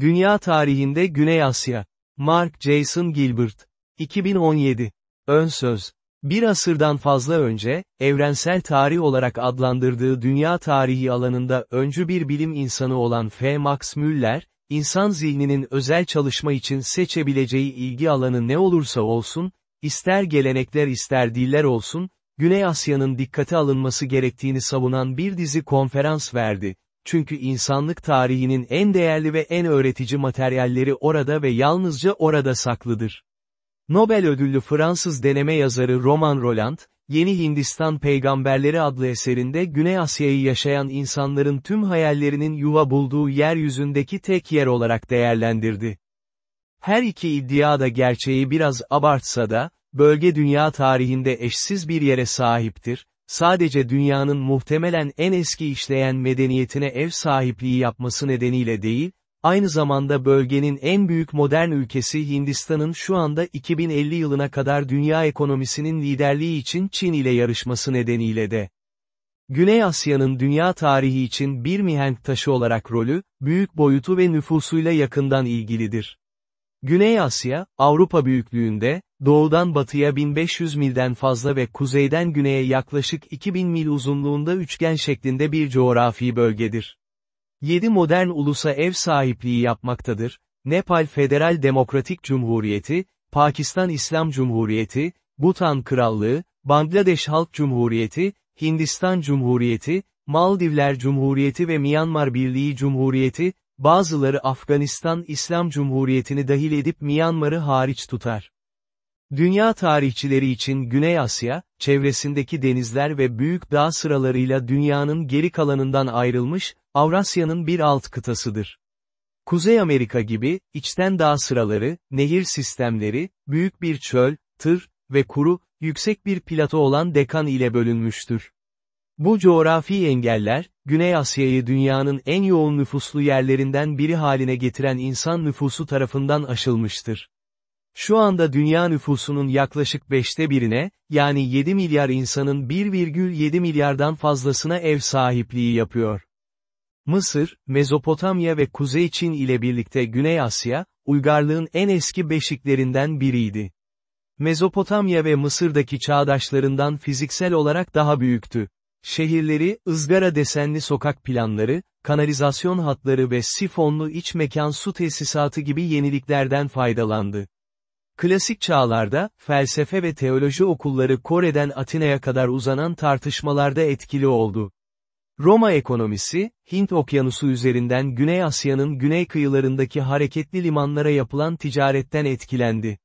Dünya tarihinde Güney Asya. Mark Jason Gilbert. 2017. Ön söz. Bir asırdan fazla önce, evrensel tarih olarak adlandırdığı dünya tarihi alanında öncü bir bilim insanı olan F. Max Müller, insan zihninin özel çalışma için seçebileceği ilgi alanı ne olursa olsun, ister gelenekler ister diller olsun, Güney Asya'nın dikkate alınması gerektiğini savunan bir dizi konferans verdi. Çünkü insanlık tarihinin en değerli ve en öğretici materyalleri orada ve yalnızca orada saklıdır. Nobel ödüllü Fransız deneme yazarı Roman Roland, Yeni Hindistan Peygamberleri adlı eserinde Güney Asya'yı yaşayan insanların tüm hayallerinin yuva bulduğu yeryüzündeki tek yer olarak değerlendirdi. Her iki iddia da gerçeği biraz abartsa da, bölge dünya tarihinde eşsiz bir yere sahiptir, sadece dünyanın muhtemelen en eski işleyen medeniyetine ev sahipliği yapması nedeniyle değil, aynı zamanda bölgenin en büyük modern ülkesi Hindistan'ın şu anda 2050 yılına kadar dünya ekonomisinin liderliği için Çin ile yarışması nedeniyle de. Güney Asya'nın dünya tarihi için bir mihenk taşı olarak rolü, büyük boyutu ve nüfusuyla yakından ilgilidir. Güney Asya, Avrupa büyüklüğünde, doğudan batıya 1500 milden fazla ve kuzeyden güneye yaklaşık 2000 mil uzunluğunda üçgen şeklinde bir coğrafi bölgedir. 7 modern ulusa ev sahipliği yapmaktadır, Nepal Federal Demokratik Cumhuriyeti, Pakistan İslam Cumhuriyeti, Bhutan Krallığı, Bangladeş Halk Cumhuriyeti, Hindistan Cumhuriyeti, Maldivler Cumhuriyeti ve Myanmar Birliği Cumhuriyeti, bazıları Afganistan İslam Cumhuriyeti'ni dahil edip Myanmar'ı hariç tutar. Dünya tarihçileri için Güney Asya, çevresindeki denizler ve büyük dağ sıralarıyla dünyanın geri kalanından ayrılmış, Avrasya'nın bir alt kıtasıdır. Kuzey Amerika gibi, içten dağ sıraları, nehir sistemleri, büyük bir çöl, tır ve kuru, yüksek bir plato olan Dekan ile bölünmüştür. Bu coğrafi engeller, Güney Asya'yı dünyanın en yoğun nüfuslu yerlerinden biri haline getiren insan nüfusu tarafından aşılmıştır. Şu anda dünya nüfusunun yaklaşık beşte birine, yani 7 milyar insanın 1,7 milyardan fazlasına ev sahipliği yapıyor. Mısır, Mezopotamya ve Kuzey Çin ile birlikte Güney Asya, uygarlığın en eski beşiklerinden biriydi. Mezopotamya ve Mısır'daki çağdaşlarından fiziksel olarak daha büyüktü. Şehirleri, ızgara desenli sokak planları, kanalizasyon hatları ve sifonlu iç mekan su tesisatı gibi yeniliklerden faydalandı. Klasik çağlarda, felsefe ve teoloji okulları Kore'den Atina'ya kadar uzanan tartışmalarda etkili oldu. Roma ekonomisi, Hint okyanusu üzerinden Güney Asya'nın güney kıyılarındaki hareketli limanlara yapılan ticaretten etkilendi.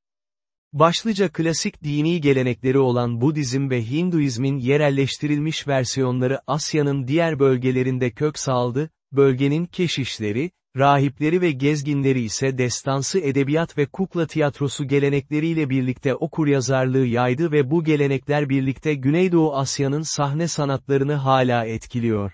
Başlıca klasik dini gelenekleri olan Budizm ve Hinduizmin yerelleştirilmiş versiyonları Asya'nın diğer bölgelerinde kök saldı, bölgenin keşişleri, rahipleri ve gezginleri ise destansı edebiyat ve kukla tiyatrosu gelenekleriyle birlikte okuryazarlığı yaydı ve bu gelenekler birlikte Güneydoğu Asya'nın sahne sanatlarını hala etkiliyor.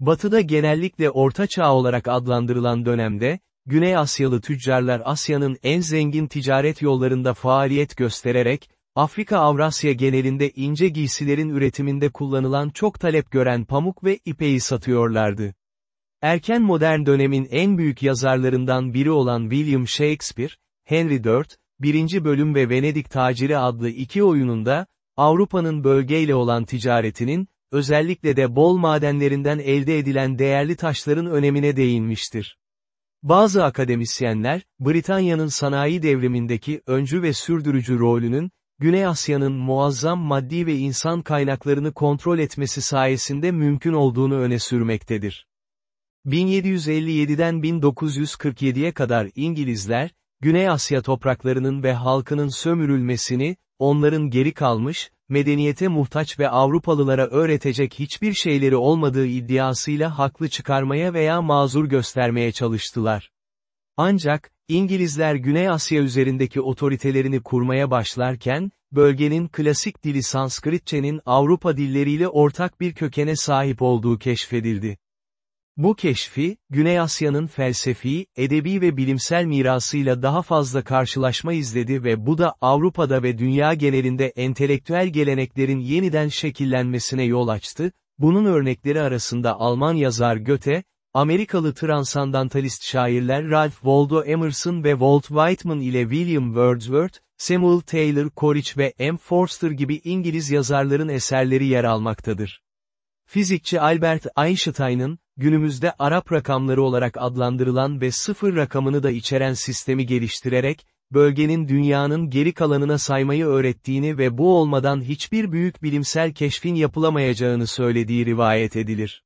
Batıda genellikle Orta Çağ olarak adlandırılan dönemde, Güney Asyalı tüccarlar Asya'nın en zengin ticaret yollarında faaliyet göstererek, Afrika-Avrasya genelinde ince giysilerin üretiminde kullanılan çok talep gören pamuk ve ipeyi satıyorlardı. Erken modern dönemin en büyük yazarlarından biri olan William Shakespeare, Henry IV, birinci bölüm ve Venedik Taciri adlı iki oyununda, Avrupa'nın bölgeyle olan ticaretinin, özellikle de bol madenlerinden elde edilen değerli taşların önemine değinmiştir. Bazı akademisyenler, Britanya'nın sanayi devrimindeki öncü ve sürdürücü rolünün, Güney Asya'nın muazzam maddi ve insan kaynaklarını kontrol etmesi sayesinde mümkün olduğunu öne sürmektedir. 1757'den 1947'ye kadar İngilizler, Güney Asya topraklarının ve halkının sömürülmesini, onların geri kalmış, medeniyete muhtaç ve Avrupalılara öğretecek hiçbir şeyleri olmadığı iddiasıyla haklı çıkarmaya veya mazur göstermeye çalıştılar. Ancak, İngilizler Güney Asya üzerindeki otoritelerini kurmaya başlarken, bölgenin klasik dili Sanskritçenin Avrupa dilleriyle ortak bir kökene sahip olduğu keşfedildi. Bu keşfi, Güney Asya'nın felsefi, edebi ve bilimsel mirasıyla daha fazla karşılaşma izledi ve bu da Avrupa'da ve dünya genelinde entelektüel geleneklerin yeniden şekillenmesine yol açtı, bunun örnekleri arasında Alman yazar Goethe, Amerikalı transandantalist şairler Ralph Waldo Emerson ve Walt Whitman ile William Wordsworth, Samuel Taylor Coleridge ve M. Forster gibi İngiliz yazarların eserleri yer almaktadır. Fizikçi Albert Einstein'ın, günümüzde Arap rakamları olarak adlandırılan ve sıfır rakamını da içeren sistemi geliştirerek, bölgenin dünyanın geri kalanına saymayı öğrettiğini ve bu olmadan hiçbir büyük bilimsel keşfin yapılamayacağını söylediği rivayet edilir.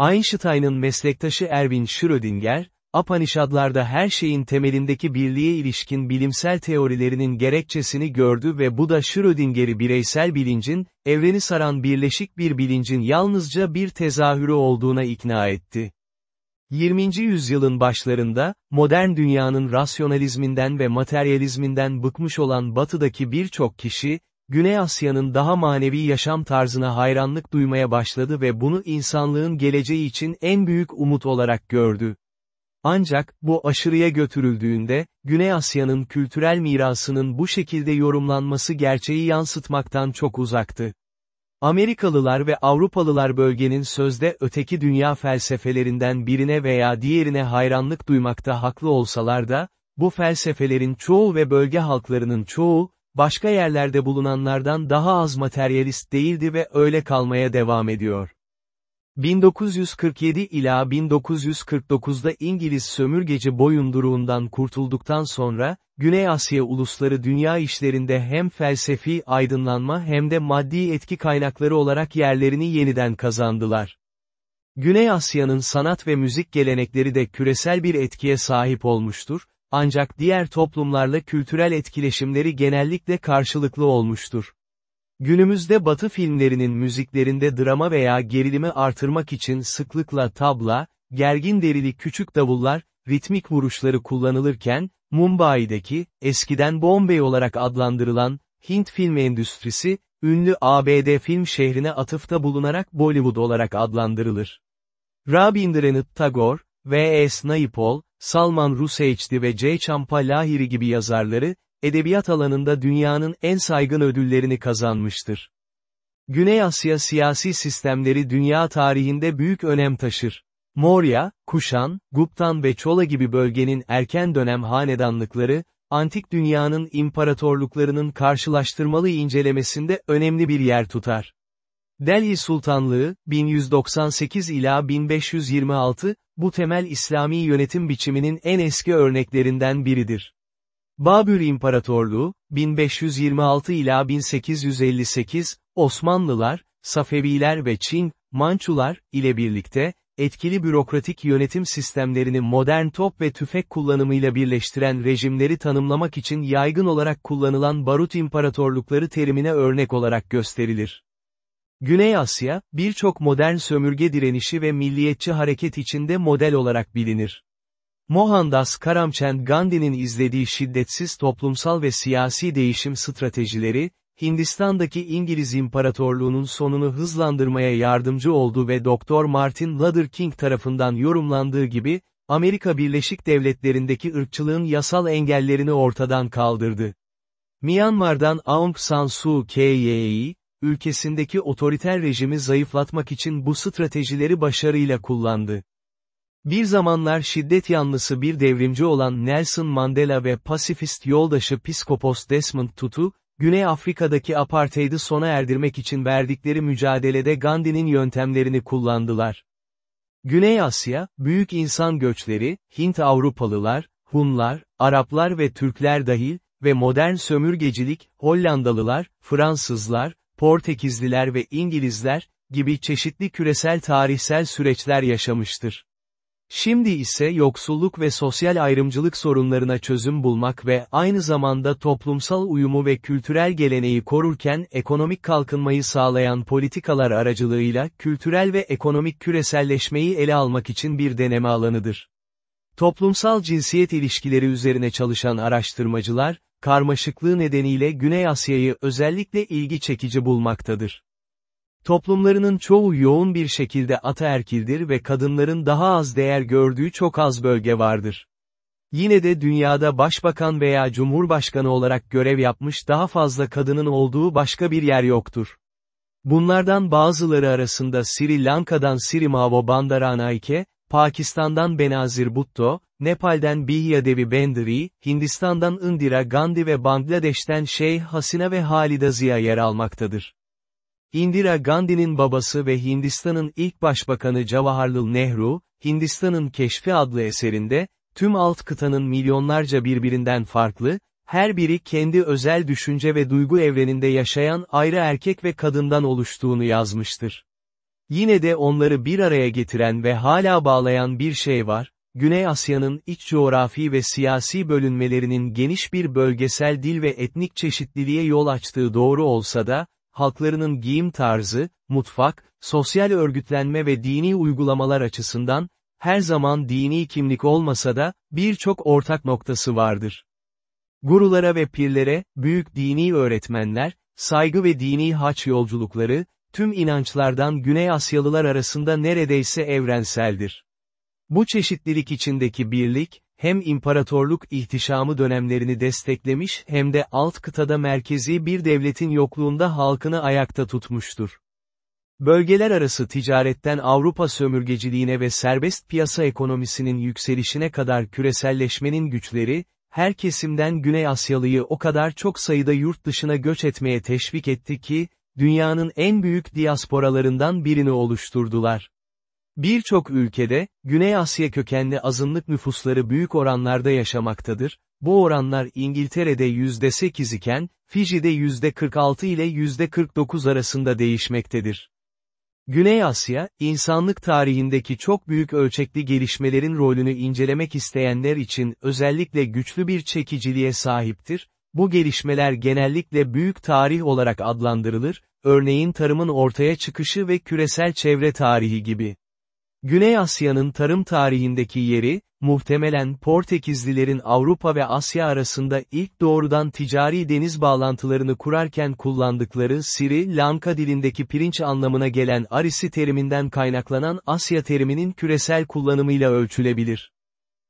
Einstein'ın meslektaşı Erwin Schrödinger, Apanişadlarda her şeyin temelindeki birliğe ilişkin bilimsel teorilerinin gerekçesini gördü ve bu da Schrödinger'i bireysel bilincin, evreni saran birleşik bir bilincin yalnızca bir tezahürü olduğuna ikna etti. 20. yüzyılın başlarında, modern dünyanın rasyonalizminden ve materyalizminden bıkmış olan batıdaki birçok kişi, Güney Asya'nın daha manevi yaşam tarzına hayranlık duymaya başladı ve bunu insanlığın geleceği için en büyük umut olarak gördü. Ancak, bu aşırıya götürüldüğünde, Güney Asya'nın kültürel mirasının bu şekilde yorumlanması gerçeği yansıtmaktan çok uzaktı. Amerikalılar ve Avrupalılar bölgenin sözde öteki dünya felsefelerinden birine veya diğerine hayranlık duymakta haklı olsalar da, bu felsefelerin çoğu ve bölge halklarının çoğu, başka yerlerde bulunanlardan daha az materyalist değildi ve öyle kalmaya devam ediyor. 1947 ila 1949'da İngiliz sömürgeci boyunduruğundan kurtulduktan sonra, Güney Asya ulusları dünya işlerinde hem felsefi aydınlanma hem de maddi etki kaynakları olarak yerlerini yeniden kazandılar. Güney Asya'nın sanat ve müzik gelenekleri de küresel bir etkiye sahip olmuştur, ancak diğer toplumlarla kültürel etkileşimleri genellikle karşılıklı olmuştur. Günümüzde Batı filmlerinin müziklerinde drama veya gerilimi artırmak için sıklıkla tabla, gergin derili küçük davullar, ritmik vuruşları kullanılırken, Mumbai'deki, eskiden Bombay olarak adlandırılan, Hint film endüstrisi, ünlü ABD film şehrine atıfta bulunarak Bollywood olarak adlandırılır. Rabindranath Tagore, V.S. Naipaul, Salman Rushdie ve J. Champa Lahiri gibi yazarları, edebiyat alanında dünyanın en saygın ödüllerini kazanmıştır. Güney Asya siyasi sistemleri dünya tarihinde büyük önem taşır. Morya, Kuşan, Guptan ve Çola gibi bölgenin erken dönem hanedanlıkları, antik dünyanın imparatorluklarının karşılaştırmalı incelemesinde önemli bir yer tutar. Delhi Sultanlığı, 1198 ila 1526, bu temel İslami yönetim biçiminin en eski örneklerinden biridir. Babür İmparatorluğu, 1526 ila 1858, Osmanlılar, Safeviler ve Çin, Mançular, ile birlikte, etkili bürokratik yönetim sistemlerini modern top ve tüfek kullanımıyla birleştiren rejimleri tanımlamak için yaygın olarak kullanılan barut imparatorlukları terimine örnek olarak gösterilir. Güney Asya, birçok modern sömürge direnişi ve milliyetçi hareket içinde model olarak bilinir. Mohandas Karamchand Gandhi'nin izlediği şiddetsiz toplumsal ve siyasi değişim stratejileri, Hindistan'daki İngiliz İmparatorluğu'nun sonunu hızlandırmaya yardımcı oldu ve Dr. Martin Luther King tarafından yorumlandığı gibi, Amerika Birleşik Devletleri'ndeki ırkçılığın yasal engellerini ortadan kaldırdı. Myanmar'dan Aung San Suu Kyi, ülkesindeki otoriter rejimi zayıflatmak için bu stratejileri başarıyla kullandı. Bir zamanlar şiddet yanlısı bir devrimci olan Nelson Mandela ve pasifist yoldaşı Piskopos Desmond Tutu, Güney Afrika'daki apartheid'i sona erdirmek için verdikleri mücadelede Gandhi'nin yöntemlerini kullandılar. Güney Asya, büyük insan göçleri, Hint Avrupalılar, Hunlar, Araplar ve Türkler dahil, ve modern sömürgecilik, Hollandalılar, Fransızlar, Portekizliler ve İngilizler, gibi çeşitli küresel tarihsel süreçler yaşamıştır. Şimdi ise yoksulluk ve sosyal ayrımcılık sorunlarına çözüm bulmak ve aynı zamanda toplumsal uyumu ve kültürel geleneği korurken ekonomik kalkınmayı sağlayan politikalar aracılığıyla kültürel ve ekonomik küreselleşmeyi ele almak için bir deneme alanıdır. Toplumsal cinsiyet ilişkileri üzerine çalışan araştırmacılar, karmaşıklığı nedeniyle Güney Asya'yı özellikle ilgi çekici bulmaktadır. Toplumlarının çoğu yoğun bir şekilde ataerkildir ve kadınların daha az değer gördüğü çok az bölge vardır. Yine de dünyada başbakan veya cumhurbaşkanı olarak görev yapmış daha fazla kadının olduğu başka bir yer yoktur. Bunlardan bazıları arasında Sri Lanka'dan Sirimavo Bandaranaike, Pakistan'dan Benazir Bhutto, Nepal'den Bihya Devi Bendri, Hindistan'dan Indira Gandhi ve Bangladeş'ten Şeyh Hasina ve Halida Ziya yer almaktadır. Indira Gandhi'nin babası ve Hindistan'ın ilk başbakanı Jawaharlal Nehru, Hindistan'ın Keşfi adlı eserinde, tüm alt kıtanın milyonlarca birbirinden farklı, her biri kendi özel düşünce ve duygu evreninde yaşayan ayrı erkek ve kadından oluştuğunu yazmıştır. Yine de onları bir araya getiren ve hala bağlayan bir şey var, Güney Asya'nın iç coğrafi ve siyasi bölünmelerinin geniş bir bölgesel dil ve etnik çeşitliliğe yol açtığı doğru olsa da, halklarının giyim tarzı, mutfak, sosyal örgütlenme ve dini uygulamalar açısından, her zaman dini kimlik olmasa da, birçok ortak noktası vardır. Gurulara ve pirlere, büyük dini öğretmenler, saygı ve dini haç yolculukları, tüm inançlardan Güney Asyalılar arasında neredeyse evrenseldir. Bu çeşitlilik içindeki birlik, hem imparatorluk ihtişamı dönemlerini desteklemiş hem de alt kıtada merkezi bir devletin yokluğunda halkını ayakta tutmuştur. Bölgeler arası ticaretten Avrupa sömürgeciliğine ve serbest piyasa ekonomisinin yükselişine kadar küreselleşmenin güçleri, her kesimden Güney Asyalıyı o kadar çok sayıda yurt dışına göç etmeye teşvik etti ki, dünyanın en büyük diasporalarından birini oluşturdular. Birçok ülkede, Güney Asya kökenli azınlık nüfusları büyük oranlarda yaşamaktadır, bu oranlar İngiltere'de %8 iken, Fiji'de %46 ile %49 arasında değişmektedir. Güney Asya, insanlık tarihindeki çok büyük ölçekli gelişmelerin rolünü incelemek isteyenler için özellikle güçlü bir çekiciliğe sahiptir, bu gelişmeler genellikle büyük tarih olarak adlandırılır, örneğin tarımın ortaya çıkışı ve küresel çevre tarihi gibi. Güney Asya'nın tarım tarihindeki yeri, muhtemelen Portekizlilerin Avrupa ve Asya arasında ilk doğrudan ticari deniz bağlantılarını kurarken kullandıkları Sri Lanka dilindeki pirinç anlamına gelen Arisi teriminden kaynaklanan Asya teriminin küresel kullanımıyla ölçülebilir.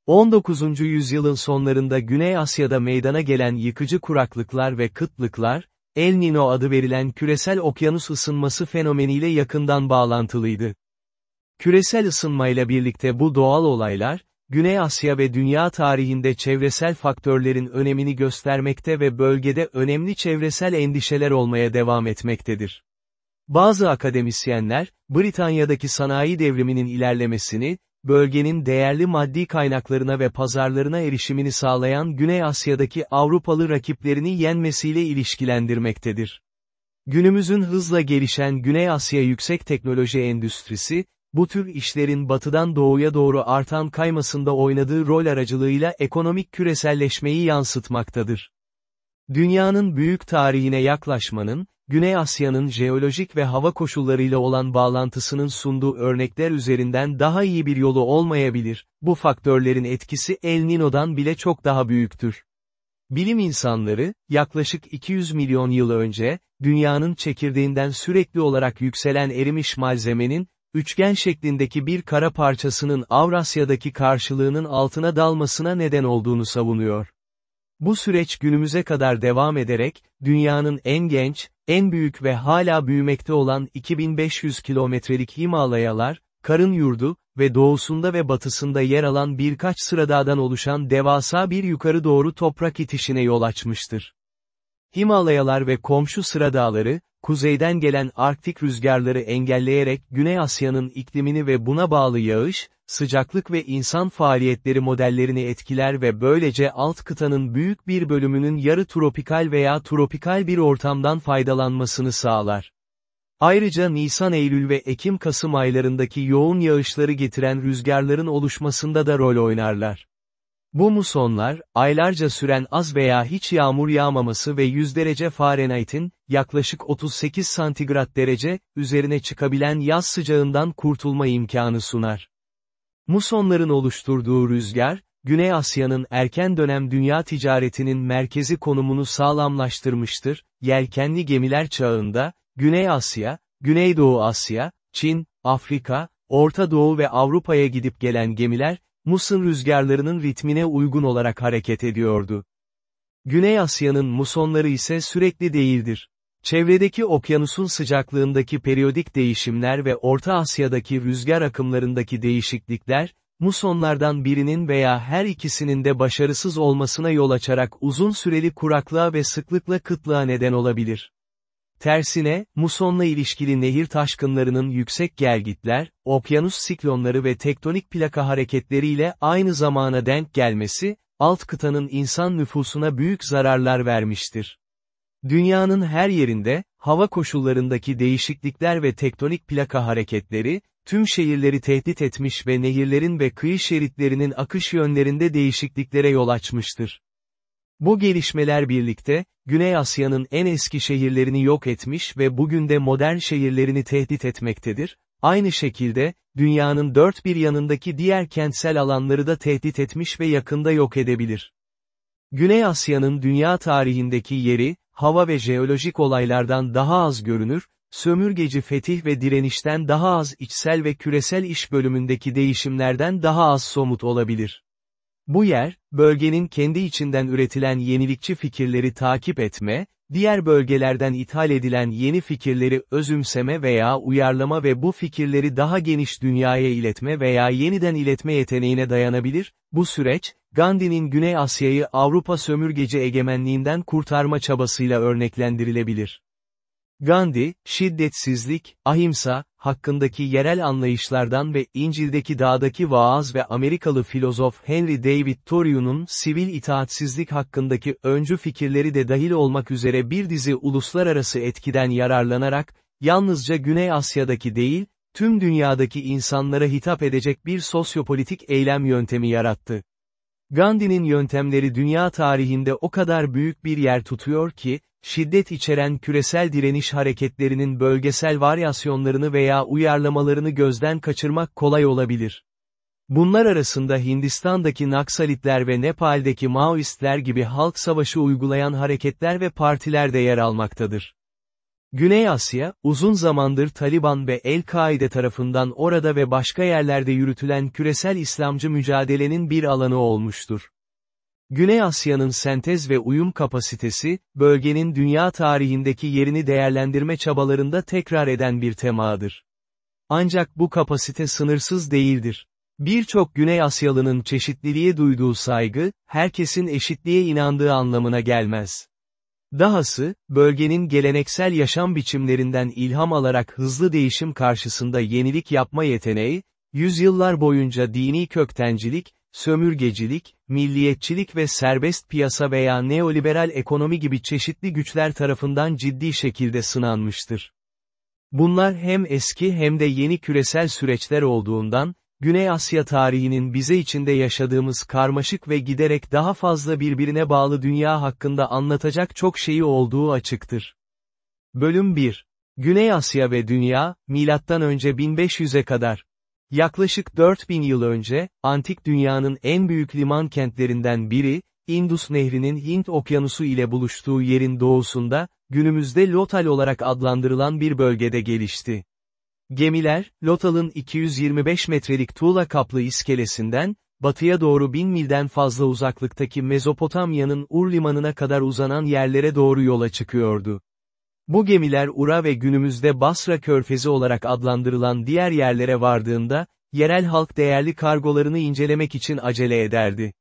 19. yüzyılın sonlarında Güney Asya'da meydana gelen yıkıcı kuraklıklar ve kıtlıklar, El Nino adı verilen küresel okyanus ısınması fenomeniyle yakından bağlantılıydı. Küresel ısınmayla birlikte bu doğal olaylar, Güney Asya ve dünya tarihinde çevresel faktörlerin önemini göstermekte ve bölgede önemli çevresel endişeler olmaya devam etmektedir. Bazı akademisyenler, Britanya'daki sanayi devriminin ilerlemesini, bölgenin değerli maddi kaynaklarına ve pazarlarına erişimini sağlayan Güney Asya'daki Avrupalı rakiplerini yenmesiyle ilişkilendirmektedir. Günümüzün hızla gelişen Güney Asya yüksek teknoloji endüstrisi, bu tür işlerin batıdan doğuya doğru artan kaymasında oynadığı rol aracılığıyla ekonomik küreselleşmeyi yansıtmaktadır. Dünyanın büyük tarihine yaklaşmanın, Güney Asya'nın jeolojik ve hava koşullarıyla olan bağlantısının sunduğu örnekler üzerinden daha iyi bir yolu olmayabilir, bu faktörlerin etkisi El Nino'dan bile çok daha büyüktür. Bilim insanları, yaklaşık 200 milyon yıl önce, dünyanın çekirdeğinden sürekli olarak yükselen erimiş malzemenin, üçgen şeklindeki bir kara parçasının Avrasya'daki karşılığının altına dalmasına neden olduğunu savunuyor. Bu süreç günümüze kadar devam ederek, dünyanın en genç, en büyük ve hala büyümekte olan 2500 kilometrelik Himalayalar, karın yurdu ve doğusunda ve batısında yer alan birkaç sıradağdan oluşan devasa bir yukarı doğru toprak itişine yol açmıştır. Himalayalar ve komşu sıradağları, kuzeyden gelen Arktik rüzgarları engelleyerek Güney Asya'nın iklimini ve buna bağlı yağış, sıcaklık ve insan faaliyetleri modellerini etkiler ve böylece alt kıtanın büyük bir bölümünün yarı tropikal veya tropikal bir ortamdan faydalanmasını sağlar. Ayrıca Nisan-Eylül ve Ekim-Kasım aylarındaki yoğun yağışları getiren rüzgarların oluşmasında da rol oynarlar. Bu musonlar, aylarca süren az veya hiç yağmur yağmaması ve 100 derece Fahrenheit'in, yaklaşık 38 santigrat derece, üzerine çıkabilen yaz sıcağından kurtulma imkanı sunar. Musonların oluşturduğu rüzgar, Güney Asya'nın erken dönem dünya ticaretinin merkezi konumunu sağlamlaştırmıştır, yelkenli gemiler çağında, Güney Asya, Güneydoğu Asya, Çin, Afrika, Orta Doğu ve Avrupa'ya gidip gelen gemiler, Muson rüzgarlarının ritmine uygun olarak hareket ediyordu. Güney Asya'nın musonları ise sürekli değildir. Çevredeki okyanusun sıcaklığındaki periyodik değişimler ve Orta Asya'daki rüzgar akımlarındaki değişiklikler, musonlardan birinin veya her ikisinin de başarısız olmasına yol açarak uzun süreli kuraklığa ve sıklıkla kıtlığa neden olabilir. Tersine, musonla ilişkili nehir taşkınlarının yüksek gelgitler, okyanus siklonları ve tektonik plaka hareketleriyle aynı zamana denk gelmesi, alt kıtanın insan nüfusuna büyük zararlar vermiştir. Dünyanın her yerinde, hava koşullarındaki değişiklikler ve tektonik plaka hareketleri, tüm şehirleri tehdit etmiş ve nehirlerin ve kıyı şeritlerinin akış yönlerinde değişikliklere yol açmıştır. Bu gelişmeler birlikte, Güney Asya'nın en eski şehirlerini yok etmiş ve bugün de modern şehirlerini tehdit etmektedir, aynı şekilde, dünyanın dört bir yanındaki diğer kentsel alanları da tehdit etmiş ve yakında yok edebilir. Güney Asya'nın dünya tarihindeki yeri, hava ve jeolojik olaylardan daha az görünür, sömürgeci fetih ve direnişten daha az içsel ve küresel iş bölümündeki değişimlerden daha az somut olabilir. Bu yer, bölgenin kendi içinden üretilen yenilikçi fikirleri takip etme, diğer bölgelerden ithal edilen yeni fikirleri özümseme veya uyarlama ve bu fikirleri daha geniş dünyaya iletme veya yeniden iletme yeteneğine dayanabilir, bu süreç, Gandhi'nin Güney Asya'yı Avrupa sömürgeci egemenliğinden kurtarma çabasıyla örneklendirilebilir. Gandhi, şiddetsizlik, ahimsa, hakkındaki yerel anlayışlardan ve İncil'deki dağdaki vaaz ve Amerikalı filozof Henry David Thoreau'nun sivil itaatsizlik hakkındaki öncü fikirleri de dahil olmak üzere bir dizi uluslararası etkiden yararlanarak, yalnızca Güney Asya'daki değil, tüm dünyadaki insanlara hitap edecek bir sosyopolitik eylem yöntemi yarattı. Gandhi'nin yöntemleri dünya tarihinde o kadar büyük bir yer tutuyor ki, şiddet içeren küresel direniş hareketlerinin bölgesel varyasyonlarını veya uyarlamalarını gözden kaçırmak kolay olabilir. Bunlar arasında Hindistan'daki Naksalitler ve Nepal'deki Maoistler gibi halk savaşı uygulayan hareketler ve partiler de yer almaktadır. Güney Asya, uzun zamandır Taliban ve El-Kaide tarafından orada ve başka yerlerde yürütülen küresel İslamcı mücadelenin bir alanı olmuştur. Güney Asya'nın sentez ve uyum kapasitesi, bölgenin dünya tarihindeki yerini değerlendirme çabalarında tekrar eden bir temadır. Ancak bu kapasite sınırsız değildir. Birçok Güney Asyalı'nın çeşitliliğe duyduğu saygı, herkesin eşitliğe inandığı anlamına gelmez. Dahası, bölgenin geleneksel yaşam biçimlerinden ilham alarak hızlı değişim karşısında yenilik yapma yeteneği, yüzyıllar boyunca dini köktencilik, sömürgecilik, milliyetçilik ve serbest piyasa veya neoliberal ekonomi gibi çeşitli güçler tarafından ciddi şekilde sınanmıştır. Bunlar hem eski hem de yeni küresel süreçler olduğundan, Güney Asya tarihinin bize içinde yaşadığımız karmaşık ve giderek daha fazla birbirine bağlı dünya hakkında anlatacak çok şeyi olduğu açıktır. Bölüm 1. Güney Asya ve Dünya, milattan önce 1500'e kadar. Yaklaşık 4000 yıl önce, antik dünyanın en büyük liman kentlerinden biri, Indus Nehri'nin Hint Okyanusu ile buluştuğu yerin doğusunda, günümüzde Lotal olarak adlandırılan bir bölgede gelişti. Gemiler, Lotal'ın 225 metrelik tuğla kaplı iskelesinden, batıya doğru bin milden fazla uzaklıktaki Mezopotamya'nın Ur limanına kadar uzanan yerlere doğru yola çıkıyordu. Bu gemiler Ura ve günümüzde Basra körfezi olarak adlandırılan diğer yerlere vardığında, yerel halk değerli kargolarını incelemek için acele ederdi.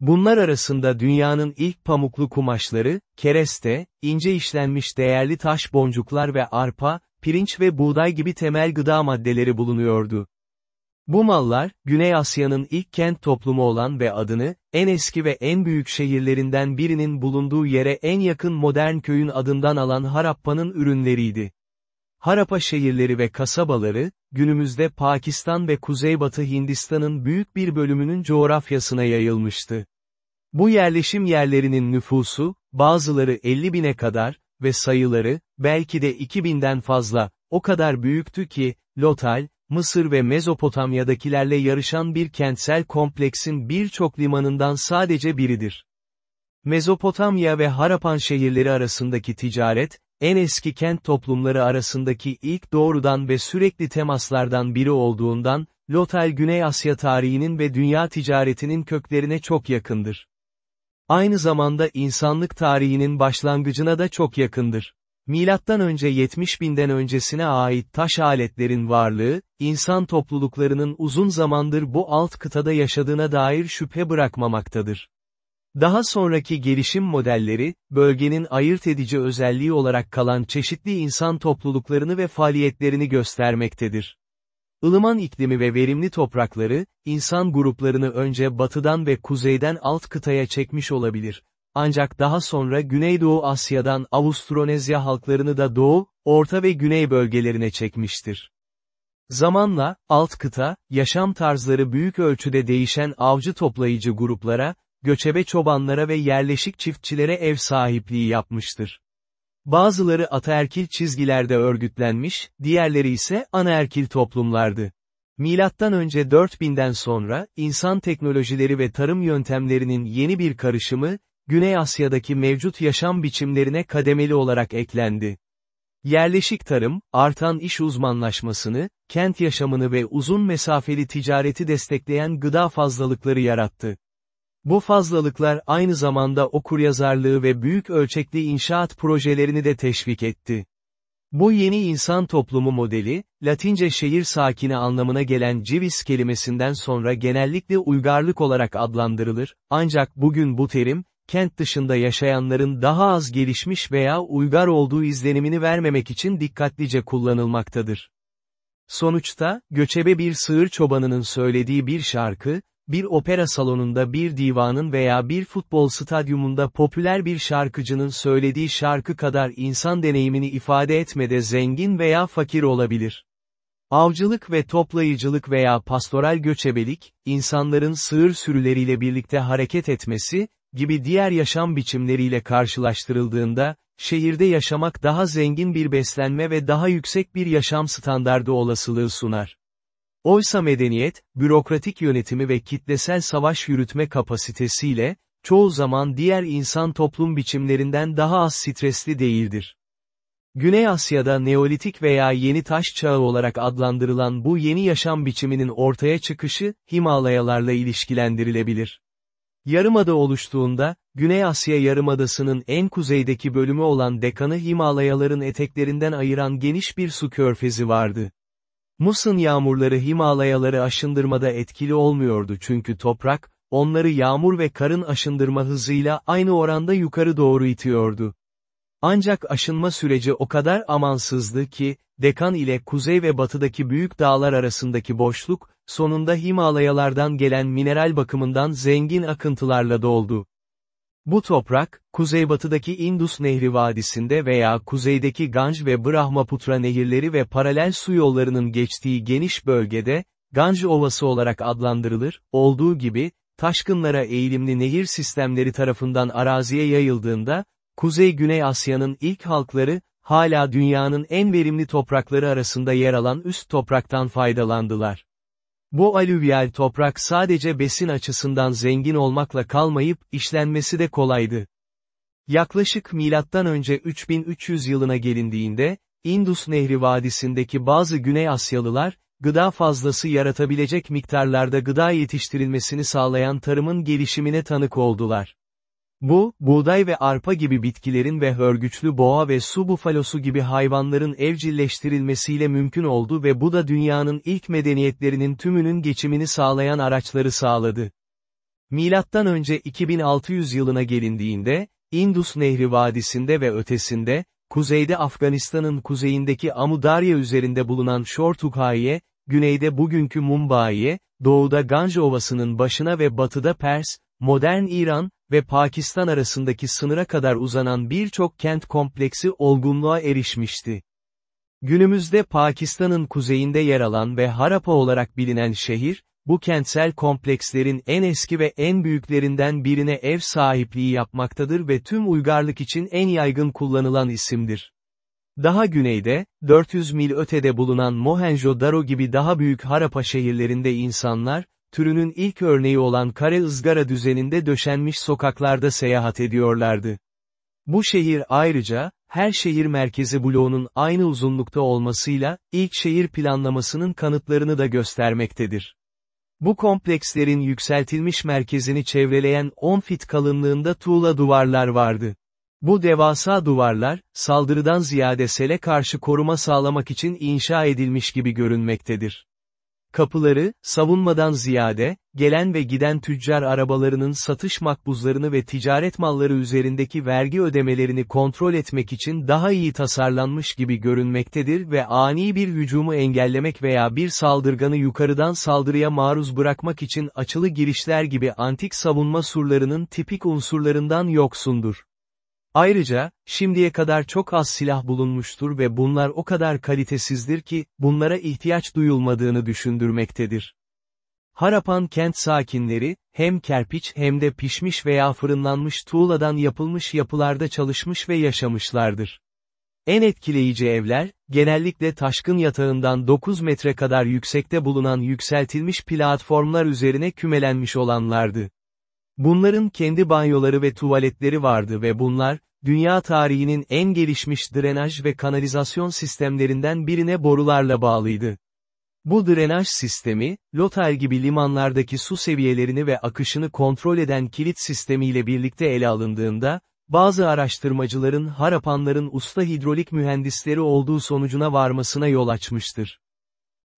Bunlar arasında dünyanın ilk pamuklu kumaşları, kereste, ince işlenmiş değerli taş boncuklar ve arpa, pirinç ve buğday gibi temel gıda maddeleri bulunuyordu. Bu mallar, Güney Asya'nın ilk kent toplumu olan ve adını, en eski ve en büyük şehirlerinden birinin bulunduğu yere en yakın modern köyün adından alan Harappa'nın ürünleriydi. Harappa şehirleri ve kasabaları, günümüzde Pakistan ve Kuzeybatı Hindistan'ın büyük bir bölümünün coğrafyasına yayılmıştı. Bu yerleşim yerlerinin nüfusu, bazıları 50 bine kadar, ve sayıları, belki de 2000'den fazla, o kadar büyüktü ki, Lotal, Mısır ve Mezopotamya'dakilerle yarışan bir kentsel kompleksin birçok limanından sadece biridir. Mezopotamya ve Harapan şehirleri arasındaki ticaret, en eski kent toplumları arasındaki ilk doğrudan ve sürekli temaslardan biri olduğundan, Lotal Güney Asya tarihinin ve dünya ticaretinin köklerine çok yakındır. Aynı zamanda insanlık tarihinin başlangıcına da çok yakındır. Milattan önce 70 binden öncesine ait taş aletlerin varlığı, insan topluluklarının uzun zamandır bu alt kıtada yaşadığına dair şüphe bırakmamaktadır. Daha sonraki gelişim modelleri, bölgenin ayırt edici özelliği olarak kalan çeşitli insan topluluklarını ve faaliyetlerini göstermektedir. Ilıman iklimi ve verimli toprakları, insan gruplarını önce batıdan ve kuzeyden alt kıtaya çekmiş olabilir. Ancak daha sonra Güneydoğu Asya'dan Avustronezya halklarını da Doğu, Orta ve Güney bölgelerine çekmiştir. Zamanla, alt kıta, yaşam tarzları büyük ölçüde değişen avcı toplayıcı gruplara, göçebe çobanlara ve yerleşik çiftçilere ev sahipliği yapmıştır. Bazıları ataerkil çizgilerde örgütlenmiş, diğerleri ise anaerkil toplumlardı. Milattan önce 4000'den sonra, insan teknolojileri ve tarım yöntemlerinin yeni bir karışımı, Güney Asya'daki mevcut yaşam biçimlerine kademeli olarak eklendi. Yerleşik tarım, artan iş uzmanlaşmasını, kent yaşamını ve uzun mesafeli ticareti destekleyen gıda fazlalıkları yarattı. Bu fazlalıklar aynı zamanda okuryazarlığı ve büyük ölçekli inşaat projelerini de teşvik etti. Bu yeni insan toplumu modeli, Latince şehir sakini anlamına gelen civis kelimesinden sonra genellikle uygarlık olarak adlandırılır, ancak bugün bu terim, kent dışında yaşayanların daha az gelişmiş veya uygar olduğu izlenimini vermemek için dikkatlice kullanılmaktadır. Sonuçta, göçebe bir sığır çobanının söylediği bir şarkı, bir opera salonunda bir divanın veya bir futbol stadyumunda popüler bir şarkıcının söylediği şarkı kadar insan deneyimini ifade etmede zengin veya fakir olabilir. Avcılık ve toplayıcılık veya pastoral göçebelik, insanların sığır sürüleriyle birlikte hareket etmesi, gibi diğer yaşam biçimleriyle karşılaştırıldığında, şehirde yaşamak daha zengin bir beslenme ve daha yüksek bir yaşam standardı olasılığı sunar. Oysa medeniyet, bürokratik yönetimi ve kitlesel savaş yürütme kapasitesiyle, çoğu zaman diğer insan toplum biçimlerinden daha az stresli değildir. Güney Asya'da Neolitik veya Yeni Taş Çağı olarak adlandırılan bu yeni yaşam biçiminin ortaya çıkışı, Himalayalarla ilişkilendirilebilir. Yarımada oluştuğunda, Güney Asya Yarımadası'nın en kuzeydeki bölümü olan Dekan'ı Himalayaların eteklerinden ayıran geniş bir su körfezi vardı. Muson yağmurları Himalayaları aşındırmada etkili olmuyordu çünkü toprak, onları yağmur ve karın aşındırma hızıyla aynı oranda yukarı doğru itiyordu. Ancak aşınma süreci o kadar amansızdı ki, Dekan ile kuzey ve batıdaki büyük dağlar arasındaki boşluk, sonunda Himalayalardan gelen mineral bakımından zengin akıntılarla doldu. Bu toprak, kuzeybatıdaki Indus Nehri Vadisi'nde veya kuzeydeki Ganj ve Brahmaputra nehirleri ve paralel su yollarının geçtiği geniş bölgede, Ganj Ovası olarak adlandırılır, olduğu gibi, taşkınlara eğilimli nehir sistemleri tarafından araziye yayıldığında, Kuzey-Güney Asya'nın ilk halkları, hala dünyanın en verimli toprakları arasında yer alan üst topraktan faydalandılar. Bu alüvyal toprak sadece besin açısından zengin olmakla kalmayıp, işlenmesi de kolaydı. Yaklaşık önce 3300 yılına gelindiğinde, Indus Nehri Vadisi'ndeki bazı Güney Asyalılar, gıda fazlası yaratabilecek miktarlarda gıda yetiştirilmesini sağlayan tarımın gelişimine tanık oldular. Bu, buğday ve arpa gibi bitkilerin ve hörgüçlü boğa ve su bufalosu gibi hayvanların evcilleştirilmesiyle mümkün oldu ve bu da dünyanın ilk medeniyetlerinin tümünün geçimini sağlayan araçları sağladı. Milattan önce 2600 yılına gelindiğinde, Indus Nehri Vadisi'nde ve ötesinde, kuzeyde Afganistan'ın kuzeyindeki Amudarya üzerinde bulunan Şortukhai'ye, güneyde bugünkü Mumbai'ye, doğuda Ganj Ovası'nın başına ve batıda Pers, modern İran, ve Pakistan arasındaki sınıra kadar uzanan birçok kent kompleksi olgunluğa erişmişti. Günümüzde Pakistan'ın kuzeyinde yer alan ve Harappa olarak bilinen şehir, bu kentsel komplekslerin en eski ve en büyüklerinden birine ev sahipliği yapmaktadır ve tüm uygarlık için en yaygın kullanılan isimdir. Daha güneyde, 400 mil ötede bulunan Mohenjo-Daro gibi daha büyük Harappa şehirlerinde insanlar, türünün ilk örneği olan kare ızgara düzeninde döşenmiş sokaklarda seyahat ediyorlardı. Bu şehir ayrıca, her şehir merkezi bloğunun aynı uzunlukta olmasıyla, ilk şehir planlamasının kanıtlarını da göstermektedir. Bu komplekslerin yükseltilmiş merkezini çevreleyen 10 fit kalınlığında tuğla duvarlar vardı. Bu devasa duvarlar, saldırıdan ziyade sele karşı koruma sağlamak için inşa edilmiş gibi görünmektedir. Kapıları, savunmadan ziyade, gelen ve giden tüccar arabalarının satış makbuzlarını ve ticaret malları üzerindeki vergi ödemelerini kontrol etmek için daha iyi tasarlanmış gibi görünmektedir ve ani bir hücumu engellemek veya bir saldırganı yukarıdan saldırıya maruz bırakmak için açılı girişler gibi antik savunma surlarının tipik unsurlarından yoksundur. Ayrıca, şimdiye kadar çok az silah bulunmuştur ve bunlar o kadar kalitesizdir ki, bunlara ihtiyaç duyulmadığını düşündürmektedir. Harapan kent sakinleri, hem kerpiç hem de pişmiş veya fırınlanmış tuğladan yapılmış yapılarda çalışmış ve yaşamışlardır. En etkileyici evler, genellikle taşkın yatağından 9 metre kadar yüksekte bulunan yükseltilmiş platformlar üzerine kümelenmiş olanlardı. Bunların kendi banyoları ve tuvaletleri vardı ve bunlar, dünya tarihinin en gelişmiş drenaj ve kanalizasyon sistemlerinden birine borularla bağlıydı. Bu drenaj sistemi, Lothal gibi limanlardaki su seviyelerini ve akışını kontrol eden kilit sistemiyle birlikte ele alındığında, bazı araştırmacıların Harapanların usta hidrolik mühendisleri olduğu sonucuna varmasına yol açmıştır.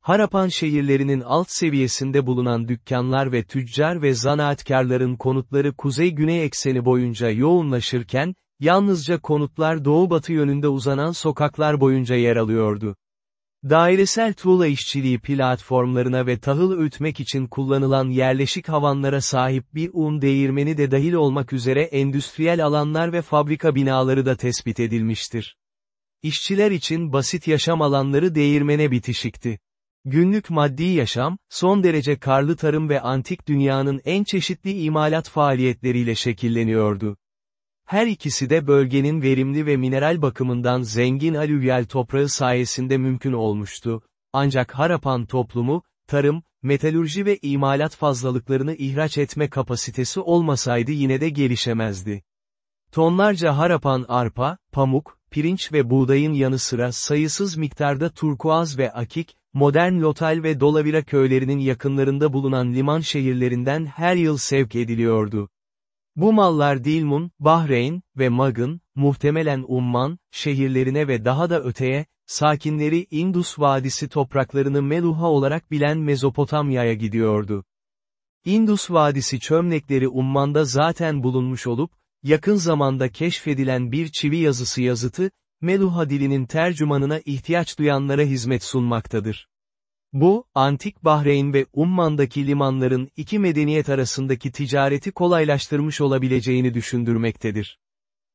Harapan şehirlerinin alt seviyesinde bulunan dükkanlar ve tüccar ve zanaatkarların konutları kuzey-güney ekseni boyunca yoğunlaşırken, yalnızca konutlar doğu-batı yönünde uzanan sokaklar boyunca yer alıyordu. Dairesel tuğla işçiliği platformlarına ve tahıl öğütmek için kullanılan yerleşik havanlara sahip bir un değirmeni de dahil olmak üzere endüstriyel alanlar ve fabrika binaları da tespit edilmiştir. İşçiler için basit yaşam alanları değirmene bitişikti. Günlük maddi yaşam, son derece karlı tarım ve antik dünyanın en çeşitli imalat faaliyetleriyle şekilleniyordu. Her ikisi de bölgenin verimli ve mineral bakımından zengin alüvyal toprağı sayesinde mümkün olmuştu. Ancak Harapan toplumu, tarım, metalürji ve imalat fazlalıklarını ihraç etme kapasitesi olmasaydı yine de gelişemezdi. Tonlarca Harapan arpa, pamuk, pirinç ve buğdayın yanı sıra sayısız miktarda turkuaz ve akik, modern Lotal ve Dolavira köylerinin yakınlarında bulunan liman şehirlerinden her yıl sevk ediliyordu. Bu mallar Dilmun, Bahreyn ve Magın, muhtemelen Umman, şehirlerine ve daha da öteye, sakinleri Indus Vadisi topraklarını Meluha olarak bilen Mezopotamya'ya gidiyordu. Indus Vadisi çömlekleri Umman'da zaten bulunmuş olup, yakın zamanda keşfedilen bir çivi yazısı yazıtı, Meluha dilinin tercümanına ihtiyaç duyanlara hizmet sunmaktadır. Bu, Antik Bahreyn ve Umman'daki limanların iki medeniyet arasındaki ticareti kolaylaştırmış olabileceğini düşündürmektedir.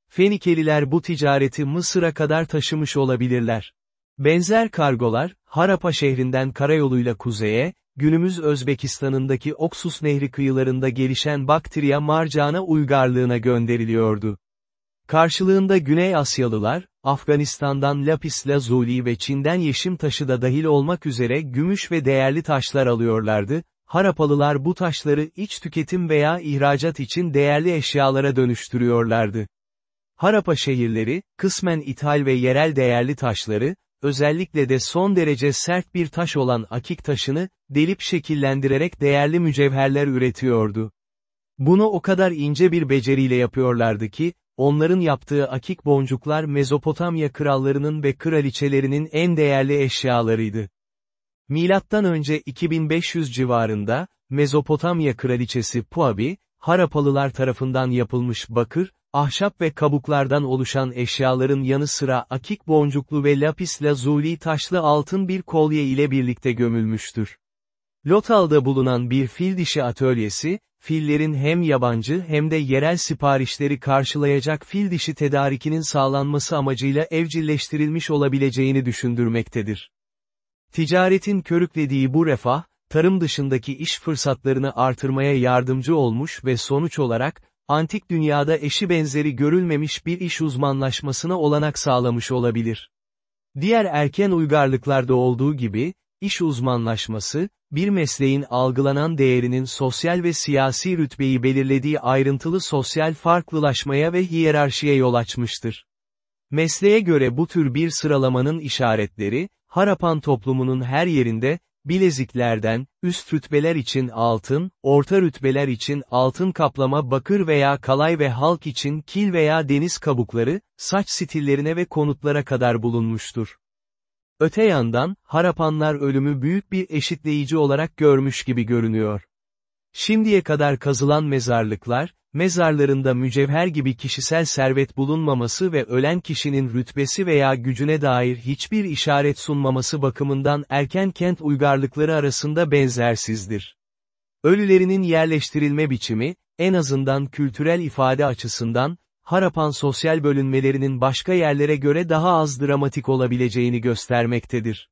Fenikeliler bu ticareti Mısır'a kadar taşımış olabilirler. Benzer kargolar, Harapa şehrinden karayoluyla kuzeye, günümüz Özbekistan'ındaki Oksus Nehri kıyılarında gelişen Baktriya marcana uygarlığına gönderiliyordu. Karşılığında Güney Asyalılar, Afganistan'dan lapis lazuli ve Çin'den yeşim taşı da dahil olmak üzere gümüş ve değerli taşlar alıyorlardı, Harapalılar bu taşları iç tüketim veya ihracat için değerli eşyalara dönüştürüyorlardı. Harapa şehirleri, kısmen ithal ve yerel değerli taşları, özellikle de son derece sert bir taş olan akik taşını, delip şekillendirerek değerli mücevherler üretiyordu. Bunu o kadar ince bir beceriyle yapıyorlardı ki, onların yaptığı akik boncuklar Mezopotamya krallarının ve kraliçelerinin en değerli eşyalarıydı. Milattan önce 2500 civarında, Mezopotamya kraliçesi Puabi, Harapalılar tarafından yapılmış bakır, ahşap ve kabuklardan oluşan eşyaların yanı sıra akik boncuklu ve lapis lazuli taşlı altın bir kolye ile birlikte gömülmüştür. Lotal'da bulunan bir fil dişi atölyesi, fillerin hem yabancı hem de yerel siparişleri karşılayacak fil dişi tedarikinin sağlanması amacıyla evcilleştirilmiş olabileceğini düşündürmektedir. Ticaretin körüklediği bu refah, tarım dışındaki iş fırsatlarını artırmaya yardımcı olmuş ve sonuç olarak, antik dünyada eşi benzeri görülmemiş bir iş uzmanlaşmasına olanak sağlamış olabilir. Diğer erken uygarlıklarda olduğu gibi, iş uzmanlaşması, bir mesleğin algılanan değerinin sosyal ve siyasi rütbeyi belirlediği ayrıntılı sosyal farklılaşmaya ve hiyerarşiye yol açmıştır. Mesleğe göre bu tür bir sıralamanın işaretleri, Harapan toplumunun her yerinde, bileziklerden, üst rütbeler için altın, orta rütbeler için altın kaplama bakır veya kalay ve halk için kil veya deniz kabukları, saç stillerine ve konutlara kadar bulunmuştur. Öte yandan, Harapanlar ölümü büyük bir eşitleyici olarak görmüş gibi görünüyor. Şimdiye kadar kazılan mezarlıklar, mezarlarında mücevher gibi kişisel servet bulunmaması ve ölen kişinin rütbesi veya gücüne dair hiçbir işaret sunmaması bakımından erken kent uygarlıkları arasında benzersizdir. Ölülerinin yerleştirilme biçimi, en azından kültürel ifade açısından, Harapan sosyal bölünmelerinin başka yerlere göre daha az dramatik olabileceğini göstermektedir.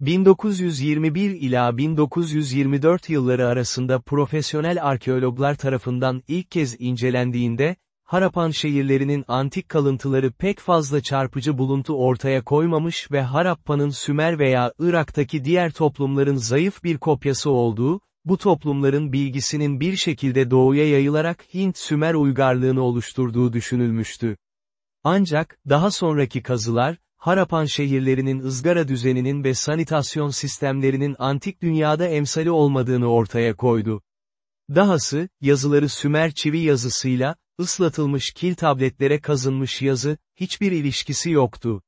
1921 ila 1924 yılları arasında profesyonel arkeologlar tarafından ilk kez incelendiğinde, Harapan şehirlerinin antik kalıntıları pek fazla çarpıcı buluntu ortaya koymamış ve Harappa'nın Sümer veya Irak'taki diğer toplumların zayıf bir kopyası olduğu, bu toplumların bilgisinin bir şekilde doğuya yayılarak Hint-Sümer uygarlığını oluşturduğu düşünülmüştü. Ancak, daha sonraki kazılar, Harapan şehirlerinin ızgara düzeninin ve sanitasyon sistemlerinin antik dünyada emsali olmadığını ortaya koydu. Dahası, yazıları Sümer çivi yazısıyla, ıslatılmış kil tabletlere kazınmış yazı, hiçbir ilişkisi yoktu.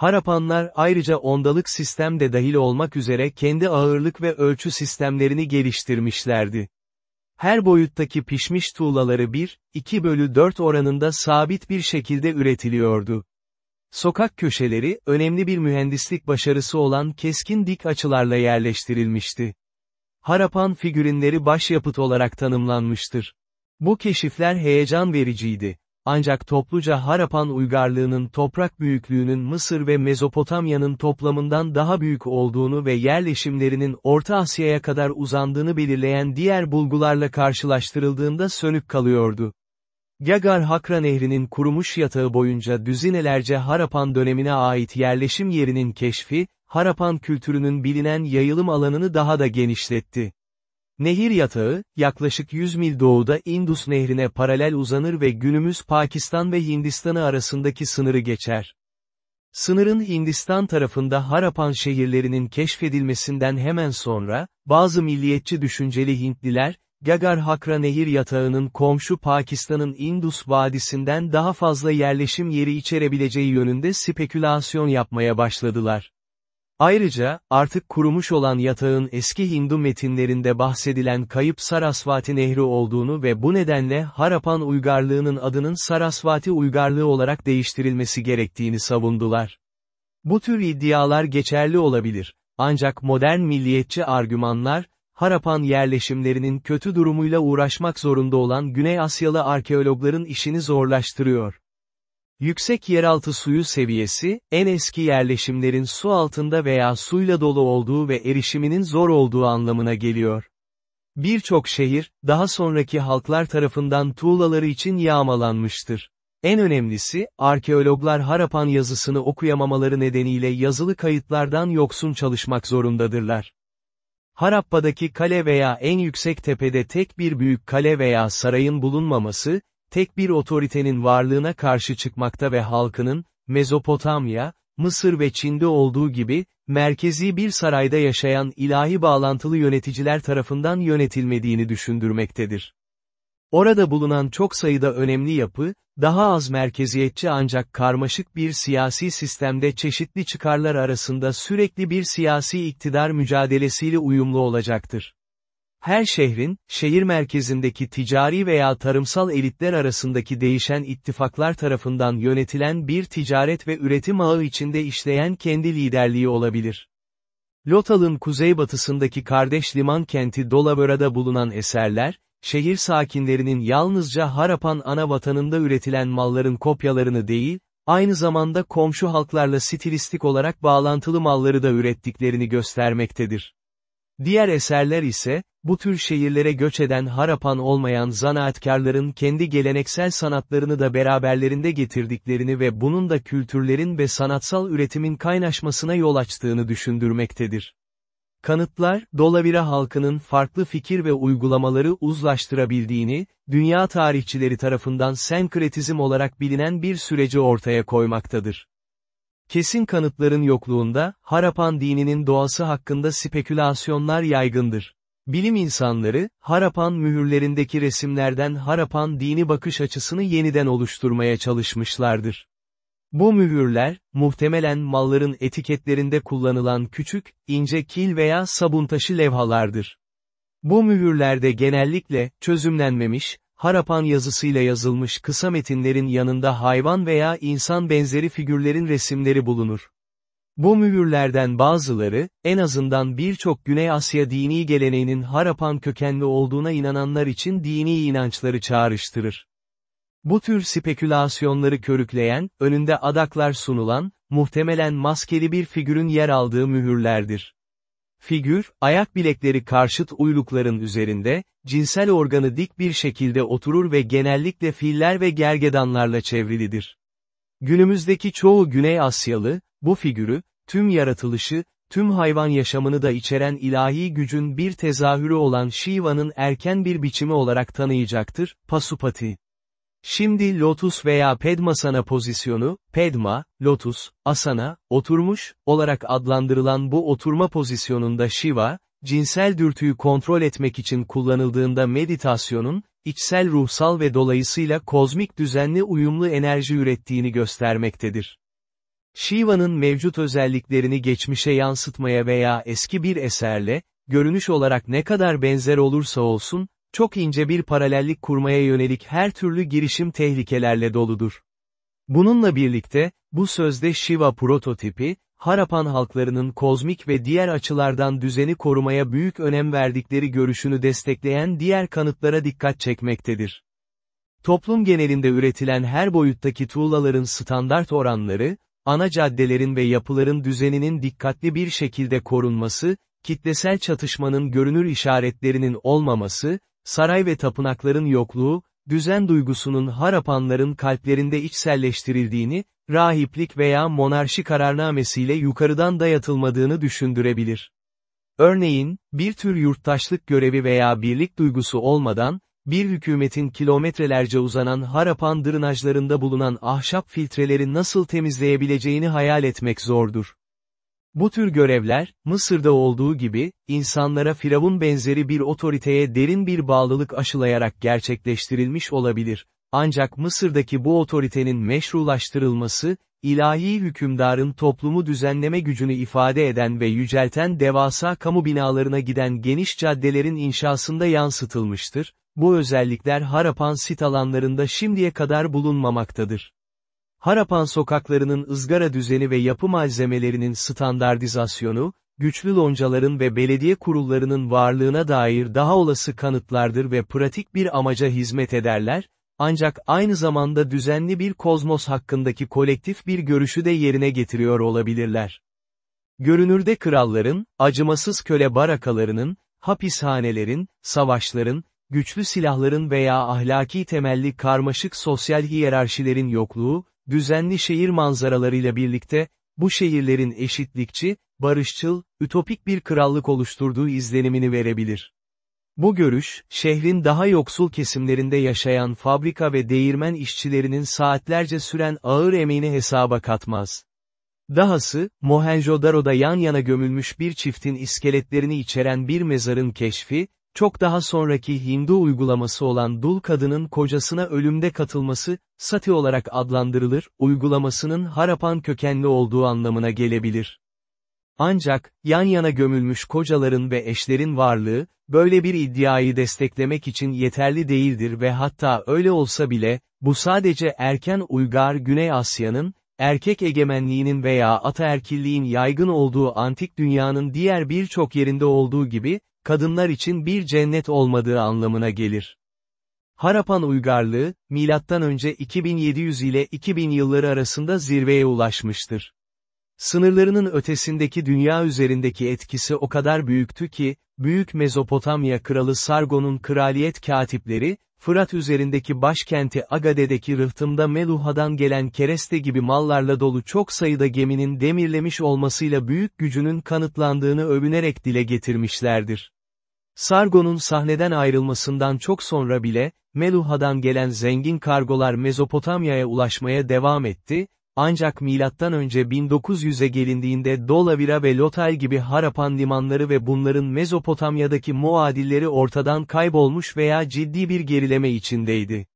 Harapanlar ayrıca ondalık sistem de dahil olmak üzere kendi ağırlık ve ölçü sistemlerini geliştirmişlerdi. Her boyuttaki pişmiş tuğlaları 1, 2 bölü 4 oranında sabit bir şekilde üretiliyordu. Sokak köşeleri, önemli bir mühendislik başarısı olan keskin dik açılarla yerleştirilmişti. Harapan figürinleri başyapıt olarak tanımlanmıştır. Bu keşifler heyecan vericiydi. Ancak topluca Harapan uygarlığının toprak büyüklüğünün Mısır ve Mezopotamya'nın toplamından daha büyük olduğunu ve yerleşimlerinin Orta Asya'ya kadar uzandığını belirleyen diğer bulgularla karşılaştırıldığında sönük kalıyordu. Gagar Hakra Nehri'nin kurumuş yatağı boyunca düzinelerce Harapan dönemine ait yerleşim yerinin keşfi, Harapan kültürünün bilinen yayılım alanını daha da genişletti. Nehir yatağı, yaklaşık 100 mil doğuda Indus Nehri'ne paralel uzanır ve günümüz Pakistan ve Hindistan'ı arasındaki sınırı geçer. Sınırın Hindistan tarafında Harapan şehirlerinin keşfedilmesinden hemen sonra, bazı milliyetçi düşünceli Hintliler, Gagar Hakra Nehir yatağının komşu Pakistan'ın Indus Vadisi'nden daha fazla yerleşim yeri içerebileceği yönünde spekülasyon yapmaya başladılar. Ayrıca, artık kurumuş olan yatağın eski Hindu metinlerinde bahsedilen kayıp Sarasvati Nehri olduğunu ve bu nedenle Harapan uygarlığının adının Sarasvati uygarlığı olarak değiştirilmesi gerektiğini savundular. Bu tür iddialar geçerli olabilir. Ancak modern milliyetçi argümanlar, Harapan yerleşimlerinin kötü durumuyla uğraşmak zorunda olan Güney Asyalı arkeologların işini zorlaştırıyor. Yüksek yeraltı suyu seviyesi, en eski yerleşimlerin su altında veya suyla dolu olduğu ve erişiminin zor olduğu anlamına geliyor. Birçok şehir, daha sonraki halklar tarafından tuğlaları için yağmalanmıştır. En önemlisi, arkeologlar Harapan yazısını okuyamamaları nedeniyle yazılı kayıtlardan yoksun çalışmak zorundadırlar. Harappa'daki kale veya en yüksek tepede tek bir büyük kale veya sarayın bulunmaması, tek bir otoritenin varlığına karşı çıkmakta ve halkının, Mezopotamya, Mısır ve Çin'de olduğu gibi, merkezi bir sarayda yaşayan ilahi bağlantılı yöneticiler tarafından yönetilmediğini düşündürmektedir. Orada bulunan çok sayıda önemli yapı, daha az merkeziyetçi ancak karmaşık bir siyasi sistemde çeşitli çıkarlar arasında sürekli bir siyasi iktidar mücadelesiyle uyumlu olacaktır. Her şehrin, şehir merkezindeki ticari veya tarımsal elitler arasındaki değişen ittifaklar tarafından yönetilen bir ticaret ve üretim ağı içinde işleyen kendi liderliği olabilir. Lotal'ın kuzeybatısındaki kardeş liman kenti Dolavera'da bulunan eserler, şehir sakinlerinin yalnızca Harapan ana vatanında üretilen malların kopyalarını değil, aynı zamanda komşu halklarla stilistik olarak bağlantılı malları da ürettiklerini göstermektedir. Diğer eserler ise, bu tür şehirlere göç eden Harapan olmayan zanaatkarların kendi geleneksel sanatlarını da beraberlerinde getirdiklerini ve bunun da kültürlerin ve sanatsal üretimin kaynaşmasına yol açtığını düşündürmektedir. Kanıtlar, Dolavira halkının farklı fikir ve uygulamaları uzlaştırabildiğini, dünya tarihçileri tarafından senkretizm olarak bilinen bir süreci ortaya koymaktadır. Kesin kanıtların yokluğunda, Harapan dininin doğası hakkında spekülasyonlar yaygındır. Bilim insanları, Harapan mühürlerindeki resimlerden Harapan dini bakış açısını yeniden oluşturmaya çalışmışlardır. Bu mühürler, muhtemelen malların etiketlerinde kullanılan küçük, ince kil veya sabun taşı levhalardır. Bu mühürlerde genellikle, çözümlenmemiş, Harapan yazısıyla yazılmış kısa metinlerin yanında hayvan veya insan benzeri figürlerin resimleri bulunur. Bu mühürlerden bazıları, en azından birçok Güney Asya dini geleneğinin Harapan kökenli olduğuna inananlar için dini inançları çağrıştırır. Bu tür spekülasyonları körükleyen, önünde adaklar sunulan, muhtemelen maskeli bir figürün yer aldığı mühürlerdir. Figür, ayak bilekleri karşıt uylukların üzerinde, cinsel organı dik bir şekilde oturur ve genellikle filler ve gergedanlarla çevrilidir. Günümüzdeki çoğu Güney Asyalı, bu figürü, tüm yaratılışı, tüm hayvan yaşamını da içeren ilahi gücün bir tezahürü olan Shiva'nın erken bir biçimi olarak tanıyacaktır, Pasupati. Şimdi lotus veya pedmasana pozisyonu, pedma, lotus, asana, oturmuş, olarak adlandırılan bu oturma pozisyonunda Shiva, cinsel dürtüyü kontrol etmek için kullanıldığında meditasyonun, içsel ruhsal ve dolayısıyla kozmik düzenli uyumlu enerji ürettiğini göstermektedir. Shiva'nın mevcut özelliklerini geçmişe yansıtmaya veya eski bir eserle, görünüş olarak ne kadar benzer olursa olsun, çok ince bir paralellik kurmaya yönelik her türlü girişim tehlikelerle doludur. Bununla birlikte, bu sözde Shiva prototipi, Harapan halklarının kozmik ve diğer açılardan düzeni korumaya büyük önem verdikleri görüşünü destekleyen diğer kanıtlara dikkat çekmektedir. Toplum genelinde üretilen her boyuttaki tuğlaların standart oranları, ana caddelerin ve yapıların düzeninin dikkatli bir şekilde korunması, kitlesel çatışmanın görünür işaretlerinin olmaması, saray ve tapınakların yokluğu, düzen duygusunun Harapanların kalplerinde içselleştirildiğini, rahiplik veya monarşi kararnamesiyle yukarıdan dayatılmadığını düşündürebilir. Örneğin, bir tür yurttaşlık görevi veya birlik duygusu olmadan, bir hükümetin kilometrelerce uzanan Harapan drenajlarında bulunan ahşap filtreleri nasıl temizleyebileceğini hayal etmek zordur. Bu tür görevler, Mısır'da olduğu gibi, insanlara firavun benzeri bir otoriteye derin bir bağlılık aşılayarak gerçekleştirilmiş olabilir. Ancak Mısır'daki bu otoritenin meşrulaştırılması, ilahi hükümdarın toplumu düzenleme gücünü ifade eden ve yücelten devasa kamu binalarına giden geniş caddelerin inşasında yansıtılmıştır, bu özellikler Harapan sit alanlarında şimdiye kadar bulunmamaktadır. Harapan sokaklarının ızgara düzeni ve yapı malzemelerinin standartizasyonu, güçlü loncaların ve belediye kurullarının varlığına dair daha olası kanıtlardır ve pratik bir amaca hizmet ederler, ancak aynı zamanda düzenli bir kozmos hakkındaki kolektif bir görüşü de yerine getiriyor olabilirler. Görünürde kralların, acımasız köle barakalarının, hapishanelerin, savaşların, güçlü silahların veya ahlaki temelli karmaşık sosyal hiyerarşilerin yokluğu, düzenli şehir manzaralarıyla birlikte, bu şehirlerin eşitlikçi, barışçıl, ütopik bir krallık oluşturduğu izlenimini verebilir. Bu görüş, şehrin daha yoksul kesimlerinde yaşayan fabrika ve değirmen işçilerinin saatlerce süren ağır emeğini hesaba katmaz. Dahası, Mohenjo-Daro'da yan yana gömülmüş bir çiftin iskeletlerini içeren bir mezarın keşfi, çok daha sonraki Hindu uygulaması olan dul kadının kocasına ölümde katılması, sati olarak adlandırılır, uygulamasının Harapan kökenli olduğu anlamına gelebilir. Ancak, yan yana gömülmüş kocaların ve eşlerin varlığı, böyle bir iddiayı desteklemek için yeterli değildir ve hatta öyle olsa bile, bu sadece erken uygar Güney Asya'nın, erkek egemenliğinin veya ataerkilliğin yaygın olduğu antik dünyanın diğer birçok yerinde olduğu gibi, kadınlar için bir cennet olmadığı anlamına gelir. Harapan uygarlığı, önce 2700 ile 2000 yılları arasında zirveye ulaşmıştır. Sınırlarının ötesindeki dünya üzerindeki etkisi o kadar büyüktü ki, Büyük Mezopotamya kralı Sargon'un kraliyet katipleri, Fırat üzerindeki başkenti Agade'deki rıhtımda Meluha'dan gelen kereste gibi mallarla dolu çok sayıda geminin demirlemiş olmasıyla büyük gücünün kanıtlandığını övünerek dile getirmişlerdir. Sargon'un sahneden ayrılmasından çok sonra bile, Meluha'dan gelen zengin kargolar Mezopotamya'ya ulaşmaya devam etti, ancak önce 1900'e gelindiğinde Dolavira ve Lotal gibi Harapan limanları ve bunların Mezopotamya'daki muadilleri ortadan kaybolmuş veya ciddi bir gerileme içindeydi.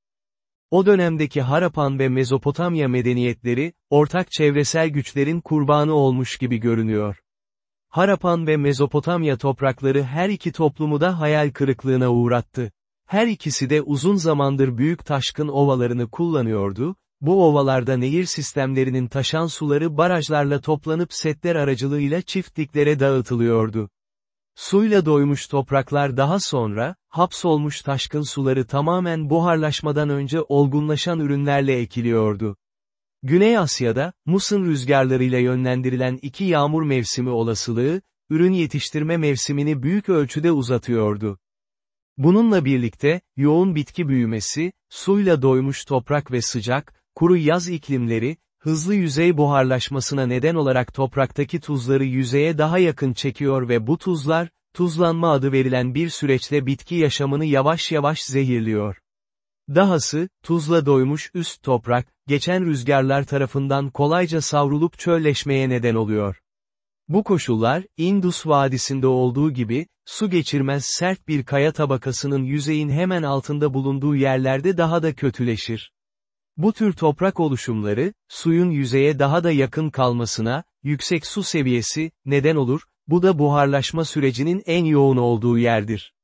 O dönemdeki Harapan ve Mezopotamya medeniyetleri, ortak çevresel güçlerin kurbanı olmuş gibi görünüyor. Harapan ve Mezopotamya toprakları her iki toplumu da hayal kırıklığına uğrattı. Her ikisi de uzun zamandır büyük taşkın ovalarını kullanıyordu, bu ovalarda nehir sistemlerinin taşan suları barajlarla toplanıp setler aracılığıyla çiftliklere dağıtılıyordu. Suyla doymuş topraklar daha sonra, hapsolmuş taşkın suları tamamen buharlaşmadan önce olgunlaşan ürünlerle ekiliyordu. Güney Asya'da, musun rüzgarlarıyla yönlendirilen iki yağmur mevsimi olasılığı, ürün yetiştirme mevsimini büyük ölçüde uzatıyordu. Bununla birlikte, yoğun bitki büyümesi, suyla doymuş toprak ve sıcak, kuru yaz iklimleri, hızlı yüzey buharlaşmasına neden olarak topraktaki tuzları yüzeye daha yakın çekiyor ve bu tuzlar, tuzlanma adı verilen bir süreçte bitki yaşamını yavaş yavaş zehirliyor. Dahası, tuzla doymuş üst toprak, geçen rüzgarlar tarafından kolayca savrulup çölleşmeye neden oluyor. Bu koşullar, Indus Vadisi'nde olduğu gibi, su geçirmez sert bir kaya tabakasının yüzeyin hemen altında bulunduğu yerlerde daha da kötüleşir. Bu tür toprak oluşumları, suyun yüzeye daha da yakın kalmasına, yüksek su seviyesi, neden olur, bu da buharlaşma sürecinin en yoğun olduğu yerdir.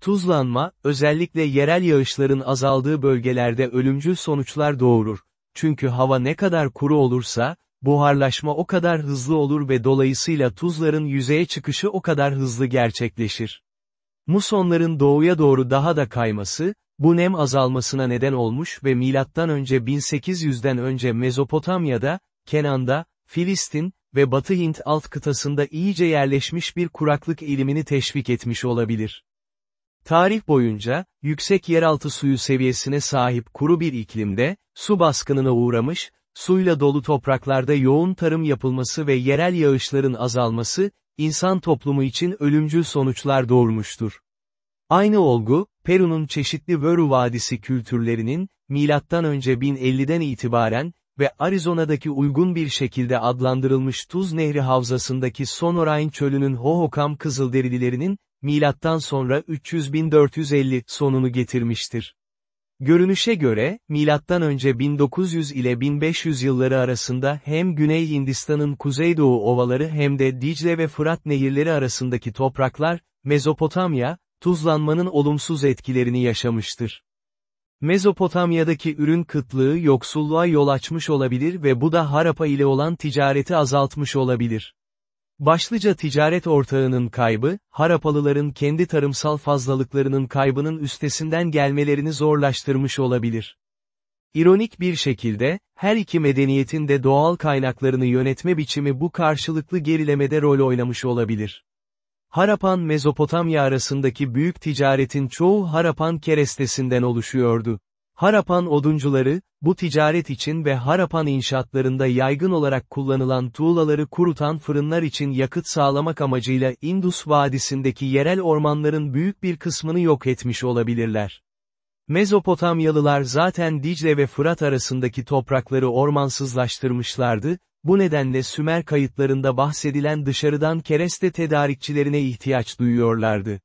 Tuzlanma, özellikle yerel yağışların azaldığı bölgelerde ölümcül sonuçlar doğurur. Çünkü hava ne kadar kuru olursa, buharlaşma o kadar hızlı olur ve dolayısıyla tuzların yüzeye çıkışı o kadar hızlı gerçekleşir. Musonların doğuya doğru daha da kayması, bu nem azalmasına neden olmuş ve önce 1800'den önce Mezopotamya'da, Kenan'da, Filistin ve Batı Hint alt kıtasında iyice yerleşmiş bir kuraklık eğilimini teşvik etmiş olabilir. Tarih boyunca, yüksek yeraltı suyu seviyesine sahip kuru bir iklimde, su baskınına uğramış, suyla dolu topraklarda yoğun tarım yapılması ve yerel yağışların azalması, insan toplumu için ölümcül sonuçlar doğurmuştur. Aynı olgu, Peru'nun çeşitli Vöru Vadisi kültürlerinin, önce 1050'den itibaren ve Arizona'daki uygun bir şekilde adlandırılmış Tuz Nehri Havzası'ndaki Sonorain Çölü'nün Hohokam Kızılderililerinin, milattan sonra 300-1450 sonunu getirmiştir. Görünüşe göre, milattan önce 1900 ile 1500 yılları arasında hem Güney Hindistan'ın kuzeydoğu ovaları hem de Dicle ve Fırat nehirleri arasındaki topraklar, Mezopotamya, tuzlanmanın olumsuz etkilerini yaşamıştır. Mezopotamya'daki ürün kıtlığı yoksulluğa yol açmış olabilir ve bu da Harapa ile olan ticareti azaltmış olabilir. Başlıca ticaret ortağının kaybı, Harapalıların kendi tarımsal fazlalıklarının kaybının üstesinden gelmelerini zorlaştırmış olabilir. İronik bir şekilde, her iki medeniyetin de doğal kaynaklarını yönetme biçimi bu karşılıklı gerilemede rol oynamış olabilir. Harapan Mezopotamya arasındaki büyük ticaretin çoğu Harapan kerestesinden oluşuyordu. Harapan oduncuları, bu ticaret için ve Harapan inşaatlarında yaygın olarak kullanılan tuğlaları kurutan fırınlar için yakıt sağlamak amacıyla Indus Vadisi'ndeki yerel ormanların büyük bir kısmını yok etmiş olabilirler. Mezopotamyalılar zaten Dicle ve Fırat arasındaki toprakları ormansızlaştırmışlardı, bu nedenle Sümer kayıtlarında bahsedilen dışarıdan kereste tedarikçilerine ihtiyaç duyuyorlardı.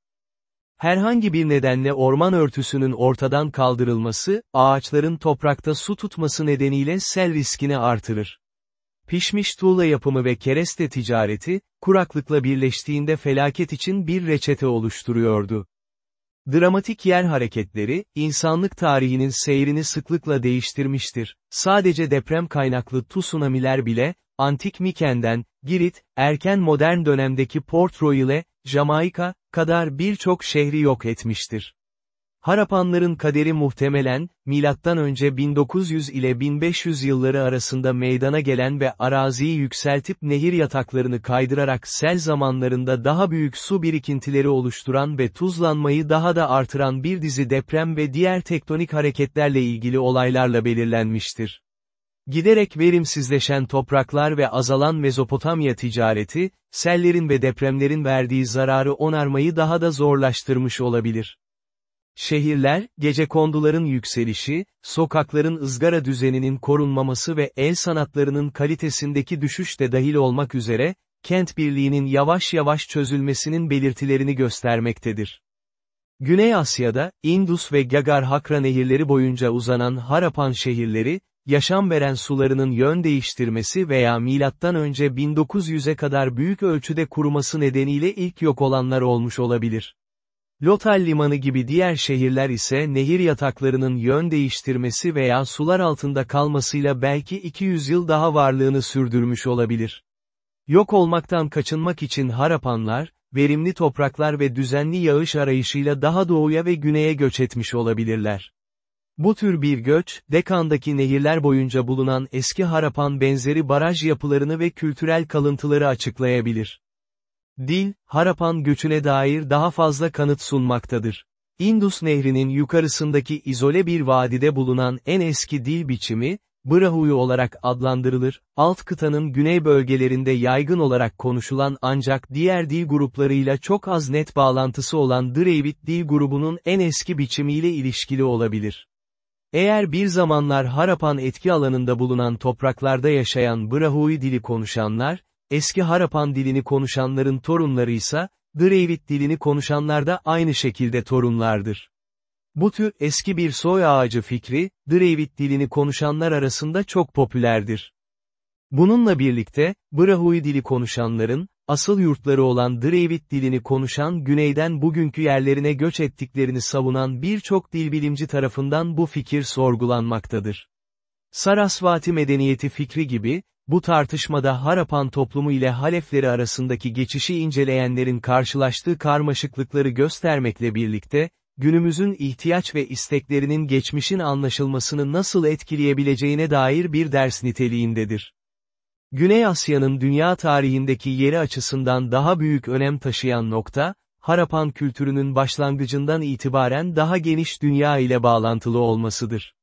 Herhangi bir nedenle orman örtüsünün ortadan kaldırılması, ağaçların toprakta su tutması nedeniyle sel riskini artırır. Pişmiş tuğla yapımı ve kereste ticareti, kuraklıkla birleştiğinde felaket için bir reçete oluşturuyordu. Dramatik yer hareketleri, insanlık tarihinin seyrini sıklıkla değiştirmiştir. Sadece deprem kaynaklı tsunamiler bile, Antik Miken'den, Girit, erken modern dönemdeki Port Royal'e, Jamaika, kadar birçok şehri yok etmiştir. Harapanların kaderi muhtemelen, önce 1900 ile 1500 yılları arasında meydana gelen ve araziyi yükseltip nehir yataklarını kaydırarak sel zamanlarında daha büyük su birikintileri oluşturan ve tuzlanmayı daha da artıran bir dizi deprem ve diğer tektonik hareketlerle ilgili olaylarla belirlenmiştir. Giderek verimsizleşen topraklar ve azalan Mezopotamya ticareti, sellerin ve depremlerin verdiği zararı onarmayı daha da zorlaştırmış olabilir. Şehirler, gecekonduların yükselişi, sokakların ızgara düzeninin korunmaması ve el sanatlarının kalitesindeki düşüş de dahil olmak üzere, kent birliğinin yavaş yavaş çözülmesinin belirtilerini göstermektedir. Güney Asya'da, Indus ve Gagar Hakra nehirleri boyunca uzanan Harapan şehirleri, yaşam veren sularının yön değiştirmesi veya önce 1900'e kadar büyük ölçüde kuruması nedeniyle ilk yok olanlar olmuş olabilir. Lotal Limanı gibi diğer şehirler ise nehir yataklarının yön değiştirmesi veya sular altında kalmasıyla belki 200 yıl daha varlığını sürdürmüş olabilir. Yok olmaktan kaçınmak için Harapanlar, verimli topraklar ve düzenli yağış arayışıyla daha doğuya ve güneye göç etmiş olabilirler. Bu tür bir göç, Dekan'daki nehirler boyunca bulunan eski Harapan benzeri baraj yapılarını ve kültürel kalıntıları açıklayabilir. Dil, Harapan göçüne dair daha fazla kanıt sunmaktadır. Indus Nehri'nin yukarısındaki izole bir vadide bulunan en eski dil biçimi, Brahuyu olarak adlandırılır, alt kıtanın güney bölgelerinde yaygın olarak konuşulan ancak diğer dil gruplarıyla çok az net bağlantısı olan Dravid dil grubunun en eski biçimiyle ilişkili olabilir. Eğer bir zamanlar Harapan etki alanında bulunan topraklarda yaşayan Brahui dili konuşanlar, eski Harapan dilini konuşanların torunları ise, Dravid dilini konuşanlar da aynı şekilde torunlardır. Bu tür eski bir soy ağacı fikri, Dravid dilini konuşanlar arasında çok popülerdir. Bununla birlikte, Brahui dili konuşanların, asıl yurtları olan Dravid dilini konuşan güneyden bugünkü yerlerine göç ettiklerini savunan birçok dilbilimci tarafından bu fikir sorgulanmaktadır. Sarasvati medeniyeti fikri gibi, bu tartışmada Harapan toplumu ile Halefleri arasındaki geçişi inceleyenlerin karşılaştığı karmaşıklıkları göstermekle birlikte, günümüzün ihtiyaç ve isteklerinin geçmişin anlaşılmasını nasıl etkileyebileceğine dair bir ders niteliğindedir. Güney Asya'nın dünya tarihindeki yeri açısından daha büyük önem taşıyan nokta, Harapan kültürünün başlangıcından itibaren daha geniş dünya ile bağlantılı olmasıdır.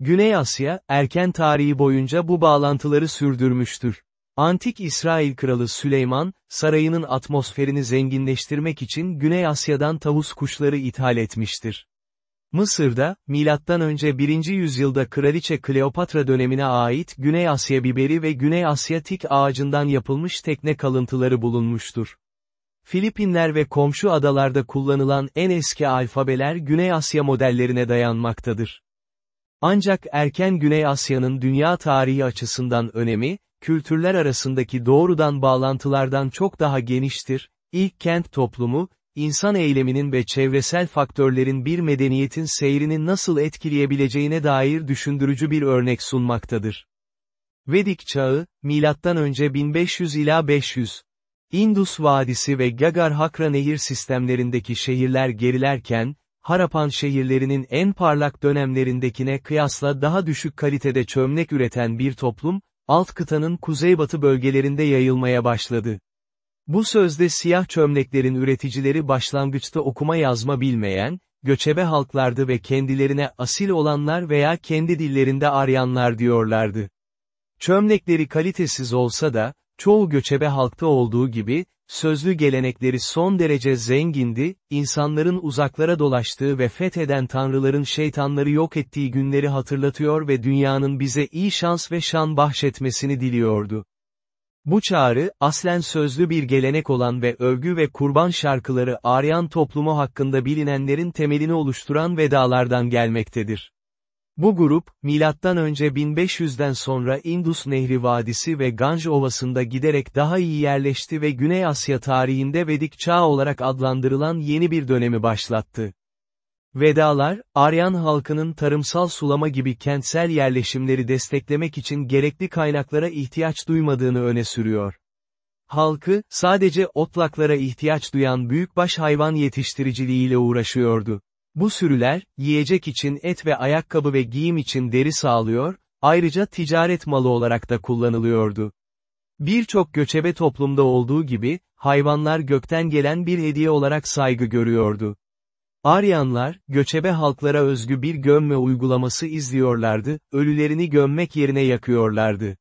Güney Asya, erken tarihi boyunca bu bağlantıları sürdürmüştür. Antik İsrail Kralı Süleyman, sarayının atmosferini zenginleştirmek için Güney Asya'dan tavus kuşları ithal etmiştir. Mısır'da, M.Ö. 1. yüzyılda Kraliçe Kleopatra dönemine ait Güney Asya biberi ve Güney Asya tik ağacından yapılmış tekne kalıntıları bulunmuştur. Filipinler ve komşu adalarda kullanılan en eski alfabeler Güney Asya modellerine dayanmaktadır. Ancak erken Güney Asya'nın dünya tarihi açısından önemi, kültürler arasındaki doğrudan bağlantılardan çok daha geniştir, İlk kent toplumu, insan eyleminin ve çevresel faktörlerin bir medeniyetin seyrini nasıl etkileyebileceğine dair düşündürücü bir örnek sunmaktadır. Vedik çağı, M.Ö. 1500 ila 500. Indus Vadisi ve Gagar Hakra nehir sistemlerindeki şehirler gerilerken, Harapan şehirlerinin en parlak dönemlerindekine kıyasla daha düşük kalitede çömlek üreten bir toplum, alt kıtanın kuzeybatı bölgelerinde yayılmaya başladı. Bu sözde siyah çömleklerin üreticileri başlangıçta okuma yazma bilmeyen, göçebe halklardı ve kendilerine asil olanlar veya kendi dillerinde arayanlar diyorlardı. Çömlekleri kalitesiz olsa da, çoğu göçebe halkta olduğu gibi, sözlü gelenekleri son derece zengindi, insanların uzaklara dolaştığı ve fetheden tanrıların şeytanları yok ettiği günleri hatırlatıyor ve dünyanın bize iyi şans ve şan bahşetmesini diliyordu. Bu çağrı, aslen sözlü bir gelenek olan ve övgü ve kurban şarkıları Aryan toplumu hakkında bilinenlerin temelini oluşturan vedalardan gelmektedir. Bu grup, önce 1500'den sonra Indus Nehri Vadisi ve Ganj Ovası'nda giderek daha iyi yerleşti ve Güney Asya tarihinde Vedik Çağ olarak adlandırılan yeni bir dönemi başlattı. Vedalar, Aryan halkının tarımsal sulama gibi kentsel yerleşimleri desteklemek için gerekli kaynaklara ihtiyaç duymadığını öne sürüyor. Halkı, sadece otlaklara ihtiyaç duyan büyükbaş hayvan yetiştiriciliğiyle uğraşıyordu. Bu sürüler, yiyecek için et ve ayakkabı ve giyim için deri sağlıyor, ayrıca ticaret malı olarak da kullanılıyordu. Birçok göçebe toplumda olduğu gibi, hayvanlar gökten gelen bir hediye olarak saygı görüyordu. Aryanlar, göçebe halklara özgü bir gömme uygulaması izliyorlardı, ölülerini gömmek yerine yakıyorlardı.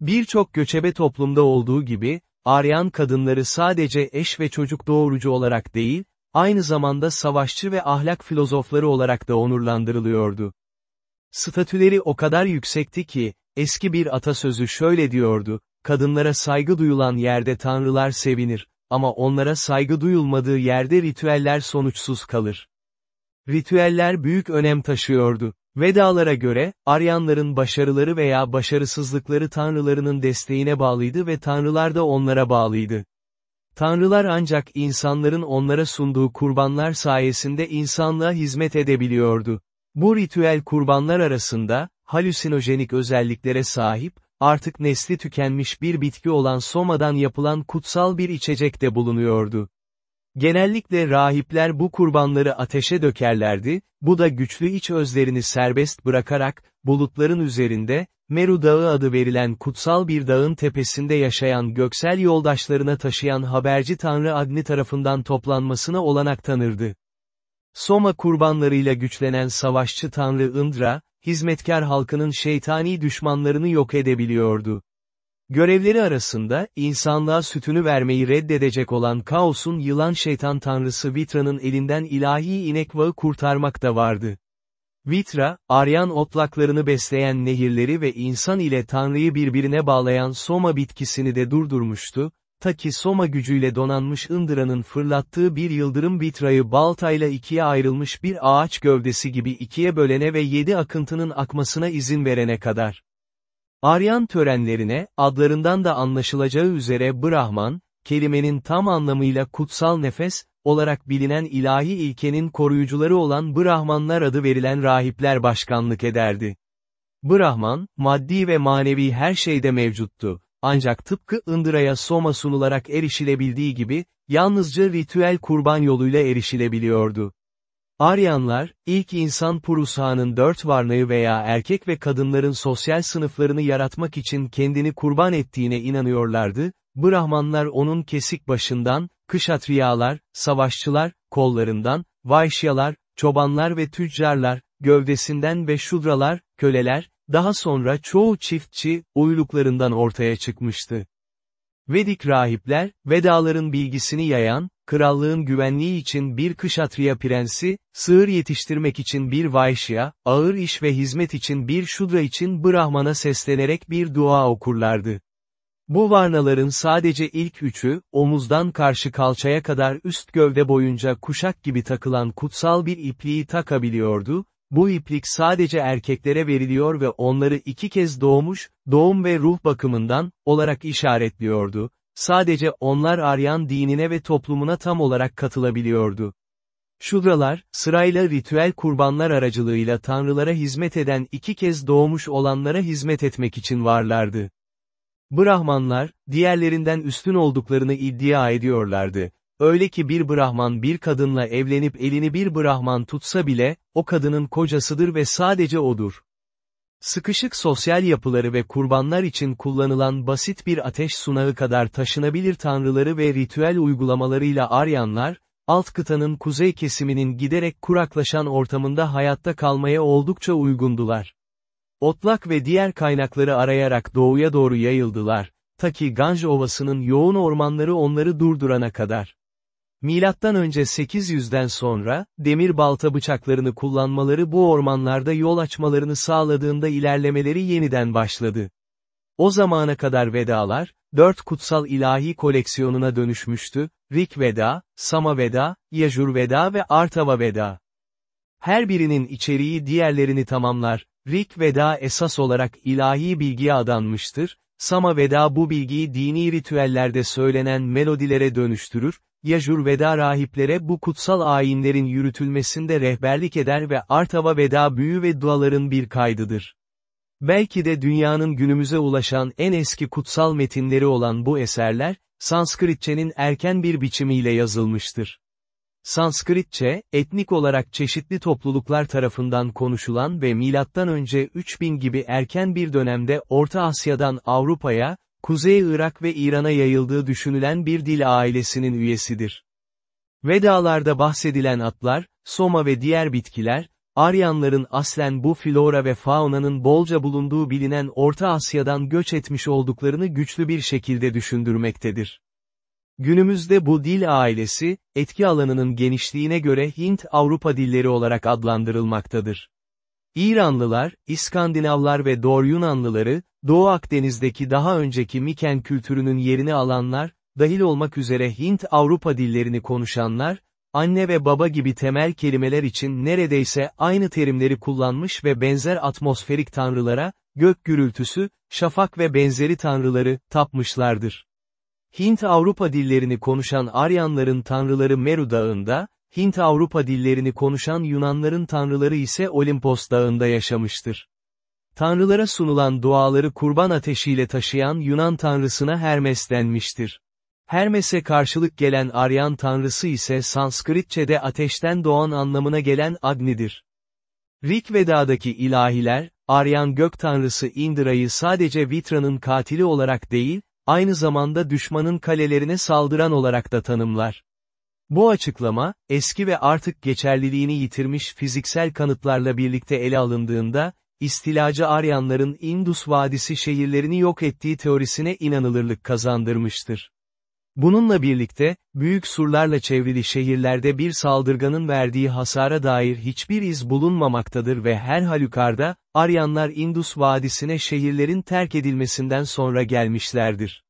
Birçok göçebe toplumda olduğu gibi, Aryan kadınları sadece eş ve çocuk doğurucu olarak değil, aynı zamanda savaşçı ve ahlak filozofları olarak da onurlandırılıyordu. Statüleri o kadar yüksekti ki, eski bir atasözü şöyle diyordu, kadınlara saygı duyulan yerde tanrılar sevinir, ama onlara saygı duyulmadığı yerde ritüeller sonuçsuz kalır. Ritüeller büyük önem taşıyordu. Vedalara göre, Aryanların başarıları veya başarısızlıkları tanrılarının desteğine bağlıydı ve tanrılar da onlara bağlıydı. Tanrılar ancak insanların onlara sunduğu kurbanlar sayesinde insanlığa hizmet edebiliyordu. Bu ritüel kurbanlar arasında, halüsinojenik özelliklere sahip, artık nesli tükenmiş bir bitki olan somadan yapılan kutsal bir içecek de bulunuyordu. Genellikle rahipler bu kurbanları ateşe dökerlerdi, bu da güçlü iç özlerini serbest bırakarak, bulutların üzerinde, Meru Dağı adı verilen kutsal bir dağın tepesinde yaşayan göksel yoldaşlarına taşıyan haberci Tanrı Agni tarafından toplanmasına olanak tanırdı. Soma kurbanlarıyla güçlenen savaşçı Tanrı Indra, hizmetkar halkının şeytani düşmanlarını yok edebiliyordu. Görevleri arasında, insanlığa sütünü vermeyi reddedecek olan Kaos'un yılan şeytan tanrısı Vitra'nın elinden ilahi inek vağı kurtarmak da vardı. Vitra, Aryan otlaklarını besleyen nehirleri ve insan ile Tanrı'yı birbirine bağlayan Soma bitkisini de durdurmuştu, ta ki Soma gücüyle donanmış Indıra'nın fırlattığı bir yıldırım Vitra'yı baltayla ikiye ayrılmış bir ağaç gövdesi gibi ikiye bölene ve yedi akıntının akmasına izin verene kadar. Aryan törenlerine, adlarından da anlaşılacağı üzere Brahman, kelimenin tam anlamıyla kutsal nefes, olarak bilinen ilahi ilkenin koruyucuları olan Brahmanlar adı verilen rahipler başkanlık ederdi. Brahman, maddi ve manevi her şeyde mevcuttu. Ancak tıpkı Indıra'ya soma sunularak erişilebildiği gibi, yalnızca ritüel kurban yoluyla erişilebiliyordu. Aryanlar, ilk insan Purusa'nın dört varlığı veya erkek ve kadınların sosyal sınıflarını yaratmak için kendini kurban ettiğine inanıyorlardı, Brahmanlar onun kesik başından, kışatriyalar, savaşçılar, kollarından, vayşyalar, çobanlar ve tüccarlar, gövdesinden ve şudralar, köleler, daha sonra çoğu çiftçi, uyluklarından ortaya çıkmıştı. Vedik rahipler, Vedaların bilgisini yayan, krallığın güvenliği için bir kışatriya prensi, sığır yetiştirmek için bir vayşya, ağır iş ve hizmet için bir şudra için Brahman'a seslenerek bir dua okurlardı. Bu varnaların sadece ilk üçü, omuzdan karşı kalçaya kadar üst gövde boyunca kuşak gibi takılan kutsal bir ipliği takabiliyordu, bu iplik sadece erkeklere veriliyor ve onları iki kez doğmuş, doğum ve ruh bakımından, olarak işaretliyordu, sadece onlar Aryan dinine ve toplumuna tam olarak katılabiliyordu. Şudralar, sırayla ritüel kurbanlar aracılığıyla tanrılara hizmet eden iki kez doğmuş olanlara hizmet etmek için varlardı. Brahmanlar, diğerlerinden üstün olduklarını iddia ediyorlardı. Öyle ki bir Brahman bir kadınla evlenip elini bir Brahman tutsa bile, o kadının kocasıdır ve sadece odur. Sıkışık sosyal yapıları ve kurbanlar için kullanılan basit bir ateş sunağı kadar taşınabilir tanrıları ve ritüel uygulamalarıyla Aryanlar, alt kıtanın kuzey kesiminin giderek kuraklaşan ortamında hayatta kalmaya oldukça uygundular. Otlak ve diğer kaynakları arayarak doğuya doğru yayıldılar, ta ki Ganj Ovası'nın yoğun ormanları onları durdurana kadar. Milattan önce 800'den sonra, demir balta bıçaklarını kullanmaları bu ormanlarda yol açmalarını sağladığında ilerlemeleri yeniden başladı. O zamana kadar Vedalar, dört kutsal ilahi koleksiyonuna dönüşmüştü, Rik Veda, Sama Veda, Yajur Veda ve Artava Veda. Her birinin içeriği diğerlerini tamamlar, Rik Veda esas olarak ilahi bilgiye adanmıştır, Sama Veda bu bilgiyi dini ritüellerde söylenen melodilere dönüştürür, Yajur Veda rahiplere bu kutsal ayinlerin yürütülmesinde rehberlik eder ve Artava Veda büyü ve duaların bir kaydıdır. Belki de dünyanın günümüze ulaşan en eski kutsal metinleri olan bu eserler, Sanskritçenin erken bir biçimiyle yazılmıştır. Sanskritçe, etnik olarak çeşitli topluluklar tarafından konuşulan ve önce 3000 gibi erken bir dönemde Orta Asya'dan Avrupa'ya, Kuzey Irak ve İran'a yayıldığı düşünülen bir dil ailesinin üyesidir. Vedalarda bahsedilen atlar, soma ve diğer bitkiler, Aryanların aslen bu flora ve faunanın bolca bulunduğu bilinen Orta Asya'dan göç etmiş olduklarını güçlü bir şekilde düşündürmektedir. Günümüzde bu dil ailesi, etki alanının genişliğine göre Hint-Avrupa dilleri olarak adlandırılmaktadır. İranlılar, İskandinavlar ve Doğu Yunanlıları, Doğu Akdeniz'deki daha önceki Miken kültürünün yerini alanlar, dahil olmak üzere Hint-Avrupa dillerini konuşanlar, anne ve baba gibi temel kelimeler için neredeyse aynı terimleri kullanmış ve benzer atmosferik tanrılara, gök gürültüsü, şafak ve benzeri tanrıları, tapmışlardır. Hint-Avrupa dillerini konuşan Aryanların tanrıları Meru Dağı'nda, Hint-Avrupa dillerini konuşan Yunanların tanrıları ise Olimpos Dağı'nda yaşamıştır. Tanrılara sunulan duaları kurban ateşiyle taşıyan Yunan tanrısına Hermes denmiştir. Hermes'e karşılık gelen Aryan tanrısı ise Sanskritçe'de ateşten doğan anlamına gelen Agni'dir. Rik Veda'daki ilahiler, Aryan gök tanrısı Indra'yı sadece Vitra'nın katili olarak değil, aynı zamanda düşmanın kalelerine saldıran olarak da tanımlar. Bu açıklama, eski ve artık geçerliliğini yitirmiş fiziksel kanıtlarla birlikte ele alındığında, istilacı Aryanların Indus Vadisi şehirlerini yok ettiği teorisine inanılırlık kazandırmıştır. Bununla birlikte, büyük surlarla çevrili şehirlerde bir saldırganın verdiği hasara dair hiçbir iz bulunmamaktadır ve her halükarda, Aryanlar Indus Vadisi'ne şehirlerin terk edilmesinden sonra gelmişlerdir.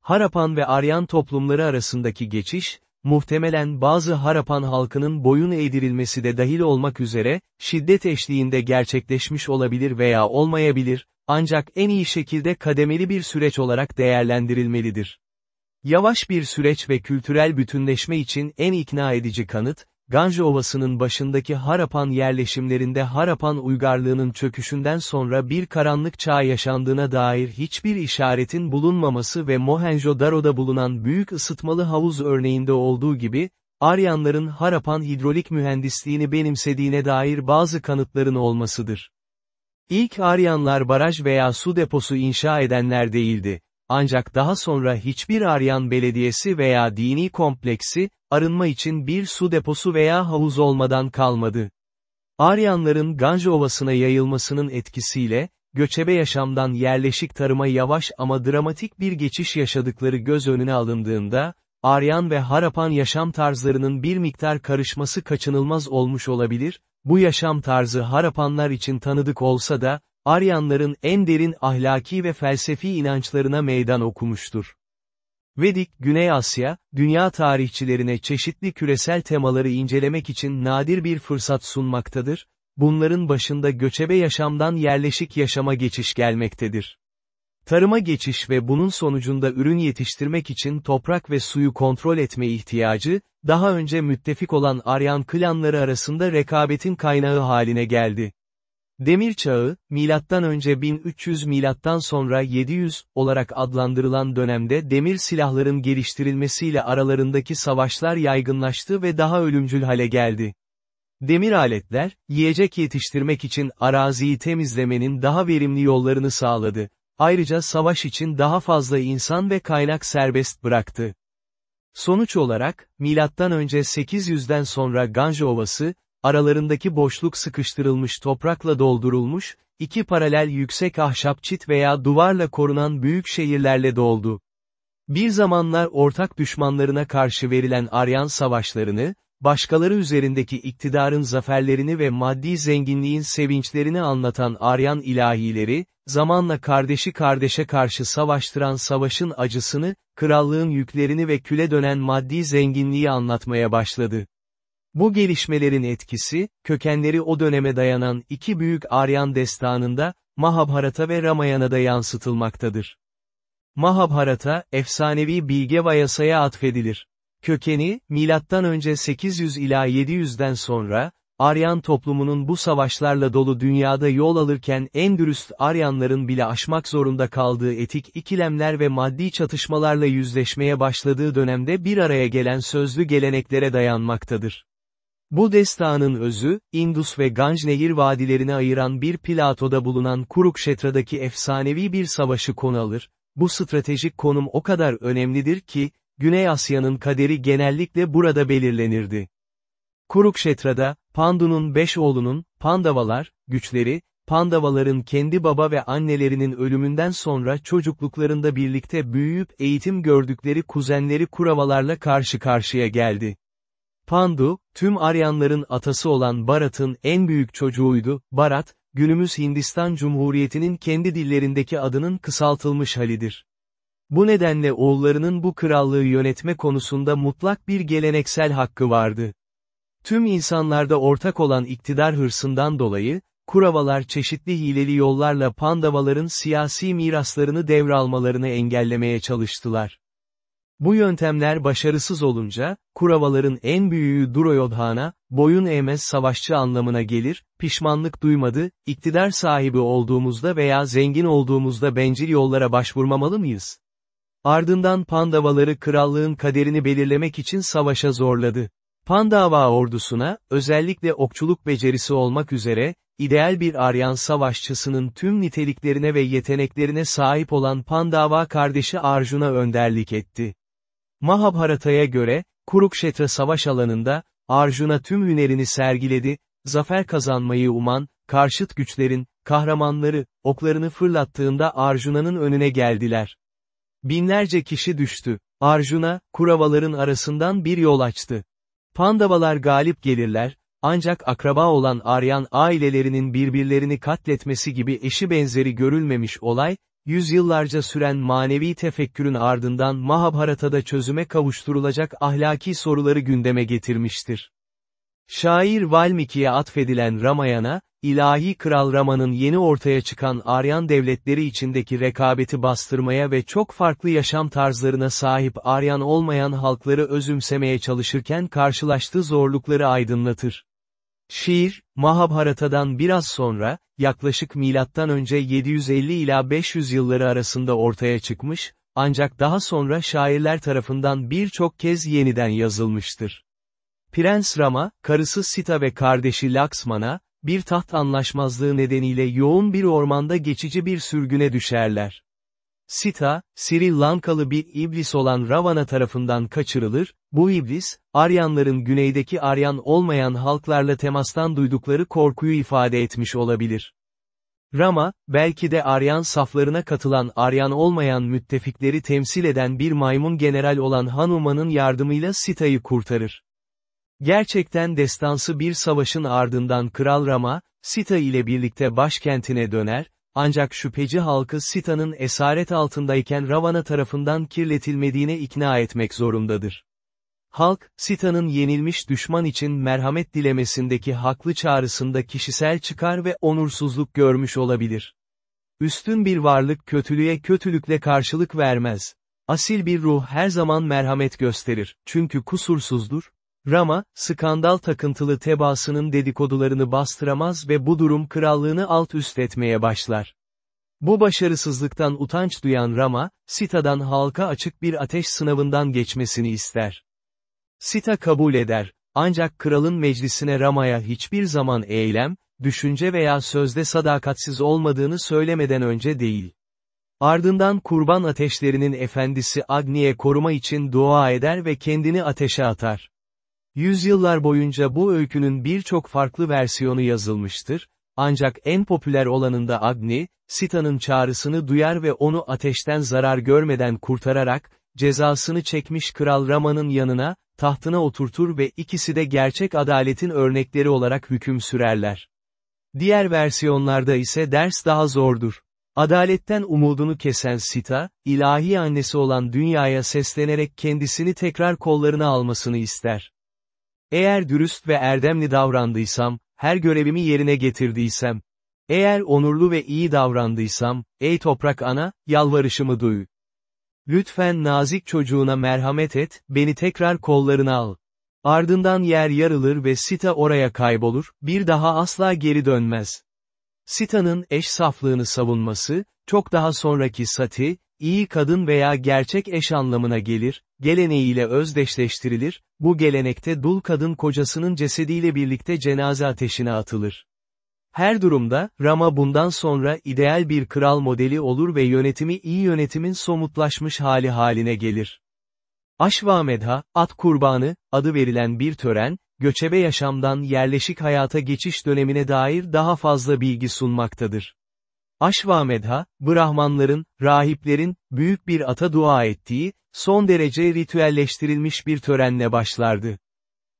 Harapan ve Aryan toplumları arasındaki geçiş, muhtemelen bazı Harapan halkının boyun eğdirilmesi de dahil olmak üzere, şiddet eşliğinde gerçekleşmiş olabilir veya olmayabilir, ancak en iyi şekilde kademeli bir süreç olarak değerlendirilmelidir. Yavaş bir süreç ve kültürel bütünleşme için en ikna edici kanıt, Ganj Ovası'nın başındaki Harapan yerleşimlerinde Harapan uygarlığının çöküşünden sonra bir karanlık çağ yaşandığına dair hiçbir işaretin bulunmaması ve Mohenjo-Daro'da bulunan büyük ısıtmalı havuz örneğinde olduğu gibi, Aryanların Harapan hidrolik mühendisliğini benimsediğine dair bazı kanıtların olmasıdır. İlk Aryanlar baraj veya su deposu inşa edenler değildi. Ancak daha sonra hiçbir Aryan belediyesi veya dini kompleksi, arınma için bir su deposu veya havuz olmadan kalmadı. Aryanların Ganj Ovası'na yayılmasının etkisiyle, göçebe yaşamdan yerleşik tarıma yavaş ama dramatik bir geçiş yaşadıkları göz önüne alındığında, Aryan ve Harapan yaşam tarzlarının bir miktar karışması kaçınılmaz olmuş olabilir, bu yaşam tarzı Harapanlar için tanıdık olsa da, Aryanların en derin ahlaki ve felsefi inançlarına meydan okumuştur. Vedik, Güney Asya, dünya tarihçilerine çeşitli küresel temaları incelemek için nadir bir fırsat sunmaktadır, bunların başında göçebe yaşamdan yerleşik yaşama geçiş gelmektedir. Tarıma geçiş ve bunun sonucunda ürün yetiştirmek için toprak ve suyu kontrol etme ihtiyacı, daha önce müttefik olan Aryan klanları arasında rekabetin kaynağı haline geldi. Demir Çağı, milattan önce 1300 milattan sonra 700 olarak adlandırılan dönemde demir silahların geliştirilmesiyle aralarındaki savaşlar yaygınlaştı ve daha ölümcül hale geldi. Demir aletler, yiyecek yetiştirmek için araziyi temizlemenin daha verimli yollarını sağladı. Ayrıca savaş için daha fazla insan ve kaynak serbest bıraktı. Sonuç olarak, önce 800'den sonra Ganj Ovası, aralarındaki boşluk sıkıştırılmış toprakla doldurulmuş, iki paralel yüksek ahşap çit veya duvarla korunan büyük şehirlerle doldu. Bir zamanlar ortak düşmanlarına karşı verilen Aryan savaşlarını, başkaları üzerindeki iktidarın zaferlerini ve maddi zenginliğin sevinçlerini anlatan Aryan ilahileri, zamanla kardeşi kardeşe karşı savaştıran savaşın acısını, krallığın yüklerini ve küle dönen maddi zenginliği anlatmaya başladı. Bu gelişmelerin etkisi, kökenleri o döneme dayanan iki büyük Aryan destanında, Mahabharata ve Ramayana'da yansıtılmaktadır. Mahabharata, efsanevi bilge Vayasa'ya atfedilir. Kökeni, M.Ö. 800 ila 700'den sonra, Aryan toplumunun bu savaşlarla dolu dünyada yol alırken en dürüst Aryanların bile aşmak zorunda kaldığı etik ikilemler ve maddi çatışmalarla yüzleşmeye başladığı dönemde bir araya gelen sözlü geleneklere dayanmaktadır. Bu destanın özü, Indus ve Ganj nehir vadilerini ayıran bir platoda bulunan Kurukşetra'daki efsanevi bir savaşı konu alır. Bu stratejik konum o kadar önemlidir ki, Güney Asya'nın kaderi genellikle burada belirlenirdi. Kurukşetra'da, Pandu'nun beş oğlunun, Pandavalar, güçleri, Pandavaların kendi baba ve annelerinin ölümünden sonra çocukluklarında birlikte büyüyüp eğitim gördükleri kuzenleri Kuravalarla karşı karşıya geldi. Pandu, tüm Aryanların atası olan Barat'ın en büyük çocuğuydu, Barat, günümüz Hindistan Cumhuriyeti'nin kendi dillerindeki adının kısaltılmış halidir. Bu nedenle oğullarının bu krallığı yönetme konusunda mutlak bir geleneksel hakkı vardı. Tüm insanlarda ortak olan iktidar hırsından dolayı, Kuravalar çeşitli hileli yollarla Pandavaların siyasi miraslarını devralmalarını engellemeye çalıştılar. Bu yöntemler başarısız olunca, Kuravaların en büyüğü Duryodhana, boyun eğmez savaşçı anlamına gelir, pişmanlık duymadı, iktidar sahibi olduğumuzda veya zengin olduğumuzda bencil yollara başvurmamalı mıyız? Ardından Pandavaları krallığın kaderini belirlemek için savaşa zorladı. Pandava ordusuna, özellikle okçuluk becerisi olmak üzere, ideal bir Aryan savaşçısının tüm niteliklerine ve yeteneklerine sahip olan Pandava kardeşi Arjuna önderlik etti. Mahabharata'ya göre, Kurukşetra savaş alanında, Arjuna tüm hünerini sergiledi, zafer kazanmayı uman, karşıt güçlerin, kahramanları, oklarını fırlattığında Arjuna'nın önüne geldiler. Binlerce kişi düştü. Arjuna, Kuravaların arasından bir yol açtı. Pandavalar galip gelirler, ancak akraba olan Aryan ailelerinin birbirlerini katletmesi gibi eşi benzeri görülmemiş olay, yüzyıllarca süren manevi tefekkürün ardından Mahabharata'da çözüme kavuşturulacak ahlaki soruları gündeme getirmiştir. Şair Valmiki'ye atfedilen Ramayana, ilahi Kral Rama'nın yeni ortaya çıkan Aryan devletleri içindeki rekabeti bastırmaya ve çok farklı yaşam tarzlarına sahip Aryan olmayan halkları özümsemeye çalışırken karşılaştığı zorlukları aydınlatır. Şiir, Mahabharata'dan biraz sonra, yaklaşık milattan önce 750 ila 500 yılları arasında ortaya çıkmış, ancak daha sonra şairler tarafından birçok kez yeniden yazılmıştır. Prens Rama, karısı Sita ve kardeşi Laksmana, bir taht anlaşmazlığı nedeniyle yoğun bir ormanda geçici bir sürgüne düşerler. Sita, Sri Lankalı bir iblis olan Ravana tarafından kaçırılır, bu iblis, Aryanların güneydeki Aryan olmayan halklarla temastan duydukları korkuyu ifade etmiş olabilir. Rama, belki de Aryan saflarına katılan Aryan olmayan müttefikleri temsil eden bir maymun general olan Hanuman'ın yardımıyla Sita'yı kurtarır. Gerçekten destansı bir savaşın ardından Kral Rama, Sita ile birlikte başkentine döner, ancak şüpheci halkı Sita'nın esaret altındayken Ravana tarafından kirletilmediğine ikna etmek zorundadır. Halk, Sita'nın yenilmiş düşman için merhamet dilemesindeki haklı çağrısında kişisel çıkar ve onursuzluk görmüş olabilir. Üstün bir varlık kötülüğe kötülükle karşılık vermez. Asil bir ruh her zaman merhamet gösterir, çünkü kusursuzdur, Rama, skandal takıntılı tebaasının dedikodularını bastıramaz ve bu durum krallığını alt üst etmeye başlar. Bu başarısızlıktan utanç duyan Rama, Sita'dan halka açık bir ateş sınavından geçmesini ister. Sita kabul eder, ancak kralın meclisine Rama'ya hiçbir zaman eylem, düşünce veya sözde sadakatsiz olmadığını söylemeden önce değil. Ardından kurban ateşlerinin efendisi Agni'ye koruma için dua eder ve kendini ateşe atar. Yüzyıllar boyunca bu öykünün birçok farklı versiyonu yazılmıştır, ancak en popüler olanında Agni, Sita'nın çağrısını duyar ve onu ateşten zarar görmeden kurtararak, cezasını çekmiş Kral Rama'nın yanına, tahtına oturtur ve ikisi de gerçek adaletin örnekleri olarak hüküm sürerler. Diğer versiyonlarda ise ders daha zordur. Adaletten umudunu kesen Sita, ilahi annesi olan dünyaya seslenerek kendisini tekrar kollarına almasını ister. Eğer dürüst ve erdemli davrandıysam, her görevimi yerine getirdiysem, eğer onurlu ve iyi davrandıysam, ey toprak ana, yalvarışımı duy. Lütfen nazik çocuğuna merhamet et, beni tekrar kollarına al. Ardından yer yarılır ve Sita oraya kaybolur, bir daha asla geri dönmez. Sita'nın eş saflığını savunması, çok daha sonraki Sati, iyi kadın veya gerçek eş anlamına gelir, geleneğiyle özdeşleştirilir, bu gelenekte dul kadın kocasının cesediyle birlikte cenaze ateşine atılır. Her durumda, Rama bundan sonra ideal bir kral modeli olur ve yönetimi iyi yönetimin somutlaşmış hali haline gelir. Aşvamedha, at kurbanı, adı verilen bir tören, göçebe yaşamdan yerleşik hayata geçiş dönemine dair daha fazla bilgi sunmaktadır. Aşvamedha, Brahmanların, rahiplerin, büyük bir ata dua ettiği, son derece ritüelleştirilmiş bir törenle başlardı.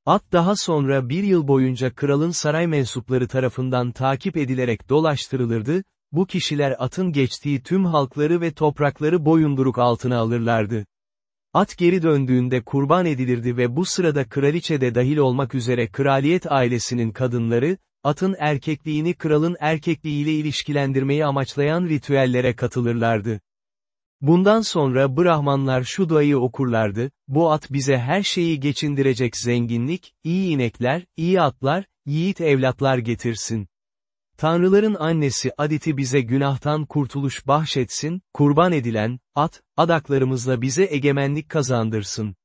At daha sonra bir yıl boyunca kralın saray mensupları tarafından takip edilerek dolaştırılırdı, bu kişiler atın geçtiği tüm halkları ve toprakları boyunduruk altına alırlardı. At geri döndüğünde kurban edilirdi ve bu sırada kraliçe de dahil olmak üzere kraliyet ailesinin kadınları, atın erkekliğini kralın erkekliğiyle ilişkilendirmeyi amaçlayan ritüellere katılırlardı. Bundan sonra Brahmanlar şu duayı okurlardı, bu at bize her şeyi geçindirecek zenginlik, iyi inekler, iyi atlar, yiğit evlatlar getirsin. Tanrıların annesi Aditi bize günahtan kurtuluş bahşetsin, kurban edilen, at, adaklarımızla bize egemenlik kazandırsın.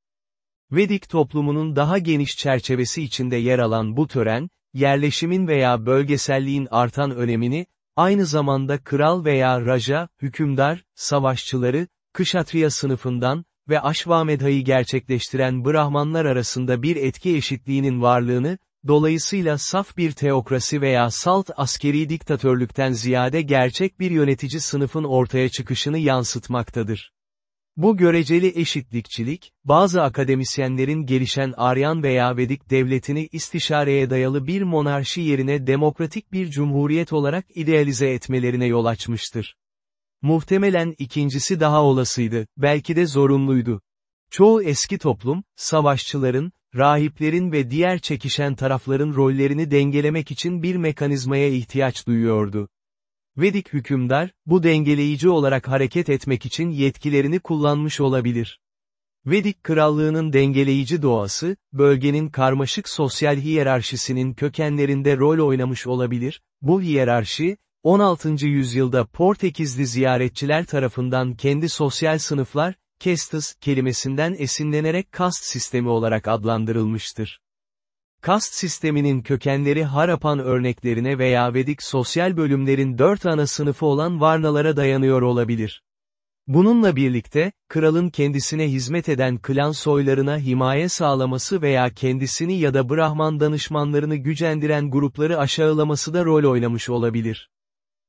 Vedik toplumunun daha geniş çerçevesi içinde yer alan bu tören, yerleşimin veya bölgeselliğin artan önemini, aynı zamanda kral veya raja, hükümdar, savaşçıları, kışatriya sınıfından ve aşvamedhayı gerçekleştiren Brahmanlar arasında bir etki eşitliğinin varlığını, dolayısıyla saf bir teokrasi veya salt askeri diktatörlükten ziyade gerçek bir yönetici sınıfın ortaya çıkışını yansıtmaktadır. Bu göreceli eşitlikçilik, bazı akademisyenlerin gelişen Aryan veya Vedik devletini istişareye dayalı bir monarşi yerine demokratik bir cumhuriyet olarak idealize etmelerine yol açmıştır. Muhtemelen ikincisi daha olasıydı, belki de zorunluydu. Çoğu eski toplum, savaşçıların, rahiplerin ve diğer çekişen tarafların rollerini dengelemek için bir mekanizmaya ihtiyaç duyuyordu. Vedik hükümdar, bu dengeleyici olarak hareket etmek için yetkilerini kullanmış olabilir. Vedik krallığının dengeleyici doğası, bölgenin karmaşık sosyal hiyerarşisinin kökenlerinde rol oynamış olabilir, bu hiyerarşi, 16. yüzyılda Portekizli ziyaretçiler tarafından kendi sosyal sınıflar, Kestis kelimesinden esinlenerek kast sistemi olarak adlandırılmıştır. Kast sisteminin kökenleri Harapan örneklerine veya Vedik sosyal bölümlerin dört ana sınıfı olan Varnalara dayanıyor olabilir. Bununla birlikte, kralın kendisine hizmet eden klan soylarına himaye sağlaması veya kendisini ya da Brahman danışmanlarını gücendiren grupları aşağılaması da rol oynamış olabilir.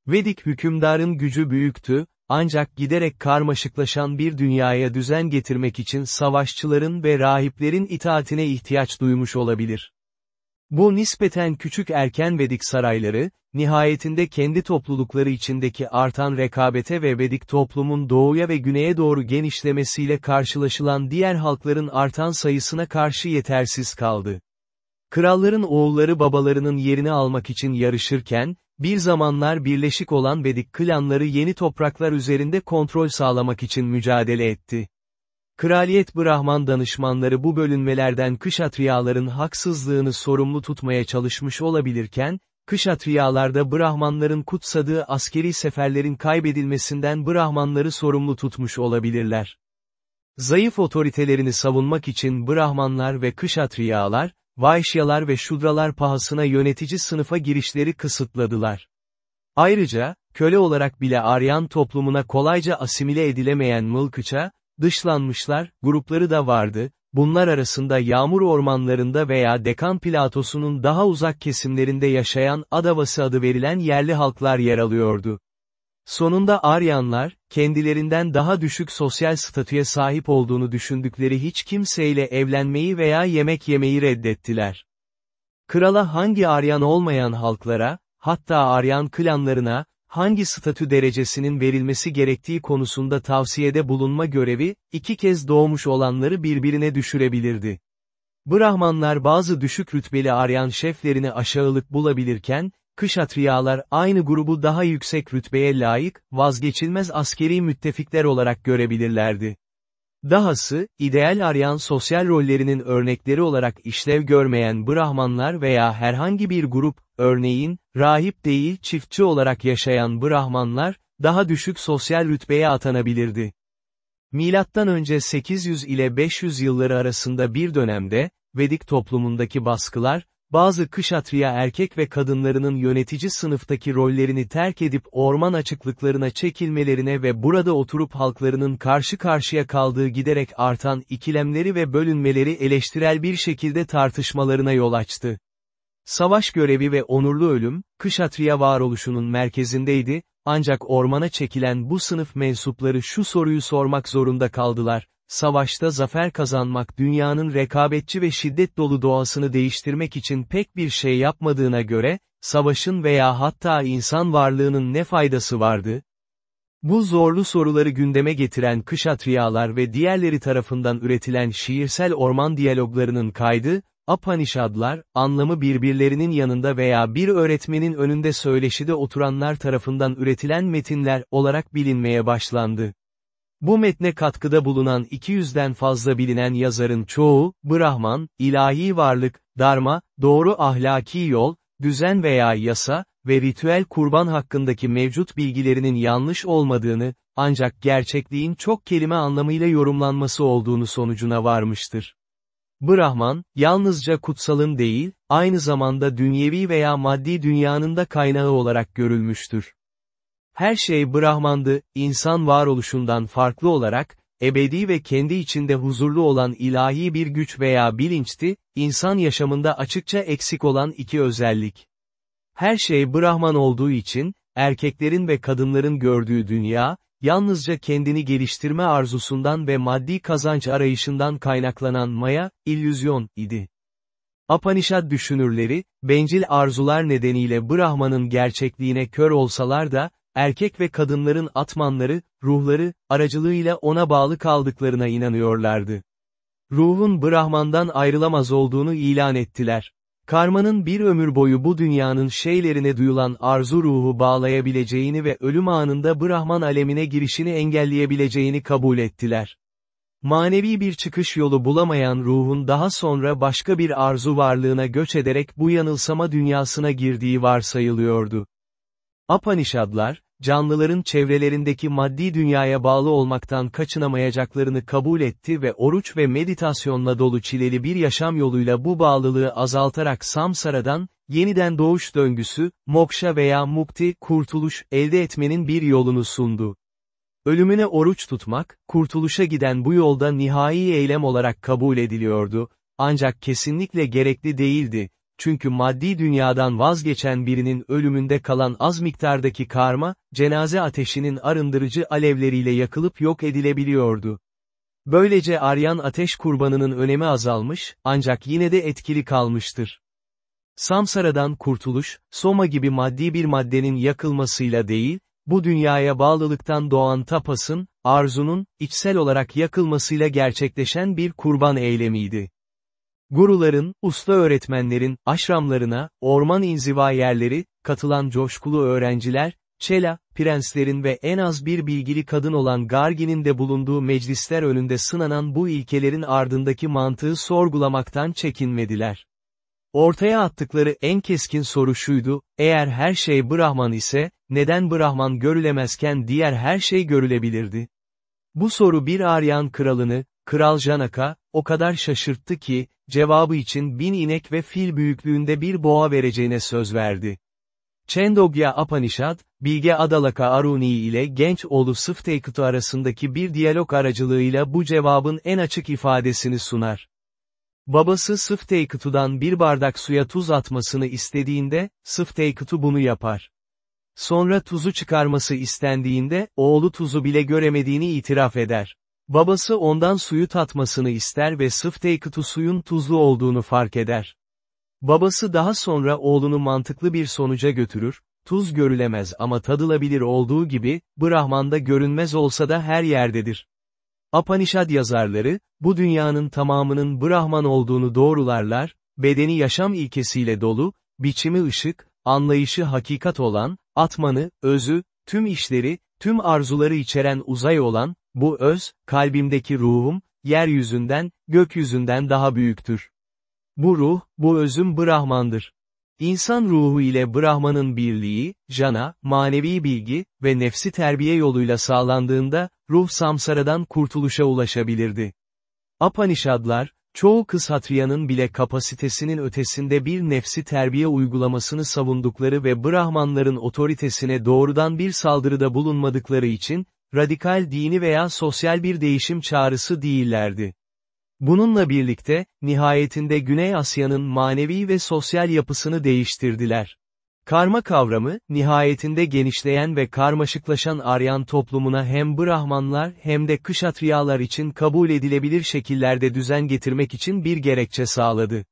Vedik hükümdarın gücü büyüktü, ancak giderek karmaşıklaşan bir dünyaya düzen getirmek için savaşçıların ve rahiplerin itaatine ihtiyaç duymuş olabilir. Bu nispeten küçük erken Vedik sarayları, nihayetinde kendi toplulukları içindeki artan rekabete ve Vedik toplumun doğuya ve güneye doğru genişlemesiyle karşılaşılan diğer halkların artan sayısına karşı yetersiz kaldı. Kralların oğulları babalarının yerini almak için yarışırken, bir zamanlar birleşik olan Vedik klanları yeni topraklar üzerinde kontrol sağlamak için mücadele etti. Kraliyet Brahman danışmanları bu bölünmelerden Kışatriyaların haksızlığını sorumlu tutmaya çalışmış olabilirken, Kışatriyalarda Brahmanların kutsadığı askeri seferlerin kaybedilmesinden Brahmanları sorumlu tutmuş olabilirler. Zayıf otoritelerini savunmak için Brahmanlar ve Kışatriyalar, Vaişyalar ve Şudralar pahasına yönetici sınıfa girişleri kısıtladılar. Ayrıca, köle olarak bile Aryan toplumuna kolayca asimile edilemeyen Mılkıça, dışlanmışlar, grupları da vardı, bunlar arasında yağmur ormanlarında veya Dekan platosunun daha uzak kesimlerinde yaşayan Adavası adı verilen yerli halklar yer alıyordu. Sonunda Aryanlar, kendilerinden daha düşük sosyal statüye sahip olduğunu düşündükleri hiç kimseyle evlenmeyi veya yemek yemeyi reddettiler. Krala hangi Aryan olmayan halklara, hatta Aryan klanlarına, hangi statü derecesinin verilmesi gerektiği konusunda tavsiyede bulunma görevi, iki kez doğmuş olanları birbirine düşürebilirdi. Brahmanlar bazı düşük rütbeli Aryan şeflerini aşağılık bulabilirken, Kışatriyalar aynı grubu daha yüksek rütbeye layık, vazgeçilmez askeri müttefikler olarak görebilirlerdi. Dahası, ideal Aryan sosyal rollerinin örnekleri olarak işlev görmeyen Brahmanlar veya herhangi bir grup, örneğin, rahip değil çiftçi olarak yaşayan Brahmanlar, daha düşük sosyal rütbeye atanabilirdi. Milattan önce 800 ile 500 yılları arasında bir dönemde, Vedik toplumundaki baskılar, bazı kışatriya erkek ve kadınlarının yönetici sınıftaki rollerini terk edip orman açıklıklarına çekilmelerine ve burada oturup halklarının karşı karşıya kaldığı giderek artan ikilemleri ve bölünmeleri eleştirel bir şekilde tartışmalarına yol açtı. Savaş görevi ve onurlu ölüm, kışatriya varoluşunun merkezindeydi, ancak ormana çekilen bu sınıf mensupları şu soruyu sormak zorunda kaldılar, savaşta zafer kazanmak dünyanın rekabetçi ve şiddet dolu doğasını değiştirmek için pek bir şey yapmadığına göre, savaşın veya hatta insan varlığının ne faydası vardı? Bu zorlu soruları gündeme getiren kışatriyalar ve diğerleri tarafından üretilen şiirsel orman diyaloglarının kaydı, Apanishadlar, anlamı birbirlerinin yanında veya bir öğretmenin önünde söyleşide oturanlar tarafından üretilen metinler olarak bilinmeye başlandı. Bu metne katkıda bulunan 200'den fazla bilinen yazarın çoğu, Brahman, ilahi varlık, Dharma, doğru ahlaki yol, düzen veya yasa ve ritüel kurban hakkındaki mevcut bilgilerinin yanlış olmadığını, ancak gerçekliğin çok kelime anlamıyla yorumlanması olduğunu sonucuna varmıştır. Brahman, yalnızca kutsalın değil, aynı zamanda dünyevi veya maddi dünyanın da kaynağı olarak görülmüştür. Her şey Brahmandı, insan varoluşundan farklı olarak, ebedi ve kendi içinde huzurlu olan ilahi bir güç veya bilinçti, insan yaşamında açıkça eksik olan iki özellik. Her şey Brahman olduğu için, erkeklerin ve kadınların gördüğü dünya, yalnızca kendini geliştirme arzusundan ve maddi kazanç arayışından kaynaklanan maya, illüzyon, idi. Apanishad düşünürleri, bencil arzular nedeniyle Brahman'ın gerçekliğine kör olsalar da, erkek ve kadınların atmanları, ruhları, aracılığıyla ona bağlı kaldıklarına inanıyorlardı. Ruhun Brahman'dan ayrılamaz olduğunu ilan ettiler. Karmanın bir ömür boyu bu dünyanın şeylerine duyulan arzu ruhu bağlayabileceğini ve ölüm anında Brahman alemine girişini engelleyebileceğini kabul ettiler. Manevi bir çıkış yolu bulamayan ruhun daha sonra başka bir arzu varlığına göç ederek bu yanılsama dünyasına girdiği varsayılıyordu. Apanishadlar, canlıların çevrelerindeki maddi dünyaya bağlı olmaktan kaçınamayacaklarını kabul etti ve oruç ve meditasyonla dolu çileli bir yaşam yoluyla bu bağlılığı azaltarak samsaradan, yeniden doğuş döngüsü, moksha veya mukti, kurtuluş, elde etmenin bir yolunu sundu. Ölümüne oruç tutmak, kurtuluşa giden bu yolda nihai eylem olarak kabul ediliyordu, ancak kesinlikle gerekli değildi, çünkü maddi dünyadan vazgeçen birinin ölümünde kalan az miktardaki karma, cenaze ateşinin arındırıcı alevleriyle yakılıp yok edilebiliyordu. Böylece aryan ateş kurbanının önemi azalmış, ancak yine de etkili kalmıştır. Samsaradan kurtuluş, soma gibi maddi bir maddenin yakılmasıyla değil, bu dünyaya bağlılıktan doğan tapasın, arzunun, içsel olarak yakılmasıyla gerçekleşen bir kurban eylemiydi. Guruların, usta öğretmenlerin, aşramlarına, orman inziva yerleri, katılan coşkulu öğrenciler, Çela, prenslerin ve en az bir bilgili kadın olan Gargi'nin de bulunduğu meclisler önünde sınanan bu ilkelerin ardındaki mantığı sorgulamaktan çekinmediler. Ortaya attıkları en keskin soru şuydu, eğer her şey Brahman ise, neden Brahman görülemezken diğer her şey görülebilirdi? Bu soru bir Aryan kralını, Kral Janaka, o kadar şaşırttı ki, cevabı için bin inek ve fil büyüklüğünde bir boğa vereceğine söz verdi. Chendogya Apanishad, Bilge Adalaka Aruni ile genç oğlu Sıfteykıtu arasındaki bir diyalog aracılığıyla bu cevabın en açık ifadesini sunar. Babası Sıfteykıtu'dan bir bardak suya tuz atmasını istediğinde, Sıfteykıtu bunu yapar. Sonra tuzu çıkarması istendiğinde, oğlu tuzu bile göremediğini itiraf eder. Babası ondan suyu tatmasını ister ve Sıfteykıtu suyun tuzlu olduğunu fark eder. Babası daha sonra oğlunu mantıklı bir sonuca götürür, tuz görülemez ama tadılabilir olduğu gibi, Brahman'da görünmez olsa da her yerdedir. Apanishad yazarları, bu dünyanın tamamının Brahman olduğunu doğrularlar, bedeni yaşam ilkesiyle dolu, biçimi ışık, anlayışı hakikat olan, atmanı, özü, tüm işleri, tüm arzuları içeren uzay olan, bu öz, kalbimdeki ruhum, yeryüzünden, gökyüzünden daha büyüktür. Bu ruh, bu özüm Brahman'dır. İnsan ruhu ile Brahman'ın birliği, jana, manevi bilgi ve nefsi terbiye yoluyla sağlandığında, ruh samsaradan kurtuluşa ulaşabilirdi. Apanishadlar, Çoğu kısatriyanın bile kapasitesinin ötesinde bir nefsi terbiye uygulamasını savundukları ve Brahmanların otoritesine doğrudan bir saldırıda bulunmadıkları için, radikal dini veya sosyal bir değişim çağrısı değillerdi. Bununla birlikte, nihayetinde Güney Asya'nın manevi ve sosyal yapısını değiştirdiler. Karma kavramı, nihayetinde genişleyen ve karmaşıklaşan Aryan toplumuna hem Brahmanlar hem de Kışatriyalar için kabul edilebilir şekillerde düzen getirmek için bir gerekçe sağladı.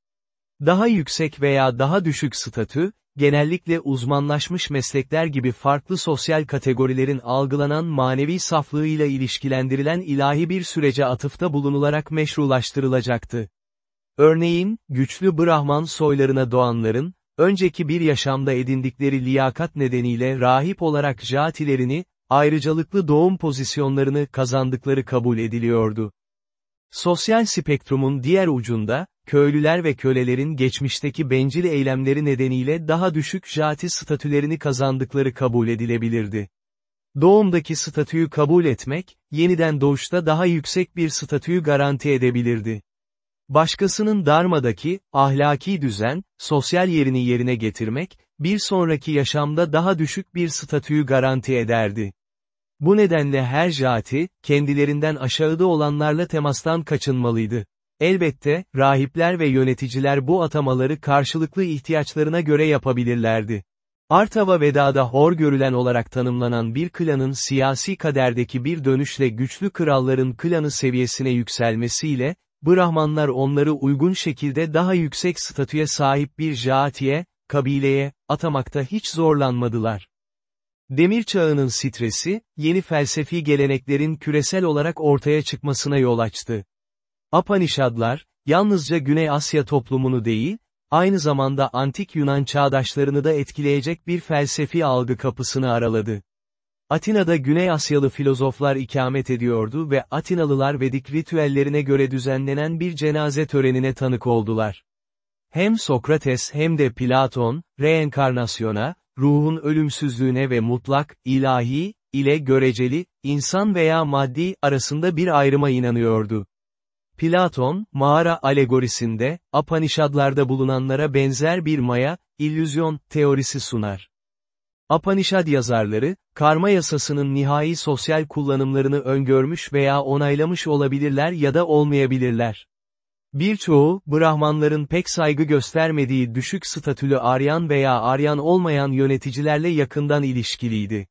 Daha yüksek veya daha düşük statü, genellikle uzmanlaşmış meslekler gibi farklı sosyal kategorilerin algılanan manevi saflığıyla ilişkilendirilen ilahi bir sürece atıfta bulunularak meşrulaştırılacaktı. Örneğin, güçlü Brahman soylarına doğanların, önceki bir yaşamda edindikleri liyakat nedeniyle rahip olarak jatilerini, ayrıcalıklı doğum pozisyonlarını kazandıkları kabul ediliyordu. Sosyal spektrumun diğer ucunda, köylüler ve kölelerin geçmişteki bencil eylemleri nedeniyle daha düşük jati statülerini kazandıkları kabul edilebilirdi. Doğumdaki statüyü kabul etmek, yeniden doğuşta daha yüksek bir statüyü garanti edebilirdi. Başkasının darmadaki, ahlaki düzen, sosyal yerini yerine getirmek, bir sonraki yaşamda daha düşük bir statüyü garanti ederdi. Bu nedenle her jati, kendilerinden aşağıda olanlarla temastan kaçınmalıydı. Elbette, rahipler ve yöneticiler bu atamaları karşılıklı ihtiyaçlarına göre yapabilirlerdi. Artava Veda'da hor görülen olarak tanımlanan bir klanın siyasi kaderdeki bir dönüşle güçlü kralların klanı seviyesine yükselmesiyle, Brahmanlar onları uygun şekilde daha yüksek statüye sahip bir jaatiye, kabileye, atamakta hiç zorlanmadılar. Demir çağının stresi, yeni felsefi geleneklerin küresel olarak ortaya çıkmasına yol açtı. Apanishadlar, yalnızca Güney Asya toplumunu değil, aynı zamanda antik Yunan çağdaşlarını da etkileyecek bir felsefi algı kapısını araladı. Atina'da Güney Asyalı filozoflar ikamet ediyordu ve Atinalılar Vedik ritüellerine göre düzenlenen bir cenaze törenine tanık oldular. Hem Sokrates hem de Platon, reenkarnasyona, ruhun ölümsüzlüğüne ve mutlak, ilahi, ile göreceli, insan veya maddi arasında bir ayrıma inanıyordu. Platon, mağara alegorisinde, Apanişadlarda bulunanlara benzer bir maya, illüzyon, teorisi sunar. Apanishad yazarları, karma yasasının nihai sosyal kullanımlarını öngörmüş veya onaylamış olabilirler ya da olmayabilirler. Birçoğu, Brahmanların pek saygı göstermediği düşük statülü Aryan veya Aryan olmayan yöneticilerle yakından ilişkiliydi.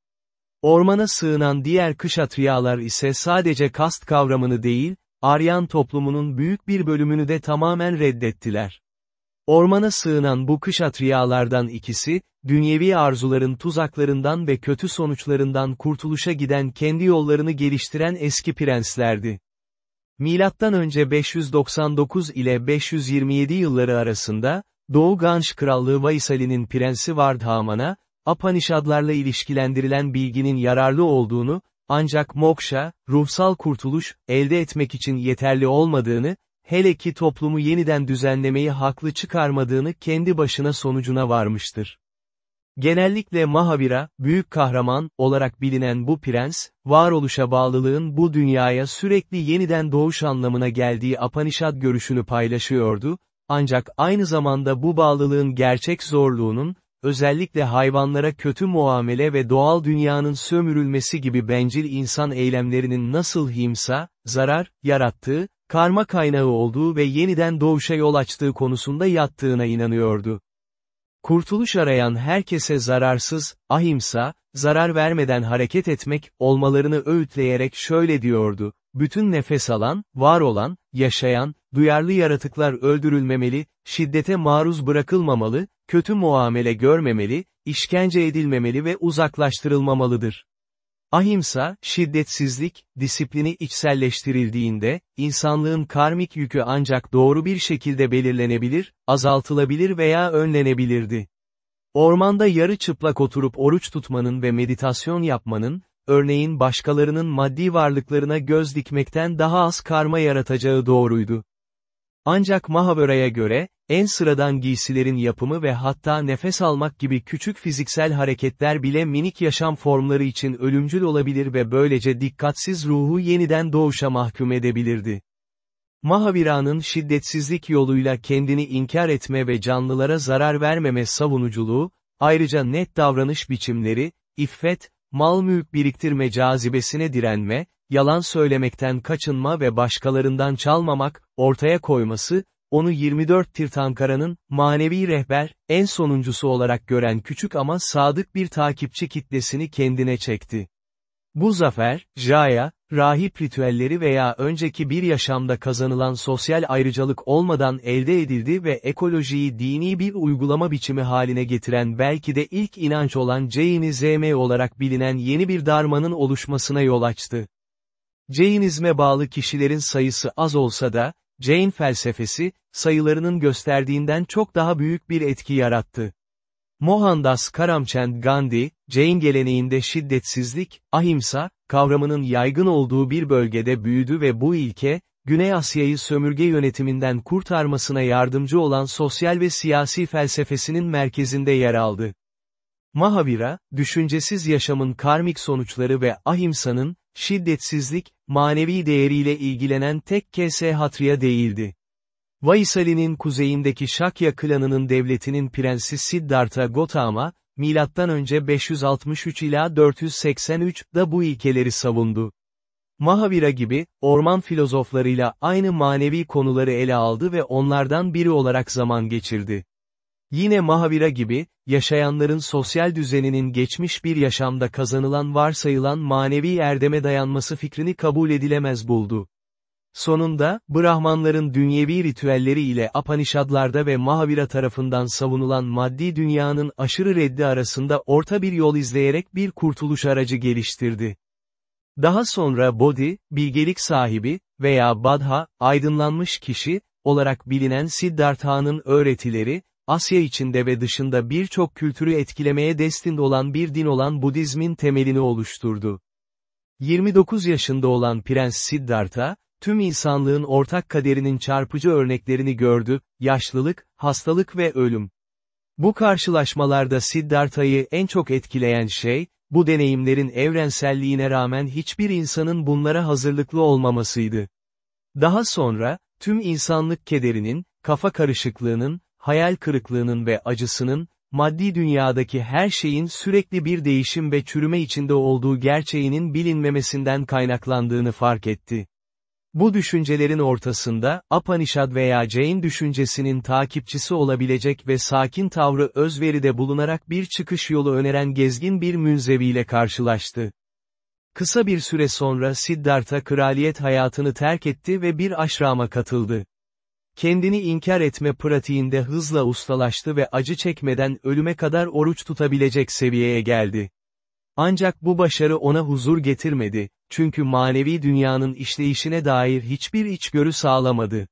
Ormana sığınan diğer kışatriyalar ise sadece kast kavramını değil, Aryan toplumunun büyük bir bölümünü de tamamen reddettiler. Ormana sığınan bu kışatriyalardan ikisi, dünyevi arzuların tuzaklarından ve kötü sonuçlarından kurtuluşa giden kendi yollarını geliştiren eski prenslerdi. Milattan önce 599 ile 527 yılları arasında, Doğu Ganj Krallığı Vaisali'nin prensi Vardhaman'a, Apanishadlarla ilişkilendirilen bilginin yararlı olduğunu, ancak moksha, ruhsal kurtuluş, elde etmek için yeterli olmadığını, hele ki toplumu yeniden düzenlemeyi haklı çıkarmadığını kendi başına sonucuna varmıştır. Genellikle Mahavira, büyük kahraman, olarak bilinen bu prens, varoluşa bağlılığın bu dünyaya sürekli yeniden doğuş anlamına geldiği Apanishad görüşünü paylaşıyordu, ancak aynı zamanda bu bağlılığın gerçek zorluğunun, özellikle hayvanlara kötü muamele ve doğal dünyanın sömürülmesi gibi bencil insan eylemlerinin nasıl himsa, zarar, yarattığı, karma kaynağı olduğu ve yeniden doğuşa yol açtığı konusunda yattığına inanıyordu. Kurtuluş arayan herkese zararsız, ahimsa, zarar vermeden hareket etmek, olmalarını öğütleyerek şöyle diyordu, bütün nefes alan, var olan, yaşayan, duyarlı yaratıklar öldürülmemeli, şiddete maruz bırakılmamalı, kötü muamele görmemeli, işkence edilmemeli ve uzaklaştırılmamalıdır. Ahimsa, şiddetsizlik, disiplini içselleştirildiğinde, insanlığın karmik yükü ancak doğru bir şekilde belirlenebilir, azaltılabilir veya önlenebilirdi. Ormanda yarı çıplak oturup oruç tutmanın ve meditasyon yapmanın, örneğin başkalarının maddi varlıklarına göz dikmekten daha az karma yaratacağı doğruydu. Ancak Mahabhara'ya göre, en sıradan giysilerin yapımı ve hatta nefes almak gibi küçük fiziksel hareketler bile minik yaşam formları için ölümcül olabilir ve böylece dikkatsiz ruhu yeniden doğuşa mahkum edebilirdi. Mahavira'nın şiddetsizlik yoluyla kendini inkar etme ve canlılara zarar vermeme savunuculuğu, ayrıca net davranış biçimleri, iffet, mal mülk biriktirme cazibesine direnme, yalan söylemekten kaçınma ve başkalarından çalmamak, ortaya koyması, onu 24 Tirtankara'nın, manevi rehber, en sonuncusu olarak gören küçük ama sadık bir takipçi kitlesini kendine çekti. Bu zafer, Jaya, rahip ritüelleri veya önceki bir yaşamda kazanılan sosyal ayrıcalık olmadan elde edildi ve ekolojiyi dini bir uygulama biçimi haline getiren belki de ilk inanç olan Jainizm olarak bilinen yeni bir darmanın oluşmasına yol açtı. Jainizme bağlı kişilerin sayısı az olsa da, Jain felsefesi, sayılarının gösterdiğinden çok daha büyük bir etki yarattı. Mohandas Karamchand Gandhi, Jain geleneğinde şiddetsizlik, ahimsa, kavramının yaygın olduğu bir bölgede büyüdü ve bu ilke, Güney Asya'yı sömürge yönetiminden kurtarmasına yardımcı olan sosyal ve siyasi felsefesinin merkezinde yer aldı. Mahavira, düşüncesiz yaşamın karmik sonuçları ve ahimsanın, şiddetsizlik, manevi değeriyle ilgilenen tek Kesehatriya değildi. Vaisali'nin kuzeyindeki Şakya klanının devletinin prensi Siddhartha Gautama, önce 563 ila 483 da bu ilkeleri savundu. Mahavira gibi, orman filozoflarıyla aynı manevi konuları ele aldı ve onlardan biri olarak zaman geçirdi. Yine Mahavira gibi, yaşayanların sosyal düzeninin geçmiş bir yaşamda kazanılan varsayılan manevi erdeme dayanması fikrini kabul edilemez buldu. Sonunda, Brahmanların dünyevi ritüelleri ile Apanishadlarda ve Mahavira tarafından savunulan maddi dünyanın aşırı reddi arasında orta bir yol izleyerek bir kurtuluş aracı geliştirdi. Daha sonra Bodhi, bilgelik sahibi, veya Badha, aydınlanmış kişi, olarak bilinen Siddhartha'nın öğretileri, Asya içinde ve dışında birçok kültürü etkilemeye destin olan bir din olan Budizmin temelini oluşturdu. 29 yaşında olan Prens Siddhartha, tüm insanlığın ortak kaderinin çarpıcı örneklerini gördü, yaşlılık, hastalık ve ölüm. Bu karşılaşmalarda Siddhartha'yı en çok etkileyen şey, bu deneyimlerin evrenselliğine rağmen hiçbir insanın bunlara hazırlıklı olmamasıydı. Daha sonra, tüm insanlık kederinin, kafa karışıklığının, hayal kırıklığının ve acısının, maddi dünyadaki her şeyin sürekli bir değişim ve çürüme içinde olduğu gerçeğinin bilinmemesinden kaynaklandığını fark etti. Bu düşüncelerin ortasında, Apanishad veya Jain düşüncesinin takipçisi olabilecek ve sakin tavrı özveride bulunarak bir çıkış yolu öneren gezgin bir münzeviyle karşılaştı. Kısa bir süre sonra Siddhartha kraliyet hayatını terk etti ve bir aşrama katıldı. Kendini inkar etme pratiğinde hızla ustalaştı ve acı çekmeden ölüme kadar oruç tutabilecek seviyeye geldi. Ancak bu başarı ona huzur getirmedi, çünkü manevi dünyanın işleyişine dair hiçbir içgörü sağlamadı.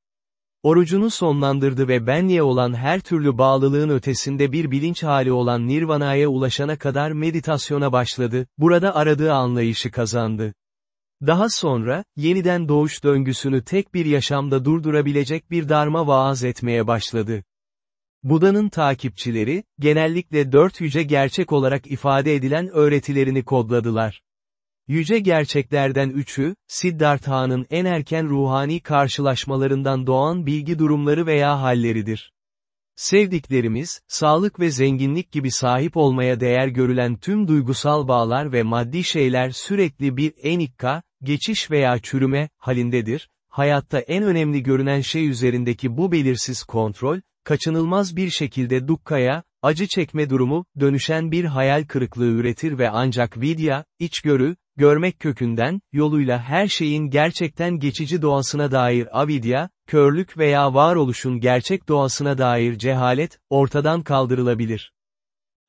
Orucunu sonlandırdı ve benliğe olan her türlü bağlılığın ötesinde bir bilinç hali olan nirvana'ya ulaşana kadar meditasyona başladı, burada aradığı anlayışı kazandı. Daha sonra, yeniden doğuş döngüsünü tek bir yaşamda durdurabilecek bir darma vaaz etmeye başladı. Buda'nın takipçileri, genellikle dört yüce gerçek olarak ifade edilen öğretilerini kodladılar. Yüce gerçeklerden üçü, Siddhartha'nın en erken ruhani karşılaşmalarından doğan bilgi durumları veya halleridir. Sevdiklerimiz, sağlık ve zenginlik gibi sahip olmaya değer görülen tüm duygusal bağlar ve maddi şeyler sürekli bir enikka, geçiş veya çürüme, halindedir. Hayatta en önemli görünen şey üzerindeki bu belirsiz kontrol, kaçınılmaz bir şekilde dukkaya, acı çekme durumu, dönüşen bir hayal kırıklığı üretir ve ancak vidya, içgörü, görmek kökünden, yoluyla her şeyin gerçekten geçici doğasına dair avidya, körlük veya varoluşun gerçek doğasına dair cehalet, ortadan kaldırılabilir.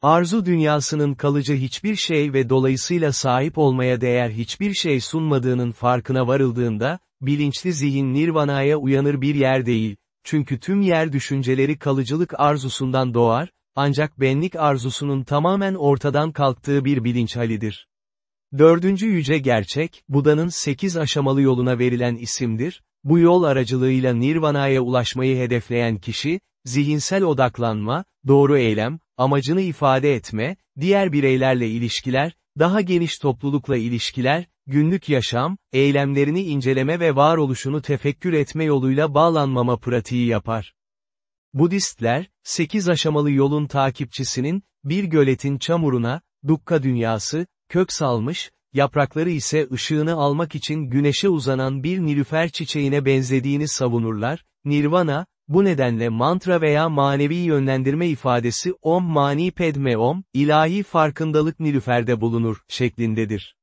Arzu dünyasının kalıcı hiçbir şey ve dolayısıyla sahip olmaya değer hiçbir şey sunmadığının farkına varıldığında, bilinçli zihin nirvanaya uyanır bir yer değil, çünkü tüm yer düşünceleri kalıcılık arzusundan doğar, ancak benlik arzusunun tamamen ortadan kalktığı bir bilinç halidir. Dördüncü yüce gerçek, Buda'nın sekiz aşamalı yoluna verilen isimdir, bu yol aracılığıyla Nirvana'ya ulaşmayı hedefleyen kişi, zihinsel odaklanma, doğru eylem, amacını ifade etme, diğer bireylerle ilişkiler, daha geniş toplulukla ilişkiler, günlük yaşam, eylemlerini inceleme ve varoluşunu tefekkür etme yoluyla bağlanmama pratiği yapar. Budistler, sekiz aşamalı yolun takipçisinin, bir göletin çamuruna, dukka dünyası, kök salmış, yaprakları ise ışığını almak için güneşe uzanan bir nilüfer çiçeğine benzediğini savunurlar, nirvana, bu nedenle mantra veya manevi yönlendirme ifadesi Om Mani Padme Om, ilahi farkındalık nilüferde bulunur, şeklindedir.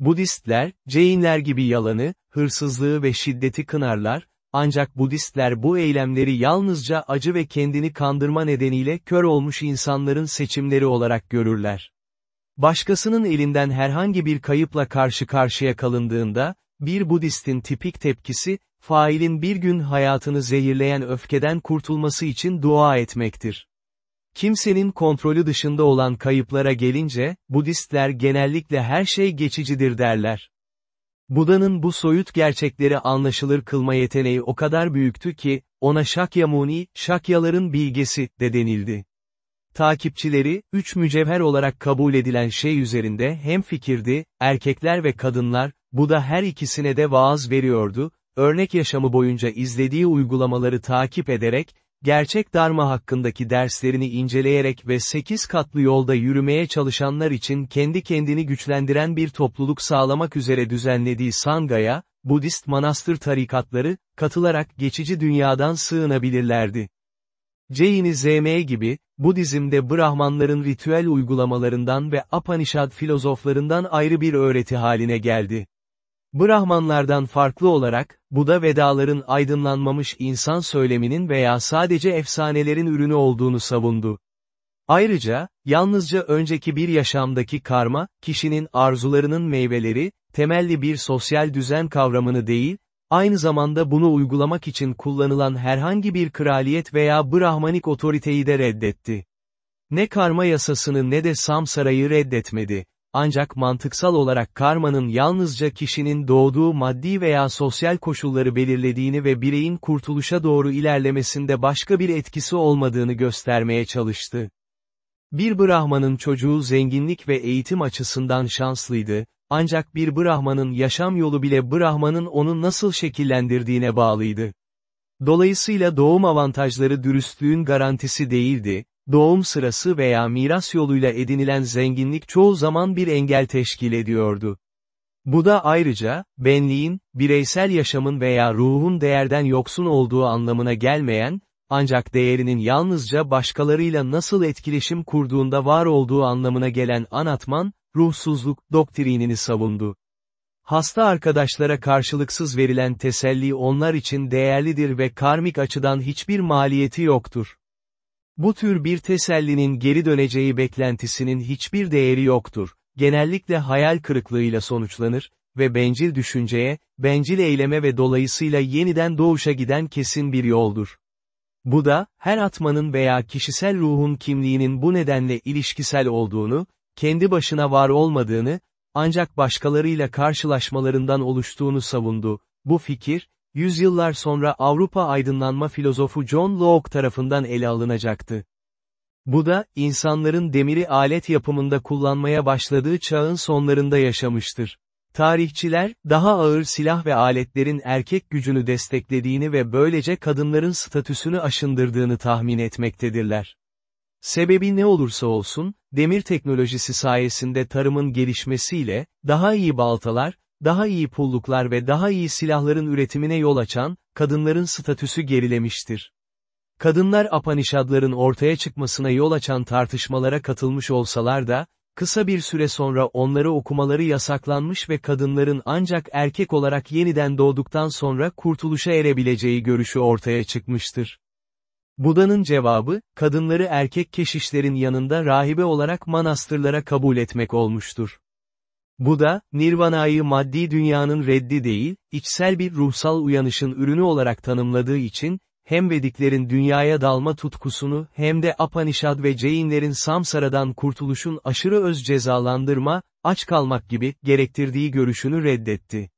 Budistler, Jainler gibi yalanı, hırsızlığı ve şiddeti kınarlar, ancak Budistler bu eylemleri yalnızca acı ve kendini kandırma nedeniyle kör olmuş insanların seçimleri olarak görürler. Başkasının elinden herhangi bir kayıpla karşı karşıya kalındığında, bir Budistin tipik tepkisi, failin bir gün hayatını zehirleyen öfkeden kurtulması için dua etmektir. Kimsenin kontrolü dışında olan kayıplara gelince, Budistler genellikle her şey geçicidir derler. Buda'nın bu soyut gerçekleri anlaşılır kılma yeteneği o kadar büyüktü ki, ona Shakyamuni, Shakyaların bilgesi, de denildi. Takipçileri, üç mücevher olarak kabul edilen şey üzerinde hem fikirdi, erkekler ve kadınlar, Buda her ikisine de vaaz veriyordu, örnek yaşamı boyunca izlediği uygulamaları takip ederek, gerçek darma hakkındaki derslerini inceleyerek ve sekiz katlı yolda yürümeye çalışanlar için kendi kendini güçlendiren bir topluluk sağlamak üzere düzenlediği Sangaya, Budist manastır tarikatları, katılarak geçici dünyadan sığınabilirlerdi. Jain'i ZM gibi, Budizm'de Brahmanların ritüel uygulamalarından ve Apanishad filozoflarından ayrı bir öğreti haline geldi. Brahmanlardan farklı olarak, Buda Vedaların aydınlanmamış insan söyleminin veya sadece efsanelerin ürünü olduğunu savundu. Ayrıca, yalnızca önceki bir yaşamdaki karma, kişinin arzularının meyveleri, temelli bir sosyal düzen kavramını değil, aynı zamanda bunu uygulamak için kullanılan herhangi bir kraliyet veya Brahmanik otoriteyi de reddetti. Ne karma yasasını ne de samsarayı reddetmedi. Ancak mantıksal olarak karmanın yalnızca kişinin doğduğu maddi veya sosyal koşulları belirlediğini ve bireyin kurtuluşa doğru ilerlemesinde başka bir etkisi olmadığını göstermeye çalıştı. Bir Brahmanın çocuğu zenginlik ve eğitim açısından şanslıydı, ancak bir Brahmanın yaşam yolu bile Brahmanın onu nasıl şekillendirdiğine bağlıydı. Dolayısıyla doğum avantajları dürüstlüğün garantisi değildi, doğum sırası veya miras yoluyla edinilen zenginlik çoğu zaman bir engel teşkil ediyordu. Bu da ayrıca, benliğin, bireysel yaşamın veya ruhun değerden yoksun olduğu anlamına gelmeyen, ancak değerinin yalnızca başkalarıyla nasıl etkileşim kurduğunda var olduğu anlamına gelen anatman, ruhsuzluk, doktrinini savundu. Hasta arkadaşlara karşılıksız verilen teselli onlar için değerlidir ve karmik açıdan hiçbir maliyeti yoktur. Bu tür bir tesellinin geri döneceği beklentisinin hiçbir değeri yoktur, genellikle hayal kırıklığıyla sonuçlanır ve bencil düşünceye, bencil eyleme ve dolayısıyla yeniden doğuşa giden kesin bir yoldur. Bu da, her atmanın veya kişisel ruhun kimliğinin bu nedenle ilişkisel olduğunu, kendi başına var olmadığını, ancak başkalarıyla karşılaşmalarından oluştuğunu savundu. Bu fikir, yüzyıllar sonra Avrupa aydınlanma filozofu John Locke tarafından ele alınacaktı. Bu da, insanların demiri alet yapımında kullanmaya başladığı çağın sonlarında yaşamıştır. Tarihçiler, daha ağır silah ve aletlerin erkek gücünü desteklediğini ve böylece kadınların statüsünü aşındırdığını tahmin etmektedirler. Sebebi ne olursa olsun, demir teknolojisi sayesinde tarımın gelişmesiyle, daha iyi baltalar, daha iyi pulluklar ve daha iyi silahların üretimine yol açan, kadınların statüsü gerilemiştir. Kadınlar Apanişadların ortaya çıkmasına yol açan tartışmalara katılmış olsalar da, kısa bir süre sonra onları okumaları yasaklanmış ve kadınların ancak erkek olarak yeniden doğduktan sonra kurtuluşa erebileceği görüşü ortaya çıkmıştır. Buda'nın cevabı, kadınları erkek keşişlerin yanında rahibe olarak manastırlara kabul etmek olmuştur. Buda, Nirvana'yı maddi dünyanın reddi değil, içsel bir ruhsal uyanışın ürünü olarak tanımladığı için, hem Vediklerin dünyaya dalma tutkusunu hem de Apanishad ve Jainlerin Samsara'dan kurtuluşun aşırı öz cezalandırma, aç kalmak gibi, gerektirdiği görüşünü reddetti.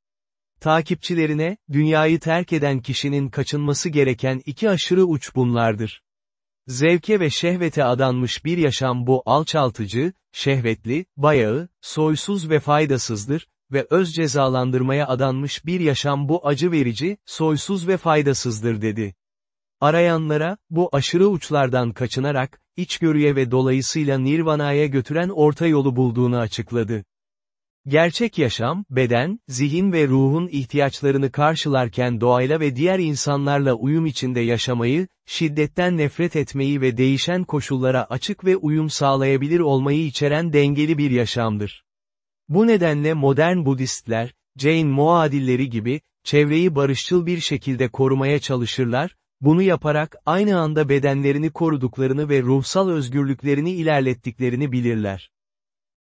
Takipçilerine, dünyayı terk eden kişinin kaçınması gereken iki aşırı uç bunlardır. Zevke ve şehvete adanmış bir yaşam bu alçaltıcı, şehvetli, bayağı, soysuz ve faydasızdır ve öz cezalandırmaya adanmış bir yaşam bu acı verici, soysuz ve faydasızdır dedi. Arayanlara, bu aşırı uçlardan kaçınarak, içgörüye ve dolayısıyla nirvana'ya götüren orta yolu bulduğunu açıkladı. Gerçek yaşam, beden, zihin ve ruhun ihtiyaçlarını karşılarken doğayla ve diğer insanlarla uyum içinde yaşamayı, şiddetten nefret etmeyi ve değişen koşullara açık ve uyum sağlayabilir olmayı içeren dengeli bir yaşamdır. Bu nedenle modern Budistler, Jain muadilleri gibi, çevreyi barışçıl bir şekilde korumaya çalışırlar, bunu yaparak aynı anda bedenlerini koruduklarını ve ruhsal özgürlüklerini ilerlettiklerini bilirler.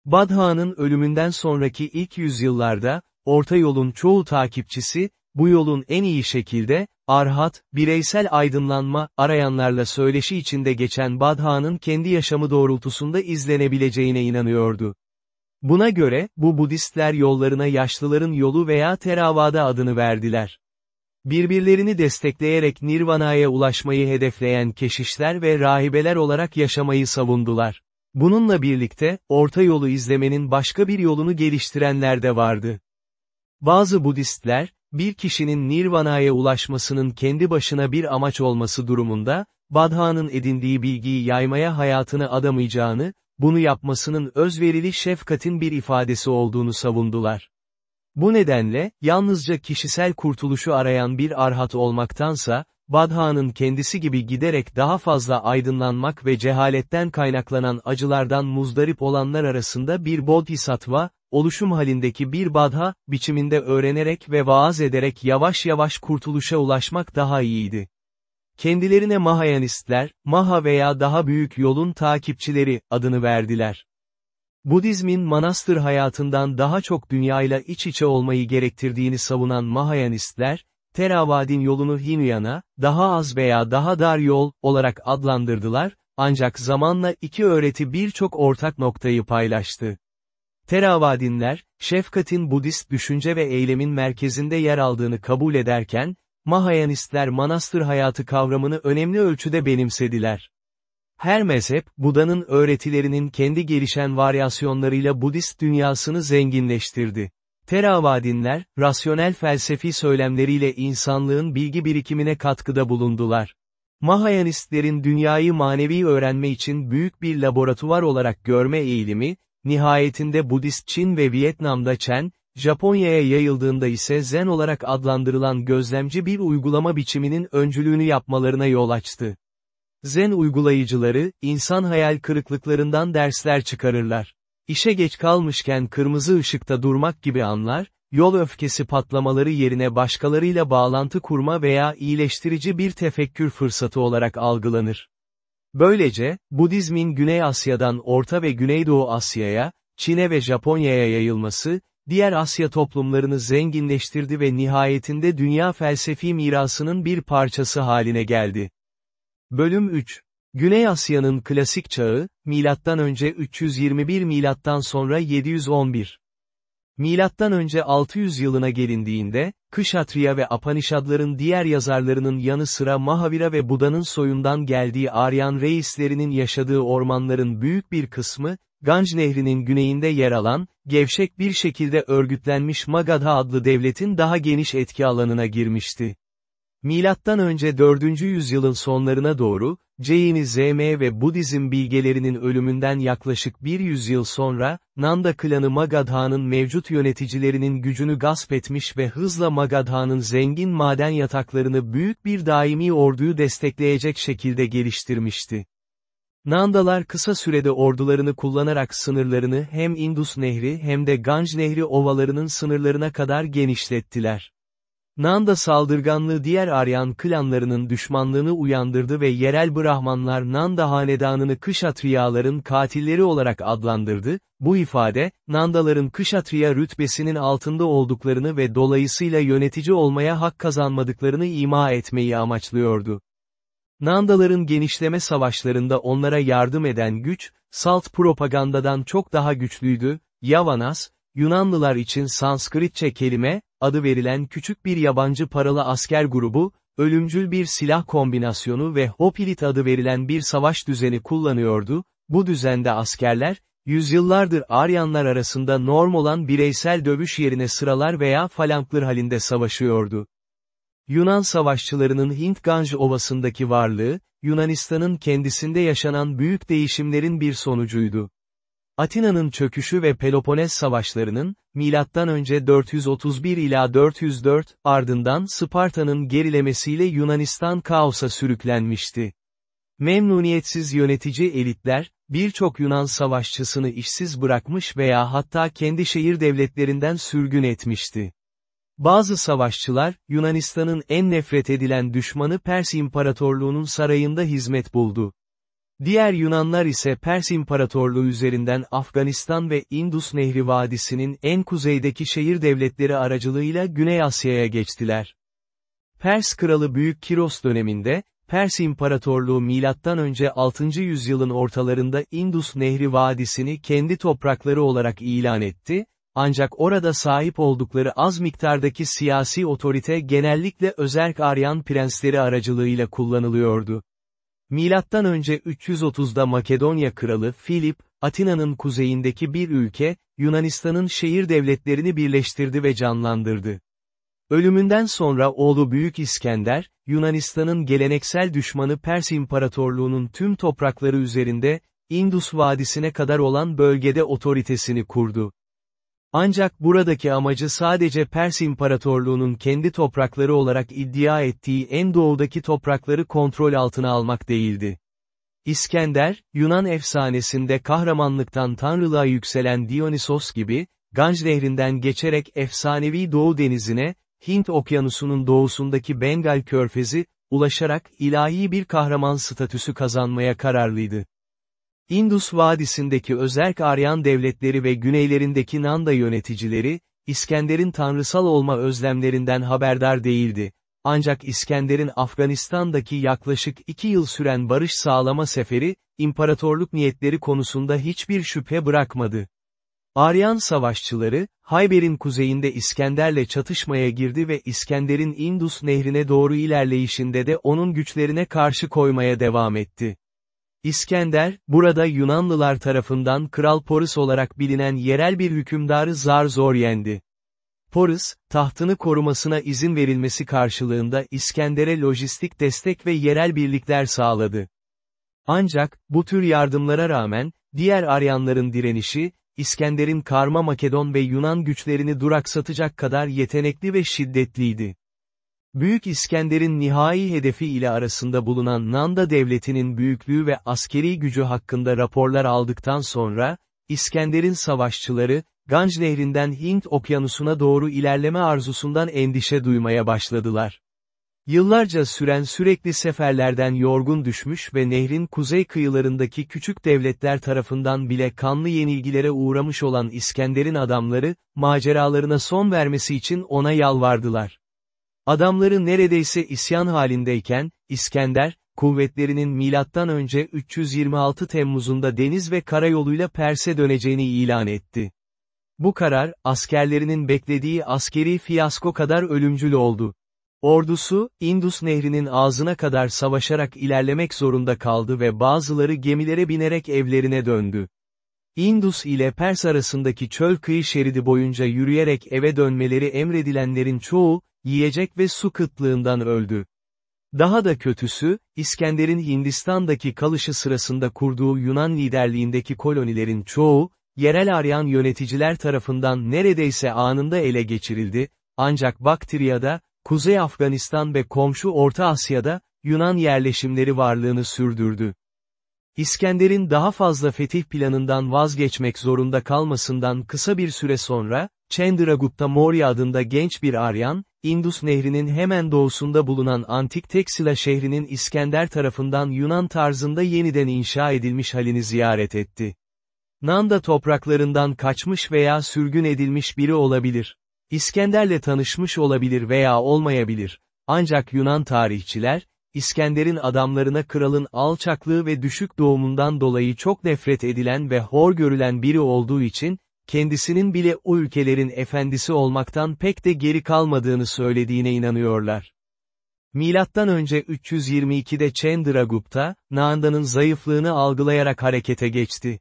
Badha'nın ölümünden sonraki ilk yüzyıllarda, orta yolun çoğu takipçisi, bu yolun en iyi şekilde, arhat, bireysel aydınlanma, arayanlarla söyleşi içinde geçen Badha'nın kendi yaşamı doğrultusunda izlenebileceğine inanıyordu. Buna göre, bu Budistler yollarına yaşlıların yolu veya Theravada adını verdiler. Birbirlerini destekleyerek Nirvana'ya ulaşmayı hedefleyen keşişler ve rahibeler olarak yaşamayı savundular. Bununla birlikte, orta yolu izlemenin başka bir yolunu geliştirenler de vardı. Bazı Budistler, bir kişinin Nirvana'ya ulaşmasının kendi başına bir amaç olması durumunda, Badha'nın edindiği bilgiyi yaymaya hayatını adamayacağını, bunu yapmasının özverili şefkatin bir ifadesi olduğunu savundular. Bu nedenle, yalnızca kişisel kurtuluşu arayan bir arhat olmaktansa, Badha'nın kendisi gibi giderek daha fazla aydınlanmak ve cehaletten kaynaklanan acılardan muzdarip olanlar arasında bir bodhisattva, oluşum halindeki bir badha, biçiminde öğrenerek ve vaaz ederek yavaş yavaş kurtuluşa ulaşmak daha iyiydi. Kendilerine Mahayanistler, Maha veya daha büyük yolun takipçileri, adını verdiler. Budizmin manastır hayatından daha çok dünyayla iç içe olmayı gerektirdiğini savunan Mahayanistler, Theravadin yolunu Hinayana, daha az veya daha dar yol, olarak adlandırdılar, ancak zamanla iki öğreti birçok ortak noktayı paylaştı. Theravadinler, şefkatin Budist düşünce ve eylemin merkezinde yer aldığını kabul ederken, Mahayanistler manastır hayatı kavramını önemli ölçüde benimsediler. Her mezhep, Buda'nın öğretilerinin kendi gelişen varyasyonlarıyla Budist dünyasını zenginleştirdi. Teravadinler, rasyonel felsefi söylemleriyle insanlığın bilgi birikimine katkıda bulundular. Mahayanistlerin dünyayı manevi öğrenme için büyük bir laboratuvar olarak görme eğilimi, nihayetinde Budist Çin ve Vietnam'da Chen, Japonya'ya yayıldığında ise Zen olarak adlandırılan gözlemci bir uygulama biçiminin öncülüğünü yapmalarına yol açtı. Zen uygulayıcıları, insan hayal kırıklıklarından dersler çıkarırlar. İşe geç kalmışken kırmızı ışıkta durmak gibi anlar, yol öfkesi patlamaları yerine başkalarıyla bağlantı kurma veya iyileştirici bir tefekkür fırsatı olarak algılanır. Böylece, Budizmin Güney Asya'dan Orta ve Güneydoğu Asya'ya, Çin'e ve Japonya'ya yayılması, diğer Asya toplumlarını zenginleştirdi ve nihayetinde dünya felsefi mirasının bir parçası haline geldi. Bölüm 3 Güney Asya'nın klasik çağı, milattan önce 321 milattan sonra 711. Milattan önce 600 yılına gelindiğinde, Kışatriya ve Apanişadların diğer yazarlarının yanı sıra Mahavira ve Buda'nın soyundan geldiği Aryan reislerinin yaşadığı ormanların büyük bir kısmı, Ganj Nehri'nin güneyinde yer alan, gevşek bir şekilde örgütlenmiş Magadha adlı devletin daha geniş etki alanına girmişti. Milattan önce 4. yüzyılın sonlarına doğru, Jainizm ve Budizm bilgelerinin ölümünden yaklaşık bir yüzyıl sonra, Nanda klanı Magadha'nın mevcut yöneticilerinin gücünü gasp etmiş ve hızla Magadha'nın zengin maden yataklarını büyük bir daimi orduyu destekleyecek şekilde geliştirmişti. Nandalar kısa sürede ordularını kullanarak sınırlarını hem Indus Nehri hem de Ganj Nehri ovalarının sınırlarına kadar genişlettiler. Nanda saldırganlığı diğer Aryan klanlarının düşmanlığını uyandırdı ve yerel Brahmanlar Nanda hanedanını Kışatriyaların katilleri olarak adlandırdı, bu ifade, Nandaların Kışatriya rütbesinin altında olduklarını ve dolayısıyla yönetici olmaya hak kazanmadıklarını ima etmeyi amaçlıyordu. Nandaların genişleme savaşlarında onlara yardım eden güç, salt propagandadan çok daha güçlüydü, Yavanas, Yunanlılar için Sanskritçe kelime, adı verilen küçük bir yabancı paralı asker grubu, ölümcül bir silah kombinasyonu ve Hoplites adı verilen bir savaş düzeni kullanıyordu, bu düzende askerler, yüzyıllardır Aryanlar arasında norm olan bireysel dövüş yerine sıralar veya falanklar halinde savaşıyordu. Yunan savaşçılarının Hint-Ganj Ovası'ndaki varlığı, Yunanistan'ın kendisinde yaşanan büyük değişimlerin bir sonucuydu. Atina'nın çöküşü ve Peloponez savaşlarının, M.Ö. 431 ila 404, ardından Sparta'nın gerilemesiyle Yunanistan kaosa sürüklenmişti. Memnuniyetsiz yönetici elitler, birçok Yunan savaşçısını işsiz bırakmış veya hatta kendi şehir devletlerinden sürgün etmişti. Bazı savaşçılar, Yunanistan'ın en nefret edilen düşmanı Pers İmparatorluğu'nun sarayında hizmet buldu. Diğer Yunanlar ise Pers İmparatorluğu üzerinden Afganistan ve Indus Nehri Vadisi'nin en kuzeydeki şehir devletleri aracılığıyla Güney Asya'ya geçtiler. Pers kralı Büyük Kiros döneminde, Pers İmparatorluğu M.Ö. 6. yüzyılın ortalarında Indus Nehri Vadisi'ni kendi toprakları olarak ilan etti, ancak orada sahip oldukları az miktardaki siyasi otorite genellikle özerk Aryan prensleri aracılığıyla kullanılıyordu. Milattan önce 330'da Makedonya kralı Filip, Atina'nın kuzeyindeki bir ülke, Yunanistan'ın şehir devletlerini birleştirdi ve canlandırdı. Ölümünden sonra oğlu Büyük İskender, Yunanistan'ın geleneksel düşmanı Pers İmparatorluğu'nun tüm toprakları üzerinde, Indus Vadisi'ne kadar olan bölgede otoritesini kurdu. Ancak buradaki amacı sadece Pers İmparatorluğu'nun kendi toprakları olarak iddia ettiği en doğudaki toprakları kontrol altına almak değildi. İskender, Yunan efsanesinde kahramanlıktan tanrılığa yükselen Dionysos gibi, Ganj nehrinden geçerek efsanevi Doğu denizine, Hint okyanusunun doğusundaki Bengal körfezi, ulaşarak ilahi bir kahraman statüsü kazanmaya kararlıydı. Indus Vadisi'ndeki özerk Aryan devletleri ve güneylerindeki Nanda yöneticileri, İskender'in tanrısal olma özlemlerinden haberdar değildi. Ancak İskender'in Afganistan'daki yaklaşık iki yıl süren barış sağlama seferi, imparatorluk niyetleri konusunda hiçbir şüphe bırakmadı. Aryan savaşçıları, Hayber'in kuzeyinde İskender'le çatışmaya girdi ve İskender'in Indus nehrine doğru ilerleyişinde de onun güçlerine karşı koymaya devam etti. İskender, burada Yunanlılar tarafından Kral Porus olarak bilinen yerel bir hükümdarı zar zor yendi. Porus, tahtını korumasına izin verilmesi karşılığında İskender'e lojistik destek ve yerel birlikler sağladı. Ancak, bu tür yardımlara rağmen, diğer Aryanların direnişi, İskender'in karma Makedon ve Yunan güçlerini duraksatacak kadar yetenekli ve şiddetliydi. Büyük İskender'in nihai hedefi ile arasında bulunan Nanda devletinin büyüklüğü ve askeri gücü hakkında raporlar aldıktan sonra, İskender'in savaşçıları, Ganj nehrinden Hint okyanusuna doğru ilerleme arzusundan endişe duymaya başladılar. Yıllarca süren sürekli seferlerden yorgun düşmüş ve nehrin kuzey kıyılarındaki küçük devletler tarafından bile kanlı yenilgilere uğramış olan İskender'in adamları, maceralarına son vermesi için ona yalvardılar. Adamları neredeyse isyan halindeyken, İskender, kuvvetlerinin önce 326 Temmuz'unda deniz ve karayoluyla Pers'e döneceğini ilan etti. Bu karar, askerlerinin beklediği askeri fiyasko kadar ölümcül oldu. Ordusu, Indus nehrinin ağzına kadar savaşarak ilerlemek zorunda kaldı ve bazıları gemilere binerek evlerine döndü. Indus ile Pers arasındaki çöl kıyı şeridi boyunca yürüyerek eve dönmeleri emredilenlerin çoğu, yiyecek ve su kıtlığından öldü. Daha da kötüsü, İskender'in Hindistan'daki kalışı sırasında kurduğu Yunan liderliğindeki kolonilerin çoğu, yerel Aryan yöneticiler tarafından neredeyse anında ele geçirildi, ancak Baktriya'da, Kuzey Afganistan ve komşu Orta Asya'da, Yunan yerleşimleri varlığını sürdürdü. İskender'in daha fazla fetih planından vazgeçmek zorunda kalmasından kısa bir süre sonra, Chandragupta Maurya adında genç bir Aryan, Indus Nehri'nin hemen doğusunda bulunan antik Teksila şehrinin İskender tarafından Yunan tarzında yeniden inşa edilmiş halini ziyaret etti. Nanda topraklarından kaçmış veya sürgün edilmiş biri olabilir. İskender'le tanışmış olabilir veya olmayabilir. Ancak Yunan tarihçiler, İskender'in adamlarına kralın alçaklığı ve düşük doğumundan dolayı çok nefret edilen ve hor görülen biri olduğu için, kendisinin bile o ülkelerin efendisi olmaktan pek de geri kalmadığını söylediğine inanıyorlar. Milattan önce 322'de Chandragupta, Nanda'nın zayıflığını algılayarak harekete geçti.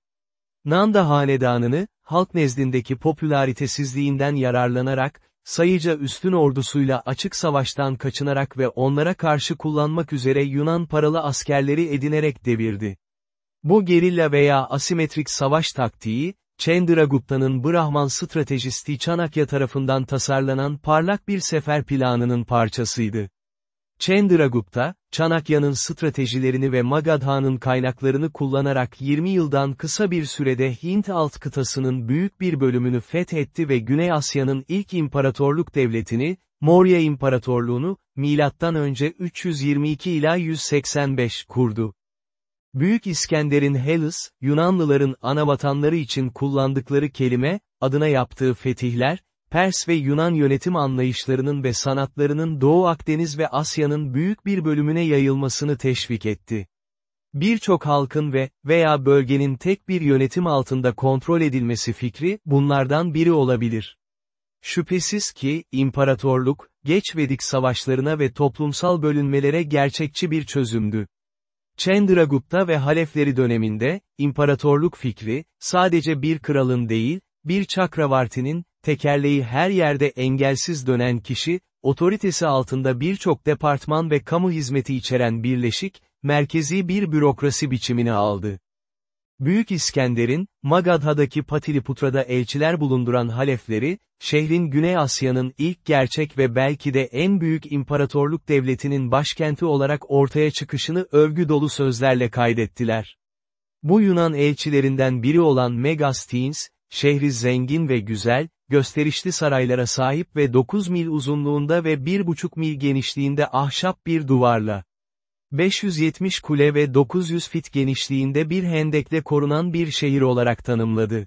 Nanda hanedanını, halk nezdindeki popülaritesizliğinden yararlanarak, sayıca üstün ordusuyla açık savaştan kaçınarak ve onlara karşı kullanmak üzere Yunan paralı askerleri edinerek devirdi. Bu gerilla veya asimetrik savaş taktiği, Chandragupta'nın Brahman stratejisti Chanakya tarafından tasarlanan parlak bir sefer planının parçasıydı. Chandragupta, Çanakya'nın stratejilerini ve Magadha'nın kaynaklarını kullanarak 20 yıldan kısa bir sürede Hint alt kıtasının büyük bir bölümünü fethetti ve Güney Asya'nın ilk imparatorluk devletini, Maurya İmparatorluğunu, M.Ö. 322 ila 185 kurdu. Büyük İskender'in Hellas, Yunanlıların anavatanları için kullandıkları kelime, adına yaptığı fetihler, Pers ve Yunan yönetim anlayışlarının ve sanatlarının Doğu Akdeniz ve Asya'nın büyük bir bölümüne yayılmasını teşvik etti. Birçok halkın ve veya bölgenin tek bir yönetim altında kontrol edilmesi fikri, bunlardan biri olabilir. Şüphesiz ki, imparatorluk, geç Vedik savaşlarına ve toplumsal bölünmelere gerçekçi bir çözümdü. Chandragupta ve Halefleri döneminde, imparatorluk fikri, sadece bir kralın değil, bir çakravartinin, tekerleği her yerde engelsiz dönen kişi, otoritesi altında birçok departman ve kamu hizmeti içeren birleşik, merkezi bir bürokrasi biçimini aldı. Büyük İskender'in, Magadha'daki Patiliputra'da elçiler bulunduran halefleri, şehrin Güney Asya'nın ilk gerçek ve belki de en büyük imparatorluk devletinin başkenti olarak ortaya çıkışını övgü dolu sözlerle kaydettiler. Bu Yunan elçilerinden biri olan Megasthenes, şehri zengin ve güzel, gösterişli saraylara sahip ve 9 mil uzunluğunda ve 1,5 mil genişliğinde ahşap bir duvarla, 570 kule ve 900 fit genişliğinde bir hendekle korunan bir şehir olarak tanımladı.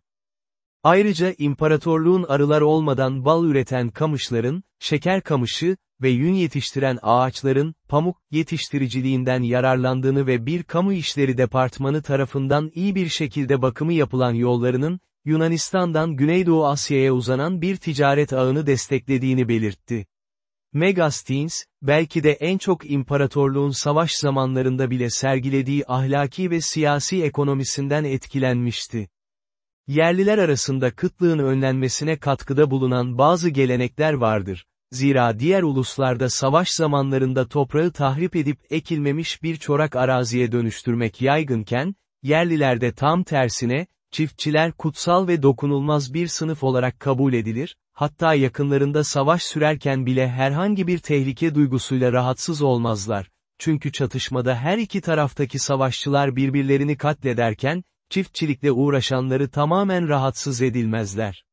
Ayrıca imparatorluğun arılar olmadan bal üreten kamışların, şeker kamışı ve yün yetiştiren ağaçların, pamuk yetiştiriciliğinden yararlandığını ve bir kamu işleri departmanı tarafından iyi bir şekilde bakımı yapılan yollarının, Yunanistan'dan Güneydoğu Asya'ya uzanan bir ticaret ağını desteklediğini belirtti. Megasthenes, belki de en çok imparatorluğun savaş zamanlarında bile sergilediği ahlaki ve siyasi ekonomisinden etkilenmişti. Yerliler arasında kıtlığın önlenmesine katkıda bulunan bazı gelenekler vardır. Zira diğer uluslarda savaş zamanlarında toprağı tahrip edip ekilmemiş bir çorak araziye dönüştürmek yaygınken, yerlilerde tam tersine, çiftçiler kutsal ve dokunulmaz bir sınıf olarak kabul edilir, hatta yakınlarında savaş sürerken bile herhangi bir tehlike duygusuyla rahatsız olmazlar. Çünkü çatışmada her iki taraftaki savaşçılar birbirlerini katlederken, çiftçilikle uğraşanları tamamen rahatsız edilmezler.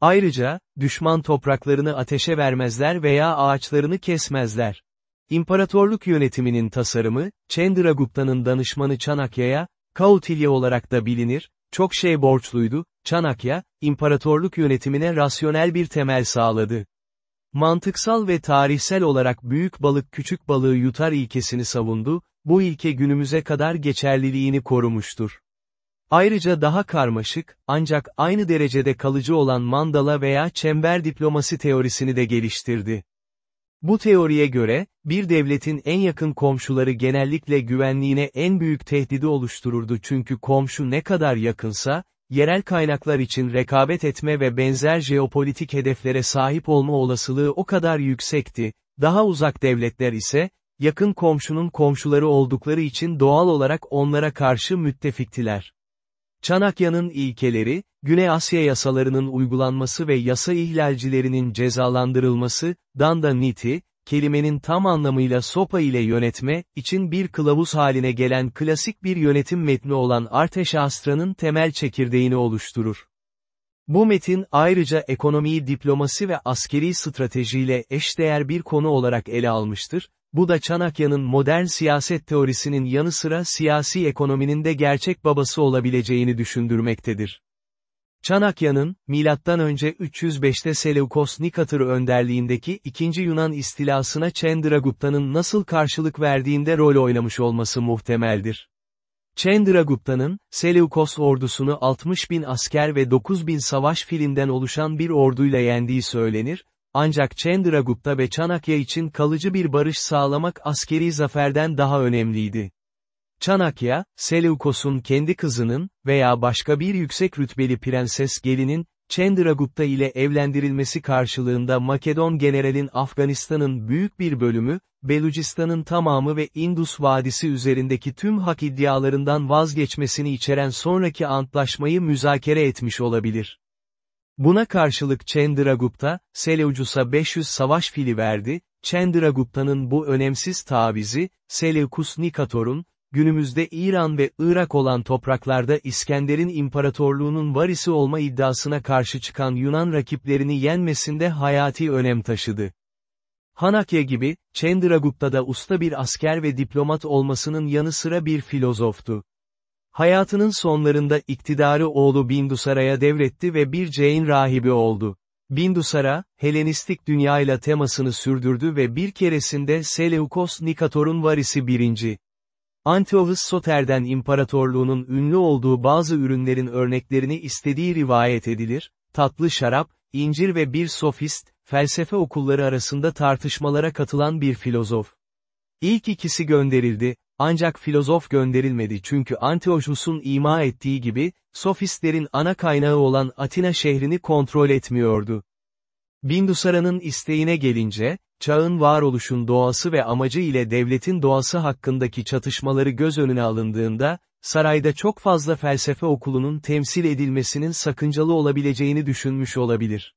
Ayrıca, düşman topraklarını ateşe vermezler veya ağaçlarını kesmezler. İmparatorluk yönetiminin tasarımı, Chandragupta'nın danışmanı Çanakya'ya, Kautilya olarak da bilinir, çok şey borçluydu, Çanakya, imparatorluk yönetimine rasyonel bir temel sağladı. Mantıksal ve tarihsel olarak büyük balık küçük balığı yutar ilkesini savundu, bu ilke günümüze kadar geçerliliğini korumuştur. Ayrıca daha karmaşık, ancak aynı derecede kalıcı olan mandala veya çember diplomasi teorisini de geliştirdi. Bu teoriye göre, bir devletin en yakın komşuları genellikle güvenliğine en büyük tehdidi oluştururdu çünkü komşu ne kadar yakınsa, yerel kaynaklar için rekabet etme ve benzer jeopolitik hedeflere sahip olma olasılığı o kadar yüksekti, daha uzak devletler ise, yakın komşunun komşuları oldukları için doğal olarak onlara karşı müttefiktiler. Çanakya'nın ilkeleri, Güney Asya yasalarının uygulanması ve yasa ihlalcilerinin cezalandırılması, Danda Niti, kelimenin tam anlamıyla sopa ile yönetme, için bir kılavuz haline gelen klasik bir yönetim metni olan Arteşastra'nın temel çekirdeğini oluşturur. Bu metin ayrıca ekonomiyi diplomasi ve askeri stratejiyle eşdeğer bir konu olarak ele almıştır, bu da Çanakya'nın modern siyaset teorisinin yanı sıra siyasi ekonominin de gerçek babası olabileceğini düşündürmektedir. Çanakya'nın, M.Ö. 305'te Seleukos Nikator önderliğindeki 2. Yunan istilasına Chandragupta'nın nasıl karşılık verdiğinde rol oynamış olması muhtemeldir. Chandragupta'nın, Seleukos ordusunu 60 bin asker ve 9 bin savaş filinden oluşan bir orduyla yendiği söylenir, ancak Chandragupta ve Chanakya için kalıcı bir barış sağlamak askeri zaferden daha önemliydi. Çanakya, Seleukos'un kendi kızının veya başka bir yüksek rütbeli prenses gelinin, Chandragupta ile evlendirilmesi karşılığında Makedon generalin Afganistan'ın büyük bir bölümü, Belucistan'ın tamamı ve Indus Vadisi üzerindeki tüm hak iddialarından vazgeçmesini içeren sonraki antlaşmayı müzakere etmiş olabilir. Buna karşılık Chandragupta, Seleucus'a 500 savaş fili verdi, Chandragupta'nın bu önemsiz tavizi, Seleukus Nikator'un, günümüzde İran ve Irak olan topraklarda İskender'in imparatorluğunun varisi olma iddiasına karşı çıkan Yunan rakiplerini yenmesinde hayati önem taşıdı. Hanakya gibi, Chandragupta da usta bir asker ve diplomat olmasının yanı sıra bir filozoftu. Hayatının sonlarında iktidarı oğlu Bindusara'ya devretti ve bir Jain rahibi oldu. Bindusara, Helenistik dünyayla temasını sürdürdü ve bir keresinde Seleukos Nikator'un varisi birinci. Antiochus Soter'den imparatorluğunun ünlü olduğu bazı ürünlerin örneklerini istediği rivayet edilir, tatlı şarap, incir ve bir sofist, felsefe okulları arasında tartışmalara katılan bir filozof. İlk ikisi gönderildi, ancak filozof gönderilmedi çünkü Antiochus'un ima ettiği gibi, sofistlerin ana kaynağı olan Atina şehrini kontrol etmiyordu. Bindusara'nın isteğine gelince, çağın varoluşun doğası ve amacı ile devletin doğası hakkındaki çatışmaları göz önüne alındığında, sarayda çok fazla felsefe okulunun temsil edilmesinin sakıncalı olabileceğini düşünmüş olabilir.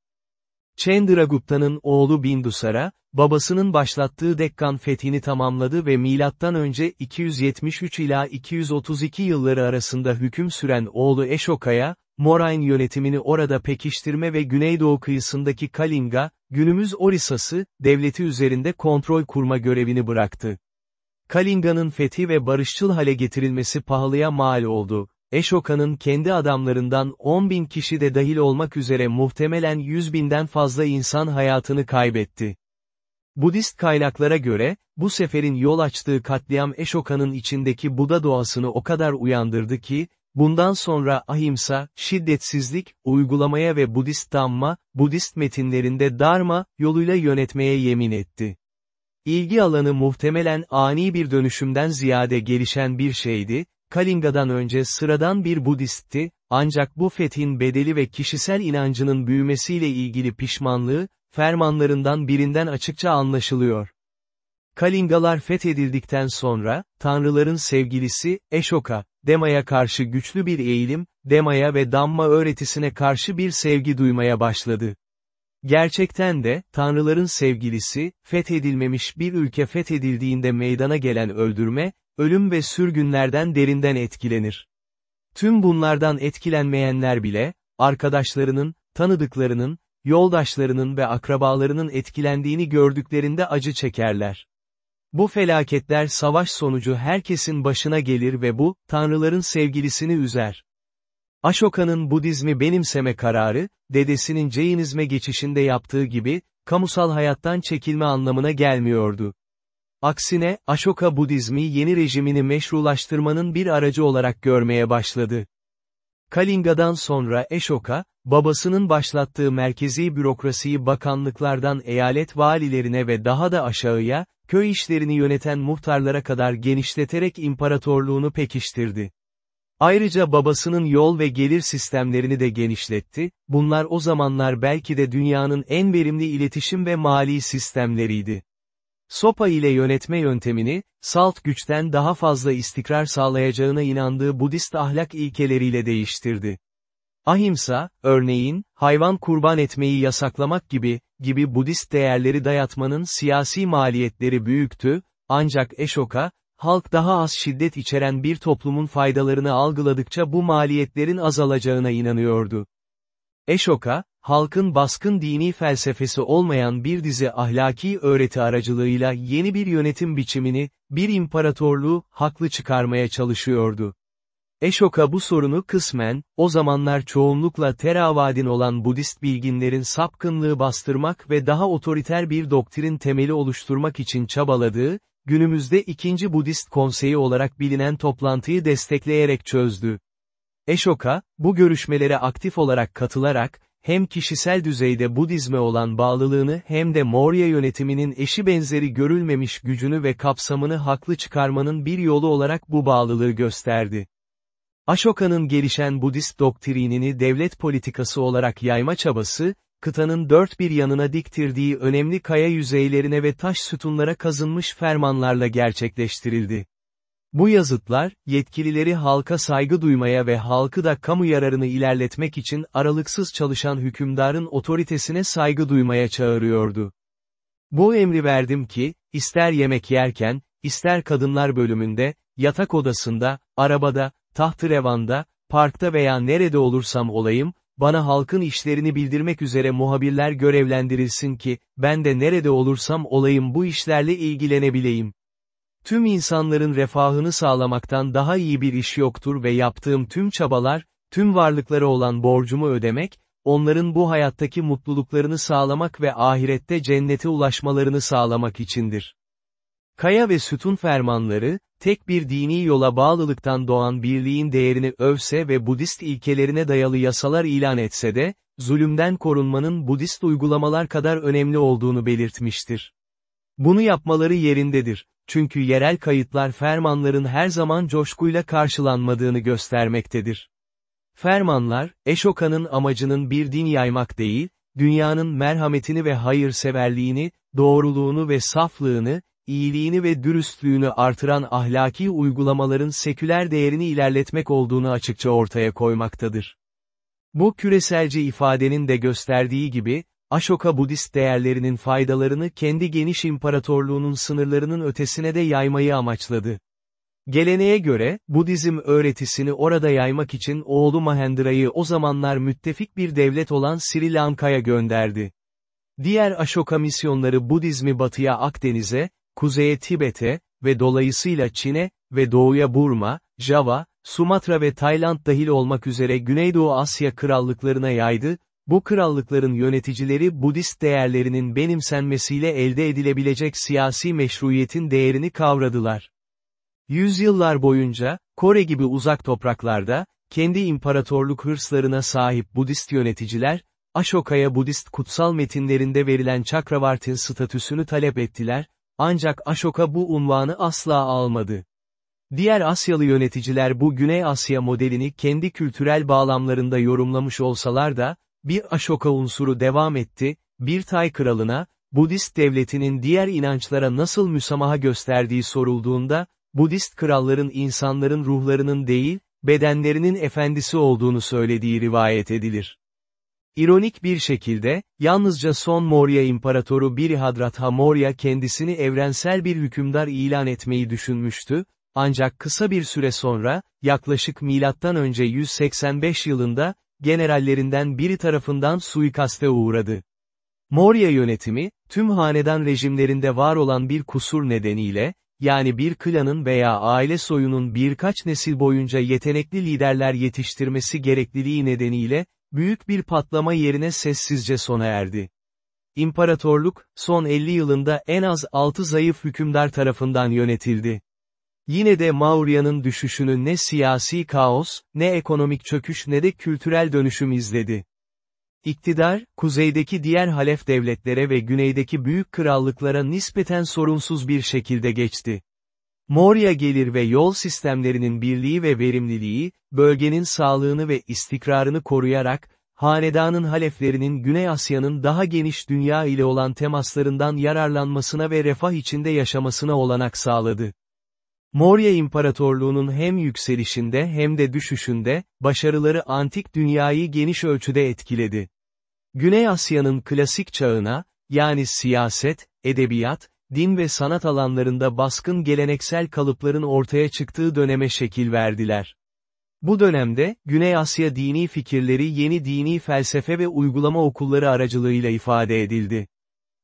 Chandragupta'nın oğlu Bindusara, babasının başlattığı Dekkan fethini tamamladı ve M.Ö. 273 ila 232 yılları arasında hüküm süren oğlu Eşoka'ya, Morayn yönetimini orada pekiştirme ve güneydoğu kıyısındaki Kalinga, günümüz Orisası, devleti üzerinde kontrol kurma görevini bıraktı. Kalinga'nın fethi ve barışçıl hale getirilmesi pahalıya mal oldu. Eşoka'nın kendi adamlarından 10 bin kişi de dahil olmak üzere muhtemelen 100 binden fazla insan hayatını kaybetti. Budist kaynaklara göre, bu seferin yol açtığı katliam Eşoka'nın içindeki Buda doğasını o kadar uyandırdı ki, bundan sonra ahimsa, şiddetsizlik, uygulamaya ve Budist Dhamma, Budist metinlerinde Dharma, yoluyla yönetmeye yemin etti. İlgi alanı muhtemelen ani bir dönüşümden ziyade gelişen bir şeydi, Kalinga'dan önce sıradan bir Budistti, ancak bu fethin bedeli ve kişisel inancının büyümesiyle ilgili pişmanlığı, fermanlarından birinden açıkça anlaşılıyor. Kalingalar fethedildikten sonra, tanrıların sevgilisi, Eşoka, Dema'ya karşı güçlü bir eğilim, Dema'ya ve Damma öğretisine karşı bir sevgi duymaya başladı. Gerçekten de, tanrıların sevgilisi, fethedilmemiş bir ülke fethedildiğinde meydana gelen öldürme, ölüm ve sürgünlerden derinden etkilenir. Tüm bunlardan etkilenmeyenler bile, arkadaşlarının, tanıdıklarının, yoldaşlarının ve akrabalarının etkilendiğini gördüklerinde acı çekerler. Bu felaketler savaş sonucu herkesin başına gelir ve bu, tanrıların sevgilisini üzer. Aşoka'nın Budizmi benimseme kararı, dedesinin Jainizme geçişinde yaptığı gibi, kamusal hayattan çekilme anlamına gelmiyordu. Aksine, Ashoka Budizmi yeni rejimini meşrulaştırmanın bir aracı olarak görmeye başladı. Kalinga'dan sonra Ashoka, babasının başlattığı merkezi bürokrasiyi bakanlıklardan eyalet valilerine ve daha da aşağıya, köy işlerini yöneten muhtarlara kadar genişleterek imparatorluğunu pekiştirdi. Ayrıca babasının yol ve gelir sistemlerini de genişletti, bunlar o zamanlar belki de dünyanın en verimli iletişim ve mali sistemleriydi. Sopa ile yönetme yöntemini, salt güçten daha fazla istikrar sağlayacağına inandığı Budist ahlak ilkeleriyle değiştirdi. Ahimsa, örneğin, hayvan kurban etmeyi yasaklamak gibi, gibi Budist değerleri dayatmanın siyasi maliyetleri büyüktü, ancak Eşoka, halk daha az şiddet içeren bir toplumun faydalarını algıladıkça bu maliyetlerin azalacağına inanıyordu. Eşoka, halkın baskın dini felsefesi olmayan bir dizi ahlaki öğreti aracılığıyla yeni bir yönetim biçimini, bir imparatorluğu, haklı çıkarmaya çalışıyordu. Eşoka bu sorunu kısmen, o zamanlar çoğunlukla teravadin olan Budist bilginlerin sapkınlığı bastırmak ve daha otoriter bir doktrin temeli oluşturmak için çabaladığı, günümüzde ikinci Budist konseyi olarak bilinen toplantıyı destekleyerek çözdü. Eşoka, bu görüşmelere aktif olarak katılarak, hem kişisel düzeyde Budizme olan bağlılığını hem de Maurya yönetiminin eşi benzeri görülmemiş gücünü ve kapsamını haklı çıkarmanın bir yolu olarak bu bağlılığı gösterdi. Ashoka'nın gelişen Budist doktrinini devlet politikası olarak yayma çabası, kıtanın dört bir yanına diktirdiği önemli kaya yüzeylerine ve taş sütunlara kazınmış fermanlarla gerçekleştirildi. Bu yazıtlar, yetkilileri halka saygı duymaya ve halkı da kamu yararını ilerletmek için aralıksız çalışan hükümdarın otoritesine saygı duymaya çağırıyordu. Bu emri verdim ki, ister yemek yerken, ister kadınlar bölümünde, yatak odasında, arabada, tahtrevanda, parkta veya nerede olursam olayım, bana halkın işlerini bildirmek üzere muhabirler görevlendirilsin ki, ben de nerede olursam olayım bu işlerle ilgilenebileyim. Tüm insanların refahını sağlamaktan daha iyi bir iş yoktur ve yaptığım tüm çabalar, tüm varlıkları olan borcumu ödemek, onların bu hayattaki mutluluklarını sağlamak ve ahirette cennete ulaşmalarını sağlamak içindir. Kaya ve sütun fermanları, tek bir dini yola bağlılıktan doğan birliğin değerini övse ve Budist ilkelerine dayalı yasalar ilan etse de, zulümden korunmanın Budist uygulamalar kadar önemli olduğunu belirtmiştir. Bunu yapmaları yerindedir, çünkü yerel kayıtlar fermanların her zaman coşkuyla karşılanmadığını göstermektedir. Fermanlar, Eşoka'nın amacının bir din yaymak değil, dünyanın merhametini ve hayırseverliğini, doğruluğunu ve saflığını, iyiliğini ve dürüstlüğünü artıran ahlaki uygulamaların seküler değerini ilerletmek olduğunu açıkça ortaya koymaktadır. Bu küreselci ifadenin de gösterdiği gibi, Ashoka Budist değerlerinin faydalarını kendi geniş imparatorluğunun sınırlarının ötesine de yaymayı amaçladı. Geleneğe göre, Budizm öğretisini orada yaymak için oğlu Mahendra'yı o zamanlar müttefik bir devlet olan Sri Lanka'ya gönderdi. Diğer Ashoka misyonları Budizmi batıya Akdeniz'e, kuzeye Tibet'e ve dolayısıyla Çin'e ve doğuya Burma, Java, Sumatra ve Tayland dahil olmak üzere Güneydoğu Asya krallıklarına yaydı, bu krallıkların yöneticileri Budist değerlerinin benimsenmesiyle elde edilebilecek siyasi meşruiyetin değerini kavradılar. Yüzyıllar boyunca, Kore gibi uzak topraklarda, kendi imparatorluk hırslarına sahip Budist yöneticiler, Ashoka'ya Budist kutsal metinlerinde verilen Chakravartin statüsünü talep ettiler, ancak Ashoka bu unvanı asla almadı. Diğer Asyalı yöneticiler bu Güney Asya modelini kendi kültürel bağlamlarında yorumlamış olsalar da, bir Ashoka unsuru devam etti, bir Tay kralına, Budist devletinin diğer inançlara nasıl müsamaha gösterdiği sorulduğunda, Budist kralların insanların ruhlarının değil, bedenlerinin efendisi olduğunu söylediği rivayet edilir. İronik bir şekilde, yalnızca son Maurya İmparatoru Birihadratha Maurya kendisini evrensel bir hükümdar ilan etmeyi düşünmüştü, ancak kısa bir süre sonra, yaklaşık önce 185 yılında, generallerinden biri tarafından suikaste uğradı. Maurya yönetimi, tüm hanedan rejimlerinde var olan bir kusur nedeniyle, yani bir klanın veya aile soyunun birkaç nesil boyunca yetenekli liderler yetiştirmesi gerekliliği nedeniyle, büyük bir patlama yerine sessizce sona erdi. İmparatorluk, son 50 yılında en az 6 zayıf hükümdar tarafından yönetildi. Yine de Maurya'nın düşüşünü ne siyasi kaos, ne ekonomik çöküş ne de kültürel dönüşüm izledi. İktidar, kuzeydeki diğer halef devletlere ve güneydeki büyük krallıklara nispeten sorunsuz bir şekilde geçti. Moria gelir ve yol sistemlerinin birliği ve verimliliği, bölgenin sağlığını ve istikrarını koruyarak, hanedanın haleflerinin Güney Asya'nın daha geniş dünya ile olan temaslarından yararlanmasına ve refah içinde yaşamasına olanak sağladı. Morya İmparatorluğu'nun hem yükselişinde hem de düşüşünde, başarıları antik dünyayı geniş ölçüde etkiledi. Güney Asya'nın klasik çağına, yani siyaset, edebiyat, din ve sanat alanlarında baskın geleneksel kalıpların ortaya çıktığı döneme şekil verdiler. Bu dönemde, Güney Asya dini fikirleri yeni dini felsefe ve uygulama okulları aracılığıyla ifade edildi.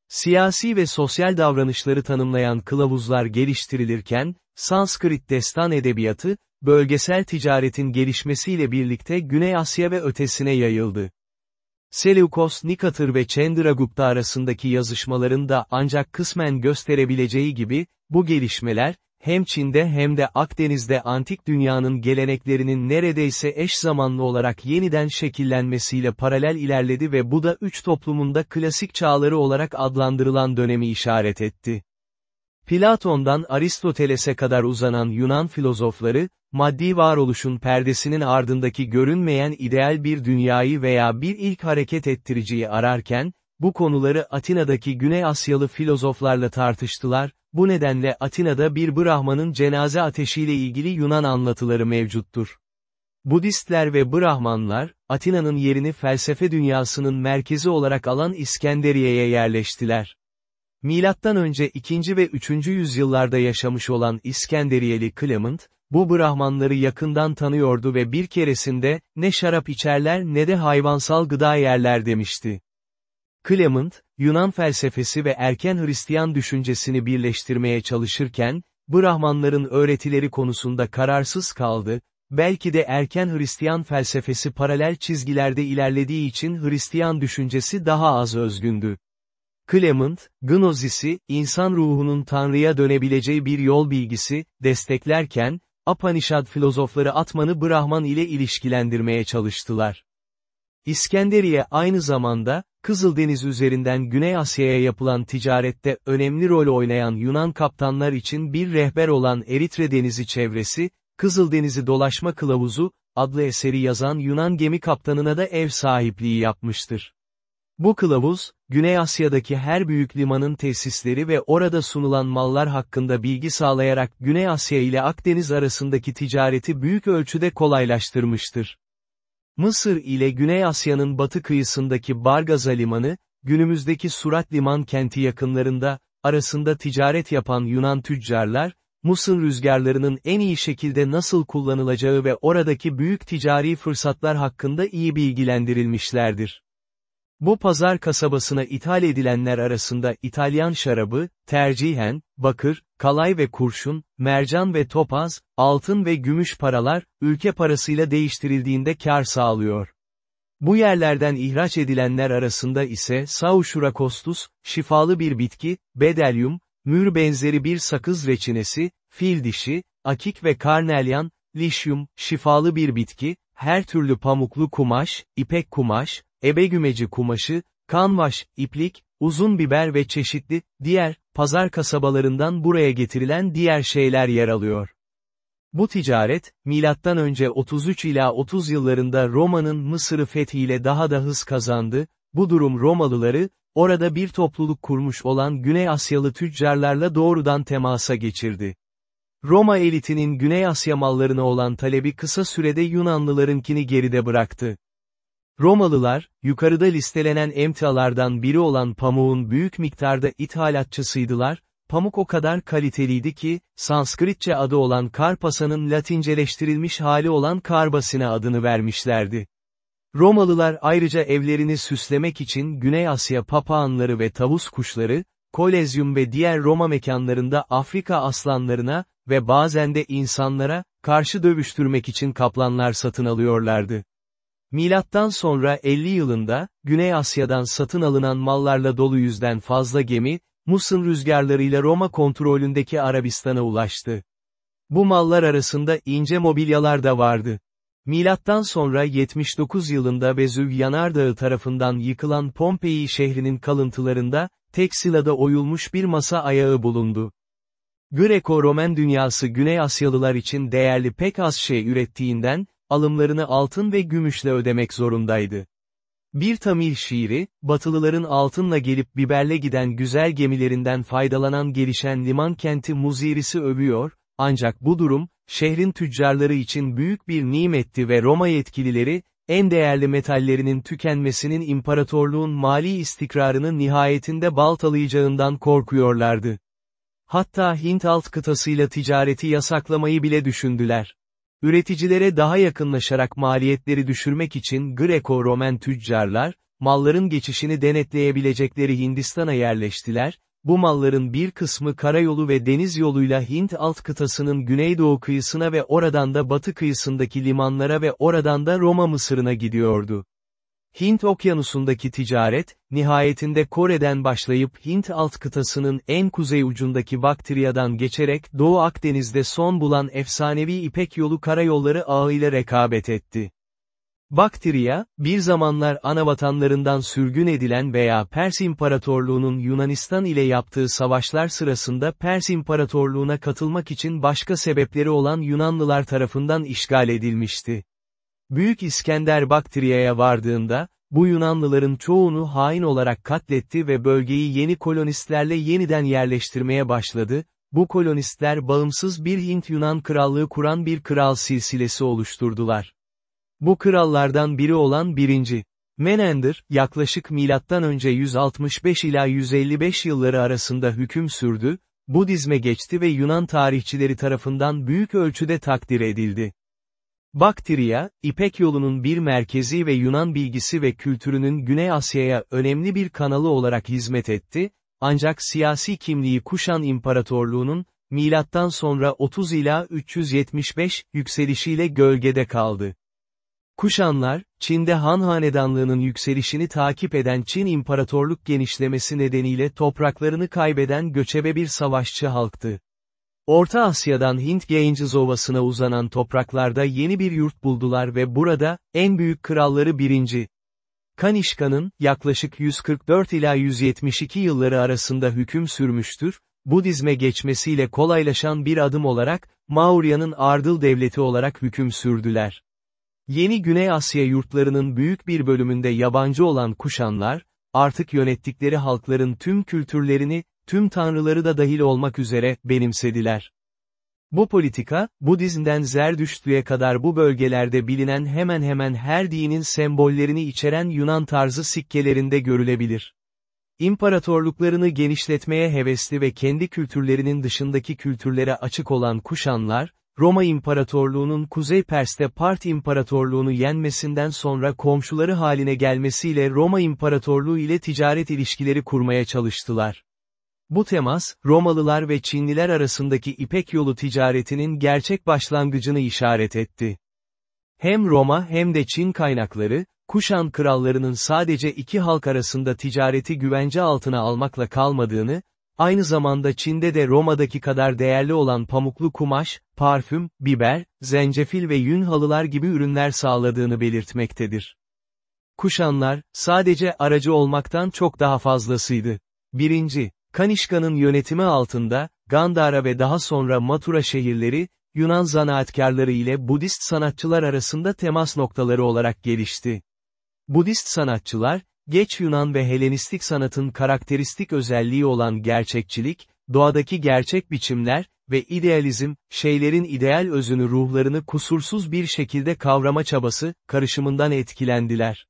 Siyasi ve sosyal davranışları tanımlayan kılavuzlar geliştirilirken, Sanskrit destan edebiyatı, bölgesel ticaretin gelişmesiyle birlikte Güney Asya ve ötesine yayıldı. Seleukos Nikatır ve Chandragupta arasındaki yazışmaların da ancak kısmen gösterebileceği gibi, bu gelişmeler, hem Çin'de hem de Akdeniz'de antik dünyanın geleneklerinin neredeyse eş zamanlı olarak yeniden şekillenmesiyle paralel ilerledi ve bu da üç toplumunda klasik çağları olarak adlandırılan dönemi işaret etti. Platon'dan Aristoteles'e kadar uzanan Yunan filozofları, maddi varoluşun perdesinin ardındaki görünmeyen ideal bir dünyayı veya bir ilk hareket ettiriciyi ararken, bu konuları Atina'daki Güney Asyalı filozoflarla tartıştılar, bu nedenle Atina'da bir Brahman'ın cenaze ateşiyle ilgili Yunan anlatıları mevcuttur. Budistler ve Brahmanlar, Atina'nın yerini felsefe dünyasının merkezi olarak alan İskenderiye'ye yerleştiler. Milattan önce 2. ve 3. yüzyıllarda yaşamış olan İskenderiyeli Clement, bu Brahmanları yakından tanıyordu ve bir keresinde, ne şarap içerler ne de hayvansal gıda yerler demişti. Clement, Yunan felsefesi ve erken Hristiyan düşüncesini birleştirmeye çalışırken, Brahmanların öğretileri konusunda kararsız kaldı, belki de erken Hristiyan felsefesi paralel çizgilerde ilerlediği için Hristiyan düşüncesi daha az özgündü. Clement, Gnozis'i, insan ruhunun Tanrı'ya dönebileceği bir yol bilgisi, desteklerken, Apanishad filozofları Atman'ı Brahman ile ilişkilendirmeye çalıştılar. İskenderiye aynı zamanda, Kızıldeniz üzerinden Güney Asya'ya yapılan ticarette önemli rol oynayan Yunan kaptanlar için bir rehber olan Eritre Denizi çevresi, Kızıldeniz'i Dolaşma Kılavuzu, adlı eseri yazan Yunan gemi kaptanına da ev sahipliği yapmıştır. Bu kılavuz, Güney Asya'daki her büyük limanın tesisleri ve orada sunulan mallar hakkında bilgi sağlayarak Güney Asya ile Akdeniz arasındaki ticareti büyük ölçüde kolaylaştırmıştır. Mısır ile Güney Asya'nın batı kıyısındaki Bargaza Limanı, günümüzdeki Surat Liman kenti yakınlarında, arasında ticaret yapan Yunan tüccarlar, Mısır rüzgarlarının en iyi şekilde nasıl kullanılacağı ve oradaki büyük ticari fırsatlar hakkında iyi bilgilendirilmişlerdir. Bu pazar kasabasına ithal edilenler arasında İtalyan şarabı, tercihen, bakır, kalay ve kurşun, mercan ve topaz, altın ve gümüş paralar, ülke parasıyla değiştirildiğinde kar sağlıyor. Bu yerlerden ihraç edilenler arasında ise Sauschuracostus, şifalı bir bitki, bedelyum, mür benzeri bir sakız reçinesi, fil dişi, akik ve karnelyan, lişyum, şifalı bir bitki, her türlü pamuklu kumaş, ipek kumaş, ebegümeci kumaşı, kanvaş, iplik, uzun biber ve çeşitli, diğer, pazar kasabalarından buraya getirilen diğer şeyler yer alıyor. Bu ticaret, önce 33 ila 30 yıllarında Roma'nın Mısır'ı fethiyle daha da hız kazandı, bu durum Romalıları, orada bir topluluk kurmuş olan Güney Asyalı tüccarlarla doğrudan temasa geçirdi. Roma elitinin Güney Asya mallarına olan talebi kısa sürede Yunanlılarınkini geride bıraktı. Romalılar, yukarıda listelenen emtialardan biri olan pamuğun büyük miktarda ithalatçısıydılar, pamuk o kadar kaliteliydi ki, Sanskritçe adı olan Karpasa'nın latinceleştirilmiş hali olan Karbasina adını vermişlerdi. Romalılar ayrıca evlerini süslemek için Güney Asya papağanları ve tavus kuşları, Kolezyum ve diğer Roma mekanlarında Afrika aslanlarına ve bazen de insanlara, karşı dövüştürmek için kaplanlar satın alıyorlardı. Milattan sonra 50 yılında, Güney Asya'dan satın alınan mallarla dolu yüzden fazla gemi, Musun rüzgarlarıyla Roma kontrolündeki Arabistan'a ulaştı. Bu mallar arasında ince mobilyalar da vardı. Milattan sonra 79 yılında Vezüv Yanardağı tarafından yıkılan Pompei şehrinin kalıntılarında, Teksila'da oyulmuş bir masa ayağı bulundu. Greco-Romen dünyası Güney Asyalılar için değerli pek az şey ürettiğinden, alımlarını altın ve gümüşle ödemek zorundaydı. Bir Tamil şiiri, Batılıların altınla gelip biberle giden güzel gemilerinden faydalanan gelişen liman kenti Muziris'i övüyor, ancak bu durum, şehrin tüccarları için büyük bir nimetti ve Roma yetkilileri, en değerli metallerinin tükenmesinin imparatorluğun mali istikrarını nihayetinde baltalayacağından korkuyorlardı. Hatta Hint alt kıtasıyla ticareti yasaklamayı bile düşündüler. Üreticilere daha yakınlaşarak maliyetleri düşürmek için Greco-Romen tüccarlar, malların geçişini denetleyebilecekleri Hindistan'a yerleştiler, bu malların bir kısmı karayolu ve deniz yoluyla Hint alt kıtasının güneydoğu kıyısına ve oradan da batı kıyısındaki limanlara ve oradan da Roma Mısır'ına gidiyordu. Hint okyanusundaki ticaret, nihayetinde Kore'den başlayıp Hint alt kıtasının en kuzey ucundaki Bakterya'dan geçerek Doğu Akdeniz'de son bulan efsanevi İpek yolu karayolları ağıyla rekabet etti. Bakterya, bir zamanlar anavatanlarından sürgün edilen veya Pers İmparatorluğu'nun Yunanistan ile yaptığı savaşlar sırasında Pers İmparatorluğu'na katılmak için başka sebepleri olan Yunanlılar tarafından işgal edilmişti. Büyük İskender Bakterya'ya vardığında, bu Yunanlıların çoğunu hain olarak katletti ve bölgeyi yeni kolonistlerle yeniden yerleştirmeye başladı, bu kolonistler bağımsız bir Hint-Yunan krallığı kuran bir kral silsilesi oluşturdular. Bu krallardan biri olan 1. Menander, yaklaşık M.Ö. 165 ila 155 yılları arasında hüküm sürdü, Budizme geçti ve Yunan tarihçileri tarafından büyük ölçüde takdir edildi. Baktriya, İpek yolunun bir merkezi ve Yunan bilgisi ve kültürünün Güney Asya'ya önemli bir kanalı olarak hizmet etti, ancak siyasi kimliği Kuşan İmparatorluğu'nun, milattan sonra 30 ila 375 yükselişiyle gölgede kaldı. Kuşanlar, Çin'de Han Hanedanlığının yükselişini takip eden Çin İmparatorluk genişlemesi nedeniyle topraklarını kaybeden göçebe bir savaşçı halktı. Orta Asya'dan Hint Ganges Ovası'na uzanan topraklarda yeni bir yurt buldular ve burada, en büyük kralları 1. Kanişka'nın, yaklaşık 144 ila 172 yılları arasında hüküm sürmüştür, Budizme geçmesiyle kolaylaşan bir adım olarak, Maurya'nın Ardıl devleti olarak hüküm sürdüler. Yeni Güney Asya yurtlarının büyük bir bölümünde yabancı olan Kuşanlar, artık yönettikleri halkların tüm kültürlerini, tüm tanrıları da dahil olmak üzere, benimsediler. Bu politika, Budizm'den Zerdüştlü'ye kadar bu bölgelerde bilinen hemen hemen her dinin sembollerini içeren Yunan tarzı sikkelerinde görülebilir. İmparatorluklarını genişletmeye hevesli ve kendi kültürlerinin dışındaki kültürlere açık olan Kuşanlar, Roma İmparatorluğu'nun Kuzey Pers'te Part İmparatorluğu'nu yenmesinden sonra komşuları haline gelmesiyle Roma İmparatorluğu ile ticaret ilişkileri kurmaya çalıştılar. Bu temas, Romalılar ve Çinliler arasındaki İpek yolu ticaretinin gerçek başlangıcını işaret etti. Hem Roma hem de Çin kaynakları, Kuşan krallarının sadece iki halk arasında ticareti güvence altına almakla kalmadığını, aynı zamanda Çin'de de Roma'daki kadar değerli olan pamuklu kumaş, parfüm, biber, zencefil ve yün halılar gibi ürünler sağladığını belirtmektedir. Kuşanlar, sadece aracı olmaktan çok daha fazlasıydı. 1. Kanişka'nın yönetimi altında, Gandhara ve daha sonra Mathura şehirleri, Yunan zanaatkarları ile Budist sanatçılar arasında temas noktaları olarak gelişti. Budist sanatçılar, geç Yunan ve Helenistik sanatın karakteristik özelliği olan gerçekçilik, doğadaki gerçek biçimler ve idealizm, şeylerin ideal özünü ruhlarını kusursuz bir şekilde kavrama çabası, karışımından etkilendiler.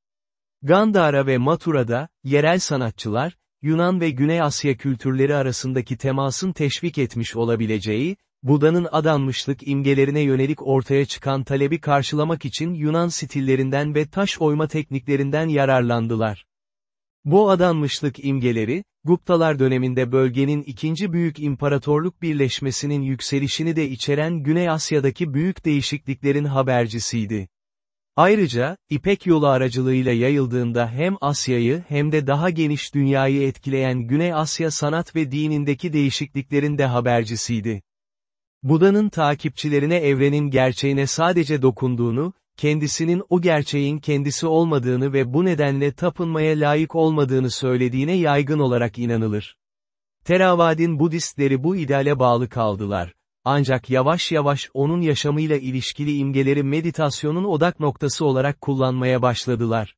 Gandhara ve Mathura'da, yerel sanatçılar, Yunan ve Güney Asya kültürleri arasındaki temasın teşvik etmiş olabileceği, Buda'nın adanmışlık imgelerine yönelik ortaya çıkan talebi karşılamak için Yunan stillerinden ve taş oyma tekniklerinden yararlandılar. Bu adanmışlık imgeleri, Guptalar döneminde bölgenin ikinci büyük imparatorluk birleşmesinin yükselişini de içeren Güney Asya'daki büyük değişikliklerin habercisiydi. Ayrıca, İpek yolu aracılığıyla yayıldığında hem Asya'yı hem de daha geniş dünyayı etkileyen Güney Asya sanat ve dinindeki değişikliklerin de habercisiydi. Buda'nın takipçilerine evrenin gerçeğine sadece dokunduğunu, kendisinin o gerçeğin kendisi olmadığını ve bu nedenle tapınmaya layık olmadığını söylediğine yaygın olarak inanılır. Teravadin Budistleri bu ideale bağlı kaldılar. Ancak yavaş yavaş onun yaşamıyla ilişkili imgeleri meditasyonun odak noktası olarak kullanmaya başladılar.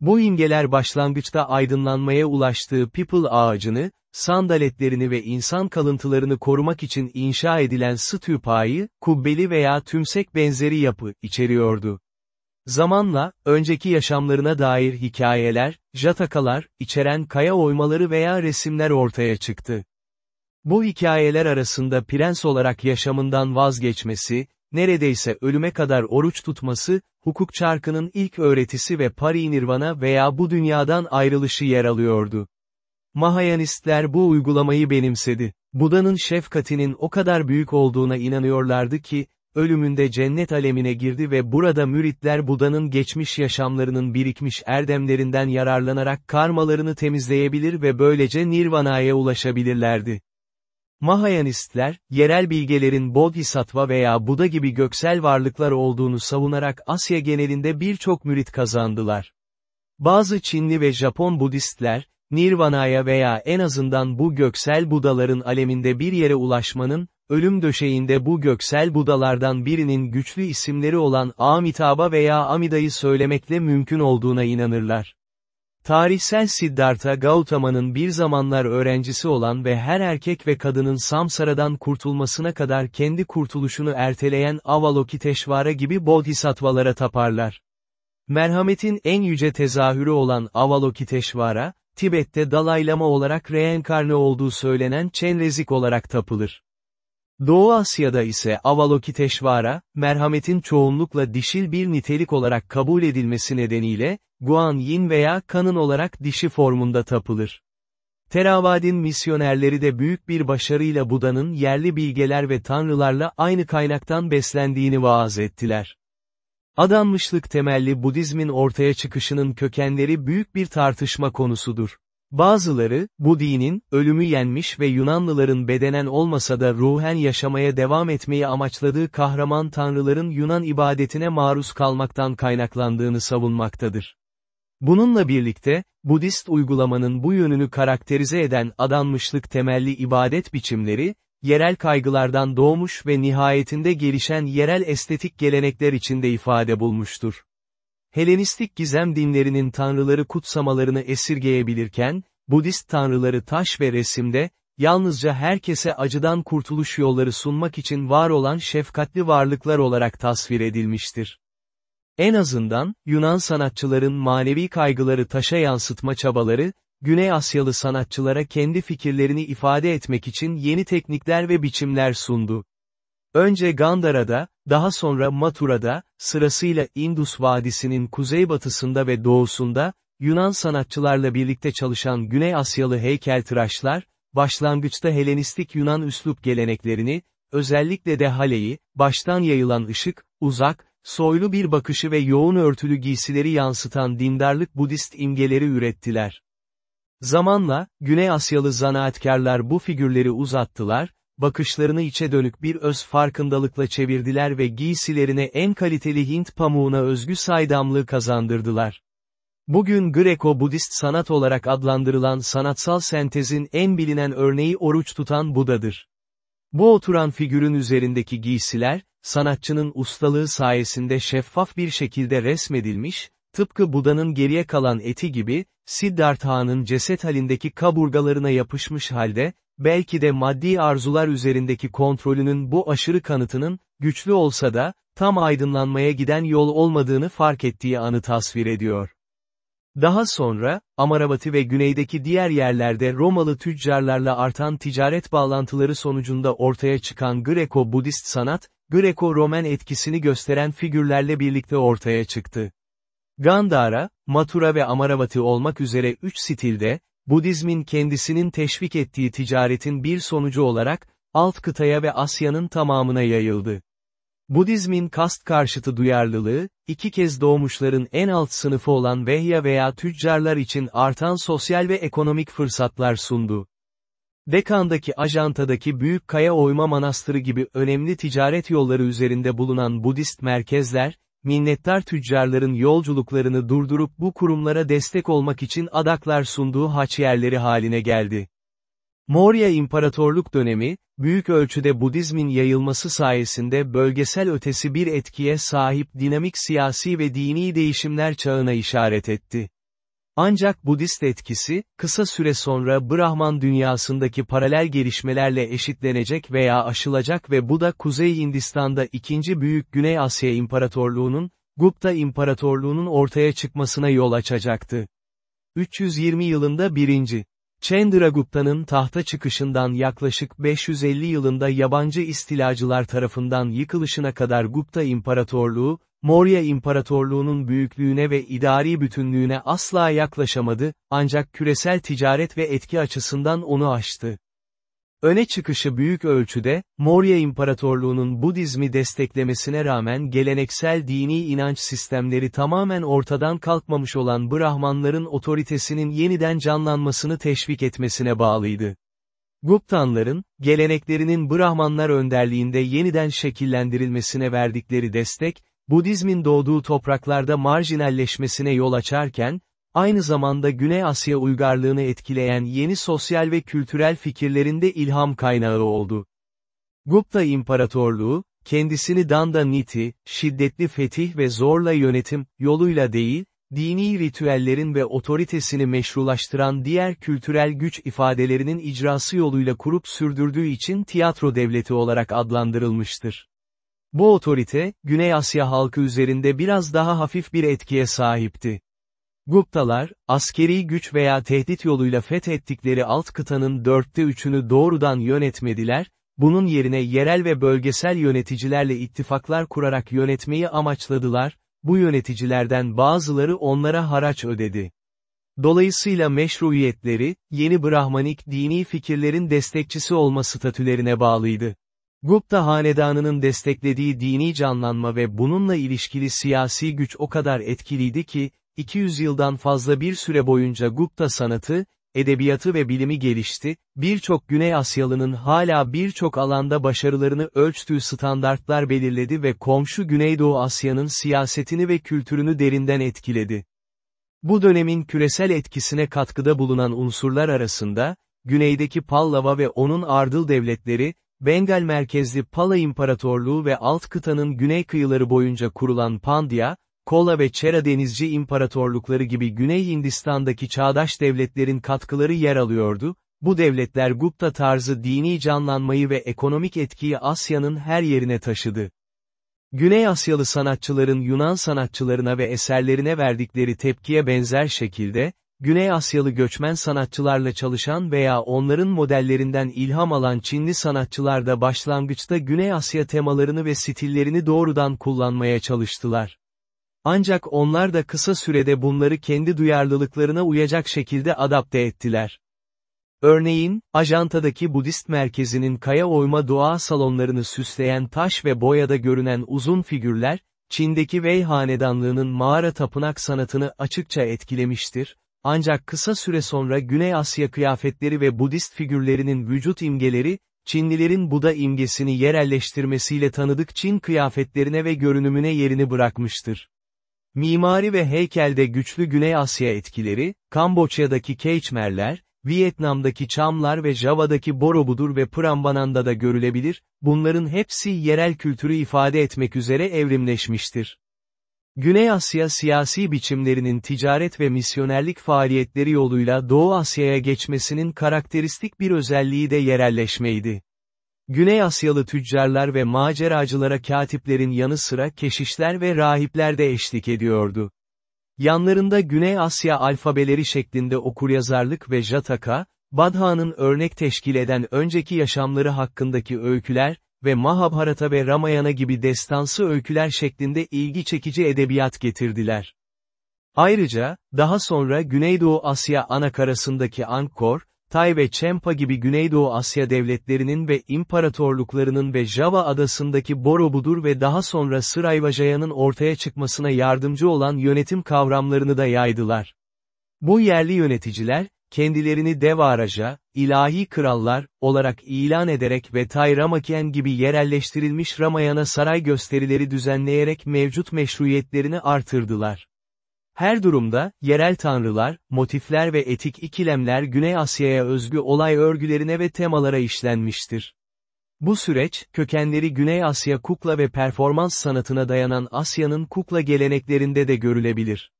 Bu imgeler başlangıçta aydınlanmaya ulaştığı people ağacını, sandaletlerini ve insan kalıntılarını korumak için inşa edilen stüpayı, kubbeli veya tümsek benzeri yapı, içeriyordu. Zamanla, önceki yaşamlarına dair hikayeler, jatakalar, içeren kaya oymaları veya resimler ortaya çıktı. Bu hikayeler arasında prens olarak yaşamından vazgeçmesi, neredeyse ölüme kadar oruç tutması, hukuk çarkının ilk öğretisi ve parinirvana veya bu dünyadan ayrılışı yer alıyordu. Mahayanistler bu uygulamayı benimsedi. Buda'nın şefkatinin o kadar büyük olduğuna inanıyorlardı ki, ölümünde cennet alemine girdi ve burada müritler Buda'nın geçmiş yaşamlarının birikmiş erdemlerinden yararlanarak karmalarını temizleyebilir ve böylece Nirvana'ya ulaşabilirlerdi. Mahayanistler, yerel bilgelerin Bodhisattva veya Buda gibi göksel varlıklar olduğunu savunarak Asya genelinde birçok mürit kazandılar. Bazı Çinli ve Japon Budistler, Nirvana'ya veya en azından bu göksel Budaların aleminde bir yere ulaşmanın, ölüm döşeğinde bu göksel Budalardan birinin güçlü isimleri olan Amitabha veya Amida'yı söylemekle mümkün olduğuna inanırlar. Tarihsel Siddhartha Gautama'nın bir zamanlar öğrencisi olan ve her erkek ve kadının Samsara'dan kurtulmasına kadar kendi kurtuluşunu erteleyen Avalokiteshvara gibi bodhisattvalara taparlar. Merhametin en yüce tezahürü olan Avalokiteshvara, Tibet'te Dalai Lama olarak reenkarne olduğu söylenen Chenrezig olarak tapılır. Doğu Asya'da ise Avalokiteshvara, merhametin çoğunlukla dişil bir nitelik olarak kabul edilmesi nedeniyle, Guan Yin veya Kanın olarak dişi formunda tapılır. Teravadin misyonerleri de büyük bir başarıyla Buda'nın yerli bilgeler ve tanrılarla aynı kaynaktan beslendiğini vaaz ettiler. Adanmışlık temelli Budizmin ortaya çıkışının kökenleri büyük bir tartışma konusudur. Bazıları, bu dinin, ölümü yenmiş ve Yunanlıların bedenen olmasa da ruhen yaşamaya devam etmeyi amaçladığı kahraman tanrıların Yunan ibadetine maruz kalmaktan kaynaklandığını savunmaktadır. Bununla birlikte, Budist uygulamanın bu yönünü karakterize eden adanmışlık temelli ibadet biçimleri, yerel kaygılardan doğmuş ve nihayetinde gelişen yerel estetik gelenekler içinde ifade bulmuştur. Helenistik gizem dinlerinin tanrıları kutsamalarını esirgeyebilirken, Budist tanrıları taş ve resimde, yalnızca herkese acıdan kurtuluş yolları sunmak için var olan şefkatli varlıklar olarak tasvir edilmiştir. En azından, Yunan sanatçıların manevi kaygıları taşa yansıtma çabaları, Güney Asyalı sanatçılara kendi fikirlerini ifade etmek için yeni teknikler ve biçimler sundu. Önce Gandhara'da, daha sonra Mathura'da, sırasıyla Indus Vadisi'nin kuzeybatısında ve doğusunda, Yunan sanatçılarla birlikte çalışan Güney Asyalı heykeltıraşlar, başlangıçta Helenistik Yunan üslup geleneklerini, özellikle de haleyi, baştan yayılan ışık, uzak, soylu bir bakışı ve yoğun örtülü giysileri yansıtan dindarlık Budist imgeleri ürettiler. Zamanla, Güney Asyalı zanaatkarlar bu figürleri uzattılar, bakışlarını içe dönük bir öz farkındalıkla çevirdiler ve giysilerine en kaliteli Hint pamuğuna özgü saydamlığı kazandırdılar. Bugün Greko-Budist sanat olarak adlandırılan sanatsal sentezin en bilinen örneği oruç tutan Buda'dır. Bu oturan figürün üzerindeki giysiler, sanatçının ustalığı sayesinde şeffaf bir şekilde resmedilmiş, tıpkı Buda'nın geriye kalan eti gibi, Siddhartha'nın ceset halindeki kaburgalarına yapışmış halde, belki de maddi arzular üzerindeki kontrolünün bu aşırı kanıtının, güçlü olsa da, tam aydınlanmaya giden yol olmadığını fark ettiği anı tasvir ediyor. Daha sonra, Amaravati ve güneydeki diğer yerlerde Romalı tüccarlarla artan ticaret bağlantıları sonucunda ortaya çıkan Greko-Budist sanat, Greko-Romen etkisini gösteren figürlerle birlikte ortaya çıktı. Gandhara, Mathura ve Amaravati olmak üzere üç stilde, Budizmin kendisinin teşvik ettiği ticaretin bir sonucu olarak, alt kıtaya ve Asya'nın tamamına yayıldı. Budizmin kast karşıtı duyarlılığı, iki kez doğmuşların en alt sınıfı olan vehya veya tüccarlar için artan sosyal ve ekonomik fırsatlar sundu. Dekan'daki Ajanta'daki Büyük Kaya Oyma Manastırı gibi önemli ticaret yolları üzerinde bulunan Budist merkezler, minnettar tüccarların yolculuklarını durdurup bu kurumlara destek olmak için adaklar sunduğu haç yerleri haline geldi. Maurya İmparatorluk dönemi, büyük ölçüde Budizmin yayılması sayesinde bölgesel ötesi bir etkiye sahip dinamik siyasi ve dini değişimler çağına işaret etti. Ancak Budist etkisi, kısa süre sonra Brahman dünyasındaki paralel gelişmelerle eşitlenecek veya aşılacak ve bu da Kuzey Hindistan'da ikinci büyük Güney Asya İmparatorluğu'nun, Gupta İmparatorluğu'nun ortaya çıkmasına yol açacaktı. 320 yılında 1. Chandragupta'nın tahta çıkışından yaklaşık 550 yılında yabancı istilacılar tarafından yıkılışına kadar Gupta İmparatorluğu, Maurya İmparatorluğu'nun büyüklüğüne ve idari bütünlüğüne asla yaklaşamadı, ancak küresel ticaret ve etki açısından onu aştı. Öne çıkışı büyük ölçüde, Maurya İmparatorluğu'nun Budizmi desteklemesine rağmen geleneksel dini inanç sistemleri tamamen ortadan kalkmamış olan Brahmanların otoritesinin yeniden canlanmasını teşvik etmesine bağlıydı. Guptanların, geleneklerinin Brahmanlar önderliğinde yeniden şekillendirilmesine verdikleri destek, Budizmin doğduğu topraklarda marjinalleşmesine yol açarken, aynı zamanda Güney Asya uygarlığını etkileyen yeni sosyal ve kültürel fikirlerinde ilham kaynağı oldu. Gupta İmparatorluğu, kendisini Danda Niti, şiddetli fetih ve zorla yönetim, yoluyla değil, dini ritüellerin ve otoritesini meşrulaştıran diğer kültürel güç ifadelerinin icrası yoluyla kurup sürdürdüğü için tiyatro devleti olarak adlandırılmıştır. Bu otorite, Güney Asya halkı üzerinde biraz daha hafif bir etkiye sahipti. Guptalar, askeri güç veya tehdit yoluyla fethettikleri alt kıtanın dörtte üçünü doğrudan yönetmediler, bunun yerine yerel ve bölgesel yöneticilerle ittifaklar kurarak yönetmeyi amaçladılar, bu yöneticilerden bazıları onlara haraç ödedi. Dolayısıyla meşruiyetleri, yeni Brahmanik dini fikirlerin destekçisi olma statülerine bağlıydı. Gupta hanedanının desteklediği dini canlanma ve bununla ilişkili siyasi güç o kadar etkiliydi ki, 200 yıldan fazla bir süre boyunca Gupta sanatı, edebiyatı ve bilimi gelişti, birçok Güney Asyalı'nın hala birçok alanda başarılarını ölçtüğü standartlar belirledi ve komşu Güneydoğu Asya'nın siyasetini ve kültürünü derinden etkiledi. Bu dönemin küresel etkisine katkıda bulunan unsurlar arasında, güneydeki Pallava ve onun ardıl devletleri, Bengal merkezli Pala İmparatorluğu ve alt kıtanın güney kıyıları boyunca kurulan Pandya, Kola ve Çera denizci imparatorlukları gibi Güney Hindistan'daki çağdaş devletlerin katkıları yer alıyordu, bu devletler Gupta tarzı dini canlanmayı ve ekonomik etkiyi Asya'nın her yerine taşıdı. Güney Asyalı sanatçıların Yunan sanatçılarına ve eserlerine verdikleri tepkiye benzer şekilde, Güney Asyalı göçmen sanatçılarla çalışan veya onların modellerinden ilham alan Çinli sanatçılar da başlangıçta Güney Asya temalarını ve stillerini doğrudan kullanmaya çalıştılar. Ancak onlar da kısa sürede bunları kendi duyarlılıklarına uyacak şekilde adapte ettiler. Örneğin, Ajanta'daki Budist merkezinin kaya oyma dua salonlarını süsleyen taş ve boyada görünen uzun figürler, Çin'deki Wei hanedanlığının mağara tapınak sanatını açıkça etkilemiştir, ancak kısa süre sonra Güney Asya kıyafetleri ve Budist figürlerinin vücut imgeleri, Çinlilerin Buda imgesini yerelleştirmesiyle tanıdık Çin kıyafetlerine ve görünümüne yerini bırakmıştır. Mimari ve heykelde güçlü Güney Asya etkileri, Kamboçya'daki Keichmerler, Vietnam'daki Çamlar ve Java'daki Borobudur ve Prambanan'da da görülebilir, bunların hepsi yerel kültürü ifade etmek üzere evrimleşmiştir. Güney Asya siyasi biçimlerinin ticaret ve misyonerlik faaliyetleri yoluyla Doğu Asya'ya geçmesinin karakteristik bir özelliği de yerelleşmeydi. Güney Asyalı tüccarlar ve maceracılara katiplerin yanı sıra keşişler ve rahipler de eşlik ediyordu. Yanlarında Güney Asya alfabeleri şeklinde okuryazarlık ve Jataka, Badha'nın örnek teşkil eden önceki yaşamları hakkındaki öyküler, ve Mahabharata ve Ramayana gibi destansı öyküler şeklinde ilgi çekici edebiyat getirdiler. Ayrıca, daha sonra Güneydoğu Asya anakarasındaki Angkor, Tay ve Çempa gibi Güneydoğu Asya devletlerinin ve imparatorluklarının ve Java adasındaki Borobudur ve daha sonra Sırayvajaya'nın ortaya çıkmasına yardımcı olan yönetim kavramlarını da yaydılar. Bu yerli yöneticiler, kendilerini Devaraja, ilahi krallar, olarak ilan ederek ve Tay Ramaken gibi yerelleştirilmiş Ramayana saray gösterileri düzenleyerek mevcut meşruiyetlerini artırdılar. Her durumda, yerel tanrılar, motifler ve etik ikilemler Güney Asya'ya özgü olay örgülerine ve temalara işlenmiştir. Bu süreç, kökenleri Güney Asya kukla ve performans sanatına dayanan Asya'nın kukla geleneklerinde de görülebilir.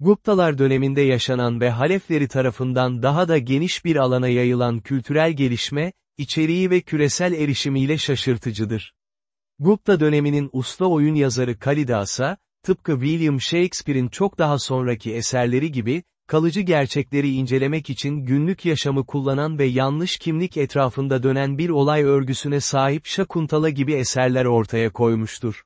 Guptalar döneminde yaşanan ve Halefleri tarafından daha da geniş bir alana yayılan kültürel gelişme, içeriği ve küresel erişimiyle şaşırtıcıdır. Gupta döneminin usta oyun yazarı Kalidasa, tıpkı William Shakespeare'in çok daha sonraki eserleri gibi, kalıcı gerçekleri incelemek için günlük yaşamı kullanan ve yanlış kimlik etrafında dönen bir olay örgüsüne sahip Şakuntala gibi eserler ortaya koymuştur.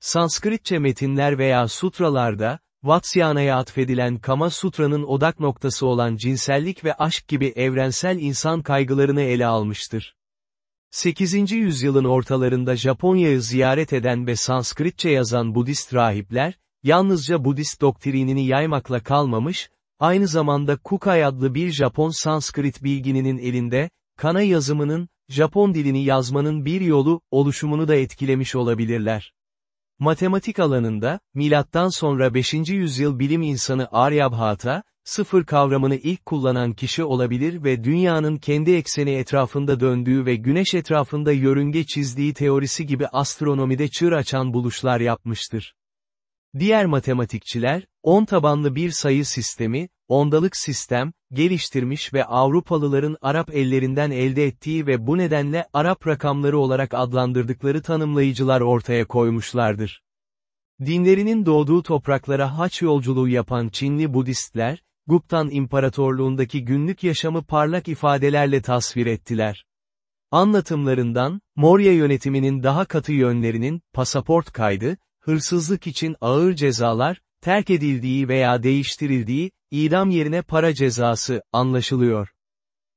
Sanskritçe metinler veya sutralarda, Vatsya'naya atfedilen Kama Sutra'nın odak noktası olan cinsellik ve aşk gibi evrensel insan kaygılarını ele almıştır. 8. yüzyılın ortalarında Japonya'yı ziyaret eden ve Sanskritçe yazan Budist rahipler, yalnızca Budist doktrinini yaymakla kalmamış, aynı zamanda Kukai adlı bir Japon Sanskrit bilgininin elinde, kana yazımının, Japon dilini yazmanın bir yolu, oluşumunu da etkilemiş olabilirler. Matematik alanında, milattan sonra 5. yüzyıl bilim insanı Aryabhata, sıfır kavramını ilk kullanan kişi olabilir ve dünyanın kendi ekseni etrafında döndüğü ve güneş etrafında yörünge çizdiği teorisi gibi astronomide çığır açan buluşlar yapmıştır. Diğer matematikçiler, on tabanlı bir sayı sistemi, ondalık sistem, geliştirmiş ve Avrupalıların Arap ellerinden elde ettiği ve bu nedenle Arap rakamları olarak adlandırdıkları tanımlayıcılar ortaya koymuşlardır. Dinlerinin doğduğu topraklara haç yolculuğu yapan Çinli Budistler, Guptan İmparatorluğundaki günlük yaşamı parlak ifadelerle tasvir ettiler. Anlatımlarından, Morya yönetiminin daha katı yönlerinin, pasaport kaydı, hırsızlık için ağır cezalar, terk edildiği veya değiştirildiği, idam yerine para cezası, anlaşılıyor.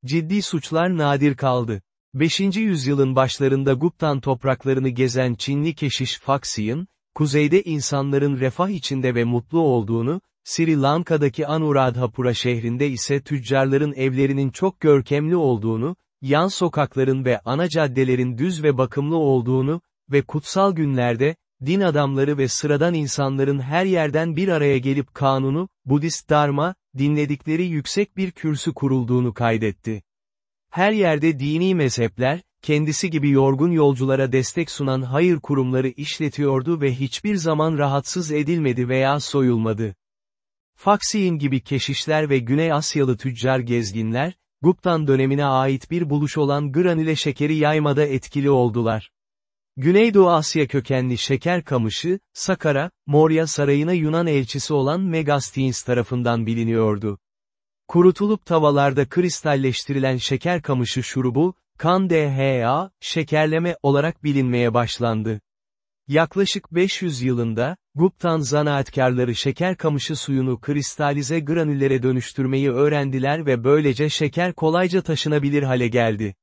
Ciddi suçlar nadir kaldı. 5. yüzyılın başlarında Guptan topraklarını gezen Çinli keşiş Faxian, kuzeyde insanların refah içinde ve mutlu olduğunu, Sri Lanka'daki Anuradhapura şehrinde ise tüccarların evlerinin çok görkemli olduğunu, yan sokakların ve ana caddelerin düz ve bakımlı olduğunu ve kutsal günlerde, din adamları ve sıradan insanların her yerden bir araya gelip kanunu, Budist Dharma, dinledikleri yüksek bir kürsü kurulduğunu kaydetti. Her yerde dini mezhepler, kendisi gibi yorgun yolculara destek sunan hayır kurumları işletiyordu ve hiçbir zaman rahatsız edilmedi veya soyulmadı. Faksiyin gibi keşişler ve Güney Asyalı tüccar gezginler, Guptan dönemine ait bir buluş olan granüle şekeri yaymada etkili oldular. Güneydoğu Asya kökenli şeker kamışı, Sakara, Morya Sarayı'na Yunan elçisi olan Megasthenes tarafından biliniyordu. Kurutulup tavallarda kristalleştirilen şeker kamışı şurubu, kan DHA, şekerleme olarak bilinmeye başlandı. Yaklaşık 500 yılında, Guptan zanaatkarları şeker kamışı suyunu kristalize granüllere dönüştürmeyi öğrendiler ve böylece şeker kolayca taşınabilir hale geldi.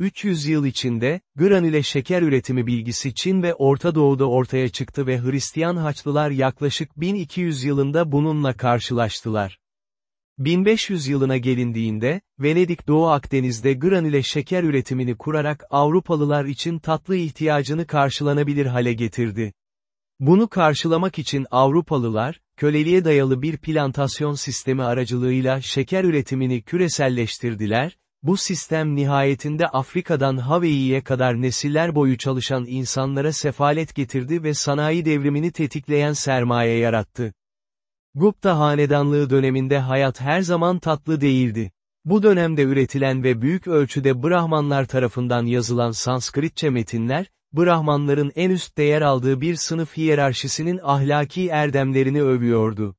300 yıl içinde, granüle şeker üretimi bilgisi Çin ve Orta Doğu'da ortaya çıktı ve Hristiyan Haçlılar yaklaşık 1200 yılında bununla karşılaştılar. 1500 yılına gelindiğinde, Venedik Doğu Akdeniz'de granüle şeker üretimini kurarak Avrupalılar için tatlı ihtiyacını karşılanabilir hale getirdi. Bunu karşılamak için Avrupalılar, köleliğe dayalı bir plantasyon sistemi aracılığıyla şeker üretimini küreselleştirdiler, bu sistem nihayetinde Afrika'dan Hawaii'ye kadar nesiller boyu çalışan insanlara sefalet getirdi ve sanayi devrimini tetikleyen sermaye yarattı. Gupta hanedanlığı döneminde hayat her zaman tatlı değildi. Bu dönemde üretilen ve büyük ölçüde Brahmanlar tarafından yazılan Sanskritçe metinler, Brahmanların en üst değer aldığı bir sınıf hiyerarşisinin ahlaki erdemlerini övüyordu.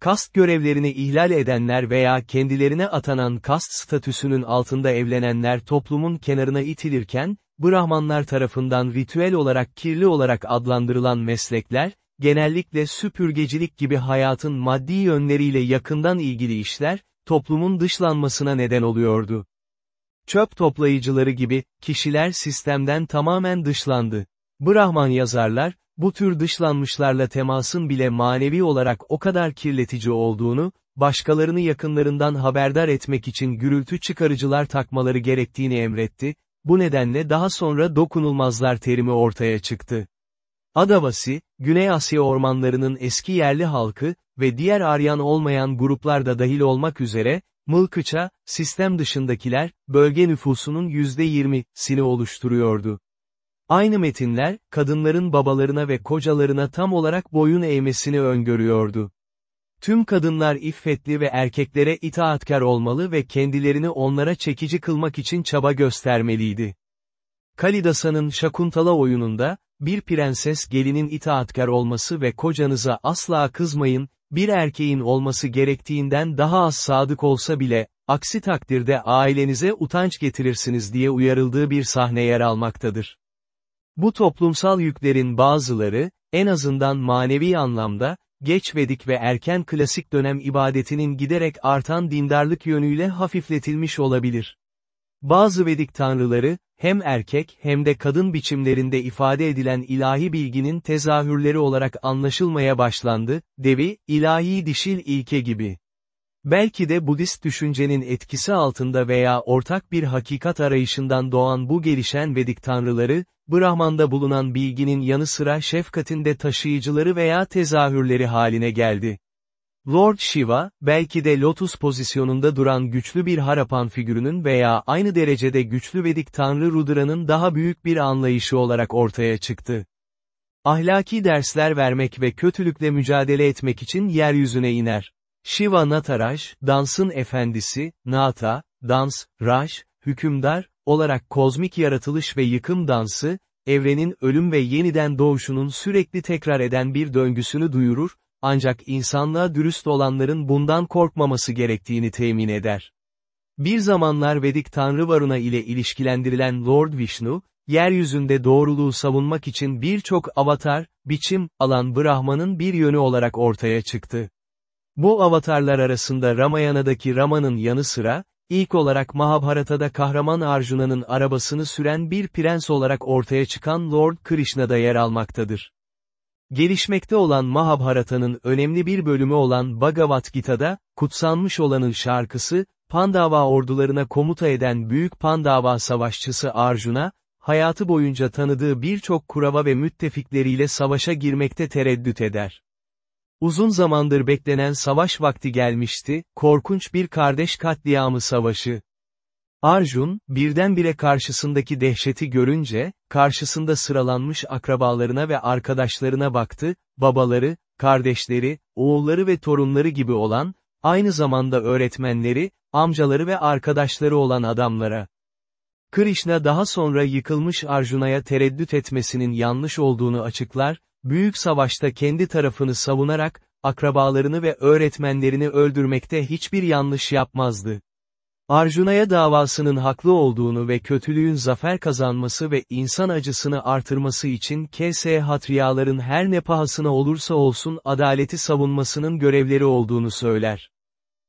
Kast görevlerini ihlal edenler veya kendilerine atanan kast statüsünün altında evlenenler toplumun kenarına itilirken, Brahmanlar tarafından ritüel olarak kirli olarak adlandırılan meslekler, genellikle süpürgecilik gibi hayatın maddi yönleriyle yakından ilgili işler, toplumun dışlanmasına neden oluyordu. Çöp toplayıcıları gibi, kişiler sistemden tamamen dışlandı. Brahman yazarlar, bu tür dışlanmışlarla temasın bile manevi olarak o kadar kirletici olduğunu, başkalarını yakınlarından haberdar etmek için gürültü çıkarıcılar takmaları gerektiğini emretti, bu nedenle daha sonra dokunulmazlar terimi ortaya çıktı. Adavasi, Güney Asya ormanlarının eski yerli halkı ve diğer Aryan olmayan gruplar da dahil olmak üzere, Mılkıça, sistem dışındakiler, bölge nüfusunun %20'sini oluşturuyordu. Aynı metinler, kadınların babalarına ve kocalarına tam olarak boyun eğmesini öngörüyordu. Tüm kadınlar iffetli ve erkeklere itaatkar olmalı ve kendilerini onlara çekici kılmak için çaba göstermeliydi. Kalidasa'nın Şakuntala oyununda, bir prenses gelinin itaatkar olması ve kocanıza asla kızmayın, bir erkeğin olması gerektiğinden daha az sadık olsa bile, aksi takdirde ailenize utanç getirirsiniz diye uyarıldığı bir sahne yer almaktadır. Bu toplumsal yüklerin bazıları, en azından manevi anlamda, geç Vedik ve erken klasik dönem ibadetinin giderek artan dindarlık yönüyle hafifletilmiş olabilir. Bazı Vedik tanrıları, hem erkek hem de kadın biçimlerinde ifade edilen ilahi bilginin tezahürleri olarak anlaşılmaya başlandı, devi, ilahi dişil ilke gibi. Belki de Budist düşüncenin etkisi altında veya ortak bir hakikat arayışından doğan bu gelişen Vedik tanrıları, Brahman'da bulunan bilginin yanı sıra şefkatin de taşıyıcıları veya tezahürleri haline geldi. Lord Shiva, belki de lotus pozisyonunda duran güçlü bir Harapan figürünün veya aynı derecede güçlü Vedik tanrı Rudra'nın daha büyük bir anlayışı olarak ortaya çıktı. Ahlaki dersler vermek ve kötülükle mücadele etmek için yeryüzüne iner. Shiva Nataraj, dansın efendisi, Nata, dans, Raj, hükümdar, olarak kozmik yaratılış ve yıkım dansı, evrenin ölüm ve yeniden doğuşunun sürekli tekrar eden bir döngüsünü duyurur, ancak insanlığa dürüst olanların bundan korkmaması gerektiğini temin eder. Bir zamanlar Vedik Tanrı Varuna ile ilişkilendirilen Lord Vishnu, yeryüzünde doğruluğu savunmak için birçok avatar, biçim, alan Brahman'ın bir yönü olarak ortaya çıktı. Bu avatarlar arasında Ramayana'daki Rama'nın yanı sıra, ilk olarak Mahabharata'da kahraman Arjuna'nın arabasını süren bir prens olarak ortaya çıkan Lord Krishna da yer almaktadır. Gelişmekte olan Mahabharata'nın önemli bir bölümü olan Bhagavad Gita'da, kutsanmış olanın şarkısı, Pandava ordularına komuta eden büyük Pandava savaşçısı Arjuna, hayatı boyunca tanıdığı birçok kurava ve müttefikleriyle savaşa girmekte tereddüt eder. Uzun zamandır beklenen savaş vakti gelmişti, korkunç bir kardeş katliamı savaşı. Arjun, birdenbire karşısındaki dehşeti görünce, karşısında sıralanmış akrabalarına ve arkadaşlarına baktı, babaları, kardeşleri, oğulları ve torunları gibi olan, aynı zamanda öğretmenleri, amcaları ve arkadaşları olan adamlara. Krishna daha sonra yıkılmış Arjuna'ya tereddüt etmesinin yanlış olduğunu açıklar, büyük savaşta kendi tarafını savunarak, akrabalarını ve öğretmenlerini öldürmekte hiçbir yanlış yapmazdı. Arjuna'ya davasının haklı olduğunu ve kötülüğün zafer kazanması ve insan acısını artırması için K.S. Hatriyaların her ne pahasına olursa olsun adaleti savunmasının görevleri olduğunu söyler.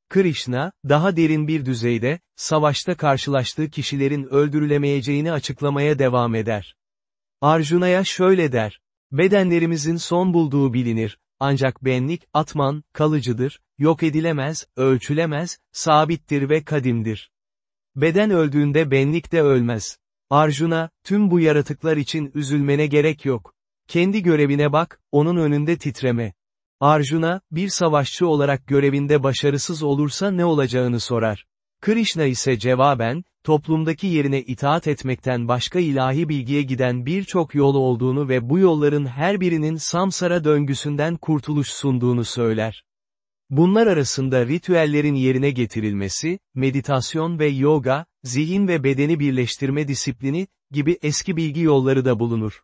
Krishna, daha derin bir düzeyde, savaşta karşılaştığı kişilerin öldürülemeyeceğini açıklamaya devam eder. Arjuna'ya şöyle der, bedenlerimizin son bulduğu bilinir, ancak benlik, atman, kalıcıdır, yok edilemez, ölçülemez, sabittir ve kadimdir. Beden öldüğünde benlik de ölmez. Arjuna, tüm bu yaratıklar için üzülmene gerek yok. Kendi görevine bak, onun önünde titreme. Arjuna, bir savaşçı olarak görevinde başarısız olursa ne olacağını sorar. Krishna ise cevaben, toplumdaki yerine itaat etmekten başka ilahi bilgiye giden birçok yol olduğunu ve bu yolların her birinin samsara döngüsünden kurtuluş sunduğunu söyler. Bunlar arasında ritüellerin yerine getirilmesi, meditasyon ve yoga, zihin ve bedeni birleştirme disiplini, gibi eski bilgi yolları da bulunur.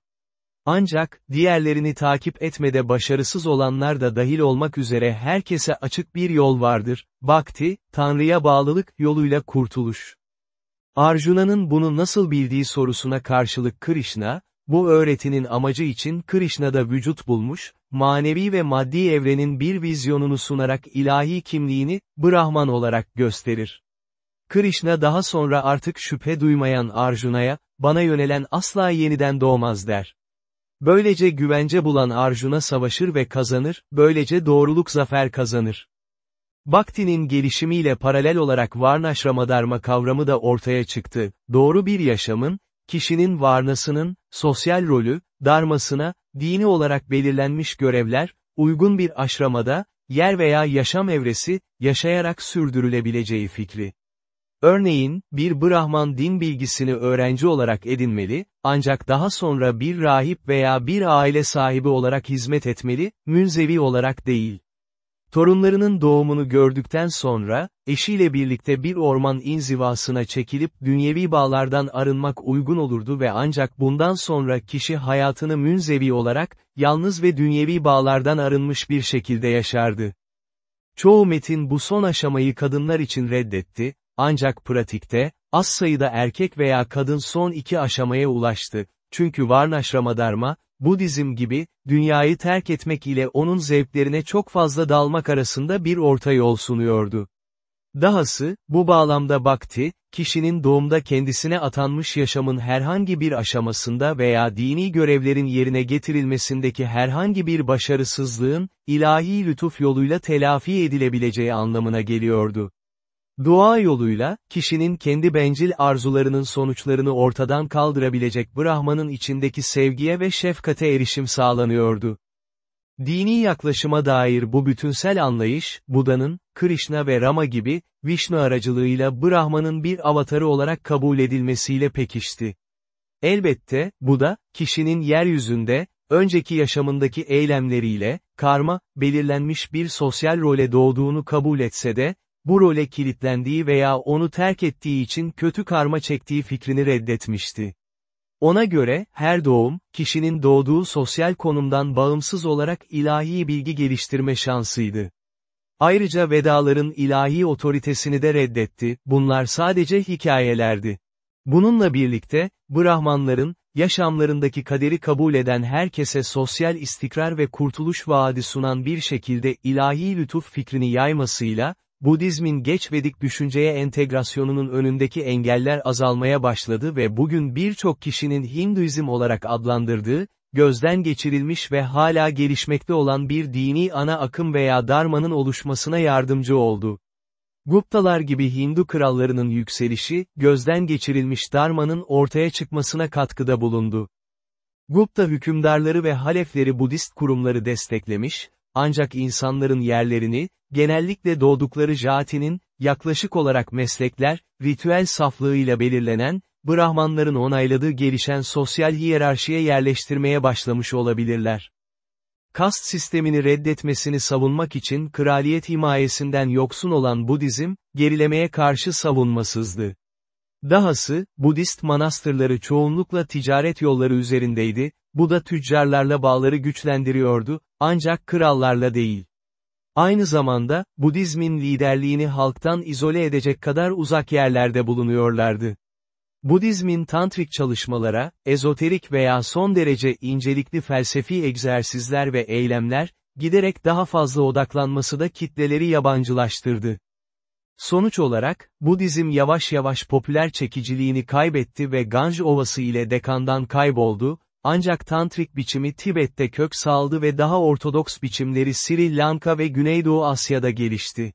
Ancak, diğerlerini takip etmede başarısız olanlar da dahil olmak üzere herkese açık bir yol vardır, Bhakti, Tanrı'ya bağlılık yoluyla kurtuluş. Arjuna'nın bunu nasıl bildiği sorusuna karşılık Krishna, bu öğretinin amacı için Krishna'da vücut bulmuş, manevi ve maddi evrenin bir vizyonunu sunarak ilahi kimliğini, Brahman olarak gösterir. Krishna daha sonra artık şüphe duymayan Arjuna'ya, bana yönelen asla yeniden doğmaz der. Böylece güvence bulan Arjuna savaşır ve kazanır, böylece doğruluk zafer kazanır. Bhakti'nin gelişimiyle paralel olarak Varnaşramadarma kavramı da ortaya çıktı. Doğru bir yaşamın, kişinin varnasının, sosyal rolü, darmasına, dini olarak belirlenmiş görevler, uygun bir aşramada, yer veya yaşam evresi, yaşayarak sürdürülebileceği fikri. Örneğin, bir Brahman din bilgisini öğrenci olarak edinmeli, ancak daha sonra bir rahip veya bir aile sahibi olarak hizmet etmeli, münzevi olarak değil. Torunlarının doğumunu gördükten sonra, eşiyle birlikte bir orman inzivasına çekilip dünyevi bağlardan arınmak uygun olurdu ve ancak bundan sonra kişi hayatını münzevi olarak, yalnız ve dünyevi bağlardan arınmış bir şekilde yaşardı. Çoğu metin bu son aşamayı kadınlar için reddetti, ancak pratikte, az sayıda erkek veya kadın son iki aşamaya ulaştı, çünkü Varnaşramadarma, Budizm gibi, dünyayı terk etmek ile onun zevklerine çok fazla dalmak arasında bir orta yol sunuyordu. Dahası, bu bağlamda Bhakti, kişinin doğumda kendisine atanmış yaşamın herhangi bir aşamasında veya dini görevlerin yerine getirilmesindeki herhangi bir başarısızlığın, ilahi lütuf yoluyla telafi edilebileceği anlamına geliyordu. Dua yoluyla, kişinin kendi bencil arzularının sonuçlarını ortadan kaldırabilecek Brahman'ın içindeki sevgiye ve şefkate erişim sağlanıyordu. Dini yaklaşıma dair bu bütünsel anlayış, Buda'nın, Krishna ve Rama gibi, Vishnu aracılığıyla Brahman'ın bir avatarı olarak kabul edilmesiyle pekişti. Elbette, Buda, kişinin yeryüzünde, önceki yaşamındaki eylemleriyle, karma, belirlenmiş bir sosyal role doğduğunu kabul etse de, bu role kilitlendiği veya onu terk ettiği için kötü karma çektiği fikrini reddetmişti. Ona göre, her doğum, kişinin doğduğu sosyal konumdan bağımsız olarak ilahi bilgi geliştirme şansıydı. Ayrıca Vedaların ilahi otoritesini de reddetti, bunlar sadece hikayelerdi. Bununla birlikte, Brahmanların, yaşamlarındaki kaderi kabul eden herkese sosyal istikrar ve kurtuluş vaadi sunan bir şekilde ilahi lütuf fikrini yaymasıyla, Budizmin geç Vedik düşünceye entegrasyonunun önündeki engeller azalmaya başladı ve bugün birçok kişinin Hinduizm olarak adlandırdığı, gözden geçirilmiş ve hala gelişmekte olan bir dini ana akım veya darmanın oluşmasına yardımcı oldu. Guptalar gibi Hindu krallarının yükselişi, gözden geçirilmiş darmanın ortaya çıkmasına katkıda bulundu. Gupta hükümdarları ve halefleri Budist kurumları desteklemiş, ancak insanların yerlerini, genellikle doğdukları jatinin, yaklaşık olarak meslekler, ritüel saflığıyla belirlenen, Brahmanların onayladığı gelişen sosyal hiyerarşiye yerleştirmeye başlamış olabilirler. Kast sistemini reddetmesini savunmak için kraliyet himayesinden yoksun olan Budizm, gerilemeye karşı savunmasızdı. Dahası, Budist manastırları çoğunlukla ticaret yolları üzerindeydi, bu da tüccarlarla bağları güçlendiriyordu, ancak krallarla değil. Aynı zamanda, Budizmin liderliğini halktan izole edecek kadar uzak yerlerde bulunuyorlardı. Budizmin tantrik çalışmalara, ezoterik veya son derece incelikli felsefi egzersizler ve eylemler, giderek daha fazla odaklanması da kitleleri yabancılaştırdı. Sonuç olarak, Budizm yavaş yavaş popüler çekiciliğini kaybetti ve Ganj Ovası ile Dekan'dan kayboldu, ancak tantrik biçimi Tibet'te kök saldı ve daha ortodoks biçimleri Sri Lanka ve Güneydoğu Asya'da gelişti.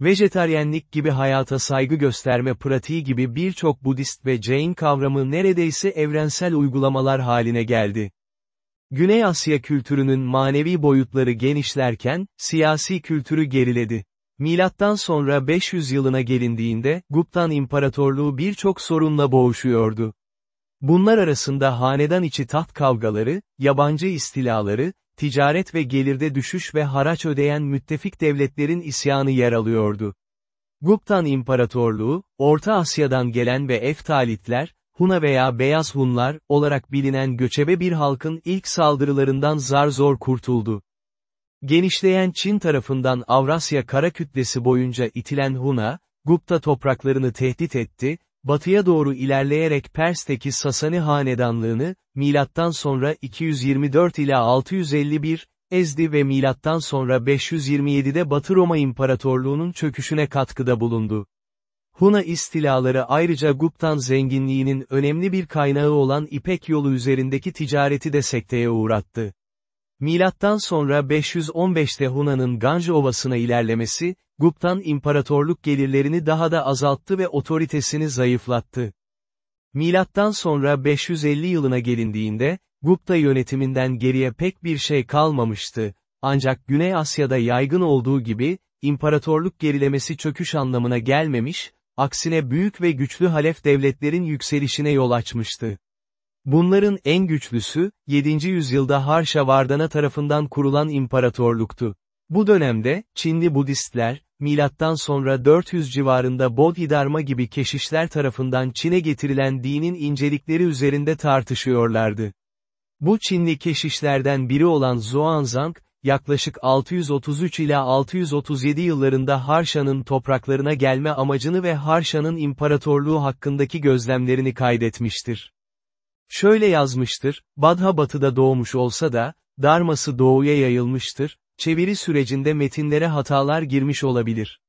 Vejetaryenlik gibi hayata saygı gösterme pratiği gibi birçok Budist ve Jain kavramı neredeyse evrensel uygulamalar haline geldi. Güney Asya kültürünün manevi boyutları genişlerken, siyasi kültürü geriledi. Milattan sonra 500 yılına gelindiğinde, Guptan İmparatorluğu birçok sorunla boğuşuyordu. Bunlar arasında hanedan içi taht kavgaları, yabancı istilaları, ticaret ve gelirde düşüş ve haraç ödeyen müttefik devletlerin isyanı yer alıyordu. Guptan İmparatorluğu, Orta Asya'dan gelen ve Eftalitler, Huna veya Beyaz Hunlar olarak bilinen göçebe bir halkın ilk saldırılarından zar zor kurtuldu. Genişleyen Çin tarafından Avrasya kara kütlesi boyunca itilen Huna, Gupta topraklarını tehdit etti, batıya doğru ilerleyerek Pers'teki Sasani hanedanlığını, milattan sonra 224 ila 651, ezdi ve milattan sonra 527'de Batı Roma İmparatorluğu'nun çöküşüne katkıda bulundu. Huna istilaları ayrıca Guptan zenginliğinin önemli bir kaynağı olan İpek yolu üzerindeki ticareti de sekteye uğrattı. Milattan sonra 515'te Huna'nın Ganj Ovası'na ilerlemesi, Guptan imparatorluk gelirlerini daha da azalttı ve otoritesini zayıflattı. Milattan sonra 550 yılına gelindiğinde, Gupta yönetiminden geriye pek bir şey kalmamıştı, ancak Güney Asya'da yaygın olduğu gibi, imparatorluk gerilemesi çöküş anlamına gelmemiş, aksine büyük ve güçlü halef devletlerin yükselişine yol açmıştı. Bunların en güçlüsü, 7. yüzyılda Harşavardana tarafından kurulan imparatorluktu. Bu dönemde, Çinli Budistler, milattan sonra 400 civarında Bodhidharma gibi keşişler tarafından Çin'e getirilen dinin incelikleri üzerinde tartışıyorlardı. Bu Çinli keşişlerden biri olan Zhuangzang, yaklaşık 633 ila 637 yıllarında Harşa'nın topraklarına gelme amacını ve Harşa'nın imparatorluğu hakkındaki gözlemlerini kaydetmiştir. Şöyle yazmıştır, Badha batıda doğmuş olsa da, Dharması doğuya yayılmıştır, çeviri sürecinde metinlere hatalar girmiş olabilir.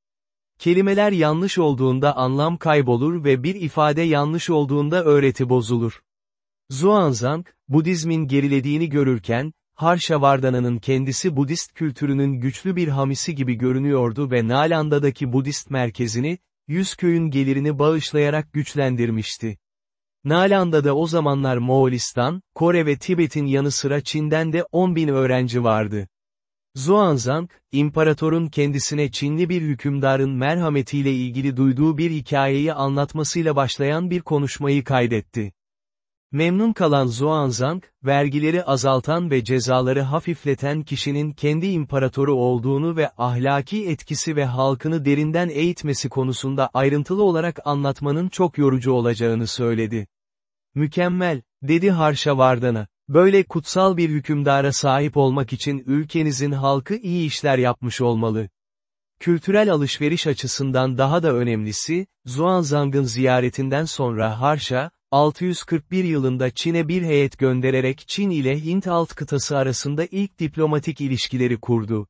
Kelimeler yanlış olduğunda anlam kaybolur ve bir ifade yanlış olduğunda öğreti bozulur. Zhuangzang, Budizmin gerilediğini görürken, Harşavardhana'nın kendisi Budist kültürünün güçlü bir hamisi gibi görünüyordu ve Nalanda'daki Budist merkezini, yüz köyün gelirini bağışlayarak güçlendirmişti. Nalanda'da o zamanlar Moğolistan, Kore ve Tibet'in yanı sıra Çin'den de 10 bin öğrenci vardı. Zuanzang, imparatorun kendisine Çinli bir hükümdarın merhametiyle ilgili duyduğu bir hikayeyi anlatmasıyla başlayan bir konuşmayı kaydetti. Memnun kalan Zuanzang, vergileri azaltan ve cezaları hafifleten kişinin kendi imparatoru olduğunu ve ahlaki etkisi ve halkını derinden eğitmesi konusunda ayrıntılı olarak anlatmanın çok yorucu olacağını söyledi. Mükemmel, dedi Harşavardana. Böyle kutsal bir hükümdara sahip olmak için ülkenizin halkı iyi işler yapmış olmalı. Kültürel alışveriş açısından daha da önemlisi, Zuanzang'ın ziyaretinden sonra Harşa, 641 yılında Çin'e bir heyet göndererek Çin ile Hint alt kıtası arasında ilk diplomatik ilişkileri kurdu.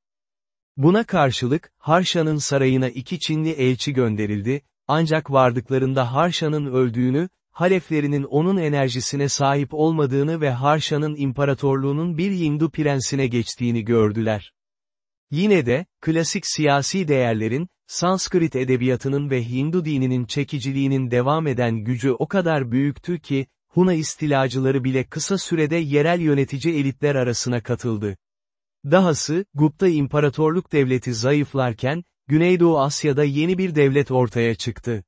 Buna karşılık, Harşa'nın sarayına iki Çinli elçi gönderildi, ancak vardıklarında Harşa'nın öldüğünü, haleflerinin onun enerjisine sahip olmadığını ve Harşa'nın imparatorluğunun bir Hindu prensine geçtiğini gördüler. Yine de, klasik siyasi değerlerin, Sanskrit edebiyatının ve Hindu dininin çekiciliğinin devam eden gücü o kadar büyüktü ki, Huna istilacıları bile kısa sürede yerel yönetici elitler arasına katıldı. Dahası, Gupta İmparatorluk Devleti zayıflarken, Güneydoğu Asya'da yeni bir devlet ortaya çıktı.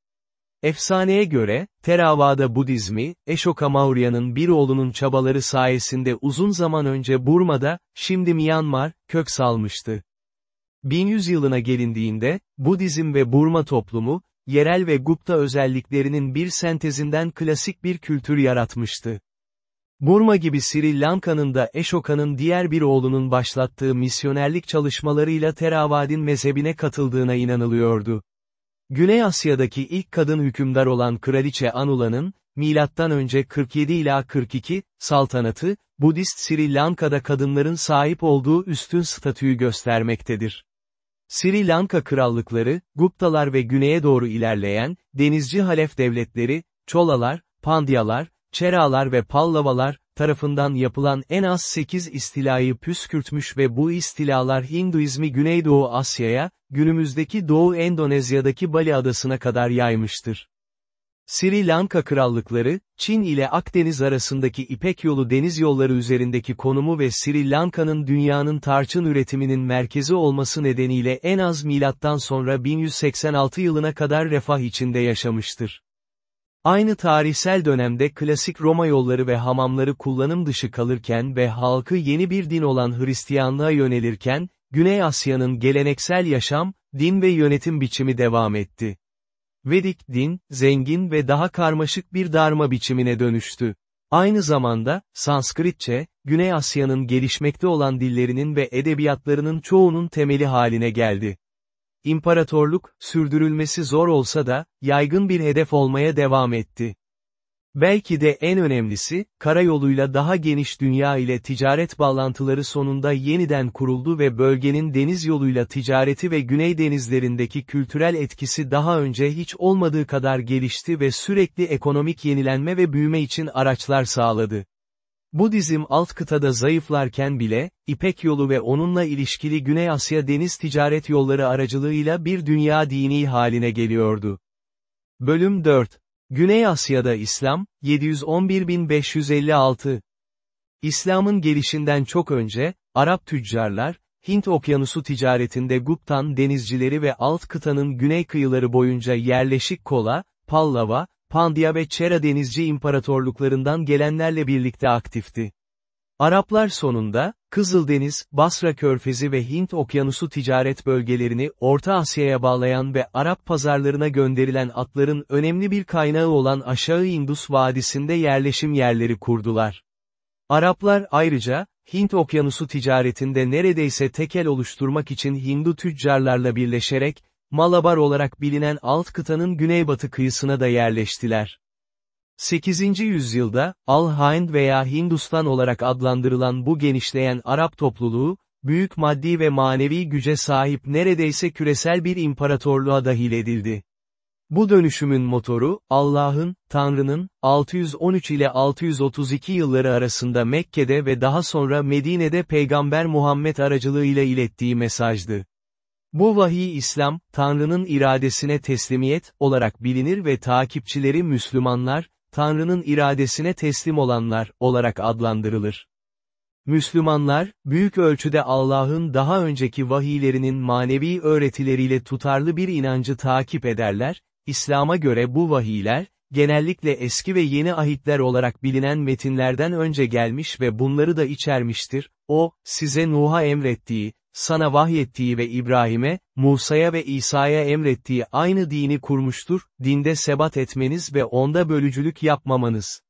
Efsaneye göre, Theravada Budizmi, Ashoka Maurya'nın bir oğlunun çabaları sayesinde uzun zaman önce Burma'da, şimdi Myanmar, kök salmıştı. 1100 yılına gelindiğinde, Budizm ve Burma toplumu, yerel ve Gupta özelliklerinin bir sentezinden klasik bir kültür yaratmıştı. Burma gibi Sri Lanka'nın da Eşoka'nın diğer bir oğlunun başlattığı misyonerlik çalışmalarıyla Theravadin mezhebine katıldığına inanılıyordu. Güney Asya'daki ilk kadın hükümdar olan Kraliçe Anula'nın, önce 47 ila 42, saltanatı, Budist Sri Lanka'da kadınların sahip olduğu üstün statüyü göstermektedir. Sri Lanka krallıkları, Guptalar ve güneye doğru ilerleyen, denizci Halef devletleri, Çolalar, Pandyalar, Çeralar ve Pallavalar, tarafından yapılan en az 8 istilayı püskürtmüş ve bu istilalar Hinduizmi Güneydoğu Asya'ya, günümüzdeki Doğu Endonezya'daki Bali adasına kadar yaymıştır. Sri Lanka krallıkları, Çin ile Akdeniz arasındaki İpek yolu deniz yolları üzerindeki konumu ve Sri Lanka'nın dünyanın tarçın üretiminin merkezi olması nedeniyle en az milattan sonra 1186 yılına kadar refah içinde yaşamıştır. Aynı tarihsel dönemde klasik Roma yolları ve hamamları kullanım dışı kalırken ve halkı yeni bir din olan Hristiyanlığa yönelirken, Güney Asya'nın geleneksel yaşam, din ve yönetim biçimi devam etti. Vedik din, zengin ve daha karmaşık bir darma biçimine dönüştü. Aynı zamanda, Sanskritçe, Güney Asya'nın gelişmekte olan dillerinin ve edebiyatlarının çoğunun temeli haline geldi. İmparatorluk, sürdürülmesi zor olsa da, yaygın bir hedef olmaya devam etti. Belki de en önemlisi, karayoluyla daha geniş dünya ile ticaret bağlantıları sonunda yeniden kuruldu ve bölgenin deniz yoluyla ticareti ve güney denizlerindeki kültürel etkisi daha önce hiç olmadığı kadar gelişti ve sürekli ekonomik yenilenme ve büyüme için araçlar sağladı. Budizm alt kıtada zayıflarken bile, İpek yolu ve onunla ilişkili Güney Asya deniz ticaret yolları aracılığıyla bir dünya dini haline geliyordu. Bölüm 4 Güney Asya'da İslam, 711-1556 İslam'ın gelişinden çok önce, Arap tüccarlar, Hint okyanusu ticaretinde Guptan denizcileri ve alt kıtanın güney kıyıları boyunca yerleşik Kola, Pallava, Pandya ve Çera denizci imparatorluklarından gelenlerle birlikte aktifti. Araplar sonunda, Kızıldeniz, Basra Körfezi ve Hint Okyanusu ticaret bölgelerini Orta Asya'ya bağlayan ve Arap pazarlarına gönderilen atların önemli bir kaynağı olan Aşağı Indus Vadisi'nde yerleşim yerleri kurdular. Araplar ayrıca, Hint Okyanusu ticaretinde neredeyse tekel oluşturmak için Hindu tüccarlarla birleşerek, Malabar olarak bilinen alt kıtanın güneybatı kıyısına da yerleştiler. 8. yüzyılda, Al-Hind veya Hindustan olarak adlandırılan bu genişleyen Arap topluluğu, büyük maddi ve manevi güce sahip neredeyse küresel bir imparatorluğa dahil edildi. Bu dönüşümün motoru, Allah'ın, Tanrı'nın, 613 ile 632 yılları arasında Mekke'de ve daha sonra Medine'de Peygamber Muhammed aracılığıyla ilettiği mesajdı. Bu vahiy İslam, Tanrı'nın iradesine teslimiyet, olarak bilinir ve takipçileri Müslümanlar, Tanrı'nın iradesine teslim olanlar, olarak adlandırılır. Müslümanlar, büyük ölçüde Allah'ın daha önceki vahiylerinin manevi öğretileriyle tutarlı bir inancı takip ederler, İslam'a göre bu vahiyler, genellikle eski ve yeni ahitler olarak bilinen metinlerden önce gelmiş ve bunları da içermiştir, o, size Nuh'a emrettiği, sana vahyettiği ve İbrahim'e, Musa'ya ve İsa'ya emrettiği aynı dini kurmuştur, dinde sebat etmeniz ve onda bölücülük yapmamanız.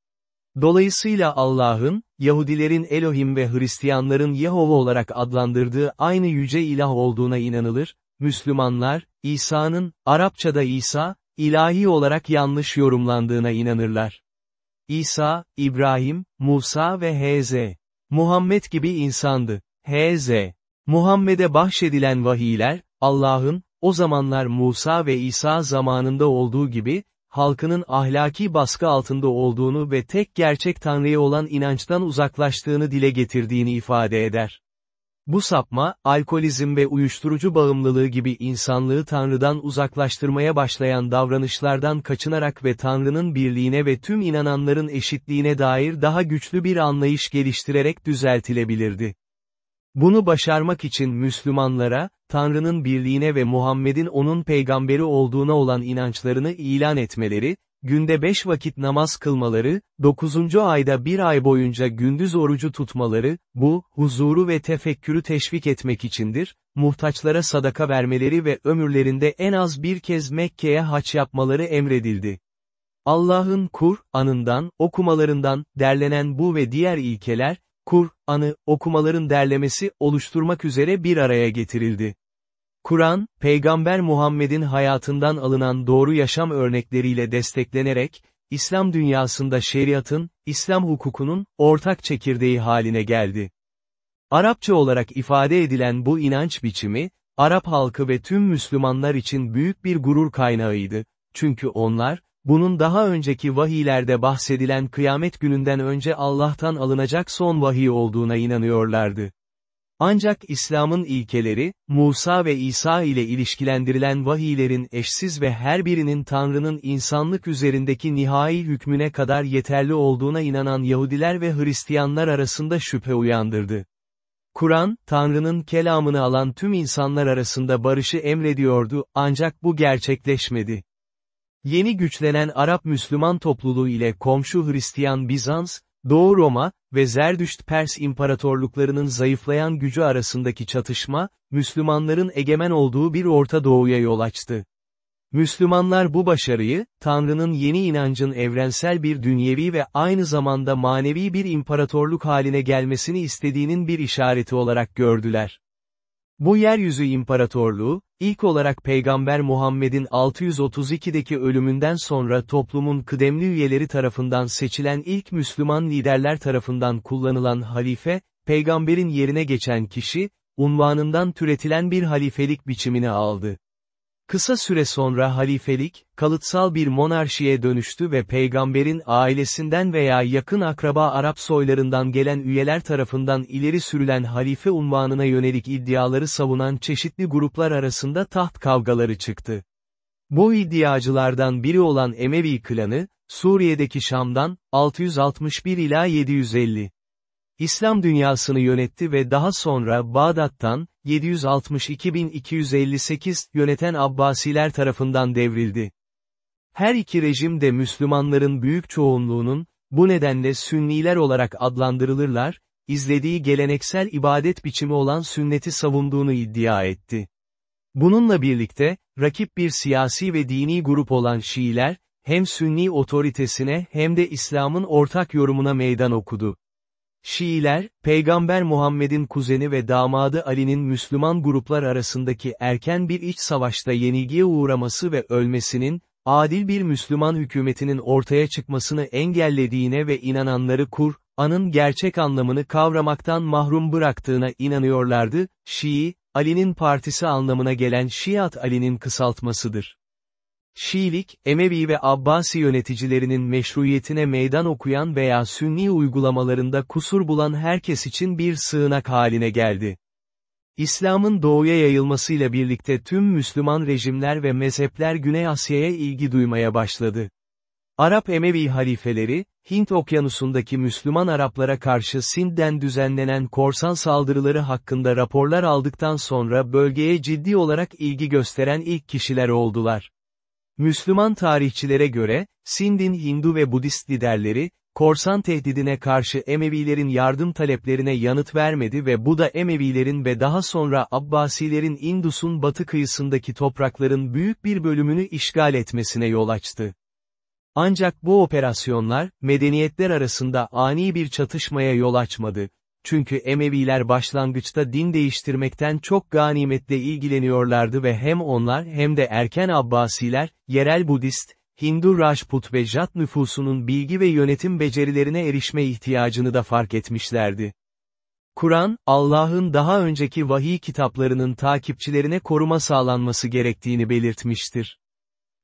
Dolayısıyla Allah'ın, Yahudilerin Elohim ve Hristiyanların Yehova olarak adlandırdığı aynı yüce ilah olduğuna inanılır, Müslümanlar, İsa'nın, Arapçada İsa, ilahi olarak yanlış yorumlandığına inanırlar. İsa, İbrahim, Musa ve Hz. Muhammed gibi insandı. Hz. Muhammed'e bahşedilen vahiyler, Allah'ın, o zamanlar Musa ve İsa zamanında olduğu gibi, halkının ahlaki baskı altında olduğunu ve tek gerçek Tanrı'ya olan inançtan uzaklaştığını dile getirdiğini ifade eder. Bu sapma, alkolizm ve uyuşturucu bağımlılığı gibi insanlığı Tanrı'dan uzaklaştırmaya başlayan davranışlardan kaçınarak ve Tanrı'nın birliğine ve tüm inananların eşitliğine dair daha güçlü bir anlayış geliştirerek düzeltilebilirdi. Bunu başarmak için Müslümanlara, Tanrı'nın birliğine ve Muhammed'in onun peygamberi olduğuna olan inançlarını ilan etmeleri, günde beş vakit namaz kılmaları, dokuzuncu ayda bir ay boyunca gündüz orucu tutmaları, bu, huzuru ve tefekkürü teşvik etmek içindir, muhtaçlara sadaka vermeleri ve ömürlerinde en az bir kez Mekke'ye haç yapmaları emredildi. Allah'ın Kur, anından, okumalarından, derlenen bu ve diğer ilkeler, Kur, anı, okumaların derlemesi, oluşturmak üzere bir araya getirildi. Kur'an, Peygamber Muhammed'in hayatından alınan doğru yaşam örnekleriyle desteklenerek, İslam dünyasında şeriatın, İslam hukukunun, ortak çekirdeği haline geldi. Arapça olarak ifade edilen bu inanç biçimi, Arap halkı ve tüm Müslümanlar için büyük bir gurur kaynağıydı, çünkü onlar, bunun daha önceki vahiylerde bahsedilen kıyamet gününden önce Allah'tan alınacak son vahiy olduğuna inanıyorlardı. Ancak İslam'ın ilkeleri, Musa ve İsa ile ilişkilendirilen vahiylerin eşsiz ve her birinin Tanrı'nın insanlık üzerindeki nihai hükmüne kadar yeterli olduğuna inanan Yahudiler ve Hristiyanlar arasında şüphe uyandırdı. Kur'an, Tanrı'nın kelamını alan tüm insanlar arasında barışı emrediyordu, ancak bu gerçekleşmedi. Yeni güçlenen Arap Müslüman topluluğu ile komşu Hristiyan Bizans, Doğu Roma ve Zerdüşt Pers imparatorluklarının zayıflayan gücü arasındaki çatışma, Müslümanların egemen olduğu bir Orta Doğu'ya yol açtı. Müslümanlar bu başarıyı, Tanrı'nın yeni inancın evrensel bir dünyevi ve aynı zamanda manevi bir imparatorluk haline gelmesini istediğinin bir işareti olarak gördüler. Bu yeryüzü imparatorluğu, ilk olarak Peygamber Muhammed'in 632'deki ölümünden sonra toplumun kıdemli üyeleri tarafından seçilen ilk Müslüman liderler tarafından kullanılan halife, peygamberin yerine geçen kişi, unvanından türetilen bir halifelik biçimini aldı. Kısa süre sonra halifelik, kalıtsal bir monarşiye dönüştü ve peygamberin ailesinden veya yakın akraba Arap soylarından gelen üyeler tarafından ileri sürülen halife unvanına yönelik iddiaları savunan çeşitli gruplar arasında taht kavgaları çıktı. Bu iddiacılardan biri olan Emevi klanı, Suriye'deki Şam'dan, 661 ila 750. İslam dünyasını yönetti ve daha sonra Bağdat'tan, 762.258, yöneten Abbasiler tarafından devrildi. Her iki rejim de Müslümanların büyük çoğunluğunun, bu nedenle Sünniler olarak adlandırılırlar, izlediği geleneksel ibadet biçimi olan sünneti savunduğunu iddia etti. Bununla birlikte, rakip bir siyasi ve dini grup olan Şiiler, hem Sünni otoritesine hem de İslam'ın ortak yorumuna meydan okudu. Şiiler, Peygamber Muhammed'in kuzeni ve damadı Ali'nin Müslüman gruplar arasındaki erken bir iç savaşta yenilgiye uğraması ve ölmesinin, adil bir Müslüman hükümetinin ortaya çıkmasını engellediğine ve inananları kur, anın gerçek anlamını kavramaktan mahrum bıraktığına inanıyorlardı, Şii, Ali'nin partisi anlamına gelen Şiat Ali'nin kısaltmasıdır. Şiilik, Emevi ve Abbasi yöneticilerinin meşruiyetine meydan okuyan veya sünni uygulamalarında kusur bulan herkes için bir sığınak haline geldi. İslam'ın doğuya yayılmasıyla birlikte tüm Müslüman rejimler ve mezhepler Güney Asya'ya ilgi duymaya başladı. Arap Emevi halifeleri, Hint okyanusundaki Müslüman Araplara karşı Sind'den düzenlenen korsan saldırıları hakkında raporlar aldıktan sonra bölgeye ciddi olarak ilgi gösteren ilk kişiler oldular. Müslüman tarihçilere göre, Sind'in Hindu ve Budist liderleri, korsan tehdidine karşı Emevilerin yardım taleplerine yanıt vermedi ve bu da Emevilerin ve daha sonra Abbasilerin Indus'un batı kıyısındaki toprakların büyük bir bölümünü işgal etmesine yol açtı. Ancak bu operasyonlar, medeniyetler arasında ani bir çatışmaya yol açmadı. Çünkü Emeviler başlangıçta din değiştirmekten çok ganimetle ilgileniyorlardı ve hem onlar hem de erken Abbasiler, yerel Budist, Hindu Rajput ve Jat nüfusunun bilgi ve yönetim becerilerine erişme ihtiyacını da fark etmişlerdi. Kur'an, Allah'ın daha önceki vahiy kitaplarının takipçilerine koruma sağlanması gerektiğini belirtmiştir.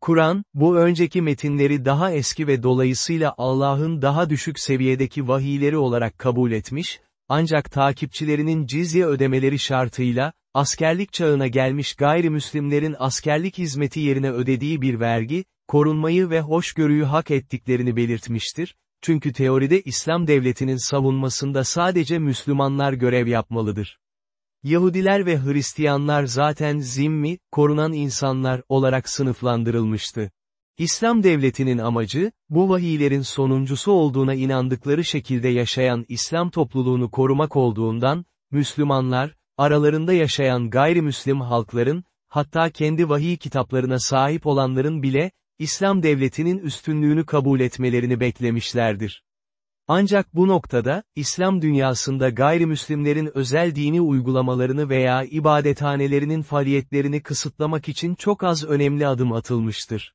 Kur'an, bu önceki metinleri daha eski ve dolayısıyla Allah'ın daha düşük seviyedeki vahiyleri olarak kabul etmiş, ancak takipçilerinin cizye ödemeleri şartıyla, askerlik çağına gelmiş gayrimüslimlerin askerlik hizmeti yerine ödediği bir vergi, korunmayı ve hoşgörüyü hak ettiklerini belirtmiştir, çünkü teoride İslam devletinin savunmasında sadece Müslümanlar görev yapmalıdır. Yahudiler ve Hristiyanlar zaten zimmi, korunan insanlar olarak sınıflandırılmıştı. İslam devletinin amacı, bu vahiylerin sonuncusu olduğuna inandıkları şekilde yaşayan İslam topluluğunu korumak olduğundan, Müslümanlar, aralarında yaşayan gayrimüslim halkların, hatta kendi vahiy kitaplarına sahip olanların bile, İslam devletinin üstünlüğünü kabul etmelerini beklemişlerdir. Ancak bu noktada, İslam dünyasında gayrimüslimlerin özel dini uygulamalarını veya ibadethanelerinin faaliyetlerini kısıtlamak için çok az önemli adım atılmıştır.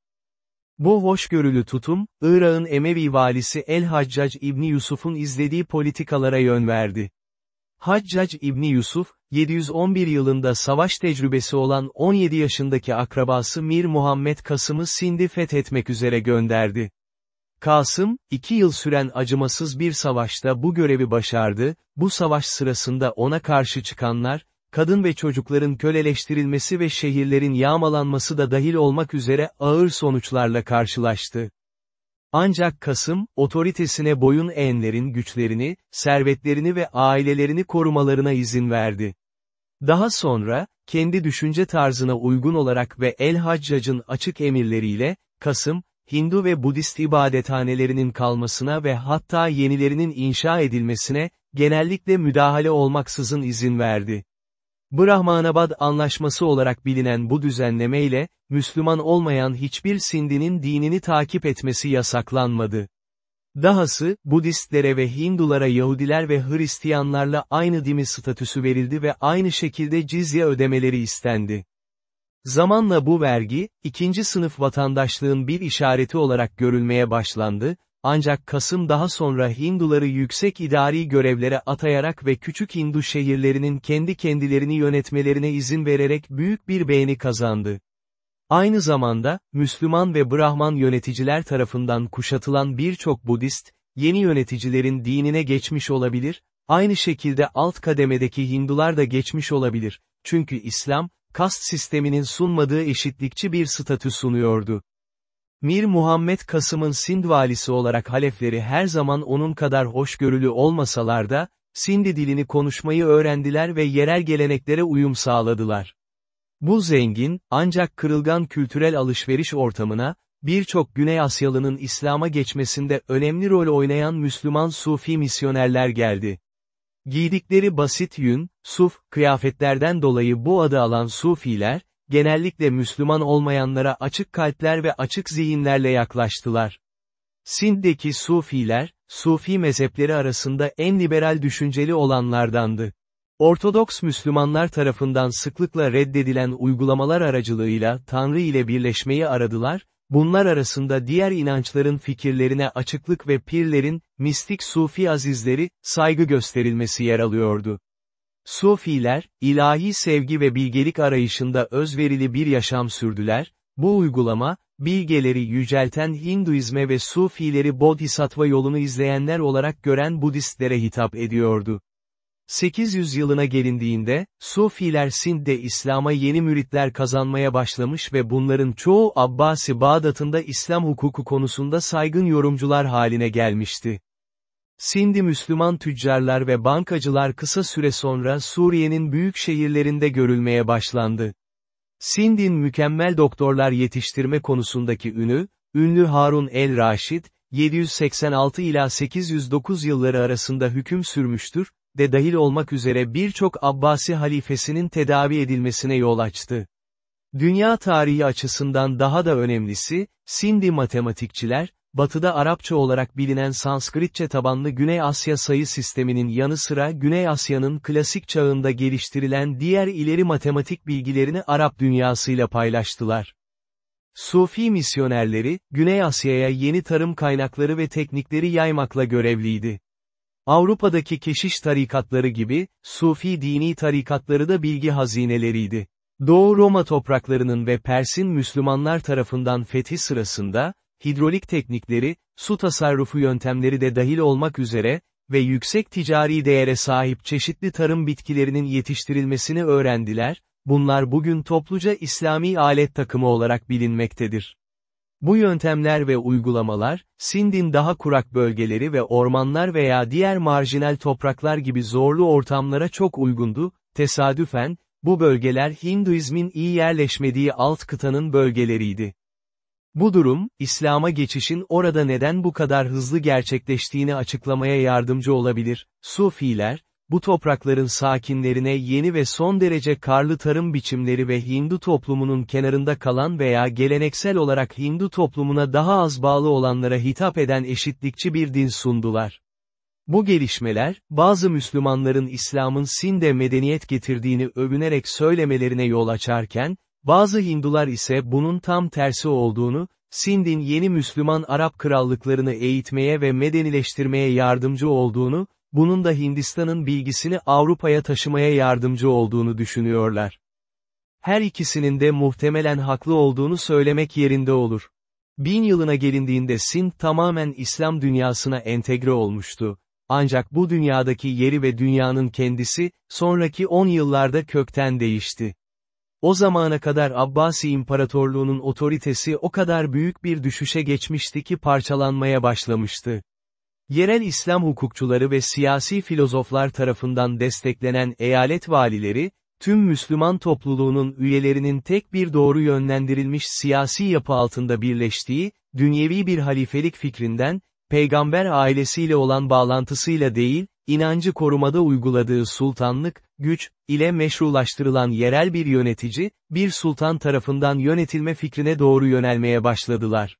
Bu hoşgörülü tutum, Irak'ın Emevi valisi El-Haccac İbni Yusuf'un izlediği politikalara yön verdi. Haccac İbni Yusuf, 711 yılında savaş tecrübesi olan 17 yaşındaki akrabası Mir Muhammed Kasım'ı Sind'i fethetmek üzere gönderdi. Kasım, iki yıl süren acımasız bir savaşta bu görevi başardı, bu savaş sırasında ona karşı çıkanlar, kadın ve çocukların köleleştirilmesi ve şehirlerin yağmalanması da dahil olmak üzere ağır sonuçlarla karşılaştı. Ancak Kasım, otoritesine boyun eğenlerin güçlerini, servetlerini ve ailelerini korumalarına izin verdi. Daha sonra, kendi düşünce tarzına uygun olarak ve El-Haccac'ın açık emirleriyle, Kasım, Hindu ve Budist ibadethanelerinin kalmasına ve hatta yenilerinin inşa edilmesine, genellikle müdahale olmaksızın izin verdi. Brahmanabad Anlaşması olarak bilinen bu düzenleme Müslüman olmayan hiçbir Sindinin dinini takip etmesi yasaklanmadı. Dahası, Budistlere ve Hindulara Yahudiler ve Hristiyanlarla aynı dimi statüsü verildi ve aynı şekilde cizye ödemeleri istendi. Zamanla bu vergi, ikinci sınıf vatandaşlığın bir işareti olarak görülmeye başlandı, ancak Kasım daha sonra Hinduları yüksek idari görevlere atayarak ve küçük Hindu şehirlerinin kendi kendilerini yönetmelerine izin vererek büyük bir beğeni kazandı. Aynı zamanda, Müslüman ve Brahman yöneticiler tarafından kuşatılan birçok Budist, yeni yöneticilerin dinine geçmiş olabilir, aynı şekilde alt kademedeki Hindular da geçmiş olabilir, çünkü İslam, kast sisteminin sunmadığı eşitlikçi bir statü sunuyordu. Mir Muhammed Kasım'ın Sind valisi olarak halefleri her zaman onun kadar hoşgörülü olmasalar da, Sindi dilini konuşmayı öğrendiler ve yerel geleneklere uyum sağladılar. Bu zengin, ancak kırılgan kültürel alışveriş ortamına, birçok Güney Asyalı'nın İslam'a geçmesinde önemli rol oynayan Müslüman Sufi misyonerler geldi. Giydikleri basit yün, suf, kıyafetlerden dolayı bu adı alan Sufiler, genellikle Müslüman olmayanlara açık kalpler ve açık zihinlerle yaklaştılar. Sind'deki Sufiler, Sufi mezhepleri arasında en liberal düşünceli olanlardandı. Ortodoks Müslümanlar tarafından sıklıkla reddedilen uygulamalar aracılığıyla Tanrı ile birleşmeyi aradılar, Bunlar arasında diğer inançların fikirlerine açıklık ve pirlerin, mistik Sufi azizleri, saygı gösterilmesi yer alıyordu. Sufiler, ilahi sevgi ve bilgelik arayışında özverili bir yaşam sürdüler, bu uygulama, bilgeleri yücelten Hinduizme ve Sufileri Bodhisattva yolunu izleyenler olarak gören Budistlere hitap ediyordu. 800 yılına gelindiğinde, Sufiler Sind'de İslam'a yeni müritler kazanmaya başlamış ve bunların çoğu Abbasi Bağdat'ında İslam hukuku konusunda saygın yorumcular haline gelmişti. Sindi Müslüman tüccarlar ve bankacılar kısa süre sonra Suriye'nin büyük şehirlerinde görülmeye başlandı. Sind'in mükemmel doktorlar yetiştirme konusundaki ünü, ünlü Harun el-Raşid, 786 ila 809 yılları arasında hüküm sürmüştür, de dahil olmak üzere birçok Abbasi halifesinin tedavi edilmesine yol açtı. Dünya tarihi açısından daha da önemlisi, Sindi matematikçiler, batıda Arapça olarak bilinen Sanskritçe tabanlı Güney Asya sayı sisteminin yanı sıra Güney Asya'nın klasik çağında geliştirilen diğer ileri matematik bilgilerini Arap dünyasıyla paylaştılar. Sufi misyonerleri, Güney Asya'ya yeni tarım kaynakları ve teknikleri yaymakla görevliydi. Avrupa'daki keşiş tarikatları gibi, Sufi dini tarikatları da bilgi hazineleriydi. Doğu Roma topraklarının ve Pers'in Müslümanlar tarafından fethi sırasında, hidrolik teknikleri, su tasarrufu yöntemleri de dahil olmak üzere, ve yüksek ticari değere sahip çeşitli tarım bitkilerinin yetiştirilmesini öğrendiler, bunlar bugün topluca İslami alet takımı olarak bilinmektedir. Bu yöntemler ve uygulamalar, Sind'in daha kurak bölgeleri ve ormanlar veya diğer marjinal topraklar gibi zorlu ortamlara çok uygundu, tesadüfen, bu bölgeler Hinduizmin iyi yerleşmediği alt kıtanın bölgeleriydi. Bu durum, İslam'a geçişin orada neden bu kadar hızlı gerçekleştiğini açıklamaya yardımcı olabilir. Sufiler, bu toprakların sakinlerine yeni ve son derece karlı tarım biçimleri ve Hindu toplumunun kenarında kalan veya geleneksel olarak Hindu toplumuna daha az bağlı olanlara hitap eden eşitlikçi bir din sundular. Bu gelişmeler, bazı Müslümanların İslam'ın Sinde medeniyet getirdiğini övünerek söylemelerine yol açarken, bazı Hindular ise bunun tam tersi olduğunu, Sind'in yeni Müslüman Arap krallıklarını eğitmeye ve medenileştirmeye yardımcı olduğunu, bunun da Hindistan'ın bilgisini Avrupa'ya taşımaya yardımcı olduğunu düşünüyorlar. Her ikisinin de muhtemelen haklı olduğunu söylemek yerinde olur. Bin yılına gelindiğinde Sind tamamen İslam dünyasına entegre olmuştu. Ancak bu dünyadaki yeri ve dünyanın kendisi, sonraki on yıllarda kökten değişti. O zamana kadar Abbasi İmparatorluğu'nun otoritesi o kadar büyük bir düşüşe geçmişti ki parçalanmaya başlamıştı. Yerel İslam hukukçuları ve siyasi filozoflar tarafından desteklenen eyalet valileri, tüm Müslüman topluluğunun üyelerinin tek bir doğru yönlendirilmiş siyasi yapı altında birleştiği, dünyevi bir halifelik fikrinden, peygamber ailesiyle olan bağlantısıyla değil, inancı korumada uyguladığı sultanlık, güç, ile meşrulaştırılan yerel bir yönetici, bir sultan tarafından yönetilme fikrine doğru yönelmeye başladılar.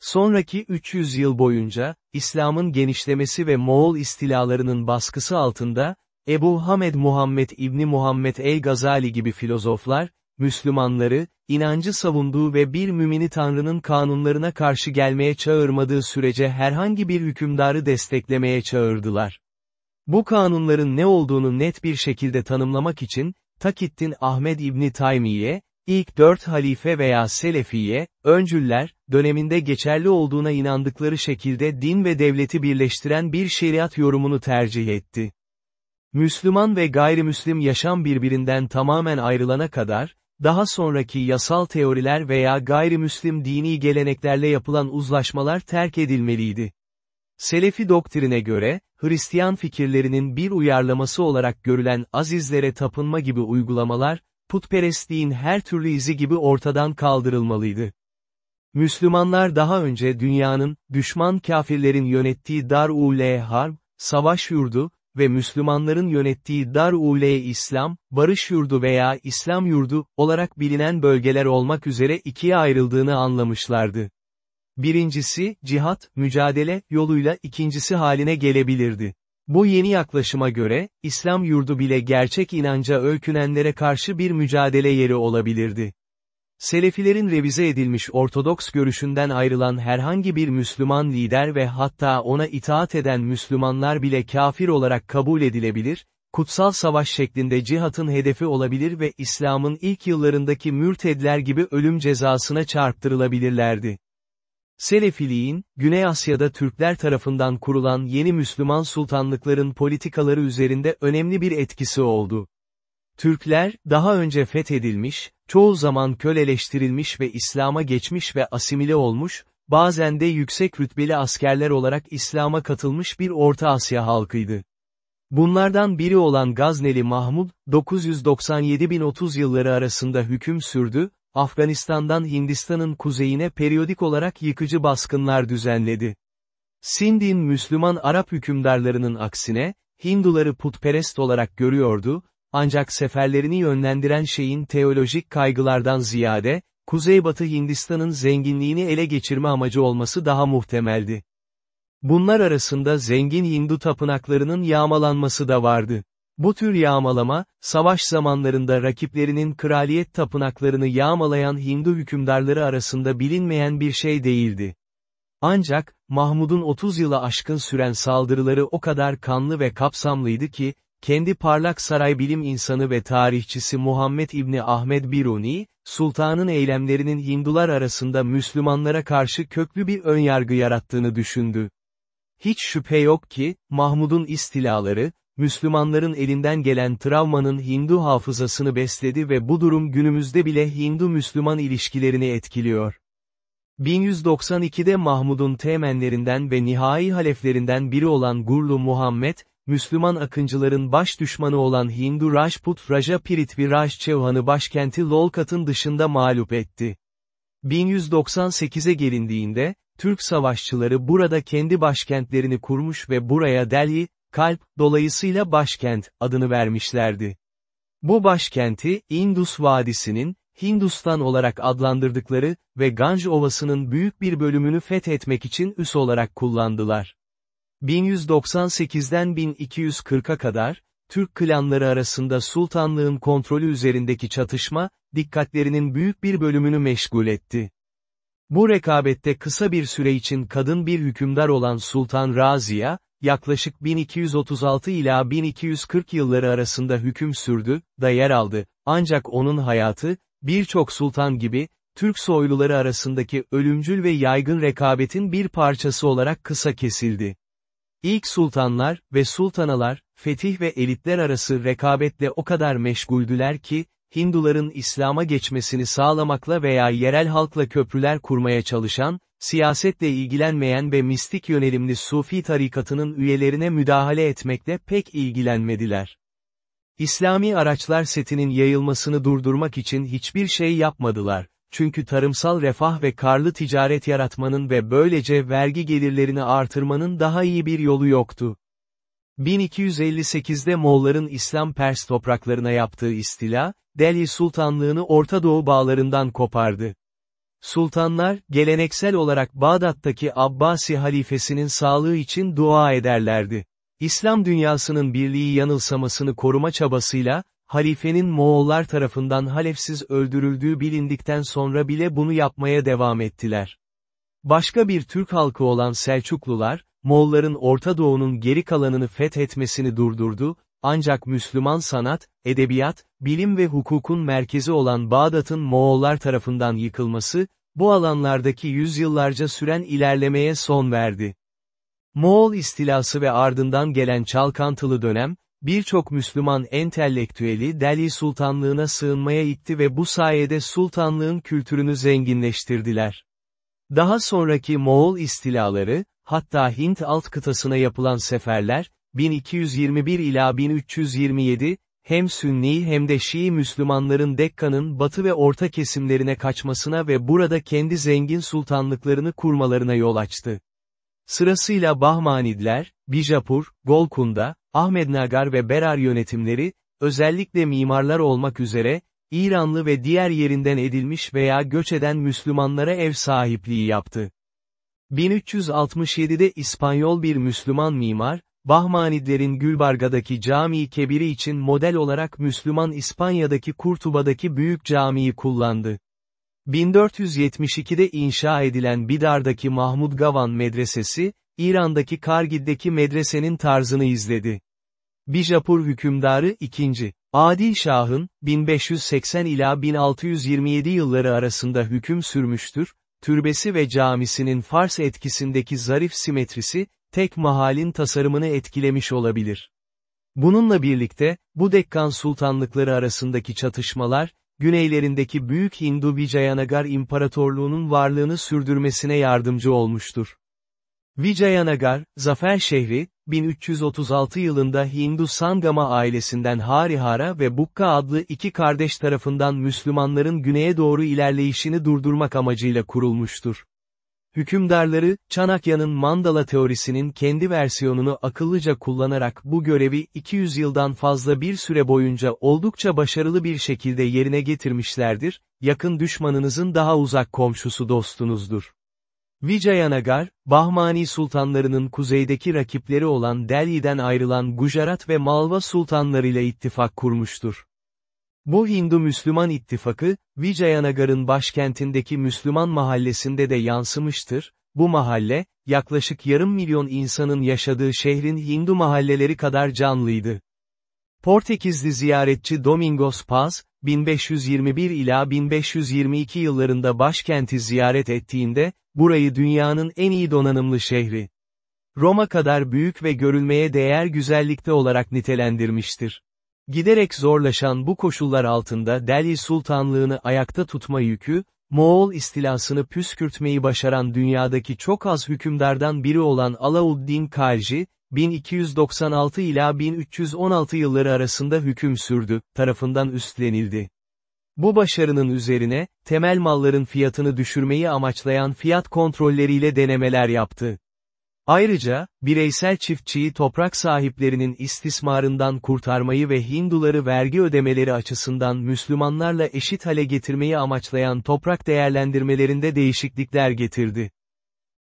Sonraki 300 yıl boyunca, İslam'ın genişlemesi ve Moğol istilalarının baskısı altında, Ebu Hamed Muhammed İbni Muhammed el-Gazali gibi filozoflar, Müslümanları, inancı savunduğu ve bir mümini Tanrı'nın kanunlarına karşı gelmeye çağırmadığı sürece herhangi bir hükümdarı desteklemeye çağırdılar. Bu kanunların ne olduğunu net bir şekilde tanımlamak için, Takittin Ahmed İbni Taymiye, ilk dört halife veya Selefiye, öncüller, döneminde geçerli olduğuna inandıkları şekilde din ve devleti birleştiren bir şeriat yorumunu tercih etti. Müslüman ve gayrimüslim yaşam birbirinden tamamen ayrılana kadar, daha sonraki yasal teoriler veya gayrimüslim dini geleneklerle yapılan uzlaşmalar terk edilmeliydi. Selefi doktrine göre, Hristiyan fikirlerinin bir uyarlaması olarak görülen azizlere tapınma gibi uygulamalar, putperestliğin her türlü izi gibi ortadan kaldırılmalıydı. Müslümanlar daha önce dünyanın, düşman kafirlerin yönettiği Dar-ul Harb, savaş yurdu ve Müslümanların yönettiği Dar-ul İslam, barış yurdu veya İslam yurdu olarak bilinen bölgeler olmak üzere ikiye ayrıldığını anlamışlardı. Birincisi, cihat, mücadele, yoluyla ikincisi haline gelebilirdi. Bu yeni yaklaşıma göre, İslam yurdu bile gerçek inanca öykünenlere karşı bir mücadele yeri olabilirdi. Selefilerin revize edilmiş Ortodoks görüşünden ayrılan herhangi bir Müslüman lider ve hatta ona itaat eden Müslümanlar bile kafir olarak kabul edilebilir, kutsal savaş şeklinde cihatın hedefi olabilir ve İslam'ın ilk yıllarındaki mürtedler gibi ölüm cezasına çarptırılabilirlerdi. Selefiliğin, Güney Asya'da Türkler tarafından kurulan yeni Müslüman sultanlıkların politikaları üzerinde önemli bir etkisi oldu. Türkler, daha önce fethedilmiş, çoğu zaman köleleştirilmiş ve İslam'a geçmiş ve asimile olmuş, bazen de yüksek rütbeli askerler olarak İslam'a katılmış bir Orta Asya halkıydı. Bunlardan biri olan Gazneli Mahmud, 997-1030 yılları arasında hüküm sürdü, Afganistan'dan Hindistan'ın kuzeyine periyodik olarak yıkıcı baskınlar düzenledi. Sindh'in Müslüman Arap hükümdarlarının aksine, Hinduları putperest olarak görüyordu, ancak seferlerini yönlendiren şeyin teolojik kaygılardan ziyade, Kuzeybatı Hindistan'ın zenginliğini ele geçirme amacı olması daha muhtemeldi. Bunlar arasında zengin Hindu tapınaklarının yağmalanması da vardı. Bu tür yağmalama, savaş zamanlarında rakiplerinin kraliyet tapınaklarını yağmalayan Hindu hükümdarları arasında bilinmeyen bir şey değildi. Ancak, Mahmud'un 30 yıla aşkın süren saldırıları o kadar kanlı ve kapsamlıydı ki, kendi parlak saray bilim insanı ve tarihçisi Muhammed İbni Ahmed Biruni, sultanın eylemlerinin Hindular arasında Müslümanlara karşı köklü bir önyargı yarattığını düşündü. Hiç şüphe yok ki, Mahmud'un istilaları, Müslümanların elinden gelen travmanın Hindu hafızasını besledi ve bu durum günümüzde bile Hindu-Müslüman ilişkilerini etkiliyor. 1192'de Mahmud'un temenlerinden ve nihai haleflerinden biri olan Gurlu Muhammed, Müslüman akıncıların baş düşmanı olan Hindu Rajput Raja Piritvi Raj Chevhan'ı başkenti Lolkat'ın dışında mağlup etti. 1198'e gelindiğinde, Türk savaşçıları burada kendi başkentlerini kurmuş ve buraya Delhi, kalp, dolayısıyla başkent, adını vermişlerdi. Bu başkenti, Indus Vadisi'nin, Hindustan olarak adlandırdıkları ve Ganj Ovası'nın büyük bir bölümünü fethetmek için üs olarak kullandılar. 1198'den 1240'a kadar, Türk klanları arasında sultanlığın kontrolü üzerindeki çatışma, dikkatlerinin büyük bir bölümünü meşgul etti. Bu rekabette kısa bir süre için kadın bir hükümdar olan Sultan Razia, yaklaşık 1236 ila 1240 yılları arasında hüküm sürdü, da yer aldı, ancak onun hayatı, birçok sultan gibi, Türk soyluları arasındaki ölümcül ve yaygın rekabetin bir parçası olarak kısa kesildi. İlk sultanlar ve sultanalar, fetih ve elitler arası rekabetle o kadar meşguldüler ki, Hinduların İslam'a geçmesini sağlamakla veya yerel halkla köprüler kurmaya çalışan, siyasetle ilgilenmeyen ve mistik yönelimli Sufi tarikatının üyelerine müdahale etmekle pek ilgilenmediler. İslami araçlar setinin yayılmasını durdurmak için hiçbir şey yapmadılar, çünkü tarımsal refah ve karlı ticaret yaratmanın ve böylece vergi gelirlerini artırmanın daha iyi bir yolu yoktu. 1258'de Moğolların İslam Pers topraklarına yaptığı istila, Delhi Sultanlığını Orta Doğu bağlarından kopardı. Sultanlar, geleneksel olarak Bağdat'taki Abbasi halifesinin sağlığı için dua ederlerdi. İslam dünyasının birliği yanılsamasını koruma çabasıyla, halifenin Moğollar tarafından halefsiz öldürüldüğü bilindikten sonra bile bunu yapmaya devam ettiler. Başka bir Türk halkı olan Selçuklular, Moğolların Orta Doğu'nun geri kalanını fethetmesini durdurdu, ancak Müslüman sanat, edebiyat, bilim ve hukukun merkezi olan Bağdat'ın Moğollar tarafından yıkılması, bu alanlardaki yüzyıllarca süren ilerlemeye son verdi. Moğol istilası ve ardından gelen çalkantılı dönem, birçok Müslüman entelektüeli Delhi Sultanlığına sığınmaya itti ve bu sayede sultanlığın kültürünü zenginleştirdiler. Daha sonraki Moğol istilaları, hatta Hint alt kıtasına yapılan seferler, 1221 ila 1327, hem Sünni hem de Şii Müslümanların Dekka'nın batı ve orta kesimlerine kaçmasına ve burada kendi zengin sultanlıklarını kurmalarına yol açtı. Sırasıyla Bahmanidler, Bijapur, Golkunda, Ahmednagar ve Berar yönetimleri, özellikle mimarlar olmak üzere, İranlı ve diğer yerinden edilmiş veya göç eden Müslümanlara ev sahipliği yaptı. 1367'de İspanyol bir Müslüman mimar, Bahmanidlerin Gülbarga'daki cami kebiri için model olarak Müslüman İspanya'daki Kurtuba'daki büyük camiyi kullandı. 1472'de inşa edilen Bidar'daki Mahmud Gavan Medresesi, İran'daki Kargid'deki medresenin tarzını izledi. Bijapur hükümdarı 2. Adil Şah'ın, 1580 ila 1627 yılları arasında hüküm sürmüştür, türbesi ve camisinin Fars etkisindeki zarif simetrisi, tek mahalin tasarımını etkilemiş olabilir. Bununla birlikte, bu Dekkan sultanlıkları arasındaki çatışmalar, güneylerindeki Büyük Hindu Vijayanagar İmparatorluğu'nun varlığını sürdürmesine yardımcı olmuştur. Vijayanagar, zafer şehri, 1336 yılında Hindu Sangama ailesinden Harihara ve Bukka adlı iki kardeş tarafından Müslümanların güneye doğru ilerleyişini durdurmak amacıyla kurulmuştur. Hükümdarları, Çanakya'nın Mandala teorisinin kendi versiyonunu akıllıca kullanarak bu görevi 200 yıldan fazla bir süre boyunca oldukça başarılı bir şekilde yerine getirmişlerdir, yakın düşmanınızın daha uzak komşusu dostunuzdur. Vijayanagar, Bahmani sultanlarının kuzeydeki rakipleri olan Delhi'den ayrılan Gujarat ve Malva sultanlarıyla ittifak kurmuştur. Bu Hindu-Müslüman ittifakı, Vijayanagar'ın başkentindeki Müslüman mahallesinde de yansımıştır, bu mahalle, yaklaşık yarım milyon insanın yaşadığı şehrin Hindu mahalleleri kadar canlıydı. Portekizli ziyaretçi Domingos Paz, 1521 ila 1522 yıllarında başkenti ziyaret ettiğinde, burayı dünyanın en iyi donanımlı şehri. Roma kadar büyük ve görülmeye değer güzellikte olarak nitelendirmiştir. Giderek zorlaşan bu koşullar altında Delhi Sultanlığını ayakta tutma yükü, Moğol istilasını püskürtmeyi başaran dünyadaki çok az hükümdardan biri olan Alauddin Khalji, 1296 ila 1316 yılları arasında hüküm sürdü, tarafından üstlenildi. Bu başarının üzerine, temel malların fiyatını düşürmeyi amaçlayan fiyat kontrolleriyle denemeler yaptı. Ayrıca, bireysel çiftçiyi toprak sahiplerinin istismarından kurtarmayı ve Hinduları vergi ödemeleri açısından Müslümanlarla eşit hale getirmeyi amaçlayan toprak değerlendirmelerinde değişiklikler getirdi.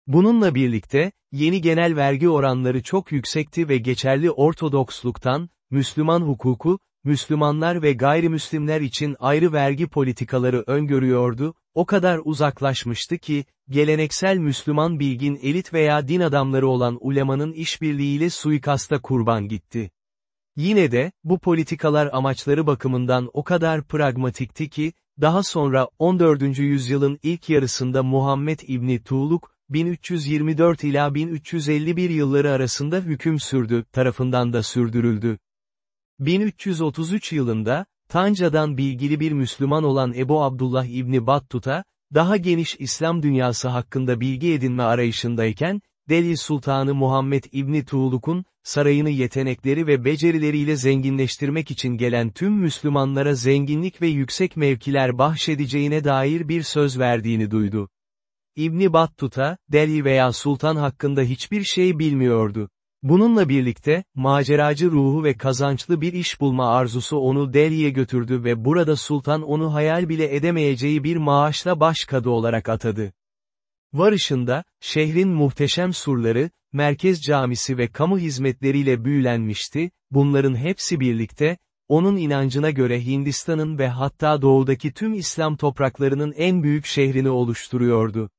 Bununla birlikte, yeni genel vergi oranları çok yüksekti ve geçerli Ortodoksluktan, Müslüman hukuku, Müslümanlar ve gayrimüslimler için ayrı vergi politikaları öngörüyordu, o kadar uzaklaşmıştı ki, geleneksel Müslüman bilgin elit veya din adamları olan ulemanın işbirliğiyle suikasta kurban gitti. Yine de, bu politikalar amaçları bakımından o kadar pragmatikti ki, daha sonra 14. yüzyılın ilk yarısında Muhammed İbni Tuğluk, 1324 ila 1351 yılları arasında hüküm sürdü, tarafından da sürdürüldü. 1333 yılında, Tanca'dan bilgili bir Müslüman olan Ebu Abdullah İbni Battuta, daha geniş İslam dünyası hakkında bilgi edinme arayışındayken, Delhi Sultanı Muhammed İbni Tuğluk'un, sarayını yetenekleri ve becerileriyle zenginleştirmek için gelen tüm Müslümanlara zenginlik ve yüksek mevkiler bahşedeceğine dair bir söz verdiğini duydu. İbni Battuta, Delhi veya Sultan hakkında hiçbir şey bilmiyordu. Bununla birlikte, maceracı ruhu ve kazançlı bir iş bulma arzusu onu Delhi'ye götürdü ve burada sultan onu hayal bile edemeyeceği bir maaşla başkadı olarak atadı. Varışında, şehrin muhteşem surları, merkez camisi ve kamu hizmetleriyle büyülenmişti, bunların hepsi birlikte, onun inancına göre Hindistan'ın ve hatta doğudaki tüm İslam topraklarının en büyük şehrini oluşturuyordu.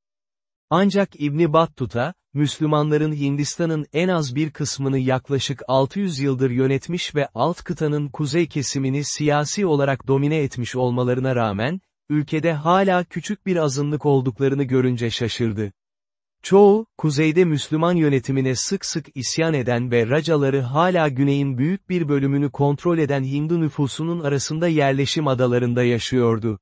Ancak İbni Battuta, Müslümanların Hindistan'ın en az bir kısmını yaklaşık 600 yıldır yönetmiş ve alt kıtanın kuzey kesimini siyasi olarak domine etmiş olmalarına rağmen, ülkede hala küçük bir azınlık olduklarını görünce şaşırdı. Çoğu, kuzeyde Müslüman yönetimine sık sık isyan eden ve racaları hala güneyin büyük bir bölümünü kontrol eden Hindu nüfusunun arasında yerleşim adalarında yaşıyordu.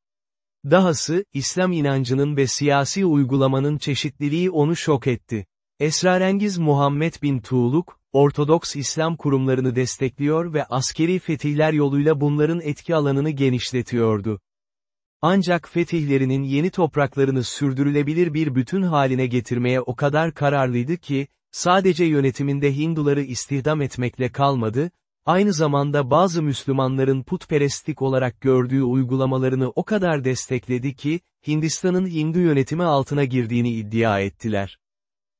Dahası, İslam inancının ve siyasi uygulamanın çeşitliliği onu şok etti. Esrarengiz Muhammed bin Tuğluk, Ortodoks İslam kurumlarını destekliyor ve askeri fetihler yoluyla bunların etki alanını genişletiyordu. Ancak fetihlerinin yeni topraklarını sürdürülebilir bir bütün haline getirmeye o kadar kararlıydı ki, sadece yönetiminde Hinduları istihdam etmekle kalmadı, aynı zamanda bazı Müslümanların putperestlik olarak gördüğü uygulamalarını o kadar destekledi ki, Hindistan'ın Hindu yönetimi altına girdiğini iddia ettiler.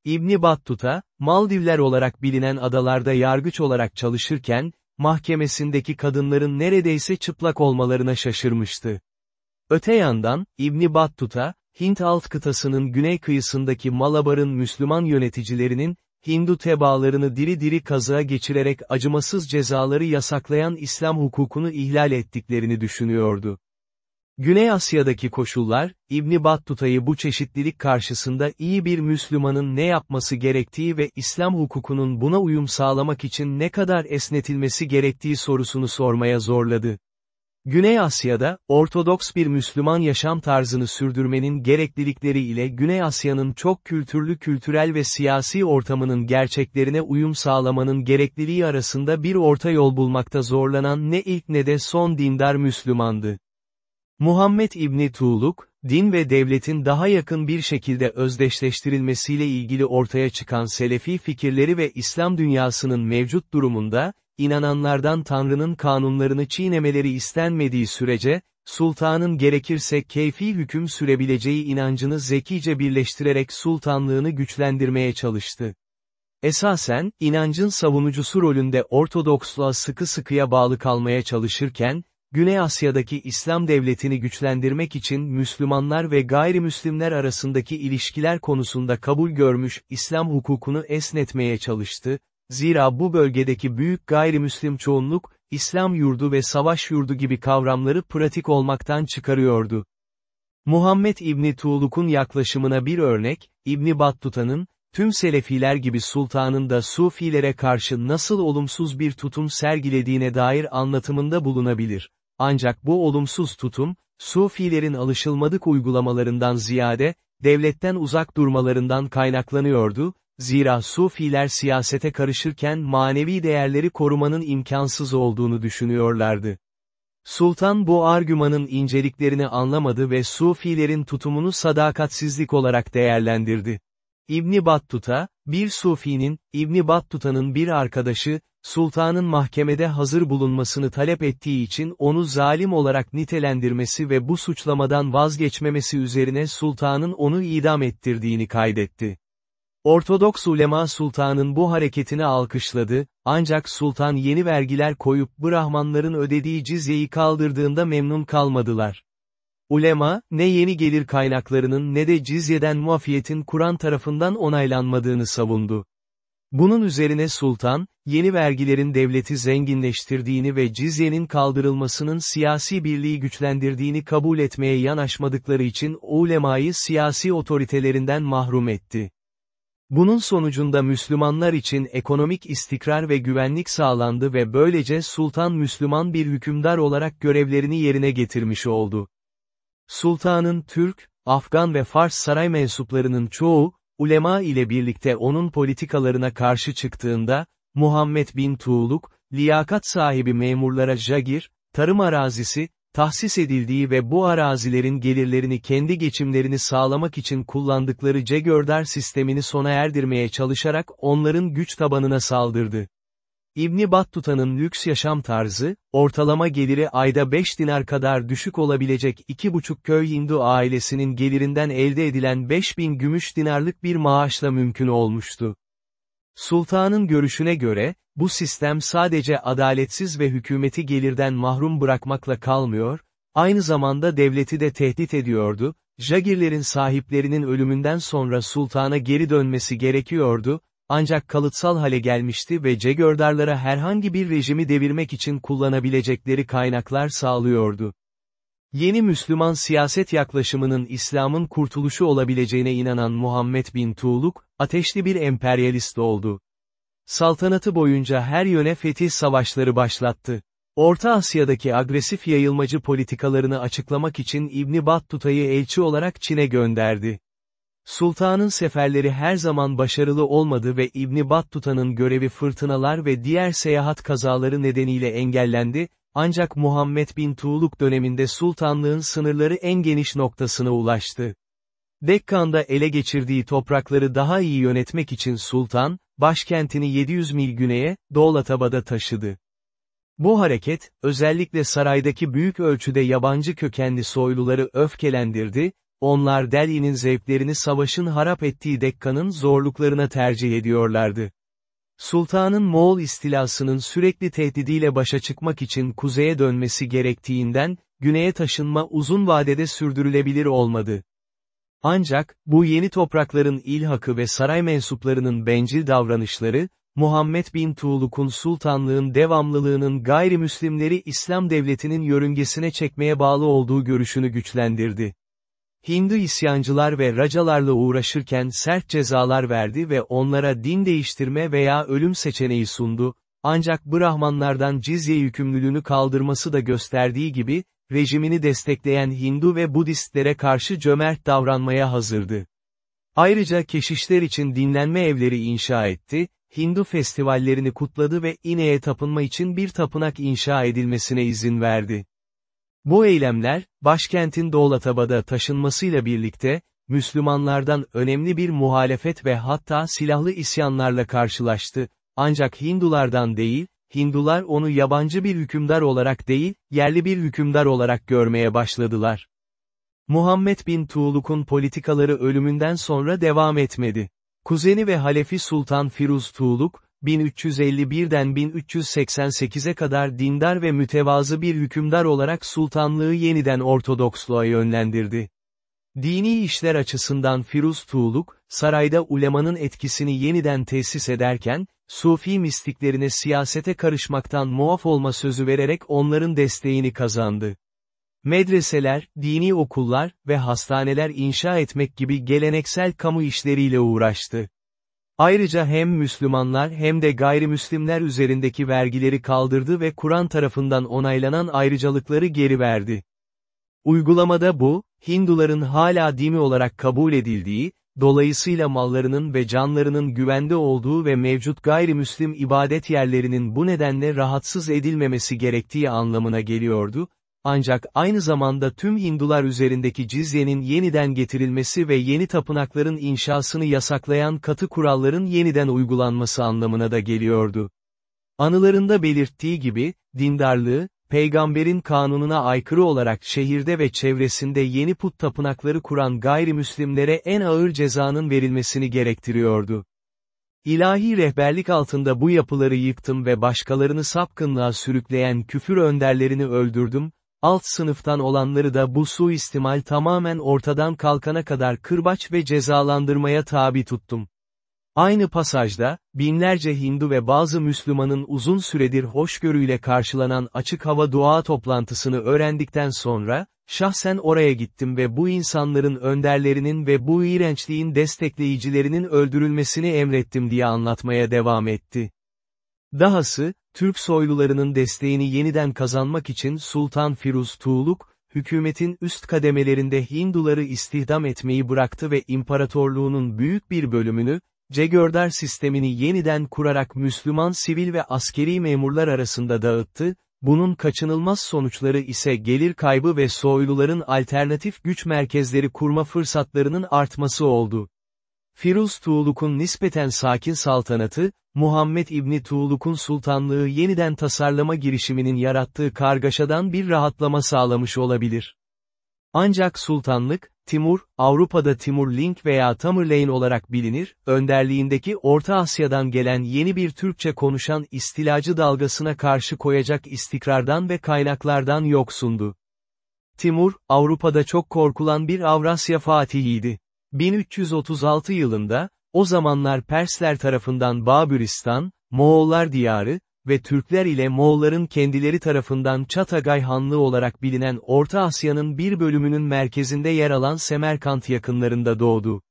İbni Battuta, Maldivler olarak bilinen adalarda yargıç olarak çalışırken, mahkemesindeki kadınların neredeyse çıplak olmalarına şaşırmıştı. Öte yandan, İbni Battuta, Hint alt kıtasının güney kıyısındaki Malabar'ın Müslüman yöneticilerinin, Hindu tebaalarını diri diri kazığa geçirerek acımasız cezaları yasaklayan İslam hukukunu ihlal ettiklerini düşünüyordu. Güney Asya'daki koşullar, İbni Battuta'yı bu çeşitlilik karşısında iyi bir Müslümanın ne yapması gerektiği ve İslam hukukunun buna uyum sağlamak için ne kadar esnetilmesi gerektiği sorusunu sormaya zorladı. Güney Asya'da, Ortodoks bir Müslüman yaşam tarzını sürdürmenin gereklilikleri ile Güney Asya'nın çok kültürlü kültürel ve siyasi ortamının gerçeklerine uyum sağlamanın gerekliliği arasında bir orta yol bulmakta zorlanan ne ilk ne de son dindar Müslümandı. Muhammed İbni Tuğluk, din ve devletin daha yakın bir şekilde özdeşleştirilmesiyle ilgili ortaya çıkan Selefi fikirleri ve İslam dünyasının mevcut durumunda, inananlardan Tanrı'nın kanunlarını çiğnemeleri istenmediği sürece, sultanın gerekirse keyfi hüküm sürebileceği inancını zekice birleştirerek sultanlığını güçlendirmeye çalıştı. Esasen, inancın savunucusu rolünde Ortodoksluğa sıkı sıkıya bağlı kalmaya çalışırken, Güney Asya'daki İslam devletini güçlendirmek için Müslümanlar ve gayrimüslimler arasındaki ilişkiler konusunda kabul görmüş İslam hukukunu esnetmeye çalıştı, zira bu bölgedeki büyük gayrimüslim çoğunluk, İslam yurdu ve savaş yurdu gibi kavramları pratik olmaktan çıkarıyordu. Muhammed İbni Tuğluk'un yaklaşımına bir örnek, İbni Battuta'nın, tüm Selefiler gibi sultanın da Sufilere karşı nasıl olumsuz bir tutum sergilediğine dair anlatımında bulunabilir. Ancak bu olumsuz tutum, Sufilerin alışılmadık uygulamalarından ziyade, devletten uzak durmalarından kaynaklanıyordu, zira Sufiler siyasete karışırken manevi değerleri korumanın imkansız olduğunu düşünüyorlardı. Sultan bu argümanın inceliklerini anlamadı ve Sufilerin tutumunu sadakatsizlik olarak değerlendirdi. İbni Battuta, bir Sufi'nin, İbni Battuta'nın bir arkadaşı, sultanın mahkemede hazır bulunmasını talep ettiği için onu zalim olarak nitelendirmesi ve bu suçlamadan vazgeçmemesi üzerine sultanın onu idam ettirdiğini kaydetti. Ortodoks ulema sultanın bu hareketini alkışladı, ancak sultan yeni vergiler koyup Brahmanların ödediği cizyeyi kaldırdığında memnun kalmadılar. Ulema, ne yeni gelir kaynaklarının ne de cizyeden muafiyetin Kur'an tarafından onaylanmadığını savundu. Bunun üzerine sultan, yeni vergilerin devleti zenginleştirdiğini ve cizyenin kaldırılmasının siyasi birliği güçlendirdiğini kabul etmeye yanaşmadıkları için ulemayı siyasi otoritelerinden mahrum etti. Bunun sonucunda Müslümanlar için ekonomik istikrar ve güvenlik sağlandı ve böylece sultan Müslüman bir hükümdar olarak görevlerini yerine getirmiş oldu. Sultanın Türk, Afgan ve Fars saray mensuplarının çoğu, ulema ile birlikte onun politikalarına karşı çıktığında, Muhammed bin Tuğluk, liyakat sahibi memurlara jagir, tarım arazisi, tahsis edildiği ve bu arazilerin gelirlerini kendi geçimlerini sağlamak için kullandıkları cegördar sistemini sona erdirmeye çalışarak onların güç tabanına saldırdı. İbni Battuta'nın lüks yaşam tarzı, ortalama geliri ayda 5 dinar kadar düşük olabilecek 2,5 köy Hindu ailesinin gelirinden elde edilen 5000 gümüş dinarlık bir maaşla mümkün olmuştu. Sultanın görüşüne göre, bu sistem sadece adaletsiz ve hükümeti gelirden mahrum bırakmakla kalmıyor, aynı zamanda devleti de tehdit ediyordu, Jagirlerin sahiplerinin ölümünden sonra sultana geri dönmesi gerekiyordu, ancak kalıtsal hale gelmişti ve Cegördarlara herhangi bir rejimi devirmek için kullanabilecekleri kaynaklar sağlıyordu. Yeni Müslüman siyaset yaklaşımının İslam'ın kurtuluşu olabileceğine inanan Muhammed bin Tuğluk, ateşli bir emperyalist oldu. Saltanatı boyunca her yöne fetih savaşları başlattı. Orta Asya'daki agresif yayılmacı politikalarını açıklamak için İbni Battuta'yı elçi olarak Çin'e gönderdi. Sultanın seferleri her zaman başarılı olmadı ve İbni Battuta'nın görevi fırtınalar ve diğer seyahat kazaları nedeniyle engellendi, ancak Muhammed bin Tuğluk döneminde sultanlığın sınırları en geniş noktasına ulaştı. Dekkan'da ele geçirdiği toprakları daha iyi yönetmek için sultan, başkentini 700 mil güneye, Doğlatabad'a taşıdı. Bu hareket, özellikle saraydaki büyük ölçüde yabancı kökenli soyluları öfkelendirdi, onlar Delhi'nin zevklerini savaşın harap ettiği Dekkan'ın zorluklarına tercih ediyorlardı. Sultanın Moğol istilasının sürekli tehdidiyle başa çıkmak için kuzeye dönmesi gerektiğinden, güneye taşınma uzun vadede sürdürülebilir olmadı. Ancak, bu yeni toprakların ilhakı ve saray mensuplarının bencil davranışları, Muhammed bin Tuğluk'un sultanlığın devamlılığının gayrimüslimleri İslam devletinin yörüngesine çekmeye bağlı olduğu görüşünü güçlendirdi. Hindu isyancılar ve racalarla uğraşırken sert cezalar verdi ve onlara din değiştirme veya ölüm seçeneği sundu, ancak Brahmanlardan cizye yükümlülüğünü kaldırması da gösterdiği gibi, rejimini destekleyen Hindu ve Budistlere karşı cömert davranmaya hazırdı. Ayrıca keşişler için dinlenme evleri inşa etti, Hindu festivallerini kutladı ve ineğe tapınma için bir tapınak inşa edilmesine izin verdi. Bu eylemler, başkentin Dolatabad'a taşınmasıyla birlikte, Müslümanlardan önemli bir muhalefet ve hatta silahlı isyanlarla karşılaştı, ancak Hindulardan değil, Hindular onu yabancı bir hükümdar olarak değil, yerli bir hükümdar olarak görmeye başladılar. Muhammed bin Tuğluk'un politikaları ölümünden sonra devam etmedi. Kuzeni ve Halefi Sultan Firuz Tuğluk, 1351'den 1388'e kadar dindar ve mütevazı bir hükümdar olarak sultanlığı yeniden Ortodoksluğa yönlendirdi. Dini işler açısından Firuz Tuğluk, sarayda ulemanın etkisini yeniden tesis ederken, Sufi mistiklerine siyasete karışmaktan muaf olma sözü vererek onların desteğini kazandı. Medreseler, dini okullar ve hastaneler inşa etmek gibi geleneksel kamu işleriyle uğraştı. Ayrıca hem Müslümanlar hem de gayrimüslimler üzerindeki vergileri kaldırdı ve Kur'an tarafından onaylanan ayrıcalıkları geri verdi. Uygulamada bu, Hinduların hala dini olarak kabul edildiği, dolayısıyla mallarının ve canlarının güvende olduğu ve mevcut gayrimüslim ibadet yerlerinin bu nedenle rahatsız edilmemesi gerektiği anlamına geliyordu, ancak aynı zamanda tüm Hindular üzerindeki cizyenin yeniden getirilmesi ve yeni tapınakların inşasını yasaklayan katı kuralların yeniden uygulanması anlamına da geliyordu. Anılarında belirttiği gibi, dindarlığı, peygamberin kanununa aykırı olarak şehirde ve çevresinde yeni put tapınakları kuran gayrimüslimlere en ağır cezanın verilmesini gerektiriyordu. İlahi rehberlik altında bu yapıları yıktım ve başkalarını sapkınlığa sürükleyen küfür önderlerini öldürdüm, alt sınıftan olanları da bu suistimal tamamen ortadan kalkana kadar kırbaç ve cezalandırmaya tabi tuttum. Aynı pasajda, binlerce Hindu ve bazı Müslümanın uzun süredir hoşgörüyle karşılanan açık hava dua toplantısını öğrendikten sonra, şahsen oraya gittim ve bu insanların önderlerinin ve bu iğrençliğin destekleyicilerinin öldürülmesini emrettim diye anlatmaya devam etti. Dahası, Türk soylularının desteğini yeniden kazanmak için Sultan Firuz Tuğluk, hükümetin üst kademelerinde Hinduları istihdam etmeyi bıraktı ve imparatorluğunun büyük bir bölümünü, Cegördar sistemini yeniden kurarak Müslüman sivil ve askeri memurlar arasında dağıttı, bunun kaçınılmaz sonuçları ise gelir kaybı ve soyluların alternatif güç merkezleri kurma fırsatlarının artması oldu. Firuz Tuğluk'un nispeten sakin saltanatı, Muhammed İbni Tuğluk'un sultanlığı yeniden tasarlama girişiminin yarattığı kargaşadan bir rahatlama sağlamış olabilir. Ancak sultanlık, Timur, Avrupa'da Timur Link veya Tamerlane olarak bilinir, önderliğindeki Orta Asya'dan gelen yeni bir Türkçe konuşan istilacı dalgasına karşı koyacak istikrardan ve kaynaklardan yoksundu. Timur, Avrupa'da çok korkulan bir Avrasya fatihiydi. 1336 yılında, o zamanlar Persler tarafından Babüristan, Moğollar diyarı, ve Türkler ile Moğolların kendileri tarafından Çatagay Hanlığı olarak bilinen Orta Asya'nın bir bölümünün merkezinde yer alan Semerkant yakınlarında doğdu.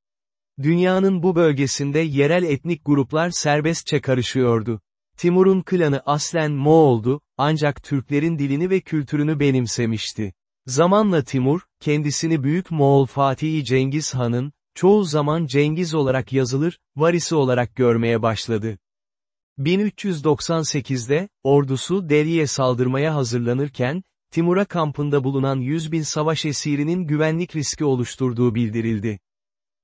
Dünyanın bu bölgesinde yerel etnik gruplar serbestçe karışıyordu. Timur'un klanı aslen Moğol'du, ancak Türklerin dilini ve kültürünü benimsemişti. Zamanla Timur, kendisini Büyük Moğol Fatihi Cengiz Han'ın, çoğu zaman Cengiz olarak yazılır, varisi olarak görmeye başladı. 1398'de, ordusu Delhi'ye saldırmaya hazırlanırken, Timur'a kampında bulunan 100 bin savaş esirinin güvenlik riski oluşturduğu bildirildi.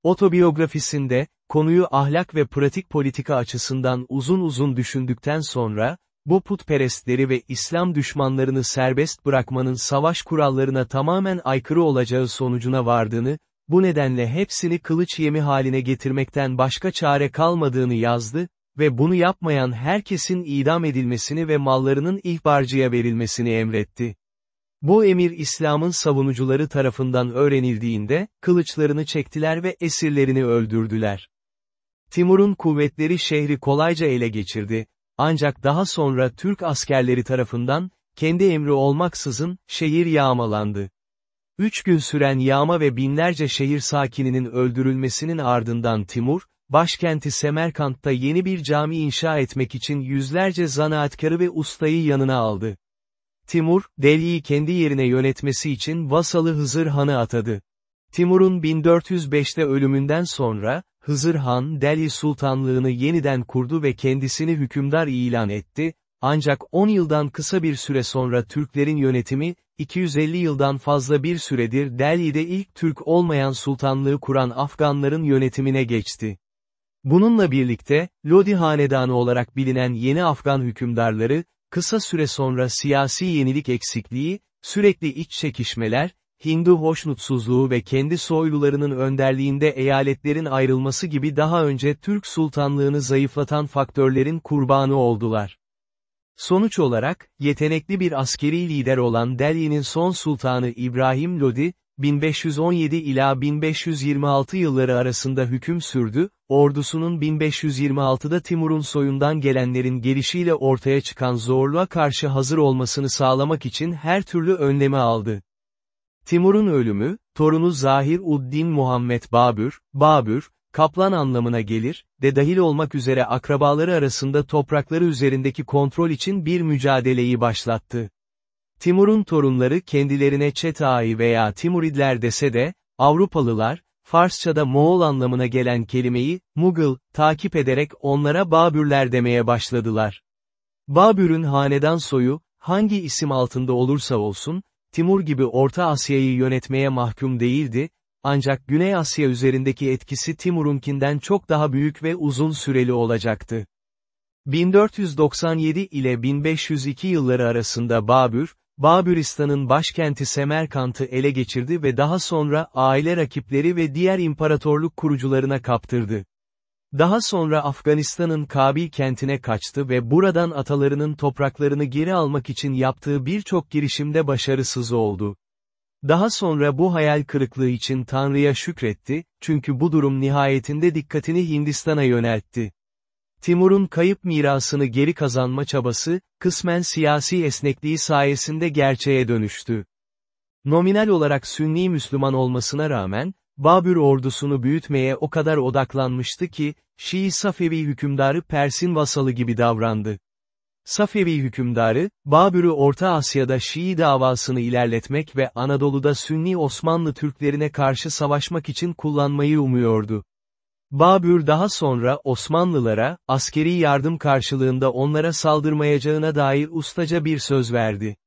Otobiyografisinde, konuyu ahlak ve pratik politika açısından uzun uzun düşündükten sonra, bu putperestleri ve İslam düşmanlarını serbest bırakmanın savaş kurallarına tamamen aykırı olacağı sonucuna vardığını, bu nedenle hepsini kılıç yemi haline getirmekten başka çare kalmadığını yazdı, ve bunu yapmayan herkesin idam edilmesini ve mallarının ihbarcıya verilmesini emretti. Bu emir İslam'ın savunucuları tarafından öğrenildiğinde, kılıçlarını çektiler ve esirlerini öldürdüler. Timur'un kuvvetleri şehri kolayca ele geçirdi, ancak daha sonra Türk askerleri tarafından, kendi emri olmaksızın, şehir yağmalandı. Üç gün süren yağma ve binlerce şehir sakininin öldürülmesinin ardından Timur, başkenti Semerkant'ta yeni bir cami inşa etmek için yüzlerce zanaatkarı ve ustayı yanına aldı. Timur, Delhi'yi kendi yerine yönetmesi için Vasalı Hızır Han'ı atadı. Timur'un 1405'te ölümünden sonra, Hızır Han Delhi Sultanlığını yeniden kurdu ve kendisini hükümdar ilan etti, ancak 10 yıldan kısa bir süre sonra Türklerin yönetimi, 250 yıldan fazla bir süredir Delhi'de ilk Türk olmayan sultanlığı kuran Afganların yönetimine geçti. Bununla birlikte, Lodi Hanedanı olarak bilinen yeni Afgan hükümdarları, kısa süre sonra siyasi yenilik eksikliği, sürekli iç çekişmeler, Hindu hoşnutsuzluğu ve kendi soylularının önderliğinde eyaletlerin ayrılması gibi daha önce Türk sultanlığını zayıflatan faktörlerin kurbanı oldular. Sonuç olarak, yetenekli bir askeri lider olan Delhi'nin son sultanı İbrahim Lodi, 1517 ila 1526 yılları arasında hüküm sürdü, ordusunun 1526'da Timur'un soyundan gelenlerin gelişiyle ortaya çıkan zorluğa karşı hazır olmasını sağlamak için her türlü önlemi aldı. Timur'un ölümü, torunu Zahir Uddin Muhammed Babür, Babür, kaplan anlamına gelir, de dahil olmak üzere akrabaları arasında toprakları üzerindeki kontrol için bir mücadeleyi başlattı. Timur'un torunları kendilerine Çetai veya Timuridler dese de, Avrupalılar, Farsçada Moğol anlamına gelen kelimeyi, Mughal, takip ederek onlara Babürler demeye başladılar. Babür'ün hanedan soyu, hangi isim altında olursa olsun, Timur gibi Orta Asya'yı yönetmeye mahkum değildi, ancak Güney Asya üzerindeki etkisi Timur'unkinden çok daha büyük ve uzun süreli olacaktı. 1497 ile 1502 yılları arasında Babür, Babüristan'ın başkenti Semerkant'ı ele geçirdi ve daha sonra aile rakipleri ve diğer imparatorluk kurucularına kaptırdı. Daha sonra Afganistan'ın Kabil kentine kaçtı ve buradan atalarının topraklarını geri almak için yaptığı birçok girişimde başarısız oldu. Daha sonra bu hayal kırıklığı için Tanrı'ya şükretti, çünkü bu durum nihayetinde dikkatini Hindistan'a yöneltti. Timur'un kayıp mirasını geri kazanma çabası, kısmen siyasi esnekliği sayesinde gerçeğe dönüştü. Nominal olarak Sünni Müslüman olmasına rağmen, Babür ordusunu büyütmeye o kadar odaklanmıştı ki, Şii Safevi hükümdarı Pers'in vasalı gibi davrandı. Safevi hükümdarı, Babür'ü Orta Asya'da Şii davasını ilerletmek ve Anadolu'da Sünni Osmanlı Türklerine karşı savaşmak için kullanmayı umuyordu. Babür daha sonra Osmanlılara, askeri yardım karşılığında onlara saldırmayacağına dair ustaca bir söz verdi.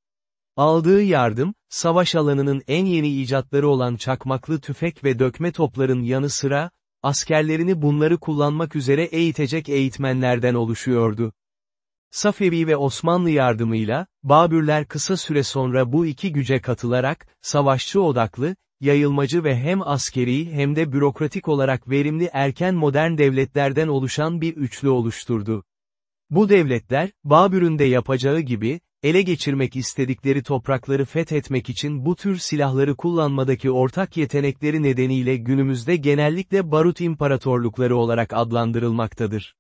Aldığı yardım, savaş alanının en yeni icatları olan çakmaklı tüfek ve dökme topların yanı sıra, askerlerini bunları kullanmak üzere eğitecek eğitmenlerden oluşuyordu. Safevi ve Osmanlı yardımıyla, Babürler kısa süre sonra bu iki güce katılarak, savaşçı odaklı, yayılmacı ve hem askeri hem de bürokratik olarak verimli erken modern devletlerden oluşan bir üçlü oluşturdu. Bu devletler, Babür'ün de yapacağı gibi, ele geçirmek istedikleri toprakları fethetmek için bu tür silahları kullanmadaki ortak yetenekleri nedeniyle günümüzde genellikle barut imparatorlukları olarak adlandırılmaktadır.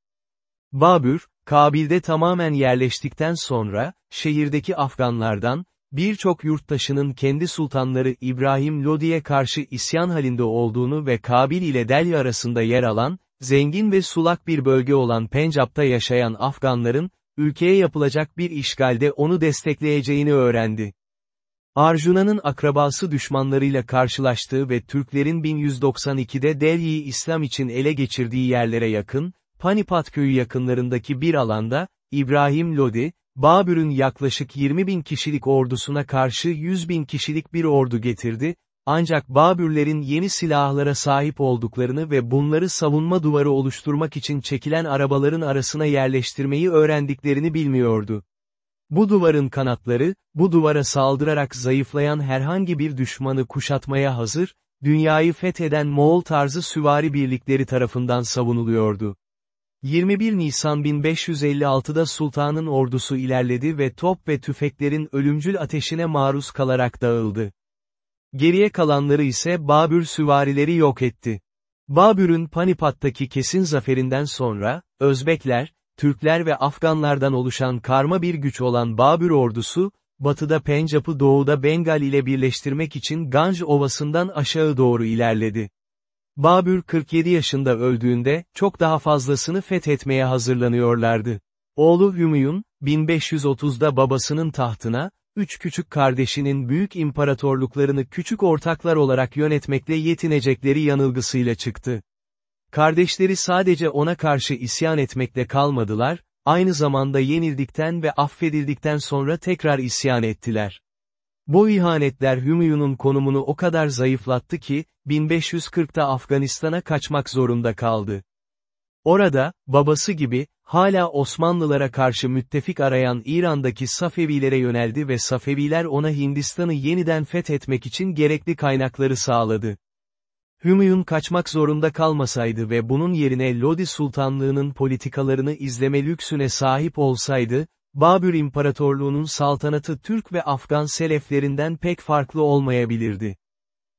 Babür, Kabil'de tamamen yerleştikten sonra, şehirdeki Afganlardan, birçok yurttaşının kendi sultanları İbrahim Lodi'ye karşı isyan halinde olduğunu ve Kabil ile Delhi arasında yer alan, zengin ve sulak bir bölge olan Pencap'ta yaşayan Afganların, ülkeye yapılacak bir işgalde onu destekleyeceğini öğrendi. Arjuna'nın akrabası düşmanlarıyla karşılaştığı ve Türklerin 1192'de Delhi'yi İslam için ele geçirdiği yerlere yakın, Panipat köyü yakınlarındaki bir alanda, İbrahim Lodi, Babür'ün yaklaşık 20 bin kişilik ordusuna karşı 100 bin kişilik bir ordu getirdi, ancak Babürlerin yeni silahlara sahip olduklarını ve bunları savunma duvarı oluşturmak için çekilen arabaların arasına yerleştirmeyi öğrendiklerini bilmiyordu. Bu duvarın kanatları, bu duvara saldırarak zayıflayan herhangi bir düşmanı kuşatmaya hazır, dünyayı fetheden Moğol tarzı süvari birlikleri tarafından savunuluyordu. 21 Nisan 1556'da sultanın ordusu ilerledi ve top ve tüfeklerin ölümcül ateşine maruz kalarak dağıldı. Geriye kalanları ise Babür süvarileri yok etti. Babür'ün Panipat'taki kesin zaferinden sonra, Özbekler, Türkler ve Afganlardan oluşan karma bir güç olan Babür ordusu, batıda Pencap'ı doğuda Bengal ile birleştirmek için Ganj Ovası'ndan aşağı doğru ilerledi. Babür 47 yaşında öldüğünde, çok daha fazlasını fethetmeye hazırlanıyorlardı. Oğlu Hümeyun, 1530'da babasının tahtına, üç küçük kardeşinin büyük imparatorluklarını küçük ortaklar olarak yönetmekle yetinecekleri yanılgısıyla çıktı. Kardeşleri sadece ona karşı isyan etmekle kalmadılar, aynı zamanda yenildikten ve affedildikten sonra tekrar isyan ettiler. Bu ihanetler Hümeyun'un konumunu o kadar zayıflattı ki, 1540'ta Afganistan'a kaçmak zorunda kaldı. Orada, babası gibi, hala Osmanlılara karşı müttefik arayan İran'daki Safevilere yöneldi ve Safeviler ona Hindistan'ı yeniden fethetmek için gerekli kaynakları sağladı. Hümeyun kaçmak zorunda kalmasaydı ve bunun yerine Lodi Sultanlığı'nın politikalarını izleme lüksüne sahip olsaydı, Babür İmparatorluğu'nun saltanatı Türk ve Afgan seleflerinden pek farklı olmayabilirdi.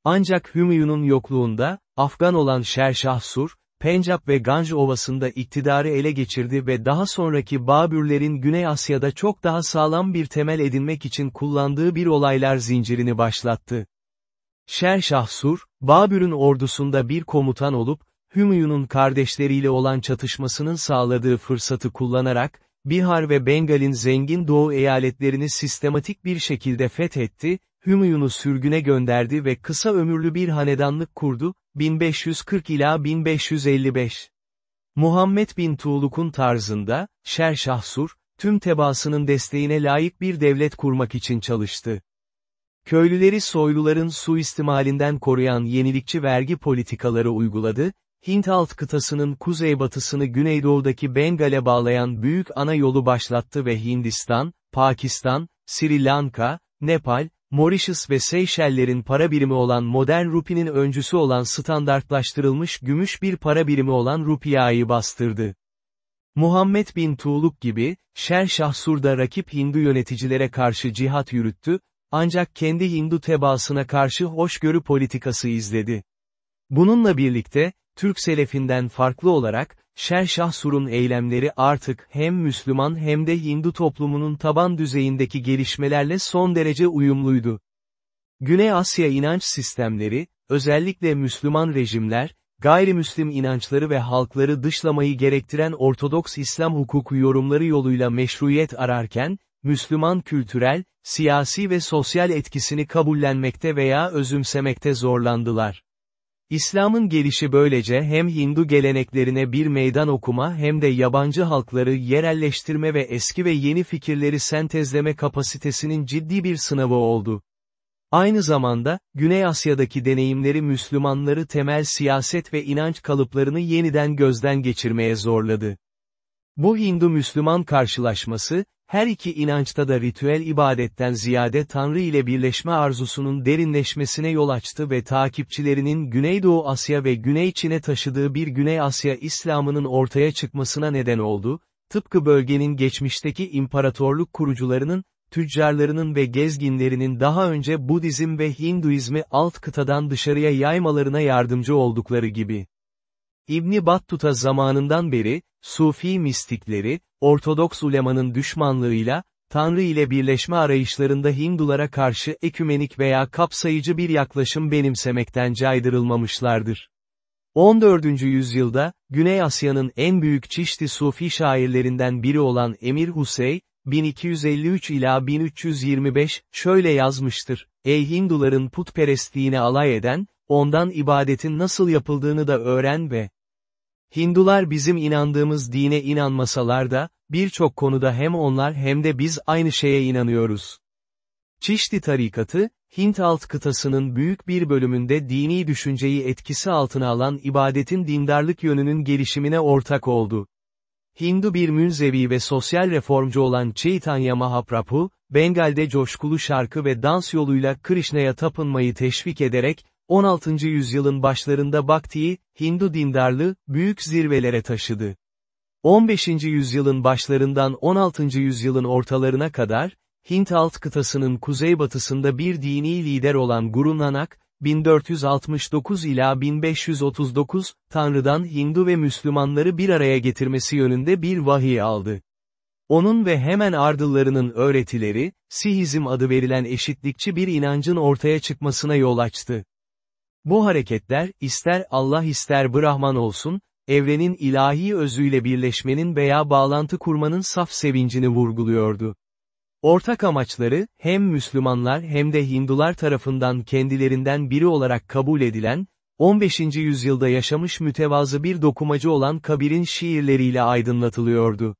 Ancak Hümeyun'un yokluğunda, Afgan olan Şerşah Sur, Pencap ve Ganj Ovası'nda iktidarı ele geçirdi ve daha sonraki Babürlerin Güney Asya'da çok daha sağlam bir temel edinmek için kullandığı bir olaylar zincirini başlattı. Şerşah Sur, Babür'ün ordusunda bir komutan olup, Hümeyun'un kardeşleriyle olan çatışmasının sağladığı fırsatı kullanarak, Bihar ve Bengal'in zengin doğu eyaletlerini sistematik bir şekilde fethetti, Hümeyun'u sürgüne gönderdi ve kısa ömürlü bir hanedanlık kurdu, 1540 ila 1555. Muhammed bin Tuğluk'un tarzında, Şerşahsur, tüm tebaasının desteğine layık bir devlet kurmak için çalıştı. Köylüleri soyluların suistimalinden koruyan yenilikçi vergi politikaları uyguladı, Hint alt kıtasının kuzeybatısını güneydoğudaki Bengal'e bağlayan büyük ana yolu başlattı ve Hindistan, Pakistan, Sri Lanka, Nepal, Mauritius ve Seyşeller'in para birimi olan modern rupinin öncüsü olan standartlaştırılmış gümüş bir para birimi olan rupiyayı bastırdı. Muhammed bin Tuğluk gibi, Şerşah Sur'da rakip Hindu yöneticilere karşı cihat yürüttü, ancak kendi Hindu tebaasına karşı hoşgörü politikası izledi. Bununla birlikte, Türk selefinden farklı olarak, Şerşah Sur'un eylemleri artık hem Müslüman hem de Hindu toplumunun taban düzeyindeki gelişmelerle son derece uyumluydu. Güney Asya inanç sistemleri, özellikle Müslüman rejimler, gayrimüslim inançları ve halkları dışlamayı gerektiren Ortodoks İslam hukuku yorumları yoluyla meşruiyet ararken, Müslüman kültürel, siyasi ve sosyal etkisini kabullenmekte veya özümsemekte zorlandılar. İslam'ın gelişi böylece hem Hindu geleneklerine bir meydan okuma hem de yabancı halkları yerelleştirme ve eski ve yeni fikirleri sentezleme kapasitesinin ciddi bir sınavı oldu. Aynı zamanda, Güney Asya'daki deneyimleri Müslümanları temel siyaset ve inanç kalıplarını yeniden gözden geçirmeye zorladı. Bu Hindu-Müslüman karşılaşması, her iki inançta da ritüel ibadetten ziyade Tanrı ile birleşme arzusunun derinleşmesine yol açtı ve takipçilerinin Güneydoğu Asya ve Güney Çin'e taşıdığı bir Güney Asya İslam'ının ortaya çıkmasına neden oldu, tıpkı bölgenin geçmişteki imparatorluk kurucularının, tüccarlarının ve gezginlerinin daha önce Budizm ve Hinduizmi alt kıtadan dışarıya yaymalarına yardımcı oldukları gibi. İbni Battuta zamanından beri, Sufi mistikleri, Ortodoks ulemanın düşmanlığıyla, Tanrı ile birleşme arayışlarında Hindulara karşı ekümenik veya kapsayıcı bir yaklaşım benimsemekten caydırılmamışlardır. 14. yüzyılda, Güney Asya'nın en büyük çişti Sufi şairlerinden biri olan Emir Husey, 1253 ila 1325, şöyle yazmıştır, Ey Hinduların putperestliğine alay eden, ondan ibadetin nasıl yapıldığını da öğren ve, Hindular bizim inandığımız dine inanmasalar da, birçok konuda hem onlar hem de biz aynı şeye inanıyoruz. Çişti tarikatı, Hint alt kıtasının büyük bir bölümünde dini düşünceyi etkisi altına alan ibadetin dindarlık yönünün gelişimine ortak oldu. Hindu bir münzevi ve sosyal reformcu olan Chaitanya Mahaprabhu, Bengal'de coşkulu şarkı ve dans yoluyla Krishna'ya tapınmayı teşvik ederek, 16. yüzyılın başlarında Bhakti'yi, Hindu dindarlığı, büyük zirvelere taşıdı. 15. yüzyılın başlarından 16. yüzyılın ortalarına kadar, Hint alt kıtasının kuzeybatısında bir dini lider olan Guru Nanak, 1469 ila 1539, Tanrı'dan Hindu ve Müslümanları bir araya getirmesi yönünde bir vahiy aldı. Onun ve hemen ardıllarının öğretileri, Sihizm adı verilen eşitlikçi bir inancın ortaya çıkmasına yol açtı. Bu hareketler, ister Allah ister Brahman olsun, evrenin ilahi özüyle birleşmenin veya bağlantı kurmanın saf sevincini vurguluyordu. Ortak amaçları, hem Müslümanlar hem de Hindular tarafından kendilerinden biri olarak kabul edilen, 15. yüzyılda yaşamış mütevazı bir dokumacı olan Kabir'in şiirleriyle aydınlatılıyordu.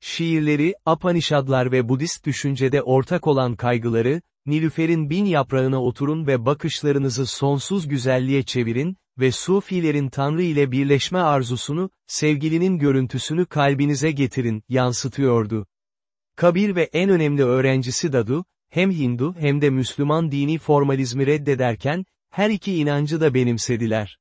Şiirleri, Apanishadlar ve Budist düşüncede ortak olan kaygıları, Nilüfer'in bin yaprağına oturun ve bakışlarınızı sonsuz güzelliğe çevirin ve Sufilerin Tanrı ile birleşme arzusunu, sevgilinin görüntüsünü kalbinize getirin, yansıtıyordu. Kabir ve en önemli öğrencisi Dadu, hem Hindu hem de Müslüman dini formalizmi reddederken, her iki inancı da benimsediler.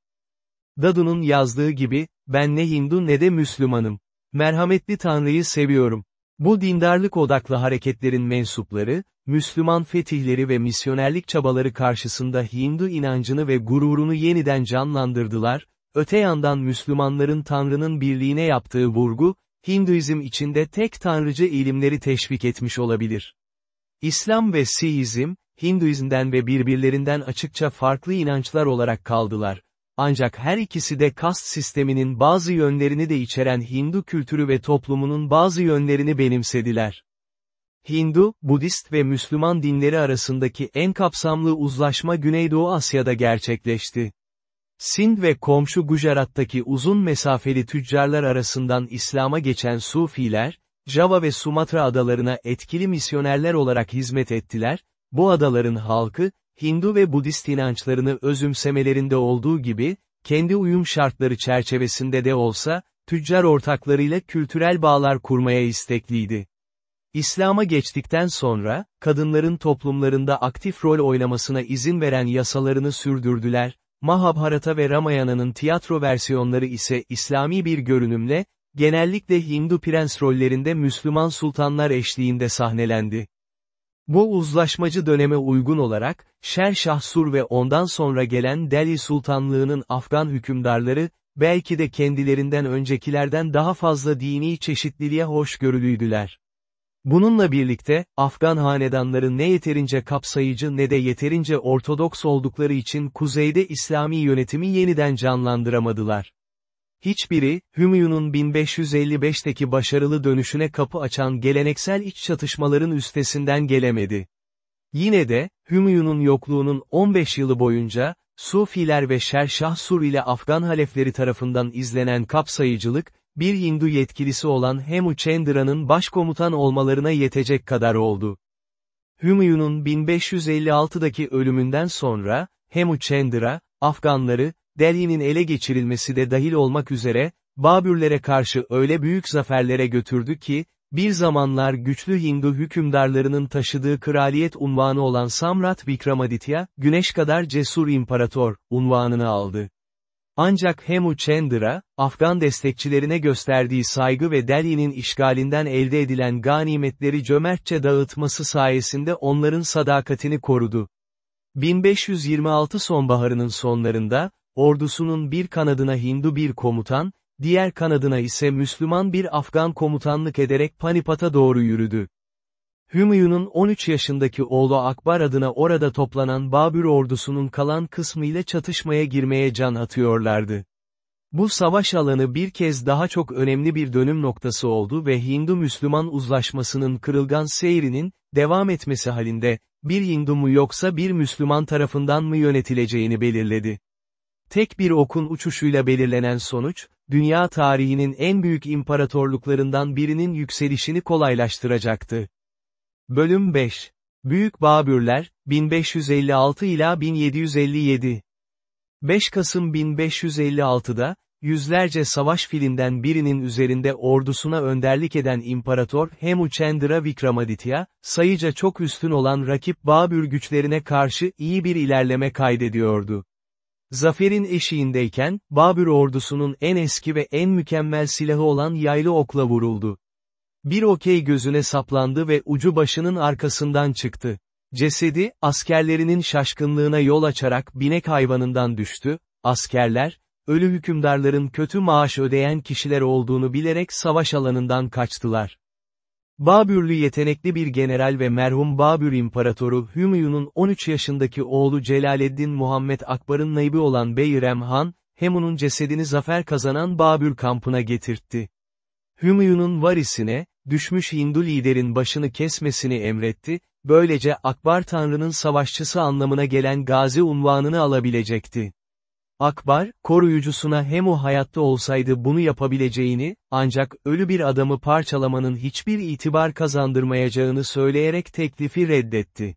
Dadu'nun yazdığı gibi, ben ne Hindu ne de Müslümanım. Merhametli Tanrı'yı seviyorum. Bu dindarlık odaklı hareketlerin mensupları, Müslüman fetihleri ve misyonerlik çabaları karşısında Hindu inancını ve gururunu yeniden canlandırdılar, öte yandan Müslümanların Tanrı'nın birliğine yaptığı vurgu, Hinduizm içinde tek tanrıcı ilimleri teşvik etmiş olabilir. İslam ve Sihizm, Hinduizmden ve birbirlerinden açıkça farklı inançlar olarak kaldılar. Ancak her ikisi de kast sisteminin bazı yönlerini de içeren Hindu kültürü ve toplumunun bazı yönlerini benimsediler. Hindu, Budist ve Müslüman dinleri arasındaki en kapsamlı uzlaşma Güneydoğu Asya'da gerçekleşti. Sind ve komşu Gujarat'taki uzun mesafeli tüccarlar arasından İslam'a geçen Sufiler, Java ve Sumatra adalarına etkili misyonerler olarak hizmet ettiler, bu adaların halkı, Hindu ve Budist inançlarını özümsemelerinde olduğu gibi, kendi uyum şartları çerçevesinde de olsa, tüccar ortaklarıyla kültürel bağlar kurmaya istekliydi. İslam'a geçtikten sonra, kadınların toplumlarında aktif rol oynamasına izin veren yasalarını sürdürdüler, Mahabharata ve Ramayana'nın tiyatro versiyonları ise İslami bir görünümle, genellikle Hindu prens rollerinde Müslüman sultanlar eşliğinde sahnelendi. Bu uzlaşmacı döneme uygun olarak, Şerşah Sur ve ondan sonra gelen Delhi Sultanlığı'nın Afgan hükümdarları, belki de kendilerinden öncekilerden daha fazla dini çeşitliliğe hoşgörülüydüler. Bununla birlikte, Afgan hanedanları ne yeterince kapsayıcı ne de yeterince ortodoks oldukları için kuzeyde İslami yönetimi yeniden canlandıramadılar. Hiçbiri, Hümeyun'un 1555'teki başarılı dönüşüne kapı açan geleneksel iç çatışmaların üstesinden gelemedi. Yine de, Hümeyun'un yokluğunun 15 yılı boyunca, Sufiler ve Şerşah Sur ile Afgan halefleri tarafından izlenen kapsayıcılık, bir Hindu yetkilisi olan Hemu Chandra'nın başkomutan olmalarına yetecek kadar oldu. Hümayun'un 1556'daki ölümünden sonra, Hemu Chandra, Afganları, Delhi'nin ele geçirilmesi de dahil olmak üzere, Babürlere karşı öyle büyük zaferlere götürdü ki, bir zamanlar güçlü Hindu hükümdarlarının taşıdığı kraliyet unvanı olan Samrat Vikramaditya, güneş kadar cesur imparator, unvanını aldı. Ancak Hemu Chandra, Afgan destekçilerine gösterdiği saygı ve Delhi'nin işgalinden elde edilen ganimetleri cömertçe dağıtması sayesinde onların sadakatini korudu. 1526 sonbaharının sonlarında, ordusunun bir kanadına Hindu bir komutan, diğer kanadına ise Müslüman bir Afgan komutanlık ederek Panipat'a doğru yürüdü. Hümayun'un 13 yaşındaki oğlu Akbar adına orada toplanan Babür ordusunun kalan kısmıyla çatışmaya girmeye can atıyorlardı. Bu savaş alanı bir kez daha çok önemli bir dönüm noktası oldu ve Hindu-Müslüman uzlaşmasının kırılgan seyrinin, devam etmesi halinde, bir Hindu mu yoksa bir Müslüman tarafından mı yönetileceğini belirledi. Tek bir okun uçuşuyla belirlenen sonuç, dünya tarihinin en büyük imparatorluklarından birinin yükselişini kolaylaştıracaktı. Bölüm 5. Büyük Babürler, 1556 ila 1757. 5 Kasım 1556'da, yüzlerce savaş filinden birinin üzerinde ordusuna önderlik eden İmparator Hemuchandra Vikramaditya, sayıca çok üstün olan rakip Babür güçlerine karşı iyi bir ilerleme kaydediyordu. Zaferin eşiğindeyken, Babür ordusunun en eski ve en mükemmel silahı olan yaylı okla vuruldu. Bir okey gözüne saplandı ve ucu başının arkasından çıktı. Cesedi, askerlerinin şaşkınlığına yol açarak binek hayvanından düştü, askerler, ölü hükümdarların kötü maaş ödeyen kişiler olduğunu bilerek savaş alanından kaçtılar. Babürlü yetenekli bir general ve merhum Babür İmparatoru Hümeyun'un 13 yaşındaki oğlu Celaleddin Muhammed Akbar'ın naibi olan Beyrem Han, Hemun'un cesedini zafer kazanan Babür kampına getirtti. Hümeyun'un varisine, düşmüş Hindu liderin başını kesmesini emretti, böylece Akbar Tanrı'nın savaşçısı anlamına gelen gazi unvanını alabilecekti. Akbar, koruyucusuna Hemu hayatta olsaydı bunu yapabileceğini, ancak ölü bir adamı parçalamanın hiçbir itibar kazandırmayacağını söyleyerek teklifi reddetti.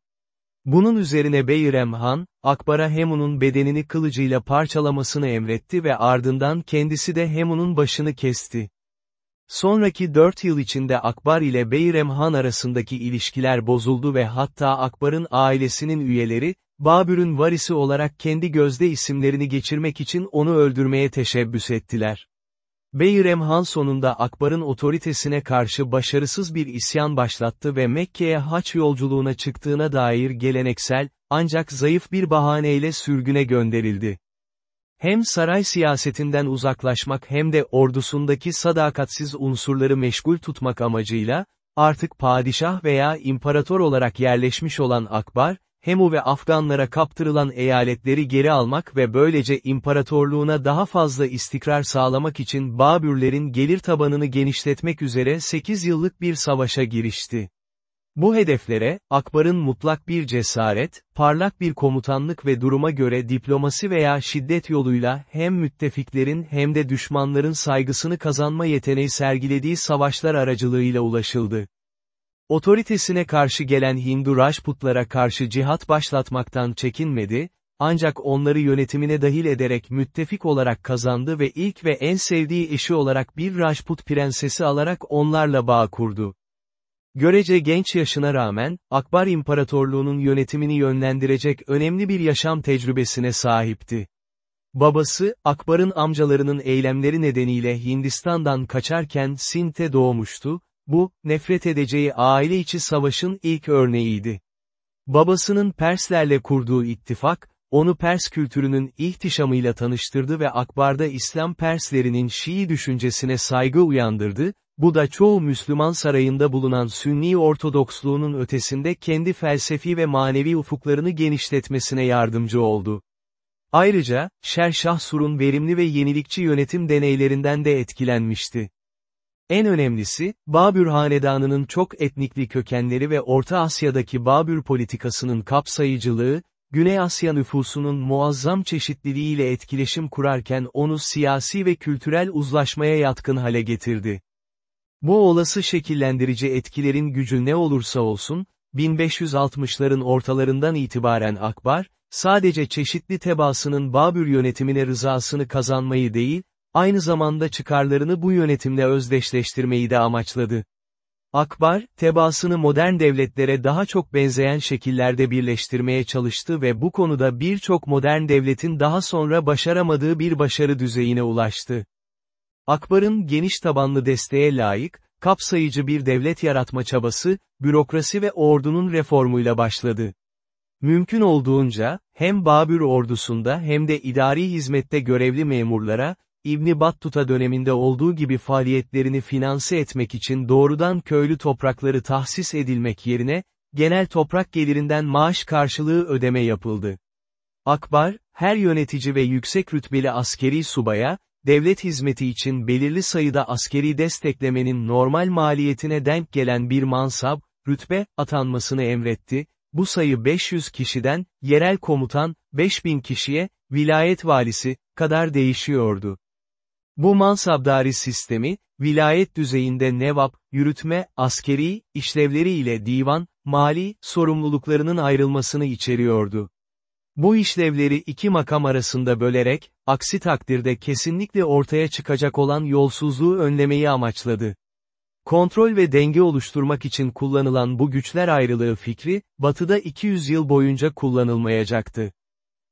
Bunun üzerine Beyrem Han, Akbar'a Hemu'nun bedenini kılıcıyla parçalamasını emretti ve ardından kendisi de Hemu'nun başını kesti. Sonraki dört yıl içinde Akbar ile Beyrem Han arasındaki ilişkiler bozuldu ve hatta Akbar'ın ailesinin üyeleri, Babür'ün varisi olarak kendi gözde isimlerini geçirmek için onu öldürmeye teşebbüs ettiler. Beyrem Han sonunda Akbar'ın otoritesine karşı başarısız bir isyan başlattı ve Mekke'ye haç yolculuğuna çıktığına dair geleneksel, ancak zayıf bir bahaneyle sürgüne gönderildi. Hem saray siyasetinden uzaklaşmak hem de ordusundaki sadakatsiz unsurları meşgul tutmak amacıyla, artık padişah veya imparator olarak yerleşmiş olan Akbar, Hemu ve Afganlara kaptırılan eyaletleri geri almak ve böylece imparatorluğuna daha fazla istikrar sağlamak için Babürlerin gelir tabanını genişletmek üzere 8 yıllık bir savaşa girişti. Bu hedeflere, Akbar'ın mutlak bir cesaret, parlak bir komutanlık ve duruma göre diplomasi veya şiddet yoluyla hem müttefiklerin hem de düşmanların saygısını kazanma yeteneği sergilediği savaşlar aracılığıyla ulaşıldı. Otoritesine karşı gelen Hindu Rajputlara karşı cihat başlatmaktan çekinmedi, ancak onları yönetimine dahil ederek müttefik olarak kazandı ve ilk ve en sevdiği eşi olarak bir Rajput prensesi alarak onlarla bağ kurdu. Görece genç yaşına rağmen, Akbar İmparatorluğu'nun yönetimini yönlendirecek önemli bir yaşam tecrübesine sahipti. Babası, Akbar'ın amcalarının eylemleri nedeniyle Hindistan'dan kaçarken Sint'e doğmuştu, bu, nefret edeceği aile içi savaşın ilk örneğiydi. Babasının Perslerle kurduğu ittifak, onu Pers kültürünün ihtişamıyla tanıştırdı ve Akbar'da İslam Perslerinin Şii düşüncesine saygı uyandırdı, bu da çoğu Müslüman sarayında bulunan Sünni Ortodoksluğunun ötesinde kendi felsefi ve manevi ufuklarını genişletmesine yardımcı oldu. Ayrıca, Şerşah Sur'un verimli ve yenilikçi yönetim deneylerinden de etkilenmişti. En önemlisi, Babür Hanedanı'nın çok etnikli kökenleri ve Orta Asya'daki Babür politikasının kapsayıcılığı, Güney Asya nüfusunun muazzam çeşitliliğiyle etkileşim kurarken onu siyasi ve kültürel uzlaşmaya yatkın hale getirdi. Bu olası şekillendirici etkilerin gücü ne olursa olsun, 1560'ların ortalarından itibaren Akbar, sadece çeşitli tebaasının Babür yönetimine rızasını kazanmayı değil, aynı zamanda çıkarlarını bu yönetimle özdeşleştirmeyi de amaçladı. Akbar, tebaasını modern devletlere daha çok benzeyen şekillerde birleştirmeye çalıştı ve bu konuda birçok modern devletin daha sonra başaramadığı bir başarı düzeyine ulaştı. Akbar'ın geniş tabanlı desteğe layık, kapsayıcı bir devlet yaratma çabası, bürokrasi ve ordunun reformuyla başladı. Mümkün olduğunca, hem Babür ordusunda hem de idari hizmette görevli memurlara, İbni Battuta döneminde olduğu gibi faaliyetlerini finanse etmek için doğrudan köylü toprakları tahsis edilmek yerine, genel toprak gelirinden maaş karşılığı ödeme yapıldı. Akbar, her yönetici ve yüksek rütbeli askeri subaya, devlet hizmeti için belirli sayıda askeri desteklemenin normal maliyetine denk gelen bir mansab, rütbe, atanmasını emretti, bu sayı 500 kişiden, yerel komutan, 5000 kişiye, vilayet valisi, kadar değişiyordu. Bu mansabdari sistemi, vilayet düzeyinde nevap, yürütme, askeri, işlevleri ile divan, mali, sorumluluklarının ayrılmasını içeriyordu. Bu işlevleri iki makam arasında bölerek, aksi takdirde kesinlikle ortaya çıkacak olan yolsuzluğu önlemeyi amaçladı. Kontrol ve denge oluşturmak için kullanılan bu güçler ayrılığı fikri, batıda 200 yıl boyunca kullanılmayacaktı.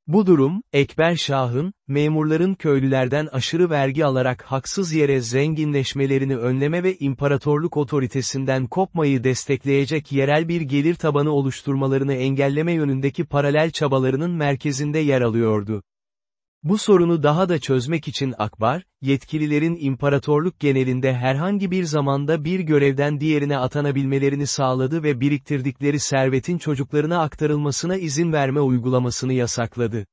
Bu durum, Ekber Şah'ın, memurların köylülerden aşırı vergi alarak haksız yere zenginleşmelerini önleme ve imparatorluk otoritesinden kopmayı destekleyecek yerel bir gelir tabanı oluşturmalarını engelleme yönündeki paralel çabalarının merkezinde yer alıyordu. Bu sorunu daha da çözmek için Akbar, yetkililerin imparatorluk genelinde herhangi bir zamanda bir görevden diğerine atanabilmelerini sağladı ve biriktirdikleri servetin çocuklarına aktarılmasına izin verme uygulamasını yasakladı.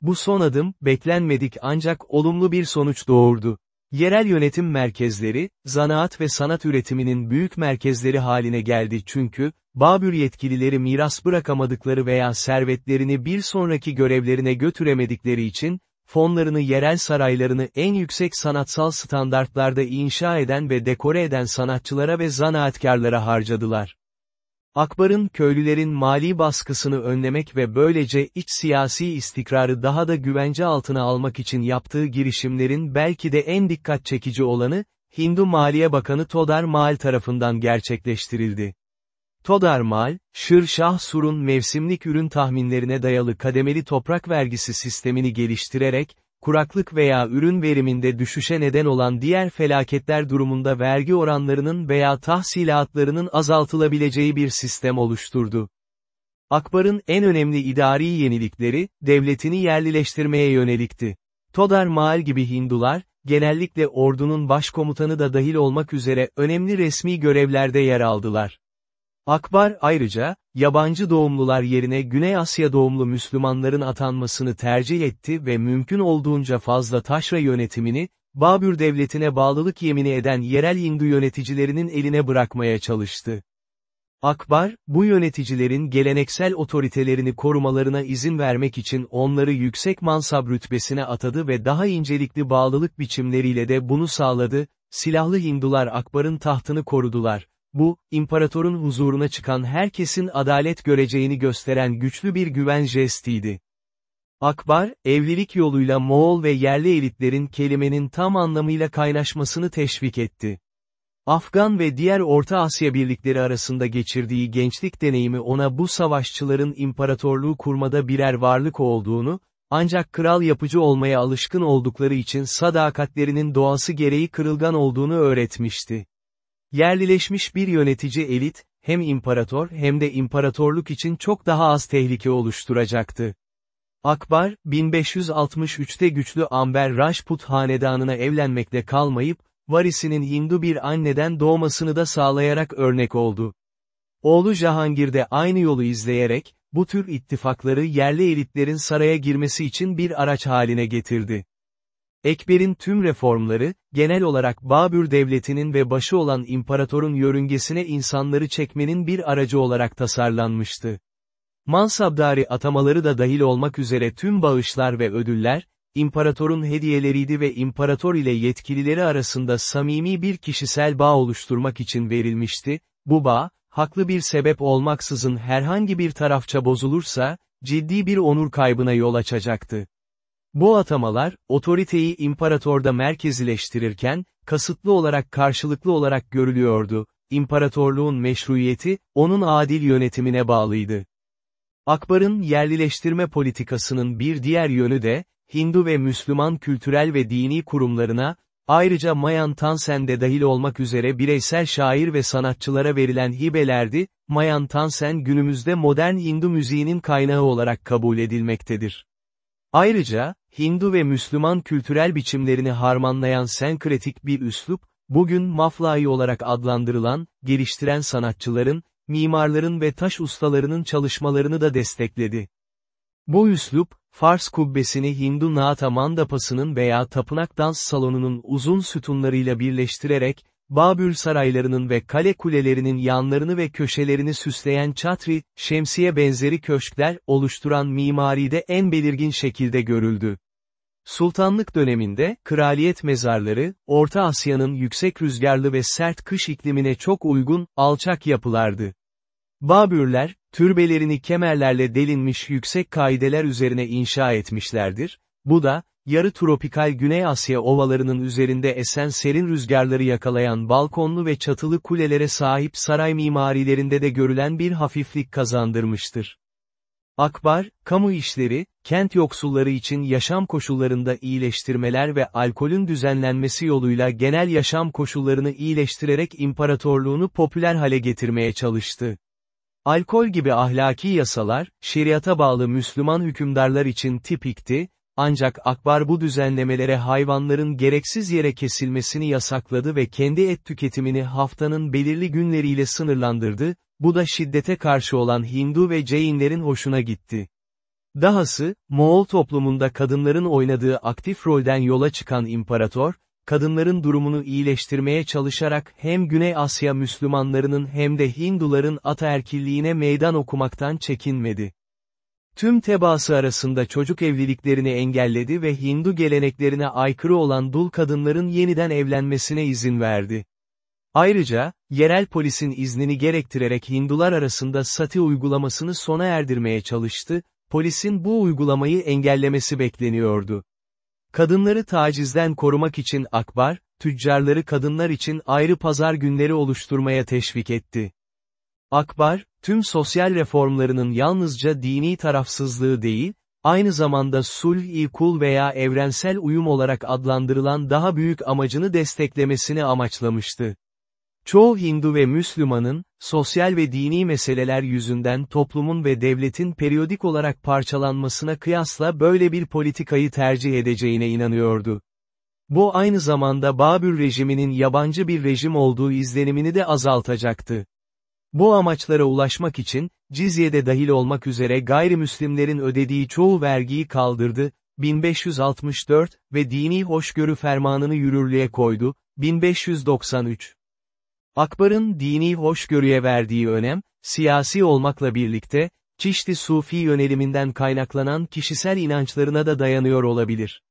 Bu son adım, beklenmedik ancak olumlu bir sonuç doğurdu. Yerel yönetim merkezleri, zanaat ve sanat üretiminin büyük merkezleri haline geldi çünkü, Babür yetkilileri miras bırakamadıkları veya servetlerini bir sonraki görevlerine götüremedikleri için, fonlarını yerel saraylarını en yüksek sanatsal standartlarda inşa eden ve dekore eden sanatçılara ve zanaatkarlara harcadılar. Akbar'ın köylülerin mali baskısını önlemek ve böylece iç siyasi istikrarı daha da güvence altına almak için yaptığı girişimlerin belki de en dikkat çekici olanı, Hindu Maliye Bakanı Todar Mal tarafından gerçekleştirildi. Todar Mal, Şır Şah Sur'un mevsimlik ürün tahminlerine dayalı kademeli toprak vergisi sistemini geliştirerek, kuraklık veya ürün veriminde düşüşe neden olan diğer felaketler durumunda vergi oranlarının veya tahsilatlarının azaltılabileceği bir sistem oluşturdu. Akbar'ın en önemli idari yenilikleri, devletini yerlileştirmeye yönelikti. Todar Maal gibi Hindular, genellikle ordunun başkomutanı da dahil olmak üzere önemli resmi görevlerde yer aldılar. Akbar ayrıca, yabancı doğumlular yerine Güney Asya doğumlu Müslümanların atanmasını tercih etti ve mümkün olduğunca fazla taşra yönetimini, Babür devletine bağlılık yemini eden yerel Hindu yöneticilerinin eline bırakmaya çalıştı. Akbar, bu yöneticilerin geleneksel otoritelerini korumalarına izin vermek için onları yüksek mansab rütbesine atadı ve daha incelikli bağlılık biçimleriyle de bunu sağladı, silahlı Hindular Akbar'ın tahtını korudular. Bu, imparatorun huzuruna çıkan herkesin adalet göreceğini gösteren güçlü bir güven jestiydi. Akbar, evlilik yoluyla Moğol ve yerli elitlerin kelimenin tam anlamıyla kaynaşmasını teşvik etti. Afgan ve diğer Orta Asya birlikleri arasında geçirdiği gençlik deneyimi ona bu savaşçıların imparatorluğu kurmada birer varlık olduğunu, ancak kral yapıcı olmaya alışkın oldukları için sadakatlerinin doğası gereği kırılgan olduğunu öğretmişti. Yerlileşmiş bir yönetici elit, hem imparator hem de imparatorluk için çok daha az tehlike oluşturacaktı. Akbar, 1563'te güçlü Amber Rajput hanedanına evlenmekle kalmayıp, varisinin Hindu bir anneden doğmasını da sağlayarak örnek oldu. Oğlu Jahangir de aynı yolu izleyerek, bu tür ittifakları yerli elitlerin saraya girmesi için bir araç haline getirdi. Ekber'in tüm reformları, genel olarak Babür Devleti'nin ve başı olan imparatorun yörüngesine insanları çekmenin bir aracı olarak tasarlanmıştı. Mansabdari atamaları da dahil olmak üzere tüm bağışlar ve ödüller, imparatorun hediyeleriydi ve imparator ile yetkilileri arasında samimi bir kişisel bağ oluşturmak için verilmişti, bu bağ, haklı bir sebep olmaksızın herhangi bir tarafça bozulursa, ciddi bir onur kaybına yol açacaktı. Bu atamalar, otoriteyi imparatorda merkezileştirirken, kasıtlı olarak karşılıklı olarak görülüyordu, imparatorluğun meşruiyeti, onun adil yönetimine bağlıydı. Akbar'ın yerlileştirme politikasının bir diğer yönü de, Hindu ve Müslüman kültürel ve dini kurumlarına, ayrıca Mayan Tansen de dahil olmak üzere bireysel şair ve sanatçılara verilen hibelerdi, Mayan Tansen günümüzde modern Hindu müziğinin kaynağı olarak kabul edilmektedir. Ayrıca, Hindu ve Müslüman kültürel biçimlerini harmanlayan senkretik bir üslup, bugün maflai olarak adlandırılan, geliştiren sanatçıların, mimarların ve taş ustalarının çalışmalarını da destekledi. Bu üslup, Fars kubbesini Hindu Nata mandapasının veya tapınak dans salonunun uzun sütunlarıyla birleştirerek, Babül saraylarının ve kale kulelerinin yanlarını ve köşelerini süsleyen çatri, şemsiye benzeri köşkler oluşturan mimaride en belirgin şekilde görüldü. Sultanlık döneminde, kraliyet mezarları, Orta Asya'nın yüksek rüzgarlı ve sert kış iklimine çok uygun, alçak yapılardı. Babürler, türbelerini kemerlerle delinmiş yüksek kaideler üzerine inşa etmişlerdir, bu da, yarı tropikal Güney Asya ovalarının üzerinde esen serin rüzgarları yakalayan balkonlu ve çatılı kulelere sahip saray mimarilerinde de görülen bir hafiflik kazandırmıştır. Akbar, kamu işleri, kent yoksulları için yaşam koşullarında iyileştirmeler ve alkolün düzenlenmesi yoluyla genel yaşam koşullarını iyileştirerek imparatorluğunu popüler hale getirmeye çalıştı. Alkol gibi ahlaki yasalar, şeriata bağlı Müslüman hükümdarlar için tipikti, ancak Akbar bu düzenlemelere hayvanların gereksiz yere kesilmesini yasakladı ve kendi et tüketimini haftanın belirli günleriyle sınırlandırdı, bu da şiddete karşı olan Hindu ve Jainlerin hoşuna gitti. Dahası, Moğol toplumunda kadınların oynadığı aktif rolden yola çıkan imparator, kadınların durumunu iyileştirmeye çalışarak hem Güney Asya Müslümanlarının hem de Hinduların ataerkilliğine meydan okumaktan çekinmedi. Tüm tebaası arasında çocuk evliliklerini engelledi ve Hindu geleneklerine aykırı olan dul kadınların yeniden evlenmesine izin verdi. Ayrıca, yerel polisin iznini gerektirerek Hindular arasında sati uygulamasını sona erdirmeye çalıştı, polisin bu uygulamayı engellemesi bekleniyordu. Kadınları tacizden korumak için Akbar, tüccarları kadınlar için ayrı pazar günleri oluşturmaya teşvik etti. Akbar, tüm sosyal reformlarının yalnızca dini tarafsızlığı değil, aynı zamanda sulh-i kul veya evrensel uyum olarak adlandırılan daha büyük amacını desteklemesini amaçlamıştı. Çoğu Hindu ve Müslümanın, sosyal ve dini meseleler yüzünden toplumun ve devletin periyodik olarak parçalanmasına kıyasla böyle bir politikayı tercih edeceğine inanıyordu. Bu aynı zamanda Babür rejiminin yabancı bir rejim olduğu izlenimini de azaltacaktı. Bu amaçlara ulaşmak için, cizyede dahil olmak üzere gayrimüslimlerin ödediği çoğu vergiyi kaldırdı, 1564 ve dini hoşgörü fermanını yürürlüğe koydu, 1593. Akbar'ın dini hoşgörüye verdiği önem, siyasi olmakla birlikte, Çişti Sufi yöneliminden kaynaklanan kişisel inançlarına da dayanıyor olabilir.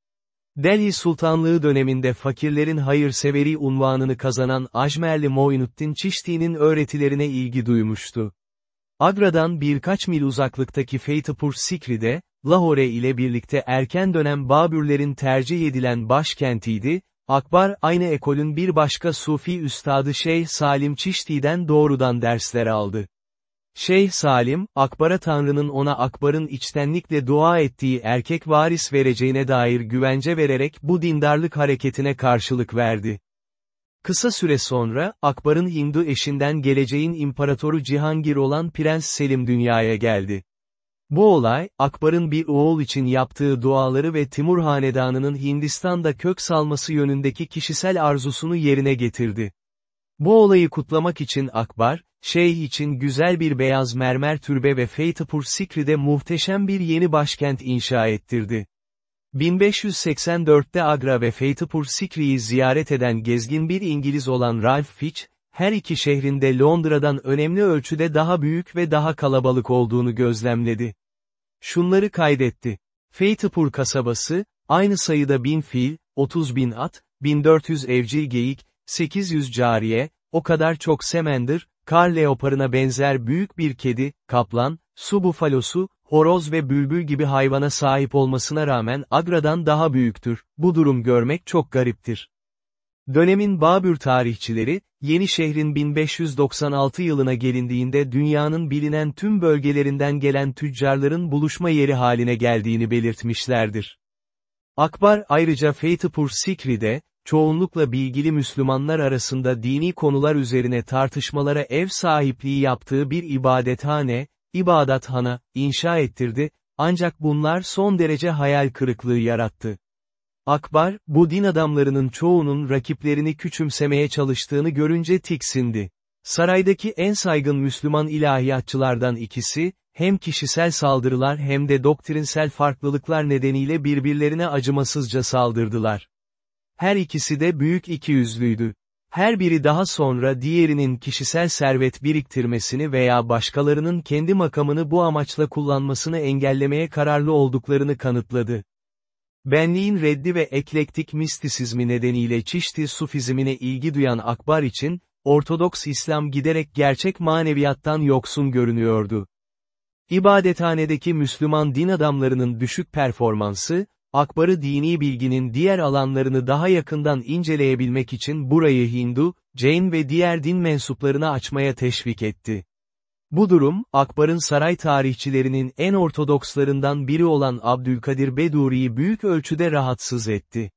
Delhi Sultanlığı döneminde fakirlerin hayırseveri unvanını kazanan Ajmerli Moinuddin Çişti'nin öğretilerine ilgi duymuştu. Agra'dan birkaç mil uzaklıktaki Feytapur Sikri'de, Lahore ile birlikte erken dönem Babürlerin tercih edilen başkentiydi, Akbar aynı ekolün bir başka Sufi üstadı Şeyh Salim Çişti'den doğrudan dersler aldı. Şeyh Salim, Akbar'a Tanrı'nın ona Akbar'ın içtenlikle dua ettiği erkek varis vereceğine dair güvence vererek bu dindarlık hareketine karşılık verdi. Kısa süre sonra, Akbar'ın Hindu eşinden geleceğin imparatoru Cihangir olan Prens Selim dünyaya geldi. Bu olay, Akbar'ın bir oğul için yaptığı duaları ve Timur Hanedanı'nın Hindistan'da kök salması yönündeki kişisel arzusunu yerine getirdi. Bu olayı kutlamak için Akbar, Şeyh için güzel bir beyaz mermer türbe ve Feytapur Sikri'de muhteşem bir yeni başkent inşa ettirdi. 1584'te Agra ve Feytapur Sikri'yi ziyaret eden gezgin bir İngiliz olan Ralph Fitch, her iki şehrinde Londra'dan önemli ölçüde daha büyük ve daha kalabalık olduğunu gözlemledi. Şunları kaydetti. Feytapur kasabası, aynı sayıda bin fil, 30 bin at, 1400 evcil geyik, 800 cariye, o kadar çok semendir, kar leoparına benzer büyük bir kedi, kaplan, su bufalosu, horoz ve bülbül gibi hayvana sahip olmasına rağmen Agra'dan daha büyüktür. Bu durum görmek çok gariptir. Dönemin Babür tarihçileri, yeni şehrin 1596 yılına gelindiğinde dünyanın bilinen tüm bölgelerinden gelen tüccarların buluşma yeri haline geldiğini belirtmişlerdir. Akbar ayrıca Feytipur Sikri'de, çoğunlukla bilgili Müslümanlar arasında dini konular üzerine tartışmalara ev sahipliği yaptığı bir ibadethane, ibadathana, inşa ettirdi, ancak bunlar son derece hayal kırıklığı yarattı. Akbar, bu din adamlarının çoğunun rakiplerini küçümsemeye çalıştığını görünce tiksindi. Saraydaki en saygın Müslüman ilahiyatçılardan ikisi, hem kişisel saldırılar hem de doktrinsel farklılıklar nedeniyle birbirlerine acımasızca saldırdılar. Her ikisi de büyük ikiyüzlüydü. Her biri daha sonra diğerinin kişisel servet biriktirmesini veya başkalarının kendi makamını bu amaçla kullanmasını engellemeye kararlı olduklarını kanıtladı. Benliğin reddi ve eklektik mistisizmi nedeniyle çişti sufizmine ilgi duyan Akbar için, Ortodoks İslam giderek gerçek maneviyattan yoksun görünüyordu. İbadethanedeki Müslüman din adamlarının düşük performansı, Akbar'ı dini bilginin diğer alanlarını daha yakından inceleyebilmek için burayı Hindu, Jain ve diğer din mensuplarına açmaya teşvik etti. Bu durum, Akbar'ın saray tarihçilerinin en ortodokslarından biri olan Abdülkadir Beduri'yi büyük ölçüde rahatsız etti.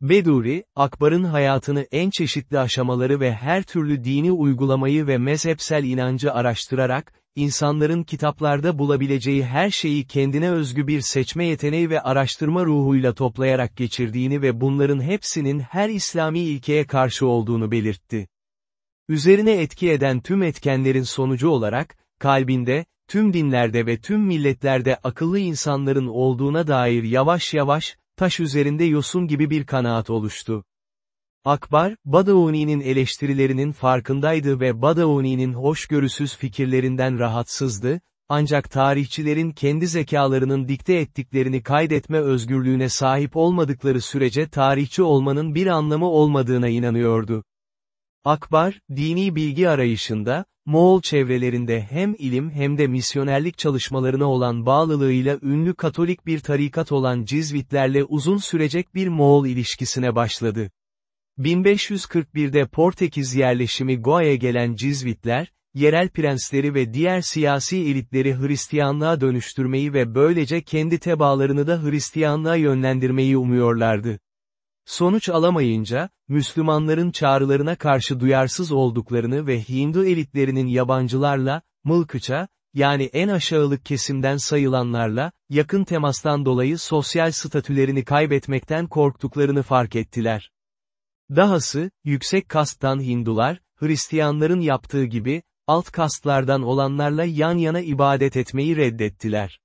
Beduri, Akbar'ın hayatını en çeşitli aşamaları ve her türlü dini uygulamayı ve mezhepsel inancı araştırarak, insanların kitaplarda bulabileceği her şeyi kendine özgü bir seçme yeteneği ve araştırma ruhuyla toplayarak geçirdiğini ve bunların hepsinin her İslami ilkeye karşı olduğunu belirtti. Üzerine etki eden tüm etkenlerin sonucu olarak, kalbinde, tüm dinlerde ve tüm milletlerde akıllı insanların olduğuna dair yavaş yavaş, taş üzerinde yosun gibi bir kanaat oluştu. Akbar, Badauni'nin eleştirilerinin farkındaydı ve Badauni'nin hoşgörüsüz fikirlerinden rahatsızdı, ancak tarihçilerin kendi zekalarının dikte ettiklerini kaydetme özgürlüğüne sahip olmadıkları sürece tarihçi olmanın bir anlamı olmadığına inanıyordu. Akbar, dini bilgi arayışında, Moğol çevrelerinde hem ilim hem de misyonerlik çalışmalarına olan bağlılığıyla ünlü Katolik bir tarikat olan Cizvitlerle uzun sürecek bir Moğol ilişkisine başladı. 1541'de Portekiz yerleşimi Goa'ya gelen Cizvitler, yerel prensleri ve diğer siyasi elitleri Hristiyanlığa dönüştürmeyi ve böylece kendi tebaalarını da Hristiyanlığa yönlendirmeyi umuyorlardı. Sonuç alamayınca, Müslümanların çağrılarına karşı duyarsız olduklarını ve Hindu elitlerinin yabancılarla, mılkıça, yani en aşağılık kesimden sayılanlarla, yakın temastan dolayı sosyal statülerini kaybetmekten korktuklarını fark ettiler. Dahası, yüksek kasttan Hindular, Hristiyanların yaptığı gibi, alt kastlardan olanlarla yan yana ibadet etmeyi reddettiler.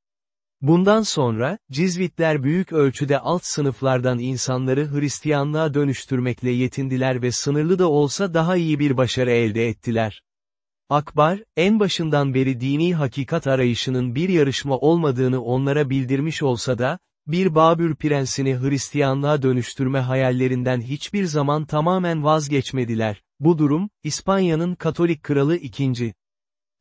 Bundan sonra, Cizvitler büyük ölçüde alt sınıflardan insanları Hristiyanlığa dönüştürmekle yetindiler ve sınırlı da olsa daha iyi bir başarı elde ettiler. Akbar, en başından beri dini hakikat arayışının bir yarışma olmadığını onlara bildirmiş olsa da, bir Babür prensini Hristiyanlığa dönüştürme hayallerinden hiçbir zaman tamamen vazgeçmediler. Bu durum, İspanya'nın Katolik kralı 2.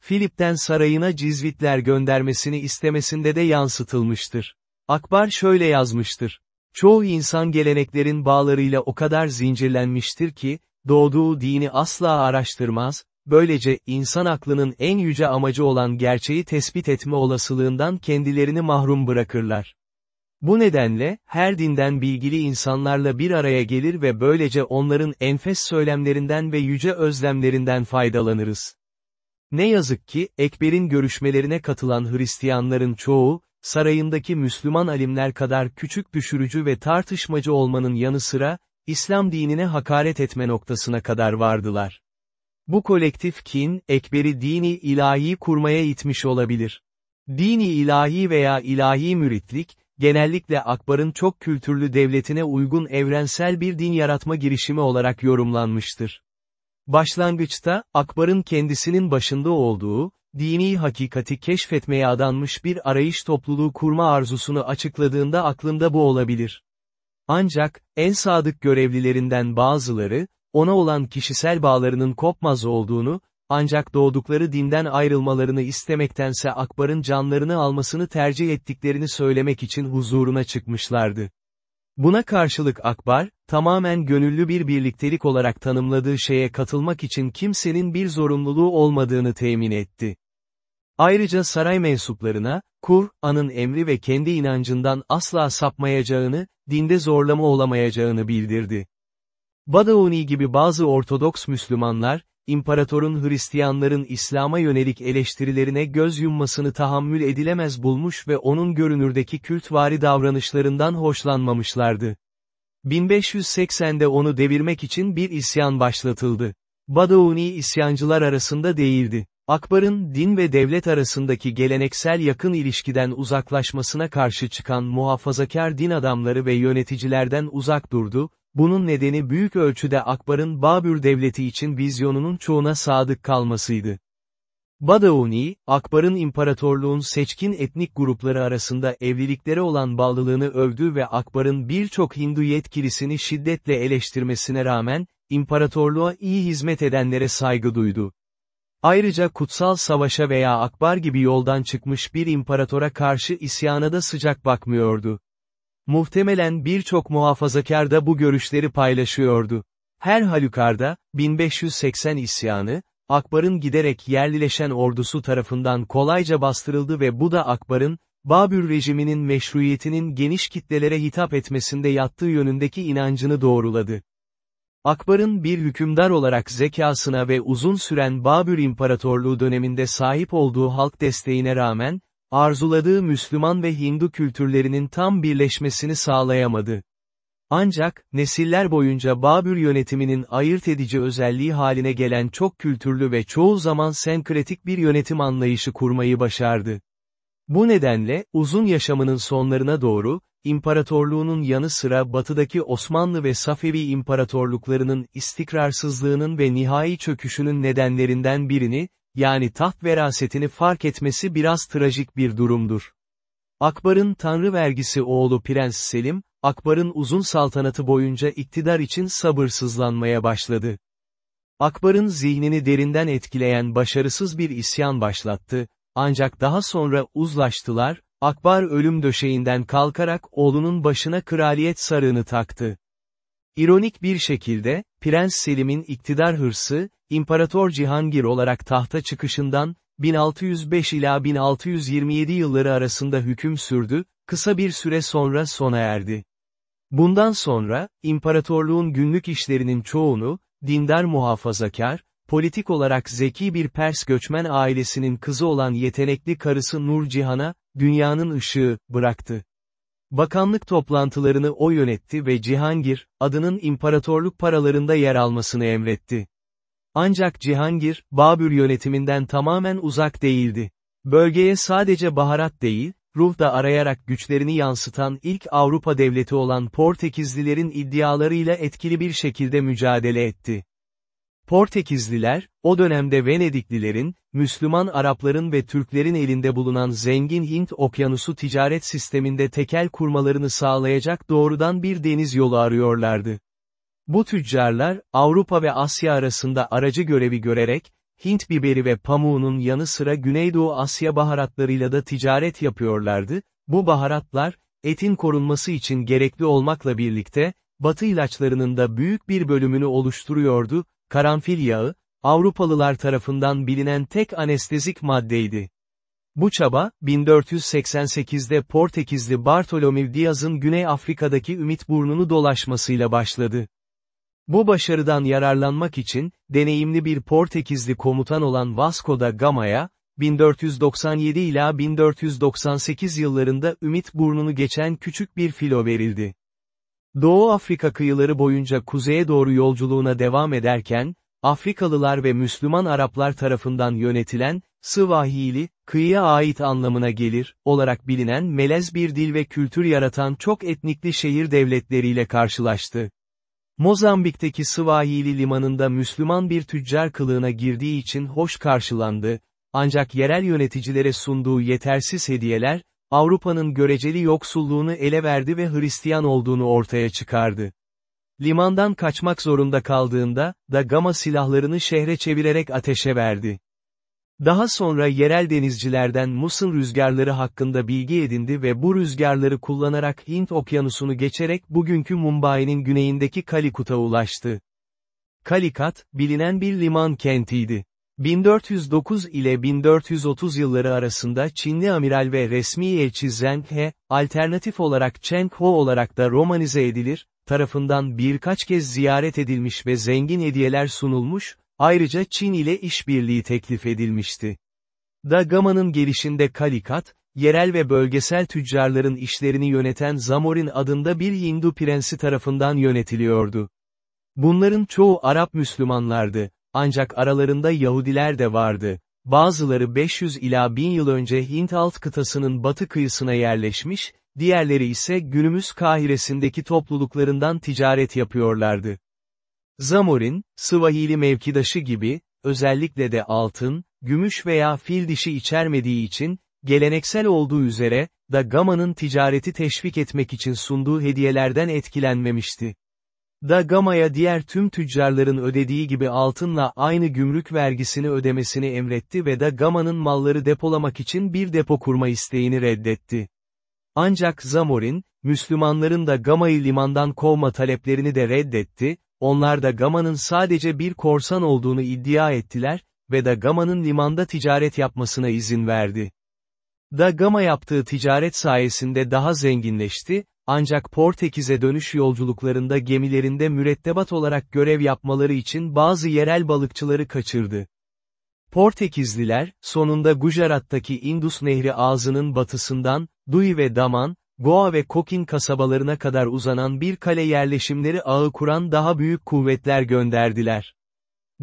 Filip'ten sarayına cizvitler göndermesini istemesinde de yansıtılmıştır. Akbar şöyle yazmıştır. Çoğu insan geleneklerin bağlarıyla o kadar zincirlenmiştir ki, doğduğu dini asla araştırmaz, böylece insan aklının en yüce amacı olan gerçeği tespit etme olasılığından kendilerini mahrum bırakırlar. Bu nedenle, her dinden bilgili insanlarla bir araya gelir ve böylece onların enfes söylemlerinden ve yüce özlemlerinden faydalanırız. Ne yazık ki, Ekber'in görüşmelerine katılan Hristiyanların çoğu, sarayındaki Müslüman alimler kadar küçük düşürücü ve tartışmacı olmanın yanı sıra, İslam dinine hakaret etme noktasına kadar vardılar. Bu kolektif kin, Ekber'i dini ilahi kurmaya itmiş olabilir. Dini ilahi veya ilahi müritlik, genellikle Akbar'ın çok kültürlü devletine uygun evrensel bir din yaratma girişimi olarak yorumlanmıştır. Başlangıçta, Akbar'ın kendisinin başında olduğu, dini hakikati keşfetmeye adanmış bir arayış topluluğu kurma arzusunu açıkladığında aklında bu olabilir. Ancak, en sadık görevlilerinden bazıları, ona olan kişisel bağlarının kopmaz olduğunu, ancak doğdukları dinden ayrılmalarını istemektense Akbar'ın canlarını almasını tercih ettiklerini söylemek için huzuruna çıkmışlardı. Buna karşılık Akbar, tamamen gönüllü bir birliktelik olarak tanımladığı şeye katılmak için kimsenin bir zorunluluğu olmadığını temin etti. Ayrıca saray mensuplarına, Kur'an'ın emri ve kendi inancından asla sapmayacağını, dinde zorlama olamayacağını bildirdi. Badauni gibi bazı Ortodoks Müslümanlar, imparatorun Hristiyanların İslam'a yönelik eleştirilerine göz yummasını tahammül edilemez bulmuş ve onun görünürdeki kültvari davranışlarından hoşlanmamışlardı. 1580'de onu devirmek için bir isyan başlatıldı. Badauni isyancılar arasında değildi. Akbar'ın din ve devlet arasındaki geleneksel yakın ilişkiden uzaklaşmasına karşı çıkan muhafazakar din adamları ve yöneticilerden uzak durdu, bunun nedeni büyük ölçüde Akbar'ın Babür devleti için vizyonunun çoğuna sadık kalmasıydı. Badauni, Akbar'ın imparatorluğun seçkin etnik grupları arasında evliliklere olan bağlılığını övdü ve Akbar'ın birçok Hindu yetkilisini şiddetle eleştirmesine rağmen, imparatorluğa iyi hizmet edenlere saygı duydu. Ayrıca kutsal savaşa veya Akbar gibi yoldan çıkmış bir imparatora karşı isyana da sıcak bakmıyordu. Muhtemelen birçok muhafazakar da bu görüşleri paylaşıyordu. Her halükarda, 1580 isyanı, Akbar'ın giderek yerlileşen ordusu tarafından kolayca bastırıldı ve bu da Akbar'ın, Babür rejiminin meşruiyetinin geniş kitlelere hitap etmesinde yattığı yönündeki inancını doğruladı. Akbar'ın bir hükümdar olarak zekasına ve uzun süren Babür İmparatorluğu döneminde sahip olduğu halk desteğine rağmen, arzuladığı Müslüman ve Hindu kültürlerinin tam birleşmesini sağlayamadı. Ancak, nesiller boyunca Babür yönetiminin ayırt edici özelliği haline gelen çok kültürlü ve çoğu zaman senkretik bir yönetim anlayışı kurmayı başardı. Bu nedenle, uzun yaşamının sonlarına doğru, imparatorluğunun yanı sıra batıdaki Osmanlı ve Safevi imparatorluklarının istikrarsızlığının ve nihai çöküşünün nedenlerinden birini, yani taht verasetini fark etmesi biraz trajik bir durumdur. Akbar'ın tanrı vergisi oğlu Prens Selim, Akbar'ın uzun saltanatı boyunca iktidar için sabırsızlanmaya başladı. Akbar'ın zihnini derinden etkileyen başarısız bir isyan başlattı, ancak daha sonra uzlaştılar, Akbar ölüm döşeğinden kalkarak oğlunun başına kraliyet sarığını taktı. İronik bir şekilde, Prens Selim'in iktidar hırsı, İmparator Cihangir olarak tahta çıkışından, 1605 ila 1627 yılları arasında hüküm sürdü, kısa bir süre sonra sona erdi. Bundan sonra, imparatorluğun günlük işlerinin çoğunu, dindar muhafazakar, politik olarak zeki bir Pers göçmen ailesinin kızı olan yetenekli karısı Nur Cihan'a, dünyanın ışığı, bıraktı. Bakanlık toplantılarını o yönetti ve Cihangir, adının imparatorluk paralarında yer almasını emretti. Ancak Cihangir, Babür yönetiminden tamamen uzak değildi. Bölgeye sadece baharat değil, ruh da arayarak güçlerini yansıtan ilk Avrupa devleti olan Portekizlilerin iddialarıyla etkili bir şekilde mücadele etti. Portekizliler, o dönemde Venediklilerin, Müslüman Arapların ve Türklerin elinde bulunan zengin Hint okyanusu ticaret sisteminde tekel kurmalarını sağlayacak doğrudan bir deniz yolu arıyorlardı. Bu tüccarlar, Avrupa ve Asya arasında aracı görevi görerek, Hint biberi ve pamuğunun yanı sıra Güneydoğu Asya baharatlarıyla da ticaret yapıyorlardı, bu baharatlar, etin korunması için gerekli olmakla birlikte, batı ilaçlarının da büyük bir bölümünü oluşturuyordu, karanfil yağı, Avrupalılar tarafından bilinen tek anestezik maddeydi. Bu çaba, 1488'de Portekizli Bartolomeu Diaz'ın Güney Afrika'daki Ümit Burnu'nu dolaşmasıyla başladı. Bu başarıdan yararlanmak için, deneyimli bir Portekizli komutan olan Vasco da Gama'ya, 1497 ila 1498 yıllarında Ümit Burnu'nu geçen küçük bir filo verildi. Doğu Afrika kıyıları boyunca kuzeye doğru yolculuğuna devam ederken, Afrikalılar ve Müslüman Araplar tarafından yönetilen, Sıvahili, kıyıya ait anlamına gelir, olarak bilinen melez bir dil ve kültür yaratan çok etnikli şehir devletleriyle karşılaştı. Mozambik'teki Sıvahili limanında Müslüman bir tüccar kılığına girdiği için hoş karşılandı, ancak yerel yöneticilere sunduğu yetersiz hediyeler, Avrupa'nın göreceli yoksulluğunu ele verdi ve Hristiyan olduğunu ortaya çıkardı. Limandan kaçmak zorunda kaldığında, da Gama silahlarını şehre çevirerek ateşe verdi. Daha sonra yerel denizcilerden Musul rüzgarları hakkında bilgi edindi ve bu rüzgarları kullanarak Hint okyanusunu geçerek bugünkü Mumbai'nin güneyindeki Kalikut'a ulaştı. Kalikat, bilinen bir liman kentiydi. 1409 ile 1430 yılları arasında Çinli amiral ve resmi elçi Zheng He, alternatif olarak Cheng Ho olarak da romanize edilir, tarafından birkaç kez ziyaret edilmiş ve zengin hediyeler sunulmuş, ayrıca Çin ile işbirliği teklif edilmişti. Da Gama'nın gelişinde Kalikat, yerel ve bölgesel tüccarların işlerini yöneten Zamorin adında bir Hindu prensi tarafından yönetiliyordu. Bunların çoğu Arap Müslümanlardı, ancak aralarında Yahudiler de vardı. Bazıları 500 ila 1000 yıl önce Hint alt kıtasının batı kıyısına yerleşmiş, diğerleri ise günümüz Kahire'sindeki topluluklarından ticaret yapıyorlardı. Zamorin, Swahili mevkidaşı gibi, özellikle de altın, gümüş veya fil dişi içermediği için, geleneksel olduğu üzere, da Gama'nın ticareti teşvik etmek için sunduğu hediyelerden etkilenmemişti. Da Gama'ya diğer tüm tüccarların ödediği gibi altınla aynı gümrük vergisini ödemesini emretti ve da Gama'nın malları depolamak için bir depo kurma isteğini reddetti. Ancak Zamorin, Müslümanların da Gama'yı limandan kovma taleplerini de reddetti, onlar da Gama'nın sadece bir korsan olduğunu iddia ettiler, ve da Gama'nın limanda ticaret yapmasına izin verdi. Da Gama yaptığı ticaret sayesinde daha zenginleşti, ancak Portekiz'e dönüş yolculuklarında gemilerinde mürettebat olarak görev yapmaları için bazı yerel balıkçıları kaçırdı. Portekizliler, sonunda Gujarat'taki Indus Nehri ağzının batısından, Dui ve Daman, Goa ve Kokin kasabalarına kadar uzanan bir kale yerleşimleri ağı kuran daha büyük kuvvetler gönderdiler.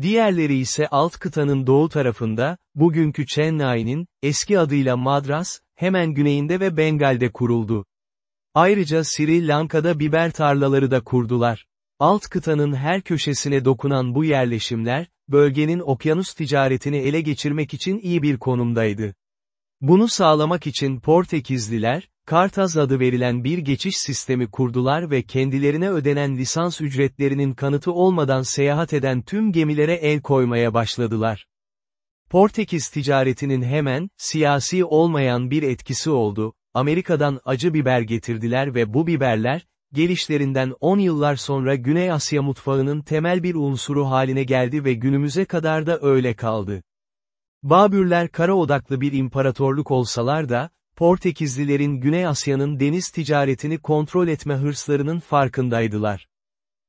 Diğerleri ise alt kıtanın doğu tarafında, bugünkü Chennai'nin, eski adıyla Madras, hemen güneyinde ve Bengal'de kuruldu. Ayrıca Sri Lanka'da biber tarlaları da kurdular. Alt kıtanın her köşesine dokunan bu yerleşimler, bölgenin okyanus ticaretini ele geçirmek için iyi bir konumdaydı. Bunu sağlamak için Portekizliler, Kartaz adı verilen bir geçiş sistemi kurdular ve kendilerine ödenen lisans ücretlerinin kanıtı olmadan seyahat eden tüm gemilere el koymaya başladılar. Portekiz ticaretinin hemen, siyasi olmayan bir etkisi oldu, Amerika'dan acı biber getirdiler ve bu biberler, gelişlerinden 10 yıllar sonra Güney Asya mutfağının temel bir unsuru haline geldi ve günümüze kadar da öyle kaldı. Babürler kara odaklı bir imparatorluk olsalar da, Portekizlilerin Güney Asya'nın deniz ticaretini kontrol etme hırslarının farkındaydılar.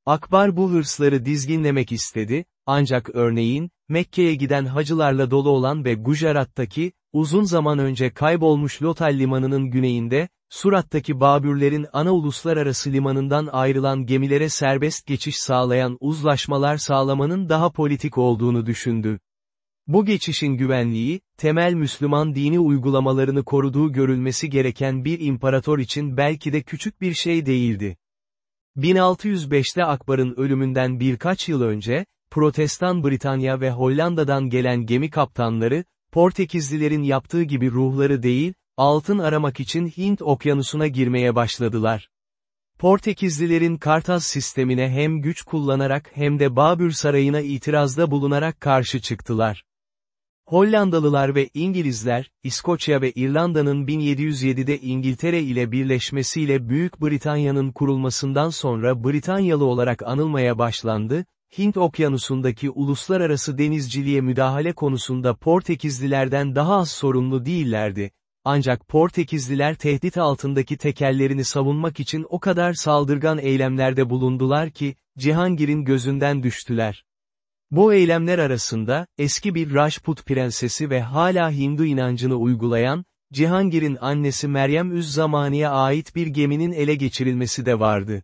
Akbar bu hırsları dizginlemek istedi, ancak örneğin, Mekke'ye giden hacılarla dolu olan ve Gujarat'taki, uzun zaman önce kaybolmuş Lotal limanının güneyinde, Surat'taki Babürlerin ana uluslararası limanından ayrılan gemilere serbest geçiş sağlayan uzlaşmalar sağlamanın daha politik olduğunu düşündü. Bu geçişin güvenliği, temel Müslüman dini uygulamalarını koruduğu görülmesi gereken bir imparator için belki de küçük bir şey değildi. 1605'te Akbar'ın ölümünden birkaç yıl önce, Protestan Britanya ve Hollanda'dan gelen gemi kaptanları, Portekizlilerin yaptığı gibi ruhları değil, altın aramak için Hint okyanusuna girmeye başladılar. Portekizlilerin Kartaz sistemine hem güç kullanarak hem de Babür Sarayı'na itirazda bulunarak karşı çıktılar. Hollandalılar ve İngilizler, İskoçya ve İrlanda'nın 1707'de İngiltere ile birleşmesiyle Büyük Britanya'nın kurulmasından sonra Britanyalı olarak anılmaya başlandı, Hint okyanusundaki uluslararası denizciliğe müdahale konusunda Portekizlilerden daha az sorumlu değillerdi. Ancak Portekizliler tehdit altındaki tekellerini savunmak için o kadar saldırgan eylemlerde bulundular ki, Cihangir'in gözünden düştüler. Bu eylemler arasında, eski bir Rajput prensesi ve hala Hindu inancını uygulayan, Cihangir'in annesi Meryem Üz Zamani'ye ait bir geminin ele geçirilmesi de vardı.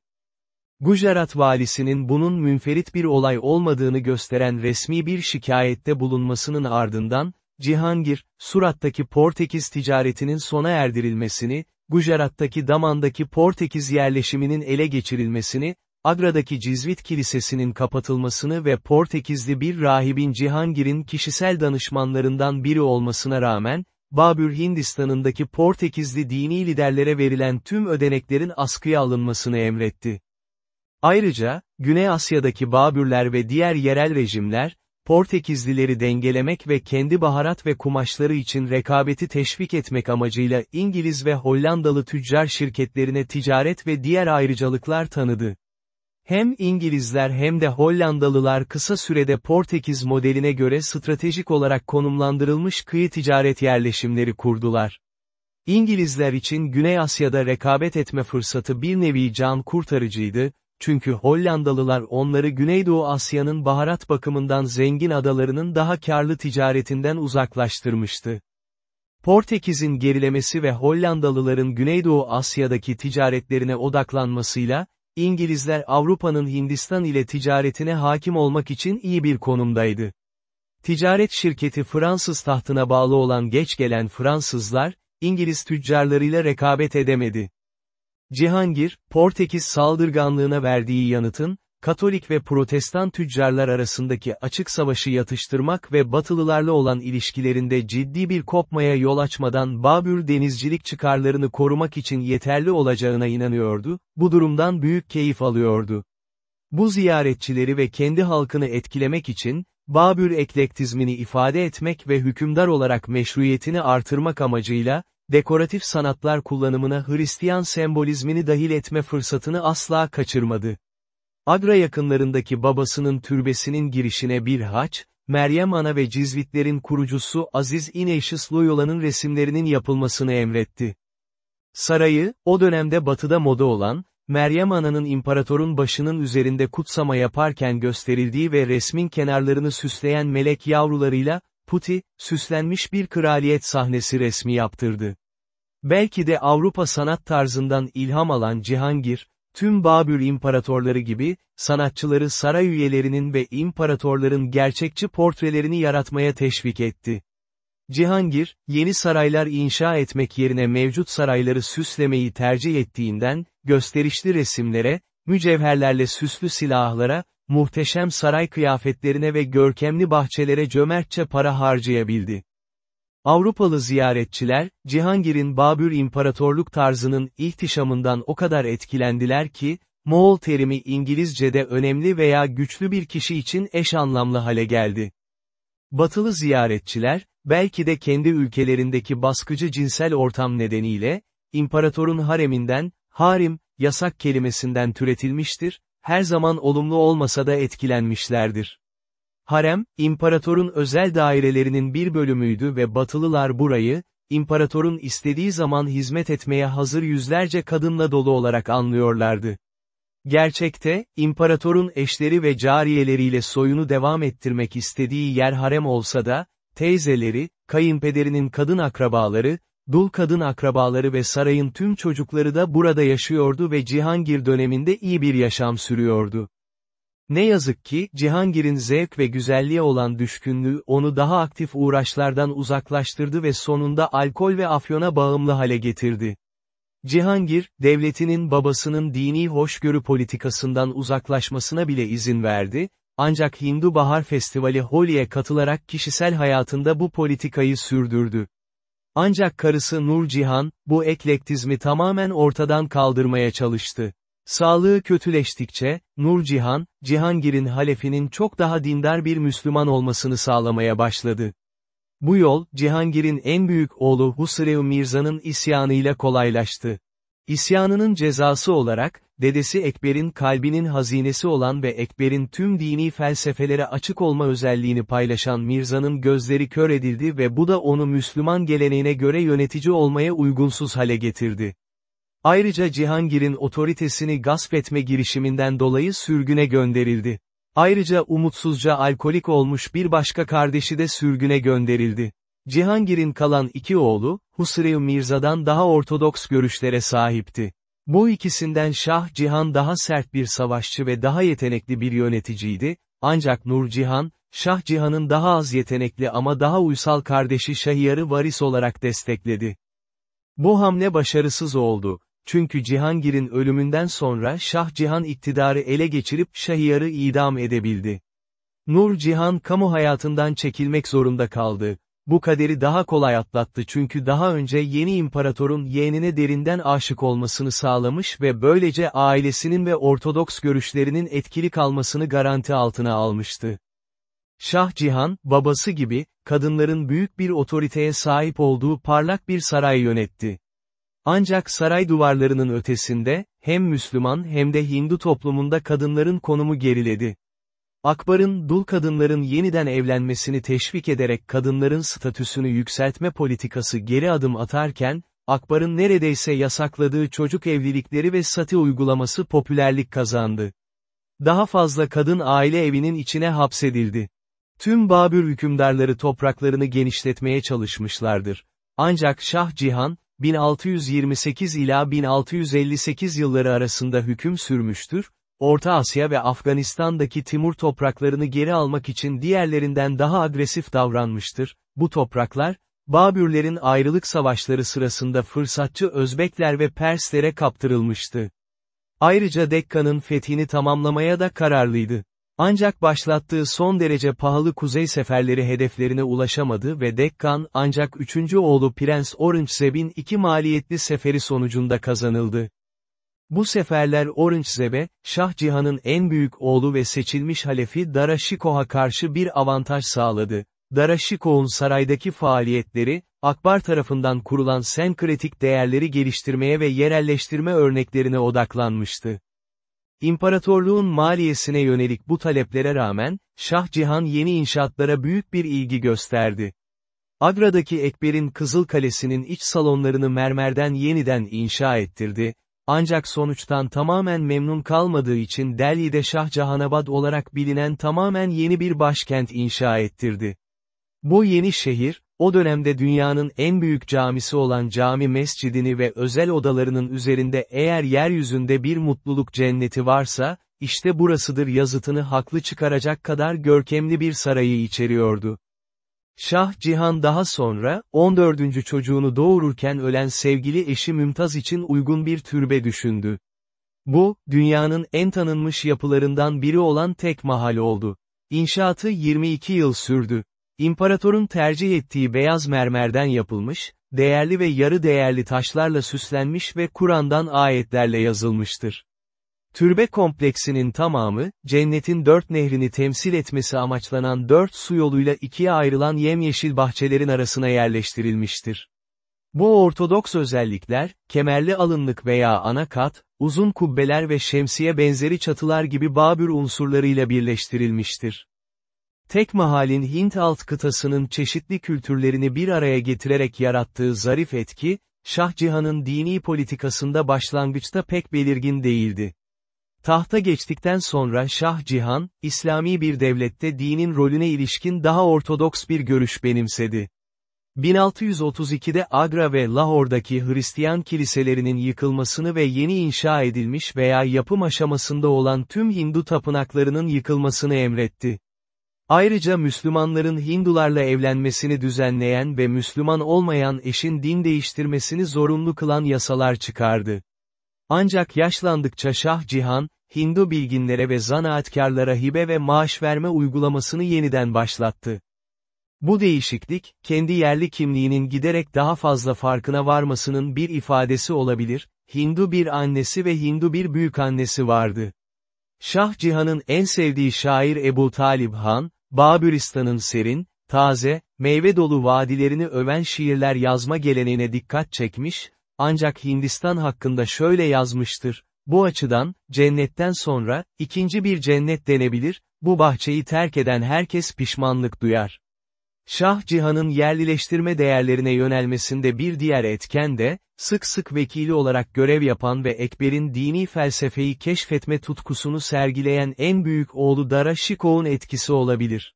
Gujarat valisinin bunun münferit bir olay olmadığını gösteren resmi bir şikayette bulunmasının ardından, Cihangir, Surat'taki Portekiz ticaretinin sona erdirilmesini, Gujarat'taki Daman'daki Portekiz yerleşiminin ele geçirilmesini, Agra'daki Cizvit Kilisesi'nin kapatılmasını ve Portekizli bir rahibin Cihangir'in kişisel danışmanlarından biri olmasına rağmen, Babür Hindistan'ındaki Portekizli dini liderlere verilen tüm ödeneklerin askıya alınmasını emretti. Ayrıca, Güney Asya'daki Babürler ve diğer yerel rejimler, Portekizlileri dengelemek ve kendi baharat ve kumaşları için rekabeti teşvik etmek amacıyla İngiliz ve Hollandalı tüccar şirketlerine ticaret ve diğer ayrıcalıklar tanıdı. Hem İngilizler hem de Hollandalılar kısa sürede Portekiz modeline göre stratejik olarak konumlandırılmış kıyı ticaret yerleşimleri kurdular. İngilizler için Güney Asya'da rekabet etme fırsatı bir nevi can kurtarıcıydı, çünkü Hollandalılar onları Güneydoğu Asya'nın baharat bakımından zengin adalarının daha karlı ticaretinden uzaklaştırmıştı. Portekiz'in gerilemesi ve Hollandalıların Güneydoğu Asya'daki ticaretlerine odaklanmasıyla, İngilizler Avrupa'nın Hindistan ile ticaretine hakim olmak için iyi bir konumdaydı. Ticaret şirketi Fransız tahtına bağlı olan geç gelen Fransızlar, İngiliz tüccarlarıyla rekabet edemedi. Cihangir, Portekiz saldırganlığına verdiği yanıtın, Katolik ve Protestan tüccarlar arasındaki açık savaşı yatıştırmak ve Batılılarla olan ilişkilerinde ciddi bir kopmaya yol açmadan Babür denizcilik çıkarlarını korumak için yeterli olacağına inanıyordu, bu durumdan büyük keyif alıyordu. Bu ziyaretçileri ve kendi halkını etkilemek için, Babür eklektizmini ifade etmek ve hükümdar olarak meşruiyetini artırmak amacıyla, dekoratif sanatlar kullanımına Hristiyan sembolizmini dahil etme fırsatını asla kaçırmadı. Agra yakınlarındaki babasının türbesinin girişine bir haç, Meryem Ana ve Cizvitlerin kurucusu Aziz Ignatius Loyola'nın resimlerinin yapılmasını emretti. Sarayı, o dönemde batıda moda olan, Meryem Ana'nın imparatorun başının üzerinde kutsama yaparken gösterildiği ve resmin kenarlarını süsleyen melek yavrularıyla, puti, süslenmiş bir kraliyet sahnesi resmi yaptırdı. Belki de Avrupa sanat tarzından ilham alan Cihangir, tüm Babür imparatorları gibi, sanatçıları saray üyelerinin ve imparatorların gerçekçi portrelerini yaratmaya teşvik etti. Cihangir, yeni saraylar inşa etmek yerine mevcut sarayları süslemeyi tercih ettiğinden, gösterişli resimlere, mücevherlerle süslü silahlara, muhteşem saray kıyafetlerine ve görkemli bahçelere cömertçe para harcayabildi. Avrupalı ziyaretçiler, Cihangir'in Babür İmparatorluk tarzının ihtişamından o kadar etkilendiler ki, Moğol terimi İngilizce'de önemli veya güçlü bir kişi için eş anlamlı hale geldi. Batılı ziyaretçiler, belki de kendi ülkelerindeki baskıcı cinsel ortam nedeniyle, imparatorun hareminden, harim, yasak kelimesinden türetilmiştir, her zaman olumlu olmasa da etkilenmişlerdir. Harem, imparatorun özel dairelerinin bir bölümüydü ve batılılar burayı, imparatorun istediği zaman hizmet etmeye hazır yüzlerce kadınla dolu olarak anlıyorlardı. Gerçekte, imparatorun eşleri ve cariyeleriyle soyunu devam ettirmek istediği yer harem olsa da, teyzeleri, kayınpederinin kadın akrabaları, dul kadın akrabaları ve sarayın tüm çocukları da burada yaşıyordu ve Cihangir döneminde iyi bir yaşam sürüyordu. Ne yazık ki, Cihangir'in zevk ve güzelliğe olan düşkünlüğü onu daha aktif uğraşlardan uzaklaştırdı ve sonunda alkol ve afyona bağımlı hale getirdi. Cihangir, devletinin babasının dini hoşgörü politikasından uzaklaşmasına bile izin verdi, ancak Hindu Bahar Festivali Holi'ye katılarak kişisel hayatında bu politikayı sürdürdü. Ancak karısı Nur Cihan, bu eklektizmi tamamen ortadan kaldırmaya çalıştı. Sağlığı kötüleştikçe, Nur Cihan, Cihangir'in halefinin çok daha dindar bir Müslüman olmasını sağlamaya başladı. Bu yol, Cihangir'in en büyük oğlu Husrev Mirza'nın isyanıyla kolaylaştı. İsyanının cezası olarak, dedesi Ekber'in kalbinin hazinesi olan ve Ekber'in tüm dini felsefelere açık olma özelliğini paylaşan Mirza'nın gözleri kör edildi ve bu da onu Müslüman geleneğine göre yönetici olmaya uygunsuz hale getirdi. Ayrıca Cihangir'in otoritesini gasp etme girişiminden dolayı sürgüne gönderildi. Ayrıca umutsuzca alkolik olmuş bir başka kardeşi de sürgüne gönderildi. Cihangir'in kalan iki oğlu, Husrev Mirza'dan daha ortodoks görüşlere sahipti. Bu ikisinden Şah Cihan daha sert bir savaşçı ve daha yetenekli bir yöneticiydi, ancak Nur Cihan, Şah Cihan'ın daha az yetenekli ama daha uysal kardeşi Şahiyar'ı varis olarak destekledi. Bu hamle başarısız oldu, çünkü Cihangir'in ölümünden sonra Şah Cihan iktidarı ele geçirip Şahiyar'ı idam edebildi. Nur Cihan kamu hayatından çekilmek zorunda kaldı. Bu kaderi daha kolay atlattı çünkü daha önce yeni imparatorun yeğenine derinden aşık olmasını sağlamış ve böylece ailesinin ve ortodoks görüşlerinin etkili kalmasını garanti altına almıştı. Şah Cihan, babası gibi, kadınların büyük bir otoriteye sahip olduğu parlak bir saray yönetti. Ancak saray duvarlarının ötesinde, hem Müslüman hem de Hindu toplumunda kadınların konumu geriledi. Akbar'ın dul kadınların yeniden evlenmesini teşvik ederek kadınların statüsünü yükseltme politikası geri adım atarken, Akbar'ın neredeyse yasakladığı çocuk evlilikleri ve sati uygulaması popülerlik kazandı. Daha fazla kadın aile evinin içine hapsedildi. Tüm Babür hükümdarları topraklarını genişletmeye çalışmışlardır. Ancak Şah Cihan, 1628 ila 1658 yılları arasında hüküm sürmüştür, Orta Asya ve Afganistan'daki Timur topraklarını geri almak için diğerlerinden daha agresif davranmıştır, bu topraklar, Babürlerin ayrılık savaşları sırasında fırsatçı Özbekler ve Perslere kaptırılmıştı. Ayrıca Dekka'nın fethini tamamlamaya da kararlıydı. Ancak başlattığı son derece pahalı kuzey seferleri hedeflerine ulaşamadı ve Dekkan ancak üçüncü oğlu Prens Aurangzeb'in iki maliyetli seferi sonucunda kazanıldı. Bu seferler Aurangzeb'e, Şah Cihan'ın en büyük oğlu ve seçilmiş halefi Darashikoh'a karşı bir avantaj sağladı. Darashikoh'un saraydaki faaliyetleri, Akbar tarafından kurulan senkretik değerleri geliştirmeye ve yerelleştirme örneklerine odaklanmıştı. İmparatorluğun maliyesine yönelik bu taleplere rağmen, Şah Cihan yeni inşaatlara büyük bir ilgi gösterdi. Agra'daki Ekber'in Kızıl Kalesi'nin iç salonlarını mermerden yeniden inşa ettirdi, ancak sonuçtan tamamen memnun kalmadığı için Delhi'de Şah Cahanabad olarak bilinen tamamen yeni bir başkent inşa ettirdi. Bu yeni şehir, o dönemde dünyanın en büyük camisi olan cami mescidini ve özel odalarının üzerinde eğer yeryüzünde bir mutluluk cenneti varsa, işte burasıdır yazıtını haklı çıkaracak kadar görkemli bir sarayı içeriyordu. Şah Cihan daha sonra, 14. çocuğunu doğururken ölen sevgili eşi Mümtaz için uygun bir türbe düşündü. Bu, dünyanın en tanınmış yapılarından biri olan tek mahal oldu. İnşaatı 22 yıl sürdü. İmparatorun tercih ettiği beyaz mermerden yapılmış, değerli ve yarı değerli taşlarla süslenmiş ve Kur'an'dan ayetlerle yazılmıştır. Türbe kompleksinin tamamı, cennetin dört nehrini temsil etmesi amaçlanan dört su yoluyla ikiye ayrılan yemyeşil bahçelerin arasına yerleştirilmiştir. Bu ortodoks özellikler, kemerli alınlık veya ana kat, uzun kubbeler ve şemsiye benzeri çatılar gibi Babür unsurlarıyla birleştirilmiştir. Tek mahalin Hint alt kıtasının çeşitli kültürlerini bir araya getirerek yarattığı zarif etki, Şah Cihan'ın dini politikasında başlangıçta pek belirgin değildi. Tahta geçtikten sonra Şah Cihan, İslami bir devlette dinin rolüne ilişkin daha ortodoks bir görüş benimsedi. 1632'de Agra ve Lahor'daki Hristiyan kiliselerinin yıkılmasını ve yeni inşa edilmiş veya yapım aşamasında olan tüm Hindu tapınaklarının yıkılmasını emretti. Ayrıca Müslümanların Hindularla evlenmesini düzenleyen ve Müslüman olmayan eşin din değiştirmesini zorunlu kılan yasalar çıkardı. Ancak yaşlandıkça Şah Cihan, Hindu bilginlere ve zanaatkarlara hibe ve maaş verme uygulamasını yeniden başlattı. Bu değişiklik, kendi yerli kimliğinin giderek daha fazla farkına varmasının bir ifadesi olabilir, Hindu bir annesi ve Hindu bir büyükannesi vardı. Şah Cihan'ın en sevdiği şair Ebu Talib Han, Babüristan'ın serin, taze, meyve dolu vadilerini öven şiirler yazma geleneğine dikkat çekmiş, ancak Hindistan hakkında şöyle yazmıştır, bu açıdan, cennetten sonra, ikinci bir cennet denebilir, bu bahçeyi terk eden herkes pişmanlık duyar. Şah Cihan'ın yerlileştirme değerlerine yönelmesinde bir diğer etken de, sık sık vekili olarak görev yapan ve Ekber'in dini felsefeyi keşfetme tutkusunu sergileyen en büyük oğlu Dara Shikoh'un etkisi olabilir.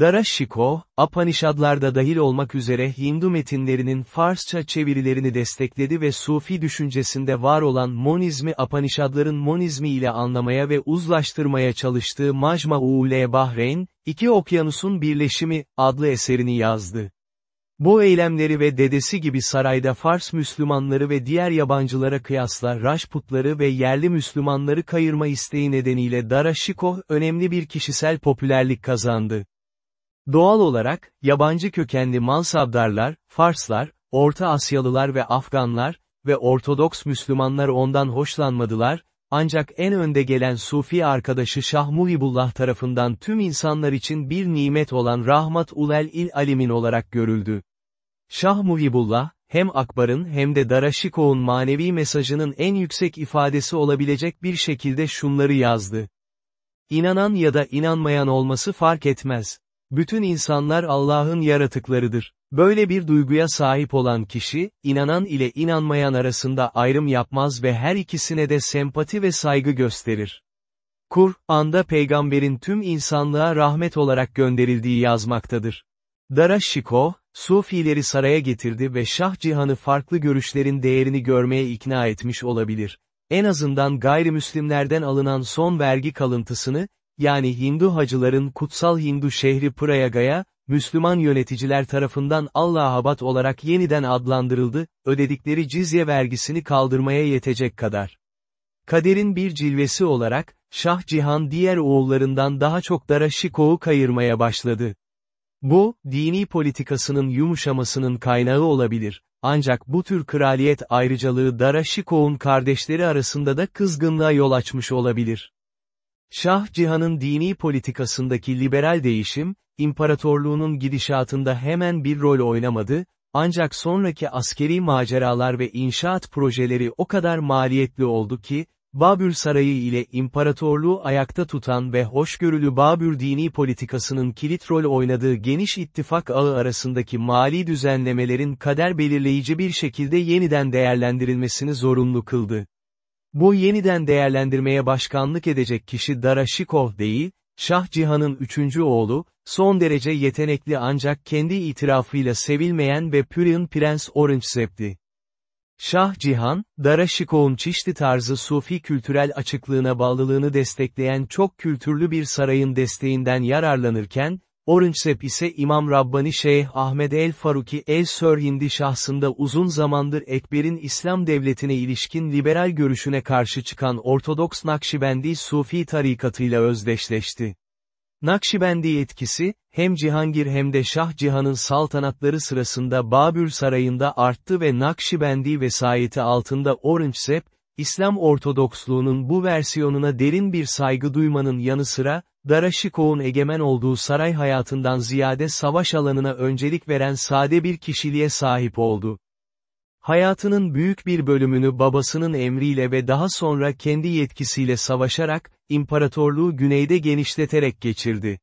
Dara Shikoh, Apanishadlarda dahil olmak üzere Hindu metinlerinin Farsça çevirilerini destekledi ve Sufi düşüncesinde var olan monizmi Apanishadların monizmi ile anlamaya ve uzlaştırmaya çalıştığı Majma-ul Bahreyn, iki okyanusun birleşimi, adlı eserini yazdı. Bu eylemleri ve dedesi gibi sarayda Fars Müslümanları ve diğer yabancılara kıyasla Rajputları ve yerli Müslümanları kayırma isteği nedeniyle Dara Shikoh önemli bir kişisel popülerlik kazandı. Doğal olarak, yabancı kökenli Mansabdarlar, Farslar, Orta Asyalılar ve Afganlar ve Ortodoks Müslümanlar ondan hoşlanmadılar, ancak en önde gelen Sufi arkadaşı Şah Muhibullah tarafından tüm insanlar için bir nimet olan Rahmat Ulel İl Alimin olarak görüldü. Şah Muhibullah, hem Akbar'ın hem de Daraşiko'nun manevi mesajının en yüksek ifadesi olabilecek bir şekilde şunları yazdı. İnanan ya da inanmayan olması fark etmez. Bütün insanlar Allah'ın yaratıklarıdır. Böyle bir duyguya sahip olan kişi, inanan ile inanmayan arasında ayrım yapmaz ve her ikisine de sempati ve saygı gösterir. Kur'an'da peygamberin tüm insanlığa rahmet olarak gönderildiği yazmaktadır. Dara Shikoh, Sufileri saraya getirdi ve Şah Cihan'ı farklı görüşlerin değerini görmeye ikna etmiş olabilir. En azından gayrimüslimlerden alınan son vergi kalıntısını, yani Hindu hacıların kutsal Hindu şehri Prayaga'ya, Müslüman yöneticiler tarafından Allahabad olarak yeniden adlandırıldı, ödedikleri cizye vergisini kaldırmaya yetecek kadar. Kaderin bir cilvesi olarak, Şah Cihan diğer oğullarından daha çok Dara Şiko'yu kayırmaya başladı. Bu, dini politikasının yumuşamasının kaynağı olabilir, ancak bu tür kraliyet ayrıcalığı Dara Şiko'nun kardeşleri arasında da kızgınlığa yol açmış olabilir. Şah Cihan'ın dini politikasındaki liberal değişim, imparatorluğunun gidişatında hemen bir rol oynamadı, ancak sonraki askeri maceralar ve inşaat projeleri o kadar maliyetli oldu ki, Babür Sarayı ile imparatorluğu ayakta tutan ve hoşgörülü Babür dini politikasının kilit rol oynadığı geniş ittifak ağı arasındaki mali düzenlemelerin kader belirleyici bir şekilde yeniden değerlendirilmesini zorunlu kıldı. Bu yeniden değerlendirmeye başkanlık edecek kişi Daraşikov değil, Şah Cihan'ın üçüncü oğlu, son derece yetenekli ancak kendi itirafıyla sevilmeyen ve Pürian Prens Aurangzeb'di. Şah Cihan, Daraşikov'un çişti tarzı Sufi kültürel açıklığına bağlılığını destekleyen çok kültürlü bir sarayın desteğinden yararlanırken, Aurangzeb ise İmam Rabbani Şeyh Ahmed el-Faruki el-Sörhindi şahsında uzun zamandır Ekber'in İslam devletine ilişkin liberal görüşüne karşı çıkan Ortodoks Nakşibendi Sufi tarikatıyla özdeşleşti. Nakşibendi etkisi, hem Cihangir hem de Şah Cihan'ın saltanatları sırasında Babür Sarayı'nda arttı ve Nakşibendi vesayeti altında Aurangzeb, İslam Ortodoksluğunun bu versiyonuna derin bir saygı duymanın yanı sıra, Daraşikov'un egemen olduğu saray hayatından ziyade savaş alanına öncelik veren sade bir kişiliğe sahip oldu. Hayatının büyük bir bölümünü babasının emriyle ve daha sonra kendi yetkisiyle savaşarak, imparatorluğu güneyde genişleterek geçirdi.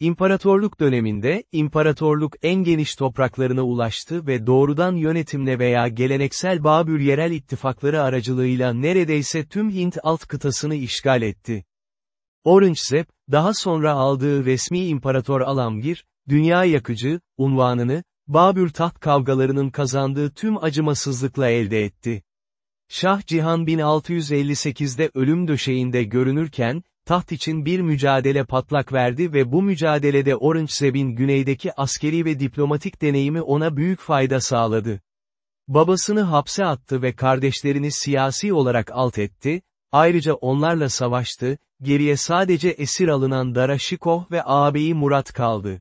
İmparatorluk döneminde, imparatorluk en geniş topraklarına ulaştı ve doğrudan yönetimle veya geleneksel Babür yerel ittifakları aracılığıyla neredeyse tüm Hint alt kıtasını işgal etti. Aurangzeb, daha sonra aldığı resmi İmparator Alamgir, dünya yakıcı, unvanını, Babür taht kavgalarının kazandığı tüm acımasızlıkla elde etti. Şah Cihan 1658'de ölüm döşeğinde görünürken, taht için bir mücadele patlak verdi ve bu mücadelede Aurangzeb'in güneydeki askeri ve diplomatik deneyimi ona büyük fayda sağladı. Babasını hapse attı ve kardeşlerini siyasi olarak alt etti, ayrıca onlarla savaştı, geriye sadece esir alınan Daraşikov ve ağabeyi Murat kaldı.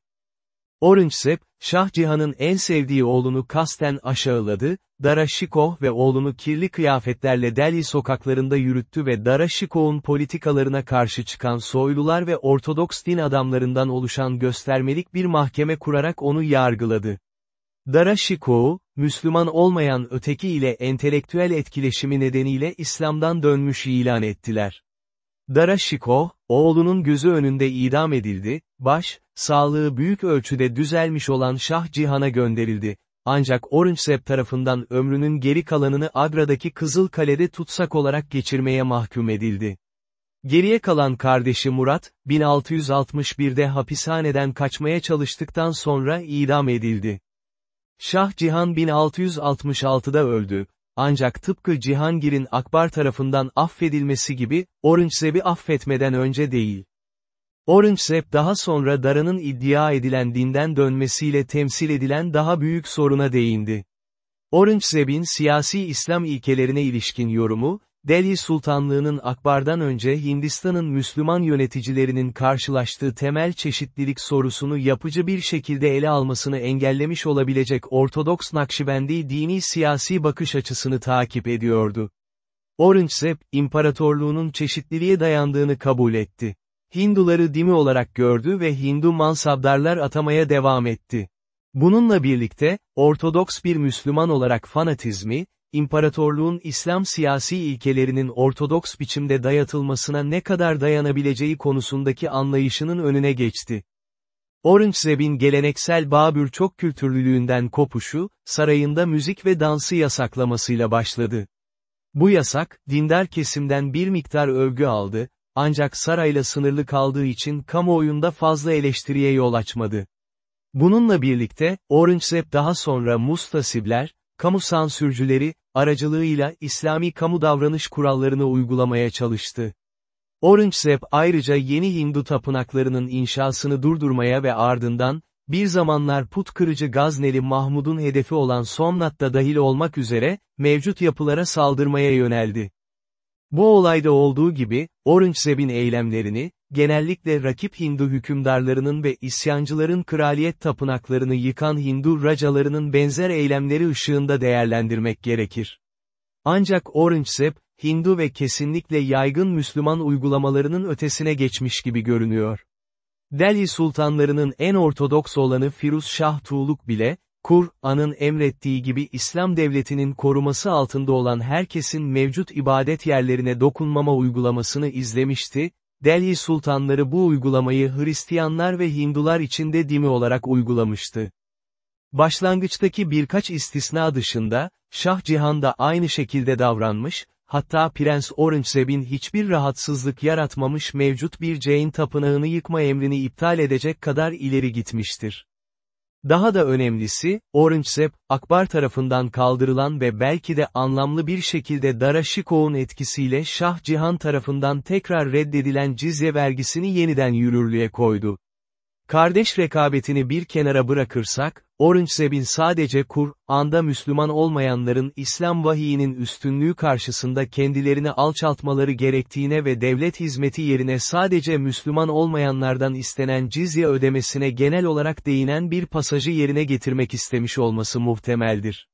Aurangzeb, Şah Cihan'ın en sevdiği oğlunu kasten aşağıladı, Daraşikov ve oğlunu kirli kıyafetlerle Delhi sokaklarında yürüttü ve Daraşikov'un politikalarına karşı çıkan soylular ve Ortodoks din adamlarından oluşan göstermelik bir mahkeme kurarak onu yargıladı. Daraşikov'u, Müslüman olmayan öteki ile entelektüel etkileşimi nedeniyle İslam'dan dönmüş ilan ettiler. Daraşikov, oğlunun gözü önünde idam edildi, baş, sağlığı büyük ölçüde düzelmiş olan Şah Cihan'a gönderildi. Ancak Aurangzeb tarafından ömrünün geri kalanını Agra'daki Kızıl Kale'de tutsak olarak geçirmeye mahkum edildi. Geriye kalan kardeşi Murat, 1661'de hapishaneden kaçmaya çalıştıktan sonra idam edildi. Şah Cihan 1666'da öldü, ancak tıpkı Cihangir'in Akbar tarafından affedilmesi gibi, Aurangzeb'i affetmeden önce değil. Aurangzeb daha sonra Dara'nın iddia edilen dinden dönmesiyle temsil edilen daha büyük soruna değindi. Aurangzeb'in siyasi İslam ilkelerine ilişkin yorumu, Delhi Sultanlığı'nın Akbar'dan önce Hindistan'ın Müslüman yöneticilerinin karşılaştığı temel çeşitlilik sorusunu yapıcı bir şekilde ele almasını engellemiş olabilecek Ortodoks Nakşibendi dini siyasi bakış açısını takip ediyordu. Aurangzeb, imparatorluğunun çeşitliliğe dayandığını kabul etti. Hinduları dimi olarak gördü ve Hindu mansabdarlar atamaya devam etti. Bununla birlikte, Ortodoks bir Müslüman olarak fanatizmi, imparatorluğun İslam siyasi ilkelerinin ortodoks biçimde dayatılmasına ne kadar dayanabileceği konusundaki anlayışının önüne geçti. Aurangzeb'in geleneksel Babür çok kültürlülüğünden kopuşu, sarayında müzik ve dansı yasaklamasıyla başladı. Bu yasak, dindar kesimden bir miktar övgü aldı, ancak sarayla sınırlı kaldığı için kamuoyunda fazla eleştiriye yol açmadı. Bununla birlikte, Aurangzeb daha sonra Mustasibler, kamu sansürcüleri, aracılığıyla İslami kamu davranış kurallarını uygulamaya çalıştı. Aurangzeb ayrıca yeni Hindu tapınaklarının inşasını durdurmaya ve ardından, bir zamanlar put kırıcı Gazneli Mahmud'un hedefi olan Somnat'ta dahil olmak üzere, mevcut yapılara saldırmaya yöneldi. Bu olayda olduğu gibi, Aurangzeb'in eylemlerini, genellikle rakip Hindu hükümdarlarının ve isyancıların kraliyet tapınaklarını yıkan Hindu racalarının benzer eylemleri ışığında değerlendirmek gerekir. Ancak Aurangzeb, Hindu ve kesinlikle yaygın Müslüman uygulamalarının ötesine geçmiş gibi görünüyor. Delhi sultanlarının en ortodoks olanı Firuz Şah Tuğluk bile, Kur'an'ın emrettiği gibi İslam devletinin koruması altında olan herkesin mevcut ibadet yerlerine dokunmama uygulamasını izlemişti, Delhi sultanları bu uygulamayı Hristiyanlar ve Hindular için de dimi olarak uygulamıştı. Başlangıçtaki birkaç istisna dışında, Şah Cihan da aynı şekilde davranmış, hatta Prens Aurangzeb'in hiçbir rahatsızlık yaratmamış mevcut bir Jain tapınağını yıkma emrini iptal edecek kadar ileri gitmiştir. Daha da önemlisi, Aurangzeb, Akbar tarafından kaldırılan ve belki de anlamlı bir şekilde Dara Shikoh'un etkisiyle Şah Cihan tarafından tekrar reddedilen cizye vergisini yeniden yürürlüğe koydu. Kardeş rekabetini bir kenara bırakırsak, Aurangzeb'in sadece Kur'an'da Müslüman olmayanların İslam vahiyinin üstünlüğü karşısında kendilerini alçaltmaları gerektiğine ve devlet hizmeti yerine sadece Müslüman olmayanlardan istenen cizye ödemesine genel olarak değinen bir pasajı yerine getirmek istemiş olması muhtemeldir.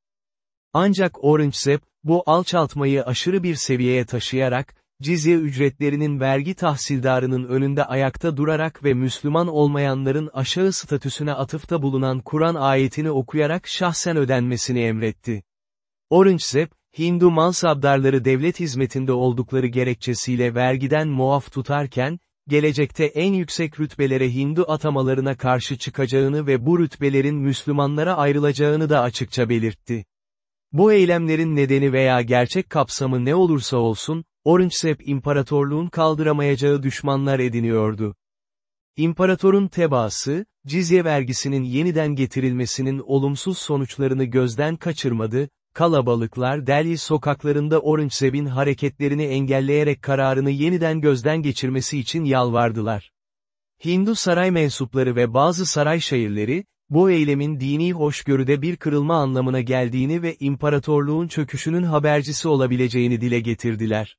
Ancak Aurangzeb, bu alçaltmayı aşırı bir seviyeye taşıyarak, cizye ücretlerinin vergi tahsildarının önünde ayakta durarak ve Müslüman olmayanların aşağı statüsüne atıfta bulunan Kur'an ayetini okuyarak şahsen ödenmesini emretti. Aurangzeb, Hindu mansabdarları devlet hizmetinde oldukları gerekçesiyle vergiden muaf tutarken, gelecekte en yüksek rütbelere Hindu atamalarına karşı çıkacağını ve bu rütbelerin Müslümanlara ayrılacağını da açıkça belirtti. Bu eylemlerin nedeni veya gerçek kapsamı ne olursa olsun, Aurangzeb imparatorluğun kaldıramayacağı düşmanlar ediniyordu. İmparatorun tebaası, cizye vergisinin yeniden getirilmesinin olumsuz sonuçlarını gözden kaçırmadı, kalabalıklar Delhi sokaklarında Aurangzeb'in hareketlerini engelleyerek kararını yeniden gözden geçirmesi için yalvardılar. Hindu saray mensupları ve bazı saray şehirleri, bu eylemin dini hoşgörüde bir kırılma anlamına geldiğini ve imparatorluğun çöküşünün habercisi olabileceğini dile getirdiler.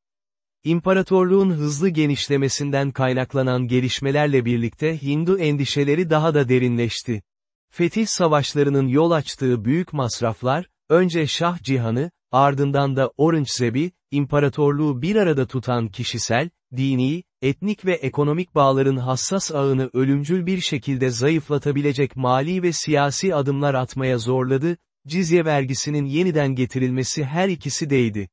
İmparatorluğun hızlı genişlemesinden kaynaklanan gelişmelerle birlikte Hindu endişeleri daha da derinleşti. Fetih savaşlarının yol açtığı büyük masraflar, önce Şah Cihan'ı, ardından da Aurangzeb'i, imparatorluğu bir arada tutan kişisel, dini, etnik ve ekonomik bağların hassas ağını ölümcül bir şekilde zayıflatabilecek mali ve siyasi adımlar atmaya zorladı, cizye vergisinin yeniden getirilmesi her ikisi değdi.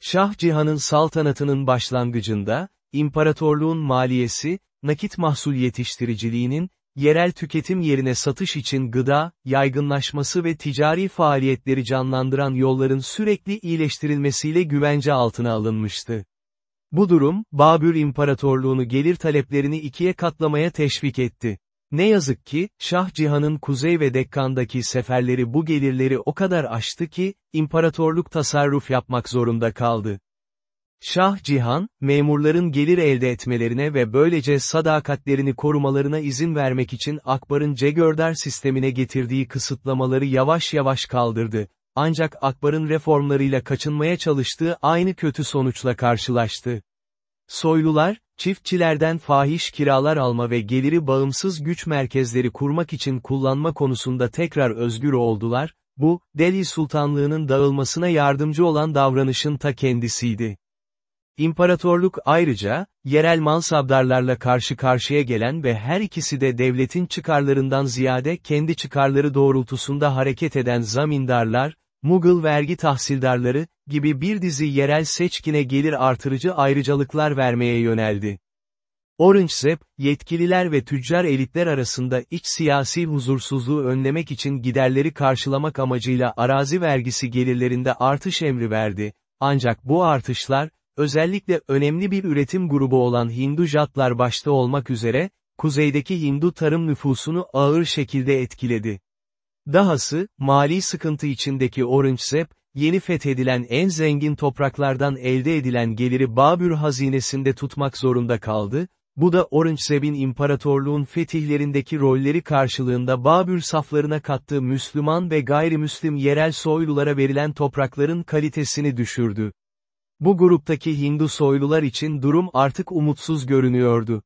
Şah Cihan'ın saltanatının başlangıcında, imparatorluğun maliyesi, nakit mahsul yetiştiriciliğinin, yerel tüketim yerine satış için gıda, yaygınlaşması ve ticari faaliyetleri canlandıran yolların sürekli iyileştirilmesiyle güvence altına alınmıştı. Bu durum, Babür İmparatorluğunu gelir taleplerini ikiye katlamaya teşvik etti. Ne yazık ki, Şah Cihan'ın kuzey ve Dekkan'daki seferleri bu gelirleri o kadar aştı ki, imparatorluk tasarruf yapmak zorunda kaldı. Şah Cihan, memurların gelir elde etmelerine ve böylece sadakatlerini korumalarına izin vermek için Akbar'ın Cegördar sistemine getirdiği kısıtlamaları yavaş yavaş kaldırdı. Ancak Akbar'ın reformlarıyla kaçınmaya çalıştığı aynı kötü sonuçla karşılaştı. Soylular, çiftçilerden fahiş kiralar alma ve geliri bağımsız güç merkezleri kurmak için kullanma konusunda tekrar özgür oldular, bu, Delhi Sultanlığı'nın dağılmasına yardımcı olan davranışın ta kendisiydi. İmparatorluk ayrıca, yerel mansabdarlarla karşı karşıya gelen ve her ikisi de devletin çıkarlarından ziyade kendi çıkarları doğrultusunda hareket eden zamindarlar, Mughal vergi tahsildarları, gibi bir dizi yerel seçkine gelir artırıcı ayrıcalıklar vermeye yöneldi. Aurangzeb, yetkililer ve tüccar elitler arasında iç siyasi huzursuzluğu önlemek için giderleri karşılamak amacıyla arazi vergisi gelirlerinde artış emri verdi, ancak bu artışlar, özellikle önemli bir üretim grubu olan Hindu Jatlar başta olmak üzere, kuzeydeki Hindu tarım nüfusunu ağır şekilde etkiledi. Dahası, mali sıkıntı içindeki Aurangzeb, yeni fethedilen en zengin topraklardan elde edilen geliri Babür hazinesinde tutmak zorunda kaldı, bu da Aurangzeb'in imparatorluğun fetihlerindeki rolleri karşılığında Babür saflarına kattığı Müslüman ve gayrimüslim yerel soylulara verilen toprakların kalitesini düşürdü. Bu gruptaki Hindu soylular için durum artık umutsuz görünüyordu.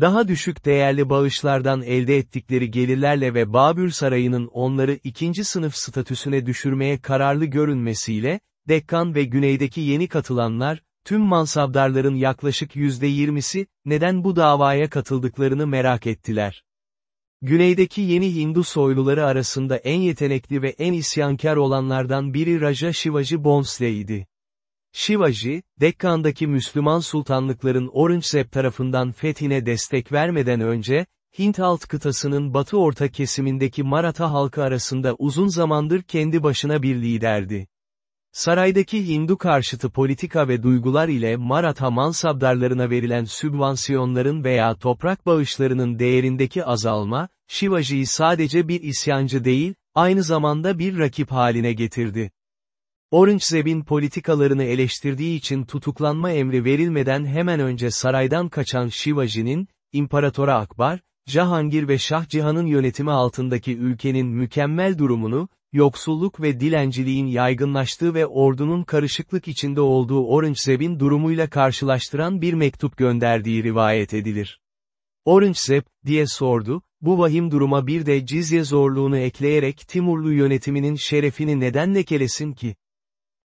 Daha düşük değerli bağışlardan elde ettikleri gelirlerle ve Babür Sarayı'nın onları ikinci sınıf statüsüne düşürmeye kararlı görünmesiyle, Dekkan ve güneydeki yeni katılanlar, tüm mansabdarların yaklaşık yüzde yirmisi, neden bu davaya katıldıklarını merak ettiler. Güneydeki yeni Hindu soyluları arasında en yetenekli ve en isyankar olanlardan biri Raja Shivaji Bhonsle'ydi. Shivaji, Dekkan'daki Müslüman sultanlıkların Aurangzeb tarafından fethine destek vermeden önce, Hint alt kıtasının batı orta kesimindeki Maratha halkı arasında uzun zamandır kendi başına bir liderdi. Saraydaki Hindu karşıtı politika ve duygular ile Maratha mansabdarlarına verilen sübvansiyonların veya toprak bağışlarının değerindeki azalma, Shivaji'yi sadece bir isyancı değil, aynı zamanda bir rakip haline getirdi. Aurangzeb'in politikalarını eleştirdiği için tutuklanma emri verilmeden hemen önce saraydan kaçan Shivaji'nin, İmparatora Akbar, Cahangir ve Şah Cihan'ın yönetimi altındaki ülkenin mükemmel durumunu, yoksulluk ve dilenciliğin yaygınlaştığı ve ordunun karışıklık içinde olduğu Aurangzeb'in durumuyla karşılaştıran bir mektup gönderdiği rivayet edilir. Aurangzeb, diye sordu, bu vahim duruma bir de cizye zorluğunu ekleyerek Timurlu yönetiminin şerefini neden lekelesin ki?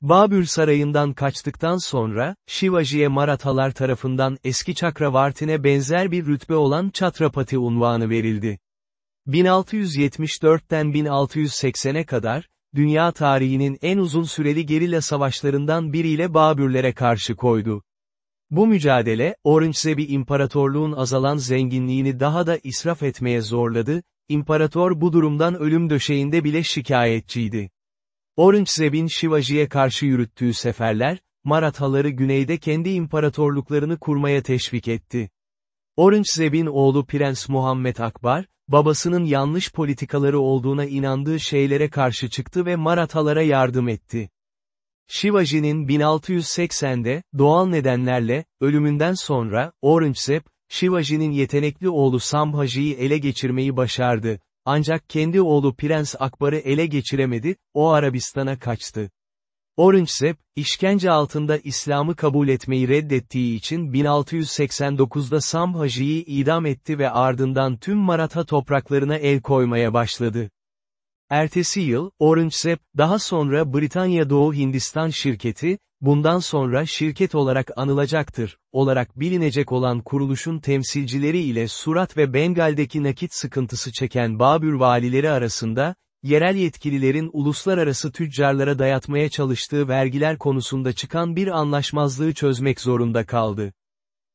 Babür Sarayı'ndan kaçtıktan sonra, Shivaji'ye Marathalar tarafından eski Chakravartin'e benzer bir rütbe olan Chatrapati unvanı verildi. 1674'ten 1680'e kadar, dünya tarihinin en uzun süreli gerilla savaşlarından biriyle Babürlere karşı koydu. Bu mücadele, Aurangzebi imparatorluğun azalan zenginliğini daha da israf etmeye zorladı, imparator bu durumdan ölüm döşeğinde bile şikayetçiydi. Aurangzeb'in Shivaji'ye karşı yürüttüğü seferler, Marathaları güneyde kendi imparatorluklarını kurmaya teşvik etti. Aurangzeb'in oğlu Prens Muhammed Akbar, babasının yanlış politikaları olduğuna inandığı şeylere karşı çıktı ve Marathalara yardım etti. Shivaji'nin 1680'de, doğal nedenlerle, ölümünden sonra, Aurangzeb, Shivaji'nin yetenekli oğlu Sambhaji'yi ele geçirmeyi başardı, ancak kendi oğlu Prens Akbar'ı ele geçiremedi, o Arabistan'a kaçtı. Aurangzeb, işkence altında İslam'ı kabul etmeyi reddettiği için 1689'da Sambhaji'yi idam etti ve ardından tüm Maratha topraklarına el koymaya başladı. Ertesi yıl, Aurangzeb, daha sonra Britanya Doğu Hindistan şirketi, bundan sonra şirket olarak anılacaktır, olarak bilinecek olan kuruluşun temsilcileri ile Surat ve Bengal'deki nakit sıkıntısı çeken Babür valileri arasında, yerel yetkililerin uluslararası tüccarlara dayatmaya çalıştığı vergiler konusunda çıkan bir anlaşmazlığı çözmek zorunda kaldı.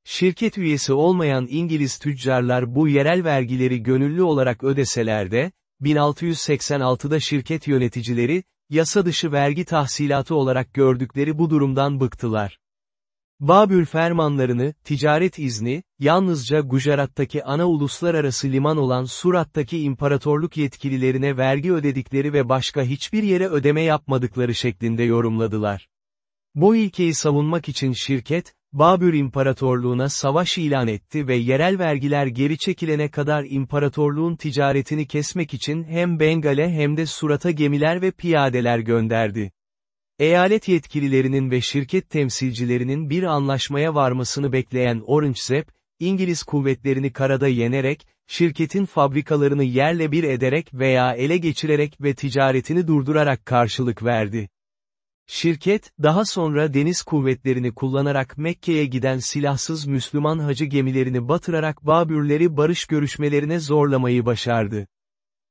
Şirket üyesi olmayan İngiliz tüccarlar bu yerel vergileri gönüllü olarak ödeseler de, 1686'da şirket yöneticileri, yasa dışı vergi tahsilatı olarak gördükleri bu durumdan bıktılar. Babür fermanlarını, ticaret izni, yalnızca Gujarat'taki ana uluslararası liman olan Surat'taki imparatorluk yetkililerine vergi ödedikleri ve başka hiçbir yere ödeme yapmadıkları şeklinde yorumladılar. Bu ilkeyi savunmak için şirket, Babür İmparatorluğuna savaş ilan etti ve yerel vergiler geri çekilene kadar imparatorluğun ticaretini kesmek için hem Bengal'e hem de Surat'a gemiler ve piyadeler gönderdi. Eyalet yetkililerinin ve şirket temsilcilerinin bir anlaşmaya varmasını bekleyen Aurangzeb, İngiliz kuvvetlerini karada yenerek, şirketin fabrikalarını yerle bir ederek veya ele geçirerek ve ticaretini durdurarak karşılık verdi. Şirket, daha sonra deniz kuvvetlerini kullanarak Mekke'ye giden silahsız Müslüman hacı gemilerini batırarak Babürleri barış görüşmelerine zorlamayı başardı.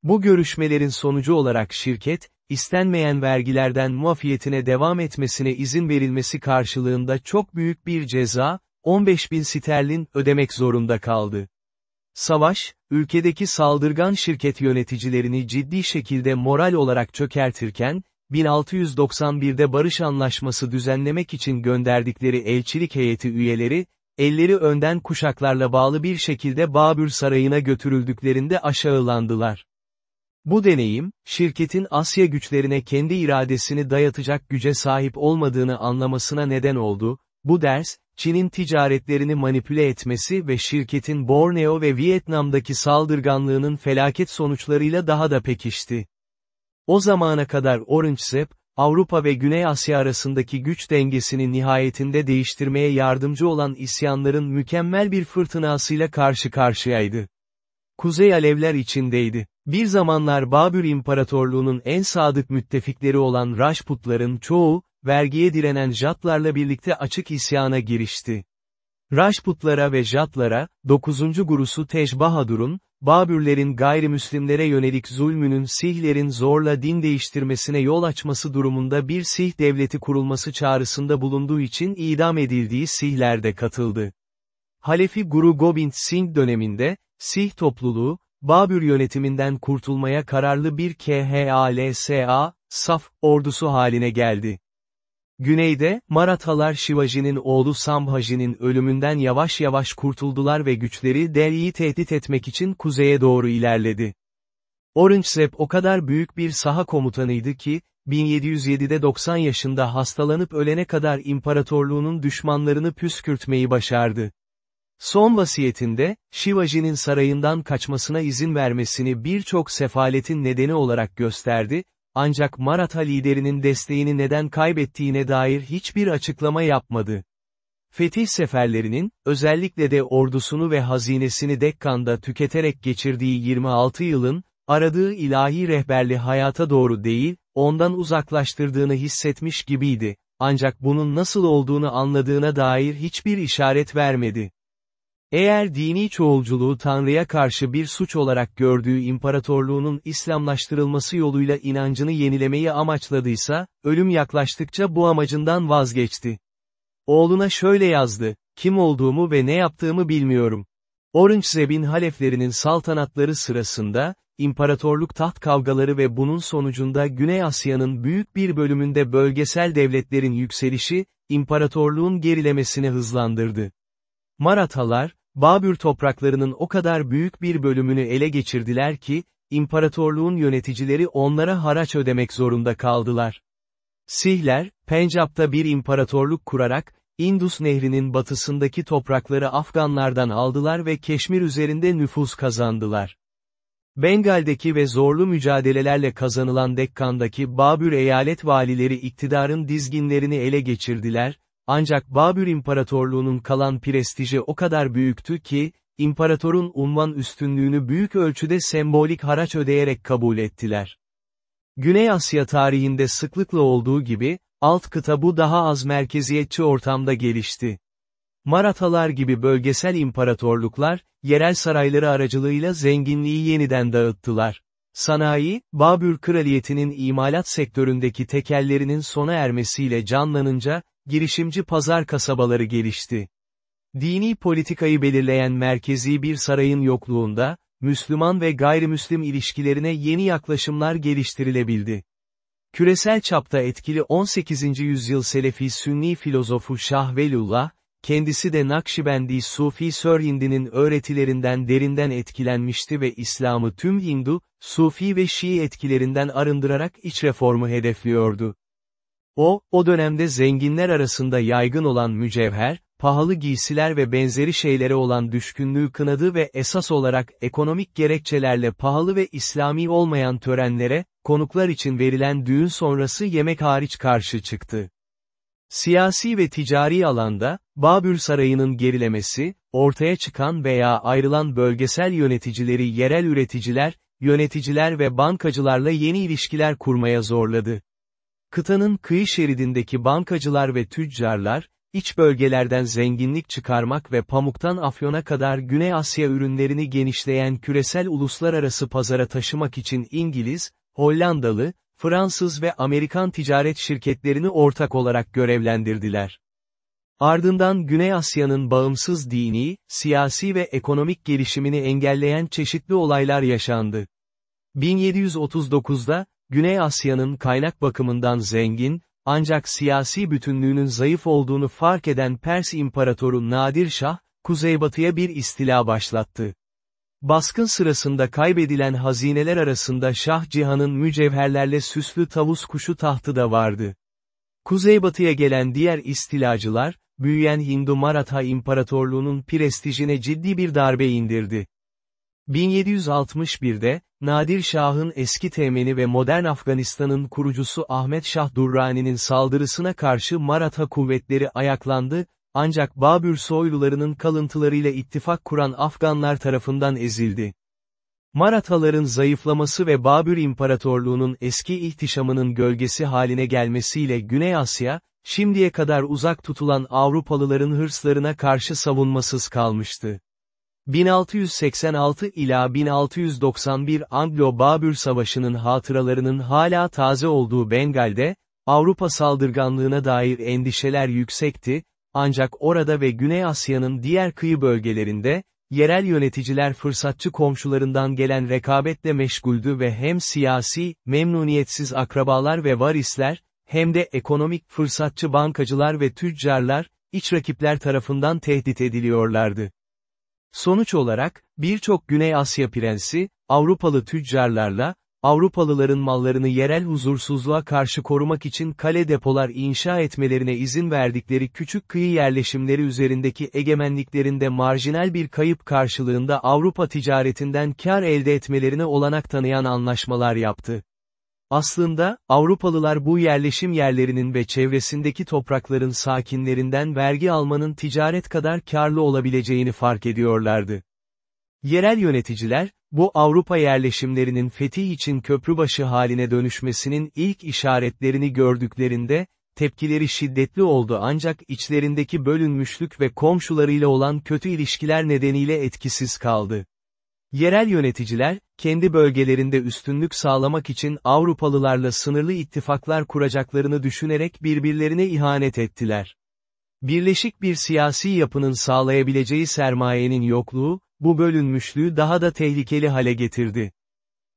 Bu görüşmelerin sonucu olarak şirket, istenmeyen vergilerden muafiyetine devam etmesine izin verilmesi karşılığında çok büyük bir ceza, 15 bin sterlin ödemek zorunda kaldı. Savaş, ülkedeki saldırgan şirket yöneticilerini ciddi şekilde moral olarak çökertirken, 1691'de barış anlaşması düzenlemek için gönderdikleri elçilik heyeti üyeleri, elleri önden kuşaklarla bağlı bir şekilde Babür Sarayı'na götürüldüklerinde aşağılandılar. Bu deneyim, şirketin Asya güçlerine kendi iradesini dayatacak güce sahip olmadığını anlamasına neden oldu, bu ders, Çin'in ticaretlerini manipüle etmesi ve şirketin Borneo ve Vietnam'daki saldırganlığının felaket sonuçlarıyla daha da pekişti. O zamana kadar Aurangzeb, Avrupa ve Güney Asya arasındaki güç dengesini nihayetinde değiştirmeye yardımcı olan isyanların mükemmel bir fırtınasıyla karşı karşıyaydı. Kuzey Alevler içindeydi. Bir zamanlar Babür İmparatorluğu'nun en sadık müttefikleri olan Rajputların çoğu, vergiye direnen Jatlarla birlikte açık isyana girişti. Rajputlara ve Jatlara, 9. gurusu Tej Bahadur'un, Babürlerin gayrimüslimlere yönelik zulmünün Sihlerin zorla din değiştirmesine yol açması durumunda bir Sih devleti kurulması çağrısında bulunduğu için idam edildiği Sihler de katıldı. Halefi Guru Gobind Singh döneminde, Sih topluluğu, Babür yönetiminden kurtulmaya kararlı bir KHALSA, saf, ordusu haline geldi. Güneyde, Marathalar Shivaji'nin oğlu Sambhaji'nin ölümünden yavaş yavaş kurtuldular ve güçleri Delhi'yi tehdit etmek için kuzeye doğru ilerledi. Aurangzeb o kadar büyük bir saha komutanıydı ki, 1707'de 90 yaşında hastalanıp ölene kadar imparatorluğunun düşmanlarını püskürtmeyi başardı. Son vasiyetinde, Shivaji'nin sarayından kaçmasına izin vermesini birçok sefaletin nedeni olarak gösterdi, ancak Maratha liderinin desteğini neden kaybettiğine dair hiçbir açıklama yapmadı. Fetih seferlerinin, özellikle de ordusunu ve hazinesini Dekkan'da tüketerek geçirdiği 26 yılın, aradığı ilahi rehberli hayata doğru değil, ondan uzaklaştırdığını hissetmiş gibiydi, ancak bunun nasıl olduğunu anladığına dair hiçbir işaret vermedi. Eğer dini çoğulculuğu Tanrı'ya karşı bir suç olarak gördüğü imparatorluğunun İslamlaştırılması yoluyla inancını yenilemeyi amaçladıysa, ölüm yaklaştıkça bu amacından vazgeçti. Oğluna şöyle yazdı, kim olduğumu ve ne yaptığımı bilmiyorum. Aurangzeb'in haleflerinin saltanatları sırasında, imparatorluk taht kavgaları ve bunun sonucunda Güney Asya'nın büyük bir bölümünde bölgesel devletlerin yükselişi, imparatorluğun gerilemesini hızlandırdı. Marathalar, Babür topraklarının o kadar büyük bir bölümünü ele geçirdiler ki, imparatorluğun yöneticileri onlara haraç ödemek zorunda kaldılar. Sihler, Pencap'ta bir imparatorluk kurarak, Indus nehrinin batısındaki toprakları Afganlardan aldılar ve Keşmir üzerinde nüfus kazandılar. Bengal'deki ve zorlu mücadelelerle kazanılan Dekkan'daki Babür eyalet valileri iktidarın dizginlerini ele geçirdiler, ancak Babür İmparatorluğu'nun kalan prestiji o kadar büyüktü ki, imparatorun unvan üstünlüğünü büyük ölçüde sembolik haraç ödeyerek kabul ettiler. Güney Asya tarihinde sıklıkla olduğu gibi, alt kıta bu daha az merkeziyetçi ortamda gelişti. Marathalar gibi bölgesel imparatorluklar, yerel sarayları aracılığıyla zenginliği yeniden dağıttılar. Sanayi, Babür Kraliyeti'nin imalat sektöründeki tekellerinin sona ermesiyle canlanınca, girişimci pazar kasabaları gelişti. Dini politikayı belirleyen merkezi bir sarayın yokluğunda, Müslüman ve gayrimüslim ilişkilerine yeni yaklaşımlar geliştirilebildi. Küresel çapta etkili 18. yüzyıl Selefi Sünni filozofu Şah Velullah, kendisi de Nakşibendi Sufi Sörhindi'nin öğretilerinden derinden etkilenmişti ve İslam'ı tüm Hindu, Sufi ve Şii etkilerinden arındırarak iç reformu hedefliyordu. O, o dönemde zenginler arasında yaygın olan mücevher, pahalı giysiler ve benzeri şeylere olan düşkünlüğü kınadı ve esas olarak ekonomik gerekçelerle pahalı ve İslami olmayan törenlere, konuklar için verilen düğün sonrası yemek hariç karşı çıktı. Siyasi ve ticari alanda, Babür Sarayı'nın gerilemesi, ortaya çıkan veya ayrılan bölgesel yöneticileri yerel üreticiler, yöneticiler ve bankacılarla yeni ilişkiler kurmaya zorladı. Kıtanın kıyı şeridindeki bankacılar ve tüccarlar, iç bölgelerden zenginlik çıkarmak ve pamuktan afyona kadar Güney Asya ürünlerini genişleyen küresel uluslararası pazara taşımak için İngiliz, Hollandalı, Fransız ve Amerikan ticaret şirketlerini ortak olarak görevlendirdiler. Ardından Güney Asya'nın bağımsız dini, siyasi ve ekonomik gelişimini engelleyen çeşitli olaylar yaşandı. 1739'da, Güney Asya'nın kaynak bakımından zengin, ancak siyasi bütünlüğünün zayıf olduğunu fark eden Pers İmparatoru Nadir Şah, kuzeybatıya bir istila başlattı. Baskın sırasında kaybedilen hazineler arasında Şah Cihan'ın mücevherlerle süslü tavus kuşu tahtı da vardı. Kuzeybatıya gelen diğer istilacılar, büyüyen Hindu Maratha İmparatorluğu'nun prestijine ciddi bir darbe indirdi. 1761'de, Nadir Şah'ın eski temeni ve modern Afganistan'ın kurucusu Ahmet Şah Durrani'nin saldırısına karşı Maratha kuvvetleri ayaklandı, ancak Babür soylularının kalıntılarıyla ittifak kuran Afganlar tarafından ezildi. Marathaların zayıflaması ve Babür İmparatorluğu'nun eski ihtişamının gölgesi haline gelmesiyle Güney Asya, şimdiye kadar uzak tutulan Avrupalıların hırslarına karşı savunmasız kalmıştı. 1686 ila 1691 Anglo-Babür Savaşı'nın hatıralarının hala taze olduğu Bengal'de, Avrupa saldırganlığına dair endişeler yüksekti, ancak orada ve Güney Asya'nın diğer kıyı bölgelerinde, yerel yöneticiler fırsatçı komşularından gelen rekabetle meşguldü ve hem siyasi, memnuniyetsiz akrabalar ve varisler, hem de ekonomik fırsatçı bankacılar ve tüccarlar, iç rakipler tarafından tehdit ediliyorlardı. Sonuç olarak, birçok Güney Asya prensi, Avrupalı tüccarlarla, Avrupalıların mallarını yerel huzursuzluğa karşı korumak için kale depolar inşa etmelerine izin verdikleri küçük kıyı yerleşimleri üzerindeki egemenliklerinde marjinal bir kayıp karşılığında Avrupa ticaretinden kar elde etmelerine olanak tanıyan anlaşmalar yaptı. Aslında, Avrupalılar bu yerleşim yerlerinin ve çevresindeki toprakların sakinlerinden vergi almanın ticaret kadar karlı olabileceğini fark ediyorlardı. Yerel yöneticiler, bu Avrupa yerleşimlerinin fetih için köprübaşı haline dönüşmesinin ilk işaretlerini gördüklerinde, tepkileri şiddetli oldu ancak içlerindeki bölünmüşlük ve komşularıyla olan kötü ilişkiler nedeniyle etkisiz kaldı. Yerel yöneticiler, kendi bölgelerinde üstünlük sağlamak için Avrupalılarla sınırlı ittifaklar kuracaklarını düşünerek birbirlerine ihanet ettiler. Birleşik bir siyasi yapının sağlayabileceği sermayenin yokluğu, bu bölünmüşlüğü daha da tehlikeli hale getirdi.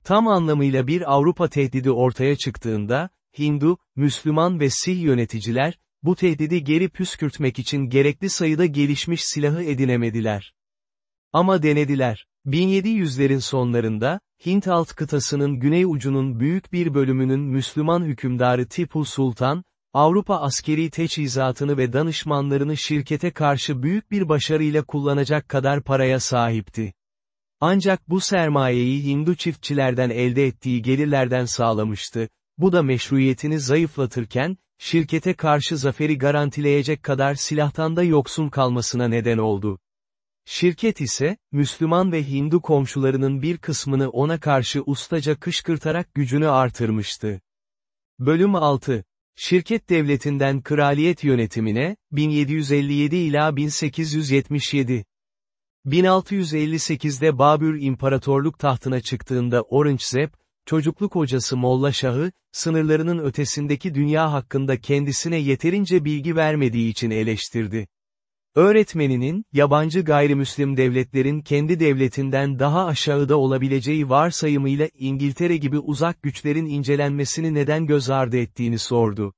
Tam anlamıyla bir Avrupa tehdidi ortaya çıktığında, Hindu, Müslüman ve Sih yöneticiler, bu tehdidi geri püskürtmek için gerekli sayıda gelişmiş silahı edinemediler. Ama denediler. 1700'lerin sonlarında, Hint alt kıtasının güney ucunun büyük bir bölümünün Müslüman hükümdarı Tipu Sultan, Avrupa askeri teçhizatını ve danışmanlarını şirkete karşı büyük bir başarıyla kullanacak kadar paraya sahipti. Ancak bu sermayeyi Hindu çiftçilerden elde ettiği gelirlerden sağlamıştı, bu da meşruiyetini zayıflatırken, şirkete karşı zaferi garantileyecek kadar silahtan da yoksun kalmasına neden oldu. Şirket ise, Müslüman ve Hindu komşularının bir kısmını ona karşı ustaca kışkırtarak gücünü artırmıştı. Bölüm 6 Şirket devletinden kraliyet yönetimine, 1757 ila 1877. 1658'de Babür İmparatorluk tahtına çıktığında Aurangzeb, çocukluk hocası Molla Şah'ı, sınırlarının ötesindeki dünya hakkında kendisine yeterince bilgi vermediği için eleştirdi. Öğretmeninin, yabancı gayrimüslim devletlerin kendi devletinden daha aşağıda olabileceği varsayımıyla İngiltere gibi uzak güçlerin incelenmesini neden göz ardı ettiğini sordu.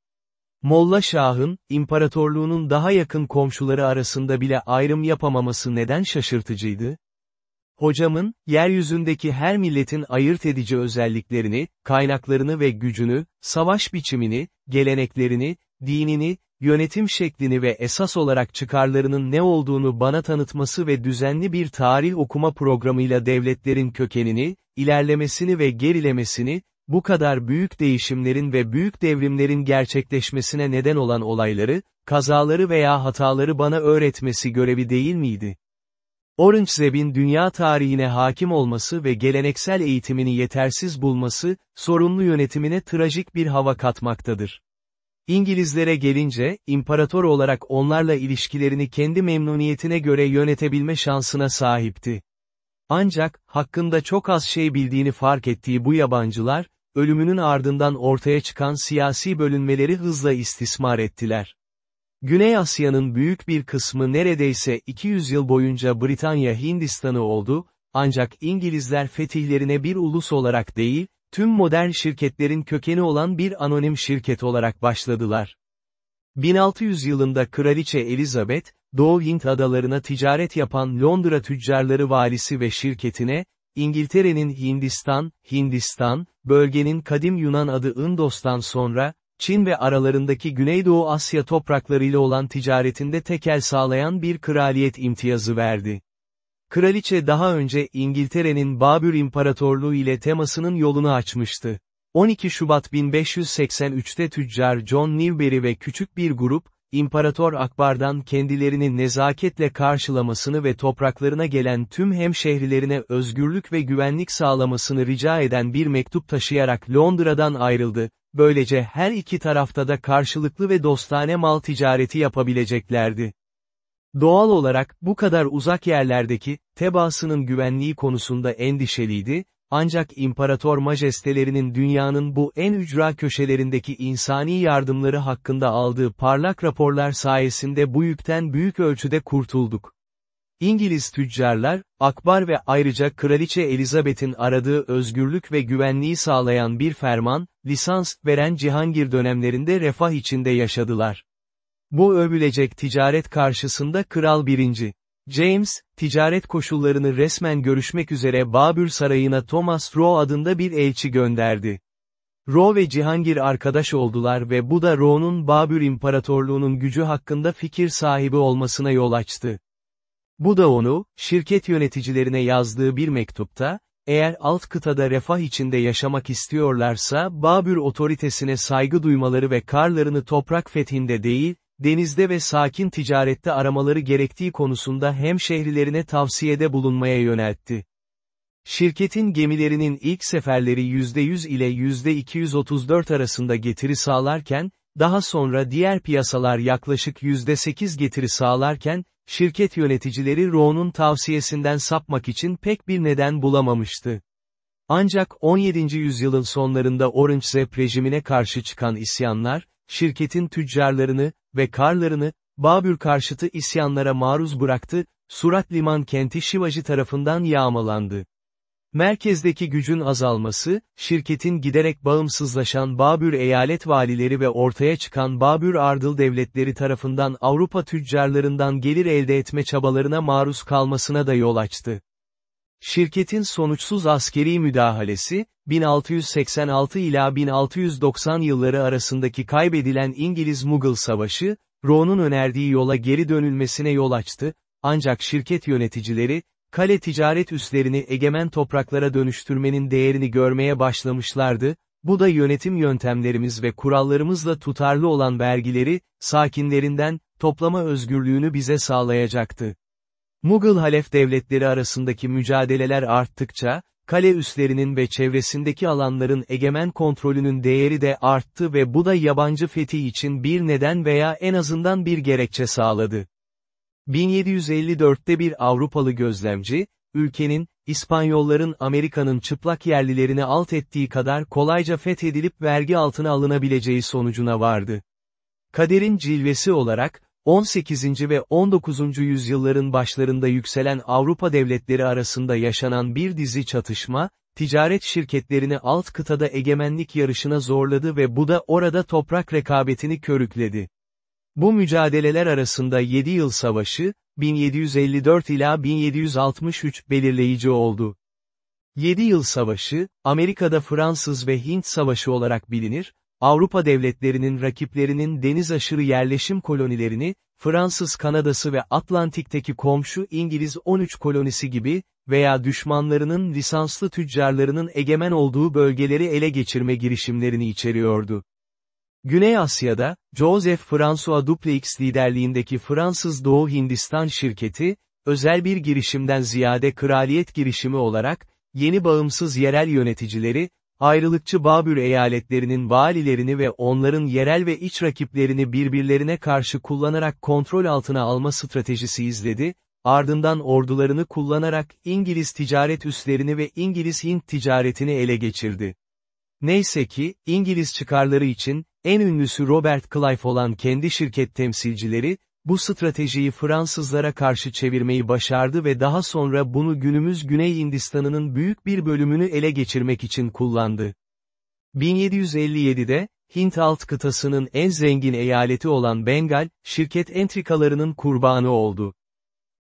Molla Şah'ın, imparatorluğunun daha yakın komşuları arasında bile ayrım yapamaması neden şaşırtıcıydı? Hocamın, yeryüzündeki her milletin ayırt edici özelliklerini, kaynaklarını ve gücünü, savaş biçimini, geleneklerini, dinini, yönetim şeklini ve esas olarak çıkarlarının ne olduğunu bana tanıtması ve düzenli bir tarih okuma programıyla devletlerin kökenini, ilerlemesini ve gerilemesini, bu kadar büyük değişimlerin ve büyük devrimlerin gerçekleşmesine neden olan olayları, kazaları veya hataları bana öğretmesi görevi değil miydi? Aurangzeb'in dünya tarihine hakim olması ve geleneksel eğitimini yetersiz bulması, sorunlu yönetimine trajik bir hava katmaktadır. İngilizlere gelince, imparator olarak onlarla ilişkilerini kendi memnuniyetine göre yönetebilme şansına sahipti. Ancak, hakkında çok az şey bildiğini fark ettiği bu yabancılar, ölümünün ardından ortaya çıkan siyasi bölünmeleri hızla istismar ettiler. Güney Asya'nın büyük bir kısmı neredeyse 200 yıl boyunca Britanya Hindistan'ı oldu, ancak İngilizler fetihlerine bir ulus olarak değil, tüm modern şirketlerin kökeni olan bir anonim şirket olarak başladılar. 1600 yılında Kraliçe Elizabeth, Doğu Hint adalarına ticaret yapan Londra tüccarları valisi ve şirketine, İngiltere'nin Hindistan, Hindistan, bölgenin kadim Yunan adı Indos'tan sonra, Çin ve aralarındaki Güneydoğu Asya topraklarıyla olan ticaretinde tekel sağlayan bir kraliyet imtiyazı verdi. Kraliçe daha önce İngiltere'nin Babür İmparatorluğu ile temasının yolunu açmıştı. 12 Şubat 1583'te tüccar John Newbery ve küçük bir grup, İmparator Akbar'dan kendilerini nezaketle karşılamasını ve topraklarına gelen tüm hemşehrilerine özgürlük ve güvenlik sağlamasını rica eden bir mektup taşıyarak Londra'dan ayrıldı, böylece her iki tarafta da karşılıklı ve dostane mal ticareti yapabileceklerdi. Doğal olarak bu kadar uzak yerlerdeki, tebaasının güvenliği konusunda endişeliydi, ancak imparator majestelerinin dünyanın bu en ücra köşelerindeki insani yardımları hakkında aldığı parlak raporlar sayesinde bu yükten büyük ölçüde kurtulduk. İngiliz tüccarlar, Akbar ve ayrıca Kraliçe Elizabeth'in aradığı özgürlük ve güvenliği sağlayan bir ferman, lisans veren Cihangir dönemlerinde refah içinde yaşadılar. Bu övülecek ticaret karşısında Kral 1. James, ticaret koşullarını resmen görüşmek üzere Babür Sarayı'na Thomas Roe adında bir elçi gönderdi. Roe ve Cihangir arkadaş oldular ve bu da Roe'nun Babür İmparatorluğu'nun gücü hakkında fikir sahibi olmasına yol açtı. Bu da onu, şirket yöneticilerine yazdığı bir mektupta, eğer alt kıtada refah içinde yaşamak istiyorlarsa Babür otoritesine saygı duymaları ve karlarını toprak fethinde değil, denizde ve sakin ticarette aramaları gerektiği konusunda hem şehirlerine tavsiyede bulunmaya yöneltti. Şirketin gemilerinin ilk seferleri %100 ile %234 arasında getiri sağlarken, daha sonra diğer piyasalar yaklaşık %8 getiri sağlarken, şirket yöneticileri Roe'nun tavsiyesinden sapmak için pek bir neden bulamamıştı. Ancak 17. yüzyılın sonlarında Orange Zep rejimine karşı çıkan isyanlar, şirketin tüccarlarını ve karlarını, Babür karşıtı isyanlara maruz bıraktı, Surat Liman kenti Şivaji tarafından yağmalandı. Merkezdeki gücün azalması, şirketin giderek bağımsızlaşan Babür eyalet valileri ve ortaya çıkan Babür ardıl devletleri tarafından Avrupa tüccarlarından gelir elde etme çabalarına maruz kalmasına da yol açtı. Şirketin sonuçsuz askeri müdahalesi, 1686 ila 1690 yılları arasındaki kaybedilen İngiliz-Mughal Savaşı, Roe'nun önerdiği yola geri dönülmesine yol açtı, ancak şirket yöneticileri, kale ticaret üslerini egemen topraklara dönüştürmenin değerini görmeye başlamışlardı, bu da yönetim yöntemlerimiz ve kurallarımızla tutarlı olan vergileri, sakinlerinden, toplama özgürlüğünü bize sağlayacaktı. Mughal Halef devletleri arasındaki mücadeleler arttıkça, kale üslerinin ve çevresindeki alanların egemen kontrolünün değeri de arttı ve bu da yabancı fethi için bir neden veya en azından bir gerekçe sağladı. 1754'te bir Avrupalı gözlemci, ülkenin, İspanyolların Amerika'nın çıplak yerlilerini alt ettiği kadar kolayca fethedilip vergi altına alınabileceği sonucuna vardı. Kaderin cilvesi olarak, 18. ve 19. yüzyılların başlarında yükselen Avrupa devletleri arasında yaşanan bir dizi çatışma, ticaret şirketlerini alt kıtada egemenlik yarışına zorladı ve bu da orada toprak rekabetini körükledi. Bu mücadeleler arasında 7 yıl savaşı, 1754 ila 1763 belirleyici oldu. 7 yıl savaşı, Amerika'da Fransız ve Hint savaşı olarak bilinir, Avrupa devletlerinin rakiplerinin deniz aşırı yerleşim kolonilerini, Fransız Kanadası ve Atlantik'teki komşu İngiliz 13 kolonisi gibi, veya düşmanlarının lisanslı tüccarlarının egemen olduğu bölgeleri ele geçirme girişimlerini içeriyordu. Güney Asya'da, Joseph François Dupleix liderliğindeki Fransız Doğu Hindistan şirketi, özel bir girişimden ziyade kraliyet girişimi olarak, yeni bağımsız yerel yöneticileri, ayrılıkçı Babür eyaletlerinin valilerini ve onların yerel ve iç rakiplerini birbirlerine karşı kullanarak kontrol altına alma stratejisi izledi, ardından ordularını kullanarak İngiliz ticaret üslerini ve İngiliz-Hint ticaretini ele geçirdi. Neyse ki, İngiliz çıkarları için, en ünlüsü Robert Clive olan kendi şirket temsilcileri, bu stratejiyi Fransızlara karşı çevirmeyi başardı ve daha sonra bunu günümüz Güney Hindistan'ının büyük bir bölümünü ele geçirmek için kullandı. 1757'de, Hint alt kıtasının en zengin eyaleti olan Bengal, şirket entrikalarının kurbanı oldu.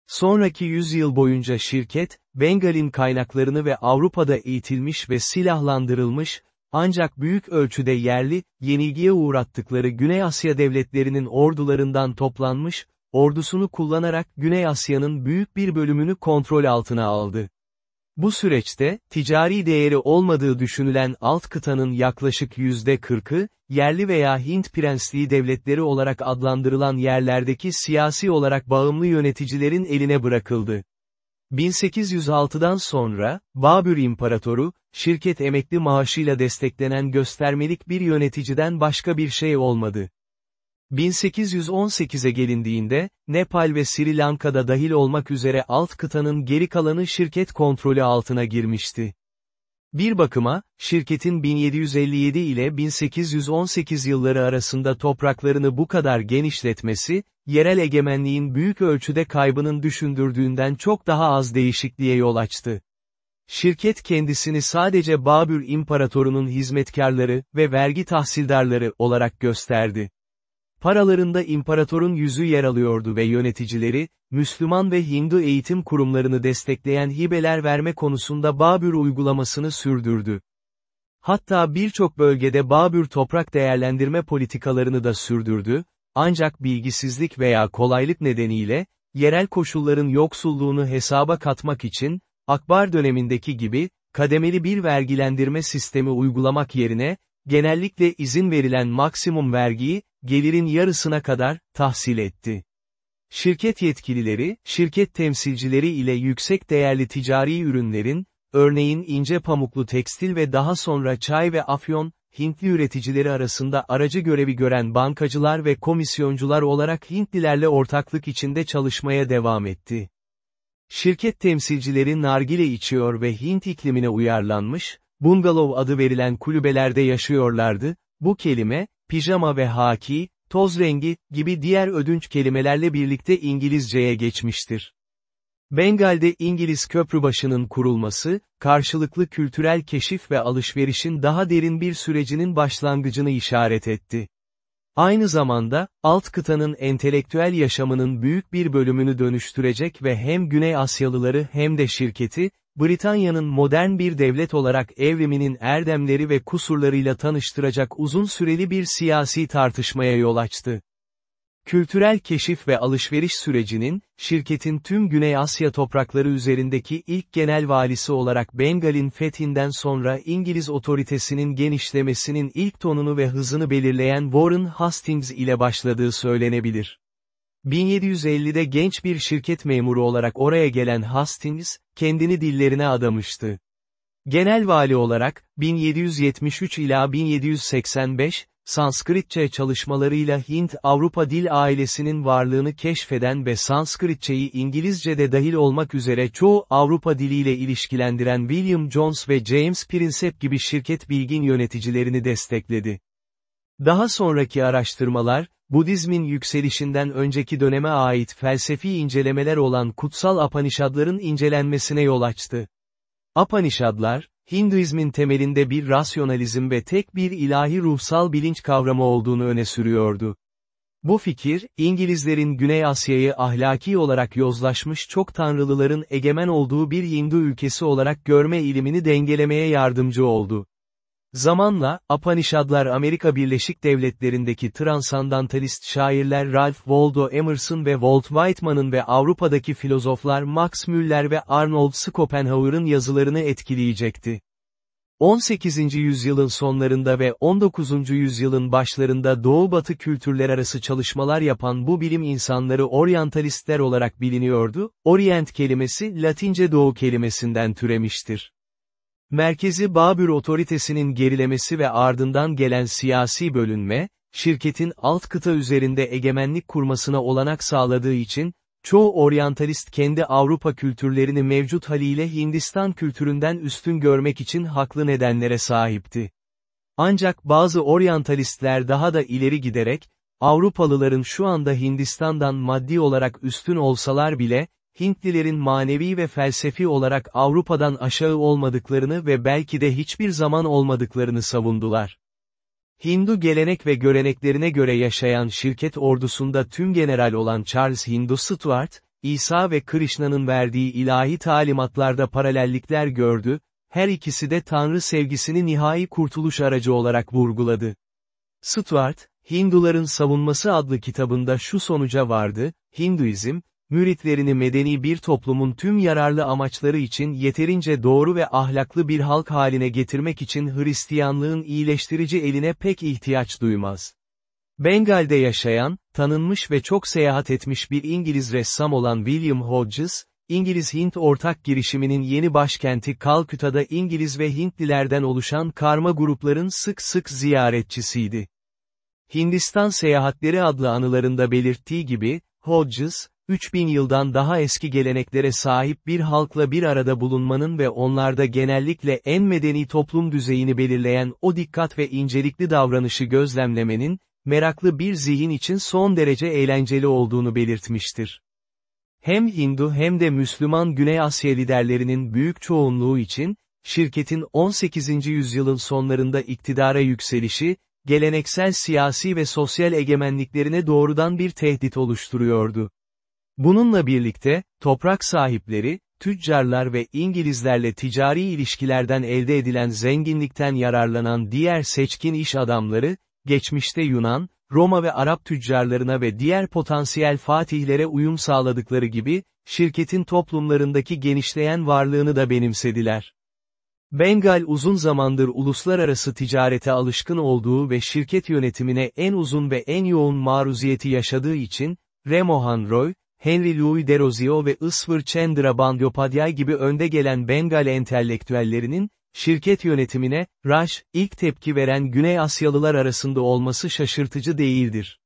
Sonraki yüzyıl boyunca şirket, Bengal'in kaynaklarını ve Avrupa'da eğitilmiş ve silahlandırılmış, ancak büyük ölçüde yerli, yenilgiye uğrattıkları Güney Asya devletlerinin ordularından toplanmış, ordusunu kullanarak Güney Asya'nın büyük bir bölümünü kontrol altına aldı. Bu süreçte, ticari değeri olmadığı düşünülen alt kıtanın yaklaşık yüzde 40'ı, yerli veya Hint prensliği devletleri olarak adlandırılan yerlerdeki siyasi olarak bağımlı yöneticilerin eline bırakıldı. 1806'dan sonra, Babür İmparatoru, şirket emekli maaşıyla desteklenen göstermelik bir yöneticiden başka bir şey olmadı. 1818'e gelindiğinde, Nepal ve Sri Lanka'da dahil olmak üzere alt kıtanın geri kalanı şirket kontrolü altına girmişti. Bir bakıma, şirketin 1757 ile 1818 yılları arasında topraklarını bu kadar genişletmesi, yerel egemenliğin büyük ölçüde kaybının düşündürdüğünden çok daha az değişikliğe yol açtı. Şirket kendisini sadece Babür İmparatorunun hizmetkarları ve vergi tahsildarları olarak gösterdi. Paralarında imparatorun yüzü yer alıyordu ve yöneticileri, Müslüman ve Hindu eğitim kurumlarını destekleyen hibeler verme konusunda Babür uygulamasını sürdürdü. Hatta birçok bölgede Babür toprak değerlendirme politikalarını da sürdürdü, ancak bilgisizlik veya kolaylık nedeniyle, yerel koşulların yoksulluğunu hesaba katmak için, Akbar dönemindeki gibi, kademeli bir vergilendirme sistemi uygulamak yerine, genellikle izin verilen maksimum vergiyi, gelirin yarısına kadar, tahsil etti. Şirket yetkilileri, şirket temsilcileri ile yüksek değerli ticari ürünlerin, örneğin ince pamuklu tekstil ve daha sonra çay ve afyon, Hintli üreticileri arasında aracı görevi gören bankacılar ve komisyoncular olarak Hintlilerle ortaklık içinde çalışmaya devam etti. Şirket temsilcileri nargile içiyor ve Hint iklimine uyarlanmış, bungalov adı verilen kulübelerde yaşıyorlardı, bu kelime, pijama ve haki, toz rengi, gibi diğer ödünç kelimelerle birlikte İngilizceye geçmiştir. Bengal'de İngiliz köprübaşının kurulması, karşılıklı kültürel keşif ve alışverişin daha derin bir sürecinin başlangıcını işaret etti. Aynı zamanda, alt kıtanın entelektüel yaşamının büyük bir bölümünü dönüştürecek ve hem Güney Asyalıları hem de şirketi, Britanya'nın modern bir devlet olarak evriminin erdemleri ve kusurlarıyla tanıştıracak uzun süreli bir siyasi tartışmaya yol açtı. Kültürel keşif ve alışveriş sürecinin, şirketin tüm Güney Asya toprakları üzerindeki ilk genel valisi olarak Bengal'in fethinden sonra İngiliz otoritesinin genişlemesinin ilk tonunu ve hızını belirleyen Warren Hastings ile başladığı söylenebilir. 1750'de genç bir şirket memuru olarak oraya gelen Hastings, kendini dillerine adamıştı. Genel vali olarak, 1773 ila 1785, Sanskritçe çalışmalarıyla Hint-Avrupa dil ailesinin varlığını keşfeden ve Sanskritçeyi İngilizce'de dahil olmak üzere çoğu Avrupa diliyle ilişkilendiren William Jones ve James Prinsep gibi şirket bilgin yöneticilerini destekledi. Daha sonraki araştırmalar, Budizmin yükselişinden önceki döneme ait felsefi incelemeler olan kutsal Apanişadların incelenmesine yol açtı. Apanişadlar, Hinduizmin temelinde bir rasyonalizm ve tek bir ilahi ruhsal bilinç kavramı olduğunu öne sürüyordu. Bu fikir, İngilizlerin Güney Asya'yı ahlaki olarak yozlaşmış çok tanrılıların egemen olduğu bir Hindu ülkesi olarak görme ilimini dengelemeye yardımcı oldu. Zamanla, Apanishadlar Amerika Birleşik Devletleri'ndeki transandantalist şairler Ralph Waldo Emerson ve Walt Whitman'ın ve Avrupa'daki filozoflar Max Müller ve Arnold Schopenhauer'ın yazılarını etkileyecekti. 18. yüzyılın sonlarında ve 19. yüzyılın başlarında Doğu-Batı kültürler arası çalışmalar yapan bu bilim insanları oryantalistler olarak biliniyordu, orient kelimesi Latince Doğu kelimesinden türemiştir. Merkezi Babür otoritesinin gerilemesi ve ardından gelen siyasi bölünme, şirketin alt kıta üzerinde egemenlik kurmasına olanak sağladığı için, çoğu oryantalist kendi Avrupa kültürlerini mevcut haliyle Hindistan kültüründen üstün görmek için haklı nedenlere sahipti. Ancak bazı oryantalistler daha da ileri giderek, Avrupalıların şu anda Hindistan'dan maddi olarak üstün olsalar bile, Hintlilerin manevi ve felsefi olarak Avrupa'dan aşağı olmadıklarını ve belki de hiçbir zaman olmadıklarını savundular. Hindu gelenek ve göreneklerine göre yaşayan şirket ordusunda tüm general olan Charles Hindu Stuart, İsa ve Krishna'nın verdiği ilahi talimatlarda paralellikler gördü, her ikisi de Tanrı sevgisini nihai kurtuluş aracı olarak vurguladı. Stuart, Hinduların Savunması adlı kitabında şu sonuca vardı, Hinduizm, müritlerini medeni bir toplumun tüm yararlı amaçları için yeterince doğru ve ahlaklı bir halk haline getirmek için Hristiyanlığın iyileştirici eline pek ihtiyaç duymaz. Bengal'de yaşayan, tanınmış ve çok seyahat etmiş bir İngiliz ressam olan William Hodges, İngiliz-Hint ortak girişiminin yeni başkenti Kalküta'da İngiliz ve Hintlilerden oluşan karma grupların sık sık ziyaretçisiydi. Hindistan Seyahatleri adlı anılarında belirttiği gibi, Hodges, 3000 yıldan daha eski geleneklere sahip bir halkla bir arada bulunmanın ve onlarda genellikle en medeni toplum düzeyini belirleyen o dikkat ve incelikli davranışı gözlemlemenin, meraklı bir zihin için son derece eğlenceli olduğunu belirtmiştir. Hem Hindu hem de Müslüman Güney Asya liderlerinin büyük çoğunluğu için, şirketin 18. yüzyılın sonlarında iktidara yükselişi, geleneksel siyasi ve sosyal egemenliklerine doğrudan bir tehdit oluşturuyordu. Bununla birlikte, toprak sahipleri, tüccarlar ve İngilizlerle ticari ilişkilerden elde edilen zenginlikten yararlanan diğer seçkin iş adamları, geçmişte Yunan, Roma ve Arap tüccarlarına ve diğer potansiyel fatihlere uyum sağladıkları gibi, şirketin toplumlarındaki genişleyen varlığını da benimsediler. Bengal uzun zamandır uluslararası ticarete alışkın olduğu ve şirket yönetimine en uzun ve en yoğun maruziyeti yaşadığı için, Remohan Roy, Henry Louis Derozio ve Iswar Chandra Bandyopadhyay gibi önde gelen Bengal entelektüellerinin, şirket yönetimine, Raj, ilk tepki veren Güney Asyalılar arasında olması şaşırtıcı değildir.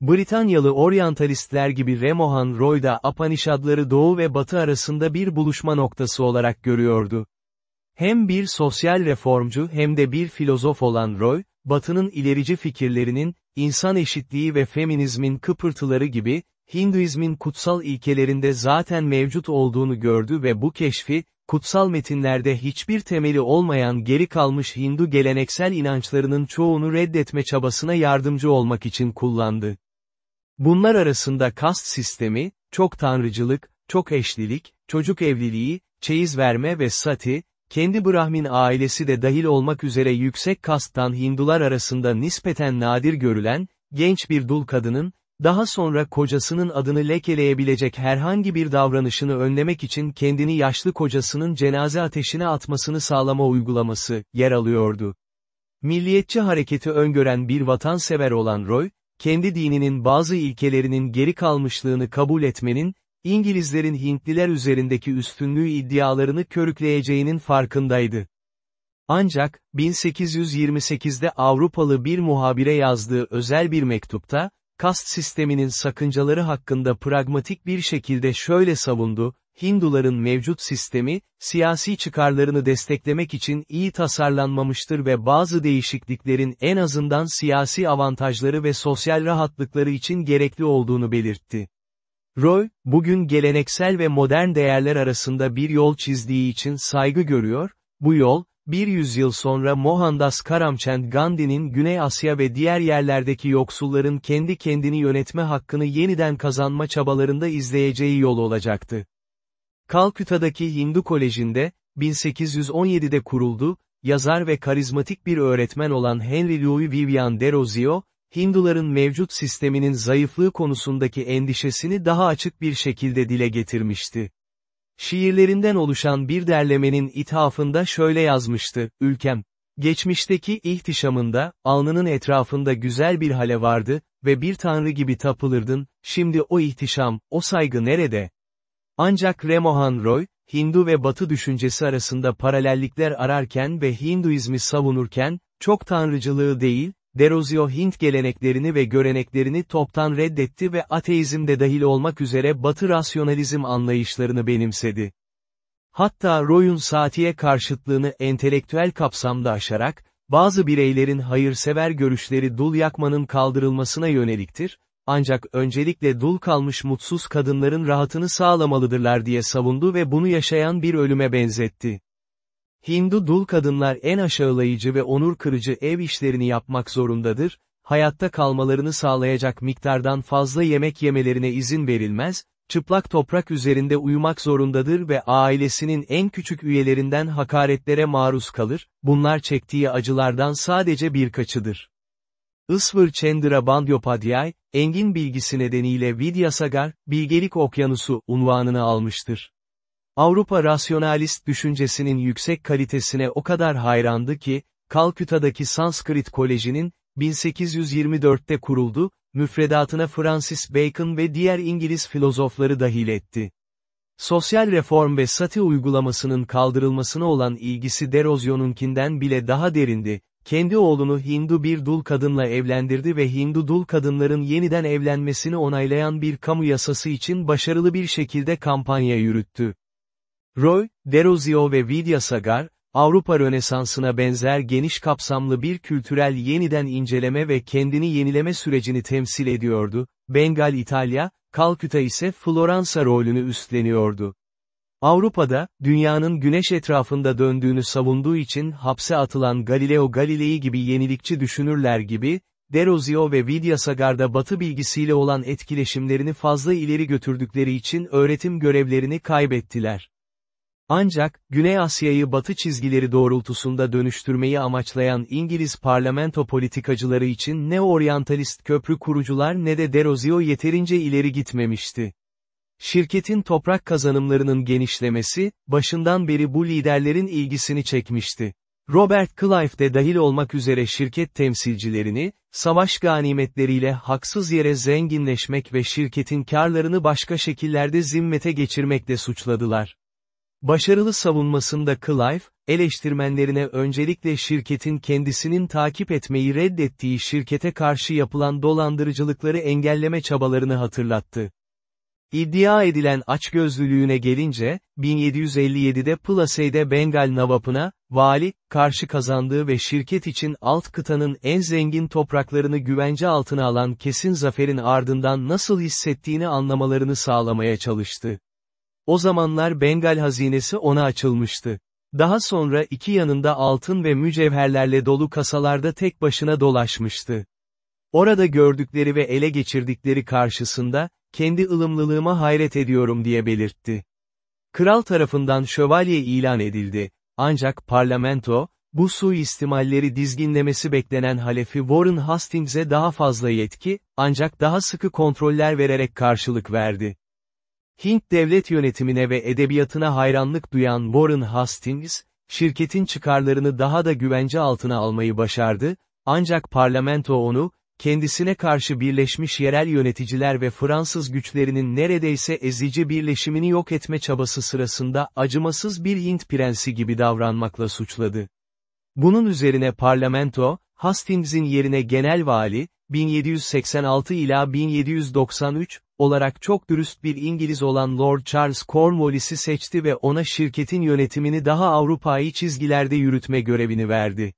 Britanyalı oryantalistler gibi Remohan Roy da Apanishadları Doğu ve Batı arasında bir buluşma noktası olarak görüyordu. Hem bir sosyal reformcu hem de bir filozof olan Roy, Batı'nın ilerici fikirlerinin, insan eşitliği ve feminizmin kıpırtıları gibi, Hinduizmin kutsal ilkelerinde zaten mevcut olduğunu gördü ve bu keşfi, kutsal metinlerde hiçbir temeli olmayan geri kalmış Hindu geleneksel inançlarının çoğunu reddetme çabasına yardımcı olmak için kullandı. Bunlar arasında kast sistemi, çok tanrıcılık, çok eşlilik, çocuk evliliği, çeyiz verme ve sati, kendi Brahmin ailesi de dahil olmak üzere yüksek kasttan Hindular arasında nispeten nadir görülen, genç bir dul kadının, daha sonra kocasının adını lekeleyebilecek herhangi bir davranışını önlemek için kendini yaşlı kocasının cenaze ateşine atmasını sağlama uygulaması, yer alıyordu. Milliyetçi hareketi öngören bir vatansever olan Roy, kendi dininin bazı ilkelerinin geri kalmışlığını kabul etmenin, İngilizlerin Hintliler üzerindeki üstünlüğü iddialarını körükleyeceğinin farkındaydı. Ancak, 1828'de Avrupalı bir muhabire yazdığı özel bir mektupta, kast sisteminin sakıncaları hakkında pragmatik bir şekilde şöyle savundu, Hinduların mevcut sistemi, siyasi çıkarlarını desteklemek için iyi tasarlanmamıştır ve bazı değişikliklerin en azından siyasi avantajları ve sosyal rahatlıkları için gerekli olduğunu belirtti. Roy, bugün geleneksel ve modern değerler arasında bir yol çizdiği için saygı görüyor, bu yol, bir yüzyıl sonra Mohandas Karamchand Gandhi'nin Güney Asya ve diğer yerlerdeki yoksulların kendi kendini yönetme hakkını yeniden kazanma çabalarında izleyeceği yol olacaktı. Kalküta'daki Hindu Koleji'nde, 1817'de kuruldu, yazar ve karizmatik bir öğretmen olan Henry Louis Vivian Derozio, Hinduların mevcut sisteminin zayıflığı konusundaki endişesini daha açık bir şekilde dile getirmişti. Şiirlerinden oluşan bir derlemenin ithafında şöyle yazmıştı, ülkem. Geçmişteki ihtişamında, alnının etrafında güzel bir hale vardı ve bir tanrı gibi tapılırdın, şimdi o ihtişam, o saygı nerede? Ancak Remohan Roy, Hindu ve Batı düşüncesi arasında paralellikler ararken ve Hinduizmi savunurken, çok tanrıcılığı değil, Derozio Hint geleneklerini ve göreneklerini toptan reddetti ve ateizm de dahil olmak üzere Batı rasyonalizm anlayışlarını benimsedi. Hatta Roy'un saatiye karşıtlığını entelektüel kapsamda aşarak, bazı bireylerin hayırsever görüşleri dul yakmanın kaldırılmasına yöneliktir, ancak öncelikle dul kalmış mutsuz kadınların rahatını sağlamalıdırlar diye savundu ve bunu yaşayan bir ölüme benzetti. Hindu dul kadınlar en aşağılayıcı ve onur kırıcı ev işlerini yapmak zorundadır, hayatta kalmalarını sağlayacak miktardan fazla yemek yemelerine izin verilmez, çıplak toprak üzerinde uyumak zorundadır ve ailesinin en küçük üyelerinden hakaretlere maruz kalır, bunlar çektiği acılardan sadece birkaçıdır. Isvır Chandra Bandyopadhyay, engin bilgisi nedeniyle Vidyasagar, bilgelik okyanusu, unvanını almıştır. Avrupa rasyonalist düşüncesinin yüksek kalitesine o kadar hayrandı ki, Kalküta'daki Sanskrit Koleji'nin, 1824'te kuruldu, müfredatına Francis Bacon ve diğer İngiliz filozofları dahil etti. Sosyal reform ve sati uygulamasının kaldırılmasına olan ilgisi Derozyon'unkinden bile daha derindi, kendi oğlunu Hindu bir dul kadınla evlendirdi ve Hindu dul kadınların yeniden evlenmesini onaylayan bir kamu yasası için başarılı bir şekilde kampanya yürüttü. Roy, Derozio ve Vidyasagar, Avrupa Rönesansı'na benzer geniş kapsamlı bir kültürel yeniden inceleme ve kendini yenileme sürecini temsil ediyordu, Bengal İtalya, Kalküta ise Floransa rolünü üstleniyordu. Avrupa'da, dünyanın güneş etrafında döndüğünü savunduğu için hapse atılan Galileo Galilei gibi yenilikçi düşünürler gibi, Derozio ve Vidyasagar'da batı bilgisiyle olan etkileşimlerini fazla ileri götürdükleri için öğretim görevlerini kaybettiler. Ancak, Güney Asya'yı batı çizgileri doğrultusunda dönüştürmeyi amaçlayan İngiliz parlamento politikacıları için ne oryantalist köprü kurucular ne de Derozio yeterince ileri gitmemişti. Şirketin toprak kazanımlarının genişlemesi, başından beri bu liderlerin ilgisini çekmişti. Robert Clive de dahil olmak üzere şirket temsilcilerini, savaş ganimetleriyle haksız yere zenginleşmek ve şirketin karlarını başka şekillerde zimmete geçirmekle suçladılar. Başarılı savunmasında Clive, eleştirmenlerine öncelikle şirketin kendisinin takip etmeyi reddettiği şirkete karşı yapılan dolandırıcılıkları engelleme çabalarını hatırlattı. İddia edilen açgözlülüğüne gelince, 1757'de Plase'de Bengal Navap'ına, vali, karşı kazandığı ve şirket için alt kıtanın en zengin topraklarını güvence altına alan kesin zaferin ardından nasıl hissettiğini anlamalarını sağlamaya çalıştı. O zamanlar Bengal hazinesi ona açılmıştı. Daha sonra iki yanında altın ve mücevherlerle dolu kasalarda tek başına dolaşmıştı. Orada gördükleri ve ele geçirdikleri karşısında, kendi ılımlılığıma hayret ediyorum diye belirtti. Kral tarafından şövalye ilan edildi, ancak parlamento, bu suistimalleri dizginlemesi beklenen halefi Warren Hastings'e daha fazla yetki, ancak daha sıkı kontroller vererek karşılık verdi. Hint devlet yönetimine ve edebiyatına hayranlık duyan Warren Hastings, şirketin çıkarlarını daha da güvence altına almayı başardı, ancak parlamento onu, kendisine karşı birleşmiş yerel yöneticiler ve Fransız güçlerinin neredeyse ezici birleşimini yok etme çabası sırasında acımasız bir Hint prensi gibi davranmakla suçladı. Bunun üzerine parlamento, Hastings'in yerine genel vali, 1786 ila 1793, olarak çok dürüst bir İngiliz olan Lord Charles Cornwallis'i seçti ve ona şirketin yönetimini daha Avrupa'yı çizgilerde yürütme görevini verdi.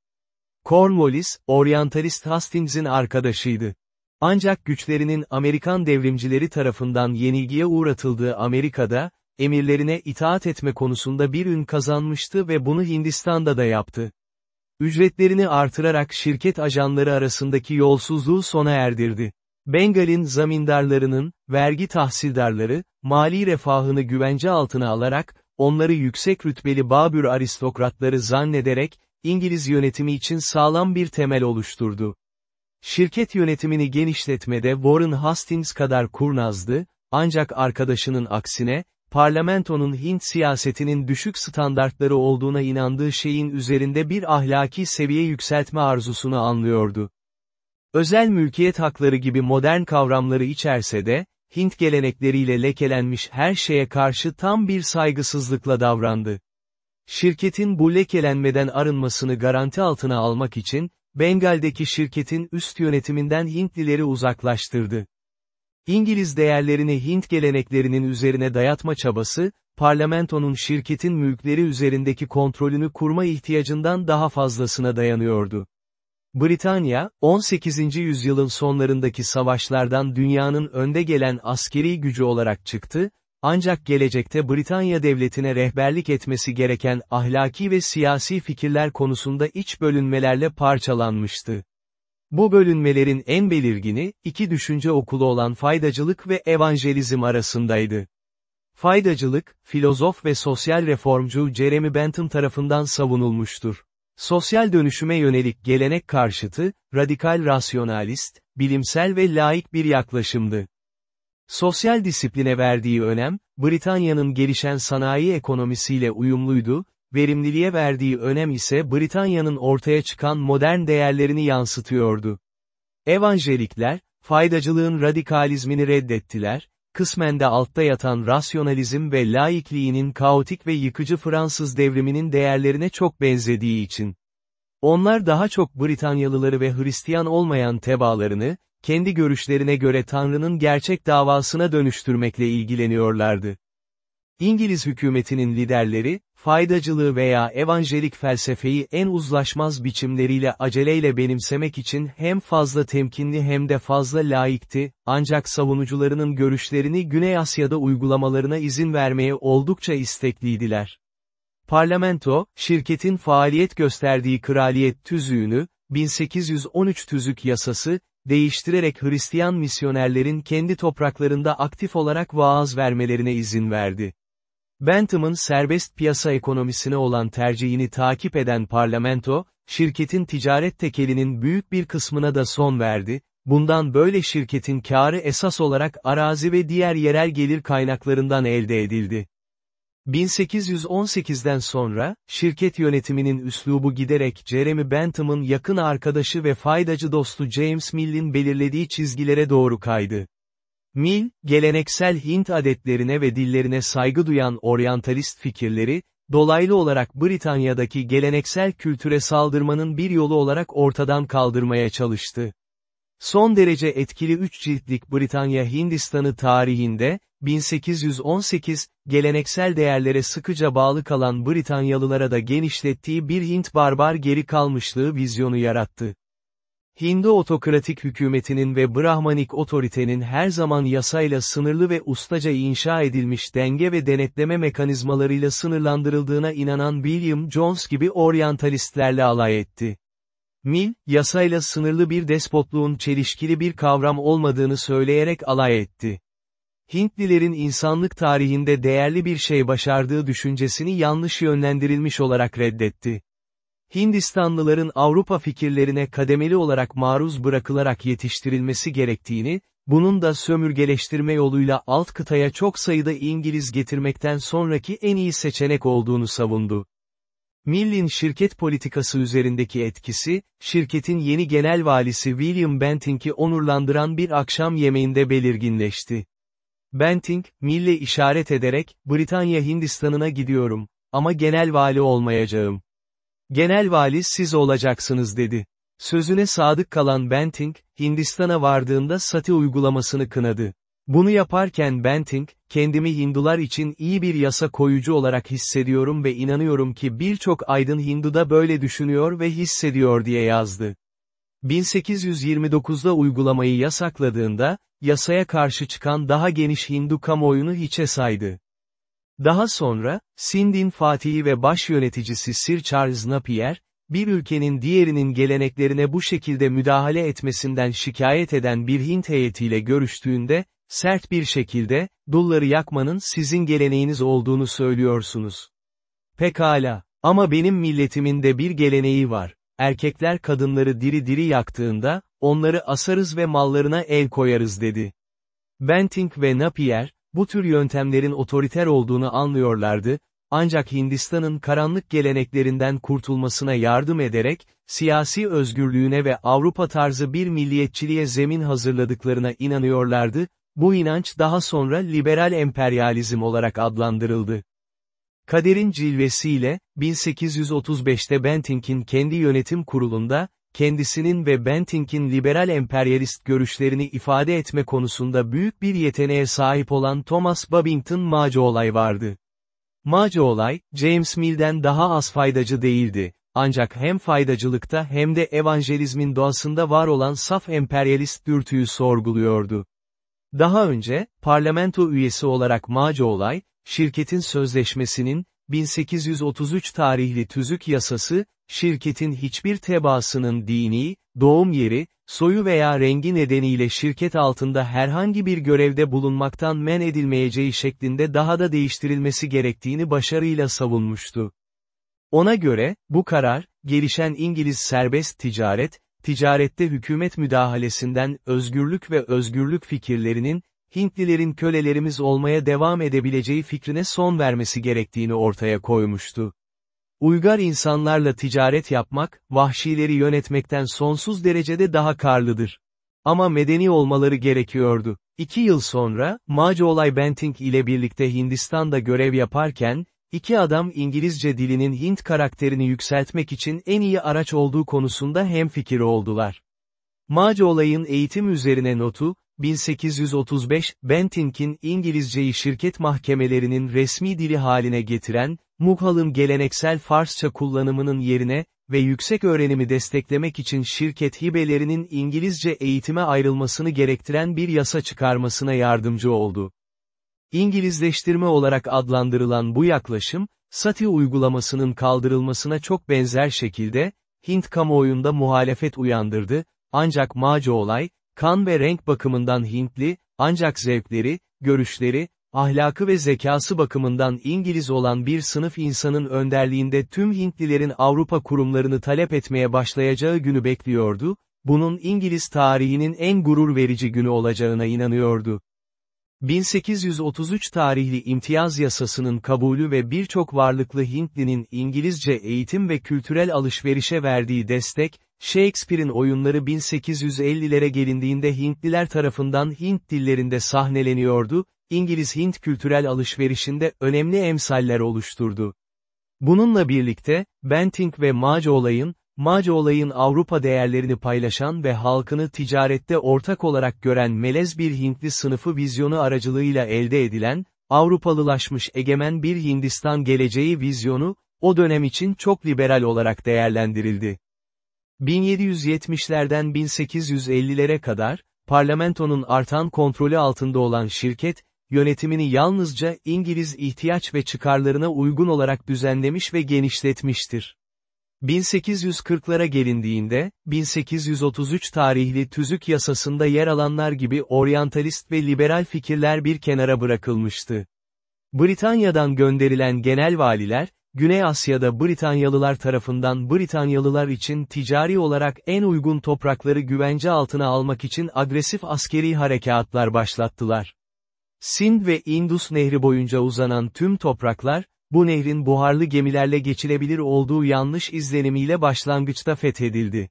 Cornwallis, oryantalist Hastings'in arkadaşıydı. Ancak güçlerinin Amerikan devrimcileri tarafından yenilgiye uğratıldığı Amerika'da, emirlerine itaat etme konusunda bir ün kazanmıştı ve bunu Hindistan'da da yaptı. Ücretlerini artırarak şirket ajanları arasındaki yolsuzluğu sona erdirdi. Bengal'in zamindarlarının, vergi tahsildarları, mali refahını güvence altına alarak, onları yüksek rütbeli Babür aristokratları zannederek, İngiliz yönetimi için sağlam bir temel oluşturdu. Şirket yönetimini genişletmede Warren Hastings kadar kurnazdı, ancak arkadaşının aksine, parlamentonun Hint siyasetinin düşük standartları olduğuna inandığı şeyin üzerinde bir ahlaki seviye yükseltme arzusunu anlıyordu. Özel mülkiyet hakları gibi modern kavramları içerse de, Hint gelenekleriyle lekelenmiş her şeye karşı tam bir saygısızlıkla davrandı. Şirketin bu lekelenmeden arınmasını garanti altına almak için, Bengal'deki şirketin üst yönetiminden Hintlileri uzaklaştırdı. İngiliz değerlerini Hint geleneklerinin üzerine dayatma çabası, parlamentonun şirketin mülkleri üzerindeki kontrolünü kurma ihtiyacından daha fazlasına dayanıyordu. Britanya, 18. yüzyılın sonlarındaki savaşlardan dünyanın önde gelen askeri gücü olarak çıktı, ancak gelecekte Britanya devletine rehberlik etmesi gereken ahlaki ve siyasi fikirler konusunda iç bölünmelerle parçalanmıştı. Bu bölünmelerin en belirgini, iki düşünce okulu olan faydacılık ve evangelizm arasındaydı. Faydacılık, filozof ve sosyal reformcu Jeremy Bentham tarafından savunulmuştur. Sosyal dönüşüme yönelik gelenek karşıtı, radikal rasyonalist, bilimsel ve laik bir yaklaşımdı. Sosyal disipline verdiği önem, Britanya'nın gelişen sanayi ekonomisiyle uyumluydu, verimliliğe verdiği önem ise Britanya'nın ortaya çıkan modern değerlerini yansıtıyordu. Evangelikler, faydacılığın radikalizmini reddettiler, kısmen de altta yatan rasyonalizm ve laikliğinin kaotik ve yıkıcı Fransız devriminin değerlerine çok benzediği için. Onlar daha çok Britanyalıları ve Hristiyan olmayan tebaalarını, kendi görüşlerine göre Tanrı'nın gerçek davasına dönüştürmekle ilgileniyorlardı. İngiliz hükümetinin liderleri, faydacılığı veya evanjelik felsefeyi en uzlaşmaz biçimleriyle aceleyle benimsemek için hem fazla temkinli hem de fazla laikti, ancak savunucularının görüşlerini Güney Asya'da uygulamalarına izin vermeye oldukça istekliydiler. Parlamento, şirketin faaliyet gösterdiği kraliyet tüzüğünü, 1813 tüzük yasası, değiştirerek Hristiyan misyonerlerin kendi topraklarında aktif olarak vaaz vermelerine izin verdi. Bentham'ın serbest piyasa ekonomisine olan tercihini takip eden parlamento, şirketin ticaret tekelinin büyük bir kısmına da son verdi, bundan böyle şirketin karı esas olarak arazi ve diğer yerel gelir kaynaklarından elde edildi. 1818'den sonra, şirket yönetiminin üslubu giderek Jeremy Bentham'ın yakın arkadaşı ve faydacı dostu James Mill'in belirlediği çizgilere doğru kaydı. Mill, geleneksel Hint adetlerine ve dillerine saygı duyan oryantalist fikirleri, dolaylı olarak Britanya'daki geleneksel kültüre saldırmanın bir yolu olarak ortadan kaldırmaya çalıştı. Son derece etkili üç ciltlik Britanya Hindistan'ı tarihinde, 1818, geleneksel değerlere sıkıca bağlı kalan Britanyalılara da genişlettiği bir Hint barbar geri kalmışlığı vizyonu yarattı. Hindu otokratik hükümetinin ve Brahmanik otoritenin her zaman yasayla sınırlı ve ustaca inşa edilmiş denge ve denetleme mekanizmalarıyla sınırlandırıldığına inanan William Jones gibi oryantalistlerle alay etti. Mill, yasayla sınırlı bir despotluğun çelişkili bir kavram olmadığını söyleyerek alay etti. Hintlilerin insanlık tarihinde değerli bir şey başardığı düşüncesini yanlış yönlendirilmiş olarak reddetti. Hindistanlıların Avrupa fikirlerine kademeli olarak maruz bırakılarak yetiştirilmesi gerektiğini, bunun da sömürgeleştirme yoluyla alt kıtaya çok sayıda İngiliz getirmekten sonraki en iyi seçenek olduğunu savundu. Mill'in şirket politikası üzerindeki etkisi, şirketin yeni genel valisi William Bentinck'i onurlandıran bir akşam yemeğinde belirginleşti. Bentinck, Mill'e işaret ederek, Britanya Hindistan'ına gidiyorum, ama genel vali olmayacağım. Genel vali siz olacaksınız dedi. Sözüne sadık kalan Bentinck, Hindistan'a vardığında sati uygulamasını kınadı. Bunu yaparken Bentinck, kendimi Hindular için iyi bir yasa koyucu olarak hissediyorum ve inanıyorum ki birçok aydın Hindu da böyle düşünüyor ve hissediyor diye yazdı. 1829'da uygulamayı yasakladığında, yasaya karşı çıkan daha geniş Hindu kamuoyunu hiçe saydı. Daha sonra, Sindh'in fatihi ve baş yöneticisi Sir Charles Napier, bir ülkenin diğerinin geleneklerine bu şekilde müdahale etmesinden şikayet eden bir Hint heyetiyle görüştüğünde, sert bir şekilde, dulları yakmanın sizin geleneğiniz olduğunu söylüyorsunuz. Pekala, ama benim milletimin de bir geleneği var. Erkekler kadınları diri diri yaktığında, onları asarız ve mallarına el koyarız dedi. Bentinck ve Napier, bu tür yöntemlerin otoriter olduğunu anlıyorlardı, ancak Hindistan'ın karanlık geleneklerinden kurtulmasına yardım ederek, siyasi özgürlüğüne ve Avrupa tarzı bir milliyetçiliğe zemin hazırladıklarına inanıyorlardı, bu inanç daha sonra liberal emperyalizm olarak adlandırıldı. Kaderin cilvesiyle, 1835'te Bentinck'in kendi yönetim kurulunda, kendisinin ve Bentinck'in liberal emperyalist görüşlerini ifade etme konusunda büyük bir yeteneğe sahip olan Thomas Babington Macaulay vardı. Macaulay, James Mill'den daha az faydacı değildi, ancak hem faydacılıkta hem de evangelizmin doğasında var olan saf emperyalist dürtüyü sorguluyordu. Daha önce, parlamento üyesi olarak Macaulay, şirketin sözleşmesinin, 1833 tarihli tüzük yasası, şirketin hiçbir tebaasının dini, doğum yeri, soyu veya rengi nedeniyle şirket altında herhangi bir görevde bulunmaktan men edilmeyeceği şeklinde daha da değiştirilmesi gerektiğini başarıyla savunmuştu. Ona göre, bu karar, gelişen İngiliz serbest ticaret, ticarette hükümet müdahalesinden özgürlük ve özgürlük fikirlerinin, Hintlilerin kölelerimiz olmaya devam edebileceği fikrine son vermesi gerektiğini ortaya koymuştu. Uygar insanlarla ticaret yapmak, vahşileri yönetmekten sonsuz derecede daha karlıdır. Ama medeni olmaları gerekiyordu. İki yıl sonra, Macaulay Bentinck ile birlikte Hindistan'da görev yaparken, iki adam İngilizce dilinin Hint karakterini yükseltmek için en iyi araç olduğu konusunda hemfikir oldular. Macaulay'ın eğitim üzerine notu, 1835, Bentinck'in İngilizceyi şirket mahkemelerinin resmi dili haline getiren, Mughal'ın geleneksel Farsça kullanımının yerine ve yüksek öğrenimi desteklemek için şirket hibelerinin İngilizce eğitime ayrılmasını gerektiren bir yasa çıkarmasına yardımcı oldu. İngilizleştirme olarak adlandırılan bu yaklaşım, Sati uygulamasının kaldırılmasına çok benzer şekilde, Hint kamuoyunda muhalefet uyandırdı, ancak Maca olay, kan ve renk bakımından Hintli, ancak zevkleri, görüşleri, ahlakı ve zekası bakımından İngiliz olan bir sınıf insanın önderliğinde tüm Hintlilerin Avrupa kurumlarını talep etmeye başlayacağı günü bekliyordu, bunun İngiliz tarihinin en gurur verici günü olacağına inanıyordu. 1833 tarihli imtiyaz yasasının kabulü ve birçok varlıklı Hintlinin İngilizce eğitim ve kültürel alışverişe verdiği destek, Shakespeare'in oyunları 1850'lere gelindiğinde Hintliler tarafından Hint dillerinde sahneleniyordu, İngiliz-Hint kültürel alışverişinde önemli emsaller oluşturdu. Bununla birlikte, Bentinck ve Macaulay Macaulay Avrupa değerlerini paylaşan ve halkını ticarette ortak olarak gören melez bir Hintli sınıfı vizyonu aracılığıyla elde edilen, Avrupalılaşmış egemen bir Hindistan geleceği vizyonu, o dönem için çok liberal olarak değerlendirildi. 1770'lerden 1850'lere kadar, parlamentonun artan kontrolü altında olan şirket, yönetimini yalnızca İngiliz ihtiyaç ve çıkarlarına uygun olarak düzenlemiş ve genişletmiştir. 1840'lara gelindiğinde, 1833 tarihli tüzük yasasında yer alanlar gibi oryantalist ve liberal fikirler bir kenara bırakılmıştı. Britanya'dan gönderilen genel valiler, Güney Asya'da Britanyalılar tarafından Britanyalılar için ticari olarak en uygun toprakları güvence altına almak için agresif askeri harekatlar başlattılar. Sind ve Indus nehri boyunca uzanan tüm topraklar, bu nehrin buharlı gemilerle geçilebilir olduğu yanlış izlenimiyle başlangıçta fethedildi.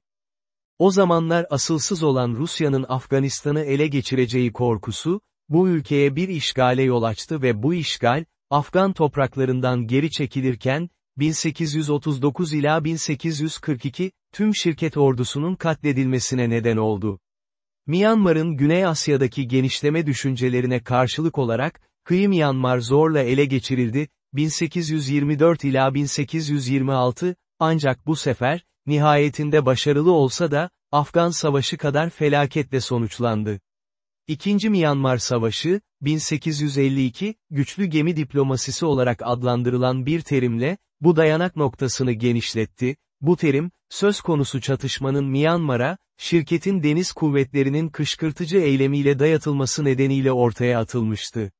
O zamanlar asılsız olan Rusya'nın Afganistan'ı ele geçireceği korkusu, bu ülkeye bir işgale yol açtı ve bu işgal, Afgan topraklarından geri çekilirken, 1839 ila 1842, tüm şirket ordusunun katledilmesine neden oldu. Myanmar'ın Güney Asya'daki genişleme düşüncelerine karşılık olarak, kıyı Myanmar zorla ele geçirildi, 1824 ila 1826, ancak bu sefer, nihayetinde başarılı olsa da, Afgan Savaşı kadar felaketle sonuçlandı. İkinci Myanmar Savaşı, 1852, güçlü gemi diplomasisi olarak adlandırılan bir terimle, bu dayanak noktasını genişletti, bu terim, söz konusu çatışmanın Myanmar'a, şirketin deniz kuvvetlerinin kışkırtıcı eylemiyle dayatılması nedeniyle ortaya atılmıştı.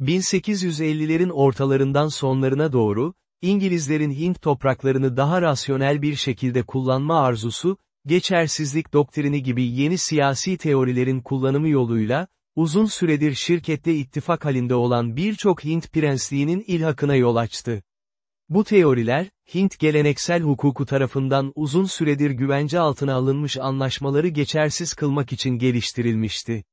1850'lerin ortalarından sonlarına doğru, İngilizlerin Hint topraklarını daha rasyonel bir şekilde kullanma arzusu, geçersizlik doktrini gibi yeni siyasi teorilerin kullanımı yoluyla, uzun süredir şirkette ittifak halinde olan birçok Hint prensliğinin ilhakına yol açtı. Bu teoriler, Hint geleneksel hukuku tarafından uzun süredir güvence altına alınmış anlaşmaları geçersiz kılmak için geliştirilmişti.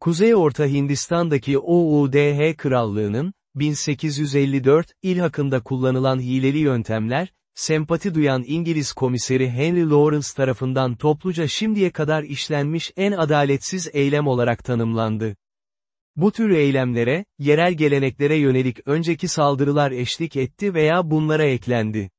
Kuzey Orta Hindistan'daki OUDH Krallığı'nın, 1854, ilhakında kullanılan hileli yöntemler, sempati duyan İngiliz komiseri Henry Lawrence tarafından topluca şimdiye kadar işlenmiş en adaletsiz eylem olarak tanımlandı. Bu tür eylemlere, yerel geleneklere yönelik önceki saldırılar eşlik etti veya bunlara eklendi.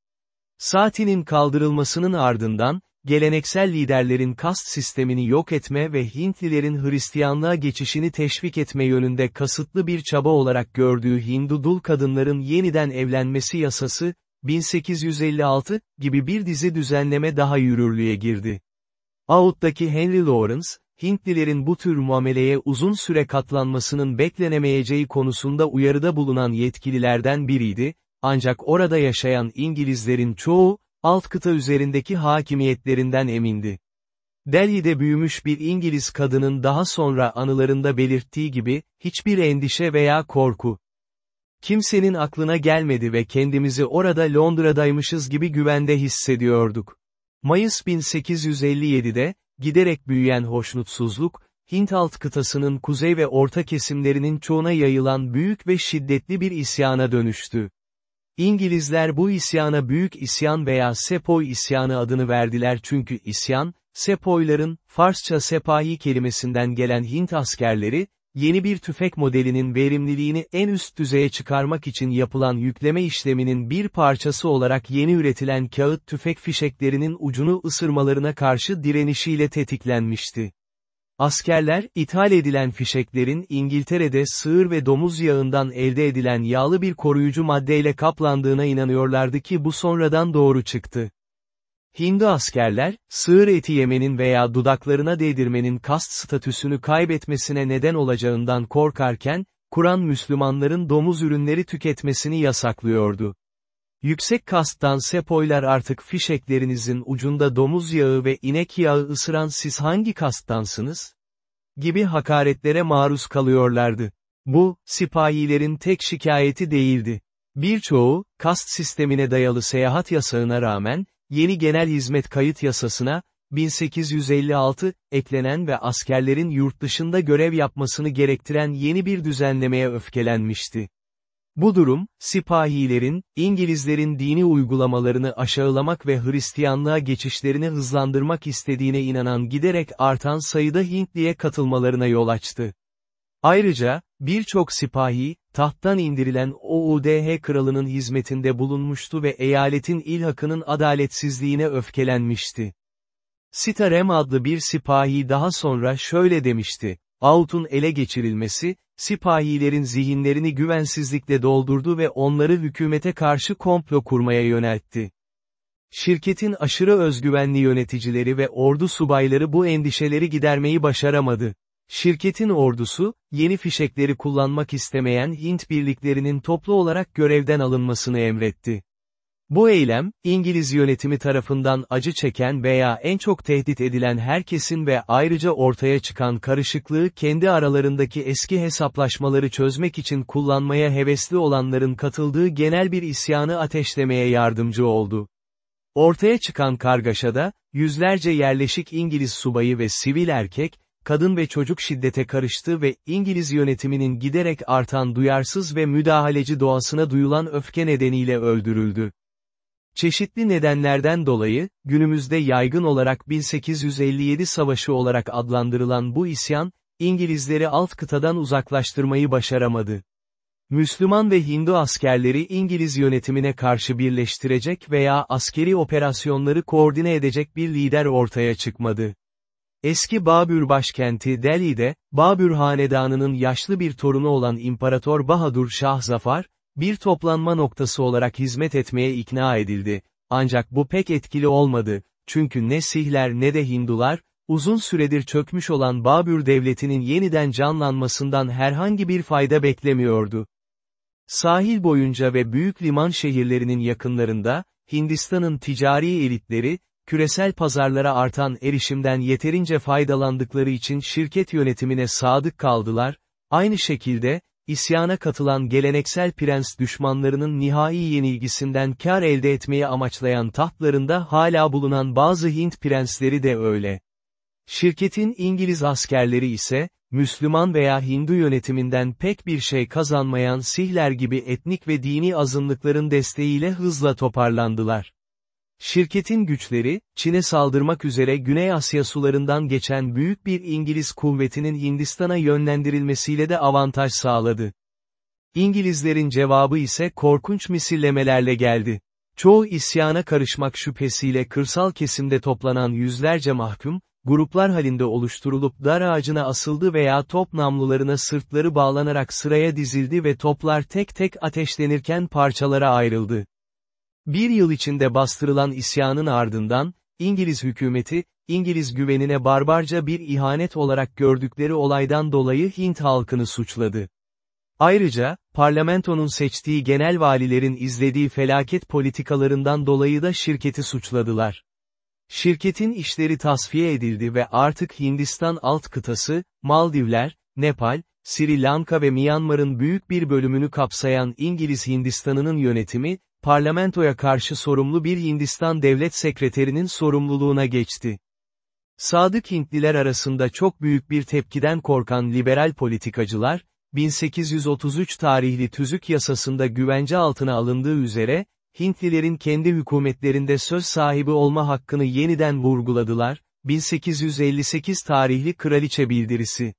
Saati'nin kaldırılmasının ardından, geleneksel liderlerin kast sistemini yok etme ve Hintlilerin Hristiyanlığa geçişini teşvik etme yönünde kasıtlı bir çaba olarak gördüğü Hindu dul kadınların yeniden evlenmesi yasası, 1856, gibi bir dizi düzenleme daha yürürlüğe girdi. Out'taki Henry Lawrence, Hintlilerin bu tür muameleye uzun süre katlanmasının beklenemeyeceği konusunda uyarıda bulunan yetkililerden biriydi, ancak orada yaşayan İngilizlerin çoğu, alt kıta üzerindeki hakimiyetlerinden emindi. Delhi'de büyümüş bir İngiliz kadının daha sonra anılarında belirttiği gibi, hiçbir endişe veya korku. Kimsenin aklına gelmedi ve kendimizi orada Londra'daymışız gibi güvende hissediyorduk. Mayıs 1857'de, giderek büyüyen hoşnutsuzluk, Hint alt kıtasının kuzey ve orta kesimlerinin çoğuna yayılan büyük ve şiddetli bir isyana dönüştü. İngilizler bu isyana Büyük İsyan veya Sepoy isyanı adını verdiler çünkü isyan, Sepoyların, Farsça sepahi kelimesinden gelen Hint askerleri, yeni bir tüfek modelinin verimliliğini en üst düzeye çıkarmak için yapılan yükleme işleminin bir parçası olarak yeni üretilen kağıt tüfek fişeklerinin ucunu ısırmalarına karşı direnişiyle tetiklenmişti. Askerler, ithal edilen fişeklerin İngiltere'de sığır ve domuz yağından elde edilen yağlı bir koruyucu maddeyle kaplandığına inanıyorlardı ki bu sonradan doğru çıktı. Hindu askerler, sığır eti yemenin veya dudaklarına değdirmenin kast statüsünü kaybetmesine neden olacağından korkarken, Kur'an Müslümanların domuz ürünleri tüketmesini yasaklıyordu. Yüksek kasttan sepoylar artık fişeklerinizin ucunda domuz yağı ve inek yağı ısıran siz hangi kasttansınız? Gibi hakaretlere maruz kalıyorlardı. Bu, sipahilerin tek şikayeti değildi. Birçoğu, kast sistemine dayalı seyahat yasağına rağmen, yeni genel hizmet kayıt yasasına, 1856, eklenen ve askerlerin yurt dışında görev yapmasını gerektiren yeni bir düzenlemeye öfkelenmişti. Bu durum, sipahilerin, İngilizlerin dini uygulamalarını aşağılamak ve Hristiyanlığa geçişlerini hızlandırmak istediğine inanan giderek artan sayıda Hintliye katılmalarına yol açtı. Ayrıca, birçok sipahi, tahttan indirilen OUDH kralının hizmetinde bulunmuştu ve eyaletin ilhakının adaletsizliğine öfkelenmişti. Sitarem adlı bir sipahi daha sonra şöyle demişti, Out'un ele geçirilmesi, sipahilerin zihinlerini güvensizlikle doldurdu ve onları hükümete karşı komplo kurmaya yöneltti. Şirketin aşırı özgüvenli yöneticileri ve ordu subayları bu endişeleri gidermeyi başaramadı. Şirketin ordusu, yeni fişekleri kullanmak istemeyen Hint birliklerinin toplu olarak görevden alınmasını emretti. Bu eylem, İngiliz yönetimi tarafından acı çeken veya en çok tehdit edilen herkesin ve ayrıca ortaya çıkan karışıklığı kendi aralarındaki eski hesaplaşmaları çözmek için kullanmaya hevesli olanların katıldığı genel bir isyanı ateşlemeye yardımcı oldu. Ortaya çıkan kargaşada, yüzlerce yerleşik İngiliz subayı ve sivil erkek, kadın ve çocuk şiddete karıştı ve İngiliz yönetiminin giderek artan duyarsız ve müdahaleci doğasına duyulan öfke nedeniyle öldürüldü. Çeşitli nedenlerden dolayı, günümüzde yaygın olarak 1857 Savaşı olarak adlandırılan bu isyan, İngilizleri alt kıtadan uzaklaştırmayı başaramadı. Müslüman ve Hindu askerleri İngiliz yönetimine karşı birleştirecek veya askeri operasyonları koordine edecek bir lider ortaya çıkmadı. Eski Babür başkenti Delhi'de, Babür hanedanının yaşlı bir torunu olan İmparator Bahadur Şah Zafar, bir toplanma noktası olarak hizmet etmeye ikna edildi. Ancak bu pek etkili olmadı, çünkü ne Sihler ne de Hindular, uzun süredir çökmüş olan Babür devletinin yeniden canlanmasından herhangi bir fayda beklemiyordu. Sahil boyunca ve büyük liman şehirlerinin yakınlarında, Hindistan'ın ticari elitleri, küresel pazarlara artan erişimden yeterince faydalandıkları için şirket yönetimine sadık kaldılar, aynı şekilde, İsyana katılan geleneksel prens düşmanlarının nihai yenilgisinden kar elde etmeyi amaçlayan tahtlarında hala bulunan bazı Hint prensleri de öyle. Şirketin İngiliz askerleri ise, Müslüman veya Hindu yönetiminden pek bir şey kazanmayan Sihler gibi etnik ve dini azınlıkların desteğiyle hızla toparlandılar. Şirketin güçleri, Çin'e saldırmak üzere Güney Asya sularından geçen büyük bir İngiliz kuvvetinin Hindistan'a yönlendirilmesiyle de avantaj sağladı. İngilizlerin cevabı ise korkunç misillemelerle geldi. Çoğu isyana karışmak şüphesiyle kırsal kesimde toplanan yüzlerce mahkum, gruplar halinde oluşturulup dar ağacına asıldı veya top namlularına sırtları bağlanarak sıraya dizildi ve toplar tek tek ateşlenirken parçalara ayrıldı. Bir yıl içinde bastırılan isyanın ardından, İngiliz hükümeti, İngiliz güvenine barbarca bir ihanet olarak gördükleri olaydan dolayı Hint halkını suçladı. Ayrıca, parlamentonun seçtiği genel valilerin izlediği felaket politikalarından dolayı da şirketi suçladılar. Şirketin işleri tasfiye edildi ve artık Hindistan alt kıtası, Maldivler, Nepal, Sri Lanka ve Myanmar'ın büyük bir bölümünü kapsayan İngiliz Hindistan'ının yönetimi, parlamentoya karşı sorumlu bir Hindistan devlet sekreterinin sorumluluğuna geçti. Sadık Hintliler arasında çok büyük bir tepkiden korkan liberal politikacılar, 1833 tarihli tüzük yasasında güvence altına alındığı üzere, Hintlilerin kendi hükümetlerinde söz sahibi olma hakkını yeniden vurguladılar, 1858 tarihli Kraliçe Bildirisi.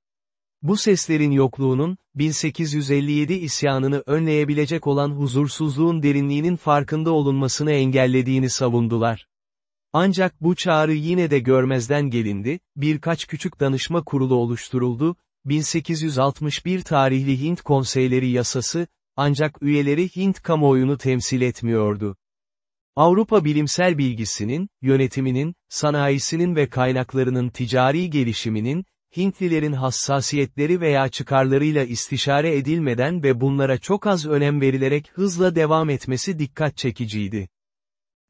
Bu seslerin yokluğunun, 1857 isyanını önleyebilecek olan huzursuzluğun derinliğinin farkında olunmasını engellediğini savundular. Ancak bu çağrı yine de görmezden gelindi, birkaç küçük danışma kurulu oluşturuldu, 1861 tarihli Hint Konseyleri yasası, ancak üyeleri Hint kamuoyunu temsil etmiyordu. Avrupa bilimsel bilgisinin, yönetiminin, sanayisinin ve kaynaklarının ticari gelişiminin, Hintlilerin hassasiyetleri veya çıkarlarıyla istişare edilmeden ve bunlara çok az önem verilerek hızla devam etmesi dikkat çekiciydi.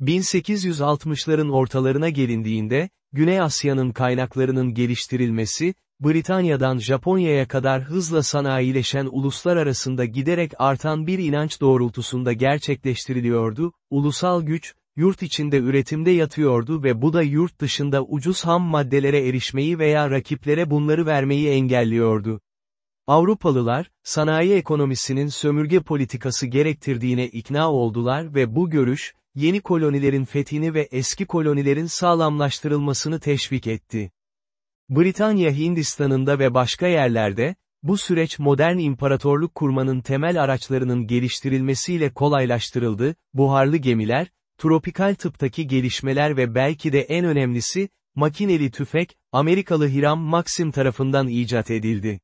1860'ların ortalarına gelindiğinde, Güney Asya'nın kaynaklarının geliştirilmesi, Britanya'dan Japonya'ya kadar hızla sanayileşen uluslar arasında giderek artan bir inanç doğrultusunda gerçekleştiriliyordu, ulusal güç, yurt içinde üretimde yatıyordu ve bu da yurt dışında ucuz ham maddelere erişmeyi veya rakiplere bunları vermeyi engelliyordu. Avrupalılar, sanayi ekonomisinin sömürge politikası gerektirdiğine ikna oldular ve bu görüş, yeni kolonilerin fethini ve eski kolonilerin sağlamlaştırılmasını teşvik etti. Britanya Hindistan'ında ve başka yerlerde, bu süreç modern imparatorluk kurmanın temel araçlarının geliştirilmesiyle kolaylaştırıldı, buharlı gemiler, tropikal tıptaki gelişmeler ve belki de en önemlisi, makineli tüfek, Amerikalı Hiram Maxim tarafından icat edildi.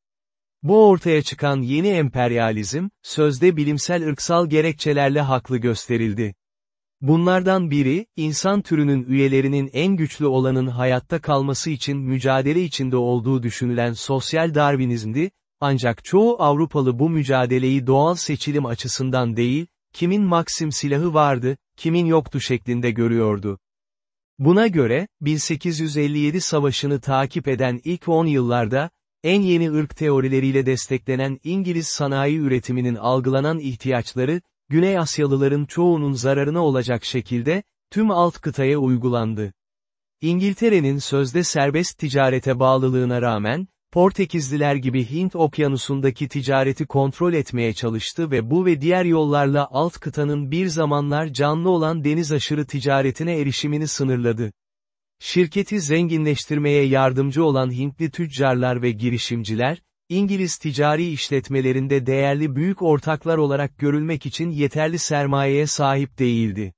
Bu ortaya çıkan yeni emperyalizm, sözde bilimsel ırksal gerekçelerle haklı gösterildi. Bunlardan biri, insan türünün üyelerinin en güçlü olanın hayatta kalması için mücadele içinde olduğu düşünülen sosyal Darwinizmdi, ancak çoğu Avrupalı bu mücadeleyi doğal seçilim açısından değil, kimin Maxim silahı vardı, kimin yoktu şeklinde görüyordu. Buna göre, 1857 savaşını takip eden ilk 10 yıllarda, en yeni ırk teorileriyle desteklenen İngiliz sanayi üretiminin algılanan ihtiyaçları, Güney Asyalıların çoğunun zararına olacak şekilde, tüm alt kıtaya uygulandı. İngiltere'nin sözde serbest ticarete bağlılığına rağmen, Portekizliler gibi Hint okyanusundaki ticareti kontrol etmeye çalıştı ve bu ve diğer yollarla alt kıtanın bir zamanlar canlı olan deniz aşırı ticaretine erişimini sınırladı. Şirketi zenginleştirmeye yardımcı olan Hintli tüccarlar ve girişimciler, İngiliz ticari işletmelerinde değerli büyük ortaklar olarak görülmek için yeterli sermayeye sahip değildi.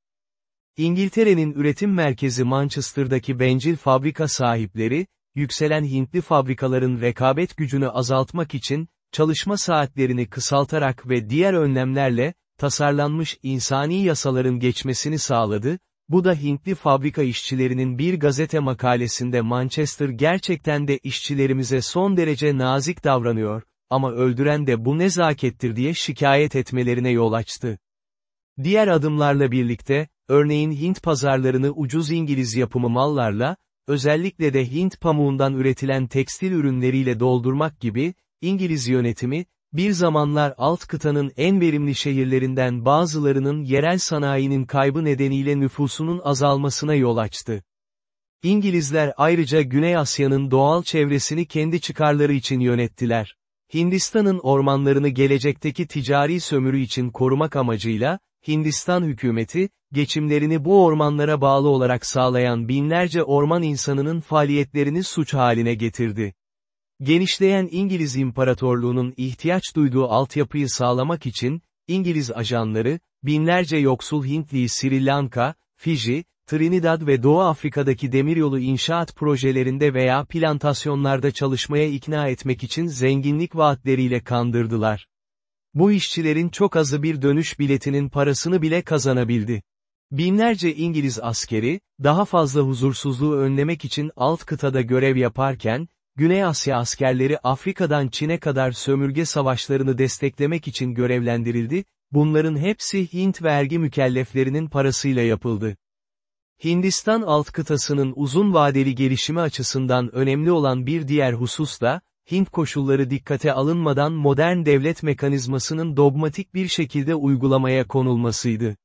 İngiltere'nin üretim merkezi Manchester'daki bencil fabrika sahipleri, yükselen Hintli fabrikaların rekabet gücünü azaltmak için, çalışma saatlerini kısaltarak ve diğer önlemlerle, tasarlanmış insani yasaların geçmesini sağladı, bu da Hintli fabrika işçilerinin bir gazete makalesinde Manchester gerçekten de işçilerimize son derece nazik davranıyor, ama öldüren de bu nezakettir diye şikayet etmelerine yol açtı. Diğer adımlarla birlikte, örneğin Hint pazarlarını ucuz İngiliz yapımı mallarla, özellikle de Hint pamuğundan üretilen tekstil ürünleriyle doldurmak gibi, İngiliz yönetimi, bir zamanlar alt kıtanın en verimli şehirlerinden bazılarının yerel sanayinin kaybı nedeniyle nüfusunun azalmasına yol açtı. İngilizler ayrıca Güney Asya'nın doğal çevresini kendi çıkarları için yönettiler. Hindistan'ın ormanlarını gelecekteki ticari sömürü için korumak amacıyla, Hindistan hükümeti, geçimlerini bu ormanlara bağlı olarak sağlayan binlerce orman insanının faaliyetlerini suç haline getirdi. Genişleyen İngiliz İmparatorluğu'nun ihtiyaç duyduğu altyapıyı sağlamak için, İngiliz ajanları, binlerce yoksul Hintliyi Sri Lanka, Fiji, Trinidad ve Doğu Afrika'daki demiryolu inşaat projelerinde veya plantasyonlarda çalışmaya ikna etmek için zenginlik vaatleriyle kandırdılar. Bu işçilerin çok azı bir dönüş biletinin parasını bile kazanabildi. Binlerce İngiliz askeri, daha fazla huzursuzluğu önlemek için alt kıtada görev yaparken, Güney Asya askerleri Afrika'dan Çin'e kadar sömürge savaşlarını desteklemek için görevlendirildi, bunların hepsi Hint vergi mükelleflerinin parasıyla yapıldı. Hindistan alt kıtasının uzun vadeli gelişimi açısından önemli olan bir diğer husus da, Hint koşulları dikkate alınmadan modern devlet mekanizmasının dogmatik bir şekilde uygulamaya konulmasıydı.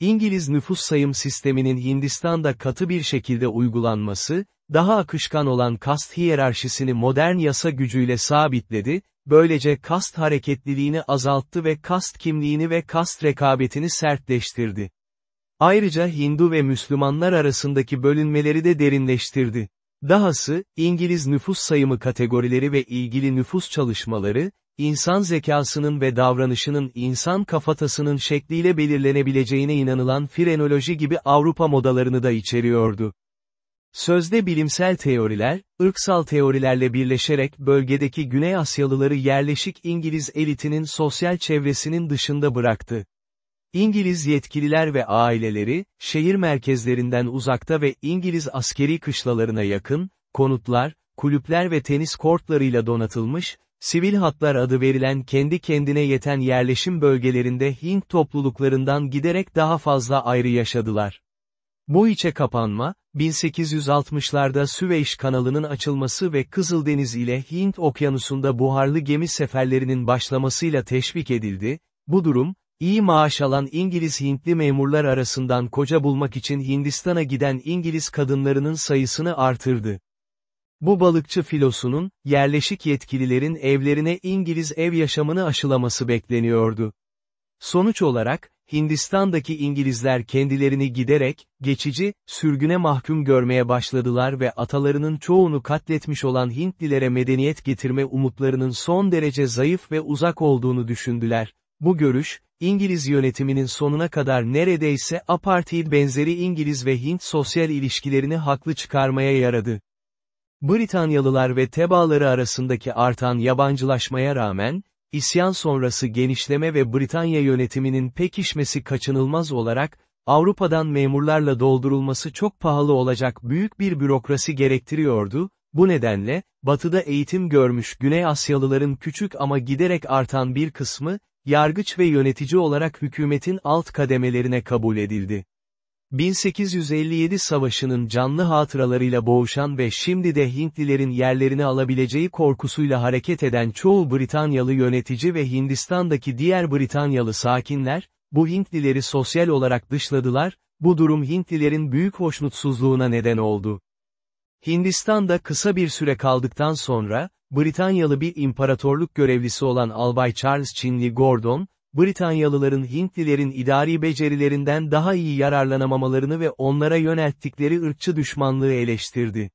İngiliz nüfus sayım sisteminin Hindistan'da katı bir şekilde uygulanması, daha akışkan olan kast hiyerarşisini modern yasa gücüyle sabitledi, böylece kast hareketliliğini azalttı ve kast kimliğini ve kast rekabetini sertleştirdi. Ayrıca Hindu ve Müslümanlar arasındaki bölünmeleri de derinleştirdi. Dahası, İngiliz nüfus sayımı kategorileri ve ilgili nüfus çalışmaları, insan zekasının ve davranışının insan kafatasının şekliyle belirlenebileceğine inanılan frenoloji gibi Avrupa modalarını da içeriyordu. Sözde bilimsel teoriler, ırksal teorilerle birleşerek bölgedeki Güney Asyalıları yerleşik İngiliz elitinin sosyal çevresinin dışında bıraktı. İngiliz yetkililer ve aileleri, şehir merkezlerinden uzakta ve İngiliz askeri kışlalarına yakın, konutlar, kulüpler ve tenis kortlarıyla donatılmış, sivil hatlar adı verilen kendi kendine yeten yerleşim bölgelerinde Hint topluluklarından giderek daha fazla ayrı yaşadılar. Bu içe kapanma, 1860'larda Süveyş kanalının açılması ve Kızıldeniz ile Hint okyanusunda buharlı gemi seferlerinin başlamasıyla teşvik edildi, bu durum, iyi maaş alan İngiliz Hintli memurlar arasından koca bulmak için Hindistan'a giden İngiliz kadınlarının sayısını artırdı. Bu balıkçı filosunun, yerleşik yetkililerin evlerine İngiliz ev yaşamını aşılaması bekleniyordu. Sonuç olarak, Hindistan'daki İngilizler kendilerini giderek, geçici, sürgüne mahkum görmeye başladılar ve atalarının çoğunu katletmiş olan Hintlilere medeniyet getirme umutlarının son derece zayıf ve uzak olduğunu düşündüler. Bu görüş, İngiliz yönetiminin sonuna kadar neredeyse apartheid benzeri İngiliz ve Hint sosyal ilişkilerini haklı çıkarmaya yaradı. Britanyalılar ve Tebaaları arasındaki artan yabancılaşmaya rağmen, isyan sonrası genişleme ve Britanya yönetiminin pekişmesi kaçınılmaz olarak, Avrupa'dan memurlarla doldurulması çok pahalı olacak büyük bir bürokrasi gerektiriyordu, bu nedenle, batıda eğitim görmüş Güney Asyalıların küçük ama giderek artan bir kısmı, yargıç ve yönetici olarak hükümetin alt kademelerine kabul edildi. 1857 savaşının canlı hatıralarıyla boğuşan ve şimdi de Hintlilerin yerlerini alabileceği korkusuyla hareket eden çoğu Britanyalı yönetici ve Hindistan'daki diğer Britanyalı sakinler, bu Hintlileri sosyal olarak dışladılar, bu durum Hintlilerin büyük hoşnutsuzluğuna neden oldu. Hindistan'da kısa bir süre kaldıktan sonra, Britanyalı bir imparatorluk görevlisi olan Albay Charles Chinley Gordon, Britanyalıların Hintlilerin idari becerilerinden daha iyi yararlanamamalarını ve onlara yönelttikleri ırkçı düşmanlığı eleştirdi.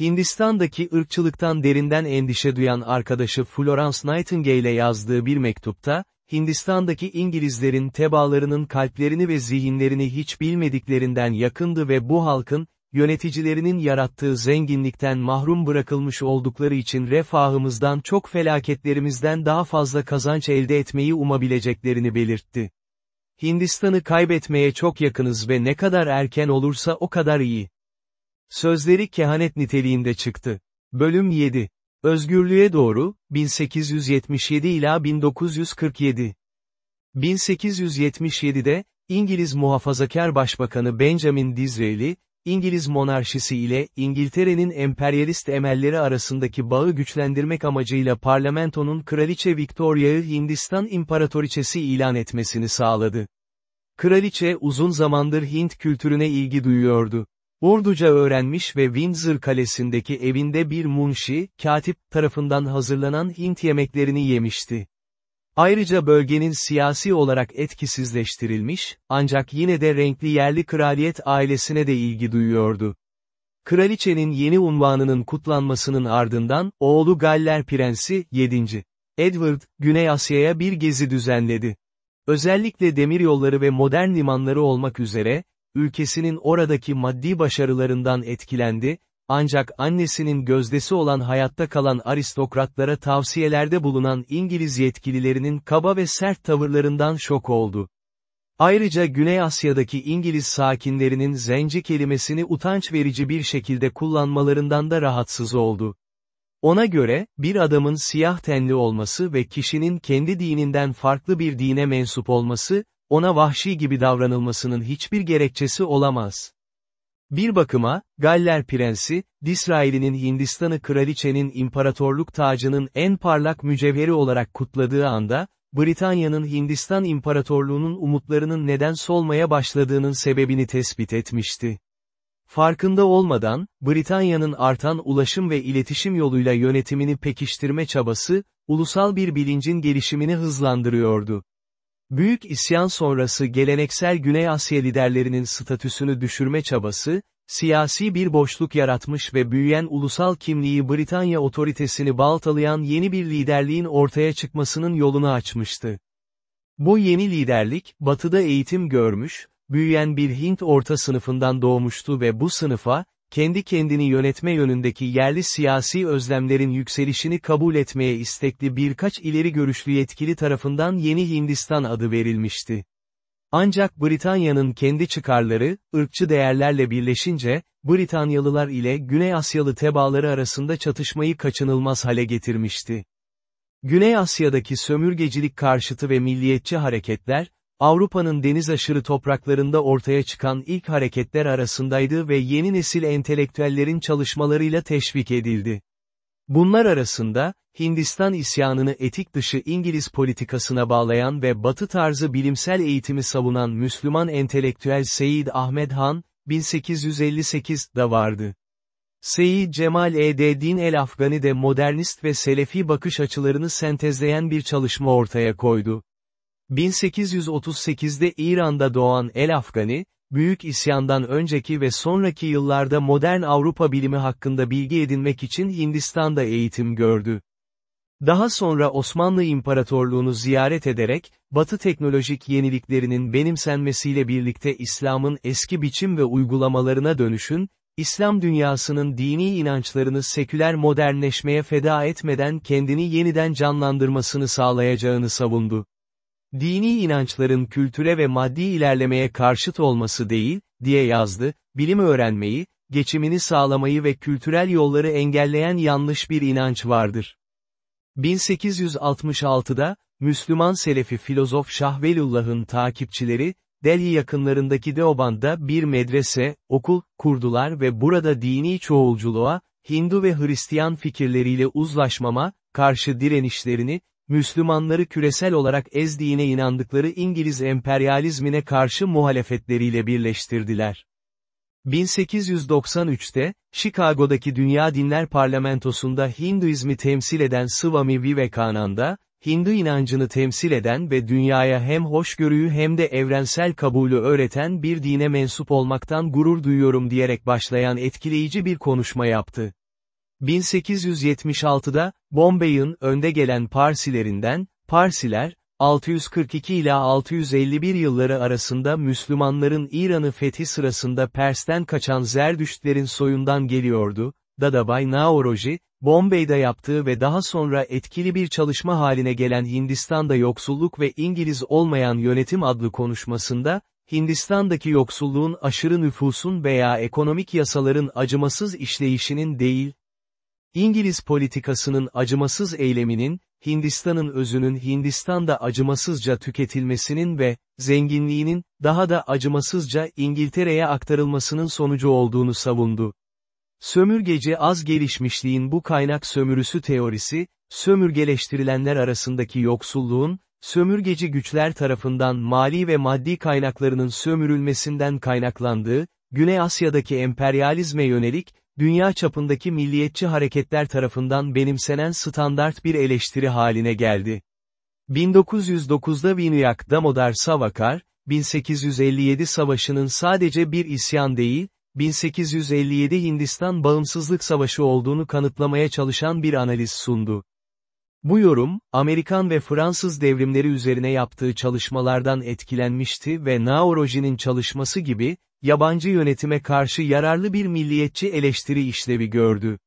Hindistan'daki ırkçılıktan derinden endişe duyan arkadaşı Florence Nightingale yazdığı bir mektupta, Hindistan'daki İngilizlerin tebaalarının kalplerini ve zihinlerini hiç bilmediklerinden yakındı ve bu halkın, yöneticilerinin yarattığı zenginlikten mahrum bırakılmış oldukları için refahımızdan çok felaketlerimizden daha fazla kazanç elde etmeyi umabileceklerini belirtti. Hindistan'ı kaybetmeye çok yakınız ve ne kadar erken olursa o kadar iyi. Sözleri kehanet niteliğinde çıktı. Bölüm 7. Özgürlüğe doğru, 1877 ila 1947. 1877'de, İngiliz muhafazakar başbakanı Benjamin Disraeli, İngiliz monarşisi ile İngiltere'nin emperyalist emelleri arasındaki bağı güçlendirmek amacıyla parlamentonun Kraliçe Victoria'yı Hindistan İmparatoriçesi ilan etmesini sağladı. Kraliçe uzun zamandır Hint kültürüne ilgi duyuyordu. Urduca öğrenmiş ve Windsor Kalesi'ndeki evinde bir munşi, katip tarafından hazırlanan Hint yemeklerini yemişti. Ayrıca bölgenin siyasi olarak etkisizleştirilmiş, ancak yine de renkli yerli kraliyet ailesine de ilgi duyuyordu. Kraliçenin yeni unvanının kutlanmasının ardından, oğlu Galler Prensi, 7. Edward, Güney Asya'ya bir gezi düzenledi. Özellikle demiryolları ve modern limanları olmak üzere, ülkesinin oradaki maddi başarılarından etkilendi, ancak annesinin gözdesi olan hayatta kalan aristokratlara tavsiyelerde bulunan İngiliz yetkililerinin kaba ve sert tavırlarından şok oldu. Ayrıca Güney Asya'daki İngiliz sakinlerinin zenci kelimesini utanç verici bir şekilde kullanmalarından da rahatsız oldu. Ona göre, bir adamın siyah tenli olması ve kişinin kendi dininden farklı bir dine mensup olması, ona vahşi gibi davranılmasının hiçbir gerekçesi olamaz. Bir bakıma, Galler Prensi, Disraeli'nin Hindistan'ı kraliçenin imparatorluk tacının en parlak mücevheri olarak kutladığı anda, Britanya'nın Hindistan İmparatorluğu'nun umutlarının neden solmaya başladığının sebebini tespit etmişti. Farkında olmadan, Britanya'nın artan ulaşım ve iletişim yoluyla yönetimini pekiştirme çabası, ulusal bir bilincin gelişimini hızlandırıyordu. Büyük isyan sonrası geleneksel Güney Asya liderlerinin statüsünü düşürme çabası, siyasi bir boşluk yaratmış ve büyüyen ulusal kimliği Britanya otoritesini baltalayan yeni bir liderliğin ortaya çıkmasının yolunu açmıştı. Bu yeni liderlik, batıda eğitim görmüş, büyüyen bir Hint orta sınıfından doğmuştu ve bu sınıfa, kendi kendini yönetme yönündeki yerli siyasi özlemlerin yükselişini kabul etmeye istekli birkaç ileri görüşlü yetkili tarafından Yeni Hindistan adı verilmişti. Ancak Britanya'nın kendi çıkarları, ırkçı değerlerle birleşince, Britanyalılar ile Güney Asyalı tebaaları arasında çatışmayı kaçınılmaz hale getirmişti. Güney Asya'daki sömürgecilik karşıtı ve milliyetçi hareketler, Avrupa'nın deniz aşırı topraklarında ortaya çıkan ilk hareketler arasındaydı ve yeni nesil entelektüellerin çalışmalarıyla teşvik edildi. Bunlar arasında, Hindistan isyanını etik dışı İngiliz politikasına bağlayan ve batı tarzı bilimsel eğitimi savunan Müslüman entelektüel Seyyid Ahmed Han, 1858 da vardı. Seyyid Cemal Eddin el-Afgani de modernist ve selefi bakış açılarını sentezleyen bir çalışma ortaya koydu. 1838'de İran'da doğan El-Afgani, Büyük İsyan'dan önceki ve sonraki yıllarda modern Avrupa bilimi hakkında bilgi edinmek için Hindistan'da eğitim gördü. Daha sonra Osmanlı İmparatorluğunu ziyaret ederek, Batı teknolojik yeniliklerinin benimsenmesiyle birlikte İslam'ın eski biçim ve uygulamalarına dönüşün, İslam dünyasının dini inançlarını seküler modernleşmeye feda etmeden kendini yeniden canlandırmasını sağlayacağını savundu. Dini inançların kültüre ve maddi ilerlemeye karşıt olması değil, diye yazdı, bilim öğrenmeyi, geçimini sağlamayı ve kültürel yolları engelleyen yanlış bir inanç vardır. 1866'da, Müslüman Selefi filozof Şahvelullah'ın takipçileri, Delhi yakınlarındaki Deoband'da bir medrese, okul, kurdular ve burada dini çoğulculuğa, Hindu ve Hristiyan fikirleriyle uzlaşmama, karşı direnişlerini, Müslümanları küresel olarak ezdiğine inandıkları İngiliz emperyalizmine karşı muhalefetleriyle birleştirdiler. 1893'te, Chicago'daki Dünya Dinler Parlamentosu'nda Hinduizmi temsil eden Swami Vivekananda, Hindu inancını temsil eden ve dünyaya hem hoşgörüyü hem de evrensel kabulü öğreten bir dine mensup olmaktan gurur duyuyorum diyerek başlayan etkileyici bir konuşma yaptı. 1876'da, Bombay'ın önde gelen Parsilerinden, Parsiler, 642 ila 651 yılları arasında Müslümanların İran'ı fethi sırasında Pers'ten kaçan Zerdüştlerin soyundan geliyordu, Dadabay Naoroji, Bombay'da yaptığı ve daha sonra etkili bir çalışma haline gelen Hindistan'da yoksulluk ve İngiliz olmayan yönetim adlı konuşmasında, Hindistan'daki yoksulluğun aşırı nüfusun veya ekonomik yasaların acımasız işleyişinin değil, İngiliz politikasının acımasız eyleminin, Hindistan'ın özünün Hindistan'da acımasızca tüketilmesinin ve, zenginliğinin, daha da acımasızca İngiltere'ye aktarılmasının sonucu olduğunu savundu. Sömürgeci az gelişmişliğin bu kaynak sömürüsü teorisi, sömürgeleştirilenler arasındaki yoksulluğun, sömürgeci güçler tarafından mali ve maddi kaynaklarının sömürülmesinden kaynaklandığı, Güney Asya'daki emperyalizme yönelik, dünya çapındaki milliyetçi hareketler tarafından benimsenen standart bir eleştiri haline geldi. 1909'da Vinayak Damodar Savakar, 1857 savaşının sadece bir isyan değil, 1857 Hindistan Bağımsızlık Savaşı olduğunu kanıtlamaya çalışan bir analiz sundu. Bu yorum, Amerikan ve Fransız devrimleri üzerine yaptığı çalışmalardan etkilenmişti ve Naoroji'nin çalışması gibi, yabancı yönetime karşı yararlı bir milliyetçi eleştiri işlevi gördü.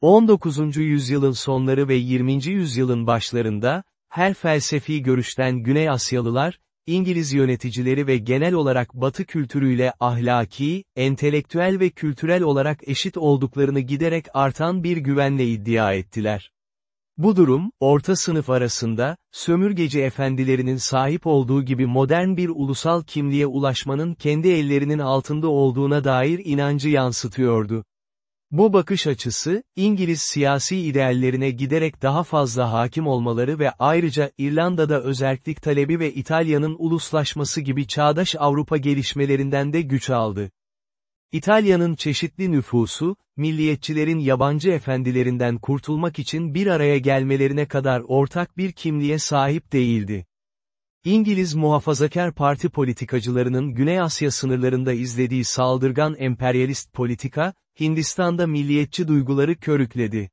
19. yüzyılın sonları ve 20. yüzyılın başlarında, her felsefi görüşten Güney Asyalılar, İngiliz yöneticileri ve genel olarak Batı kültürüyle ahlaki, entelektüel ve kültürel olarak eşit olduklarını giderek artan bir güvenle iddia ettiler. Bu durum, orta sınıf arasında, sömürgeci efendilerinin sahip olduğu gibi modern bir ulusal kimliğe ulaşmanın kendi ellerinin altında olduğuna dair inancı yansıtıyordu. Bu bakış açısı, İngiliz siyasi ideallerine giderek daha fazla hakim olmaları ve ayrıca İrlanda'da özerklik talebi ve İtalya'nın uluslaşması gibi çağdaş Avrupa gelişmelerinden de güç aldı. İtalya'nın çeşitli nüfusu, milliyetçilerin yabancı efendilerinden kurtulmak için bir araya gelmelerine kadar ortak bir kimliğe sahip değildi. İngiliz muhafazakar parti politikacılarının Güney Asya sınırlarında izlediği saldırgan emperyalist politika, Hindistan'da milliyetçi duyguları körükledi.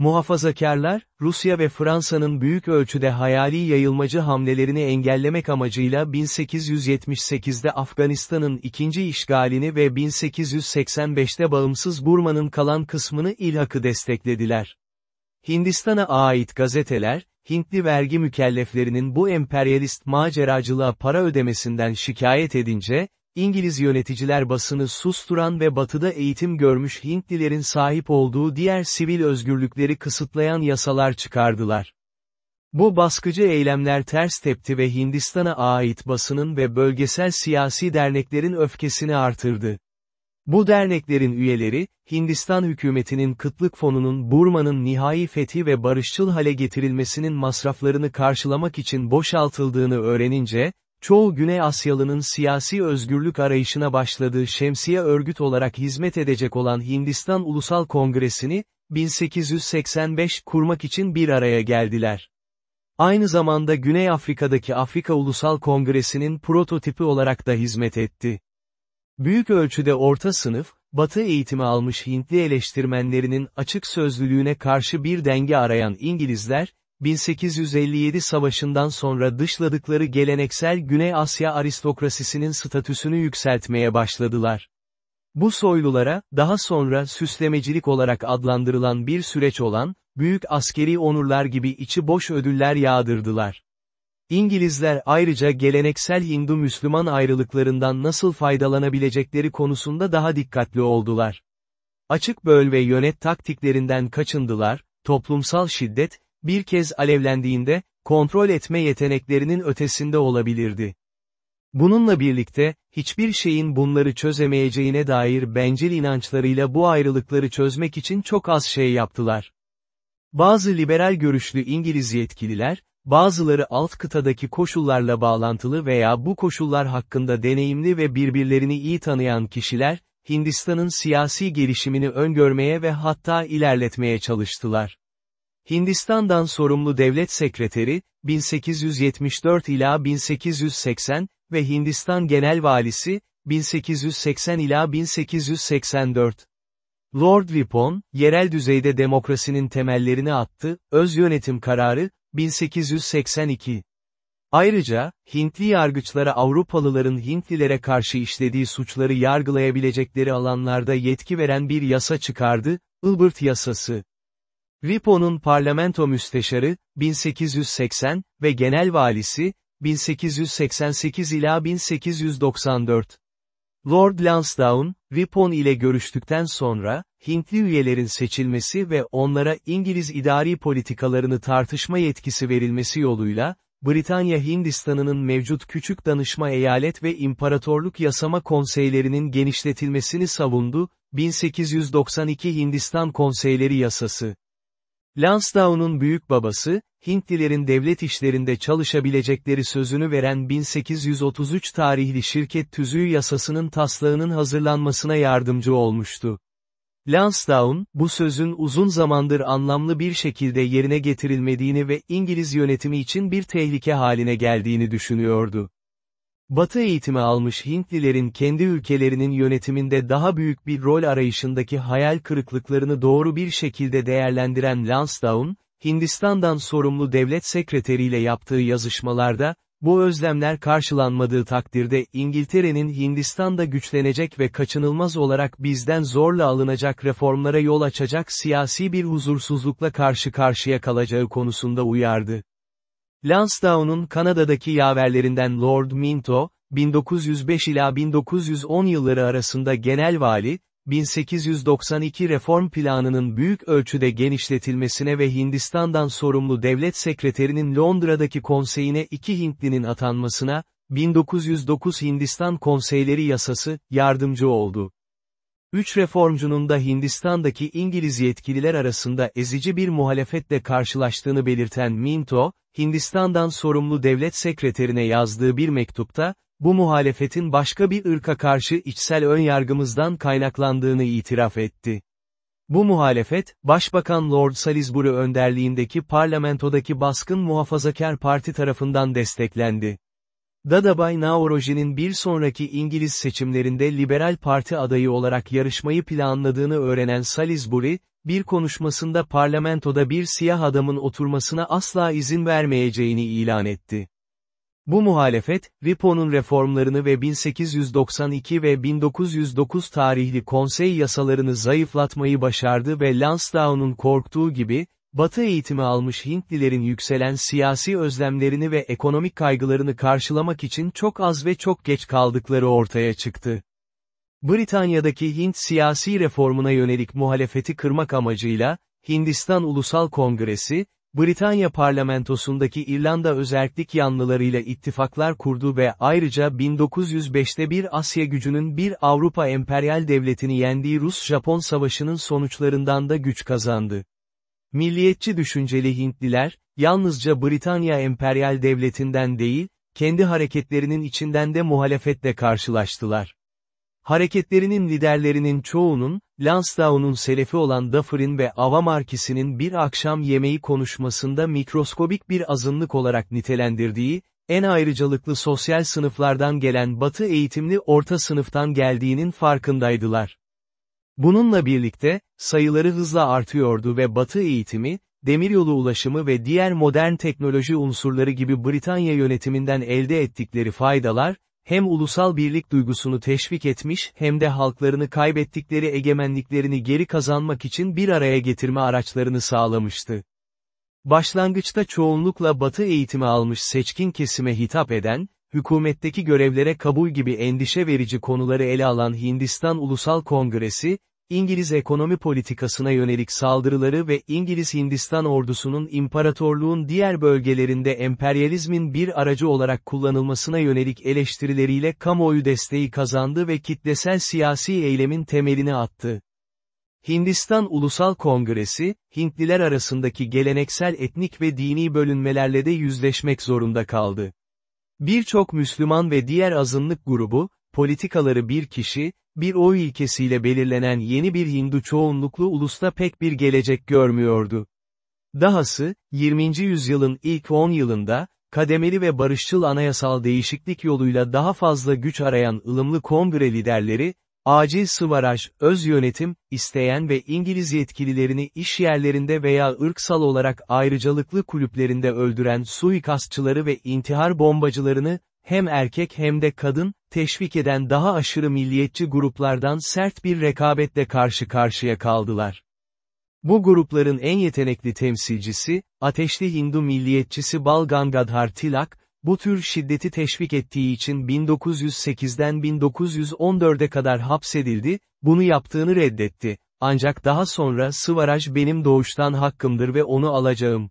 Muhafazakarlar, Rusya ve Fransa'nın büyük ölçüde hayali yayılmacı hamlelerini engellemek amacıyla 1878'de Afganistan'ın ikinci işgalini ve 1885'te bağımsız Burma'nın kalan kısmını İlhak'ı desteklediler. Hindistan'a ait gazeteler, Hintli vergi mükelleflerinin bu emperyalist maceracılığa para ödemesinden şikayet edince, İngiliz yöneticiler basını susturan ve batıda eğitim görmüş Hintlilerin sahip olduğu diğer sivil özgürlükleri kısıtlayan yasalar çıkardılar. Bu baskıcı eylemler ters tepti ve Hindistan'a ait basının ve bölgesel siyasi derneklerin öfkesini artırdı. Bu derneklerin üyeleri, Hindistan hükümetinin kıtlık fonunun Burma'nın nihai fethi ve barışçıl hale getirilmesinin masraflarını karşılamak için boşaltıldığını öğrenince, çoğu Güney Asyalı'nın siyasi özgürlük arayışına başladığı şemsiye örgüt olarak hizmet edecek olan Hindistan Ulusal Kongresi'ni, 1885 kurmak için bir araya geldiler. Aynı zamanda Güney Afrika'daki Afrika Ulusal Kongresi'nin prototipi olarak da hizmet etti. Büyük ölçüde orta sınıf, Batı eğitimi almış Hintli eleştirmenlerinin açık sözlülüğüne karşı bir denge arayan İngilizler, 1857 savaşından sonra dışladıkları geleneksel Güney Asya aristokrasisinin statüsünü yükseltmeye başladılar. Bu soylulara, daha sonra süslemecilik olarak adlandırılan bir süreç olan, büyük askeri onurlar gibi içi boş ödüller yağdırdılar. İngilizler ayrıca geleneksel Hindu-Müslüman ayrılıklarından nasıl faydalanabilecekleri konusunda daha dikkatli oldular. Açık böl ve yönet taktiklerinden kaçındılar, toplumsal şiddet, bir kez alevlendiğinde, kontrol etme yeteneklerinin ötesinde olabilirdi. Bununla birlikte, hiçbir şeyin bunları çözemeyeceğine dair bencil inançlarıyla bu ayrılıkları çözmek için çok az şey yaptılar. Bazı liberal görüşlü İngiliz yetkililer, bazıları alt kıtadaki koşullarla bağlantılı veya bu koşullar hakkında deneyimli ve birbirlerini iyi tanıyan kişiler, Hindistan'ın siyasi gelişimini öngörmeye ve hatta ilerletmeye çalıştılar. Hindistan'dan sorumlu devlet sekreteri, 1874 ila 1880 ve Hindistan Genel Valisi, 1880 ila 1884. Lord Ripon, yerel düzeyde demokrasinin temellerini attı, öz yönetim kararı, 1882. Ayrıca, Hintli yargıçlara Avrupalıların Hintlilere karşı işlediği suçları yargılayabilecekleri alanlarda yetki veren bir yasa çıkardı, Ilbert Yasası. Ripon'un parlamento müsteşarı, 1880 ve genel valisi, 1888 ila 1894. Lord Lansdowne, Ripon ile görüştükten sonra, Hintli üyelerin seçilmesi ve onlara İngiliz idari politikalarını tartışma yetkisi verilmesi yoluyla, Britanya Hindistan'ının mevcut küçük danışma eyalet ve imparatorluk yasama konseylerinin genişletilmesini savundu, 1892 Hindistan Konseyleri Yasası. Lansdowne'un büyük babası, Hintlilerin devlet işlerinde çalışabilecekleri sözünü veren 1833 tarihli şirket tüzüğü yasasının taslağının hazırlanmasına yardımcı olmuştu. Lansdowne, bu sözün uzun zamandır anlamlı bir şekilde yerine getirilmediğini ve İngiliz yönetimi için bir tehlike haline geldiğini düşünüyordu. Batı eğitimi almış Hintlilerin kendi ülkelerinin yönetiminde daha büyük bir rol arayışındaki hayal kırıklıklarını doğru bir şekilde değerlendiren Lansdowne, Hindistan'dan sorumlu devlet sekreteriyle yaptığı yazışmalarda, bu özlemler karşılanmadığı takdirde İngiltere'nin Hindistan'da güçlenecek ve kaçınılmaz olarak bizden zorla alınacak reformlara yol açacak siyasi bir huzursuzlukla karşı karşıya kalacağı konusunda uyardı. Lansdowne'un Kanada'daki yaverlerinden Lord Minto, 1905 ila 1910 yılları arasında genel vali, 1892 reform planının büyük ölçüde genişletilmesine ve Hindistan'dan sorumlu devlet sekreterinin Londra'daki konseyine iki Hintlinin atanmasına, 1909 Hindistan Konseyleri Yasası, yardımcı oldu. Üç reformcunun da Hindistan'daki İngiliz yetkililer arasında ezici bir muhalefetle karşılaştığını belirten Minto, Hindistan'dan sorumlu devlet sekreterine yazdığı bir mektupta, bu muhalefetin başka bir ırka karşı içsel önyargımızdan kaynaklandığını itiraf etti. Bu muhalefet, Başbakan Lord Salisbury önderliğindeki parlamentodaki baskın muhafazakar parti tarafından desteklendi. Dadabay Naoroji'nin bir sonraki İngiliz seçimlerinde Liberal Parti adayı olarak yarışmayı planladığını öğrenen Salisbury, bir konuşmasında parlamentoda bir siyah adamın oturmasına asla izin vermeyeceğini ilan etti. Bu muhalefet, Ripo'nun reformlarını ve 1892 ve 1909 tarihli konsey yasalarını zayıflatmayı başardı ve Lansdowne'un korktuğu gibi, Batı eğitimi almış Hintlilerin yükselen siyasi özlemlerini ve ekonomik kaygılarını karşılamak için çok az ve çok geç kaldıkları ortaya çıktı. Britanya'daki Hint siyasi reformuna yönelik muhalefeti kırmak amacıyla, Hindistan Ulusal Kongresi, Britanya parlamentosundaki İrlanda özerklik yanlılarıyla ittifaklar kurdu ve ayrıca 1905'te bir Asya gücünün bir Avrupa emperyal devletini yendiği Rus-Japon savaşının sonuçlarından da güç kazandı. Milliyetçi düşünceli Hintliler, yalnızca Britanya emperyal devletinden değil, kendi hareketlerinin içinden de muhalefetle karşılaştılar. Hareketlerinin liderlerinin çoğunun, Lansdowne'un selefi olan Dufferin ve Ava Markisi'nin bir akşam yemeği konuşmasında mikroskobik bir azınlık olarak nitelendirdiği, en ayrıcalıklı sosyal sınıflardan gelen batı eğitimli orta sınıftan geldiğinin farkındaydılar. Bununla birlikte, sayıları hızla artıyordu ve batı eğitimi, demiryolu ulaşımı ve diğer modern teknoloji unsurları gibi Britanya yönetiminden elde ettikleri faydalar, hem ulusal birlik duygusunu teşvik etmiş hem de halklarını kaybettikleri egemenliklerini geri kazanmak için bir araya getirme araçlarını sağlamıştı. Başlangıçta çoğunlukla batı eğitimi almış seçkin kesime hitap eden, hükümetteki görevlere kabul gibi endişe verici konuları ele alan Hindistan Ulusal Kongresi, İngiliz ekonomi politikasına yönelik saldırıları ve İngiliz Hindistan ordusunun imparatorluğun diğer bölgelerinde emperyalizmin bir aracı olarak kullanılmasına yönelik eleştirileriyle kamuoyu desteği kazandı ve kitlesel siyasi eylemin temelini attı. Hindistan Ulusal Kongresi, Hintliler arasındaki geleneksel etnik ve dini bölünmelerle de yüzleşmek zorunda kaldı. Birçok Müslüman ve diğer azınlık grubu, politikaları bir kişi, bir oy ilkesiyle belirlenen yeni bir Hindu çoğunluklu ulusta pek bir gelecek görmüyordu. Dahası, 20. yüzyılın ilk 10 yılında, kademeli ve barışçıl anayasal değişiklik yoluyla daha fazla güç arayan ılımlı kongre liderleri, acil sıvaraj, öz yönetim, isteyen ve İngiliz yetkililerini iş yerlerinde veya ırksal olarak ayrıcalıklı kulüplerinde öldüren suikastçıları ve intihar bombacılarını, hem erkek hem de kadın, teşvik eden daha aşırı milliyetçi gruplardan sert bir rekabetle karşı karşıya kaldılar. Bu grupların en yetenekli temsilcisi, ateşli Hindu milliyetçisi Bal Gangadhar Tilak, bu tür şiddeti teşvik ettiği için 1908'den 1914'e kadar hapsedildi, bunu yaptığını reddetti. Ancak daha sonra Sıvaraj benim doğuştan hakkımdır ve onu alacağım.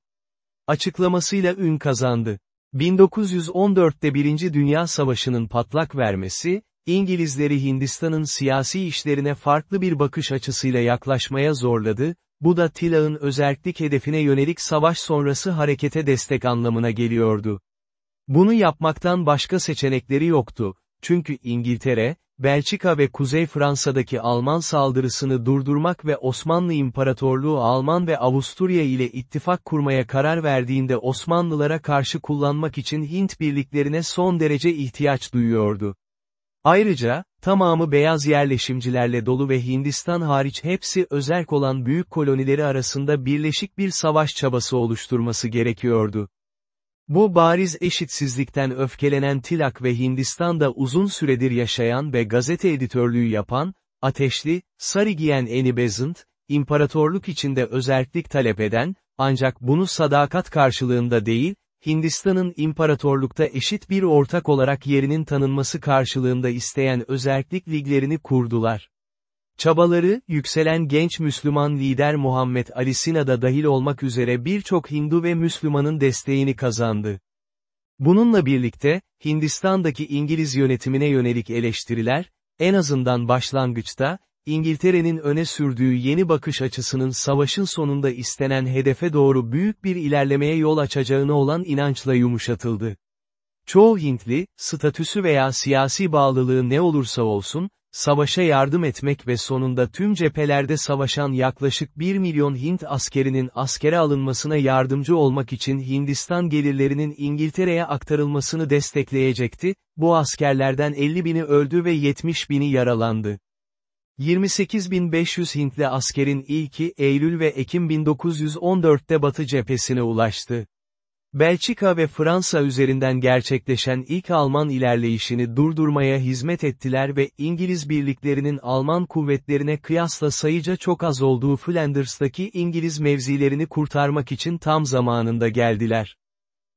Açıklamasıyla ün kazandı. 1914'te Birinci Dünya Savaşı'nın patlak vermesi, İngilizleri Hindistan'ın siyasi işlerine farklı bir bakış açısıyla yaklaşmaya zorladı, bu da Tilak'ın özerklik hedefine yönelik savaş sonrası harekete destek anlamına geliyordu. Bunu yapmaktan başka seçenekleri yoktu, çünkü İngiltere, Belçika ve Kuzey Fransa'daki Alman saldırısını durdurmak ve Osmanlı İmparatorluğu Alman ve Avusturya ile ittifak kurmaya karar verdiğinde Osmanlılara karşı kullanmak için Hint birliklerine son derece ihtiyaç duyuyordu. Ayrıca, tamamı beyaz yerleşimcilerle dolu ve Hindistan hariç hepsi özerk olan büyük kolonileri arasında birleşik bir savaş çabası oluşturması gerekiyordu. Bu bariz eşitsizlikten öfkelenen Tilak ve Hindistan'da uzun süredir yaşayan ve gazete editörlüğü yapan, ateşli, sarı giyen Annie Besant, imparatorluk içinde özerklik talep eden, ancak bunu sadakat karşılığında değil, Hindistan'ın imparatorlukta eşit bir ortak olarak yerinin tanınması karşılığında isteyen özellik liglerini kurdular. Çabaları, yükselen genç Müslüman lider Muhammed Ali Sina'da dahil olmak üzere birçok Hindu ve Müslümanın desteğini kazandı. Bununla birlikte, Hindistan'daki İngiliz yönetimine yönelik eleştiriler, en azından başlangıçta, İngiltere'nin öne sürdüğü yeni bakış açısının savaşın sonunda istenen hedefe doğru büyük bir ilerlemeye yol açacağına olan inançla yumuşatıldı. Çoğu Hintli, statüsü veya siyasi bağlılığı ne olursa olsun, savaşa yardım etmek ve sonunda tüm cephelerde savaşan yaklaşık 1 milyon Hint askerinin askere alınmasına yardımcı olmak için Hindistan gelirlerinin İngiltere'ye aktarılmasını destekleyecekti, bu askerlerden 50 bini öldü ve 70 bini yaralandı. 28.500 Hintli askerin ilki Eylül ve Ekim 1914'te Batı cephesine ulaştı. Belçika ve Fransa üzerinden gerçekleşen ilk Alman ilerleyişini durdurmaya hizmet ettiler ve İngiliz birliklerinin Alman kuvvetlerine kıyasla sayıca çok az olduğu Flanders'taki İngiliz mevzilerini kurtarmak için tam zamanında geldiler.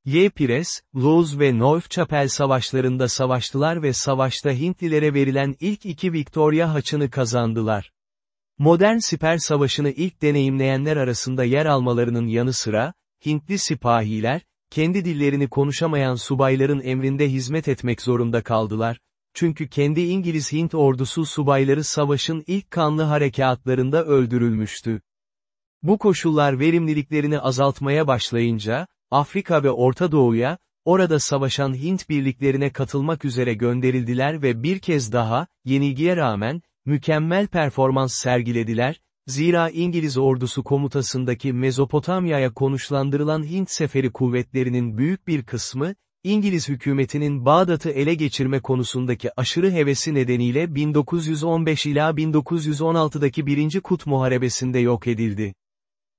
Ypres, Loos ve Neufchapel savaşlarında savaştılar ve savaşta Hintlilere verilen ilk iki Victoria haçını kazandılar. Modern siper savaşını ilk deneyimleyenler arasında yer almalarının yanı sıra, Hintli sipahiler, kendi dillerini konuşamayan subayların emrinde hizmet etmek zorunda kaldılar, çünkü kendi İngiliz-Hint ordusu subayları savaşın ilk kanlı harekatlarında öldürülmüştü. Bu koşullar verimliliklerini azaltmaya başlayınca, Afrika ve Orta Doğu'ya, orada savaşan Hint birliklerine katılmak üzere gönderildiler ve bir kez daha, yenilgiye rağmen, mükemmel performans sergilediler, zira İngiliz ordusu komutasındaki Mezopotamya'ya konuşlandırılan Hint seferi kuvvetlerinin büyük bir kısmı, İngiliz hükümetinin Bağdat'ı ele geçirme konusundaki aşırı hevesi nedeniyle 1915 ila 1916'daki 1. Kut Muharebesi'nde yok edildi.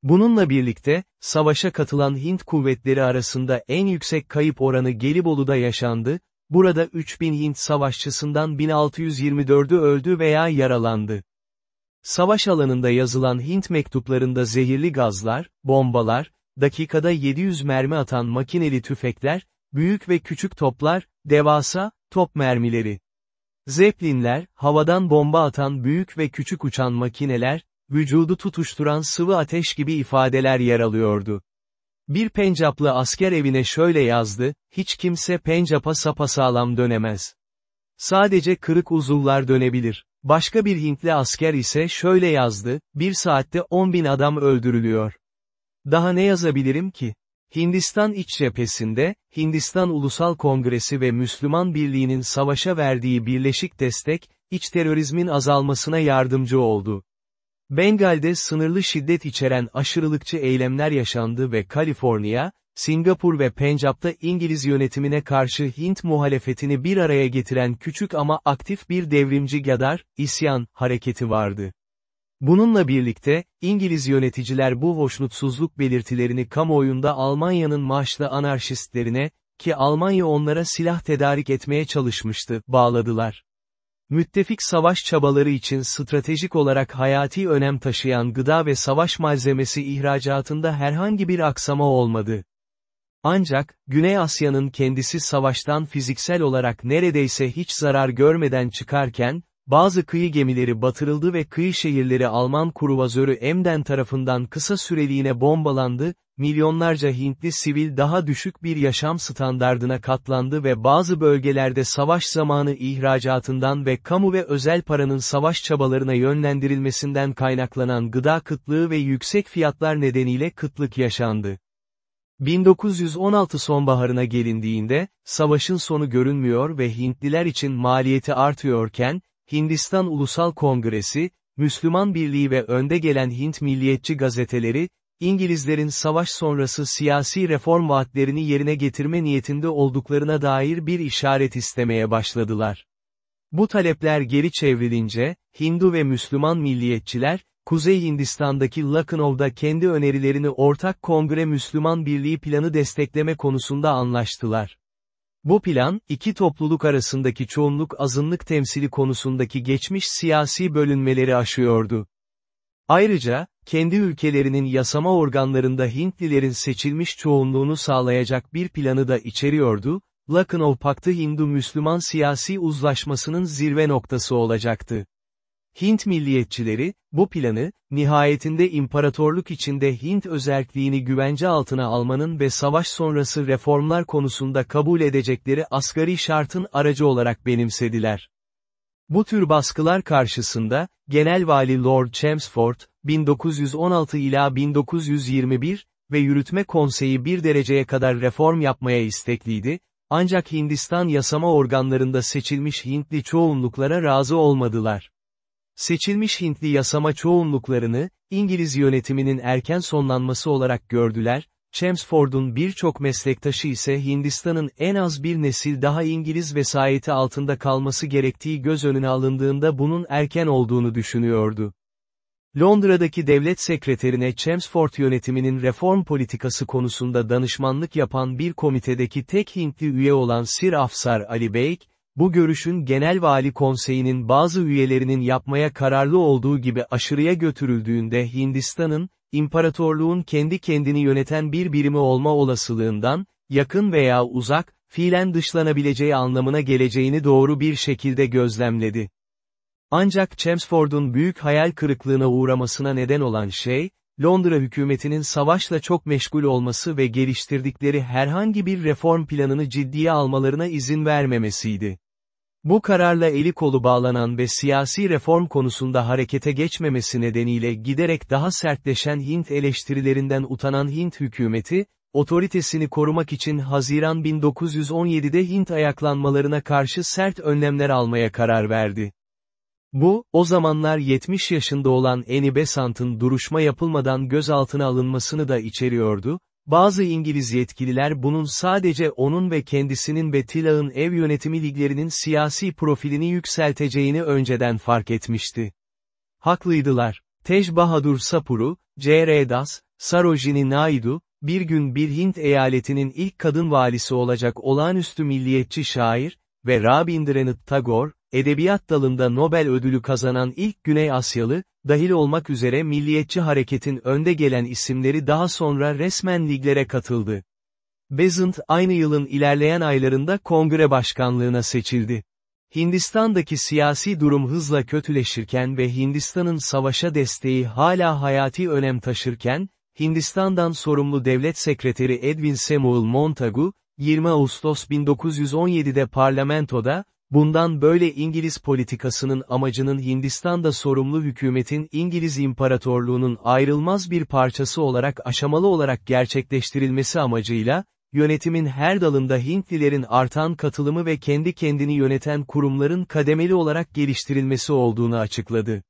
Bununla birlikte, savaşa katılan Hint kuvvetleri arasında en yüksek kayıp oranı Gelibolu'da yaşandı, burada 3000 Hint savaşçısından 1624'ü öldü veya yaralandı. Savaş alanında yazılan Hint mektuplarında zehirli gazlar, bombalar, dakikada 700 mermi atan makineli tüfekler, büyük ve küçük toplar, devasa, top mermileri. Zeplinler, havadan bomba atan büyük ve küçük uçan makineler, vücudu tutuşturan sıvı ateş gibi ifadeler yer alıyordu. Bir Pencaplı asker evine şöyle yazdı, hiç kimse Pencap'a sapasağlam dönemez. Sadece kırık uzuvlar dönebilir. Başka bir Hintli asker ise şöyle yazdı, bir saatte 10 bin adam öldürülüyor. Daha ne yazabilirim ki? Hindistan iç cephesinde, Hindistan Ulusal Kongresi ve Müslüman Birliği'nin savaşa verdiği birleşik destek, iç terörizmin azalmasına yardımcı oldu. Bengal'de sınırlı şiddet içeren aşırılıkçı eylemler yaşandı ve Kaliforniya, Singapur ve Pencap'ta İngiliz yönetimine karşı Hint muhalefetini bir araya getiren küçük ama aktif bir devrimci Gadar, isyan, hareketi vardı. Bununla birlikte, İngiliz yöneticiler bu hoşnutsuzluk belirtilerini kamuoyunda Almanya'nın maaşlı anarşistlerine, ki Almanya onlara silah tedarik etmeye çalışmıştı, bağladılar. Müttefik savaş çabaları için stratejik olarak hayati önem taşıyan gıda ve savaş malzemesi ihracatında herhangi bir aksama olmadı. Ancak, Güney Asya'nın kendisi savaştan fiziksel olarak neredeyse hiç zarar görmeden çıkarken, bazı kıyı gemileri batırıldı ve kıyı şehirleri Alman kruvazörü Emden tarafından kısa süreliğine bombalandı, milyonlarca Hintli sivil daha düşük bir yaşam standardına katlandı ve bazı bölgelerde savaş zamanı ihracatından ve kamu ve özel paranın savaş çabalarına yönlendirilmesinden kaynaklanan gıda kıtlığı ve yüksek fiyatlar nedeniyle kıtlık yaşandı. 1916 sonbaharına gelindiğinde, savaşın sonu görünmüyor ve Hintliler için maliyeti artıyorken, Hindistan Ulusal Kongresi, Müslüman Birliği ve önde gelen Hint milliyetçi gazeteleri, İngilizlerin savaş sonrası siyasi reform vaatlerini yerine getirme niyetinde olduklarına dair bir işaret istemeye başladılar. Bu talepler geri çevrilince, Hindu ve Müslüman milliyetçiler, Kuzey Hindistan'daki Lucknow'da kendi önerilerini Ortak Kongre Müslüman Birliği planı destekleme konusunda anlaştılar. Bu plan, iki topluluk arasındaki çoğunluk azınlık temsili konusundaki geçmiş siyasi bölünmeleri aşıyordu. Ayrıca, kendi ülkelerinin yasama organlarında Hintlilerin seçilmiş çoğunluğunu sağlayacak bir planı da içeriyordu, Lucknow Paktı Hindu-Müslüman siyasi uzlaşmasının zirve noktası olacaktı. Hint milliyetçileri, bu planı, nihayetinde imparatorluk içinde Hint özerkliğini güvence altına almanın ve savaş sonrası reformlar konusunda kabul edecekleri asgari şartın aracı olarak benimsediler. Bu tür baskılar karşısında, Genel Vali Lord Chelmsford, 1916 ila 1921 ve Yürütme Konseyi bir dereceye kadar reform yapmaya istekliydi, ancak Hindistan yasama organlarında seçilmiş Hintli çoğunluklara razı olmadılar. Seçilmiş Hintli yasama çoğunluklarını, İngiliz yönetiminin erken sonlanması olarak gördüler, Chelmsford'un birçok meslektaşı ise Hindistan'ın en az bir nesil daha İngiliz vesayeti altında kalması gerektiği göz önüne alındığında bunun erken olduğunu düşünüyordu. Londra'daki devlet sekreterine Chelmsford yönetiminin reform politikası konusunda danışmanlık yapan bir komitedeki tek Hintli üye olan Sir Afsar Ali Bey, bu görüşün Genel Vali Konseyi'nin bazı üyelerinin yapmaya kararlı olduğu gibi aşırıya götürüldüğünde Hindistan'ın, imparatorluğun kendi kendini yöneten bir birimi olma olasılığından, yakın veya uzak, fiilen dışlanabileceği anlamına geleceğini doğru bir şekilde gözlemledi. Ancak Chelmsford'un büyük hayal kırıklığına uğramasına neden olan şey, Londra hükümetinin savaşla çok meşgul olması ve geliştirdikleri herhangi bir reform planını ciddiye almalarına izin vermemesiydi. Bu kararla eli kolu bağlanan ve siyasi reform konusunda harekete geçmemesi nedeniyle giderek daha sertleşen Hint eleştirilerinden utanan Hint hükümeti, otoritesini korumak için Haziran 1917'de Hint ayaklanmalarına karşı sert önlemler almaya karar verdi. Bu, o zamanlar 70 yaşında olan Annie Besant'ın duruşma yapılmadan gözaltına alınmasını da içeriyordu, bazı İngiliz yetkililer bunun sadece onun ve kendisinin ve Tillah'ın ev yönetimi liglerinin siyasi profilini yükselteceğini önceden fark etmişti. Haklıydılar. Tej Bahadur Sapuru, C.R. Das, Sarojini Naidu, bir gün bir Hint eyaletinin ilk kadın valisi olacak olağanüstü milliyetçi şair, ve Rabindranath Tagore, edebiyat dalında Nobel ödülü kazanan ilk Güney Asyalı, dahil olmak üzere milliyetçi hareketin önde gelen isimleri daha sonra resmen liglere katıldı. Besant aynı yılın ilerleyen aylarında kongre başkanlığına seçildi. Hindistan'daki siyasi durum hızla kötüleşirken ve Hindistan'ın savaşa desteği hala hayati önem taşırken, Hindistan'dan sorumlu devlet sekreteri Edwin Samuel Montagu, 20 Ağustos 1917'de parlamentoda, bundan böyle İngiliz politikasının amacının Hindistan'da sorumlu hükümetin İngiliz İmparatorluğu'nun ayrılmaz bir parçası olarak aşamalı olarak gerçekleştirilmesi amacıyla, yönetimin her dalında Hintlilerin artan katılımı ve kendi kendini yöneten kurumların kademeli olarak geliştirilmesi olduğunu açıkladı.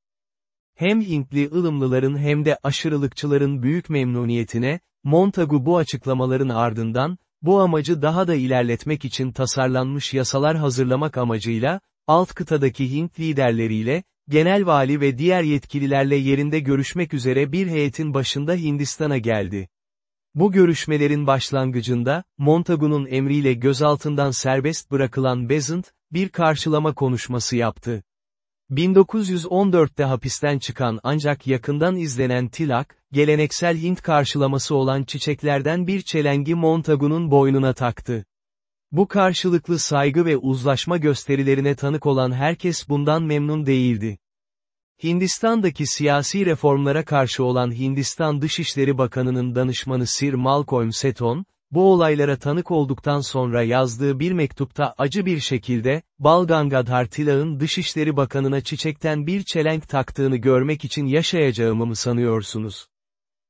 Hem Hintli ılımlıların hem de aşırılıkçıların büyük memnuniyetine, Montagu bu açıklamaların ardından, bu amacı daha da ilerletmek için tasarlanmış yasalar hazırlamak amacıyla, alt kıtadaki Hint liderleriyle, genel vali ve diğer yetkililerle yerinde görüşmek üzere bir heyetin başında Hindistan'a geldi. Bu görüşmelerin başlangıcında, Montagu'nun emriyle gözaltından serbest bırakılan Besant, bir karşılama konuşması yaptı. 1914'te hapisten çıkan ancak yakından izlenen Tilak, geleneksel Hint karşılaması olan çiçeklerden bir çelengi Montagu'nun boynuna taktı. Bu karşılıklı saygı ve uzlaşma gösterilerine tanık olan herkes bundan memnun değildi. Hindistan'daki siyasi reformlara karşı olan Hindistan Dışişleri Bakanı'nın danışmanı Sir Malcolm Seton, bu olaylara tanık olduktan sonra yazdığı bir mektupta acı bir şekilde, Bal Gangadhar Tilak'ın Dışişleri Bakanı'na çiçekten bir çelenk taktığını görmek için yaşayacağımı mı sanıyorsunuz?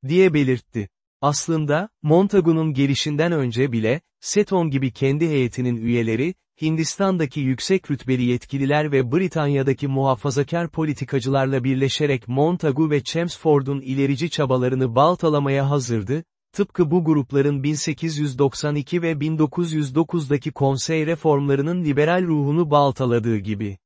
diye belirtti. Aslında, Montagu'nun gelişinden önce bile, Seton gibi kendi heyetinin üyeleri, Hindistan'daki yüksek rütbeli yetkililer ve Britanya'daki muhafazakar politikacılarla birleşerek Montagu ve Chelmsford'un ilerici çabalarını baltalamaya hazırdı, tıpkı bu grupların 1892 ve 1909'daki konsey reformlarının liberal ruhunu baltaladığı gibi.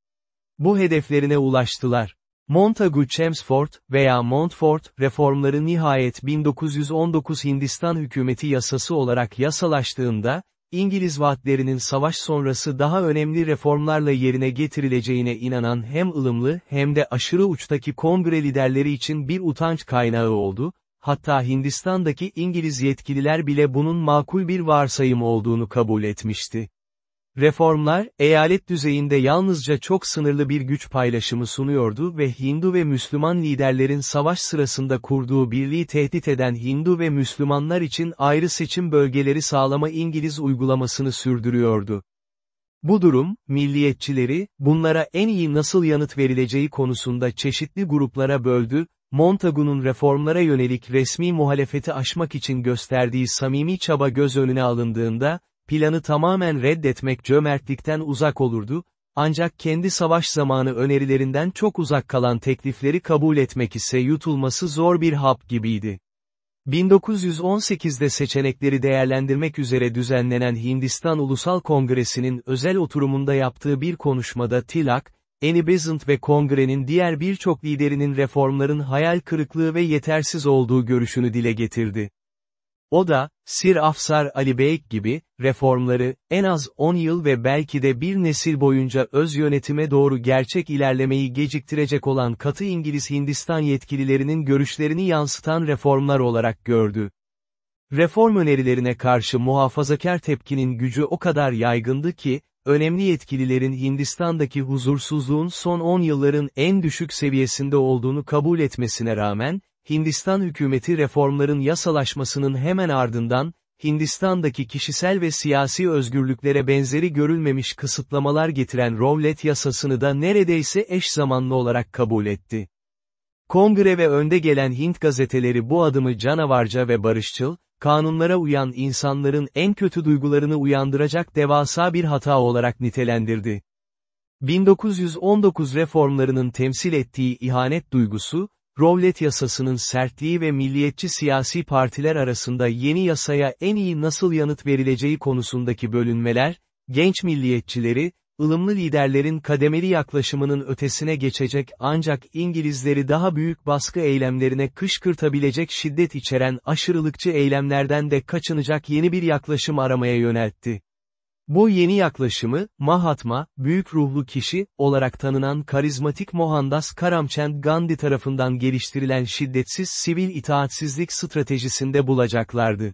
Bu hedeflerine ulaştılar. Montagu Chelmsford veya Montfort reformları nihayet 1919 Hindistan hükümeti yasası olarak yasalaştığında, İngiliz vaatlerinin savaş sonrası daha önemli reformlarla yerine getirileceğine inanan hem ılımlı hem de aşırı uçtaki kongre liderleri için bir utanç kaynağı oldu, hatta Hindistan'daki İngiliz yetkililer bile bunun makul bir varsayım olduğunu kabul etmişti. Reformlar, eyalet düzeyinde yalnızca çok sınırlı bir güç paylaşımı sunuyordu ve Hindu ve Müslüman liderlerin savaş sırasında kurduğu birliği tehdit eden Hindu ve Müslümanlar için ayrı seçim bölgeleri sağlama İngiliz uygulamasını sürdürüyordu. Bu durum, milliyetçileri, bunlara en iyi nasıl yanıt verileceği konusunda çeşitli gruplara böldü, Montagu'nun reformlara yönelik resmi muhalefeti aşmak için gösterdiği samimi çaba göz önüne alındığında, planı tamamen reddetmek cömertlikten uzak olurdu, ancak kendi savaş zamanı önerilerinden çok uzak kalan teklifleri kabul etmek ise yutulması zor bir hap gibiydi. 1918'de seçenekleri değerlendirmek üzere düzenlenen Hindistan Ulusal Kongresi'nin özel oturumunda yaptığı bir konuşmada Tilak, Annie Besant ve kongrenin diğer birçok liderinin reformların hayal kırıklığı ve yetersiz olduğu görüşünü dile getirdi. O da, Sir Afsar Ali Beyk gibi, reformları, en az 10 yıl ve belki de bir nesil boyunca öz yönetime doğru gerçek ilerlemeyi geciktirecek olan katı İngiliz Hindistan yetkililerinin görüşlerini yansıtan reformlar olarak gördü. Reform önerilerine karşı muhafazakar tepkinin gücü o kadar yaygındı ki, önemli yetkililerin Hindistan'daki huzursuzluğun son 10 yılların en düşük seviyesinde olduğunu kabul etmesine rağmen, Hindistan hükümeti reformların yasalaşmasının hemen ardından, Hindistan'daki kişisel ve siyasi özgürlüklere benzeri görülmemiş kısıtlamalar getiren Rowlett yasasını da neredeyse eş zamanlı olarak kabul etti. Kongre ve önde gelen Hint gazeteleri bu adımı canavarca ve barışçıl, kanunlara uyan insanların en kötü duygularını uyandıracak devasa bir hata olarak nitelendirdi. 1919 reformlarının temsil ettiği ihanet duygusu, Rowlett yasasının sertliği ve milliyetçi siyasi partiler arasında yeni yasaya en iyi nasıl yanıt verileceği konusundaki bölünmeler, genç milliyetçileri, ılımlı liderlerin kademeli yaklaşımının ötesine geçecek ancak İngilizleri daha büyük baskı eylemlerine kışkırtabilecek şiddet içeren aşırılıkçı eylemlerden de kaçınacak yeni bir yaklaşım aramaya yöneltti. Bu yeni yaklaşımı, Mahatma, büyük ruhlu kişi, olarak tanınan karizmatik Mohandas Karamchand Gandhi tarafından geliştirilen şiddetsiz sivil itaatsizlik stratejisinde bulacaklardı.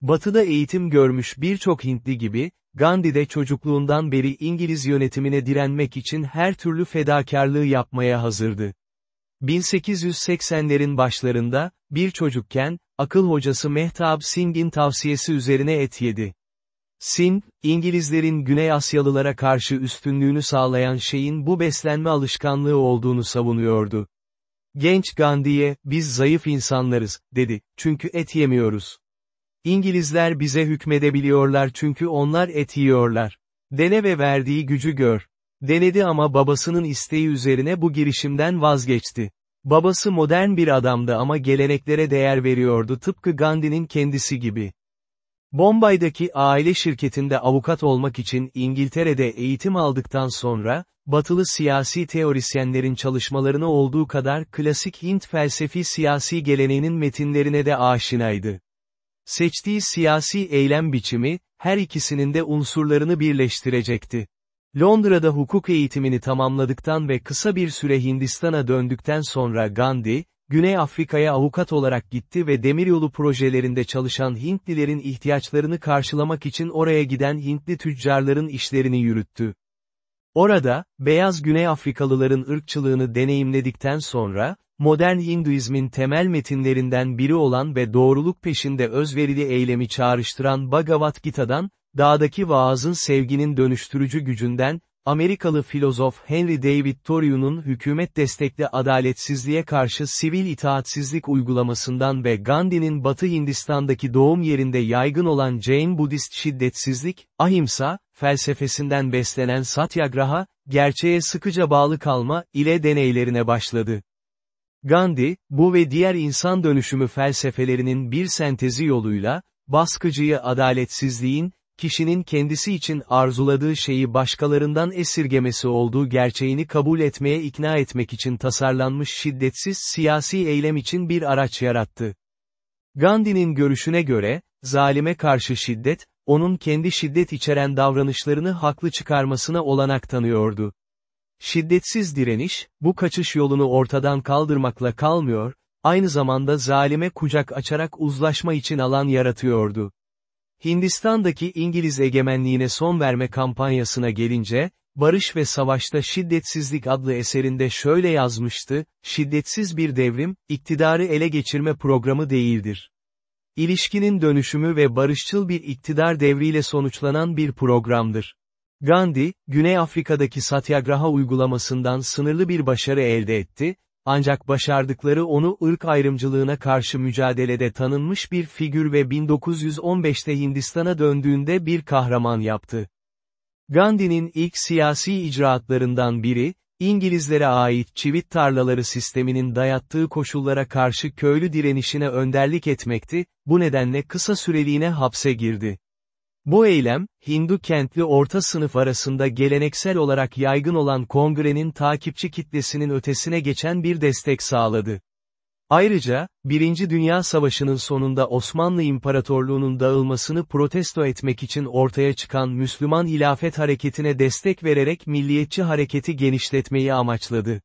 Batıda eğitim görmüş birçok Hintli gibi, Gandhi de çocukluğundan beri İngiliz yönetimine direnmek için her türlü fedakarlığı yapmaya hazırdı. 1880'lerin başlarında, bir çocukken, akıl hocası Mehtab Singh'in tavsiyesi üzerine et yedi. Sin, İngilizlerin Güney Asyalılara karşı üstünlüğünü sağlayan şeyin bu beslenme alışkanlığı olduğunu savunuyordu. Genç Gandhi'ye, biz zayıf insanlarız, dedi, çünkü et yemiyoruz. İngilizler bize hükmedebiliyorlar çünkü onlar et yiyorlar. Dene ve verdiği gücü gör. Denedi ama babasının isteği üzerine bu girişimden vazgeçti. Babası modern bir adamdı ama geleneklere değer veriyordu tıpkı Gandhi'nin kendisi gibi. Bombay'daki aile şirketinde avukat olmak için İngiltere'de eğitim aldıktan sonra, batılı siyasi teorisyenlerin çalışmalarını olduğu kadar klasik Hint felsefi siyasi geleneğinin metinlerine de aşinaydı. Seçtiği siyasi eylem biçimi, her ikisinin de unsurlarını birleştirecekti. Londra'da hukuk eğitimini tamamladıktan ve kısa bir süre Hindistan'a döndükten sonra Gandhi, Güney Afrika'ya avukat olarak gitti ve demiryolu projelerinde çalışan Hintlilerin ihtiyaçlarını karşılamak için oraya giden Hintli tüccarların işlerini yürüttü. Orada, beyaz Güney Afrikalıların ırkçılığını deneyimledikten sonra, modern Hinduizmin temel metinlerinden biri olan ve doğruluk peşinde özverili eylemi çağrıştıran Bhagavad Gita'dan, dağdaki vaazın sevginin dönüştürücü gücünden, Amerikalı filozof Henry David Thoreau'nun hükümet destekli adaletsizliğe karşı sivil itaatsizlik uygulamasından ve Gandhi'nin Batı Hindistan'daki doğum yerinde yaygın olan Jain Budist şiddetsizlik, ahimsa, felsefesinden beslenen satyagraha, gerçeğe sıkıca bağlı kalma, ile deneylerine başladı. Gandhi, bu ve diğer insan dönüşümü felsefelerinin bir sentezi yoluyla, baskıcıyı adaletsizliğin, kişinin kendisi için arzuladığı şeyi başkalarından esirgemesi olduğu gerçeğini kabul etmeye ikna etmek için tasarlanmış şiddetsiz siyasi eylem için bir araç yarattı. Gandhi'nin görüşüne göre, zalime karşı şiddet, onun kendi şiddet içeren davranışlarını haklı çıkarmasına olanak tanıyordu. Şiddetsiz direniş, bu kaçış yolunu ortadan kaldırmakla kalmıyor, aynı zamanda zalime kucak açarak uzlaşma için alan yaratıyordu. Hindistan'daki İngiliz egemenliğine son verme kampanyasına gelince, Barış ve Savaşta Şiddetsizlik adlı eserinde şöyle yazmıştı, şiddetsiz bir devrim, iktidarı ele geçirme programı değildir. İlişkinin dönüşümü ve barışçıl bir iktidar devriyle sonuçlanan bir programdır. Gandhi, Güney Afrika'daki satyagraha uygulamasından sınırlı bir başarı elde etti, ancak başardıkları onu ırk ayrımcılığına karşı mücadelede tanınmış bir figür ve 1915'te Hindistan'a döndüğünde bir kahraman yaptı. Gandhi'nin ilk siyasi icraatlarından biri, İngilizlere ait çivit tarlaları sisteminin dayattığı koşullara karşı köylü direnişine önderlik etmekti, bu nedenle kısa süreliğine hapse girdi. Bu eylem, Hindu kentli orta sınıf arasında geleneksel olarak yaygın olan kongrenin takipçi kitlesinin ötesine geçen bir destek sağladı. Ayrıca, Birinci Dünya Savaşı'nın sonunda Osmanlı İmparatorluğu'nun dağılmasını protesto etmek için ortaya çıkan Müslüman Hilafet Hareketi'ne destek vererek milliyetçi hareketi genişletmeyi amaçladı.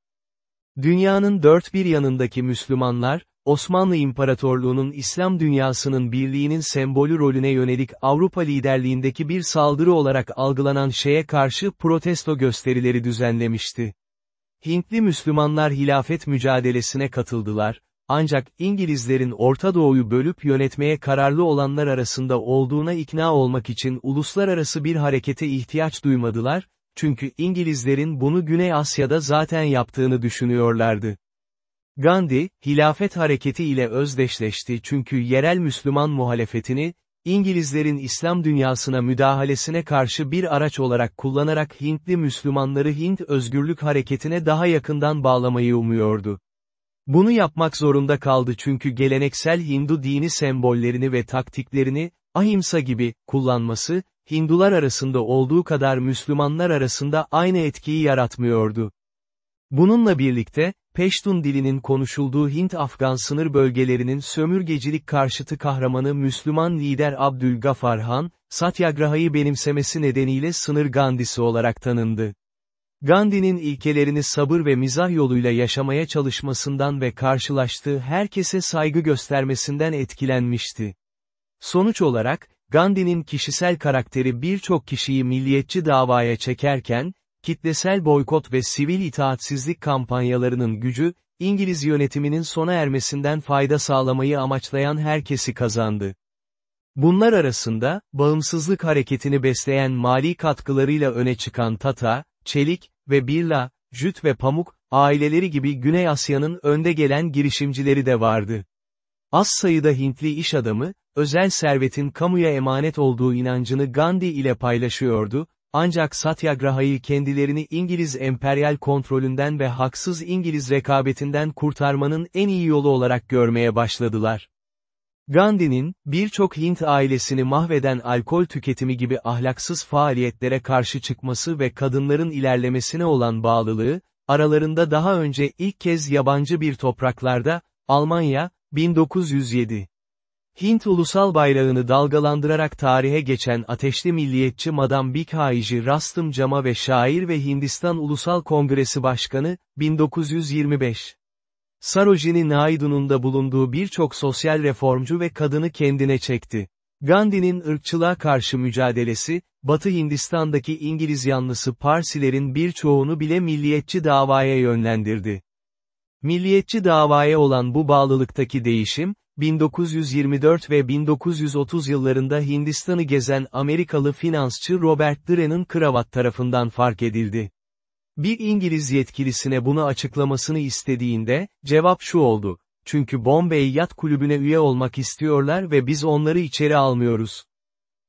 Dünyanın dört bir yanındaki Müslümanlar, Osmanlı İmparatorluğu'nun İslam dünyasının birliğinin sembolü rolüne yönelik Avrupa liderliğindeki bir saldırı olarak algılanan şeye karşı protesto gösterileri düzenlemişti. Hintli Müslümanlar hilafet mücadelesine katıldılar, ancak İngilizlerin Orta Doğu'yu bölüp yönetmeye kararlı olanlar arasında olduğuna ikna olmak için uluslararası bir harekete ihtiyaç duymadılar, çünkü İngilizlerin bunu Güney Asya'da zaten yaptığını düşünüyorlardı. Gandhi, hilafet hareketi ile özdeşleşti çünkü yerel Müslüman muhalefetini, İngilizlerin İslam dünyasına müdahalesine karşı bir araç olarak kullanarak Hintli Müslümanları Hint özgürlük hareketine daha yakından bağlamayı umuyordu. Bunu yapmak zorunda kaldı çünkü geleneksel Hindu dini sembollerini ve taktiklerini, ahimsa gibi, kullanması, Hindular arasında olduğu kadar Müslümanlar arasında aynı etkiyi yaratmıyordu. Bununla birlikte, Peştun dilinin konuşulduğu Hint-Afgan sınır bölgelerinin sömürgecilik karşıtı kahramanı Müslüman lider Abdülgafar Han, Satyagraha'yı benimsemesi nedeniyle sınır Gandisi olarak tanındı. Gandhi'nin ilkelerini sabır ve mizah yoluyla yaşamaya çalışmasından ve karşılaştığı herkese saygı göstermesinden etkilenmişti. Sonuç olarak, Gandhi'nin kişisel karakteri birçok kişiyi milliyetçi davaya çekerken, kitlesel boykot ve sivil itaatsizlik kampanyalarının gücü, İngiliz yönetiminin sona ermesinden fayda sağlamayı amaçlayan herkesi kazandı. Bunlar arasında, bağımsızlık hareketini besleyen mali katkılarıyla öne çıkan Tata, Çelik ve Birla, Jüt ve Pamuk, aileleri gibi Güney Asya'nın önde gelen girişimcileri de vardı. Az sayıda Hintli iş adamı, özel servetin kamuya emanet olduğu inancını Gandhi ile paylaşıyordu, ancak Satyagraha'yı kendilerini İngiliz emperyal kontrolünden ve haksız İngiliz rekabetinden kurtarmanın en iyi yolu olarak görmeye başladılar. Gandhi'nin, birçok Hint ailesini mahveden alkol tüketimi gibi ahlaksız faaliyetlere karşı çıkması ve kadınların ilerlemesine olan bağlılığı, aralarında daha önce ilk kez yabancı bir topraklarda, Almanya, 1907. Hint ulusal bayrağını dalgalandırarak tarihe geçen ateşli milliyetçi Madame Bikhaiji Rastım Cama ve şair ve Hindistan Ulusal Kongresi Başkanı, 1925. Sarojini Naidu'nun da bulunduğu birçok sosyal reformcu ve kadını kendine çekti. Gandhi'nin ırkçılığa karşı mücadelesi, Batı Hindistan'daki İngiliz yanlısı Parsilerin birçoğunu bile milliyetçi davaya yönlendirdi. Milliyetçi davaya olan bu bağlılıktaki değişim, 1924 ve 1930 yıllarında Hindistan'ı gezen Amerikalı finansçı Robert Dren'in kravat tarafından fark edildi. Bir İngiliz yetkilisine bunu açıklamasını istediğinde, cevap şu oldu. Çünkü Bombay Yat Kulübü'ne üye olmak istiyorlar ve biz onları içeri almıyoruz.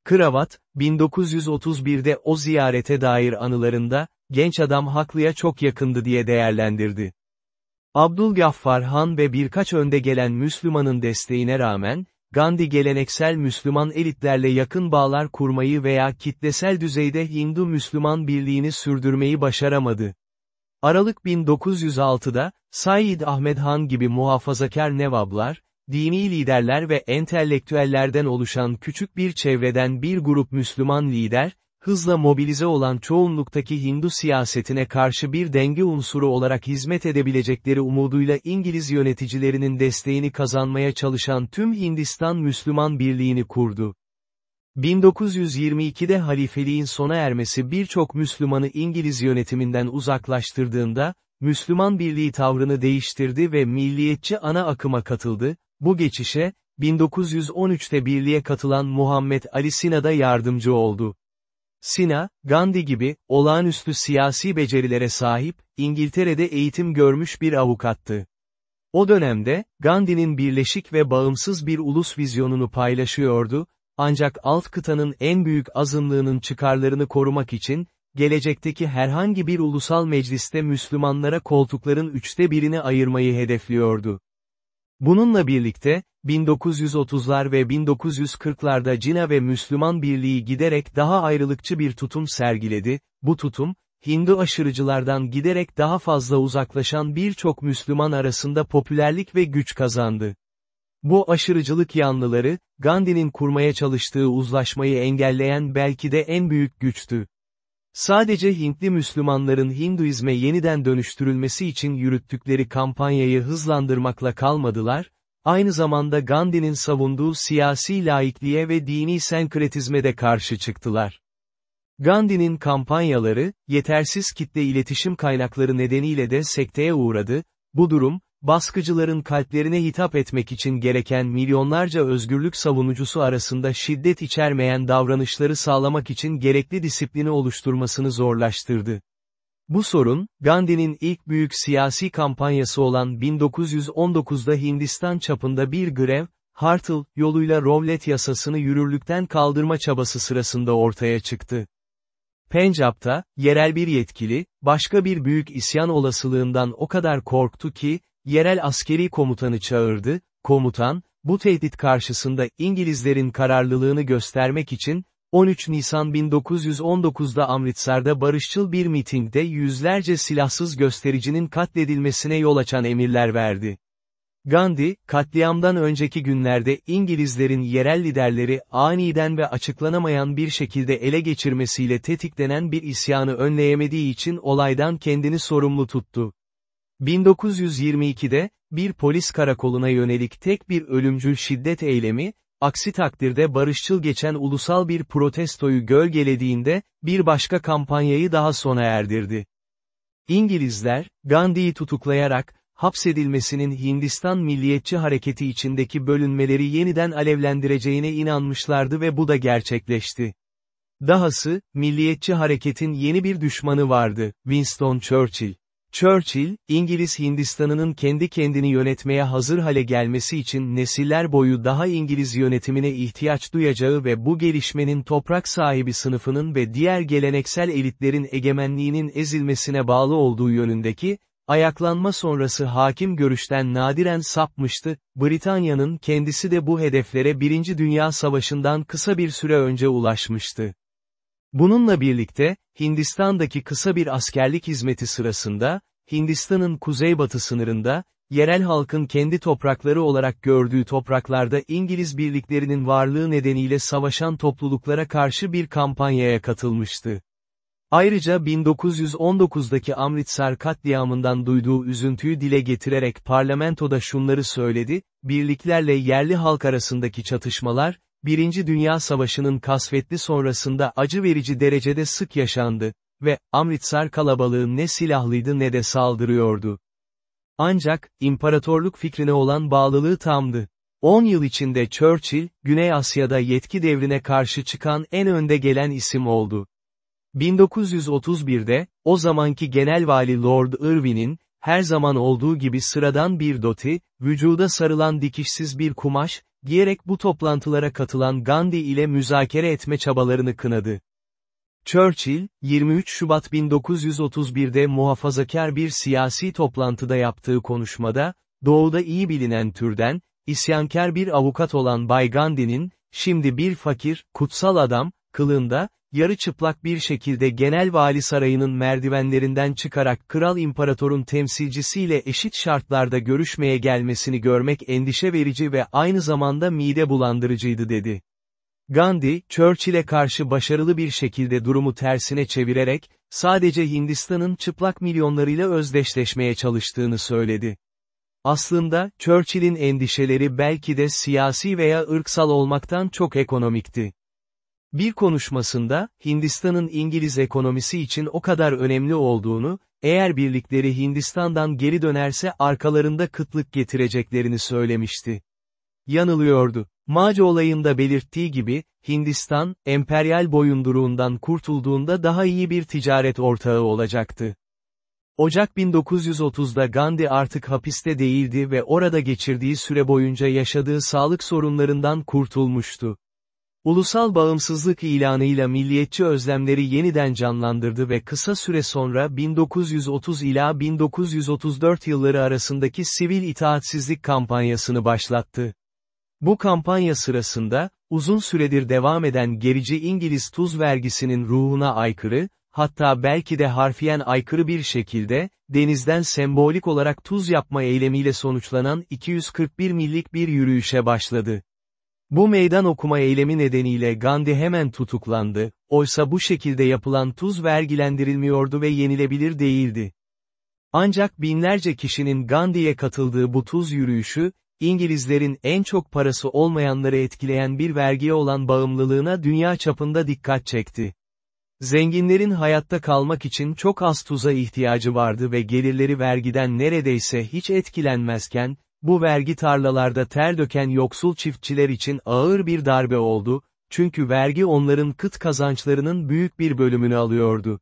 Kravat, 1931'de o ziyarete dair anılarında, genç adam haklıya çok yakındı diye değerlendirdi. Abdülgaffar Han ve birkaç önde gelen Müslümanın desteğine rağmen, Gandhi geleneksel Müslüman elitlerle yakın bağlar kurmayı veya kitlesel düzeyde Hindu-Müslüman birliğini sürdürmeyi başaramadı. Aralık 1906'da, Said Ahmed Han gibi muhafazakar nevablar, dini liderler ve entelektüellerden oluşan küçük bir çevreden bir grup Müslüman lider, hızla mobilize olan çoğunluktaki Hindu siyasetine karşı bir denge unsuru olarak hizmet edebilecekleri umuduyla İngiliz yöneticilerinin desteğini kazanmaya çalışan tüm Hindistan Müslüman Birliği'ni kurdu. 1922'de halifeliğin sona ermesi birçok Müslümanı İngiliz yönetiminden uzaklaştırdığında, Müslüman Birliği tavrını değiştirdi ve milliyetçi ana akıma katıldı, bu geçişe, 1913'te birliğe katılan Muhammed Ali Sina'da yardımcı oldu. Sina, Gandhi gibi, olağanüstü siyasi becerilere sahip, İngiltere'de eğitim görmüş bir avukattı. O dönemde, Gandhi'nin birleşik ve bağımsız bir ulus vizyonunu paylaşıyordu, ancak alt kıtanın en büyük azınlığının çıkarlarını korumak için, gelecekteki herhangi bir ulusal mecliste Müslümanlara koltukların üçte birini ayırmayı hedefliyordu. Bununla birlikte, 1930'lar ve 1940'larda Cina ve Müslüman Birliği giderek daha ayrılıkçı bir tutum sergiledi, bu tutum, Hindu aşırıcılardan giderek daha fazla uzaklaşan birçok Müslüman arasında popülerlik ve güç kazandı. Bu aşırıcılık yanlıları, Gandhi'nin kurmaya çalıştığı uzlaşmayı engelleyen belki de en büyük güçtü. Sadece Hintli Müslümanların Hinduizme yeniden dönüştürülmesi için yürüttükleri kampanyayı hızlandırmakla kalmadılar, aynı zamanda Gandhi'nin savunduğu siyasi laikliğe ve dini senkretizme de karşı çıktılar. Gandhi'nin kampanyaları, yetersiz kitle iletişim kaynakları nedeniyle de sekteye uğradı, bu durum, baskıcıların kalplerine hitap etmek için gereken milyonlarca özgürlük savunucusu arasında şiddet içermeyen davranışları sağlamak için gerekli disiplini oluşturmasını zorlaştırdı. Bu sorun, Gandhi'nin ilk büyük siyasi kampanyası olan 1919'da Hindistan çapında bir grev, Hartle, yoluyla Rowlett yasasını yürürlükten kaldırma çabası sırasında ortaya çıktı. Pencap'ta, yerel bir yetkili, başka bir büyük isyan olasılığından o kadar korktu ki, yerel askeri komutanı çağırdı, komutan, bu tehdit karşısında İngilizlerin kararlılığını göstermek için, 13 Nisan 1919'da Amritsar'da barışçıl bir mitingde yüzlerce silahsız göstericinin katledilmesine yol açan emirler verdi. Gandhi, katliamdan önceki günlerde İngilizlerin yerel liderleri aniden ve açıklanamayan bir şekilde ele geçirmesiyle tetiklenen bir isyanı önleyemediği için olaydan kendini sorumlu tuttu. 1922'de, bir polis karakoluna yönelik tek bir ölümcül şiddet eylemi, aksi takdirde barışçıl geçen ulusal bir protestoyu gölgelediğinde, bir başka kampanyayı daha sona erdirdi. İngilizler, Gandhi'yi tutuklayarak, hapsedilmesinin Hindistan milliyetçi hareketi içindeki bölünmeleri yeniden alevlendireceğine inanmışlardı ve bu da gerçekleşti. Dahası, milliyetçi hareketin yeni bir düşmanı vardı, Winston Churchill. Churchill, İngiliz Hindistan'ının kendi kendini yönetmeye hazır hale gelmesi için nesiller boyu daha İngiliz yönetimine ihtiyaç duyacağı ve bu gelişmenin toprak sahibi sınıfının ve diğer geleneksel elitlerin egemenliğinin ezilmesine bağlı olduğu yönündeki, ayaklanma sonrası hakim görüşten nadiren sapmıştı, Britanya'nın kendisi de bu hedeflere Birinci Dünya Savaşı'ndan kısa bir süre önce ulaşmıştı. Bununla birlikte, Hindistan'daki kısa bir askerlik hizmeti sırasında, Hindistan'ın kuzeybatı sınırında, yerel halkın kendi toprakları olarak gördüğü topraklarda İngiliz birliklerinin varlığı nedeniyle savaşan topluluklara karşı bir kampanyaya katılmıştı. Ayrıca 1919'daki Amritsar katliamından duyduğu üzüntüyü dile getirerek parlamentoda şunları söyledi, birliklerle yerli halk arasındaki çatışmalar, Birinci Dünya Savaşı'nın kasvetli sonrasında acı verici derecede sık yaşandı ve Amritsar kalabalığı ne silahlıydı ne de saldırıyordu. Ancak, imparatorluk fikrine olan bağlılığı tamdı. 10 yıl içinde Churchill, Güney Asya'da yetki devrine karşı çıkan en önde gelen isim oldu. 1931'de, o zamanki Genel Vali Lord Irwin'in, her zaman olduğu gibi sıradan bir doti, vücuda sarılan dikişsiz bir kumaş, giyerek bu toplantılara katılan Gandhi ile müzakere etme çabalarını kınadı. Churchill, 23 Şubat 1931'de muhafazakar bir siyasi toplantıda yaptığı konuşmada, doğuda iyi bilinen türden, isyankar bir avukat olan Bay Gandhi'nin, şimdi bir fakir, kutsal adam, kılığında, yarı çıplak bir şekilde genel vali sarayının merdivenlerinden çıkarak kral imparatorun temsilcisiyle eşit şartlarda görüşmeye gelmesini görmek endişe verici ve aynı zamanda mide bulandırıcıydı dedi. Gandhi, Churchill'e karşı başarılı bir şekilde durumu tersine çevirerek, sadece Hindistan'ın çıplak milyonlarıyla özdeşleşmeye çalıştığını söyledi. Aslında, Churchill'in endişeleri belki de siyasi veya ırksal olmaktan çok ekonomikti. Bir konuşmasında, Hindistan'ın İngiliz ekonomisi için o kadar önemli olduğunu, eğer birlikleri Hindistan'dan geri dönerse arkalarında kıtlık getireceklerini söylemişti. Yanılıyordu. Mace olayında belirttiği gibi, Hindistan, emperyal boyunduruğundan kurtulduğunda daha iyi bir ticaret ortağı olacaktı. Ocak 1930'da Gandhi artık hapiste değildi ve orada geçirdiği süre boyunca yaşadığı sağlık sorunlarından kurtulmuştu. Ulusal bağımsızlık ilanıyla milliyetçi özlemleri yeniden canlandırdı ve kısa süre sonra 1930 ila 1934 yılları arasındaki sivil itaatsizlik kampanyasını başlattı. Bu kampanya sırasında, uzun süredir devam eden gerici İngiliz tuz vergisinin ruhuna aykırı, hatta belki de harfiyen aykırı bir şekilde, denizden sembolik olarak tuz yapma eylemiyle sonuçlanan 241 millik bir yürüyüşe başladı. Bu meydan okuma eylemi nedeniyle Gandhi hemen tutuklandı, oysa bu şekilde yapılan tuz vergilendirilmiyordu ve yenilebilir değildi. Ancak binlerce kişinin Gandhi'ye katıldığı bu tuz yürüyüşü, İngilizlerin en çok parası olmayanları etkileyen bir vergiye olan bağımlılığına dünya çapında dikkat çekti. Zenginlerin hayatta kalmak için çok az tuza ihtiyacı vardı ve gelirleri vergiden neredeyse hiç etkilenmezken, bu vergi tarlalarda ter döken yoksul çiftçiler için ağır bir darbe oldu, çünkü vergi onların kıt kazançlarının büyük bir bölümünü alıyordu.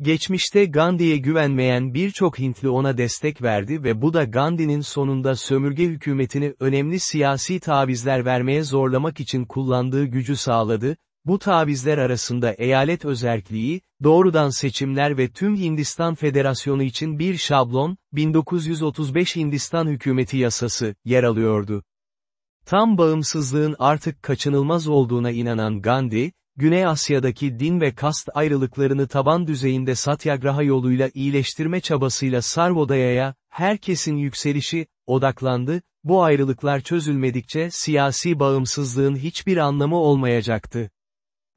Geçmişte Gandhi'ye güvenmeyen birçok Hintli ona destek verdi ve bu da Gandhi'nin sonunda sömürge hükümetini önemli siyasi tavizler vermeye zorlamak için kullandığı gücü sağladı, bu tavizler arasında eyalet özerkliği, doğrudan seçimler ve tüm Hindistan Federasyonu için bir şablon, 1935 Hindistan Hükümeti Yasası, yer alıyordu. Tam bağımsızlığın artık kaçınılmaz olduğuna inanan Gandhi, Güney Asya'daki din ve kast ayrılıklarını taban düzeyinde satyagraha yoluyla iyileştirme çabasıyla Sarvodaya'ya, herkesin yükselişi, odaklandı, bu ayrılıklar çözülmedikçe siyasi bağımsızlığın hiçbir anlamı olmayacaktı.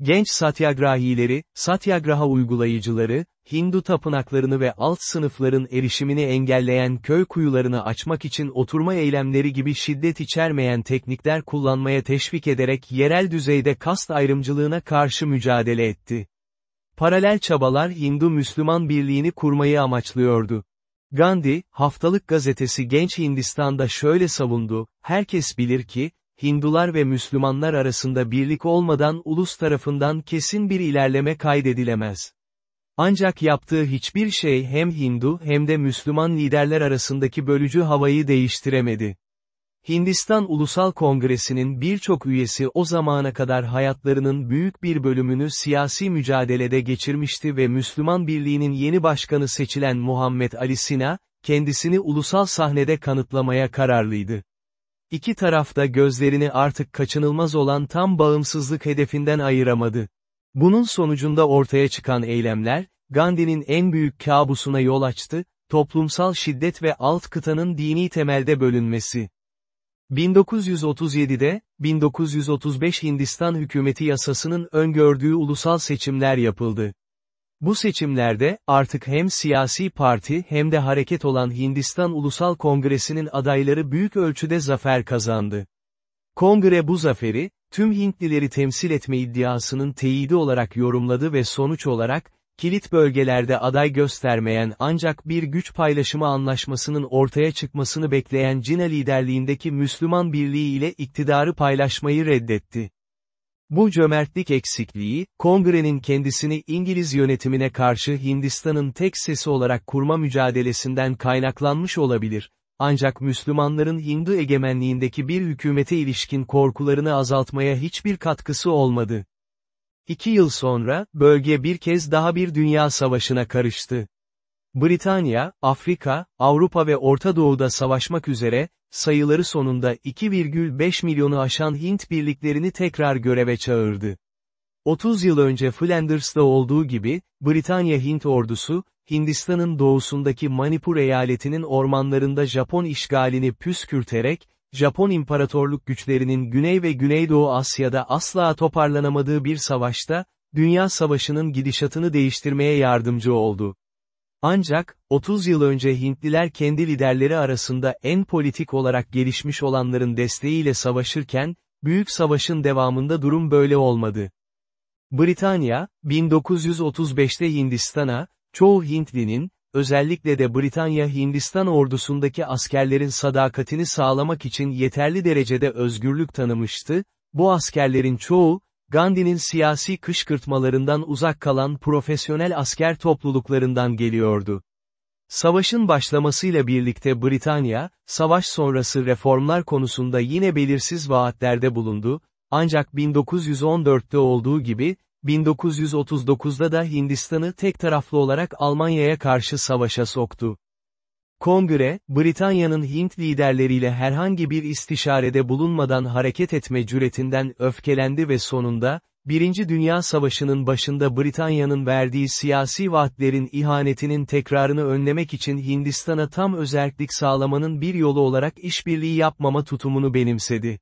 Genç satyagrahileri, satyagraha uygulayıcıları, Hindu tapınaklarını ve alt sınıfların erişimini engelleyen köy kuyularını açmak için oturma eylemleri gibi şiddet içermeyen teknikler kullanmaya teşvik ederek yerel düzeyde kast ayrımcılığına karşı mücadele etti. Paralel çabalar Hindu-Müslüman birliğini kurmayı amaçlıyordu. Gandhi, haftalık gazetesi Genç Hindistan'da şöyle savundu, herkes bilir ki, Hindular ve Müslümanlar arasında birlik olmadan ulus tarafından kesin bir ilerleme kaydedilemez. Ancak yaptığı hiçbir şey hem Hindu hem de Müslüman liderler arasındaki bölücü havayı değiştiremedi. Hindistan Ulusal Kongresi'nin birçok üyesi o zamana kadar hayatlarının büyük bir bölümünü siyasi mücadelede geçirmişti ve Müslüman Birliği'nin yeni başkanı seçilen Muhammed Ali Sina, kendisini ulusal sahnede kanıtlamaya kararlıydı. İki taraf da gözlerini artık kaçınılmaz olan tam bağımsızlık hedefinden ayıramadı. Bunun sonucunda ortaya çıkan eylemler, Gandhi'nin en büyük kabusuna yol açtı, toplumsal şiddet ve alt kıtanın dini temelde bölünmesi. 1937'de, 1935 Hindistan hükümeti yasasının öngördüğü ulusal seçimler yapıldı. Bu seçimlerde, artık hem siyasi parti hem de hareket olan Hindistan Ulusal Kongresi'nin adayları büyük ölçüde zafer kazandı. Kongre bu zaferi, tüm Hintlileri temsil etme iddiasının teyidi olarak yorumladı ve sonuç olarak, kilit bölgelerde aday göstermeyen ancak bir güç paylaşımı anlaşmasının ortaya çıkmasını bekleyen Cina liderliğindeki Müslüman Birliği ile iktidarı paylaşmayı reddetti. Bu cömertlik eksikliği, kongrenin kendisini İngiliz yönetimine karşı Hindistan'ın tek sesi olarak kurma mücadelesinden kaynaklanmış olabilir. Ancak Müslümanların Hindu egemenliğindeki bir hükümete ilişkin korkularını azaltmaya hiçbir katkısı olmadı. İki yıl sonra, bölge bir kez daha bir dünya savaşına karıştı. Britanya, Afrika, Avrupa ve Orta Doğu'da savaşmak üzere, sayıları sonunda 2,5 milyonu aşan Hint birliklerini tekrar göreve çağırdı. 30 yıl önce Flanders'ta olduğu gibi, Britanya Hint ordusu, Hindistan'ın doğusundaki Manipur eyaletinin ormanlarında Japon işgalini püskürterek, Japon İmparatorluk güçlerinin Güney ve Güneydoğu Asya'da asla toparlanamadığı bir savaşta, Dünya Savaşı'nın gidişatını değiştirmeye yardımcı oldu. Ancak, 30 yıl önce Hintliler kendi liderleri arasında en politik olarak gelişmiş olanların desteğiyle savaşırken, Büyük Savaş'ın devamında durum böyle olmadı. Britanya, 1935'te Hindistan'a, çoğu Hintlinin, özellikle de Britanya Hindistan ordusundaki askerlerin sadakatini sağlamak için yeterli derecede özgürlük tanımıştı, bu askerlerin çoğu, Gandhi'nin siyasi kışkırtmalarından uzak kalan profesyonel asker topluluklarından geliyordu. Savaşın başlamasıyla birlikte Britanya, savaş sonrası reformlar konusunda yine belirsiz vaatlerde bulundu, ancak 1914'te olduğu gibi, 1939'da da Hindistan'ı tek taraflı olarak Almanya'ya karşı savaşa soktu. Kongre, Britanya'nın Hint liderleriyle herhangi bir istişarede bulunmadan hareket etme cüretinden öfkelendi ve sonunda, Birinci Dünya Savaşı'nın başında Britanya'nın verdiği siyasi vaatlerin ihanetinin tekrarını önlemek için Hindistan'a tam özerklik sağlamanın bir yolu olarak işbirliği yapmama tutumunu benimsedi.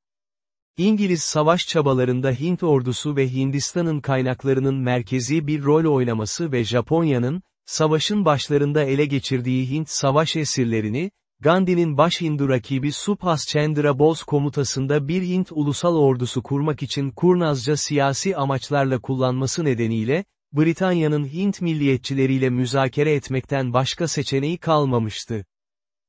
İngiliz savaş çabalarında Hint ordusu ve Hindistan'ın kaynaklarının merkezi bir rol oynaması ve Japonya'nın, savaşın başlarında ele geçirdiği Hint savaş esirlerini, Gandhi'nin baş Hindu rakibi Subhas Chandra Bose komutasında bir Hint ulusal ordusu kurmak için kurnazca siyasi amaçlarla kullanması nedeniyle, Britanya'nın Hint milliyetçileriyle müzakere etmekten başka seçeneği kalmamıştı.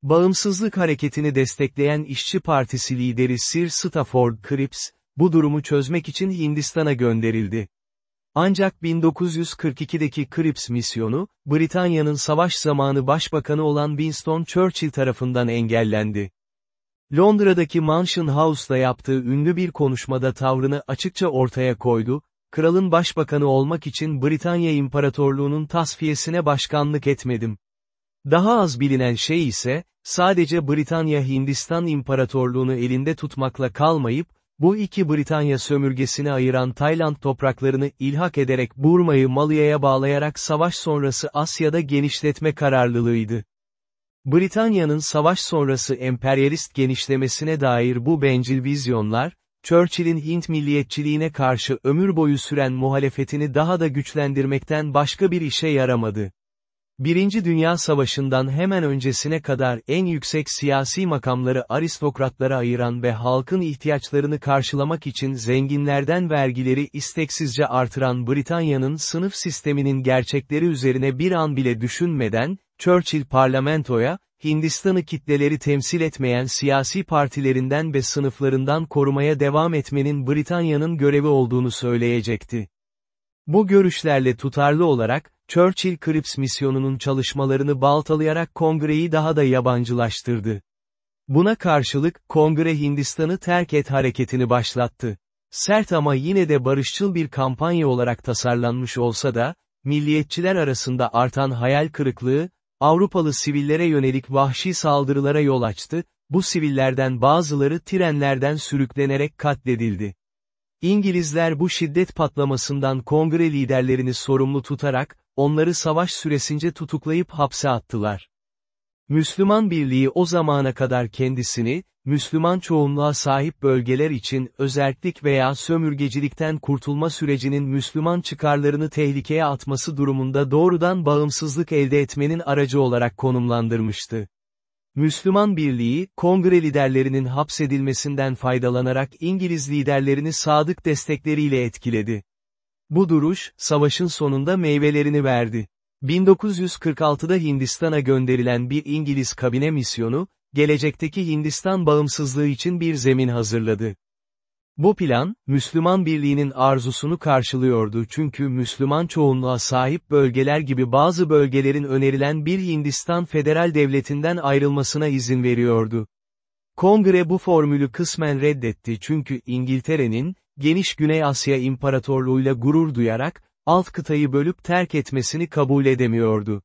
Bağımsızlık hareketini destekleyen İşçi Partisi lideri Sir Stafford Cripps, bu durumu çözmek için Hindistan'a gönderildi. Ancak 1942'deki Cripps misyonu, Britanya'nın savaş zamanı başbakanı olan Winston Churchill tarafından engellendi. Londra'daki Mansion House'da yaptığı ünlü bir konuşmada tavrını açıkça ortaya koydu, kralın başbakanı olmak için Britanya İmparatorluğu'nun tasfiyesine başkanlık etmedim. Daha az bilinen şey ise, sadece Britanya Hindistan İmparatorluğunu elinde tutmakla kalmayıp, bu iki Britanya sömürgesini ayıran Tayland topraklarını ilhak ederek Burma'yı Malya'ya bağlayarak savaş sonrası Asya'da genişletme kararlılığıydı. Britanya'nın savaş sonrası emperyalist genişlemesine dair bu bencil vizyonlar, Churchill'in Hint milliyetçiliğine karşı ömür boyu süren muhalefetini daha da güçlendirmekten başka bir işe yaramadı. Birinci Dünya Savaşı'ndan hemen öncesine kadar en yüksek siyasi makamları aristokratlara ayıran ve halkın ihtiyaçlarını karşılamak için zenginlerden vergileri isteksizce artıran Britanya'nın sınıf sisteminin gerçekleri üzerine bir an bile düşünmeden, Churchill parlamentoya, Hindistan'ı kitleleri temsil etmeyen siyasi partilerinden ve sınıflarından korumaya devam etmenin Britanya'nın görevi olduğunu söyleyecekti. Bu görüşlerle tutarlı olarak, Churchill Cripps misyonunun çalışmalarını baltalayarak kongreyi daha da yabancılaştırdı. Buna karşılık, kongre Hindistan'ı terk et hareketini başlattı. Sert ama yine de barışçıl bir kampanya olarak tasarlanmış olsa da, milliyetçiler arasında artan hayal kırıklığı, Avrupalı sivillere yönelik vahşi saldırılara yol açtı, bu sivillerden bazıları trenlerden sürüklenerek katledildi. İngilizler bu şiddet patlamasından kongre liderlerini sorumlu tutarak, onları savaş süresince tutuklayıp hapse attılar. Müslüman Birliği o zamana kadar kendisini, Müslüman çoğunluğa sahip bölgeler için özerklik veya sömürgecilikten kurtulma sürecinin Müslüman çıkarlarını tehlikeye atması durumunda doğrudan bağımsızlık elde etmenin aracı olarak konumlandırmıştı. Müslüman Birliği, kongre liderlerinin hapsedilmesinden faydalanarak İngiliz liderlerini sadık destekleriyle etkiledi. Bu duruş, savaşın sonunda meyvelerini verdi. 1946'da Hindistan'a gönderilen bir İngiliz kabine misyonu, gelecekteki Hindistan bağımsızlığı için bir zemin hazırladı. Bu plan, Müslüman Birliği'nin arzusunu karşılıyordu çünkü Müslüman çoğunluğa sahip bölgeler gibi bazı bölgelerin önerilen bir Hindistan federal devletinden ayrılmasına izin veriyordu. Kongre bu formülü kısmen reddetti çünkü İngiltere'nin, geniş Güney Asya İmparatorluğuyla gurur duyarak, alt kıtayı bölüp terk etmesini kabul edemiyordu.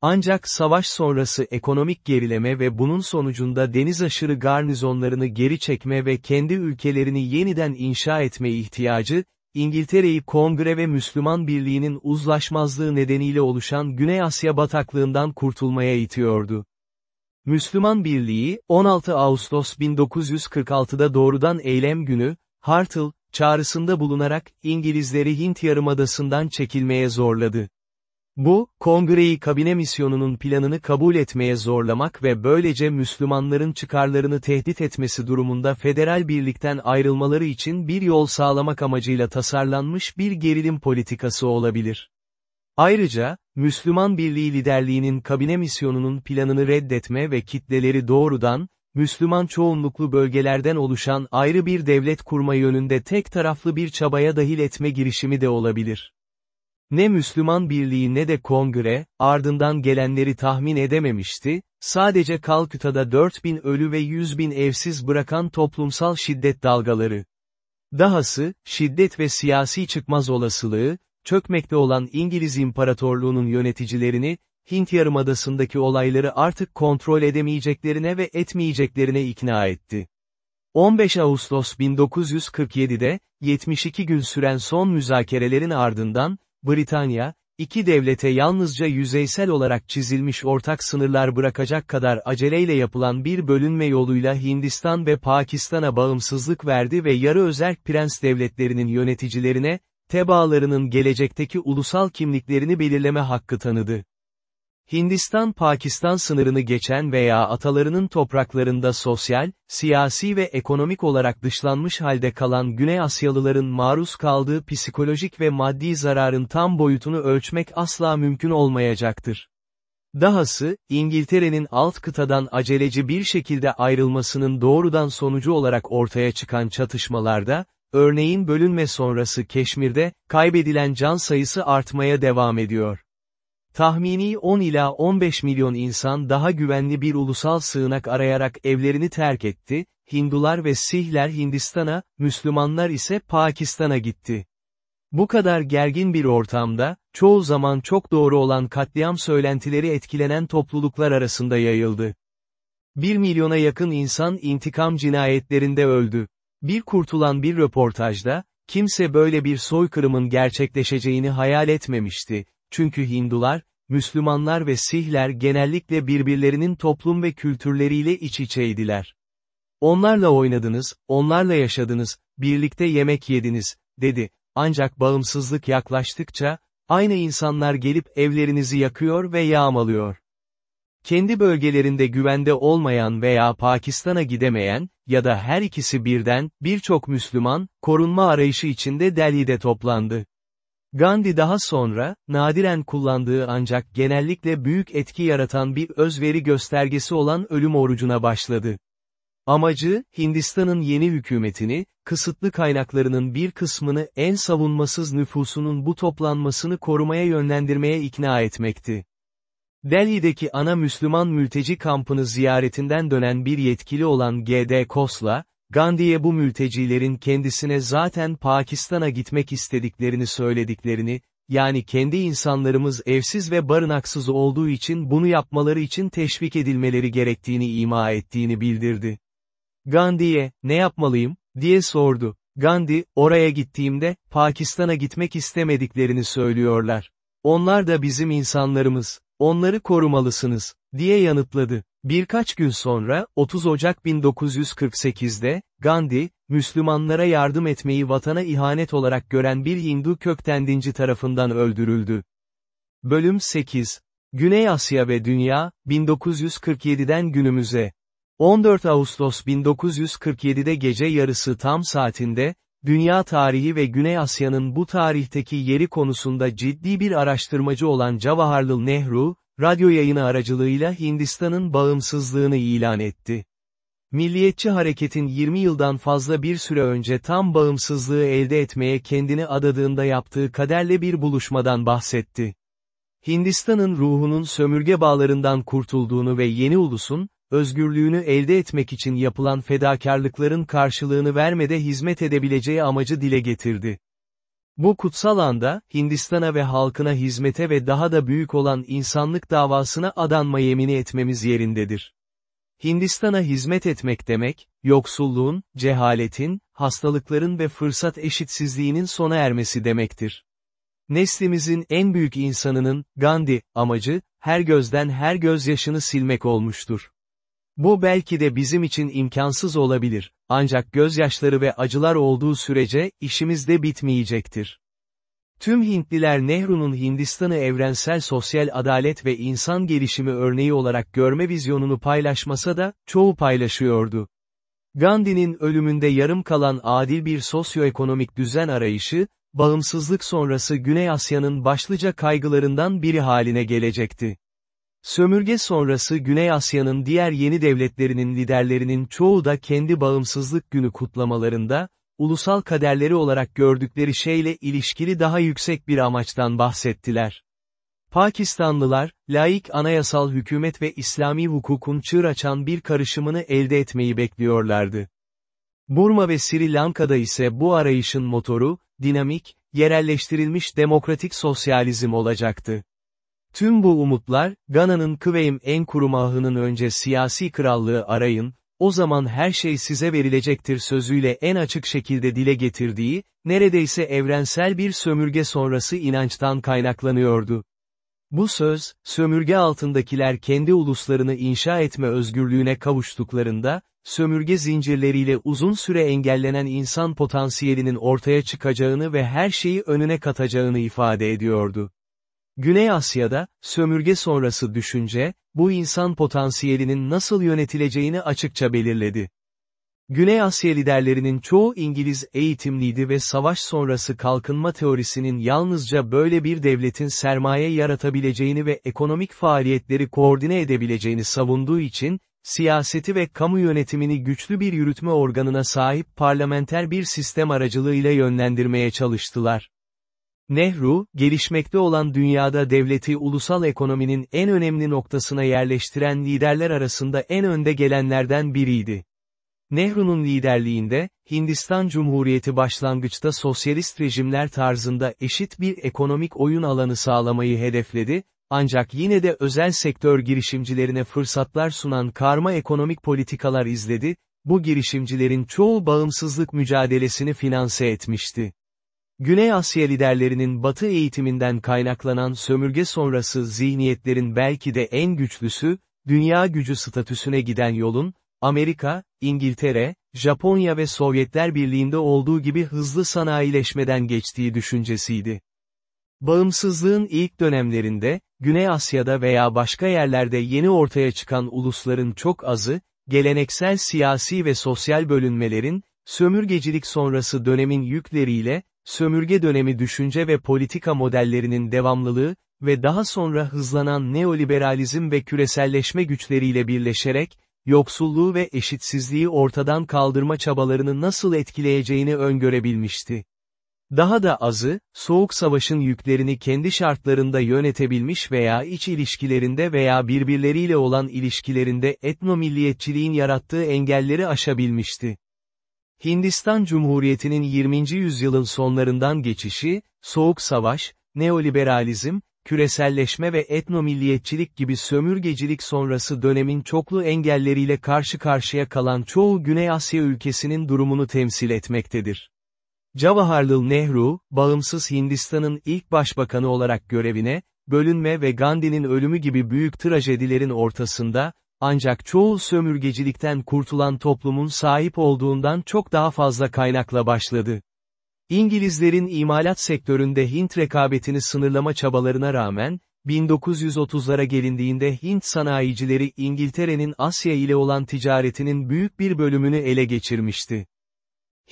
Ancak savaş sonrası ekonomik gerileme ve bunun sonucunda deniz aşırı garnizonlarını geri çekme ve kendi ülkelerini yeniden inşa etme ihtiyacı, İngiltere'yi Kongre ve Müslüman Birliği'nin uzlaşmazlığı nedeniyle oluşan Güney Asya bataklığından kurtulmaya itiyordu. Müslüman Birliği, 16 Ağustos 1946'da doğrudan eylem günü, Hartle, çağrısında bulunarak İngilizleri Hint Yarımadası'ndan çekilmeye zorladı. Bu, kongreyi kabine misyonunun planını kabul etmeye zorlamak ve böylece Müslümanların çıkarlarını tehdit etmesi durumunda federal birlikten ayrılmaları için bir yol sağlamak amacıyla tasarlanmış bir gerilim politikası olabilir. Ayrıca, Müslüman Birliği liderliğinin kabine misyonunun planını reddetme ve kitleleri doğrudan, Müslüman çoğunluklu bölgelerden oluşan ayrı bir devlet kurma yönünde tek taraflı bir çabaya dahil etme girişimi de olabilir. Ne Müslüman Birliği ne de Kongre, ardından gelenleri tahmin edememişti, sadece Kalküta'da 4000 ölü ve 100 bin evsiz bırakan toplumsal şiddet dalgaları. Dahası, şiddet ve siyasi çıkmaz olasılığı, çökmekte olan İngiliz İmparatorluğu'nun yöneticilerini, Hint Yarımadası'ndaki olayları artık kontrol edemeyeceklerine ve etmeyeceklerine ikna etti. 15 Ağustos 1947'de, 72 gün süren son müzakerelerin ardından, Britanya, iki devlete yalnızca yüzeysel olarak çizilmiş ortak sınırlar bırakacak kadar aceleyle yapılan bir bölünme yoluyla Hindistan ve Pakistan'a bağımsızlık verdi ve yarı özerk prens devletlerinin yöneticilerine, tebaalarının gelecekteki ulusal kimliklerini belirleme hakkı tanıdı. Hindistan-Pakistan sınırını geçen veya atalarının topraklarında sosyal, siyasi ve ekonomik olarak dışlanmış halde kalan Güney Asyalıların maruz kaldığı psikolojik ve maddi zararın tam boyutunu ölçmek asla mümkün olmayacaktır. Dahası, İngiltere'nin alt kıtadan aceleci bir şekilde ayrılmasının doğrudan sonucu olarak ortaya çıkan çatışmalarda, örneğin bölünme sonrası Keşmir'de, kaybedilen can sayısı artmaya devam ediyor. Tahmini 10 ila 15 milyon insan daha güvenli bir ulusal sığınak arayarak evlerini terk etti, Hindular ve Sihler Hindistan'a, Müslümanlar ise Pakistan'a gitti. Bu kadar gergin bir ortamda, çoğu zaman çok doğru olan katliam söylentileri etkilenen topluluklar arasında yayıldı. Bir milyona yakın insan intikam cinayetlerinde öldü. Bir kurtulan bir röportajda, kimse böyle bir soykırımın gerçekleşeceğini hayal etmemişti, çünkü Hindular, Müslümanlar ve Sihler genellikle birbirlerinin toplum ve kültürleriyle iç içeydiler. Onlarla oynadınız, onlarla yaşadınız, birlikte yemek yediniz, dedi. Ancak bağımsızlık yaklaştıkça, aynı insanlar gelip evlerinizi yakıyor ve yağmalıyor. Kendi bölgelerinde güvende olmayan veya Pakistan'a gidemeyen, ya da her ikisi birden, birçok Müslüman, korunma arayışı içinde Delhi'de toplandı. Gandhi daha sonra, nadiren kullandığı ancak genellikle büyük etki yaratan bir özveri göstergesi olan ölüm orucuna başladı. Amacı, Hindistan'ın yeni hükümetini, kısıtlı kaynaklarının bir kısmını en savunmasız nüfusunun bu toplanmasını korumaya yönlendirmeye ikna etmekti. Delhi'deki ana Müslüman mülteci kampını ziyaretinden dönen bir yetkili olan G.D. Kosla, Gandhi'ye bu mültecilerin kendisine zaten Pakistan'a gitmek istediklerini söylediklerini, yani kendi insanlarımız evsiz ve barınaksız olduğu için bunu yapmaları için teşvik edilmeleri gerektiğini ima ettiğini bildirdi. Gandhi'ye, ne yapmalıyım, diye sordu. Gandhi, oraya gittiğimde, Pakistan'a gitmek istemediklerini söylüyorlar. Onlar da bizim insanlarımız, onları korumalısınız, diye yanıtladı. Birkaç gün sonra, 30 Ocak 1948'de, Gandhi, Müslümanlara yardım etmeyi vatana ihanet olarak gören bir Hindu köktendinci tarafından öldürüldü. Bölüm 8 Güney Asya ve Dünya, 1947'den günümüze. 14 Ağustos 1947'de gece yarısı tam saatinde, dünya tarihi ve Güney Asya'nın bu tarihteki yeri konusunda ciddi bir araştırmacı olan Jawaharlal Nehru, radyo yayını aracılığıyla Hindistan'ın bağımsızlığını ilan etti. Milliyetçi hareketin 20 yıldan fazla bir süre önce tam bağımsızlığı elde etmeye kendini adadığında yaptığı kaderle bir buluşmadan bahsetti. Hindistan'ın ruhunun sömürge bağlarından kurtulduğunu ve yeni ulusun, özgürlüğünü elde etmek için yapılan fedakarlıkların karşılığını vermede hizmet edebileceği amacı dile getirdi. Bu kutsal anda, Hindistan'a ve halkına hizmete ve daha da büyük olan insanlık davasına adanma yemini etmemiz yerindedir. Hindistan'a hizmet etmek demek, yoksulluğun, cehaletin, hastalıkların ve fırsat eşitsizliğinin sona ermesi demektir. Neslimizin en büyük insanının, Gandhi, amacı, her gözden her gözyaşını silmek olmuştur. Bu belki de bizim için imkansız olabilir, ancak gözyaşları ve acılar olduğu sürece, işimiz de bitmeyecektir. Tüm Hintliler Nehru'nun Hindistan'ı evrensel sosyal adalet ve insan gelişimi örneği olarak görme vizyonunu paylaşmasa da, çoğu paylaşıyordu. Gandhi'nin ölümünde yarım kalan adil bir sosyoekonomik düzen arayışı, bağımsızlık sonrası Güney Asya'nın başlıca kaygılarından biri haline gelecekti. Sömürge sonrası Güney Asya'nın diğer yeni devletlerinin liderlerinin çoğu da kendi bağımsızlık günü kutlamalarında, ulusal kaderleri olarak gördükleri şeyle ilişkili daha yüksek bir amaçtan bahsettiler. Pakistanlılar, laik anayasal hükümet ve İslami hukukun çığır açan bir karışımını elde etmeyi bekliyorlardı. Burma ve Sri Lanka'da ise bu arayışın motoru, dinamik, yerelleştirilmiş demokratik sosyalizm olacaktı. Tüm bu umutlar, Gana'nın Kıveyim en kurumahının önce siyasi krallığı arayın, o zaman her şey size verilecektir sözüyle en açık şekilde dile getirdiği, neredeyse evrensel bir sömürge sonrası inançtan kaynaklanıyordu. Bu söz, sömürge altındakiler kendi uluslarını inşa etme özgürlüğüne kavuştuklarında, sömürge zincirleriyle uzun süre engellenen insan potansiyelinin ortaya çıkacağını ve her şeyi önüne katacağını ifade ediyordu. Güney Asya'da, sömürge sonrası düşünce, bu insan potansiyelinin nasıl yönetileceğini açıkça belirledi. Güney Asya liderlerinin çoğu İngiliz eğitimliydi ve savaş sonrası kalkınma teorisinin yalnızca böyle bir devletin sermaye yaratabileceğini ve ekonomik faaliyetleri koordine edebileceğini savunduğu için, siyaseti ve kamu yönetimini güçlü bir yürütme organına sahip parlamenter bir sistem aracılığıyla yönlendirmeye çalıştılar. Nehru, gelişmekte olan dünyada devleti ulusal ekonominin en önemli noktasına yerleştiren liderler arasında en önde gelenlerden biriydi. Nehru'nun liderliğinde, Hindistan Cumhuriyeti başlangıçta sosyalist rejimler tarzında eşit bir ekonomik oyun alanı sağlamayı hedefledi, ancak yine de özel sektör girişimcilerine fırsatlar sunan karma ekonomik politikalar izledi, bu girişimcilerin çoğu bağımsızlık mücadelesini finanse etmişti. Güney Asya liderlerinin Batı eğitiminden kaynaklanan sömürge sonrası zihniyetlerin belki de en güçlüsü, dünya gücü statüsüne giden yolun, Amerika, İngiltere, Japonya ve Sovyetler Birliği'nde olduğu gibi hızlı sanayileşmeden geçtiği düşüncesiydi. Bağımsızlığın ilk dönemlerinde, Güney Asya'da veya başka yerlerde yeni ortaya çıkan ulusların çok azı, geleneksel siyasi ve sosyal bölünmelerin, sömürgecilik sonrası dönemin yükleriyle, sömürge dönemi düşünce ve politika modellerinin devamlılığı ve daha sonra hızlanan neoliberalizm ve küreselleşme güçleriyle birleşerek, yoksulluğu ve eşitsizliği ortadan kaldırma çabalarını nasıl etkileyeceğini öngörebilmişti. Daha da azı, Soğuk Savaş'ın yüklerini kendi şartlarında yönetebilmiş veya iç ilişkilerinde veya birbirleriyle olan ilişkilerinde etnomilliyetçiliğin yarattığı engelleri aşabilmişti. Hindistan Cumhuriyeti'nin 20. yüzyılın sonlarından geçişi, Soğuk Savaş, neoliberalizm, küreselleşme ve etnomilliyetçilik gibi sömürgecilik sonrası dönemin çoklu engelleriyle karşı karşıya kalan çoğu Güney Asya ülkesinin durumunu temsil etmektedir. Jawaharlal Nehru, bağımsız Hindistan'ın ilk başbakanı olarak görevine, bölünme ve Gandhi'nin ölümü gibi büyük trajedilerin ortasında, ancak çoğu sömürgecilikten kurtulan toplumun sahip olduğundan çok daha fazla kaynakla başladı. İngilizlerin imalat sektöründe Hint rekabetini sınırlama çabalarına rağmen, 1930'lara gelindiğinde Hint sanayicileri İngiltere'nin Asya ile olan ticaretinin büyük bir bölümünü ele geçirmişti.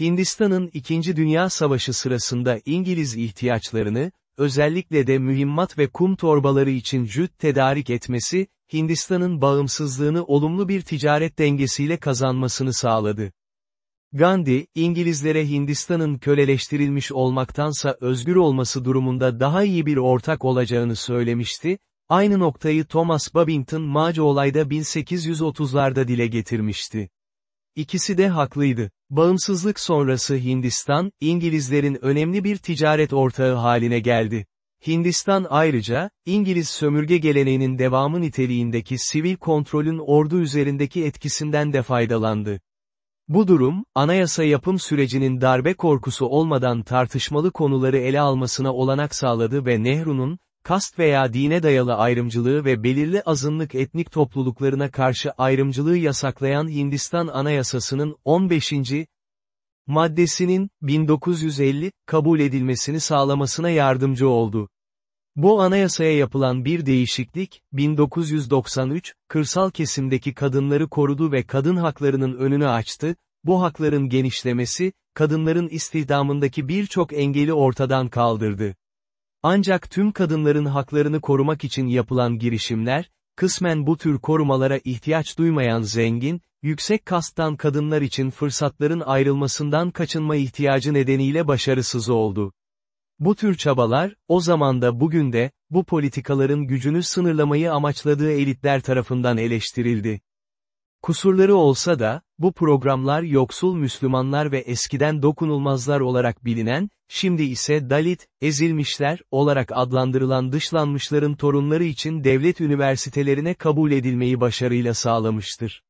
Hindistan'ın İkinci Dünya Savaşı sırasında İngiliz ihtiyaçlarını, özellikle de mühimmat ve kum torbaları için jüt tedarik etmesi, Hindistan'ın bağımsızlığını olumlu bir ticaret dengesiyle kazanmasını sağladı. Gandhi, İngilizlere Hindistan'ın köleleştirilmiş olmaktansa özgür olması durumunda daha iyi bir ortak olacağını söylemişti, aynı noktayı Thomas Babington Mace olayda 1830'larda dile getirmişti. İkisi de haklıydı. Bağımsızlık sonrası Hindistan, İngilizlerin önemli bir ticaret ortağı haline geldi. Hindistan ayrıca, İngiliz sömürge geleneğinin devamı niteliğindeki sivil kontrolün ordu üzerindeki etkisinden de faydalandı. Bu durum, anayasa yapım sürecinin darbe korkusu olmadan tartışmalı konuları ele almasına olanak sağladı ve Nehru'nun, kast veya dine dayalı ayrımcılığı ve belirli azınlık etnik topluluklarına karşı ayrımcılığı yasaklayan Hindistan Anayasası'nın 15. maddesinin, 1950, kabul edilmesini sağlamasına yardımcı oldu. Bu anayasaya yapılan bir değişiklik, 1993, kırsal kesimdeki kadınları korudu ve kadın haklarının önünü açtı, bu hakların genişlemesi, kadınların istihdamındaki birçok engeli ortadan kaldırdı. Ancak tüm kadınların haklarını korumak için yapılan girişimler, kısmen bu tür korumalara ihtiyaç duymayan zengin, yüksek kasttan kadınlar için fırsatların ayrılmasından kaçınma ihtiyacı nedeniyle başarısız oldu. Bu tür çabalar, o zaman da bugün de, bu politikaların gücünü sınırlamayı amaçladığı elitler tarafından eleştirildi. Kusurları olsa da, bu programlar yoksul Müslümanlar ve eskiden dokunulmazlar olarak bilinen, şimdi ise Dalit, ezilmişler, olarak adlandırılan dışlanmışların torunları için devlet üniversitelerine kabul edilmeyi başarıyla sağlamıştır.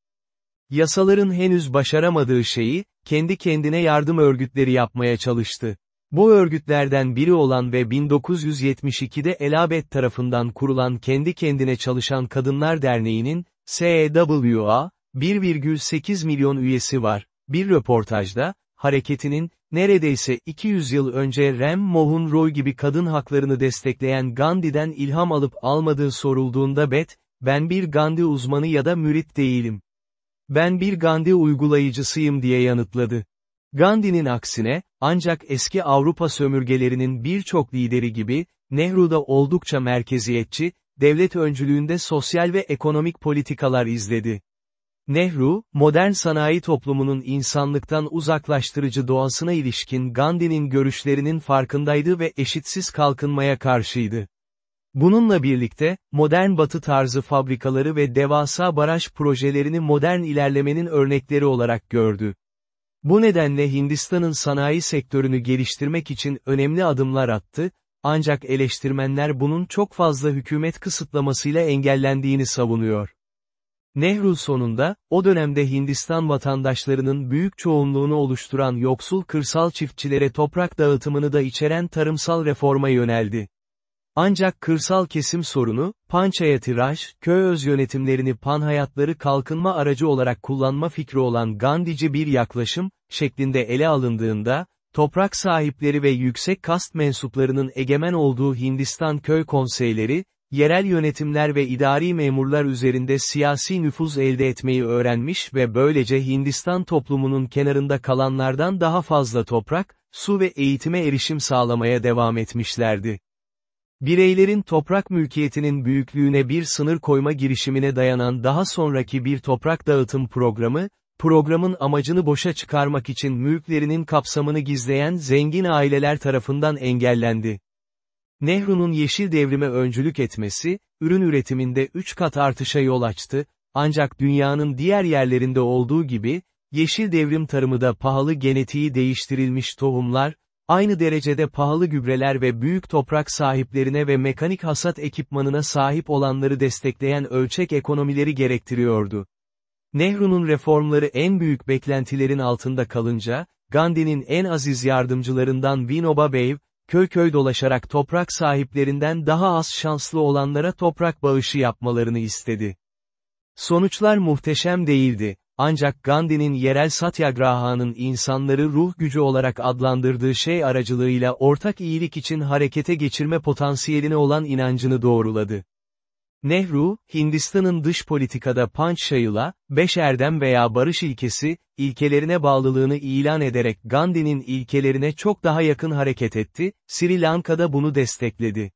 Yasaların henüz başaramadığı şeyi, kendi kendine yardım örgütleri yapmaya çalıştı. Bu örgütlerden biri olan ve 1972'de Elabet tarafından kurulan Kendi Kendine Çalışan Kadınlar Derneği'nin, SEWA, 1,8 milyon üyesi var. Bir röportajda, hareketinin, neredeyse 200 yıl önce Ram Mohan Roy gibi kadın haklarını destekleyen Gandhi'den ilham alıp almadığı sorulduğunda Bet, ben bir Gandhi uzmanı ya da mürit değilim. Ben bir Gandhi uygulayıcısıyım diye yanıtladı. Gandhi'nin aksine, ancak eski Avrupa sömürgelerinin birçok lideri gibi, Nehru'da oldukça merkeziyetçi, devlet öncülüğünde sosyal ve ekonomik politikalar izledi. Nehru, modern sanayi toplumunun insanlıktan uzaklaştırıcı doğasına ilişkin Gandhi'nin görüşlerinin farkındaydı ve eşitsiz kalkınmaya karşıydı. Bununla birlikte, modern batı tarzı fabrikaları ve devasa baraj projelerini modern ilerlemenin örnekleri olarak gördü. Bu nedenle Hindistan'ın sanayi sektörünü geliştirmek için önemli adımlar attı, ancak eleştirmenler bunun çok fazla hükümet kısıtlamasıyla engellendiğini savunuyor. Nehru sonunda, o dönemde Hindistan vatandaşlarının büyük çoğunluğunu oluşturan yoksul kırsal çiftçilere toprak dağıtımını da içeren tarımsal reforma yöneldi. Ancak kırsal kesim sorunu, Panchayati Raj, köy öz yönetimlerini panhayatları kalkınma aracı olarak kullanma fikri olan Gandhici bir yaklaşım, şeklinde ele alındığında, toprak sahipleri ve yüksek kast mensuplarının egemen olduğu Hindistan köy konseyleri, yerel yönetimler ve idari memurlar üzerinde siyasi nüfuz elde etmeyi öğrenmiş ve böylece Hindistan toplumunun kenarında kalanlardan daha fazla toprak, su ve eğitime erişim sağlamaya devam etmişlerdi. Bireylerin toprak mülkiyetinin büyüklüğüne bir sınır koyma girişimine dayanan daha sonraki bir toprak dağıtım programı, programın amacını boşa çıkarmak için mülklerinin kapsamını gizleyen zengin aileler tarafından engellendi. Nehru'nun yeşil devrime öncülük etmesi, ürün üretiminde 3 kat artışa yol açtı, ancak dünyanın diğer yerlerinde olduğu gibi, yeşil devrim tarımı da pahalı genetiği değiştirilmiş tohumlar, aynı derecede pahalı gübreler ve büyük toprak sahiplerine ve mekanik hasat ekipmanına sahip olanları destekleyen ölçek ekonomileri gerektiriyordu. Nehru'nun reformları en büyük beklentilerin altında kalınca, Gandhi'nin en aziz yardımcılarından Vinoba Bey, köy köy dolaşarak toprak sahiplerinden daha az şanslı olanlara toprak bağışı yapmalarını istedi. Sonuçlar muhteşem değildi, ancak Gandhi'nin yerel satyagrahanın insanları ruh gücü olarak adlandırdığı şey aracılığıyla ortak iyilik için harekete geçirme potansiyeline olan inancını doğruladı. Nehru, Hindistan'ın dış politikada Panchayla, beş erdem veya barış ilkesi, ilkelerine bağlılığını ilan ederek Gandhi'nin ilkelerine çok daha yakın hareket etti, Sri Lanka'da bunu destekledi.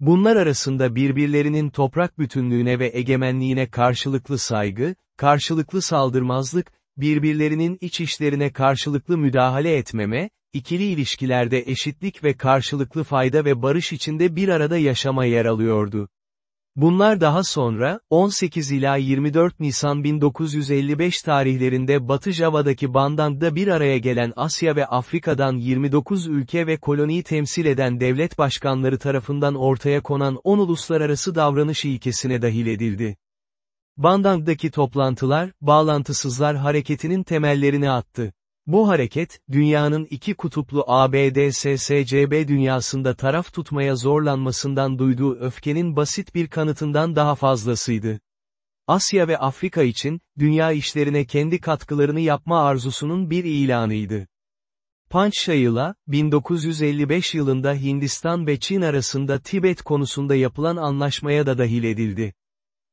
Bunlar arasında birbirlerinin toprak bütünlüğüne ve egemenliğine karşılıklı saygı, karşılıklı saldırmazlık, birbirlerinin iç işlerine karşılıklı müdahale etmeme, ikili ilişkilerde eşitlik ve karşılıklı fayda ve barış içinde bir arada yaşama yer alıyordu. Bunlar daha sonra, 18 ila 24 Nisan 1955 tarihlerinde Batı Java'daki Bandang'da bir araya gelen Asya ve Afrika'dan 29 ülke ve koloniyi temsil eden devlet başkanları tarafından ortaya konan 10 uluslararası davranış ilkesine dahil edildi. Bandang'daki toplantılar, bağlantısızlar hareketinin temellerini attı. Bu hareket, dünyanın iki kutuplu ABD-SSCB dünyasında taraf tutmaya zorlanmasından duyduğu öfkenin basit bir kanıtından daha fazlasıydı. Asya ve Afrika için, dünya işlerine kendi katkılarını yapma arzusunun bir ilanıydı. Panchshayla, 1955 yılında Hindistan ve Çin arasında Tibet konusunda yapılan anlaşmaya da dahil edildi.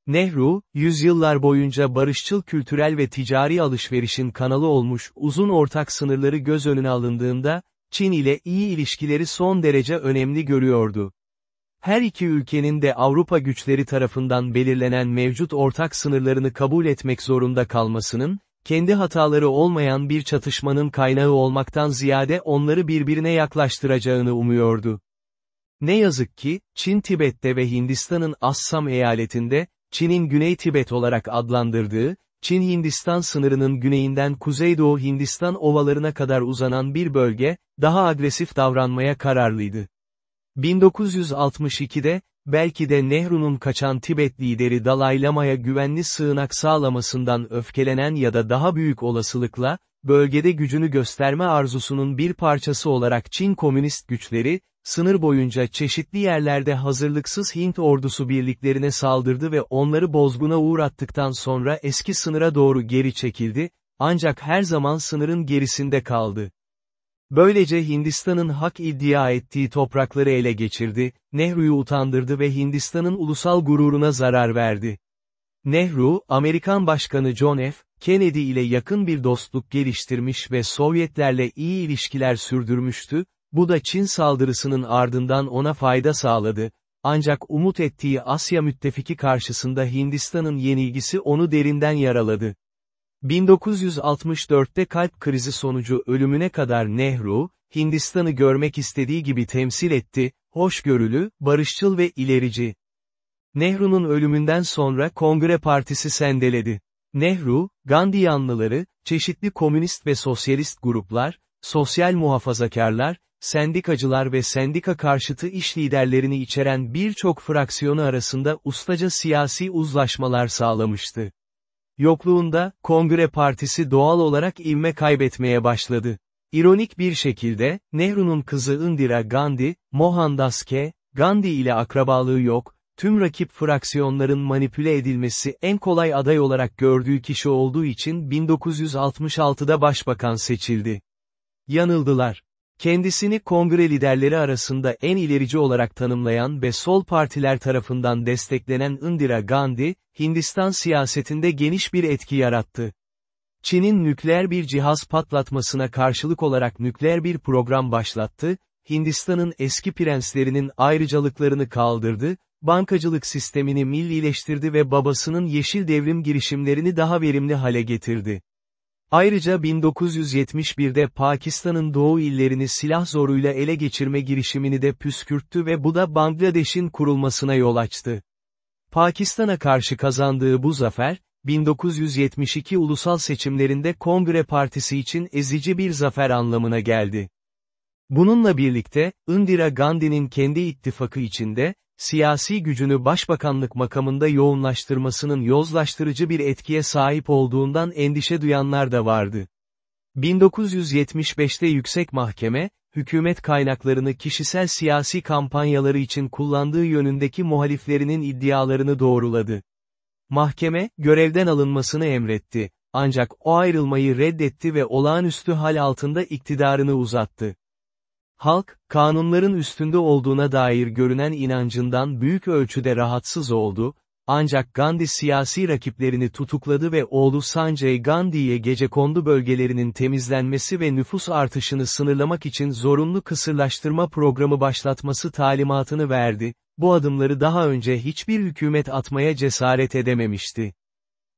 Nehru, yüzyıllar boyunca barışçıl kültürel ve ticari alışverişin kanalı olmuş uzun ortak sınırları göz önüne alındığında, Çin ile iyi ilişkileri son derece önemli görüyordu. Her iki ülkenin de Avrupa güçleri tarafından belirlenen mevcut ortak sınırlarını kabul etmek zorunda kalmasının, kendi hataları olmayan bir çatışmanın kaynağı olmaktan ziyade onları birbirine yaklaştıracağını umuyordu. Ne yazık ki, Çin Tibet'te ve Hindistan'ın Assam eyaletinde, Çin'in Güney Tibet olarak adlandırdığı, Çin-Hindistan sınırının güneyinden Kuzeydoğu Hindistan ovalarına kadar uzanan bir bölge, daha agresif davranmaya kararlıydı. 1962'de, belki de Nehru'nun kaçan Tibet lideri Dalai Lama'ya güvenli sığınak sağlamasından öfkelenen ya da daha büyük olasılıkla, bölgede gücünü gösterme arzusunun bir parçası olarak Çin komünist güçleri, sınır boyunca çeşitli yerlerde hazırlıksız Hint ordusu birliklerine saldırdı ve onları bozguna uğrattıktan sonra eski sınıra doğru geri çekildi, ancak her zaman sınırın gerisinde kaldı. Böylece Hindistan'ın hak iddia ettiği toprakları ele geçirdi, Nehru'yu utandırdı ve Hindistan'ın ulusal gururuna zarar verdi. Nehru, Amerikan Başkanı John F. Kennedy ile yakın bir dostluk geliştirmiş ve Sovyetlerle iyi ilişkiler sürdürmüştü, bu da Çin saldırısının ardından ona fayda sağladı, ancak umut ettiği Asya müttefiki karşısında Hindistan'ın yenilgisi onu derinden yaraladı. 1964'te kalp krizi sonucu ölümüne kadar Nehru, Hindistan'ı görmek istediği gibi temsil etti, hoşgörülü, barışçıl ve ilerici. Nehru'nun ölümünden sonra Kongre Partisi sendeledi. Nehru, Gandhi yanlıları, çeşitli komünist ve sosyalist gruplar, sosyal muhafazakarlar, sendikacılar ve sendika karşıtı iş liderlerini içeren birçok fraksiyonu arasında ustaca siyasi uzlaşmalar sağlamıştı. Yokluğunda, Kongre Partisi doğal olarak ivme kaybetmeye başladı. İronik bir şekilde, Nehru'nun kızı Indira Gandhi, Mohandas K. Gandhi ile akrabalığı yok, tüm rakip fraksiyonların manipüle edilmesi en kolay aday olarak gördüğü kişi olduğu için 1966'da başbakan seçildi. Yanıldılar. Kendisini kongre liderleri arasında en ilerici olarak tanımlayan ve sol partiler tarafından desteklenen Indira Gandhi, Hindistan siyasetinde geniş bir etki yarattı. Çin'in nükleer bir cihaz patlatmasına karşılık olarak nükleer bir program başlattı, Hindistan'ın eski prenslerinin ayrıcalıklarını kaldırdı, bankacılık sistemini millileştirdi ve babasının yeşil devrim girişimlerini daha verimli hale getirdi. Ayrıca 1971'de Pakistan'ın doğu illerini silah zoruyla ele geçirme girişimini de püskürttü ve bu da Bangladeş'in kurulmasına yol açtı. Pakistan'a karşı kazandığı bu zafer, 1972 ulusal seçimlerinde Kongre Partisi için ezici bir zafer anlamına geldi. Bununla birlikte, Indira Gandhi'nin kendi ittifakı içinde, siyasi gücünü başbakanlık makamında yoğunlaştırmasının yozlaştırıcı bir etkiye sahip olduğundan endişe duyanlar da vardı. 1975'te Yüksek Mahkeme, hükümet kaynaklarını kişisel siyasi kampanyaları için kullandığı yönündeki muhaliflerinin iddialarını doğruladı. Mahkeme, görevden alınmasını emretti, ancak o ayrılmayı reddetti ve olağanüstü hal altında iktidarını uzattı. Halk, kanunların üstünde olduğuna dair görünen inancından büyük ölçüde rahatsız oldu, ancak Gandhi siyasi rakiplerini tutukladı ve oğlu Sanjay Gandhi'ye gecekondu bölgelerinin temizlenmesi ve nüfus artışını sınırlamak için zorunlu kısırlaştırma programı başlatması talimatını verdi, bu adımları daha önce hiçbir hükümet atmaya cesaret edememişti.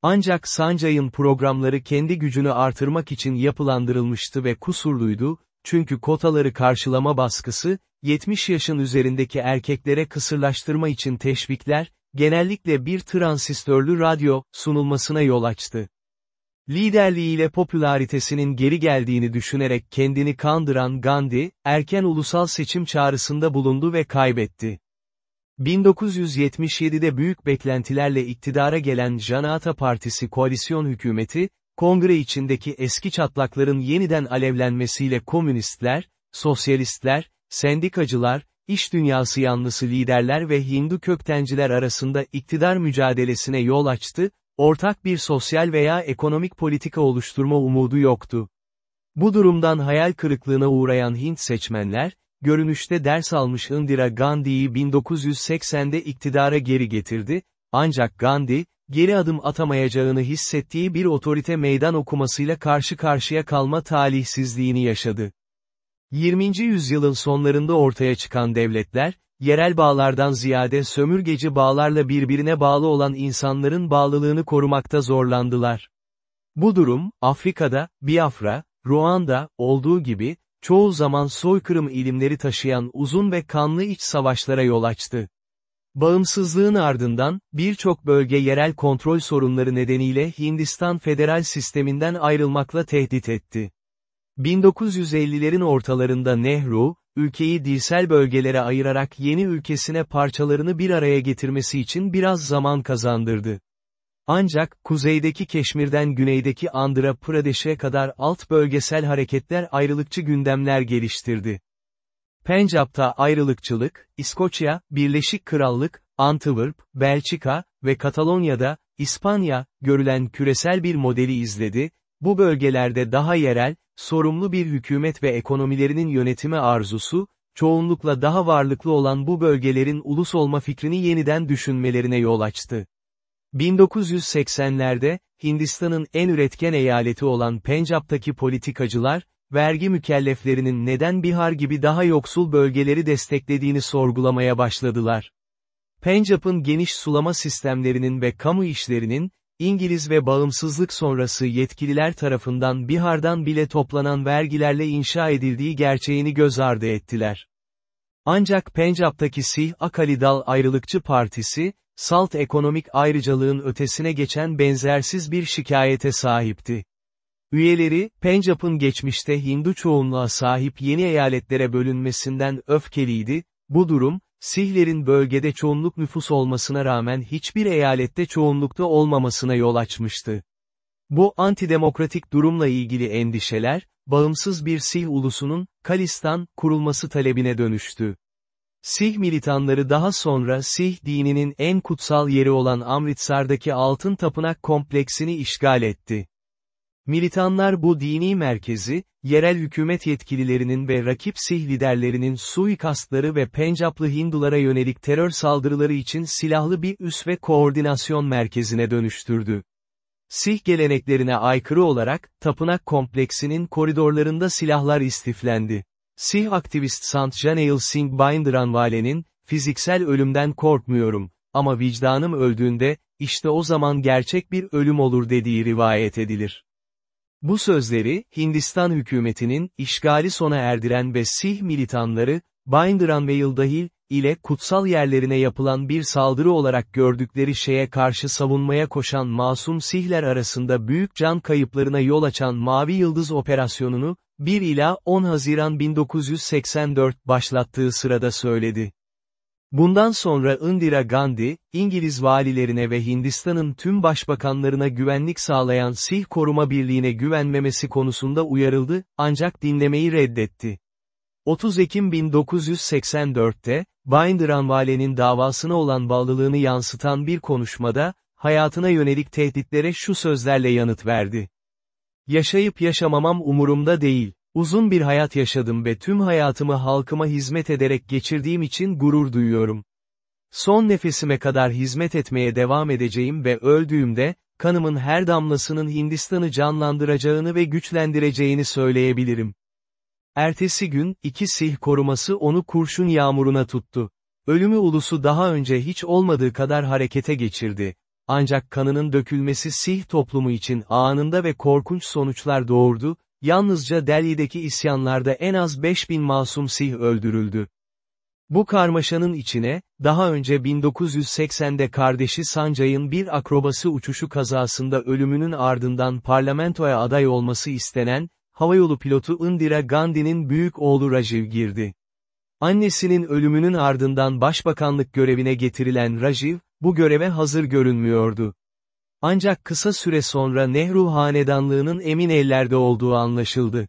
Ancak Sanjay'ın programları kendi gücünü artırmak için yapılandırılmıştı ve kusurluydu, çünkü kotaları karşılama baskısı, 70 yaşın üzerindeki erkeklere kısırlaştırma için teşvikler, genellikle bir transistörlü radyo, sunulmasına yol açtı. Liderliğiyle popülaritesinin geri geldiğini düşünerek kendini kandıran Gandhi, erken ulusal seçim çağrısında bulundu ve kaybetti. 1977'de büyük beklentilerle iktidara gelen Janata Partisi koalisyon hükümeti, kongre içindeki eski çatlakların yeniden alevlenmesiyle komünistler, sosyalistler, sendikacılar, iş dünyası yanlısı liderler ve Hindu köktenciler arasında iktidar mücadelesine yol açtı, ortak bir sosyal veya ekonomik politika oluşturma umudu yoktu. Bu durumdan hayal kırıklığına uğrayan Hint seçmenler, görünüşte ders almış Indira Gandhi'yi 1980'de iktidara geri getirdi, ancak Gandhi, geri adım atamayacağını hissettiği bir otorite meydan okumasıyla karşı karşıya kalma talihsizliğini yaşadı. 20. yüzyılın sonlarında ortaya çıkan devletler, yerel bağlardan ziyade sömürgeci bağlarla birbirine bağlı olan insanların bağlılığını korumakta zorlandılar. Bu durum, Afrika'da, Biafra, Ruanda, olduğu gibi, çoğu zaman soykırım ilimleri taşıyan uzun ve kanlı iç savaşlara yol açtı. Bağımsızlığın ardından, birçok bölge yerel kontrol sorunları nedeniyle Hindistan federal sisteminden ayrılmakla tehdit etti. 1950'lerin ortalarında Nehru, ülkeyi dilsel bölgelere ayırarak yeni ülkesine parçalarını bir araya getirmesi için biraz zaman kazandırdı. Ancak, kuzeydeki Keşmir'den güneydeki Andhra Pradesh'e kadar alt bölgesel hareketler ayrılıkçı gündemler geliştirdi. Pencap'ta ayrılıkçılık, İskoçya, Birleşik Krallık, Antwerp, Belçika ve Katalonya'da, İspanya, görülen küresel bir modeli izledi, bu bölgelerde daha yerel, sorumlu bir hükümet ve ekonomilerinin yönetimi arzusu, çoğunlukla daha varlıklı olan bu bölgelerin ulus olma fikrini yeniden düşünmelerine yol açtı. 1980'lerde, Hindistan'ın en üretken eyaleti olan Pencap'taki politikacılar, vergi mükelleflerinin neden Bihar gibi daha yoksul bölgeleri desteklediğini sorgulamaya başladılar. Pencap'ın geniş sulama sistemlerinin ve kamu işlerinin, İngiliz ve bağımsızlık sonrası yetkililer tarafından Bihar'dan bile toplanan vergilerle inşa edildiği gerçeğini göz ardı ettiler. Ancak Pencap'taki Sih Akali Dal Ayrılıkçı Partisi, salt ekonomik ayrıcalığın ötesine geçen benzersiz bir şikayete sahipti. Üyeleri, Pencap'ın geçmişte Hindu çoğunluğa sahip yeni eyaletlere bölünmesinden öfkeliydi, bu durum, Sihlerin bölgede çoğunluk nüfus olmasına rağmen hiçbir eyalette çoğunlukta olmamasına yol açmıştı. Bu antidemokratik durumla ilgili endişeler, bağımsız bir Sih ulusunun, Kalistan, kurulması talebine dönüştü. Sih militanları daha sonra Sih dininin en kutsal yeri olan Amritsar'daki altın tapınak kompleksini işgal etti. Militanlar bu dini merkezi, yerel hükümet yetkililerinin ve rakip Sih liderlerinin suikastları ve Pencaplı Hindulara yönelik terör saldırıları için silahlı bir üs ve koordinasyon merkezine dönüştürdü. Sih geleneklerine aykırı olarak, tapınak kompleksinin koridorlarında silahlar istiflendi. Sih aktivist Sant Janeil Singh Bindranwale'nin, fiziksel ölümden korkmuyorum, ama vicdanım öldüğünde, işte o zaman gerçek bir ölüm olur dediği rivayet edilir. Bu sözleri, Hindistan hükümetinin, işgali sona erdiren ve Sih militanları, Bindiranvale dahil, ile kutsal yerlerine yapılan bir saldırı olarak gördükleri şeye karşı savunmaya koşan masum Sihler arasında büyük can kayıplarına yol açan Mavi Yıldız operasyonunu, 1 ila 10 Haziran 1984 başlattığı sırada söyledi. Bundan sonra Indira Gandhi, İngiliz valilerine ve Hindistan'ın tüm başbakanlarına güvenlik sağlayan Sih Koruma Birliği'ne güvenmemesi konusunda uyarıldı, ancak dinlemeyi reddetti. 30 Ekim 1984'te, Bindiranwale'nin davasına olan bağlılığını yansıtan bir konuşmada, hayatına yönelik tehditlere şu sözlerle yanıt verdi. Yaşayıp yaşamamam umurumda değil. Uzun bir hayat yaşadım ve tüm hayatımı halkıma hizmet ederek geçirdiğim için gurur duyuyorum. Son nefesime kadar hizmet etmeye devam edeceğim ve öldüğümde, kanımın her damlasının Hindistan'ı canlandıracağını ve güçlendireceğini söyleyebilirim. Ertesi gün, iki sih koruması onu kurşun yağmuruna tuttu. Ölümü ulusu daha önce hiç olmadığı kadar harekete geçirdi. Ancak kanının dökülmesi sih toplumu için anında ve korkunç sonuçlar doğurdu, Yalnızca Delhi'deki isyanlarda en az 5000 masum Sih öldürüldü. Bu karmaşanın içine, daha önce 1980'de kardeşi Sanjay'ın bir akrobası uçuşu kazasında ölümünün ardından parlamentoya aday olması istenen, havayolu pilotu Indira Gandhi'nin büyük oğlu Rajiv girdi. Annesinin ölümünün ardından başbakanlık görevine getirilen Rajiv, bu göreve hazır görünmüyordu. Ancak kısa süre sonra Nehru hanedanlığının emin ellerde olduğu anlaşıldı.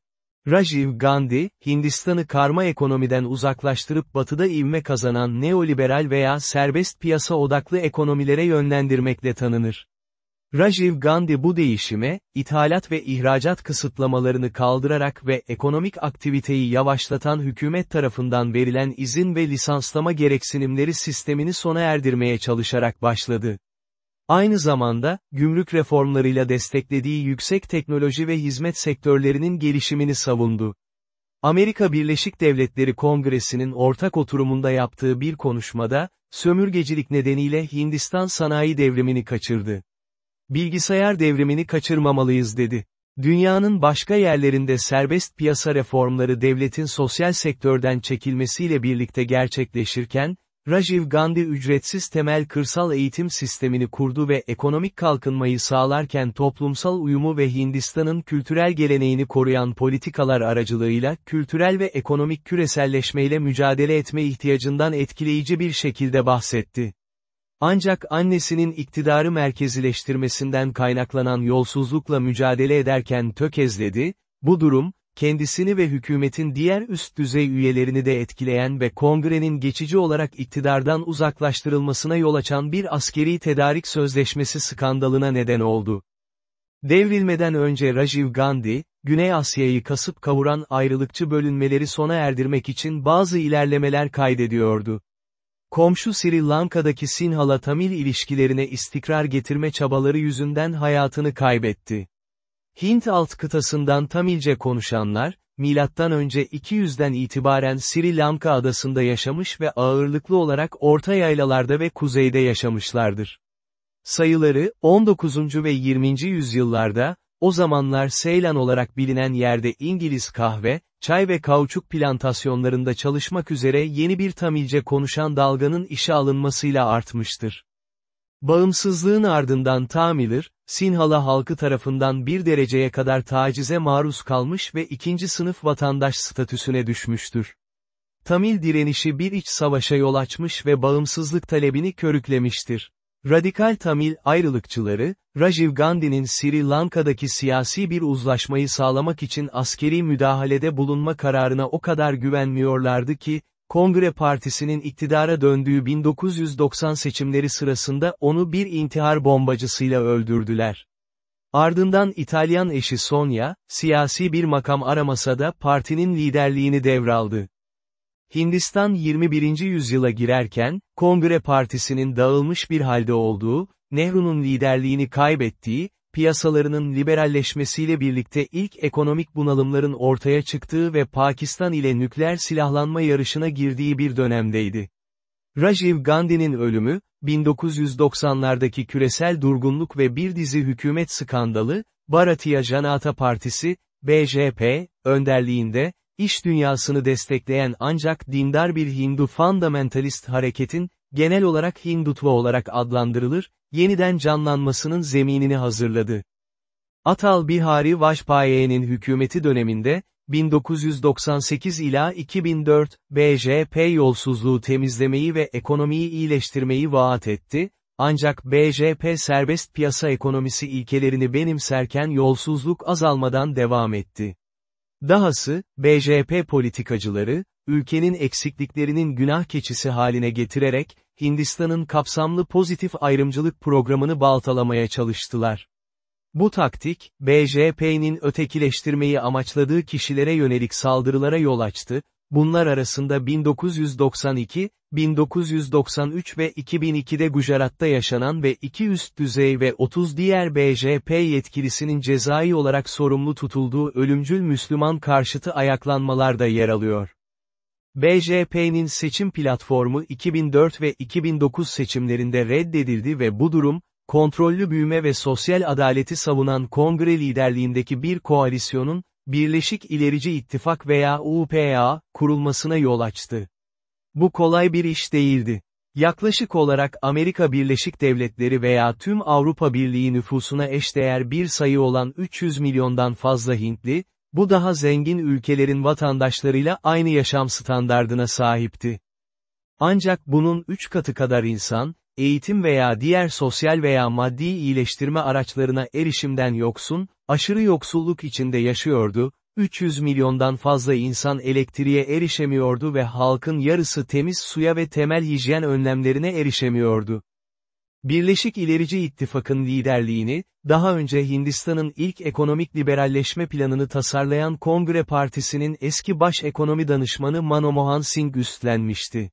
Rajiv Gandhi, Hindistan'ı karma ekonomiden uzaklaştırıp batıda ivme kazanan neoliberal veya serbest piyasa odaklı ekonomilere yönlendirmekle tanınır. Rajiv Gandhi bu değişime, ithalat ve ihracat kısıtlamalarını kaldırarak ve ekonomik aktiviteyi yavaşlatan hükümet tarafından verilen izin ve lisanslama gereksinimleri sistemini sona erdirmeye çalışarak başladı. Aynı zamanda, gümrük reformlarıyla desteklediği yüksek teknoloji ve hizmet sektörlerinin gelişimini savundu. Amerika Birleşik Devletleri Kongresi'nin ortak oturumunda yaptığı bir konuşmada, sömürgecilik nedeniyle Hindistan sanayi devrimini kaçırdı. Bilgisayar devrimini kaçırmamalıyız dedi. Dünyanın başka yerlerinde serbest piyasa reformları devletin sosyal sektörden çekilmesiyle birlikte gerçekleşirken, Rajiv Gandhi ücretsiz temel kırsal eğitim sistemini kurdu ve ekonomik kalkınmayı sağlarken toplumsal uyumu ve Hindistan'ın kültürel geleneğini koruyan politikalar aracılığıyla kültürel ve ekonomik küreselleşmeyle mücadele etme ihtiyacından etkileyici bir şekilde bahsetti. Ancak annesinin iktidarı merkezileştirmesinden kaynaklanan yolsuzlukla mücadele ederken tökezledi, bu durum, kendisini ve hükümetin diğer üst düzey üyelerini de etkileyen ve kongrenin geçici olarak iktidardan uzaklaştırılmasına yol açan bir askeri tedarik sözleşmesi skandalına neden oldu. Devrilmeden önce Rajiv Gandhi, Güney Asya'yı kasıp kavuran ayrılıkçı bölünmeleri sona erdirmek için bazı ilerlemeler kaydediyordu. Komşu Sri Lanka'daki Sinhala Tamil ilişkilerine istikrar getirme çabaları yüzünden hayatını kaybetti. Hint alt kıtasından Tamilce konuşanlar, milattan önce 200'den itibaren Sri Lanka adasında yaşamış ve ağırlıklı olarak orta yaylalarda ve kuzeyde yaşamışlardır. Sayıları, 19. ve 20. yüzyıllarda, o zamanlar Seylan olarak bilinen yerde İngiliz kahve, çay ve kauçuk plantasyonlarında çalışmak üzere yeni bir Tamilce konuşan dalganın işe alınmasıyla artmıştır. Bağımsızlığın ardından Tamilir, Sinhala halkı tarafından bir dereceye kadar tacize maruz kalmış ve ikinci sınıf vatandaş statüsüne düşmüştür. Tamil direnişi bir iç savaşa yol açmış ve bağımsızlık talebini körüklemiştir. Radikal Tamil ayrılıkçıları, Rajiv Gandhi'nin Sri Lanka'daki siyasi bir uzlaşmayı sağlamak için askeri müdahalede bulunma kararına o kadar güvenmiyorlardı ki, Kongre Partisi'nin iktidara döndüğü 1990 seçimleri sırasında onu bir intihar bombacısıyla öldürdüler. Ardından İtalyan eşi Sonia, siyasi bir makam aramasa da partinin liderliğini devraldı. Hindistan 21. yüzyıla girerken, Kongre Partisi'nin dağılmış bir halde olduğu, Nehru'nun liderliğini kaybettiği, piyasalarının liberalleşmesiyle birlikte ilk ekonomik bunalımların ortaya çıktığı ve Pakistan ile nükleer silahlanma yarışına girdiği bir dönemdeydi. Rajiv Gandhi'nin ölümü, 1990'lardaki küresel durgunluk ve bir dizi hükümet skandalı, Bharatiya Janata Partisi, BJP, önderliğinde, iş dünyasını destekleyen ancak dindar bir Hindu fundamentalist hareketin, genel olarak Hindutva olarak adlandırılır, yeniden canlanmasının zeminini hazırladı. Atal Bihari Vajpayee'nin hükümeti döneminde, 1998 ila 2004, BJP yolsuzluğu temizlemeyi ve ekonomiyi iyileştirmeyi vaat etti, ancak BJP serbest piyasa ekonomisi ilkelerini benimserken yolsuzluk azalmadan devam etti. Dahası, BJP politikacıları, ülkenin eksikliklerinin günah keçisi haline getirerek, Hindistan'ın kapsamlı pozitif ayrımcılık programını baltalamaya çalıştılar. Bu taktik, BJP'nin ötekileştirmeyi amaçladığı kişilere yönelik saldırılara yol açtı, bunlar arasında 1992, 1993 ve 2002'de Gujarat'ta yaşanan ve iki üst düzey ve 30 diğer BJP yetkilisinin cezai olarak sorumlu tutulduğu ölümcül Müslüman karşıtı ayaklanmalar da yer alıyor. BJP'nin seçim platformu 2004 ve 2009 seçimlerinde reddedildi ve bu durum, kontrollü büyüme ve sosyal adaleti savunan kongre liderliğindeki bir koalisyonun, Birleşik İlerici İttifak veya UPA, kurulmasına yol açtı. Bu kolay bir iş değildi. Yaklaşık olarak Amerika Birleşik Devletleri veya tüm Avrupa Birliği nüfusuna eşdeğer bir sayı olan 300 milyondan fazla Hintli, bu daha zengin ülkelerin vatandaşlarıyla aynı yaşam standardına sahipti. Ancak bunun 3 katı kadar insan, eğitim veya diğer sosyal veya maddi iyileştirme araçlarına erişimden yoksun, aşırı yoksulluk içinde yaşıyordu, 300 milyondan fazla insan elektriğe erişemiyordu ve halkın yarısı temiz suya ve temel hijyen önlemlerine erişemiyordu. Birleşik İlerici İttifak'ın liderliğini, daha önce Hindistan'ın ilk ekonomik liberalleşme planını tasarlayan Kongre Partisi'nin eski baş ekonomi danışmanı Manomohan Singh üstlenmişti.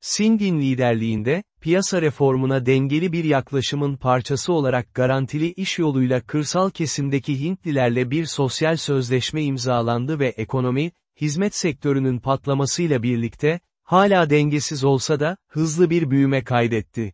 Singh'in liderliğinde, piyasa reformuna dengeli bir yaklaşımın parçası olarak garantili iş yoluyla kırsal kesimdeki Hintlilerle bir sosyal sözleşme imzalandı ve ekonomi, hizmet sektörünün patlamasıyla birlikte, hala dengesiz olsa da, hızlı bir büyüme kaydetti.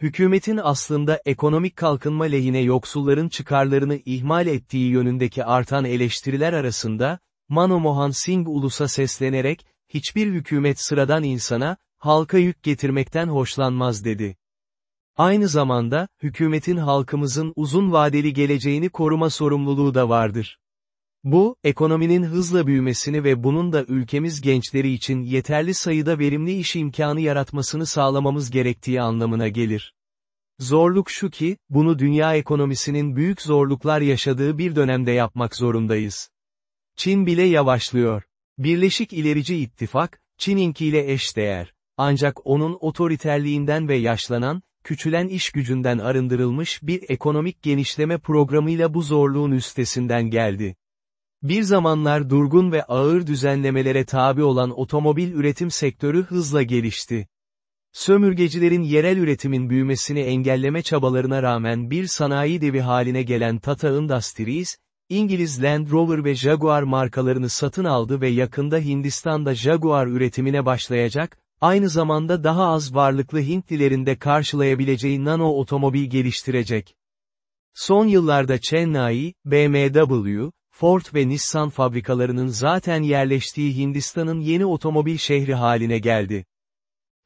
Hükümetin aslında ekonomik kalkınma lehine yoksulların çıkarlarını ihmal ettiği yönündeki artan eleştiriler arasında, Manomohan Singh ulusa seslenerek, hiçbir hükümet sıradan insana, halka yük getirmekten hoşlanmaz dedi. Aynı zamanda, hükümetin halkımızın uzun vadeli geleceğini koruma sorumluluğu da vardır. Bu, ekonominin hızla büyümesini ve bunun da ülkemiz gençleri için yeterli sayıda verimli iş imkanı yaratmasını sağlamamız gerektiği anlamına gelir. Zorluk şu ki, bunu dünya ekonomisinin büyük zorluklar yaşadığı bir dönemde yapmak zorundayız. Çin bile yavaşlıyor. Birleşik İlerici İttifak, Çin'inkiyle eşdeğer. Ancak onun otoriterliğinden ve yaşlanan, küçülen iş gücünden arındırılmış bir ekonomik genişleme programıyla bu zorluğun üstesinden geldi. Bir zamanlar durgun ve ağır düzenlemelere tabi olan otomobil üretim sektörü hızla gelişti. Sömürgecilerin yerel üretimin büyümesini engelleme çabalarına rağmen bir sanayi devi haline gelen Tata Industries, İngiliz Land Rover ve Jaguar markalarını satın aldı ve yakında Hindistan'da Jaguar üretimine başlayacak, aynı zamanda daha az varlıklı Hintlilerin de karşılayabileceği nano otomobil geliştirecek. Son yıllarda Chennai, BMW, Ford ve Nissan fabrikalarının zaten yerleştiği Hindistan'ın yeni otomobil şehri haline geldi.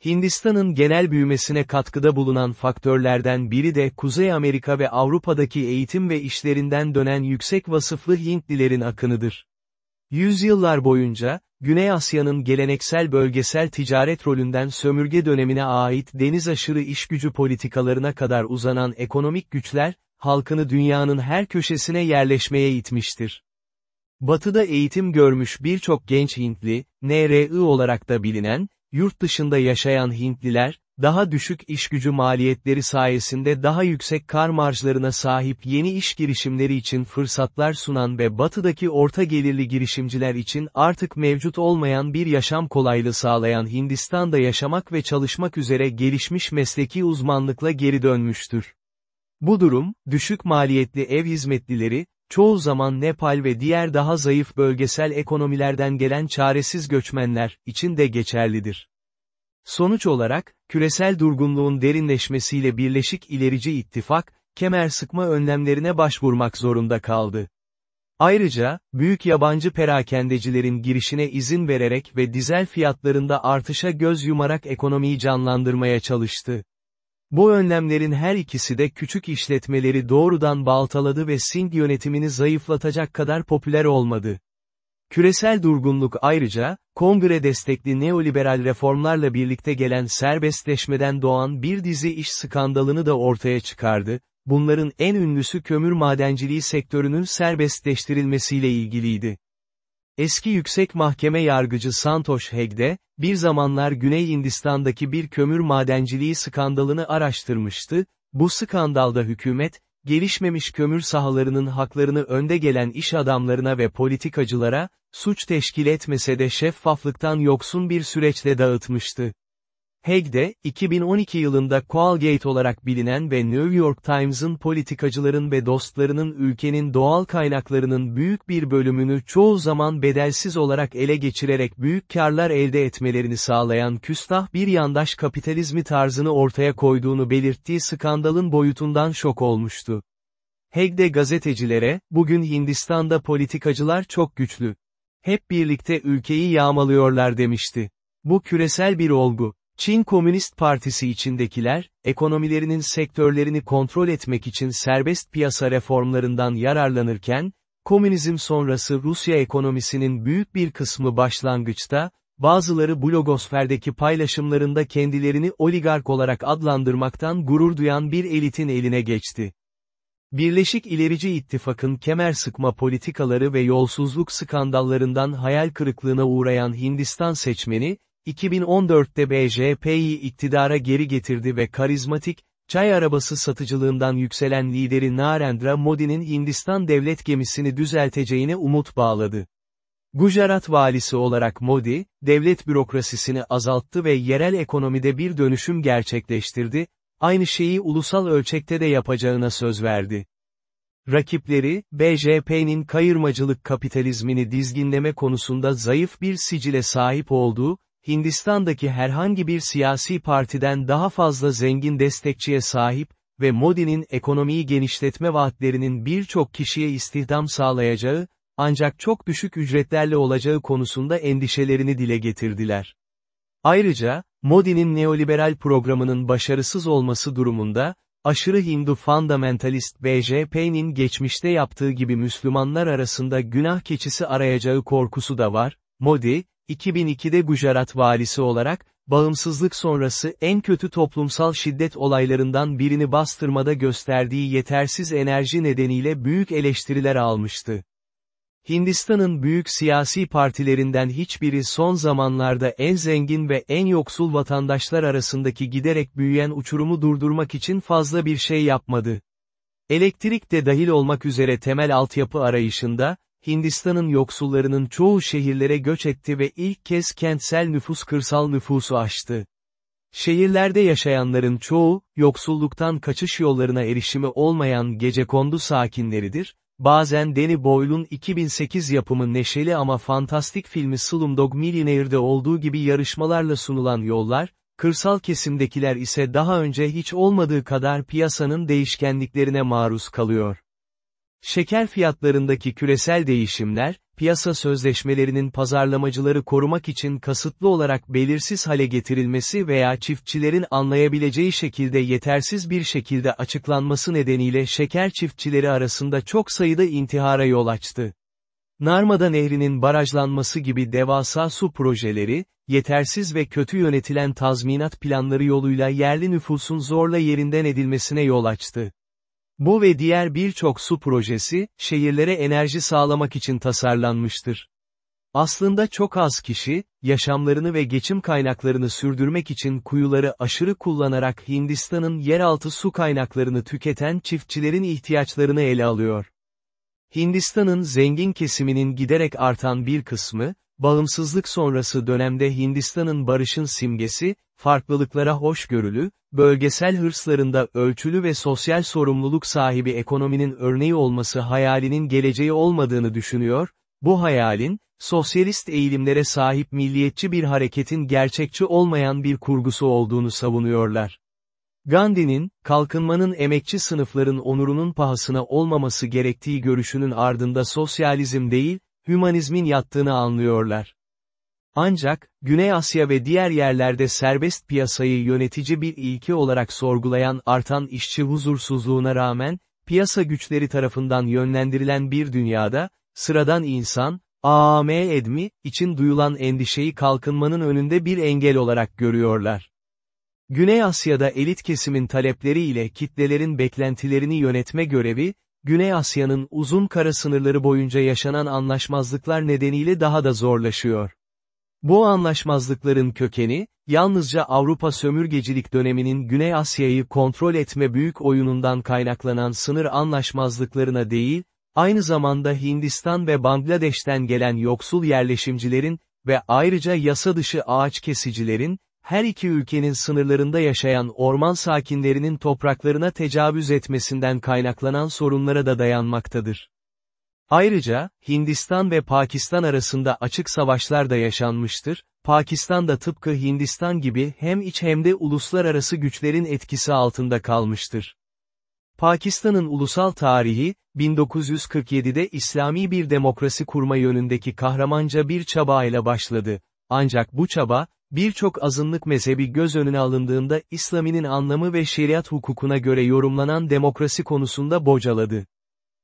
Hindistan'ın genel büyümesine katkıda bulunan faktörlerden biri de Kuzey Amerika ve Avrupa'daki eğitim ve işlerinden dönen yüksek vasıflı Hintlilerin akınıdır. Yüzyıllar boyunca, Güney Asya'nın geleneksel bölgesel ticaret rolünden sömürge dönemine ait deniz aşırı işgücü politikalarına kadar uzanan ekonomik güçler, halkını dünyanın her köşesine yerleşmeye itmiştir. Batıda eğitim görmüş birçok genç Hintli, NRI olarak da bilinen, yurt dışında yaşayan Hintliler, daha düşük işgücü maliyetleri sayesinde daha yüksek kar marjlarına sahip yeni iş girişimleri için fırsatlar sunan ve batıdaki orta gelirli girişimciler için artık mevcut olmayan bir yaşam kolaylığı sağlayan Hindistan'da yaşamak ve çalışmak üzere gelişmiş mesleki uzmanlıkla geri dönmüştür. Bu durum, düşük maliyetli ev hizmetlileri, çoğu zaman Nepal ve diğer daha zayıf bölgesel ekonomilerden gelen çaresiz göçmenler için de geçerlidir. Sonuç olarak, küresel durgunluğun derinleşmesiyle Birleşik İlerici İttifak, kemer sıkma önlemlerine başvurmak zorunda kaldı. Ayrıca, büyük yabancı perakendecilerin girişine izin vererek ve dizel fiyatlarında artışa göz yumarak ekonomiyi canlandırmaya çalıştı. Bu önlemlerin her ikisi de küçük işletmeleri doğrudan baltaladı ve Singh yönetimini zayıflatacak kadar popüler olmadı. Küresel durgunluk ayrıca, kongre destekli neoliberal reformlarla birlikte gelen serbestleşmeden doğan bir dizi iş skandalını da ortaya çıkardı, bunların en ünlüsü kömür madenciliği sektörünün serbestleştirilmesiyle ilgiliydi. Eski yüksek mahkeme yargıcı Santosh Hegde, bir zamanlar Güney Hindistan'daki bir kömür madenciliği skandalını araştırmıştı, bu skandalda hükümet, gelişmemiş kömür sahalarının haklarını önde gelen iş adamlarına ve politikacılara, suç teşkil etmese de şeffaflıktan yoksun bir süreçle dağıtmıştı. Hague 2012 yılında Coalgate olarak bilinen ve New York Times'ın politikacıların ve dostlarının ülkenin doğal kaynaklarının büyük bir bölümünü çoğu zaman bedelsiz olarak ele geçirerek büyük karlar elde etmelerini sağlayan küstah bir yandaş kapitalizmi tarzını ortaya koyduğunu belirttiği skandalın boyutundan şok olmuştu. Hague gazetecilere, bugün Hindistan'da politikacılar çok güçlü. Hep birlikte ülkeyi yağmalıyorlar demişti. Bu küresel bir olgu. Çin Komünist Partisi içindekiler, ekonomilerinin sektörlerini kontrol etmek için serbest piyasa reformlarından yararlanırken, komünizm sonrası Rusya ekonomisinin büyük bir kısmı başlangıçta, bazıları blogosferdeki paylaşımlarında kendilerini oligark olarak adlandırmaktan gurur duyan bir elitin eline geçti. Birleşik İlerici İttifak'ın kemer sıkma politikaları ve yolsuzluk skandallarından hayal kırıklığına uğrayan Hindistan seçmeni, 2014'te BJP'yi iktidara geri getirdi ve karizmatik, çay arabası satıcılığından yükselen lideri Narendra Modi'nin Hindistan devlet gemisini düzelteceğine umut bağladı. Gujarat valisi olarak Modi, devlet bürokrasisini azalttı ve yerel ekonomide bir dönüşüm gerçekleştirdi, aynı şeyi ulusal ölçekte de yapacağına söz verdi. Rakipleri, BJP'nin kayırmacılık kapitalizmini dizginleme konusunda zayıf bir sicile sahip olduğu, Hindistan'daki herhangi bir siyasi partiden daha fazla zengin destekçiye sahip ve Modi'nin ekonomiyi genişletme vaatlerinin birçok kişiye istihdam sağlayacağı, ancak çok düşük ücretlerle olacağı konusunda endişelerini dile getirdiler. Ayrıca, Modi'nin neoliberal programının başarısız olması durumunda, aşırı Hindu fundamentalist BJP'nin geçmişte yaptığı gibi Müslümanlar arasında günah keçisi arayacağı korkusu da var, Modi, 2002'de Gujarat valisi olarak, bağımsızlık sonrası en kötü toplumsal şiddet olaylarından birini bastırmada gösterdiği yetersiz enerji nedeniyle büyük eleştiriler almıştı. Hindistan'ın büyük siyasi partilerinden hiçbiri son zamanlarda en zengin ve en yoksul vatandaşlar arasındaki giderek büyüyen uçurumu durdurmak için fazla bir şey yapmadı. Elektrik de dahil olmak üzere temel altyapı arayışında, Hindistan'ın yoksullarının çoğu şehirlere göç etti ve ilk kez kentsel nüfus kırsal nüfusu aştı. Şehirlerde yaşayanların çoğu, yoksulluktan kaçış yollarına erişimi olmayan gecekondu sakinleridir, bazen Danny Boyle'un 2008 yapımı neşeli ama fantastik filmi Slumdog Millionaire'de olduğu gibi yarışmalarla sunulan yollar, kırsal kesimdekiler ise daha önce hiç olmadığı kadar piyasanın değişkenliklerine maruz kalıyor. Şeker fiyatlarındaki küresel değişimler, piyasa sözleşmelerinin pazarlamacıları korumak için kasıtlı olarak belirsiz hale getirilmesi veya çiftçilerin anlayabileceği şekilde yetersiz bir şekilde açıklanması nedeniyle şeker çiftçileri arasında çok sayıda intihara yol açtı. Narmada Nehri'nin barajlanması gibi devasa su projeleri, yetersiz ve kötü yönetilen tazminat planları yoluyla yerli nüfusun zorla yerinden edilmesine yol açtı. Bu ve diğer birçok su projesi, şehirlere enerji sağlamak için tasarlanmıştır. Aslında çok az kişi, yaşamlarını ve geçim kaynaklarını sürdürmek için kuyuları aşırı kullanarak Hindistan'ın yeraltı su kaynaklarını tüketen çiftçilerin ihtiyaçlarını ele alıyor. Hindistan'ın zengin kesiminin giderek artan bir kısmı, bağımsızlık sonrası dönemde Hindistan'ın barışın simgesi, farklılıklara hoşgörülü, bölgesel hırslarında ölçülü ve sosyal sorumluluk sahibi ekonominin örneği olması hayalinin geleceği olmadığını düşünüyor, bu hayalin, sosyalist eğilimlere sahip milliyetçi bir hareketin gerçekçi olmayan bir kurgusu olduğunu savunuyorlar. Gandhi'nin, kalkınmanın emekçi sınıfların onurunun pahasına olmaması gerektiği görüşünün ardında sosyalizm değil, hümanizmin yattığını anlıyorlar. Ancak, Güney Asya ve diğer yerlerde serbest piyasayı yönetici bir ilki olarak sorgulayan artan işçi huzursuzluğuna rağmen, piyasa güçleri tarafından yönlendirilen bir dünyada, sıradan insan, AAM edmi, için duyulan endişeyi kalkınmanın önünde bir engel olarak görüyorlar. Güney Asya'da elit kesimin talepleri ile kitlelerin beklentilerini yönetme görevi, Güney Asya'nın uzun kara sınırları boyunca yaşanan anlaşmazlıklar nedeniyle daha da zorlaşıyor. Bu anlaşmazlıkların kökeni, yalnızca Avrupa sömürgecilik döneminin Güney Asya'yı kontrol etme büyük oyunundan kaynaklanan sınır anlaşmazlıklarına değil, aynı zamanda Hindistan ve Bangladeş'ten gelen yoksul yerleşimcilerin ve ayrıca yasa dışı ağaç kesicilerin, her iki ülkenin sınırlarında yaşayan orman sakinlerinin topraklarına tecavüz etmesinden kaynaklanan sorunlara da dayanmaktadır. Ayrıca, Hindistan ve Pakistan arasında açık savaşlar da yaşanmıştır, Pakistan da tıpkı Hindistan gibi hem iç hem de uluslararası güçlerin etkisi altında kalmıştır. Pakistan'ın ulusal tarihi, 1947'de İslami bir demokrasi kurma yönündeki kahramanca bir çaba ile başladı. Ancak bu çaba, birçok azınlık mezhebi göz önüne alındığında İslam'ın anlamı ve şeriat hukukuna göre yorumlanan demokrasi konusunda bocaladı.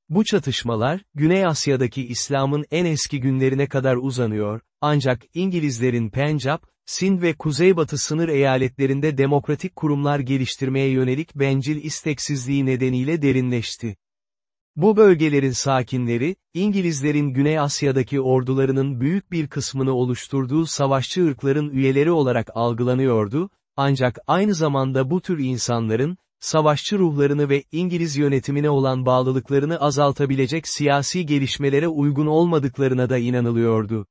Bu çatışmalar, Güney Asya'daki İslam'ın en eski günlerine kadar uzanıyor, ancak İngilizlerin Pencap, Sind ve Kuzeybatı sınır eyaletlerinde demokratik kurumlar geliştirmeye yönelik bencil isteksizliği nedeniyle derinleşti. Bu bölgelerin sakinleri, İngilizlerin Güney Asya'daki ordularının büyük bir kısmını oluşturduğu savaşçı ırkların üyeleri olarak algılanıyordu, ancak aynı zamanda bu tür insanların, savaşçı ruhlarını ve İngiliz yönetimine olan bağlılıklarını azaltabilecek siyasi gelişmelere uygun olmadıklarına da inanılıyordu.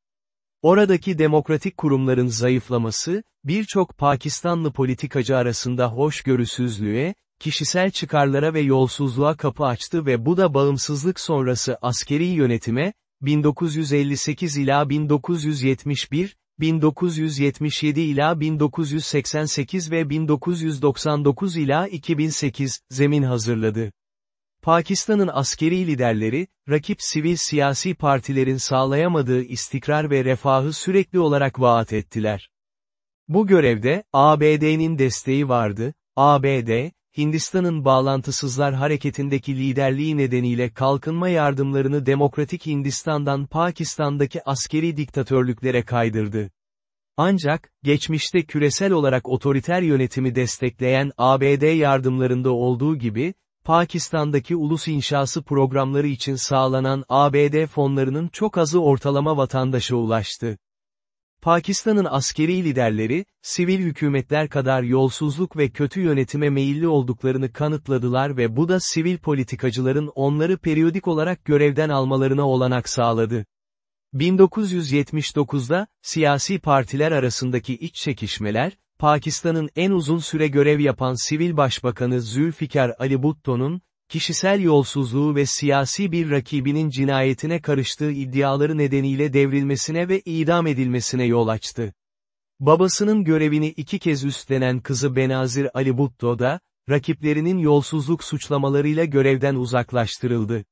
Oradaki demokratik kurumların zayıflaması, birçok Pakistanlı politikacı arasında hoşgörüsüzlüğe, kişisel çıkarlara ve yolsuzluğa kapı açtı ve bu da bağımsızlık sonrası askeri yönetime, 1958 ila 1971, 1977 ila 1988 ve 1999 ila 2008, zemin hazırladı. Pakistan'ın askeri liderleri, rakip sivil siyasi partilerin sağlayamadığı istikrar ve refahı sürekli olarak vaat ettiler. Bu görevde, ABD'nin desteği vardı, ABD, Hindistan'ın bağlantısızlar hareketindeki liderliği nedeniyle kalkınma yardımlarını Demokratik Hindistan'dan Pakistan'daki askeri diktatörlüklere kaydırdı. Ancak, geçmişte küresel olarak otoriter yönetimi destekleyen ABD yardımlarında olduğu gibi, Pakistan'daki ulus inşası programları için sağlanan ABD fonlarının çok azı ortalama vatandaşa ulaştı. Pakistan'ın askeri liderleri, sivil hükümetler kadar yolsuzluk ve kötü yönetime meyilli olduklarını kanıtladılar ve bu da sivil politikacıların onları periyodik olarak görevden almalarına olanak sağladı. 1979'da, siyasi partiler arasındaki iç çekişmeler, Pakistan'ın en uzun süre görev yapan sivil başbakanı Zülfikar Ali Bhutto'nun, kişisel yolsuzluğu ve siyasi bir rakibinin cinayetine karıştığı iddiaları nedeniyle devrilmesine ve idam edilmesine yol açtı. Babasının görevini iki kez üstlenen kızı Benazir Ali Bhutto da, rakiplerinin yolsuzluk suçlamalarıyla görevden uzaklaştırıldı.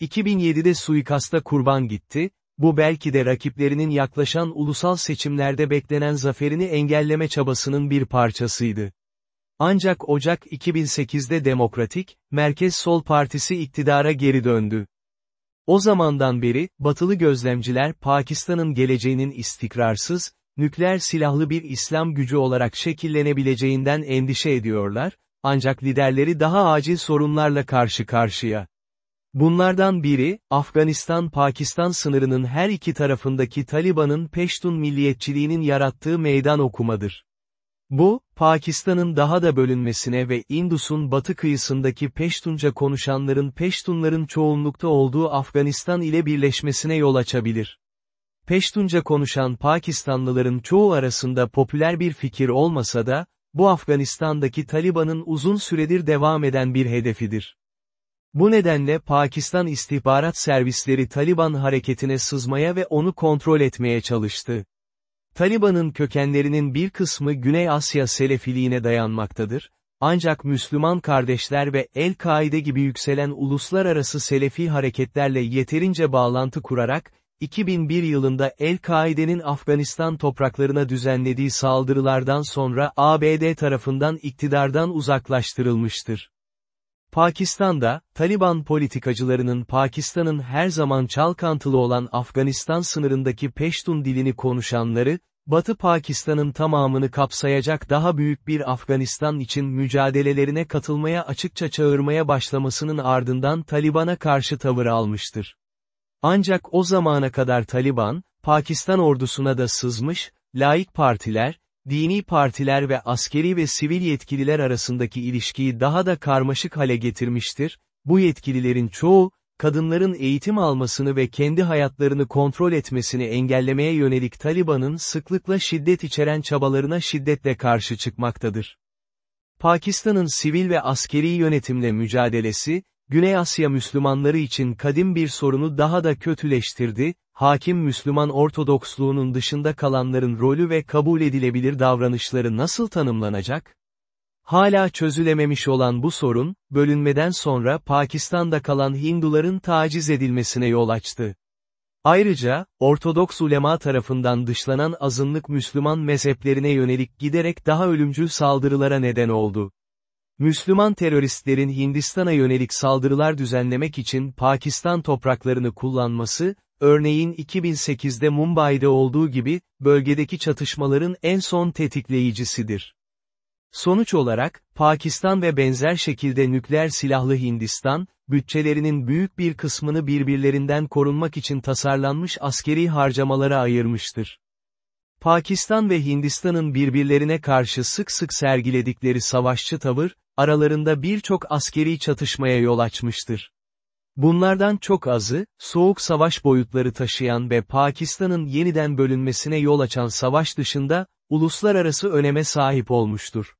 2007'de suikasta kurban gitti, bu belki de rakiplerinin yaklaşan ulusal seçimlerde beklenen zaferini engelleme çabasının bir parçasıydı. Ancak Ocak 2008'de Demokratik, Merkez Sol Partisi iktidara geri döndü. O zamandan beri, batılı gözlemciler Pakistan'ın geleceğinin istikrarsız, nükleer silahlı bir İslam gücü olarak şekillenebileceğinden endişe ediyorlar, ancak liderleri daha acil sorunlarla karşı karşıya. Bunlardan biri, Afganistan-Pakistan sınırının her iki tarafındaki Taliban'ın Peştun milliyetçiliğinin yarattığı meydan okumadır. Bu, Pakistan'ın daha da bölünmesine ve Indus'un batı kıyısındaki Peştunca konuşanların Peştunların çoğunlukta olduğu Afganistan ile birleşmesine yol açabilir. Peştunca konuşan Pakistanlıların çoğu arasında popüler bir fikir olmasa da, bu Afganistan'daki Taliban'ın uzun süredir devam eden bir hedefidir. Bu nedenle Pakistan istihbarat servisleri Taliban hareketine sızmaya ve onu kontrol etmeye çalıştı. Taliban'ın kökenlerinin bir kısmı Güney Asya Selefiliğine dayanmaktadır, ancak Müslüman kardeşler ve El-Kaide gibi yükselen uluslararası Selefi hareketlerle yeterince bağlantı kurarak, 2001 yılında El-Kaide'nin Afganistan topraklarına düzenlediği saldırılardan sonra ABD tarafından iktidardan uzaklaştırılmıştır. Pakistan'da, Taliban politikacılarının Pakistan'ın her zaman çalkantılı olan Afganistan sınırındaki Peştun dilini konuşanları, Batı Pakistan'ın tamamını kapsayacak daha büyük bir Afganistan için mücadelelerine katılmaya açıkça çağırmaya başlamasının ardından Taliban'a karşı tavır almıştır. Ancak o zamana kadar Taliban, Pakistan ordusuna da sızmış, laik partiler, dini partiler ve askeri ve sivil yetkililer arasındaki ilişkiyi daha da karmaşık hale getirmiştir, bu yetkililerin çoğu, kadınların eğitim almasını ve kendi hayatlarını kontrol etmesini engellemeye yönelik Taliban'ın sıklıkla şiddet içeren çabalarına şiddetle karşı çıkmaktadır. Pakistan'ın sivil ve askeri yönetimle mücadelesi, Güney Asya Müslümanları için kadim bir sorunu daha da kötüleştirdi, hakim Müslüman Ortodoksluğunun dışında kalanların rolü ve kabul edilebilir davranışları nasıl tanımlanacak? Hala çözülememiş olan bu sorun, bölünmeden sonra Pakistan'da kalan Hinduların taciz edilmesine yol açtı. Ayrıca, Ortodoks ulema tarafından dışlanan azınlık Müslüman mezheplerine yönelik giderek daha ölümcül saldırılara neden oldu. Müslüman teröristlerin Hindistan'a yönelik saldırılar düzenlemek için Pakistan topraklarını kullanması, örneğin 2008'de Mumbai'de olduğu gibi, bölgedeki çatışmaların en son tetikleyicisidir. Sonuç olarak, Pakistan ve benzer şekilde nükleer silahlı Hindistan, bütçelerinin büyük bir kısmını birbirlerinden korunmak için tasarlanmış askeri harcamalara ayırmıştır. Pakistan ve Hindistan'ın birbirlerine karşı sık sık sergiledikleri savaşçı tavır, aralarında birçok askeri çatışmaya yol açmıştır. Bunlardan çok azı, soğuk savaş boyutları taşıyan ve Pakistan'ın yeniden bölünmesine yol açan savaş dışında, uluslararası öneme sahip olmuştur.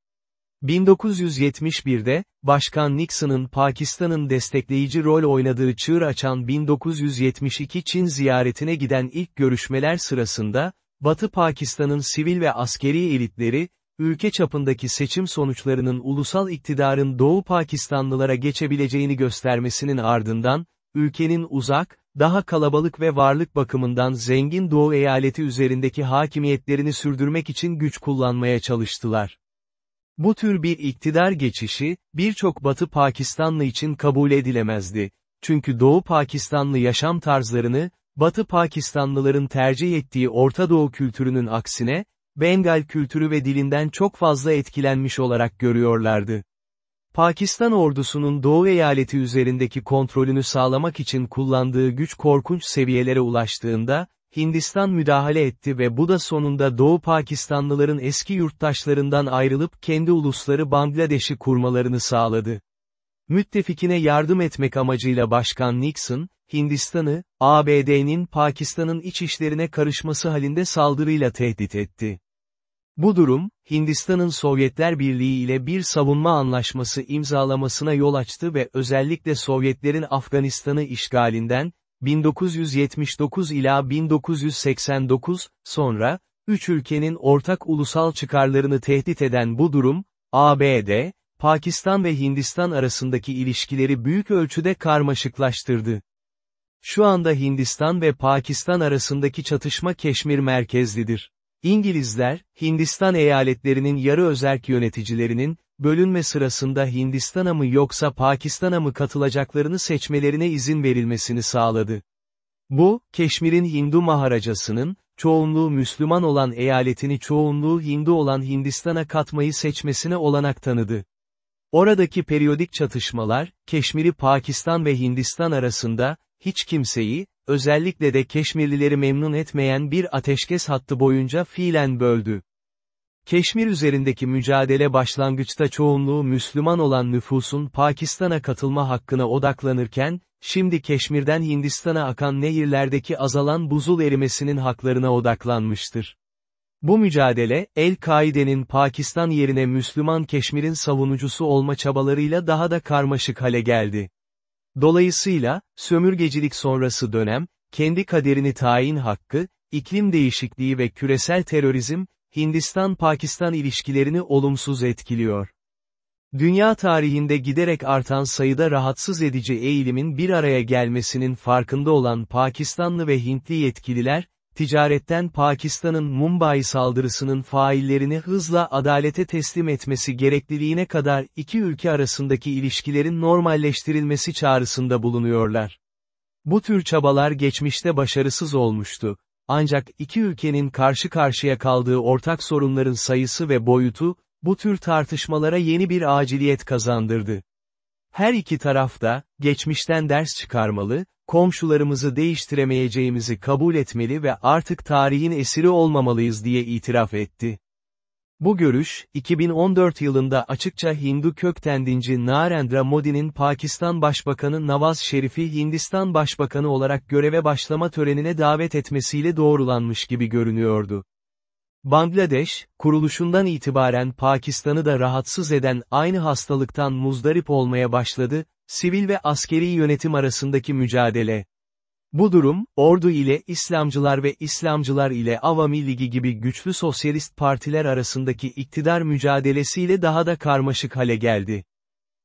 1971'de, Başkan Nixon'ın Pakistan'ın destekleyici rol oynadığı çığır açan 1972 Çin ziyaretine giden ilk görüşmeler sırasında, Batı Pakistan'ın sivil ve askeri elitleri, ülke çapındaki seçim sonuçlarının ulusal iktidarın Doğu Pakistanlılara geçebileceğini göstermesinin ardından, ülkenin uzak, daha kalabalık ve varlık bakımından zengin Doğu eyaleti üzerindeki hakimiyetlerini sürdürmek için güç kullanmaya çalıştılar. Bu tür bir iktidar geçişi, birçok Batı Pakistanlı için kabul edilemezdi. Çünkü Doğu Pakistanlı yaşam tarzlarını, Batı Pakistanlıların tercih ettiği Orta Doğu kültürünün aksine, Bengal kültürü ve dilinden çok fazla etkilenmiş olarak görüyorlardı. Pakistan ordusunun Doğu eyaleti üzerindeki kontrolünü sağlamak için kullandığı güç korkunç seviyelere ulaştığında, Hindistan müdahale etti ve bu da sonunda Doğu Pakistanlıların eski yurttaşlarından ayrılıp kendi ulusları Bangladeş'i kurmalarını sağladı. Müttefikine yardım etmek amacıyla Başkan Nixon, Hindistan'ı, ABD'nin Pakistan'ın iç işlerine karışması halinde saldırıyla tehdit etti. Bu durum, Hindistan'ın Sovyetler Birliği ile bir savunma anlaşması imzalamasına yol açtı ve özellikle Sovyetlerin Afganistan'ı işgalinden, 1979 ila 1989, sonra, üç ülkenin ortak ulusal çıkarlarını tehdit eden bu durum, ABD, Pakistan ve Hindistan arasındaki ilişkileri büyük ölçüde karmaşıklaştırdı. Şu anda Hindistan ve Pakistan arasındaki çatışma Keşmir merkezlidir. İngilizler, Hindistan eyaletlerinin yarı özerk yöneticilerinin, bölünme sırasında Hindistan'a mı yoksa Pakistan'a mı katılacaklarını seçmelerine izin verilmesini sağladı. Bu, Keşmir'in Hindu maharacasının, çoğunluğu Müslüman olan eyaletini çoğunluğu Hindu olan Hindistan'a katmayı seçmesine olanak tanıdı. Oradaki periyodik çatışmalar, Keşmir'i Pakistan ve Hindistan arasında, hiç kimseyi, özellikle de Keşmirlileri memnun etmeyen bir ateşkes hattı boyunca fiilen böldü. Keşmir üzerindeki mücadele başlangıçta çoğunluğu Müslüman olan nüfusun Pakistan'a katılma hakkına odaklanırken, şimdi Keşmir'den Hindistan'a akan nehirlerdeki azalan buzul erimesinin haklarına odaklanmıştır. Bu mücadele, El-Kaide'nin Pakistan yerine Müslüman Keşmir'in savunucusu olma çabalarıyla daha da karmaşık hale geldi. Dolayısıyla, sömürgecilik sonrası dönem, kendi kaderini tayin hakkı, iklim değişikliği ve küresel terörizm, Hindistan-Pakistan ilişkilerini olumsuz etkiliyor. Dünya tarihinde giderek artan sayıda rahatsız edici eğilimin bir araya gelmesinin farkında olan Pakistanlı ve Hintli yetkililer, ticaretten Pakistan'ın Mumbai saldırısının faillerini hızla adalete teslim etmesi gerekliliğine kadar iki ülke arasındaki ilişkilerin normalleştirilmesi çağrısında bulunuyorlar. Bu tür çabalar geçmişte başarısız olmuştu. Ancak iki ülkenin karşı karşıya kaldığı ortak sorunların sayısı ve boyutu, bu tür tartışmalara yeni bir aciliyet kazandırdı. Her iki taraf da, geçmişten ders çıkarmalı, komşularımızı değiştiremeyeceğimizi kabul etmeli ve artık tarihin esiri olmamalıyız diye itiraf etti. Bu görüş, 2014 yılında açıkça Hindu köktendinci Narendra Modi'nin Pakistan Başbakanı Nawaz Şerif'i Hindistan Başbakanı olarak göreve başlama törenine davet etmesiyle doğrulanmış gibi görünüyordu. Bangladeş, kuruluşundan itibaren Pakistan'ı da rahatsız eden aynı hastalıktan muzdarip olmaya başladı, sivil ve askeri yönetim arasındaki mücadele. Bu durum, ordu ile İslamcılar ve İslamcılar ile Avami Ligi gibi güçlü sosyalist partiler arasındaki iktidar mücadelesiyle daha da karmaşık hale geldi.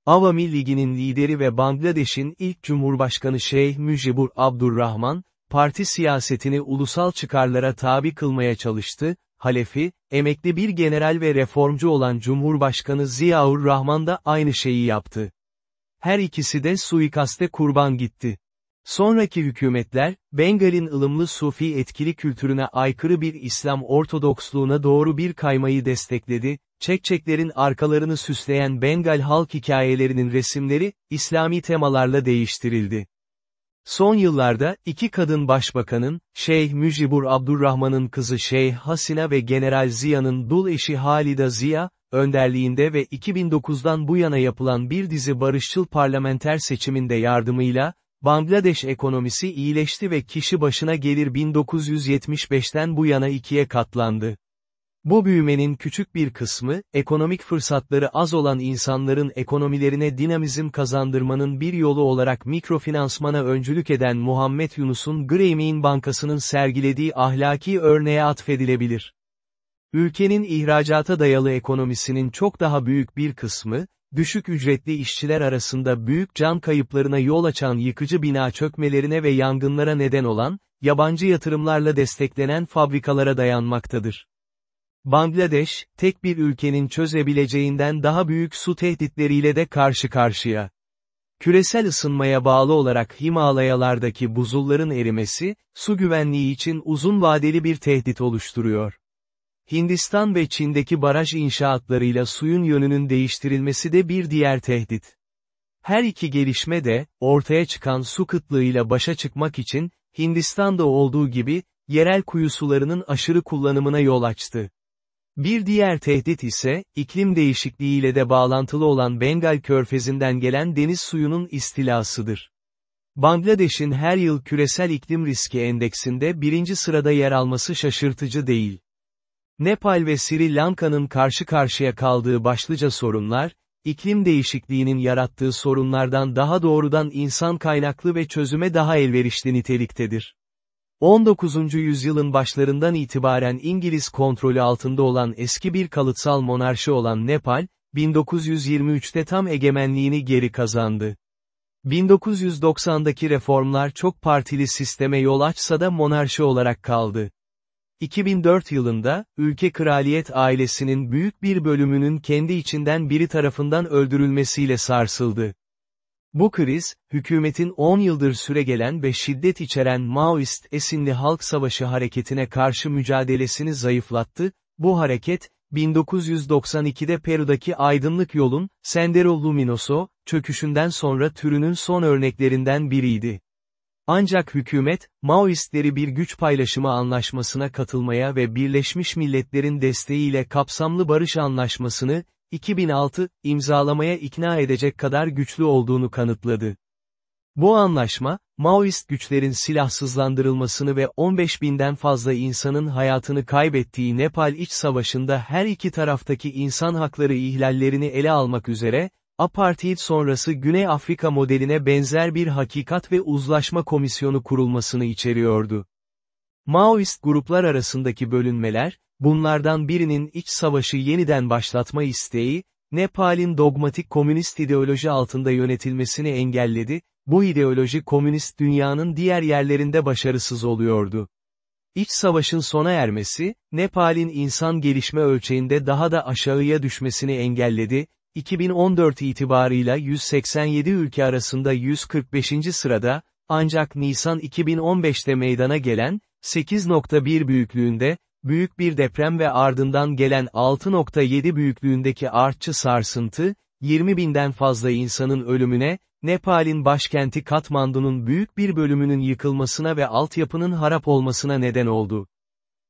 Avami Ligi'nin lideri ve Bangladeş'in ilk Cumhurbaşkanı Şeyh Mücibur Abdurrahman, parti siyasetini ulusal çıkarlara tabi kılmaya çalıştı, Halefi, emekli bir general ve reformcu olan Cumhurbaşkanı Ziaur Rahman da aynı şeyi yaptı. Her ikisi de suikaste kurban gitti. Sonraki hükümetler, Bengal'in ılımlı Sufi etkili kültürüne aykırı bir İslam Ortodoksluğuna doğru bir kaymayı destekledi, Çekçeklerin arkalarını süsleyen Bengal halk hikayelerinin resimleri, İslami temalarla değiştirildi. Son yıllarda, iki kadın başbakanın, Şeyh Mücibur Abdurrahman'ın kızı Şeyh Hasina ve General Ziya'nın dul eşi Halida Ziya, önderliğinde ve 2009'dan bu yana yapılan bir dizi barışçıl parlamenter seçiminde yardımıyla, Bangladeş ekonomisi iyileşti ve kişi başına gelir 1975'ten bu yana ikiye katlandı. Bu büyümenin küçük bir kısmı, ekonomik fırsatları az olan insanların ekonomilerine dinamizm kazandırmanın bir yolu olarak mikrofinansmana öncülük eden Muhammed Yunus'un Grameen Bankası'nın sergilediği ahlaki örneğe atfedilebilir. Ülkenin ihracata dayalı ekonomisinin çok daha büyük bir kısmı, düşük ücretli işçiler arasında büyük can kayıplarına yol açan yıkıcı bina çökmelerine ve yangınlara neden olan, yabancı yatırımlarla desteklenen fabrikalara dayanmaktadır. Bangladeş, tek bir ülkenin çözebileceğinden daha büyük su tehditleriyle de karşı karşıya. Küresel ısınmaya bağlı olarak Himalayalardaki buzulların erimesi, su güvenliği için uzun vadeli bir tehdit oluşturuyor. Hindistan ve Çin'deki baraj inşaatlarıyla suyun yönünün değiştirilmesi de bir diğer tehdit. Her iki gelişme de, ortaya çıkan su kıtlığıyla başa çıkmak için, Hindistan'da olduğu gibi, yerel kuyu sularının aşırı kullanımına yol açtı. Bir diğer tehdit ise, iklim değişikliğiyle de bağlantılı olan Bengal körfezinden gelen deniz suyunun istilasıdır. Bangladeş'in her yıl küresel iklim riski endeksinde birinci sırada yer alması şaşırtıcı değil. Nepal ve Sri Lanka'nın karşı karşıya kaldığı başlıca sorunlar, iklim değişikliğinin yarattığı sorunlardan daha doğrudan insan kaynaklı ve çözüme daha elverişli niteliktedir. 19. yüzyılın başlarından itibaren İngiliz kontrolü altında olan eski bir kalıtsal monarşi olan Nepal, 1923'te tam egemenliğini geri kazandı. 1990'daki reformlar çok partili sisteme yol açsa da monarşi olarak kaldı. 2004 yılında, ülke kraliyet ailesinin büyük bir bölümünün kendi içinden biri tarafından öldürülmesiyle sarsıldı. Bu kriz, hükümetin 10 yıldır süregelen ve şiddet içeren Maoist esinli halk savaşı hareketine karşı mücadelesini zayıflattı, bu hareket, 1992'de Peru'daki aydınlık yolun, Sendero Luminoso, çöküşünden sonra türünün son örneklerinden biriydi. Ancak hükümet, Maoistleri bir güç paylaşımı anlaşmasına katılmaya ve Birleşmiş Milletler'in desteğiyle kapsamlı barış anlaşmasını, 2006, imzalamaya ikna edecek kadar güçlü olduğunu kanıtladı. Bu anlaşma, Maoist güçlerin silahsızlandırılmasını ve 15 binden fazla insanın hayatını kaybettiği Nepal iç savaşında her iki taraftaki insan hakları ihlallerini ele almak üzere, Apartheid sonrası Güney Afrika modeline benzer bir hakikat ve uzlaşma komisyonu kurulmasını içeriyordu. Maoist gruplar arasındaki bölünmeler, bunlardan birinin iç savaşı yeniden başlatma isteği, Nepal'in dogmatik komünist ideoloji altında yönetilmesini engelledi, bu ideoloji komünist dünyanın diğer yerlerinde başarısız oluyordu. İç savaşın sona ermesi, Nepal'in insan gelişme ölçeğinde daha da aşağıya düşmesini engelledi, 2014 itibarıyla 187 ülke arasında 145. sırada, ancak Nisan 2015'te meydana gelen, 8.1 büyüklüğünde, büyük bir deprem ve ardından gelen 6.7 büyüklüğündeki artçı sarsıntı, 20 binden fazla insanın ölümüne, Nepal'in başkenti Katmandu'nun büyük bir bölümünün yıkılmasına ve altyapının harap olmasına neden oldu.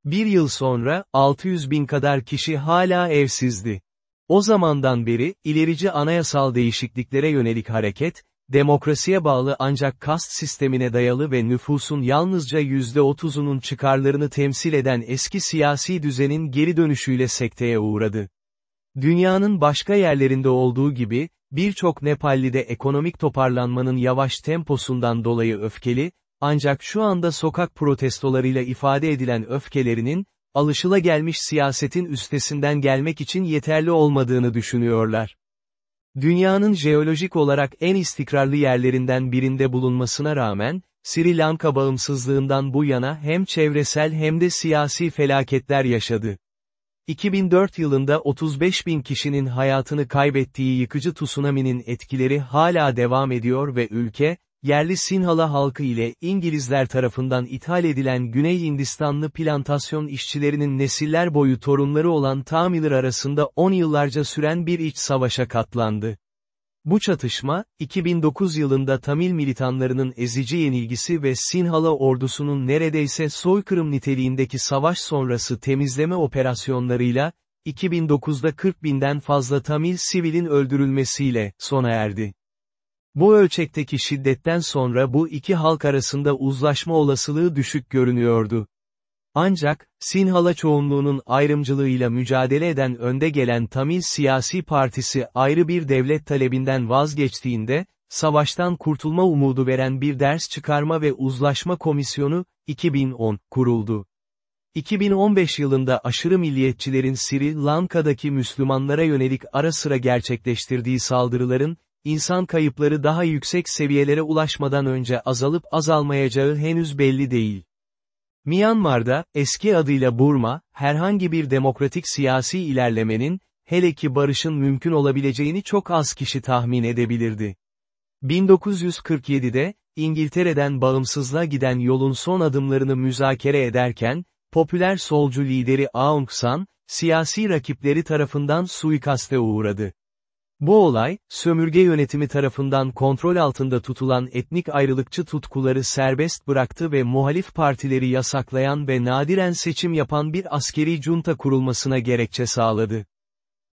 Bir yıl sonra, 600 bin kadar kişi hala evsizdi. O zamandan beri, ilerici anayasal değişikliklere yönelik hareket, demokrasiye bağlı ancak kast sistemine dayalı ve nüfusun yalnızca %30'unun çıkarlarını temsil eden eski siyasi düzenin geri dönüşüyle sekteye uğradı. Dünyanın başka yerlerinde olduğu gibi, birçok Nepalli'de ekonomik toparlanmanın yavaş temposundan dolayı öfkeli, ancak şu anda sokak protestolarıyla ifade edilen öfkelerinin, alışılagelmiş siyasetin üstesinden gelmek için yeterli olmadığını düşünüyorlar. Dünyanın jeolojik olarak en istikrarlı yerlerinden birinde bulunmasına rağmen, Sri Lanka bağımsızlığından bu yana hem çevresel hem de siyasi felaketler yaşadı. 2004 yılında 35 bin kişinin hayatını kaybettiği yıkıcı tsunami'nin etkileri hala devam ediyor ve ülke, yerli Sinhala halkı ile İngilizler tarafından ithal edilen Güney Hindistanlı plantasyon işçilerinin nesiller boyu torunları olan Tamil'ler arasında 10 yıllarca süren bir iç savaşa katlandı. Bu çatışma, 2009 yılında Tamil militanlarının ezici yenilgisi ve Sinhala ordusunun neredeyse soykırım niteliğindeki savaş sonrası temizleme operasyonlarıyla, 2009'da 40 binden fazla Tamil sivilin öldürülmesiyle sona erdi. Bu ölçekteki şiddetten sonra bu iki halk arasında uzlaşma olasılığı düşük görünüyordu. Ancak, Sinhala çoğunluğunun ayrımcılığıyla mücadele eden önde gelen Tamil siyasi partisi ayrı bir devlet talebinden vazgeçtiğinde, savaştan kurtulma umudu veren bir ders çıkarma ve uzlaşma komisyonu, 2010, kuruldu. 2015 yılında aşırı milliyetçilerin Sri Lanka'daki Müslümanlara yönelik ara sıra gerçekleştirdiği saldırıların, insan kayıpları daha yüksek seviyelere ulaşmadan önce azalıp azalmayacağı henüz belli değil. Myanmar'da, eski adıyla Burma, herhangi bir demokratik siyasi ilerlemenin, hele ki barışın mümkün olabileceğini çok az kişi tahmin edebilirdi. 1947'de, İngiltere'den bağımsızlığa giden yolun son adımlarını müzakere ederken, popüler solcu lideri Aung San, siyasi rakipleri tarafından suikaste uğradı. Bu olay, sömürge yönetimi tarafından kontrol altında tutulan etnik ayrılıkçı tutkuları serbest bıraktı ve muhalif partileri yasaklayan ve nadiren seçim yapan bir askeri junta kurulmasına gerekçe sağladı.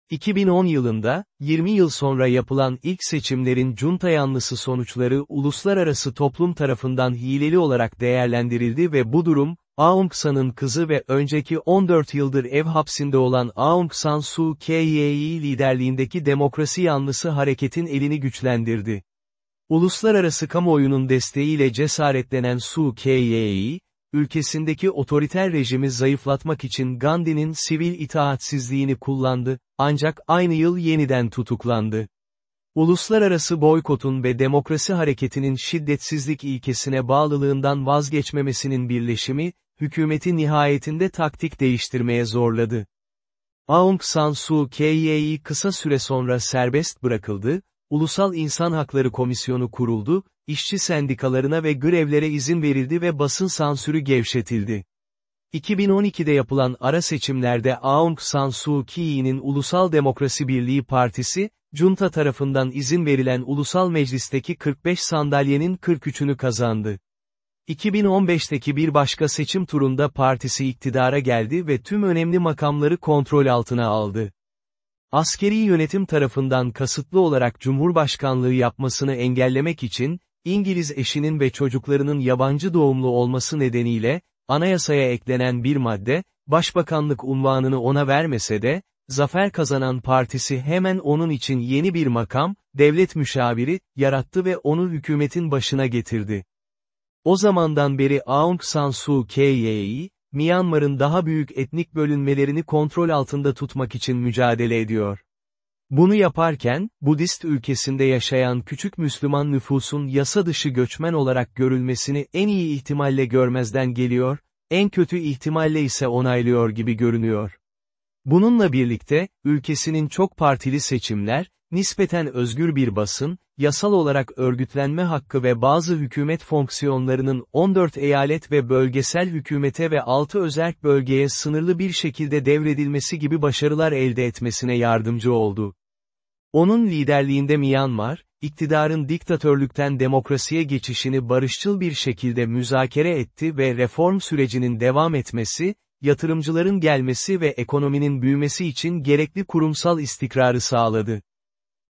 2010 yılında, 20 yıl sonra yapılan ilk seçimlerin junta yanlısı sonuçları uluslararası toplum tarafından hileli olarak değerlendirildi ve bu durum, Aung kızı ve önceki 14 yıldır ev hapsinde olan Aung San Suu Kyi liderliğindeki demokrasi yanlısı hareketin elini güçlendirdi. Uluslararası kamuoyunun desteğiyle cesaretlenen Suu Kyi, ülkesindeki otoriter rejimi zayıflatmak için Gandhi'nin sivil itaatsizliğini kullandı, ancak aynı yıl yeniden tutuklandı. Uluslararası boykotun ve demokrasi hareketinin şiddetsizlik ilkesine bağlılığından vazgeçmemesinin birleşimi, hükümeti nihayetinde taktik değiştirmeye zorladı. Aung San Suu Kyi kısa süre sonra serbest bırakıldı, Ulusal İnsan Hakları Komisyonu kuruldu, işçi sendikalarına ve grevlere izin verildi ve basın sansürü gevşetildi. 2012'de yapılan ara seçimlerde Aung San Suu Kyi'nin Ulusal Demokrasi Birliği Partisi, junta tarafından izin verilen Ulusal Meclis'teki 45 sandalyenin 43'ünü kazandı. 2015'teki bir başka seçim turunda partisi iktidara geldi ve tüm önemli makamları kontrol altına aldı. Askeri yönetim tarafından kasıtlı olarak cumhurbaşkanlığı yapmasını engellemek için, İngiliz eşinin ve çocuklarının yabancı doğumlu olması nedeniyle, anayasaya eklenen bir madde, başbakanlık unvanını ona vermese de, zafer kazanan partisi hemen onun için yeni bir makam, devlet müşaviri, yarattı ve onu hükümetin başına getirdi. O zamandan beri Aung San Suu Kyi, Myanmar'ın daha büyük etnik bölünmelerini kontrol altında tutmak için mücadele ediyor. Bunu yaparken, Budist ülkesinde yaşayan küçük Müslüman nüfusun yasa dışı göçmen olarak görülmesini en iyi ihtimalle görmezden geliyor, en kötü ihtimalle ise onaylıyor gibi görünüyor. Bununla birlikte, ülkesinin çok partili seçimler, nispeten özgür bir basın, yasal olarak örgütlenme hakkı ve bazı hükümet fonksiyonlarının 14 eyalet ve bölgesel hükümete ve 6 özerk bölgeye sınırlı bir şekilde devredilmesi gibi başarılar elde etmesine yardımcı oldu. Onun liderliğinde Myanmar, iktidarın diktatörlükten demokrasiye geçişini barışçıl bir şekilde müzakere etti ve reform sürecinin devam etmesi, yatırımcıların gelmesi ve ekonominin büyümesi için gerekli kurumsal istikrarı sağladı.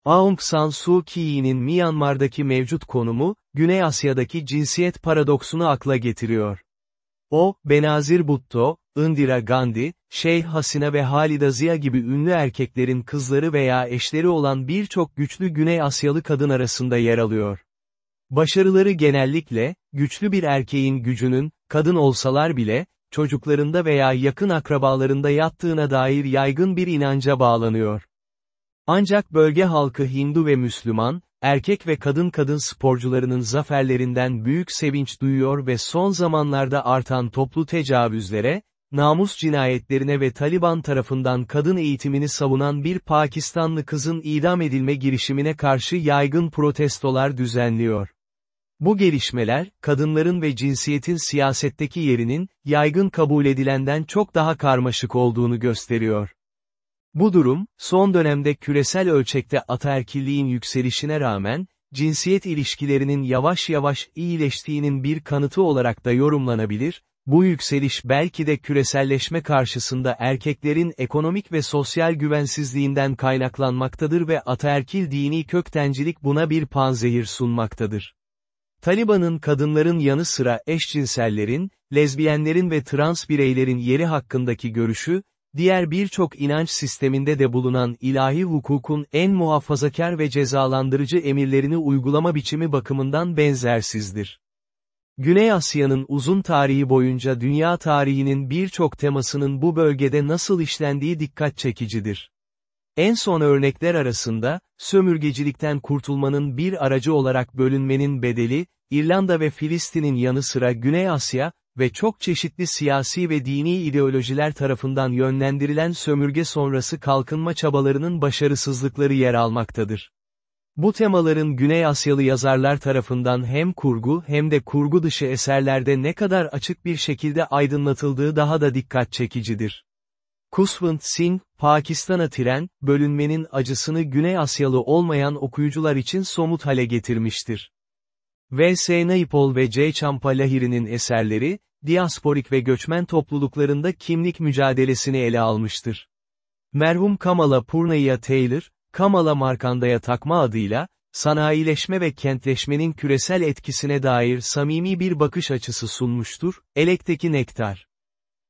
Aung San Suu Kyi'nin Myanmar'daki mevcut konumu, Güney Asya'daki cinsiyet paradoksunu akla getiriyor. O, Benazir Bhutto, Indira Gandhi, Şeyh Hasina ve Halida Ziya gibi ünlü erkeklerin kızları veya eşleri olan birçok güçlü Güney Asyalı kadın arasında yer alıyor. Başarıları genellikle, güçlü bir erkeğin gücünün, kadın olsalar bile, çocuklarında veya yakın akrabalarında yattığına dair yaygın bir inanca bağlanıyor. Ancak bölge halkı Hindu ve Müslüman, erkek ve kadın kadın sporcularının zaferlerinden büyük sevinç duyuyor ve son zamanlarda artan toplu tecavüzlere, namus cinayetlerine ve Taliban tarafından kadın eğitimini savunan bir Pakistanlı kızın idam edilme girişimine karşı yaygın protestolar düzenliyor. Bu gelişmeler, kadınların ve cinsiyetin siyasetteki yerinin, yaygın kabul edilenden çok daha karmaşık olduğunu gösteriyor. Bu durum, son dönemde küresel ölçekte ataerkilliğin yükselişine rağmen, cinsiyet ilişkilerinin yavaş yavaş iyileştiğinin bir kanıtı olarak da yorumlanabilir, bu yükseliş belki de küreselleşme karşısında erkeklerin ekonomik ve sosyal güvensizliğinden kaynaklanmaktadır ve ataerkil dini köktencilik buna bir panzehir sunmaktadır. Taliban'ın kadınların yanı sıra eşcinsellerin, lezbiyenlerin ve trans bireylerin yeri hakkındaki görüşü, diğer birçok inanç sisteminde de bulunan ilahi hukukun en muhafazakar ve cezalandırıcı emirlerini uygulama biçimi bakımından benzersizdir. Güney Asya'nın uzun tarihi boyunca dünya tarihinin birçok temasının bu bölgede nasıl işlendiği dikkat çekicidir. En son örnekler arasında, sömürgecilikten kurtulmanın bir aracı olarak bölünmenin bedeli, İrlanda ve Filistin'in yanı sıra Güney Asya, ve çok çeşitli siyasi ve dini ideolojiler tarafından yönlendirilen sömürge sonrası kalkınma çabalarının başarısızlıkları yer almaktadır. Bu temaların Güney Asyalı yazarlar tarafından hem kurgu hem de kurgu dışı eserlerde ne kadar açık bir şekilde aydınlatıldığı daha da dikkat çekicidir. Kusvant Singh, Pakistan'a tren, bölünmenin acısını Güney Asyalı olmayan okuyucular için somut hale getirmiştir. V.S. Naipaul ve C. Champalahiri'nin eserleri, diasporik ve göçmen topluluklarında kimlik mücadelesini ele almıştır. Merhum Kamala Purnaiya Taylor, Kamala Markanda'ya takma adıyla, sanayileşme ve kentleşmenin küresel etkisine dair samimi bir bakış açısı sunmuştur, Elek'teki Nektar.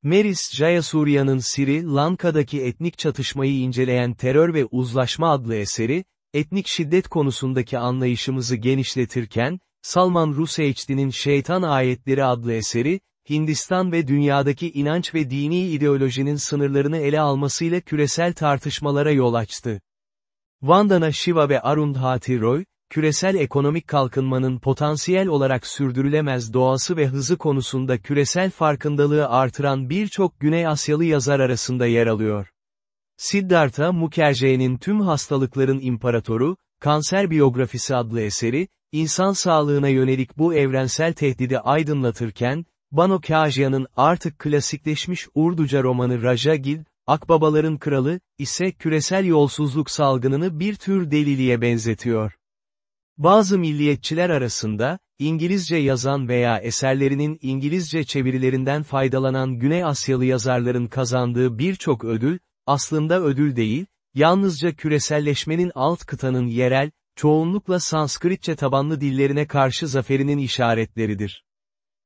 Meris Jayasurya'nın Sri Lanka'daki etnik çatışmayı inceleyen Terör ve Uzlaşma adlı eseri, etnik şiddet konusundaki anlayışımızı genişletirken, Salman Rushdie'nin Şeytan Ayetleri adlı eseri, Hindistan ve dünyadaki inanç ve dini ideolojinin sınırlarını ele almasıyla küresel tartışmalara yol açtı. Vandana Shiva ve Arundhati Roy, küresel ekonomik kalkınmanın potansiyel olarak sürdürülemez doğası ve hızı konusunda küresel farkındalığı artıran birçok Güney Asyalı yazar arasında yer alıyor. Siddhartha Mukherjee'nin Tüm Hastalıkların İmparatoru, Kanser Biyografisi adlı eseri, insan sağlığına yönelik bu evrensel tehdidi aydınlatırken, Bano Kajya'nın artık klasikleşmiş Urduca romanı Rajagil, Akbabaların Kralı, ise küresel yolsuzluk salgınını bir tür deliliğe benzetiyor. Bazı milliyetçiler arasında, İngilizce yazan veya eserlerinin İngilizce çevirilerinden faydalanan Güney Asyalı yazarların kazandığı birçok ödül, aslında ödül değil, yalnızca küreselleşmenin alt kıtanın yerel, çoğunlukla Sanskritçe tabanlı dillerine karşı zaferinin işaretleridir.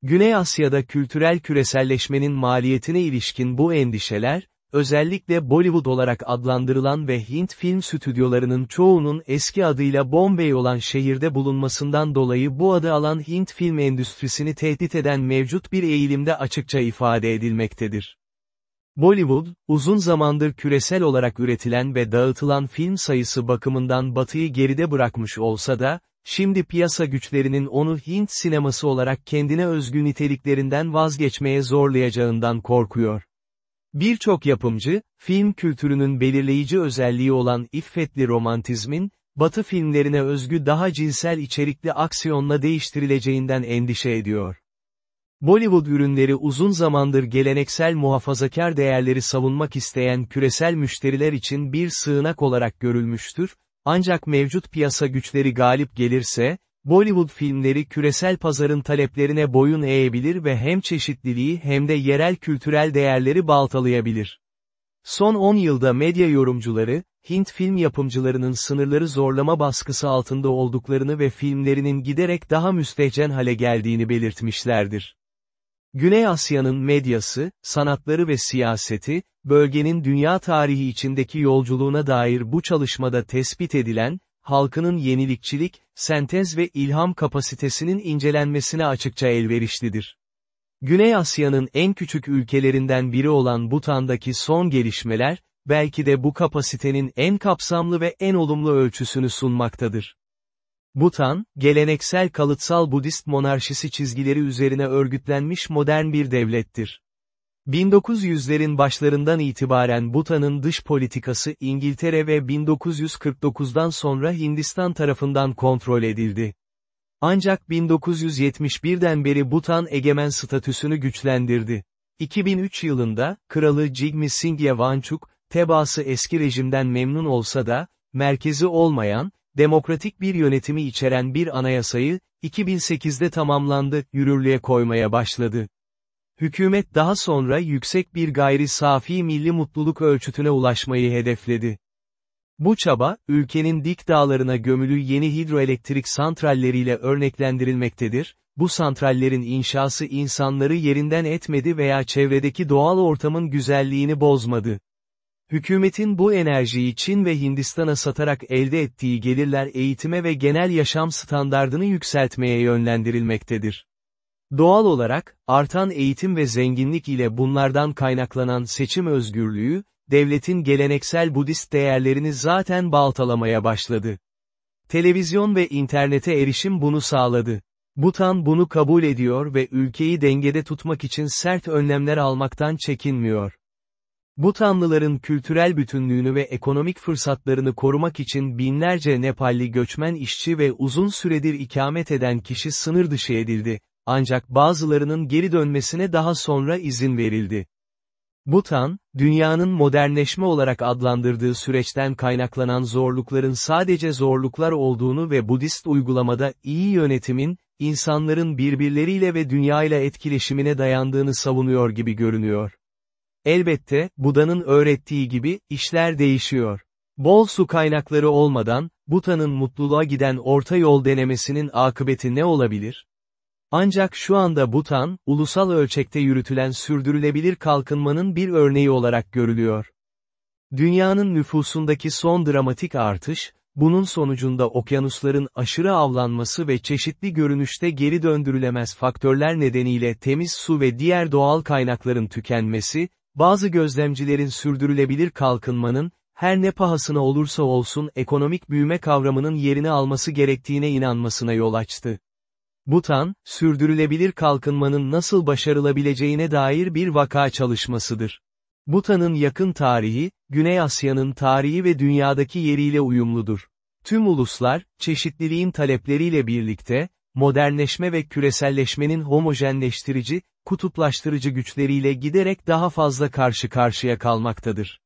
Güney Asya'da kültürel küreselleşmenin maliyetine ilişkin bu endişeler, özellikle Bollywood olarak adlandırılan ve Hint film stüdyolarının çoğunun eski adıyla Bombay olan şehirde bulunmasından dolayı bu adı alan Hint film endüstrisini tehdit eden mevcut bir eğilimde açıkça ifade edilmektedir. Bollywood, uzun zamandır küresel olarak üretilen ve dağıtılan film sayısı bakımından batıyı geride bırakmış olsa da, şimdi piyasa güçlerinin onu Hint sineması olarak kendine özgü niteliklerinden vazgeçmeye zorlayacağından korkuyor. Birçok yapımcı, film kültürünün belirleyici özelliği olan iffetli romantizmin, Batı filmlerine özgü daha cinsel içerikli aksiyonla değiştirileceğinden endişe ediyor. Bollywood ürünleri uzun zamandır geleneksel muhafazakar değerleri savunmak isteyen küresel müşteriler için bir sığınak olarak görülmüştür, ancak mevcut piyasa güçleri galip gelirse, Bollywood filmleri küresel pazarın taleplerine boyun eğebilir ve hem çeşitliliği hem de yerel kültürel değerleri baltalayabilir. Son 10 yılda medya yorumcuları, Hint film yapımcılarının sınırları zorlama baskısı altında olduklarını ve filmlerinin giderek daha müstehcen hale geldiğini belirtmişlerdir. Güney Asya'nın medyası, sanatları ve siyaseti, bölgenin dünya tarihi içindeki yolculuğuna dair bu çalışmada tespit edilen, halkının yenilikçilik, sentez ve ilham kapasitesinin incelenmesine açıkça elverişlidir. Güney Asya'nın en küçük ülkelerinden biri olan Butan'daki son gelişmeler, belki de bu kapasitenin en kapsamlı ve en olumlu ölçüsünü sunmaktadır. Bhutan, geleneksel kalıtsal Budist monarşisi çizgileri üzerine örgütlenmiş modern bir devlettir. 1900'lerin başlarından itibaren Bhutan'ın dış politikası İngiltere ve 1949'dan sonra Hindistan tarafından kontrol edildi. Ancak 1971'den beri Bhutan egemen statüsünü güçlendirdi. 2003 yılında, kralı Jigme Singye Wangchuk, tebaası eski rejimden memnun olsa da, merkezi olmayan, demokratik bir yönetimi içeren bir anayasayı, 2008'de tamamlandı, yürürlüğe koymaya başladı. Hükümet daha sonra yüksek bir gayri safi milli mutluluk ölçütüne ulaşmayı hedefledi. Bu çaba, ülkenin dik dağlarına gömülü yeni hidroelektrik santralleriyle örneklendirilmektedir, bu santrallerin inşası insanları yerinden etmedi veya çevredeki doğal ortamın güzelliğini bozmadı. Hükümetin bu enerjiyi Çin ve Hindistan'a satarak elde ettiği gelirler eğitime ve genel yaşam standardını yükseltmeye yönlendirilmektedir. Doğal olarak, artan eğitim ve zenginlik ile bunlardan kaynaklanan seçim özgürlüğü, devletin geleneksel Budist değerlerini zaten baltalamaya başladı. Televizyon ve internete erişim bunu sağladı. Bhutan bunu kabul ediyor ve ülkeyi dengede tutmak için sert önlemler almaktan çekinmiyor. Bhutanlıların kültürel bütünlüğünü ve ekonomik fırsatlarını korumak için binlerce Nepalli göçmen işçi ve uzun süredir ikamet eden kişi sınır dışı edildi, ancak bazılarının geri dönmesine daha sonra izin verildi. Bhutan, dünyanın modernleşme olarak adlandırdığı süreçten kaynaklanan zorlukların sadece zorluklar olduğunu ve Budist uygulamada iyi yönetimin, insanların birbirleriyle ve dünyayla etkileşimine dayandığını savunuyor gibi görünüyor. Elbette, Buda'nın öğrettiği gibi, işler değişiyor. Bol su kaynakları olmadan, Bhutan'ın mutluluğa giden orta yol denemesinin akıbeti ne olabilir? Ancak şu anda Bhutan, ulusal ölçekte yürütülen sürdürülebilir kalkınmanın bir örneği olarak görülüyor. Dünyanın nüfusundaki son dramatik artış, bunun sonucunda okyanusların aşırı avlanması ve çeşitli görünüşte geri döndürülemez faktörler nedeniyle temiz su ve diğer doğal kaynakların tükenmesi, bazı gözlemcilerin sürdürülebilir kalkınmanın, her ne pahasına olursa olsun ekonomik büyüme kavramının yerini alması gerektiğine inanmasına yol açtı. Butan, sürdürülebilir kalkınmanın nasıl başarılabileceğine dair bir vaka çalışmasıdır. Butan'ın yakın tarihi, Güney Asya'nın tarihi ve dünyadaki yeriyle uyumludur. Tüm uluslar, çeşitliliğin talepleriyle birlikte, modernleşme ve küreselleşmenin homojenleştirici, kutuplaştırıcı güçleriyle giderek daha fazla karşı karşıya kalmaktadır.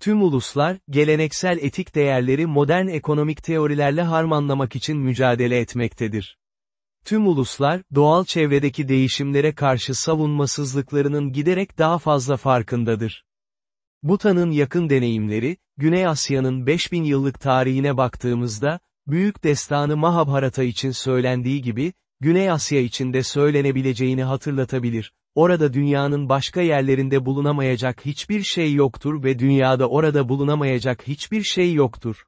Tüm uluslar, geleneksel etik değerleri modern ekonomik teorilerle harmanlamak için mücadele etmektedir. Tüm uluslar, doğal çevredeki değişimlere karşı savunmasızlıklarının giderek daha fazla farkındadır. Bhutan'ın yakın deneyimleri, Güney Asya'nın 5000 yıllık tarihine baktığımızda, büyük destanı Mahabharata için söylendiği gibi, Güney Asya için de söylenebileceğini hatırlatabilir. Orada dünyanın başka yerlerinde bulunamayacak hiçbir şey yoktur ve dünyada orada bulunamayacak hiçbir şey yoktur.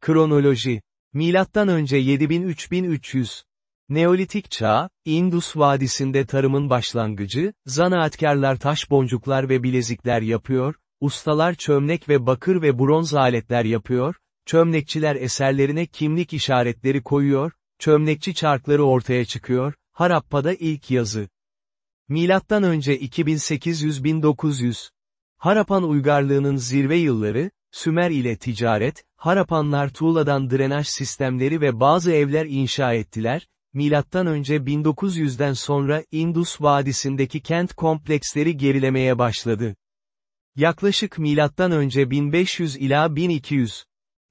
Kronoloji Milattan önce 7000-3300 Neolitik çağ, Indus Vadisi'nde tarımın başlangıcı, zanaatkarlar taş boncuklar ve bilezikler yapıyor, ustalar çömlek ve bakır ve bronz aletler yapıyor, çömlekçiler eserlerine kimlik işaretleri koyuyor, çömlekçi çarkları ortaya çıkıyor, Harappa'da ilk yazı. Milattan önce 2800-1900. Harapan uygarlığının zirve yılları, Sümer ile ticaret, Harapanlar tuğladan drenaj sistemleri ve bazı evler inşa ettiler, milattan önce 1900'den sonra Indus Vadisi'ndeki kent kompleksleri gerilemeye başladı. Yaklaşık milattan önce 1500 ila 1200.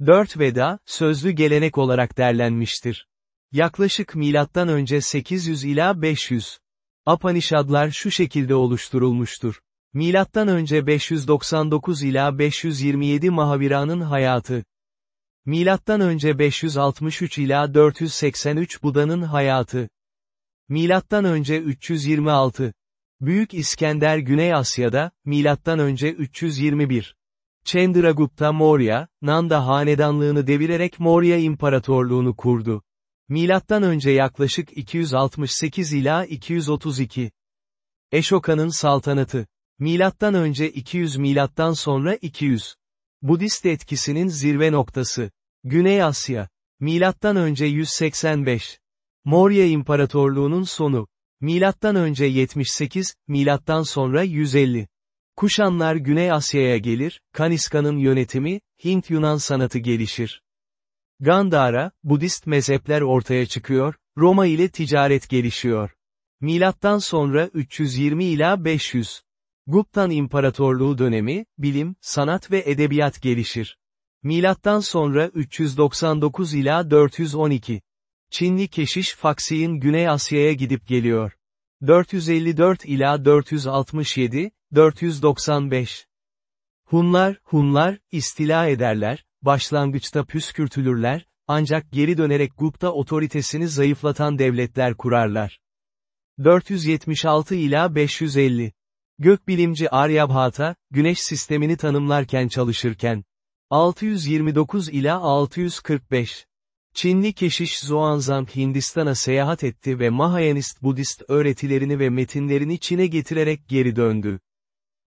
4 Veda, sözlü gelenek olarak derlenmiştir. Yaklaşık milattan önce 800 ila 500. Apanişadlar şu şekilde oluşturulmuştur. Milattan önce 599 ila 527 Mahavira'nın hayatı. Milattan önce 563 ila 483 Buda'nın hayatı. Milattan önce 326. Büyük İskender Güney Asya'da, milattan önce 321. Chandragupta Maurya, Nanda hanedanlığını devirerek Maurya İmparatorluğunu kurdu. Milattan önce yaklaşık 268 ila 232. Eşoka'nın saltanatı. Milattan önce 200 milattan sonra 200. Budist etkisinin zirve noktası. Güney Asya. Milattan önce 185. Morya İmparatorluğu'nun sonu. Milattan önce 78, milattan sonra 150. Kuşanlar Güney Asya'ya gelir, Kaniska'nın yönetimi, Hint-Yunan sanatı gelişir. Gandhara, Budist mezhepler ortaya çıkıyor, Roma ile ticaret gelişiyor. Milattan sonra 320 ila 500. Guptan İmparatorluğu dönemi, bilim, sanat ve edebiyat gelişir. Milattan sonra 399 ila 412. Çinli keşiş Faksi'in Güney Asya'ya gidip geliyor. 454 ila 467, 495. Hunlar, Hunlar, istila ederler, başlangıçta püskürtülürler, ancak geri dönerek Gupta otoritesini zayıflatan devletler kurarlar. 476 ila 550. Gökbilimci Aryabhata, güneş sistemini tanımlarken çalışırken. 629 ila 645. Çinli keşiş Zhuangzang Hindistan'a seyahat etti ve Mahayanist Budist öğretilerini ve metinlerini Çin'e getirerek geri döndü.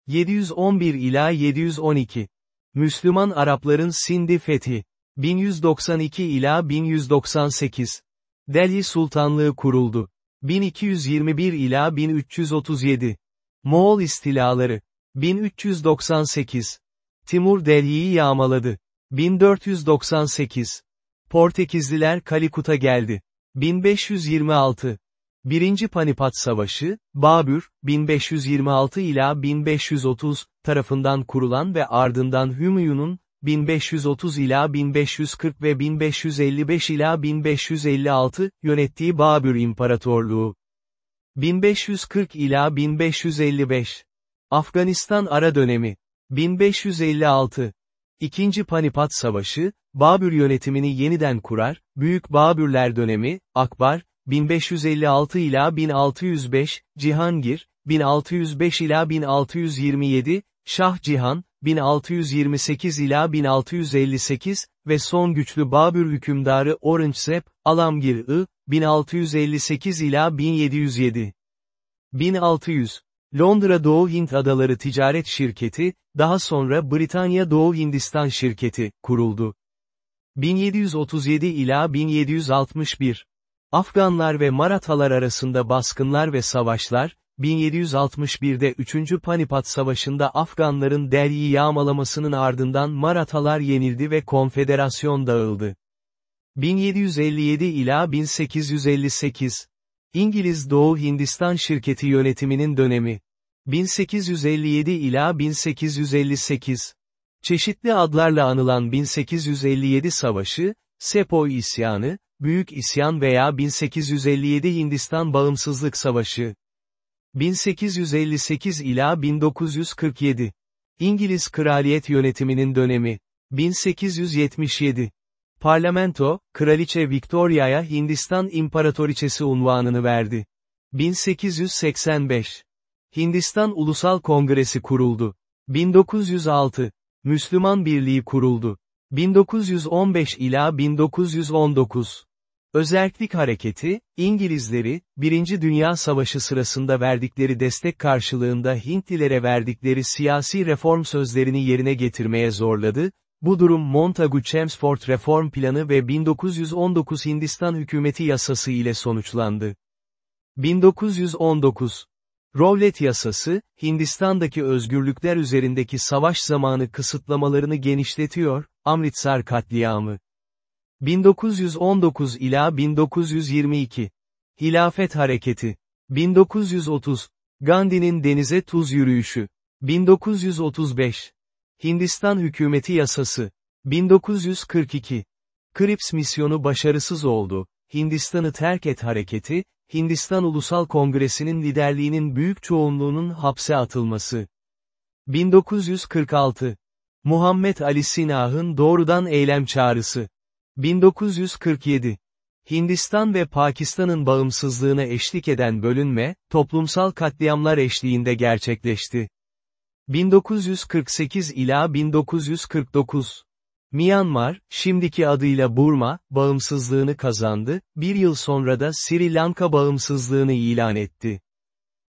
711 ila 712. Müslüman Arapların Sindi fethi. 1192 ila 1198. Delhi Sultanlığı kuruldu. 1221 ila 1337. Moğol istilaları. 1398. Timur Delhi'yi yağmaladı. 1498. Portekizliler Kalikut'a geldi. 1526. Birinci Panipat Savaşı, Babür, 1526 ila 1530, tarafından kurulan ve ardından Hümayun'un, 1530 ila 1540 ve 1555 ila 1556, yönettiği Babür İmparatorluğu. 1540 ila 1555. Afganistan ara dönemi. 1556. İkinci Panipat Savaşı, Babür yönetimini yeniden kurar, Büyük Babürler dönemi, Akbar, 1556 ila 1605, Cihangir, 1605 ila 1627, Şah Cihan, 1628 ila 1658 ve son güçlü Babür hükümdarı Aurangzeb, Alamgir I, 1658 ila 1707. 1600. Londra Doğu Hint Adaları Ticaret Şirketi, daha sonra Britanya Doğu Hindistan Şirketi, kuruldu. 1737 ila 1761. Afganlar ve Marathalar arasında baskınlar ve savaşlar, 1761'de 3. Panipat Savaşı'nda Afganların Delhi'yi yağmalamasının ardından Marathalar yenildi ve konfederasyon dağıldı. 1757 ila 1858. İngiliz Doğu Hindistan şirketi yönetiminin dönemi. 1857 ila 1858. Çeşitli adlarla anılan 1857 Savaşı, Sepoy İsyanı, Büyük İsyan veya 1857 Hindistan Bağımsızlık Savaşı. 1858 ila 1947. İngiliz Kraliyet Yönetiminin dönemi. 1877. Parlamento, Kraliçe Victoria'ya Hindistan İmparatoriçesi unvanını verdi. 1885. Hindistan Ulusal Kongresi kuruldu. 1906. Müslüman Birliği kuruldu. 1915 ila 1919. Özerklik Hareketi, İngilizleri, Birinci Dünya Savaşı sırasında verdikleri destek karşılığında Hintlilere verdikleri siyasi reform sözlerini yerine getirmeye zorladı, bu durum Montagu-Chelmsford Reform Planı ve 1919 Hindistan Hükümeti Yasası ile sonuçlandı. 1919 Rowlett Yasası, Hindistan'daki özgürlükler üzerindeki savaş zamanı kısıtlamalarını genişletiyor, Amritsar katliamı. 1919 ila 1922. Hilafet Hareketi. 1930. Gandhi'nin denize tuz yürüyüşü. 1935. Hindistan Hükümeti Yasası. 1942. Krips misyonu başarısız oldu. Hindistan'ı terk et hareketi, Hindistan Ulusal Kongresi'nin liderliğinin büyük çoğunluğunun hapse atılması. 1946. Muhammed Ali Sinah'ın doğrudan eylem çağrısı. 1947. Hindistan ve Pakistan'ın bağımsızlığına eşlik eden bölünme, toplumsal katliamlar eşliğinde gerçekleşti. 1948 ila 1949. Myanmar, şimdiki adıyla Burma, bağımsızlığını kazandı, bir yıl sonra da Sri Lanka bağımsızlığını ilan etti.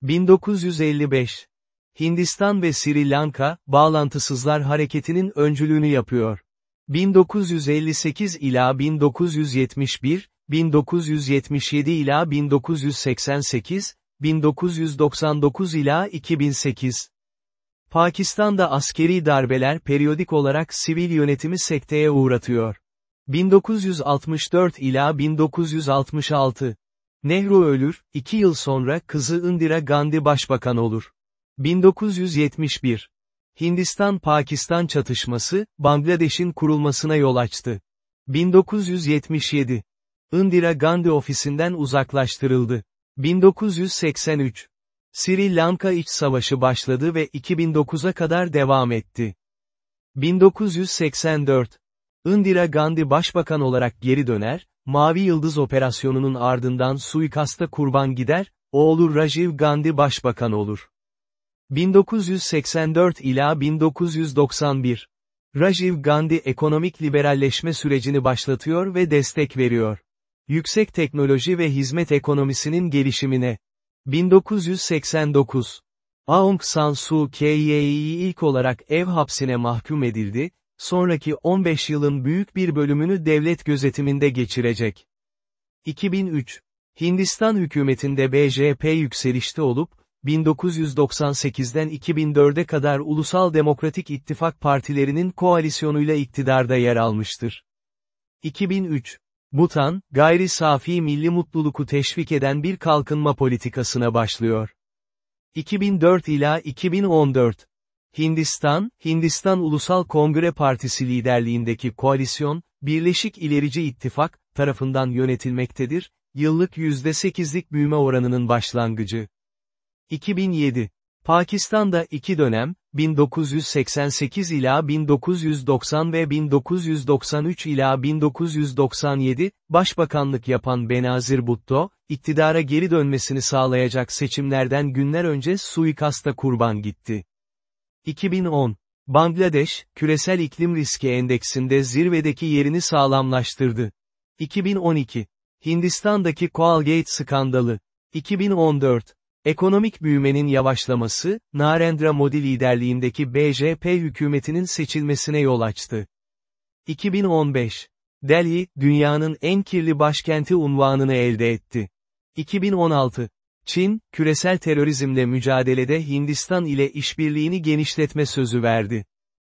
1955. Hindistan ve Sri Lanka, bağlantısızlar hareketinin öncülüğünü yapıyor. 1958 ila 1971, 1977 ila 1988, 1999 ila 2008. Pakistan'da askeri darbeler periyodik olarak sivil yönetimi sekteye uğratıyor. 1964 ila 1966. Nehru ölür, iki yıl sonra kızı Indira Gandhi başbakan olur. 1971. Hindistan-Pakistan çatışması, Bangladeş'in kurulmasına yol açtı. 1977. Indira Gandhi ofisinden uzaklaştırıldı. 1983. Sri Lanka İç Savaşı başladı ve 2009'a kadar devam etti. 1984. Indira Gandhi başbakan olarak geri döner, Mavi Yıldız operasyonunun ardından suikasta kurban gider, oğlu Rajiv Gandhi başbakan olur. 1984 ila 1991. Rajiv Gandhi ekonomik liberalleşme sürecini başlatıyor ve destek veriyor. Yüksek teknoloji ve hizmet ekonomisinin gelişimine. 1989. Aung San Suu Kyi ilk olarak ev hapsine mahkum edildi, sonraki 15 yılın büyük bir bölümünü devlet gözetiminde geçirecek. 2003. Hindistan hükümetinde BJP yükselişte olup, 1998'den 2004'e kadar Ulusal Demokratik İttifak partilerinin koalisyonuyla iktidarda yer almıştır. 2003. Butan, gayri safi milli mutluluku teşvik eden bir kalkınma politikasına başlıyor. 2004 ila 2014. Hindistan, Hindistan Ulusal Kongre Partisi liderliğindeki koalisyon, Birleşik İlerici İttifak, tarafından yönetilmektedir, yıllık %8'lik büyüme oranının başlangıcı. 2007. Pakistan'da iki dönem, 1988 ila 1990 ve 1993 ila 1997, başbakanlık yapan Benazir Bhutto, iktidara geri dönmesini sağlayacak seçimlerden günler önce suikasta kurban gitti. 2010. Bangladeş, küresel iklim riski endeksinde zirvedeki yerini sağlamlaştırdı. 2012. Hindistan'daki Coalgate skandalı. 2014. Ekonomik büyümenin yavaşlaması, Narendra Modi liderliğindeki BJP hükümetinin seçilmesine yol açtı. 2015. Delhi, dünyanın en kirli başkenti unvanını elde etti. 2016. Çin, küresel terörizmle mücadelede Hindistan ile işbirliğini genişletme sözü verdi.